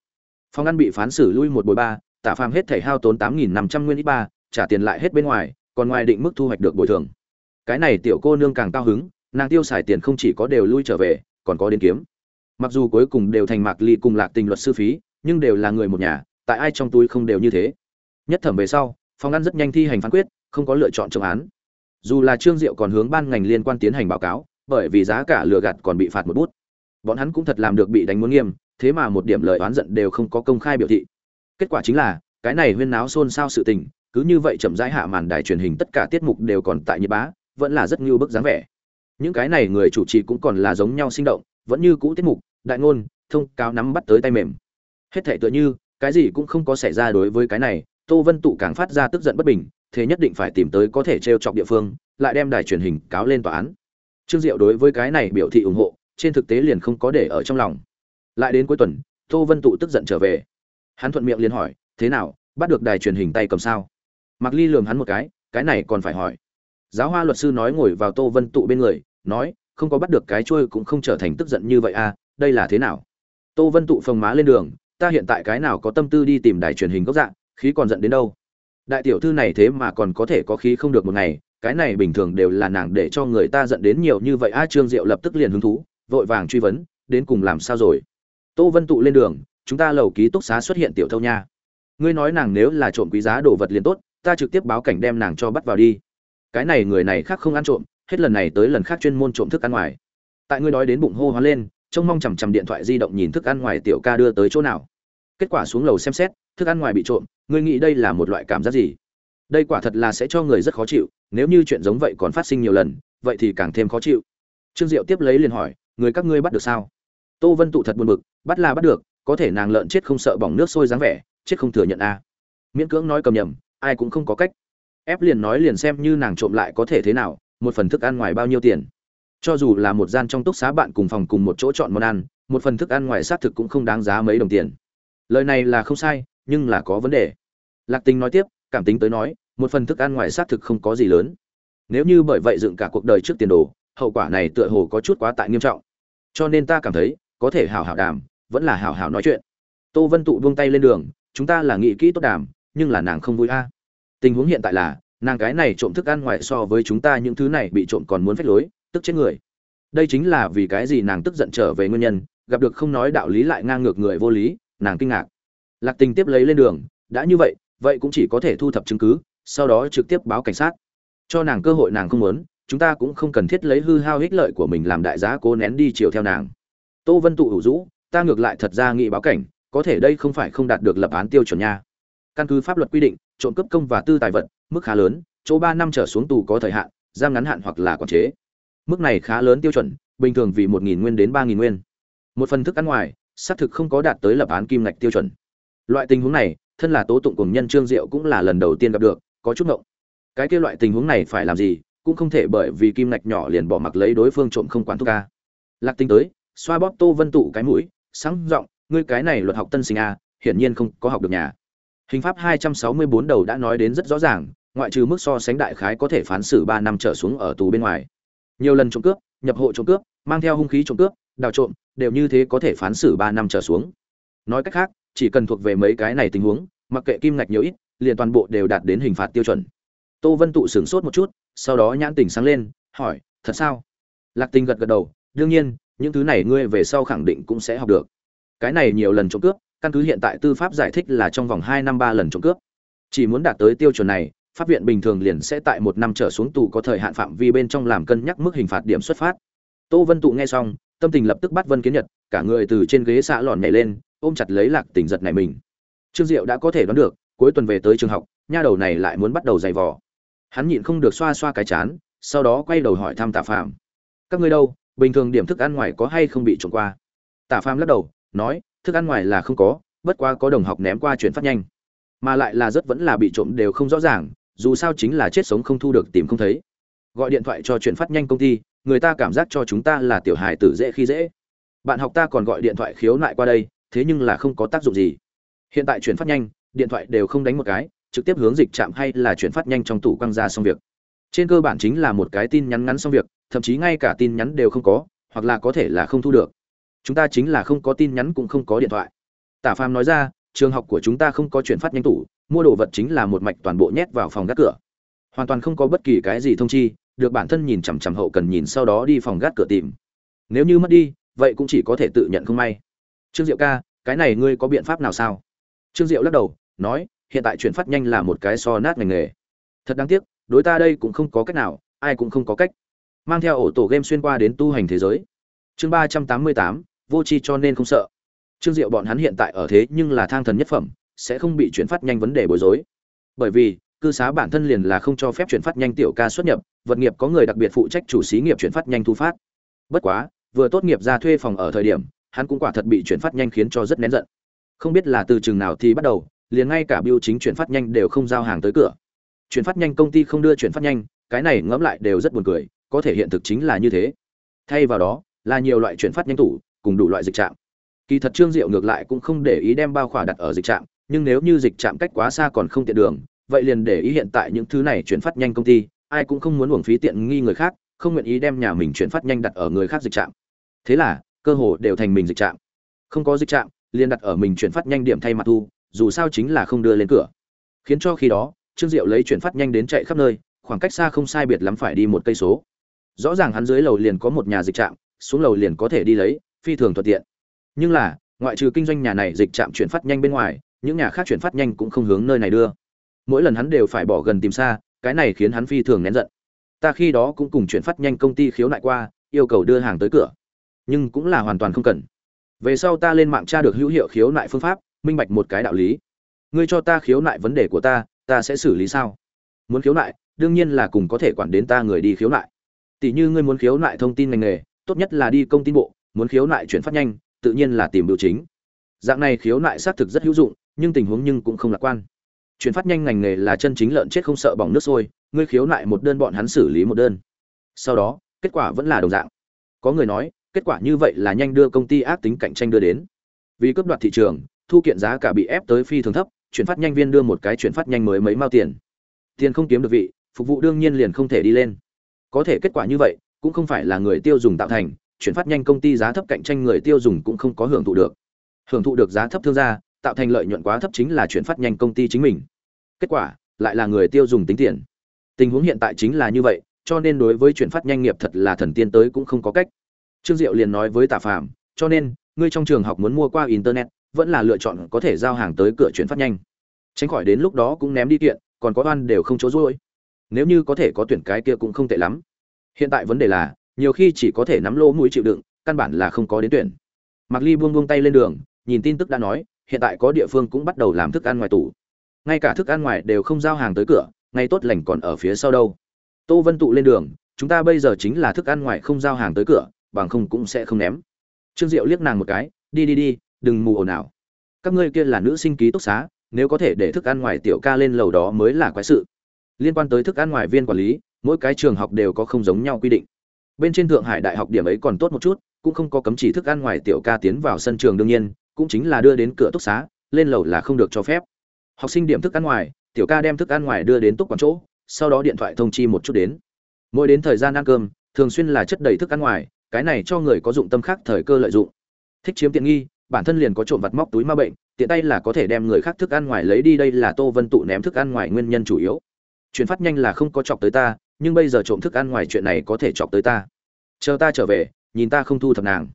Phòng ăn bị phán xử lui một bồi ba, tả phàm hết thể hao tốn tám nghìn năm trăm nguyên ít ba, trả tiền lại hết bên ngoài, còn ngoài định mức thu hoạch được bồi thường. Cái này tiểu cô nương càng cao hứng, nàng tiêu xài tiền không chỉ có đều lui trở về, còn có đến kiếm mặc dù cuối cùng đều thành mạc ly cùng lạc tình luật sư phí, nhưng đều là người một nhà, tại ai trong túi không đều như thế. Nhất thẩm về sau, phòng ăn rất nhanh thi hành phán quyết, không có lựa chọn trọng án. Dù là trương diệu còn hướng ban ngành liên quan tiến hành báo cáo, bởi vì giá cả lừa gạt còn bị phạt một bút. Bọn hắn cũng thật làm được bị đánh muốn nghiêm, thế mà một điểm lời oán giận đều không có công khai biểu thị. Kết quả chính là, cái này huyên náo xôn xao sự tình, cứ như vậy chậm rãi hạ màn đài truyền hình tất cả tiết mục đều còn tại nhiệt bá, vẫn là rất ngưu bức dáng vẻ. Những cái này người chủ trì cũng còn là giống nhau sinh động, vẫn như cũ tiết mục đại ngôn, thông cáo nắm bắt tới tay mềm. Hết thể tựa như, cái gì cũng không có xảy ra đối với cái này, tô vân tụ càng phát ra tức giận bất bình, thế nhất định phải tìm tới có thể t r e o chọc địa phương, lại đem đài truyền hình cáo lên tòa án. Trương diệu đối với cái này biểu thị ủng hộ, trên thực tế liền không có để ở trong lòng. Lại đến cuối tuần, tô vân tụ tức giận trở về. Hắn thuận miệng liền hỏi, thế nào, bắt được đài truyền hình tay cầm sao? Mặc ly lường hắn một cái cái này còn phải hỏi. Giáo hoa luật sư nói ngồi vào tô vân tụ bên người, nói, không có bắt được cái trôi cũng không trở thành tức giận như vậy à đây là thế nào? Tô vân tụ phồng má lên đường, ta hiện tại cái nào có tâm tư đi tìm đài truyền hình gốc dạng, khí còn giận đến đâu? Đại tiểu thư này thế mà còn có thể có khí không được một ngày, cái này bình thường đều là nàng để cho người ta giận đến nhiều như vậy, a, trương diệu lập tức liền hứng thú, vội vàng truy vấn, đến cùng làm sao rồi? Tô vân tụ lên đường, chúng ta lầu ký túc xá xuất hiện tiểu thâu nha. Ngươi nói nàng nếu là trộm quý giá đồ vật liền tốt, ta trực tiếp báo cảnh đem nàng cho bắt vào đi. Cái này người này khác không ăn trộm, hết lần này tới lần khác chuyên môn trộm thức ăn ngoài. Tại ngươi nói đến bụng hô hoán lên trông mong chằm chằm điện thoại di động nhìn thức ăn ngoài tiểu ca đưa tới chỗ nào. Kết quả xuống lầu xem xét, thức ăn ngoài bị trộm, ngươi nghĩ đây là một loại cảm giác gì? Đây quả thật là sẽ cho người rất khó chịu, nếu như chuyện giống vậy còn phát sinh nhiều lần, vậy thì càng thêm khó chịu. Trương diệu tiếp lấy liền hỏi, người các ngươi bắt được sao? Tô vân tụ thật buồn bực, bắt là bắt được, có thể nàng lợn chết không sợ bỏng nước sôi dáng vẻ, chết không thừa nhận a miễn cưỡng nói cầm nhầm, ai cũng không có cách. Ép liền nói liền xem như nàng trộm lại có thể thế nào, một phần thức ăn ngoài bao nhiêu tiền cho dù là một gian trong túc xá bạn cùng phòng cùng một chỗ chọn món ăn, một phần thức ăn ngoài xác thực cũng không đáng giá mấy đồng tiền. Lời này là không sai, nhưng là có vấn đề. Lạc tình nói tiếp, cảm tính tới nói, một phần thức ăn ngoài xác thực không có gì lớn. Nếu như bởi vậy dựng cả cuộc đời trước tiền đồ, hậu quả này tựa hồ có chút quá tại nghiêm trọng. Cho nên ta cảm thấy, có thể hào hào đàm, vẫn là hào hào nói chuyện. Tô vân tụ buông tay lên đường, chúng ta là nghị kỹ tốt đàm, nhưng là nàng không vui a. Tình huống hiện tại là, nàng cái này trộm thức ăn ngoài so với chúng ta những thứ này bị trộm còn muốn phách lối tức chết người. Đây chính là vì cái gì nàng tức giận trở về nguyên nhân, gặp được không nói đạo lý lại ngang ngược người vô lý, nàng kinh ngạc. Lạc tình tiếp lấy lên đường, đã như vậy vậy cũng chỉ có thể thu thập chứng cứ, sau đó trực tiếp báo cảnh sát. Cho nàng cơ hội nàng không muốn, chúng ta cũng không cần thiết lấy hư hao ích lợi của mình làm đại giá cố nén đi chiều theo nàng. Tô vân tụ hữu dũ ta ngược lại thật ra nghĩ báo cảnh, có thể đây không phải không đạt được lập án tiêu chuẩn nha. Căn cứ pháp luật quy định, trộm cướp công và tư tài vật, mức khá lớn, chỗ ba năm trở xuống tù có thời hạn, giam ngắn hạn hoặc là quản chế mức này khá lớn tiêu chuẩn, bình thường vì một nghìn nguyên đến ba nghìn nguyên. Một phần thức ăn ngoài, xác thực không có đạt tới lập án kim ngạch tiêu chuẩn. Loại tình huống này, thân là tố tụng cùng nhân trương diệu cũng là lần đầu tiên gặp được, có chút ngộng. Cái kia loại tình huống này phải làm gì, cũng không thể bởi vì kim ngạch nhỏ liền bỏ mặc lấy đối phương trộm không quản thuốc ca lạc tinh tới, xoa bóp tô vân tụ cái mũi, sáng giọng, ngươi cái này luật học tân sinh a, hiển nhiên không có học được nhà. Hình pháp 264 đầu đã nói đến rất rõ ràng, ngoại trừ mức so sánh đại khái có thể phán xử 3 năm trở xuống ở tù bên ngoài nhiều lần trộm cướp, nhập hộ trộm cướp, mang theo hung khí trộm cướp, đào trộm, đều như thế có thể phán xử ba năm trở xuống. Nói cách khác, chỉ cần thuộc về mấy cái này tình huống, mặc kệ kim ngạch nhiều ít, liền toàn bộ đều đạt đến hình phạt tiêu chuẩn. Tô vân tụ sửng sốt một chút, sau đó nhãn tỉnh sáng lên, hỏi, thật sao? Lạc tình gật gật đầu, đương nhiên, những thứ này ngươi về sau khẳng định cũng sẽ học được. Cái này nhiều lần trộm cướp, căn cứ hiện tại tư pháp giải thích là trong vòng hai năm ba lần trộm cướp. Chỉ muốn đạt tới tiêu chuẩn này pháp viện bình thường liền sẽ tại một năm trở xuống tù có thời hạn phạm vi bên trong làm cân nhắc mức hình phạt điểm xuất phát. Tô vân tụ nghe xong, tâm tình lập tức bắt vân kiến nhật, cả người từ trên ghế xạ lòn nhảy lên, ôm chặt lấy lạc tình giật này mình. Trương diệu đã có thể đoán được, cuối tuần về tới trường học, nha đầu này lại muốn bắt đầu giày vò. Hắn nhịn không được xoa xoa cái chán, sau đó quay đầu hỏi thăm tạ phạm các ngươi đâu, bình thường điểm thức ăn ngoài có hay không bị trộm qua? Tạ phạm lắc đầu, nói, thức ăn ngoài là không có, bất quá có đồng học ném qua chuyển phát nhanh. Mà lại là rất vẫn là bị trộm đều không rõ ràng dù sao chính là chết sống không thu được tìm không thấy. Gọi điện thoại cho chuyển phát nhanh công ty, người ta cảm giác cho chúng ta là tiểu hài tử dễ khi dễ. Bạn học ta còn gọi điện thoại khiếu nại qua đây, thế nhưng là không có tác dụng gì. Hiện tại chuyển phát nhanh, điện thoại đều không đánh một cái, trực tiếp hướng dịch chạm hay là chuyển phát nhanh trong tủ quăng ra xong việc. Trên cơ bản chính là một cái tin nhắn ngắn xong việc, thậm chí ngay cả tin nhắn đều không có, hoặc là có thể là không thu được. Chúng ta chính là không có tin nhắn cũng không có điện thoại. Tả phàm nói ra, trường học của chúng ta không có chuyển phát nhanh tủ mua đồ vật chính là một mạch toàn bộ nhét vào phòng gác cửa. Hoàn toàn không có bất kỳ cái gì thông chi, được bản thân nhìn chằm chằm hậu cần nhìn sau đó đi phòng gác cửa tìm. Nếu như mất đi, vậy cũng chỉ có thể tự nhận không may. Trương diệu ca, cái này ngươi có biện pháp nào sao? Trương diệu lắc đầu, nói, hiện tại chuyển phát nhanh là một cái so nát ngành nghề. Thật đáng tiếc, đối ta đây cũng không có cách nào, ai cũng không có cách. Mang theo ổ tổ game xuyên qua đến tu hành thế giới. Chương ba trăm tám mươi tám, vô tri cho nên không sợ. Trương diệu bọn hắn hiện tại ở thế nhưng là thang thần nhất phẩm sẽ không bị chuyển phát nhanh vấn đề bối rối. Bởi vì cư xá bản thân liền là không cho phép chuyển phát nhanh tiểu ca xuất nhập vật nghiệp có người đặc biệt phụ trách chủ xí nghiệp chuyển phát nhanh thu phát. Bất quá vừa tốt nghiệp ra thuê phòng ở thời điểm hắn cũng quả thật bị chuyển phát nhanh khiến cho rất nén giận. Không biết là từ chừng nào thì bắt đầu liền ngay cả biêu chính chuyển phát nhanh đều không giao hàng tới cửa. Chuyển phát nhanh công ty không đưa chuyển phát nhanh cái này ngẫm lại đều rất buồn cười có thể hiện thực chính là như thế. Thay vào đó là nhiều loại chuyển phát nhanh tủ cùng đủ loại dịch trạng, kỳ thật trương diệu ngược lại cũng không để ý đem bao khỏa đặt ở dịch trạng nhưng nếu như dịch chạm cách quá xa còn không tiện đường, vậy liền để ý hiện tại những thứ này chuyển phát nhanh công ty, ai cũng không muốn uổng phí tiện nghi người khác, không nguyện ý đem nhà mình chuyển phát nhanh đặt ở người khác dịch trạm. Thế là, cơ hồ đều thành mình dịch trạm. Không có dịch trạm, liền đặt ở mình chuyển phát nhanh điểm thay mặt thu, dù sao chính là không đưa lên cửa. Khiến cho khi đó, trương diệu lấy chuyển phát nhanh đến chạy khắp nơi, khoảng cách xa không sai biệt lắm phải đi một cây số. Rõ ràng hắn dưới lầu liền có một nhà dịch trạm, xuống lầu liền có thể đi lấy, phi thường thuận tiện. Nhưng là, ngoại trừ kinh doanh nhà này dịch trạm chuyển phát nhanh bên ngoài những nhà khác chuyển phát nhanh cũng không hướng nơi này đưa. Mỗi lần hắn đều phải bỏ gần tìm xa, cái này khiến hắn phi thường nén giận. Ta khi đó cũng cùng chuyển phát nhanh công ty khiếu nại qua, yêu cầu đưa hàng tới cửa. Nhưng cũng là hoàn toàn không cần. Về sau ta lên mạng tra được hữu hiệu khiếu nại phương pháp, minh bạch một cái đạo lý. Ngươi cho ta khiếu nại vấn đề của ta ta sẽ xử lý sao? Muốn khiếu nại, đương nhiên là cùng có thể quản đến ta người đi khiếu nại. Tỷ như ngươi muốn khiếu nại thông tin ngành nghề, tốt nhất là đi công tin bộ, muốn khiếu nại chuyển phát nhanh, tự nhiên là tìm biểu chính. Dạng này khiếu nại xác thực rất hữu dụng nhưng tình huống nhưng cũng không lạc quan. Chuyển phát nhanh ngành nghề là chân chính lợn chết không sợ bỏng nước sôi, ngươi khiếu nại một đơn bọn hắn xử lý một đơn. Sau đó, kết quả vẫn là đồng dạng. Có người nói, kết quả như vậy là nhanh đưa công ty ác tính cạnh tranh đưa đến. Vì cướp đoạt thị trường, thu kiện giá cả bị ép tới phi thường thấp, chuyển phát nhanh viên đưa một cái chuyển phát nhanh mới mấy mao tiền. Tiền không kiếm được vị, phục vụ đương nhiên liền không thể đi lên. Có thể kết quả như vậy, cũng không phải là người tiêu dùng tạo thành, chuyển phát nhanh công ty giá thấp cạnh tranh người tiêu dùng cũng không có hưởng thụ được. Hưởng thụ được giá thấp thương gia tạo thành lợi nhuận quá thấp chính là chuyển phát nhanh công ty chính mình. Kết quả lại là người tiêu dùng tính tiền. Tình huống hiện tại chính là như vậy cho nên đối với chuyển phát nhanh nghiệp thật là thần tiên tới cũng không có cách. Trương diệu liền nói với tạ phàm cho nên ngươi trong trường học muốn mua qua internet vẫn là lựa chọn có thể giao hàng tới cửa chuyển phát nhanh. Tránh khỏi đến lúc đó cũng ném đi kiện còn có oan đều không chỗ ruôi nếu như có thể có tuyển cái kia cũng không tệ lắm. Hiện tại vấn đề là nhiều khi chỉ có thể nắm lỗ mũi chịu đựng căn bản là không có đến tuyển. Mạc Ly buông buông tay lên đường, nhìn tin tức đã nói, hiện tại có địa phương cũng bắt đầu làm thức ăn ngoài tủ. Ngay cả thức ăn ngoài đều không giao hàng tới cửa, ngay tốt lành còn ở phía sau đâu. Tô Vân tụ lên đường, chúng ta bây giờ chính là thức ăn ngoài không giao hàng tới cửa, bằng không cũng sẽ không ném. Trương Diệu liếc nàng một cái, đi đi đi, đừng mù ồn ào. Các ngươi kia là nữ sinh ký túc xá, nếu có thể để thức ăn ngoài tiểu ca lên lầu đó mới là quái sự. Liên quan tới thức ăn ngoài viên quản lý, mỗi cái trường học đều có không giống nhau quy định. Bên trên Thượng Hải Đại học điểm ấy còn tốt một chút, cũng không có cấm chỉ thức ăn ngoài tiểu ca tiến vào sân trường đương nhiên, cũng chính là đưa đến cửa túc xá, lên lầu là không được cho phép. Học sinh điểm thức ăn ngoài, tiểu ca đem thức ăn ngoài đưa đến túc quán chỗ, sau đó điện thoại thông chi một chút đến. Mỗi đến thời gian ăn cơm, thường xuyên là chất đầy thức ăn ngoài, cái này cho người có dụng tâm khác thời cơ lợi dụng. Thích chiếm tiện nghi, bản thân liền có trộm vặt móc túi ma bệnh, tiện tay là có thể đem người khác thức ăn ngoài lấy đi đây là Tô Vân tụ ném thức ăn ngoài nguyên nhân chủ yếu. Chuyển phát nhanh là không có chọc tới ta, nhưng bây giờ trộm thức ăn ngoài chuyện này có thể chọc tới ta. Chờ ta trở về, nhìn ta không thu thập nàng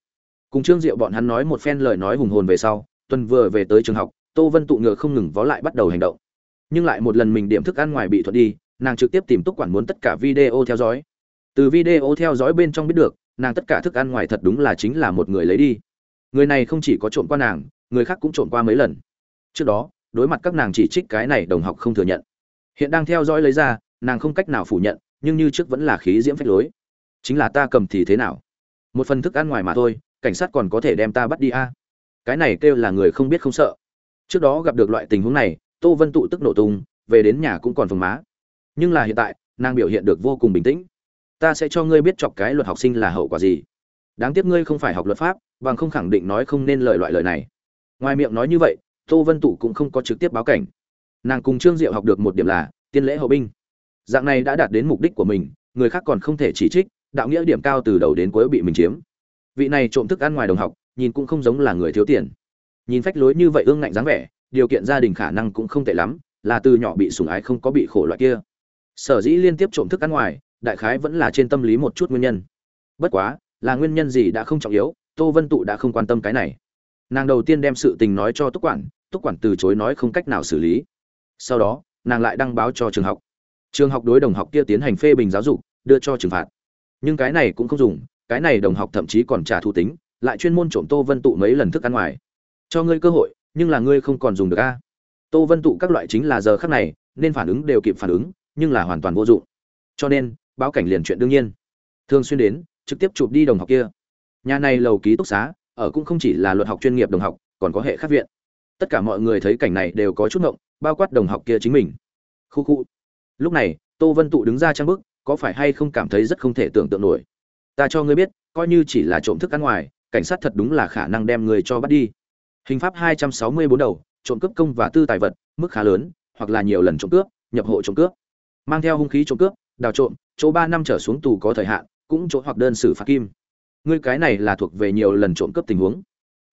cùng trương diệu bọn hắn nói một phen lời nói hùng hồn về sau, tuần vừa về tới trường học, tô vân tụ ngựa không ngừng vó lại bắt đầu hành động. Nhưng lại một lần mình điểm thức ăn ngoài bị thuận đi, nàng trực tiếp tìm túc quản muốn tất cả video theo dõi. Từ video theo dõi bên trong biết được, nàng tất cả thức ăn ngoài thật đúng là chính là một người lấy đi. Người này không chỉ có trộm qua nàng, người khác cũng trộm qua mấy lần. Trước đó, đối mặt các nàng chỉ trích cái này đồng học không thừa nhận. Hiện đang theo dõi lấy ra, nàng không cách nào phủ nhận, nhưng như trước vẫn là khí diễm phách lối. Chính là ta cầm thì thế nào? Một phần thức ăn ngoài mà thôi cảnh sát còn có thể đem ta bắt đi a? Cái này kêu là người không biết không sợ. Trước đó gặp được loại tình huống này, tô vân tụ tức nổ tung, về đến nhà cũng còn phồng má. Nhưng là hiện tại, nàng biểu hiện được vô cùng bình tĩnh. Ta sẽ cho ngươi biết chọc cái luật học sinh là hậu quả gì. Đáng tiếc ngươi không phải học luật pháp, bằng không khẳng định nói không nên lời loại lời này. Ngoài miệng nói như vậy, tô vân tụ cũng không có trực tiếp báo cảnh. Nàng cùng trương diệu học được một điểm là, tiên lễ hậu binh. Dạng này đã đạt đến mục đích của mình, người khác còn không thể chỉ trích, đạo nghĩa điểm cao từ đầu đến cuối bị mình chiếm vị này trộm thức ăn ngoài đồng học, nhìn cũng không giống là người thiếu tiền. Nhìn phách lối như vậy ương ngạnh dáng vẻ, điều kiện gia đình khả năng cũng không tệ lắm, là từ nhỏ bị sủng ái không có bị khổ loại kia. Sở dĩ liên tiếp trộm thức ăn ngoài, đại khái vẫn là trên tâm lý một chút nguyên nhân. Bất quá, là nguyên nhân gì đã không trọng yếu, tô vân tụ đã không quan tâm cái này. Nàng đầu tiên đem sự tình nói cho túc quản túc quản từ chối nói không cách nào xử lý. Sau đó, nàng lại đăng báo cho trường học. Trường học đối đồng học kia tiến hành phê bình giáo dục, đưa cho trừng phạt. Nhưng cái này cũng không dùng cái này đồng học thậm chí còn trả thù tính, lại chuyên môn trộm tô vân tụ mấy lần thức ăn ngoài. Cho ngươi cơ hội, nhưng là ngươi không còn dùng được a. Tô vân tụ các loại chính là giờ khác này, nên phản ứng đều kịp phản ứng, nhưng là hoàn toàn vô dụng. Cho nên, báo cảnh liền chuyện đương nhiên. Thường xuyên đến, trực tiếp chụp đi đồng học kia. Nhà này lầu ký túc xá, ở cũng không chỉ là luật học chuyên nghiệp đồng học, còn có hệ khác viện. Tất cả mọi người thấy cảnh này đều có chút ngộng, bao quát đồng học kia chính mình. Khu khu. Lúc này, tô vân tụ đứng ra trang bức, có phải hay không cảm thấy rất không thể tưởng tượng nổi ta cho ngươi biết, coi như chỉ là trộm thức ăn ngoài, cảnh sát thật đúng là khả năng đem người cho bắt đi. Hình pháp hai trăm sáu mươi bốn đầu, trộm cướp công và tư tài vật, mức khá lớn, hoặc là nhiều lần trộm cướp, nhập hộ trộm cướp. Mang theo hung khí trộm cướp, đào trộm, chỗ ba năm trở xuống tù có thời hạn, cũng chỗ hoặc đơn xử phạt kim. Ngươi cái này là thuộc về nhiều lần trộm cướp tình huống.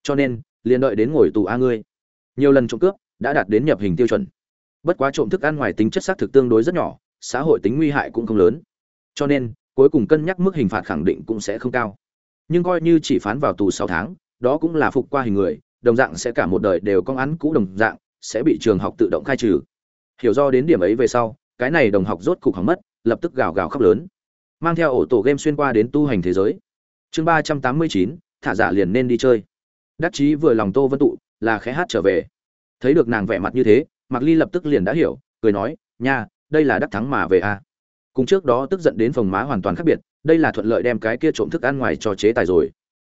Cho nên, liền đợi đến ngồi tù a ngươi. Nhiều lần trộm cướp, đã đạt đến nhập hình tiêu chuẩn. Bất quá trộm thức ăn ngoài tính chất xác thực tương đối rất nhỏ, xã hội tính nguy hại cũng không lớn. Cho nên cuối cùng cân nhắc mức hình phạt khẳng định cũng sẽ không cao. Nhưng coi như chỉ phán vào tù sáu tháng, đó cũng là phục qua hình người, đồng dạng sẽ cả một đời đều công án cũ đồng dạng, sẽ bị trường học tự động khai trừ. Hiểu do đến điểm ấy về sau, cái này đồng học rốt cục hỏng mất, lập tức gào gào khóc lớn. Mang theo ổ tổ game xuyên qua đến tu hành thế giới. Chương ba trăm tám mươi chín, thả giả liền nên đi chơi. Đắc chí vừa lòng tô vân tụ, là khẽ hát trở về. Thấy được nàng vẻ mặt như thế, mạc ly lập tức liền đã hiểu, cười nói, nha, đây là đắc thắng mà về a à cùng trước đó tức giận đến phòng má hoàn toàn khác biệt, đây là thuận lợi đem cái kia trộm thức ăn ngoài cho chế tài rồi.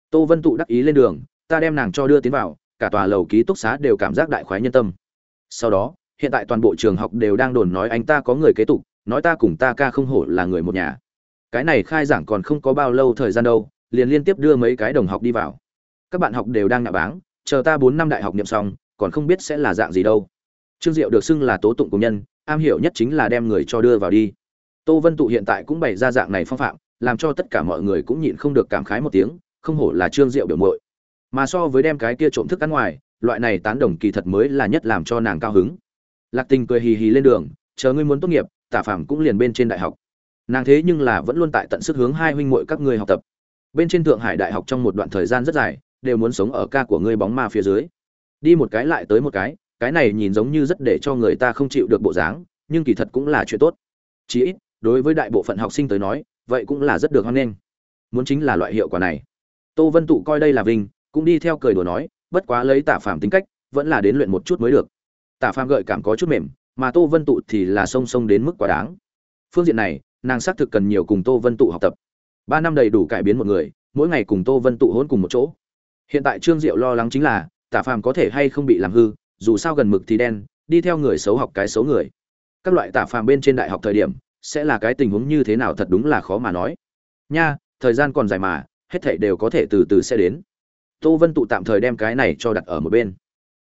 Tô vân tụ đắc ý lên đường, ta đem nàng cho đưa tiến vào, cả tòa lầu ký túc xá đều cảm giác đại khoái nhân tâm. Sau đó, hiện tại toàn bộ trường học đều đang đồn nói anh ta có người kế tục, nói ta cùng ta ca không hổ là người một nhà. Cái này khai giảng còn không có bao lâu thời gian đâu, liền liên tiếp đưa mấy cái đồng học đi vào. Các bạn học đều đang nạ báng, chờ ta bốn năm đại học nhậm xong, còn không biết sẽ là dạng gì đâu. Trương diệu được xưng là tố tụng công nhân, am hiểu nhất chính là đem người cho đưa vào đi tô vân tụ hiện tại cũng bày ra dạng này phong phạm, làm cho tất cả mọi người cũng nhịn không được cảm khái một tiếng, không hổ là trương diệu biểu muội. mà so với đem cái kia trộm thức ăn ngoài, loại này tán đồng kỳ thật mới là nhất làm cho nàng cao hứng. Lạc tình cười hì hì lên đường, chờ ngươi muốn tốt nghiệp, tả phạm cũng liền bên trên đại học. Nàng thế nhưng là vẫn luôn tại tận sức hướng hai huynh muội các ngươi học tập. Bên trên thượng hải đại học trong một đoạn thời gian rất dài, đều muốn sống ở ca của ngươi bóng ma phía dưới. Đi một cái lại tới một cái cái này nhìn giống như rất để cho người ta không chịu được bộ dáng, nhưng kỳ thật cũng là chuyện tốt. Chỉ ít đối với đại bộ phận học sinh tới nói, vậy cũng là rất được hoan nghênh. Muốn chính là loại hiệu quả này. Tô vân tụ coi đây là vinh, cũng đi theo cười đùa nói, bất quá lấy tả phàm tính cách, vẫn là đến luyện một chút mới được. Tả phàm gợi cảm có chút mềm, mà tô vân tụ thì là song song đến mức quá đáng. Phương diện này, nàng xác thực cần nhiều cùng tô vân tụ học tập. Ba năm đầy đủ cải biến một người, mỗi ngày cùng tô vân tụ hôn cùng một chỗ. Hiện tại trương diệu lo lắng chính là, tả phàm có thể hay không bị làm hư, dù sao gần mực thì đen, đi theo người xấu học cái xấu người. Các loại tả phàm bên trên đại học thời điểm sẽ là cái tình huống như thế nào thật đúng là khó mà nói. Nha, thời gian còn dài mà, hết thảy đều có thể từ từ sẽ đến. Tô vân tụ tạm thời đem cái này cho đặt ở một bên.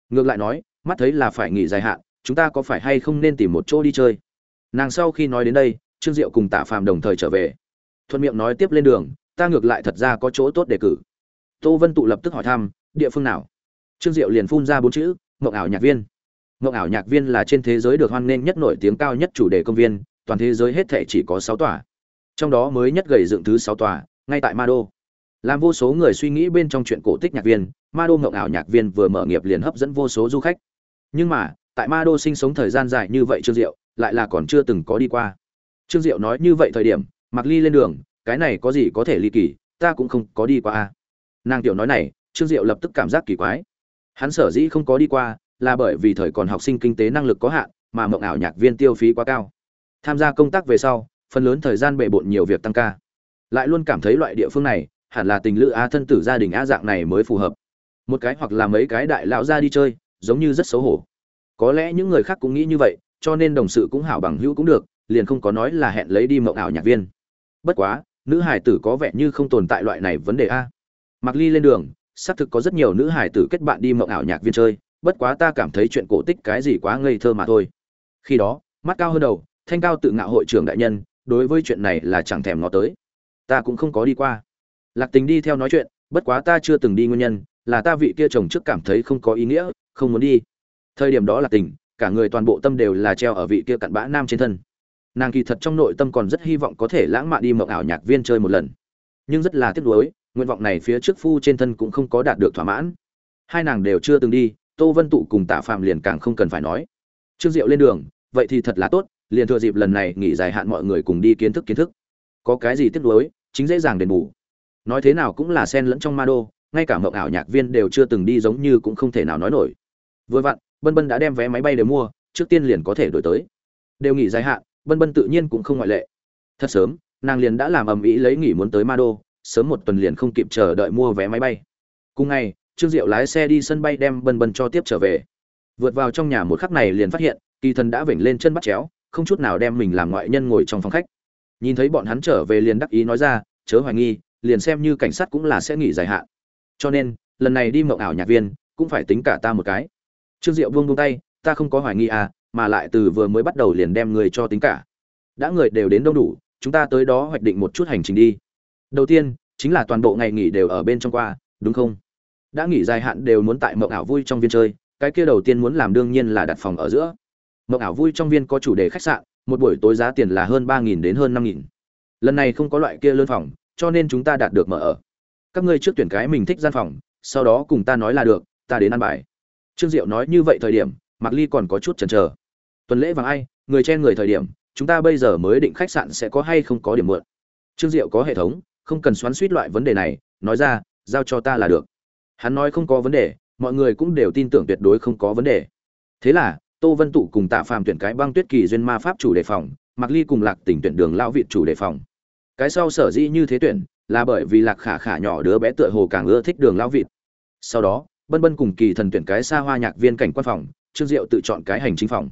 Ngược lại nói, mắt thấy là phải nghỉ dài hạn, chúng ta có phải hay không nên tìm một chỗ đi chơi? Nàng sau khi nói đến đây, trương diệu cùng tạ phàm đồng thời trở về. Thuận miệng nói tiếp lên đường, ta ngược lại thật ra có chỗ tốt để cử. Tô vân tụ lập tức hỏi thăm, địa phương nào? Trương diệu liền phun ra bốn chữ mộng ảo nhạc viên. Mộng ảo nhạc viên là trên thế giới được hoan nghênh nhất nổi tiếng cao nhất chủ đề công viên toàn thế giới hết thể chỉ có sáu tòa. Trong đó mới nhất gầy dựng thứ sáu tòa, ngay tại ma đô. Làm vô số người suy nghĩ bên trong chuyện cổ tích nhạc viên, ma đô mộng ảo nhạc viên vừa mở nghiệp liền hấp dẫn vô số du khách. Nhưng mà, tại ma đô sinh sống thời gian dài như vậy trương diệu, lại là còn chưa từng có đi qua. Trương diệu nói như vậy thời điểm, mặc ly lên đường, cái này có gì có thể ly kỳ, ta cũng không có đi qua a. Nàng tiểu nói này, trương diệu lập tức cảm giác kỳ quái. Hắn sở dĩ không có đi qua, là bởi vì thời còn học sinh kinh tế năng lực có hạn, mà mộng ảo nhạc viên tiêu phí quá cao tham gia công tác về sau, phần lớn thời gian bệ bộn nhiều việc tăng ca. Lại luôn cảm thấy loại địa phương này, hẳn là tình lữ a thân tử gia đình a dạng này mới phù hợp. Một cái hoặc là mấy cái đại lão ra đi chơi, giống như rất xấu hổ. Có lẽ những người khác cũng nghĩ như vậy, cho nên đồng sự cũng hảo bằng hữu cũng được, liền không có nói là hẹn lấy đi mộng ảo nhạc viên. Bất quá, nữ hải tử có vẻ như không tồn tại loại này vấn đề a. Mặc ly lên đường, xác thực có rất nhiều nữ hải tử kết bạn đi mộng ảo nhạc viên chơi, bất quá ta cảm thấy chuyện cổ tích cái gì quá ngây thơ mà thôi. Khi đó, mắt cao hơn đầu thanh cao tự ngạo hội trưởng đại nhân, đối với chuyện này là chẳng thèm ngó tới. Ta cũng không có đi qua. Lạc tình đi theo nói chuyện, bất quá ta chưa từng đi nguyên nhân, là ta vị kia chồng trước cảm thấy không có ý nghĩa, không muốn đi. Thời điểm đó là tình, cả người toàn bộ tâm đều là treo ở vị kia cặn bã nam trên thân. Nàng kỳ thật trong nội tâm còn rất hy vọng có thể lãng mạn đi mộng ảo nhạc viên chơi một lần. Nhưng rất là tiếc nuối, nguyện vọng này phía trước phu trên thân cũng không có đạt được thỏa mãn. Hai nàng đều chưa từng đi, tô vân tụ cùng tạ phạm liền càng không cần phải nói. Trương diệu lên đường, vậy thì thật là tốt liền thừa dịp lần này nghỉ dài hạn mọi người cùng đi kiến thức kiến thức. Có cái gì tiếc nối chính dễ dàng đền bù. Nói thế nào cũng là sen lẫn trong ma đô, ngay cả mộng ảo nhạc viên đều chưa từng đi giống như cũng không thể nào nói nổi. Vừa vặn, bân bân đã đem vé máy bay đều mua, trước tiên liền có thể đổi tới. Đều nghỉ dài hạn, bân bân tự nhiên cũng không ngoại lệ. Thật sớm, nàng liền đã làm ầm ĩ lấy nghỉ muốn tới ma đô, sớm một tuần liền không kịp chờ đợi mua vé máy bay. Cùng ngày, trương diệu lái xe đi sân bay đem bân bân cho tiếp trở về. Vượt vào trong nhà một khắc này liền phát hiện, kỳ thần đã vểnh lên chân bắt chéo không chút nào đem mình làm ngoại nhân ngồi trong phòng khách. Nhìn thấy bọn hắn trở về liền đắc ý nói ra, chớ hoài nghi, liền xem như cảnh sát cũng là sẽ nghỉ dài hạn. Cho nên, lần này đi mộng ảo nhạc viên, cũng phải tính cả ta một cái. Trương diệu buông buông tay, ta không có hoài nghi à mà lại từ vừa mới bắt đầu liền đem người cho tính cả. Đã người đều đến đông đủ, chúng ta tới đó hoạch định một chút hành trình đi. Đầu tiên, chính là toàn bộ ngày nghỉ đều ở bên trong qua, đúng không? Đã nghỉ dài hạn đều muốn tại mộng ảo vui trong viên chơi, cái kia đầu tiên muốn làm đương nhiên là đặt phòng ở giữa mộng ảo vui trong viên có chủ đề khách sạn, một buổi tối giá tiền là hơn ba nghìn đến hơn năm nghìn. Lần này không có loại kia lơn phòng, cho nên chúng ta đạt được mở ở. Các ngươi trước tuyển cái mình thích gian phòng, sau đó cùng ta nói là được, ta đến ăn bài. Trương diệu nói như vậy thời điểm, mạc ly còn có chút chần chờ. Tuần lễ vàng ai, người chen người thời điểm, chúng ta bây giờ mới định khách sạn sẽ có hay không có điểm mượn. Trương diệu có hệ thống, không cần xoắn suýt loại vấn đề này, nói ra, giao cho ta là được. Hắn nói không có vấn đề, mọi người cũng đều tin tưởng tuyệt đối không có vấn đề. Thế là tô vân tụ cùng tạ phàm tuyển cái băng tuyết kỳ duyên ma pháp chủ đề phòng mặc ly cùng lạc tỉnh tuyển đường lão vị chủ đề phòng. Cái sau sở dĩ như thế tuyển, là bởi vì lạc khả khả nhỏ đứa bé tựa hồ càng ưa thích đường lão vịt. Sau đó, bân bân cùng kỳ thần tuyển cái xa hoa nhạc viên cảnh quan phòng, trương diệu tự chọn cái hành chính phòng.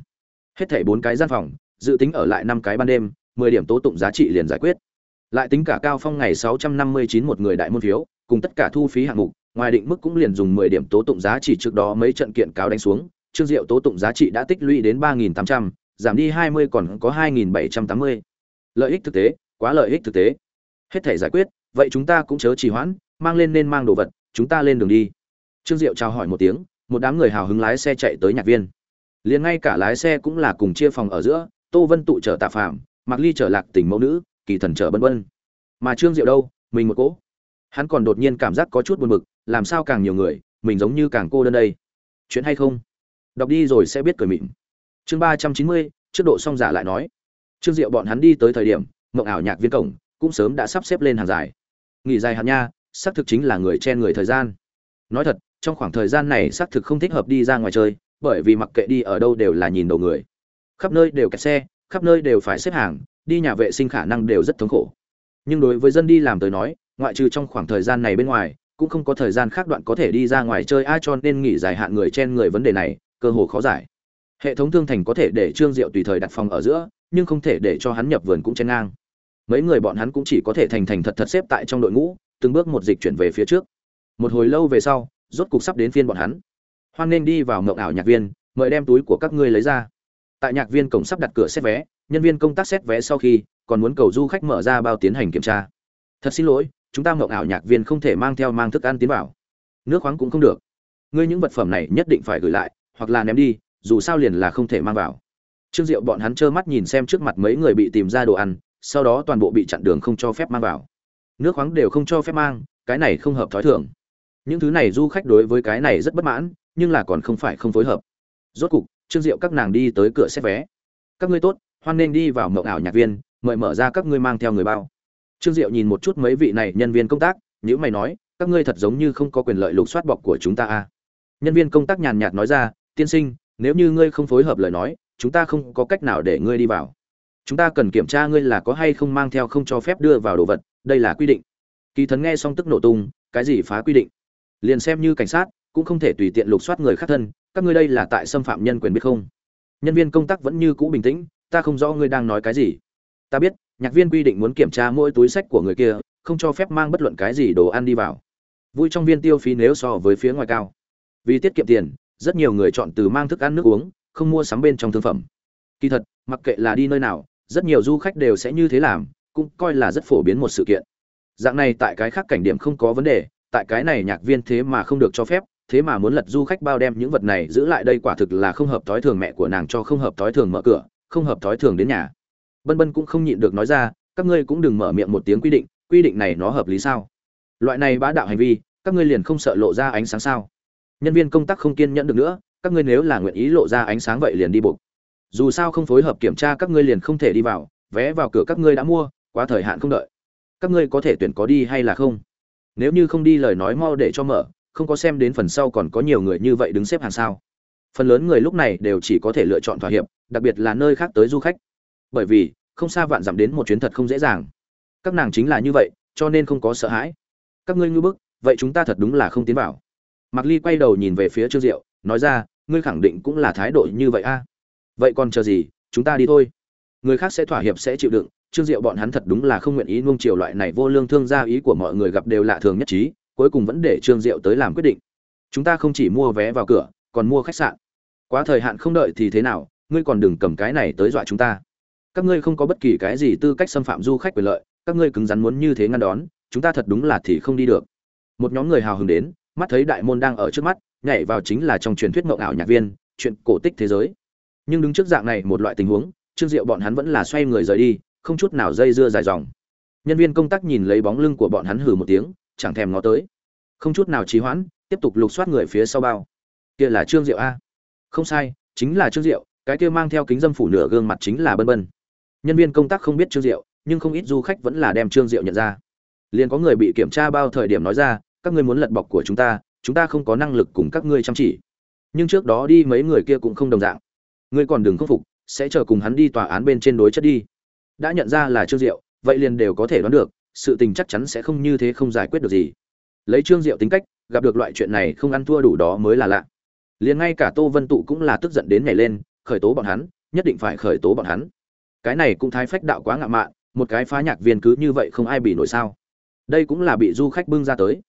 Hết thảy bốn cái gian phòng, dự tính ở lại năm cái ban đêm, mười điểm tố tụng giá trị liền giải quyết. Lại tính cả cao phong ngày sáu trăm năm mươi chín một người đại môn phiếu, cùng tất cả thu phí hạng mục, ngoài định mức cũng liền dùng mười điểm tố tụng giá trị trước đó mấy trận kiện cáo đánh xuống trương diệu tố tụng giá trị đã tích lũy đến ba nghìn tám trăm, giảm đi hai mươi còn có hai nghìn bảy trăm tám mươi. Lợi ích thực tế, quá lợi ích thực tế. Hết thể giải quyết, vậy chúng ta cũng chớ trì hoãn, mang lên nên mang đồ vật, chúng ta lên đường đi. Trương diệu chào hỏi một tiếng, một đám người hào hứng lái xe chạy tới nhạc viên. Liền ngay cả lái xe cũng là cùng chia phòng ở giữa, tô vân tụ chở tạ phạm mặc ly trở lạc tình mẫu nữ, kỳ thần chở bân bân. Mà trương diệu đâu? Mình một cỗ. Hắn còn đột nhiên cảm giác có chút buồn bực, làm sao càng nhiều người, mình giống như càng cô đơn đây. Chuyện hay không? Đọc đi rồi sẽ biết cười mịn. Chương ba trăm chín mươi, trước độ song giả lại nói. Trương diệu bọn hắn đi tới thời điểm, mộng ảo nhạc viên cổng cũng sớm đã sắp xếp lên hàng dài. Nghỉ dài hạn nha, xác thực chính là người chen người thời gian. Nói thật, trong khoảng thời gian này xác thực không thích hợp đi ra ngoài chơi, bởi vì mặc kệ đi ở đâu đều là nhìn đầu người. Khắp nơi đều kẹt xe, khắp nơi đều phải xếp hàng, đi nhà vệ sinh khả năng đều rất thống khổ. Nhưng đối với dân đi làm tới nói, ngoại trừ trong khoảng thời gian này bên ngoài, cũng không có thời gian khác đoạn có thể đi ra ngoài chơi ai cho nên nghỉ dài hạn người chen người vấn đề này cơ hồ khó giải. Hệ thống thương thành có thể để trương diệu tùy thời đặt phòng ở giữa, nhưng không thể để cho hắn nhập vườn cũng chen ngang. Mấy người bọn hắn cũng chỉ có thể thành thành thật thật xếp tại trong đội ngũ, từng bước một dịch chuyển về phía trước. Một hồi lâu về sau, rốt cục sắp đến phiên bọn hắn. Hoan nên đi vào mộng ảo nhạc viên, mời đem túi của các ngươi lấy ra. Tại nhạc viên cổng sắp đặt cửa xét vé, nhân viên công tác xét vé sau khi, còn muốn cầu du khách mở ra bao tiến hành kiểm tra. Thật xin lỗi, chúng ta mộng ảo nhạc viên không thể mang theo mang thức ăn tiến vào. Nước khoáng cũng không được. Ngươi những vật phẩm này nhất định phải gửi lại hoặc là ném đi, dù sao liền là không thể mang vào. Trương diệu bọn hắn trơ mắt nhìn xem trước mặt mấy người bị tìm ra đồ ăn, sau đó toàn bộ bị chặn đường không cho phép mang vào. Nước khoáng đều không cho phép mang, cái này không hợp thói thường. Những thứ này du khách đối với cái này rất bất mãn, nhưng là còn không phải không phối hợp. Rốt cục, trương diệu các nàng đi tới cửa xét vé. Các ngươi tốt, hoan nên đi vào mộng ảo nhạc viên, mời mở ra các ngươi mang theo người bao. Trương diệu nhìn một chút mấy vị này nhân viên công tác nhữ mày nói, các ngươi thật giống như không có quyền lợi lục soát bọc của chúng ta à. nhân viên công tác nhàn nhạt nói ra tiên sinh, nếu như ngươi không phối hợp lời nói, chúng ta không có cách nào để ngươi đi vào. Chúng ta cần kiểm tra ngươi là có hay không mang theo không cho phép đưa vào đồ vật, đây là quy định. Kỳ thần nghe xong tức nổ tung, cái gì phá quy định? Liền xem như cảnh sát, cũng không thể tùy tiện lục soát người khác thân, các ngươi đây là tại xâm phạm nhân quyền biết không? Nhân viên công tác vẫn như cũ bình tĩnh, ta không rõ ngươi đang nói cái gì. Ta biết, nhạc viên quy định muốn kiểm tra mỗi túi sách của người kia, không cho phép mang bất luận cái gì đồ ăn đi vào. Vui trong viên tiêu phí nếu so với phía ngoài cao. Vì tiết kiệm tiền rất nhiều người chọn từ mang thức ăn nước uống, không mua sắm bên trong thương phẩm. Kỳ thật, mặc kệ là đi nơi nào, rất nhiều du khách đều sẽ như thế làm, cũng coi là rất phổ biến một sự kiện. Dạng này tại cái khác cảnh điểm không có vấn đề, tại cái này nhạc viên thế mà không được cho phép, thế mà muốn lật du khách bao đem những vật này giữ lại đây quả thực là không hợp thói thường mẹ của nàng cho không hợp thói thường mở cửa, không hợp thói thường đến nhà. Bân bân cũng không nhịn được nói ra, các ngươi cũng đừng mở miệng một tiếng quy định quy định này nó hợp lý sao? Loại này bá đạo hành vi, các ngươi liền không sợ lộ ra ánh sáng sao? Nhân viên công tác không kiên nhẫn được nữa, các ngươi nếu là nguyện ý lộ ra ánh sáng vậy liền đi buộc. Dù sao không phối hợp kiểm tra các ngươi liền không thể đi vào, vé vào cửa các ngươi đã mua, quá thời hạn không đợi. Các ngươi có thể tuyển có đi hay là không? Nếu như không đi lời nói mau để cho mở, không có xem đến phần sau còn có nhiều người như vậy đứng xếp hàng sao? Phần lớn người lúc này đều chỉ có thể lựa chọn thỏa hiệp, đặc biệt là nơi khác tới du khách. Bởi vì, không xa vạn dặm đến một chuyến thật không dễ dàng. Các nàng chính là như vậy, cho nên không có sợ hãi. Các ngươi ngư bức, vậy chúng ta thật đúng là không tiến vào mạc ly quay đầu nhìn về phía trương diệu, nói ra, ngươi khẳng định cũng là thái độ như vậy a. Vậy còn chờ gì? Chúng ta đi thôi. Người khác sẽ thỏa hiệp sẽ chịu đựng. Trương diệu bọn hắn thật đúng là không nguyện ý nuông chiều loại này vô lương thương gia ý của mọi người gặp đều lạ thường nhất trí, cuối cùng vẫn để trương diệu tới làm quyết định. Chúng ta không chỉ mua vé vào cửa, còn mua khách sạn. Quá thời hạn không đợi thì thế nào, ngươi còn đừng cầm cái này tới dọa chúng ta. Các ngươi không có bất kỳ cái gì tư cách xâm phạm du khách quyền lợi, các ngươi cứng rắn muốn như thế ngăn đón, chúng ta thật đúng là thì không đi được. Một nhóm người hào hứng đến mắt thấy đại môn đang ở trước mắt, nhảy vào chính là trong truyền thuyết mộng ảo nhạc viên, chuyện cổ tích thế giới. Nhưng đứng trước dạng này một loại tình huống, trương diệu bọn hắn vẫn là xoay người rời đi, không chút nào dây dưa dài dòng. Nhân viên công tác nhìn lấy bóng lưng của bọn hắn hừ một tiếng, chẳng thèm ngó tới. Không chút nào trì hoãn, tiếp tục lục soát người phía sau bao. Kia là trương diệu a? Không sai, chính là trương diệu, cái kia mang theo kính dâm phủ nửa gương mặt chính là bân bân. Nhân viên công tác không biết trương diệu, nhưng không ít du khách vẫn là đem trương diệu nhận ra. Liền có người bị kiểm tra bao thời điểm nói ra các ngươi muốn lật bọc của chúng ta chúng ta không có năng lực cùng các ngươi chăm chỉ. Nhưng trước đó đi mấy người kia cũng không đồng dạng. Ngươi còn đừng khắc phục, sẽ chờ cùng hắn đi tòa án bên trên đối chất đi. Đã nhận ra là trương diệu, vậy liền đều có thể đoán được, sự tình chắc chắn sẽ không như thế không giải quyết được gì. Lấy trương diệu tính cách, gặp được loại chuyện này không ăn thua đủ đó mới là lạ. Liền ngay cả tô vân tụ cũng là tức giận đến nhảy lên, khởi tố bọn hắn, nhất định phải khởi tố bọn hắn. Cái này cũng thái phách đạo quá ngạo mạn, một cái phá nhạc viên cứ như vậy không ai bị nổi sao? Đây cũng là bị du khách bưng ra tới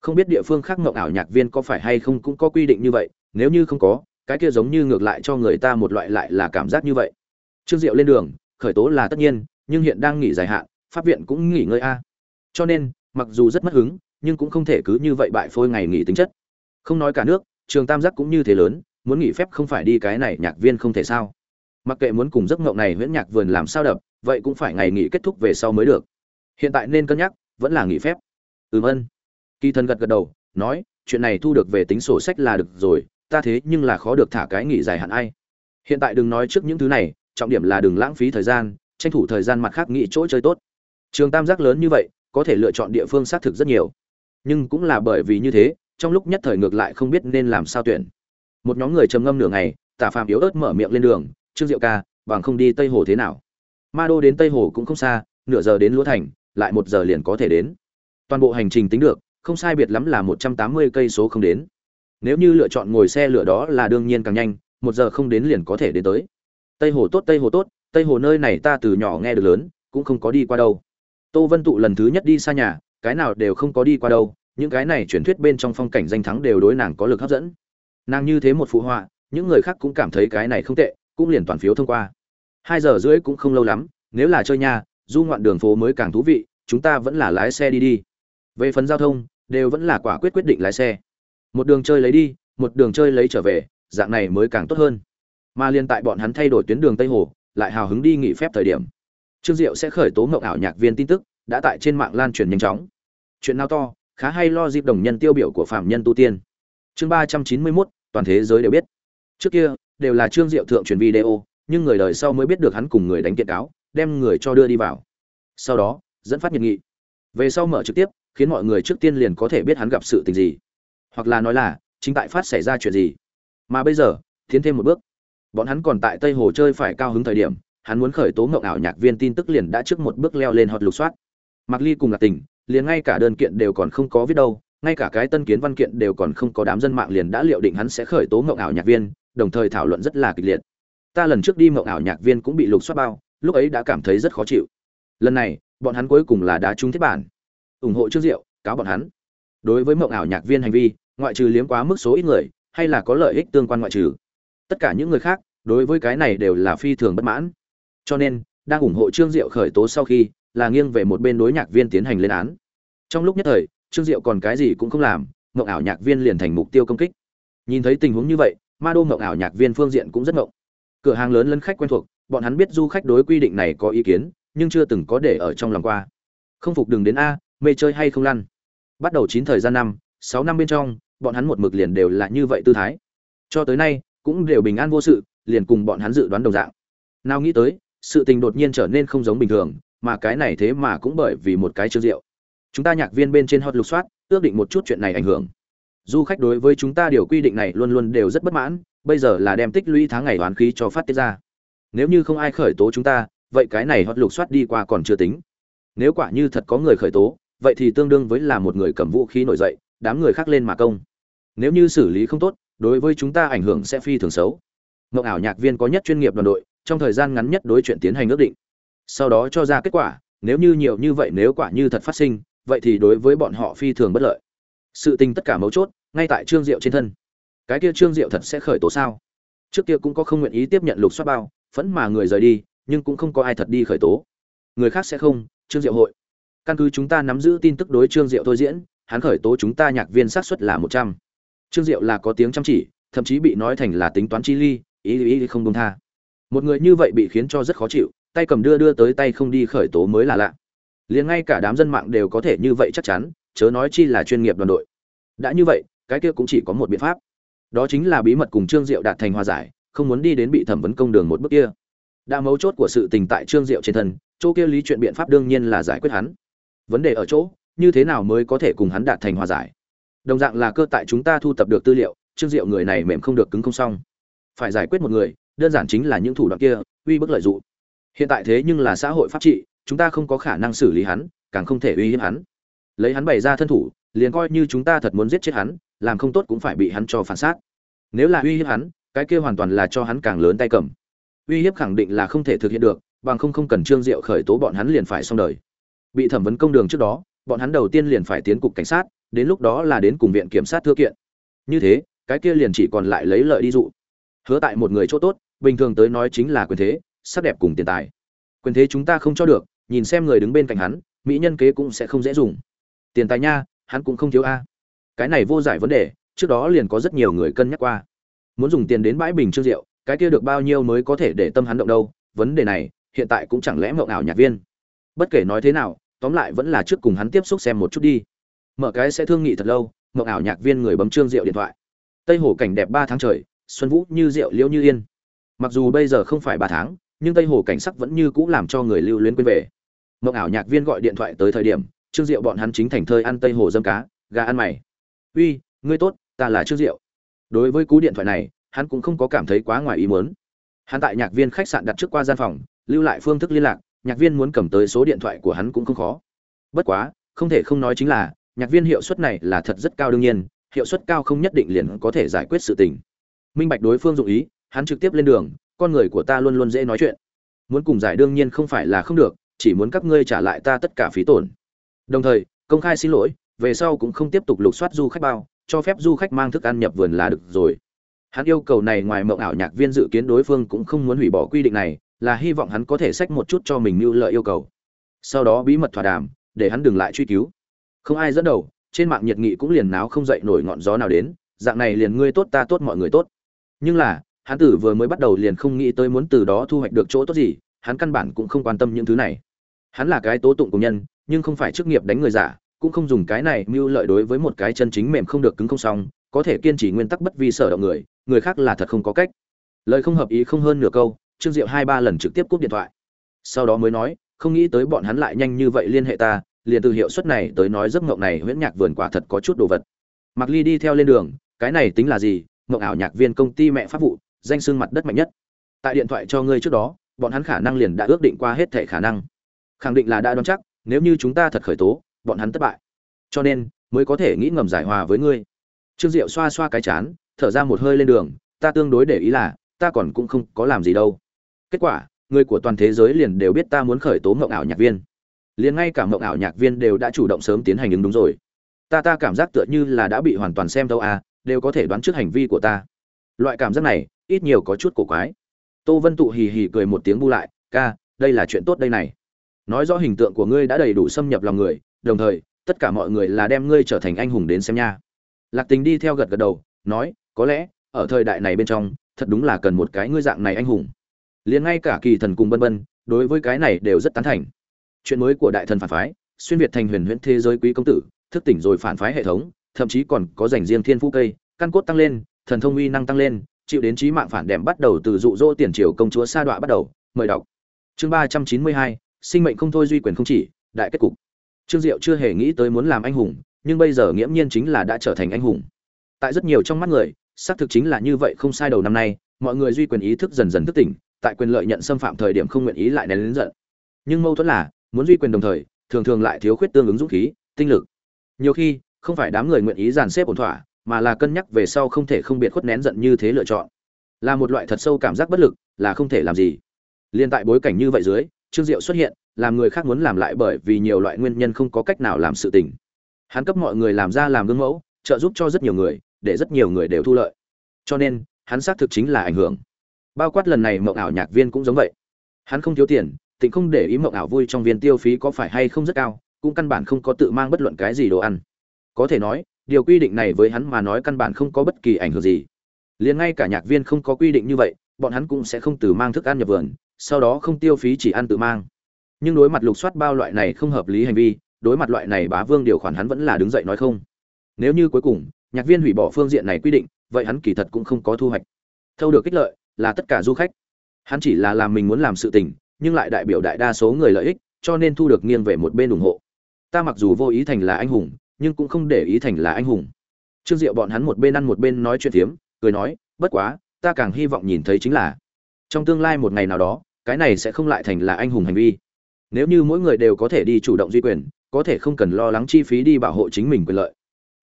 không biết địa phương khác ngộng ảo nhạc viên có phải hay không cũng có quy định như vậy, nếu như không có, cái kia giống như ngược lại cho người ta một loại lại là cảm giác như vậy. Trương diệu lên đường, khởi tố là tất nhiên, nhưng hiện đang nghỉ dài hạn, pháp viện cũng nghỉ ngơi a. Cho nên, mặc dù rất mất hứng, nhưng cũng không thể cứ như vậy bại phôi ngày nghỉ tính chất. Không nói cả nước, trường tam giác cũng như thế lớn, muốn nghỉ phép không phải đi cái này nhạc viên không thể sao? Mặc kệ muốn cùng giấc ngộng này huyễn nhạc vườn làm sao đập, vậy cũng phải ngày nghỉ kết thúc về sau mới được. Hiện tại nên cân nhắc, vẫn là nghỉ phép. Ừm ân kỳ thần gật gật đầu, nói, chuyện này thu được về tính sổ sách là được rồi, ta thế nhưng là khó được thả cái nghỉ dài hạn ai. Hiện tại đừng nói trước những thứ này, trọng điểm là đừng lãng phí thời gian, tranh thủ thời gian mặt khác nghỉ chỗ chơi tốt. Trường tam giác lớn như vậy, có thể lựa chọn địa phương xác thực rất nhiều. Nhưng cũng là bởi vì như thế, trong lúc nhất thời ngược lại không biết nên làm sao tuyển. Một nhóm người trầm ngâm nửa ngày tả phàm yếu ớt mở miệng lên đường, trương diệu ca, bằng không đi tây hồ thế nào? Ma đô đến tây hồ cũng không xa, nửa giờ đến lúa thành, lại một giờ liền có thể đến. Toàn bộ hành trình tính được không sai biệt lắm là một trăm tám mươi cây số không đến. Nếu như lựa chọn ngồi xe lửa đó là đương nhiên càng nhanh, một giờ không đến liền có thể đến tới. Tây hồ tốt, tây hồ tốt, tây hồ nơi này ta từ nhỏ nghe được lớn, cũng không có đi qua đâu. Tô vân tụ lần thứ nhất đi xa nhà, cái nào đều không có đi qua đâu, những cái này truyền thuyết bên trong phong cảnh danh thắng đều đối nàng có lực hấp dẫn. Nàng như thế một phụ họa, những người khác cũng cảm thấy cái này không tệ, cũng liền toàn phiếu thông qua. Hai giờ rưỡi cũng không lâu lắm, nếu là chơi nhà, du ngoạn đường phố mới càng thú vị, chúng ta vẫn là lái xe đi đi. Về phần giao thông đều vẫn là quả quyết quyết định lái xe. Một đường chơi lấy đi, một đường chơi lấy trở về, dạng này mới càng tốt hơn. Mà liên tại bọn hắn thay đổi tuyến đường tây hồ, lại hào hứng đi nghỉ phép thời điểm. Trương diệu sẽ khởi tố ngộng ảo nhạc viên tin tức, đã tại trên mạng lan truyền nhanh chóng. Chuyện nào to, khá hay lo dịp đồng nhân tiêu biểu của phạm nhân tu tiên. Chương ba trăm chín mươi mốt, toàn thế giới đều biết. Trước kia, đều là trương diệu thượng truyền video, nhưng người đời sau mới biết được hắn cùng người đánh kiện cáo, đem người cho đưa đi vào. Sau đó, dẫn phát nhiệt nghị. Về sau mở trực tiếp khiến mọi người trước tiên liền có thể biết hắn gặp sự tình gì. Hoặc là nói là, chính tại phát xảy ra chuyện gì. Mà bây giờ, tiến thêm một bước. Bọn hắn còn tại tây hồ chơi phải cao hứng thời điểm, hắn muốn khởi tố ngộng ảo nhạc viên tin tức liền đã trước một bước leo lên hot lục soát. Mặc ly cùng là tình, liền ngay cả đơn kiện đều còn không có viết đâu, ngay cả cái tân kiến văn kiện đều còn không có đám dân mạng liền đã liệu định hắn sẽ khởi tố ngộng ảo nhạc viên, đồng thời thảo luận rất là kịch liệt. Ta lần trước đi ngộng ảo nhạc viên cũng bị lục soát bao, lúc ấy đã cảm thấy rất khó chịu. Lần này, bọn hắn cuối cùng là đá trúng thiết bản ủng hộ trước diệu, cáo bọn hắn. Đối với mộng ảo nhạc viên hành vi, ngoại trừ liếm quá mức số ít người, hay là có lợi ích tương quan ngoại trừ. Tất cả những người khác, đối với cái này đều là phi thường bất mãn. Cho nên, đang ủng hộ trương diệu khởi tố sau khi, là nghiêng về một bên đối nhạc viên tiến hành lên án. Trong lúc nhất thời, trương diệu còn cái gì cũng không làm, mộng ảo nhạc viên liền thành mục tiêu công kích. Nhìn thấy tình huống như vậy, ma đô mộng ảo nhạc viên phương diện cũng rất mộng cửa hàng lớn lân khách quen thuộc, bọn hắn biết du khách đối quy định này có ý kiến, nhưng chưa từng có để ở trong lòng qua. Không phục đừng đến a mê chơi hay không lăn. Bắt đầu chín thời gian năm, sáu năm bên trong, bọn hắn một mực liền đều là như vậy tư thái. Cho tới nay, cũng đều bình an vô sự, liền cùng bọn hắn dự đoán đồng dạng. Nào nghĩ tới, sự tình đột nhiên trở nên không giống bình thường, mà cái này thế mà cũng bởi vì một cái chương rượu. Chúng ta nhạc viên bên trên hot lục soát, ước định một chút chuyện này ảnh hưởng. Du khách đối với chúng ta điều quy định này luôn luôn đều rất bất mãn, bây giờ là đem tích lũy tháng ngày đoán khí cho phát tiết ra. Nếu như không ai khởi tố chúng ta, vậy cái này hot lục soát đi qua còn chưa tính. Nếu quả như thật có người khởi tố vậy thì tương đương với là một người cầm vũ khí nổi dậy, đám người khác lên mà công. Nếu như xử lý không tốt, đối với chúng ta ảnh hưởng sẽ phi thường xấu. Mộng ảo nhạc viên có nhất chuyên nghiệp đoàn đội, trong thời gian ngắn nhất đối chuyện tiến hành ước định. Sau đó cho ra kết quả, nếu như nhiều như vậy nếu quả như thật phát sinh, vậy thì đối với bọn họ phi thường bất lợi. Sự tình tất cả mấu chốt, ngay tại trương diệu trên thân. Cái kia trương diệu thật sẽ khởi tố sao? Trước kia cũng có không nguyện ý tiếp nhận lục soát bao, phẫn mà người rời đi, nhưng cũng không có ai thật đi khởi tố. Người khác sẽ không, trương diệu hội căn cứ chúng ta nắm giữ tin tức đối trương diệu thôi diễn, hắn khởi tố chúng ta nhạc viên xác suất là một trăm. Trương diệu là có tiếng chăm chỉ, thậm chí bị nói thành là tính toán chi ly, ý ý không đông tha. Một người như vậy bị khiến cho rất khó chịu, tay cầm đưa đưa tới tay không đi khởi tố mới là lạ. Liền ngay cả đám dân mạng đều có thể như vậy chắc chắn, chớ nói chi là chuyên nghiệp đoàn đội. Đã như vậy, cái kia cũng chỉ có một biện pháp. Đó chính là bí mật cùng trương diệu đạt thành hòa giải, không muốn đi đến bị thẩm vấn công đường một bước kia. Đã mấu chốt của sự tình tại trương diệu trên thân, chỗ kia lý chuyện biện pháp đương nhiên là giải quyết hắn vấn đề ở chỗ, như thế nào mới có thể cùng hắn đạt thành hòa giải? Đồng dạng là cơ tại chúng ta thu tập được tư liệu, trương diệu người này mềm không được cứng không xong. Phải giải quyết một người, đơn giản chính là những thủ đoạn kia, uy bức lợi dụng. Hiện tại thế nhưng là xã hội pháp trị, chúng ta không có khả năng xử lý hắn, càng không thể uy hiếp hắn. Lấy hắn bày ra thân thủ, liền coi như chúng ta thật muốn giết chết hắn, làm không tốt cũng phải bị hắn cho phản xác. Nếu là uy hiếp hắn, cái kia hoàn toàn là cho hắn càng lớn tay cầm. Uy hiếp khẳng định là không thể thực hiện được, bằng không không cần trương diệu khởi tố bọn hắn liền phải xong đời bị thẩm vấn công đường trước đó, bọn hắn đầu tiên liền phải tiến cục cảnh sát, đến lúc đó là đến cùng viện kiểm sát thư kiện. Như thế, cái kia liền chỉ còn lại lấy lợi đi dụ. Hứa tại một người chỗ tốt, bình thường tới nói chính là quyền thế, sắc đẹp cùng tiền tài. Quyền thế chúng ta không cho được, nhìn xem người đứng bên cạnh hắn, mỹ nhân kế cũng sẽ không dễ dùng. Tiền tài nha, hắn cũng không thiếu a. Cái này vô giải vấn đề, trước đó liền có rất nhiều người cân nhắc qua. Muốn dùng tiền đến bãi bình trương rượu, cái kia được bao nhiêu mới có thể để tâm hắn động đâu, vấn đề này, hiện tại cũng chẳng lẽ mộng ảo nhạc viên. Bất kể nói thế nào tóm lại vẫn là trước cùng hắn tiếp xúc xem một chút đi. Mở cái sẽ thương nghị thật lâu, mộng ảo nhạc viên người bấm trương diệu điện thoại. Tây hồ cảnh đẹp ba tháng trời, xuân vũ như rượu liễu như yên. Mặc dù bây giờ không phải ba tháng, nhưng tây hồ cảnh sắc vẫn như cũ làm cho người lưu luyến quên về. Mộng ảo nhạc viên gọi điện thoại tới thời điểm, trương diệu bọn hắn chính thành thơi ăn tây hồ dâm cá, gà ăn mày. Uy, ngươi tốt, ta là trương diệu đối với cú điện thoại này, hắn cũng không có cảm thấy quá ngoài ý muốn. Hắn tại nhạc viên khách sạn đặt trước qua gian phòng, lưu lại phương thức liên lạc nhạc viên muốn cầm tới số điện thoại của hắn cũng không khó. Bất quá, không thể không nói chính là, nhạc viên hiệu suất này là thật rất cao đương nhiên, hiệu suất cao không nhất định liền có thể giải quyết sự tình. Minh bạch đối phương dụng ý, hắn trực tiếp lên đường, con người của ta luôn luôn dễ nói chuyện. Muốn cùng giải đương nhiên không phải là không được, chỉ muốn các ngươi trả lại ta tất cả phí tổn. Đồng thời, công khai xin lỗi, về sau cũng không tiếp tục lục soát du khách bao, cho phép du khách mang thức ăn nhập vườn là được rồi. Hắn yêu cầu này ngoài mộng ảo nhạc viên dự kiến đối phương cũng không muốn hủy bỏ quy định này là hy vọng hắn có thể xách một chút cho mình mưu lợi yêu cầu. Sau đó bí mật thỏa đàm, để hắn đừng lại truy cứu. Không ai dẫn đầu, trên mạng nhiệt nghị cũng liền náo không dậy nổi ngọn gió nào đến, dạng này liền ngươi tốt ta tốt mọi người tốt. Nhưng là, hắn tử vừa mới bắt đầu liền không nghĩ tới muốn từ đó thu hoạch được chỗ tốt gì, hắn căn bản cũng không quan tâm những thứ này. Hắn là cái tố tụng của nhân, nhưng không phải chức nghiệp đánh người giả, cũng không dùng cái này mưu lợi đối với một cái chân chính mềm không được cứng không xong, có thể kiên trì nguyên tắc bất vi sở động người người khác là thật không có cách. Lời không hợp ý không hơn nửa câu trương diệu hai ba lần trực tiếp cúp điện thoại. Sau đó mới nói, không nghĩ tới bọn hắn lại nhanh như vậy liên hệ ta, liền từ hiệu suất này tới nói giấc mộng này huyễn nhạc vườn quả thật có chút đồ vật. Mặc ly đi theo lên đường, cái này tính là gì? Mộng ảo nhạc viên công ty mẹ pháp vụ, danh xương mặt đất mạnh nhất. Tại điện thoại cho ngươi trước đó, bọn hắn khả năng liền đã ước định qua hết thể khả năng. Khẳng định là đã đoán chắc, nếu như chúng ta thật khởi tố, bọn hắn thất bại. Cho nên, mới có thể nghĩ ngầm giải hòa với ngươi. Trương diệu xoa xoa cái chán, thở ra một hơi lên đường, ta tương đối để ý là, ta còn cũng không có làm gì đâu kết quả, người của toàn thế giới liền đều biết ta muốn khởi tố mộng ảo nhạc viên. Liền ngay cả mộng ảo nhạc viên đều đã chủ động sớm tiến hành ứng đúng rồi. Ta ta cảm giác tựa như là đã bị hoàn toàn xem đâu à đều có thể đoán trước hành vi của ta. Loại cảm giác này, ít nhiều có chút cổ quái. Tô vân tụ hì hì cười một tiếng bu lại, ca, đây là chuyện tốt đây này. Nói rõ hình tượng của ngươi đã đầy đủ xâm nhập lòng người, đồng thời, tất cả mọi người là đem ngươi trở thành anh hùng đến xem nha. Lạc tình đi theo gật gật đầu, nói, có lẽ, ở thời đại này bên trong, thật đúng là cần một cái ngươi dạng này anh hùng liền ngay cả kỳ thần cùng bân bân, đối với cái này đều rất tán thành. Chuyện mới của đại thần phản phái, xuyên việt thành huyền huyễn thế giới quý công tử, thức tỉnh rồi phản phái hệ thống, thậm chí còn có dành riêng thiên phú cây, căn cốt tăng lên, thần thông uy năng tăng lên, chịu đến trí mạng phản đệm bắt đầu từ dụ dỗ tiền triều công chúa sa đọa bắt đầu. Mời đọc. Chương ba trăm chín mươi hai, sinh mệnh không thôi duy quyền không chỉ, đại kết cục. Trương diệu chưa hề nghĩ tới muốn làm anh hùng, nhưng bây giờ nghiễm nhiên chính là đã trở thành anh hùng. Tại rất nhiều trong mắt người, xác thực chính là như vậy không sai đầu năm nay, mọi người duy quyền ý thức dần dần thức tỉnh tại quyền lợi nhận xâm phạm thời điểm không nguyện ý lại nén lớn giận. Nhưng mâu thuẫn là, muốn duy quyền đồng thời, thường thường lại thiếu khuyết tương ứng dũng khí, tinh lực. Nhiều khi, không phải đám người nguyện ý dàn xếp ổn thỏa, mà là cân nhắc về sau không thể không biệt khuất nén giận như thế lựa chọn. Là một loại thật sâu cảm giác bất lực, là không thể làm gì. Liên tại bối cảnh như vậy dưới, trương diệu xuất hiện, làm người khác muốn làm lại bởi vì nhiều loại nguyên nhân không có cách nào làm sự tình. Hắn cấp mọi người làm ra làm gương mẫu, trợ giúp cho rất nhiều người, để rất nhiều người đều thu lợi. Cho nên, hắn xác thực chính là ảnh hưởng bao quát lần này mộng ảo nhạc viên cũng giống vậy. Hắn không thiếu tiền, tịnh không để ý mộng ảo vui trong viên tiêu phí có phải hay không rất cao, cũng căn bản không có tự mang bất luận cái gì đồ ăn. Có thể nói, điều quy định này với hắn mà nói căn bản không có bất kỳ ảnh hưởng gì. Liền ngay cả nhạc viên không có quy định như vậy, bọn hắn cũng sẽ không từ mang thức ăn nhập vườn, sau đó không tiêu phí chỉ ăn tự mang. Nhưng đối mặt lục soát bao loại này không hợp lý hành vi, đối mặt loại này bá vương điều khoản hắn vẫn là đứng dậy nói không. Nếu như cuối cùng, nhạc viên hủy bỏ phương diện này quy định, vậy hắn kỳ thật cũng không có thu hoạch. Thâu được kích lợi là tất cả du khách. Hắn chỉ là làm mình muốn làm sự tình, nhưng lại đại biểu đại đa số người lợi ích, cho nên thu được nghiêng về một bên ủng hộ. Ta mặc dù vô ý thành là anh hùng, nhưng cũng không để ý thành là anh hùng. Trương diệu bọn hắn một bên ăn một bên nói chuyện phiếm, cười nói, bất quá, ta càng hy vọng nhìn thấy chính là, trong tương lai một ngày nào đó, cái này sẽ không lại thành là anh hùng hành vi. Nếu như mỗi người đều có thể đi chủ động duy quyền, có thể không cần lo lắng chi phí đi bảo hộ chính mình quyền lợi.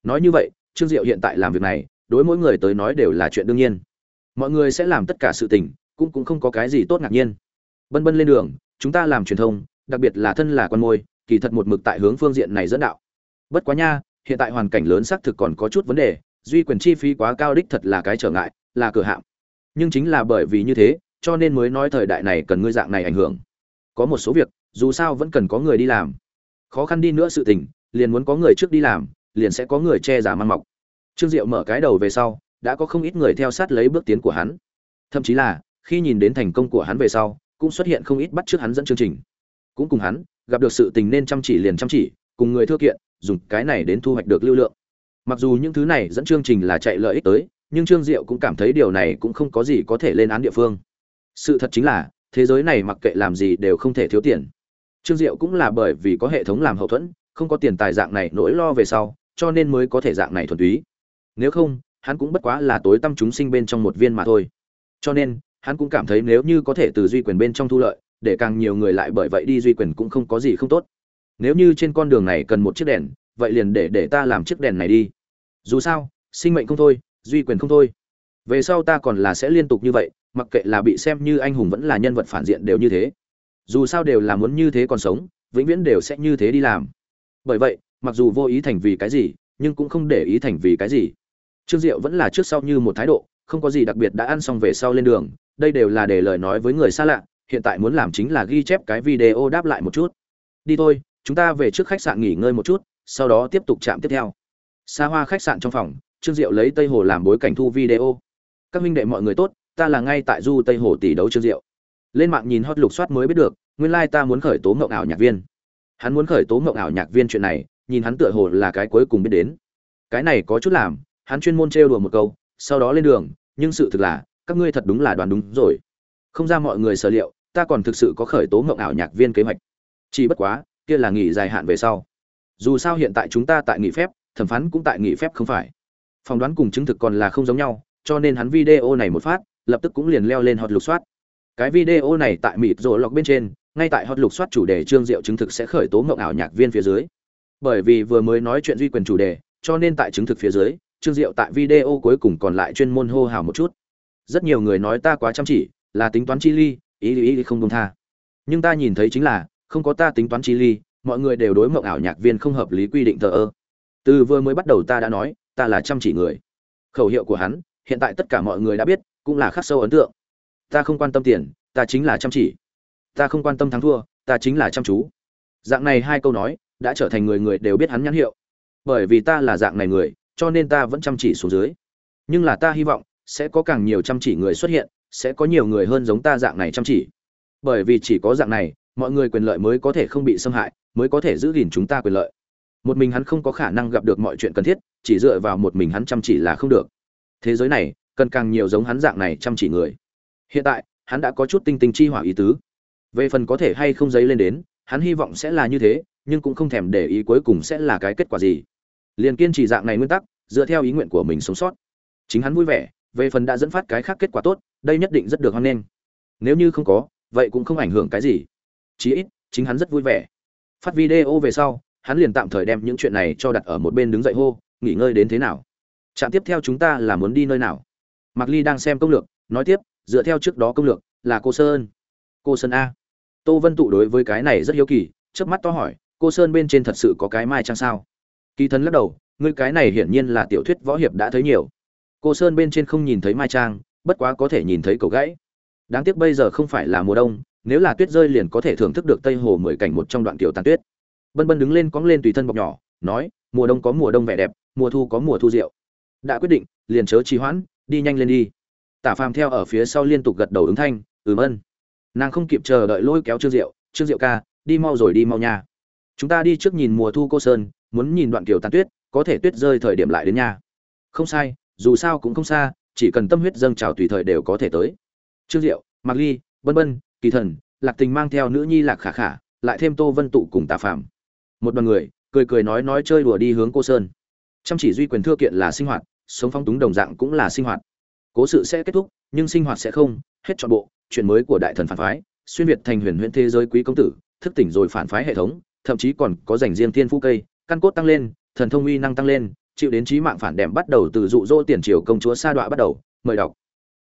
Nói như vậy, trương diệu hiện tại làm việc này, đối mỗi người tới nói đều là chuyện đương nhiên mọi người sẽ làm tất cả sự tình, cũng cũng không có cái gì tốt ngạc nhiên. Bân bân lên đường, chúng ta làm truyền thông, đặc biệt là thân là con môi, kỳ thật một mực tại hướng phương diện này dẫn đạo. Bất quá nha, hiện tại hoàn cảnh lớn xác thực còn có chút vấn đề, duy quyền chi phí quá cao đích thật là cái trở ngại, là cửa hạm. Nhưng chính là bởi vì như thế, cho nên mới nói thời đại này cần ngươi dạng này ảnh hưởng. Có một số việc, dù sao vẫn cần có người đi làm. Khó khăn đi nữa sự tình, liền muốn có người trước đi làm, liền sẽ có người che giả mang mọc. Trương diệu mở cái đầu về sau đã có không ít người theo sát lấy bước tiến của hắn. Thậm chí là, khi nhìn đến thành công của hắn về sau, cũng xuất hiện không ít bắt trước hắn dẫn chương trình. Cũng cùng hắn, gặp được sự tình nên chăm chỉ liền chăm chỉ, cùng người thưa kiện, dùng cái này đến thu hoạch được lưu lượng. Mặc dù những thứ này dẫn chương trình là chạy lợi ích tới, nhưng trương diệu cũng cảm thấy điều này cũng không có gì có thể lên án địa phương. Sự thật chính là, thế giới này mặc kệ làm gì đều không thể thiếu tiền. Trương diệu cũng là bởi vì có hệ thống làm hậu thuẫn, không có tiền tài dạng này nỗi lo về sau, cho nên mới có thể dạng này thuần túy. Nếu không hắn cũng bất quá là tối tâm chúng sinh bên trong một viên mà thôi. Cho nên, hắn cũng cảm thấy nếu như có thể từ duy quyền bên trong thu lợi, để càng nhiều người lại bởi vậy đi duy quyền cũng không có gì không tốt. Nếu như trên con đường này cần một chiếc đèn, vậy liền để để ta làm chiếc đèn này đi. Dù sao, sinh mệnh không thôi, duy quyền không thôi. Về sau ta còn là sẽ liên tục như vậy, mặc kệ là bị xem như anh hùng vẫn là nhân vật phản diện đều như thế. Dù sao đều là muốn như thế còn sống, vĩnh viễn đều sẽ như thế đi làm. Bởi vậy, mặc dù vô ý thành vì cái gì, nhưng cũng không để ý thành vì cái gì trương diệu vẫn là trước sau như một thái độ, không có gì đặc biệt đã ăn xong về sau lên đường, đây đều là để lời nói với người xa lạ, hiện tại muốn làm chính là ghi chép cái video đáp lại một chút. Đi thôi, chúng ta về trước khách sạn nghỉ ngơi một chút, sau đó tiếp tục chạm tiếp theo. Xa hoa khách sạn trong phòng, trương diệu lấy tây hồ làm bối cảnh thu video. Các minh đệ mọi người tốt, ta là ngay tại du tây hồ tỷ đấu trương diệu. Lên mạng nhìn hot lục soát mới biết được, nguyên lai ta muốn khởi tố mộng ảo nhạc viên. Hắn muốn khởi tố mộng ảo nhạc viên chuyện này, nhìn hắn tựa hồ là cái cuối cùng biết đến. Cái này có chút làm hắn chuyên môn trêu đùa một câu, sau đó lên đường, nhưng sự thực là, các ngươi thật đúng là đoán đúng rồi. Không ra mọi người sở liệu, ta còn thực sự có khởi tố mộng ảo nhạc viên kế hoạch. Chỉ bất quá, kia là nghỉ dài hạn về sau. Dù sao hiện tại chúng ta tại nghỉ phép, thẩm phán cũng tại nghỉ phép không phải. Phỏng đoán cùng chứng thực còn là không giống nhau, cho nên hắn video này một phát, lập tức cũng liền leo lên hot lục soát. Cái video này tại mịt rồ lọc bên trên, ngay tại hot lục soát chủ đề trương diệu chứng thực sẽ khởi tố mộng ảo nhạc viên phía dưới. Bởi vì vừa mới nói chuyện duy quyền chủ đề, cho nên tại chứng thực phía dưới trương diệu tại video cuối cùng còn lại chuyên môn hô hào một chút. Rất nhiều người nói ta quá chăm chỉ là tính toán chi ly ý ý, ý không công tha. Nhưng ta nhìn thấy chính là không có ta tính toán chi ly mọi người đều đối mộng ảo nhạc viên không hợp lý quy định thờ ơ. Từ vừa mới bắt đầu ta đã nói ta là chăm chỉ người. Khẩu hiệu của hắn hiện tại tất cả mọi người đã biết cũng là khắc sâu ấn tượng. Ta không quan tâm tiền ta chính là chăm chỉ. Ta không quan tâm thắng thua ta chính là chăm chú. Dạng này hai câu nói đã trở thành người người đều biết hắn nhãn hiệu. Bởi vì ta là dạng này người cho nên ta vẫn chăm chỉ xuống dưới. Nhưng là ta hy vọng, sẽ có càng nhiều chăm chỉ người xuất hiện, sẽ có nhiều người hơn giống ta dạng này chăm chỉ. Bởi vì chỉ có dạng này, mọi người quyền lợi mới có thể không bị xâm hại, mới có thể giữ gìn chúng ta quyền lợi. Một mình hắn không có khả năng gặp được mọi chuyện cần thiết, chỉ dựa vào một mình hắn chăm chỉ là không được. Thế giới này, cần càng nhiều giống hắn dạng này chăm chỉ người. Hiện tại, hắn đã có chút tinh tinh chi hỏa ý tứ. Về phần có thể hay không giấy lên đến, hắn hy vọng sẽ là như thế, nhưng cũng không thèm để ý cuối cùng sẽ là cái kết quả gì liền kiên trì dạng này nguyên tắc, dựa theo ý nguyện của mình sống sót. Chính hắn vui vẻ, về phần đã dẫn phát cái khác kết quả tốt, đây nhất định rất được hoan nghênh. Nếu như không có, vậy cũng không ảnh hưởng cái gì. Chí ít, chính hắn rất vui vẻ. Phát video về sau, hắn liền tạm thời đem những chuyện này cho đặt ở một bên đứng dậy hô, nghỉ ngơi đến thế nào? Trạm tiếp theo chúng ta là muốn đi nơi nào? Mạc ly đang xem công lược, nói tiếp, dựa theo trước đó công lược, là cô sơn. Cô sơn a? Tô vân tụ đối với cái này rất hiếu kỳ trước mắt to hỏi, cô sơn bên trên thật sự có cái mai chăng sao? Kỳ thần lắc đầu, ngươi cái này hiển nhiên là tiểu thuyết võ hiệp đã thấy nhiều. Cô sơn bên trên không nhìn thấy mai trang, bất quá có thể nhìn thấy cầu gãy đáng tiếc bây giờ không phải là mùa đông, nếu là tuyết rơi liền có thể thưởng thức được tây hồ mười cảnh một trong đoạn tiểu tàn tuyết. Bân bân đứng lên cóng lên tùy thân bọc nhỏ, nói, mùa đông có mùa đông vẻ đẹp, mùa thu có mùa thu rượu. Đã quyết định, liền chớ trì hoãn, đi nhanh lên đi. Tả phàm theo ở phía sau liên tục gật đầu ứng thanh, ừm ân. Nàng không kịp chờ đợi lôi kéo trương diệu trương diệu ca, đi mau rồi đi mau nha. Chúng ta đi trước nhìn mùa thu cô sơn muốn nhìn đoạn kiều tàn tuyết, có thể tuyết rơi thời điểm lại đến nhà. Không sai, dù sao cũng không xa, chỉ cần tâm huyết dâng trào tùy thời đều có thể tới. Trương diệu, mạc ly bân bân kỳ thần, lạc tình mang theo nữ nhi lạc khả khả, lại thêm tô vân tụ cùng tà phạm một đoàn người, cười cười nói nói chơi đùa đi hướng cô sơn. Chăm chỉ duy quyền thưa kiện là sinh hoạt, sống phong túng đồng dạng cũng là sinh hoạt. Cố sự sẽ kết thúc, nhưng sinh hoạt sẽ không, hết trọn bộ, chuyện mới của đại thần phản phái, xuyên việt thành huyền huyễn thế giới quý công tử, thức tỉnh rồi phản phái hệ thống, thậm chí còn có dành riêng thiên phú cây căn cốt tăng lên, thần thông uy năng tăng lên, chịu đến trí mạng phản đệm bắt đầu từ dụ dỗ tiền triều công chúa sa đọa bắt đầu, mời đọc.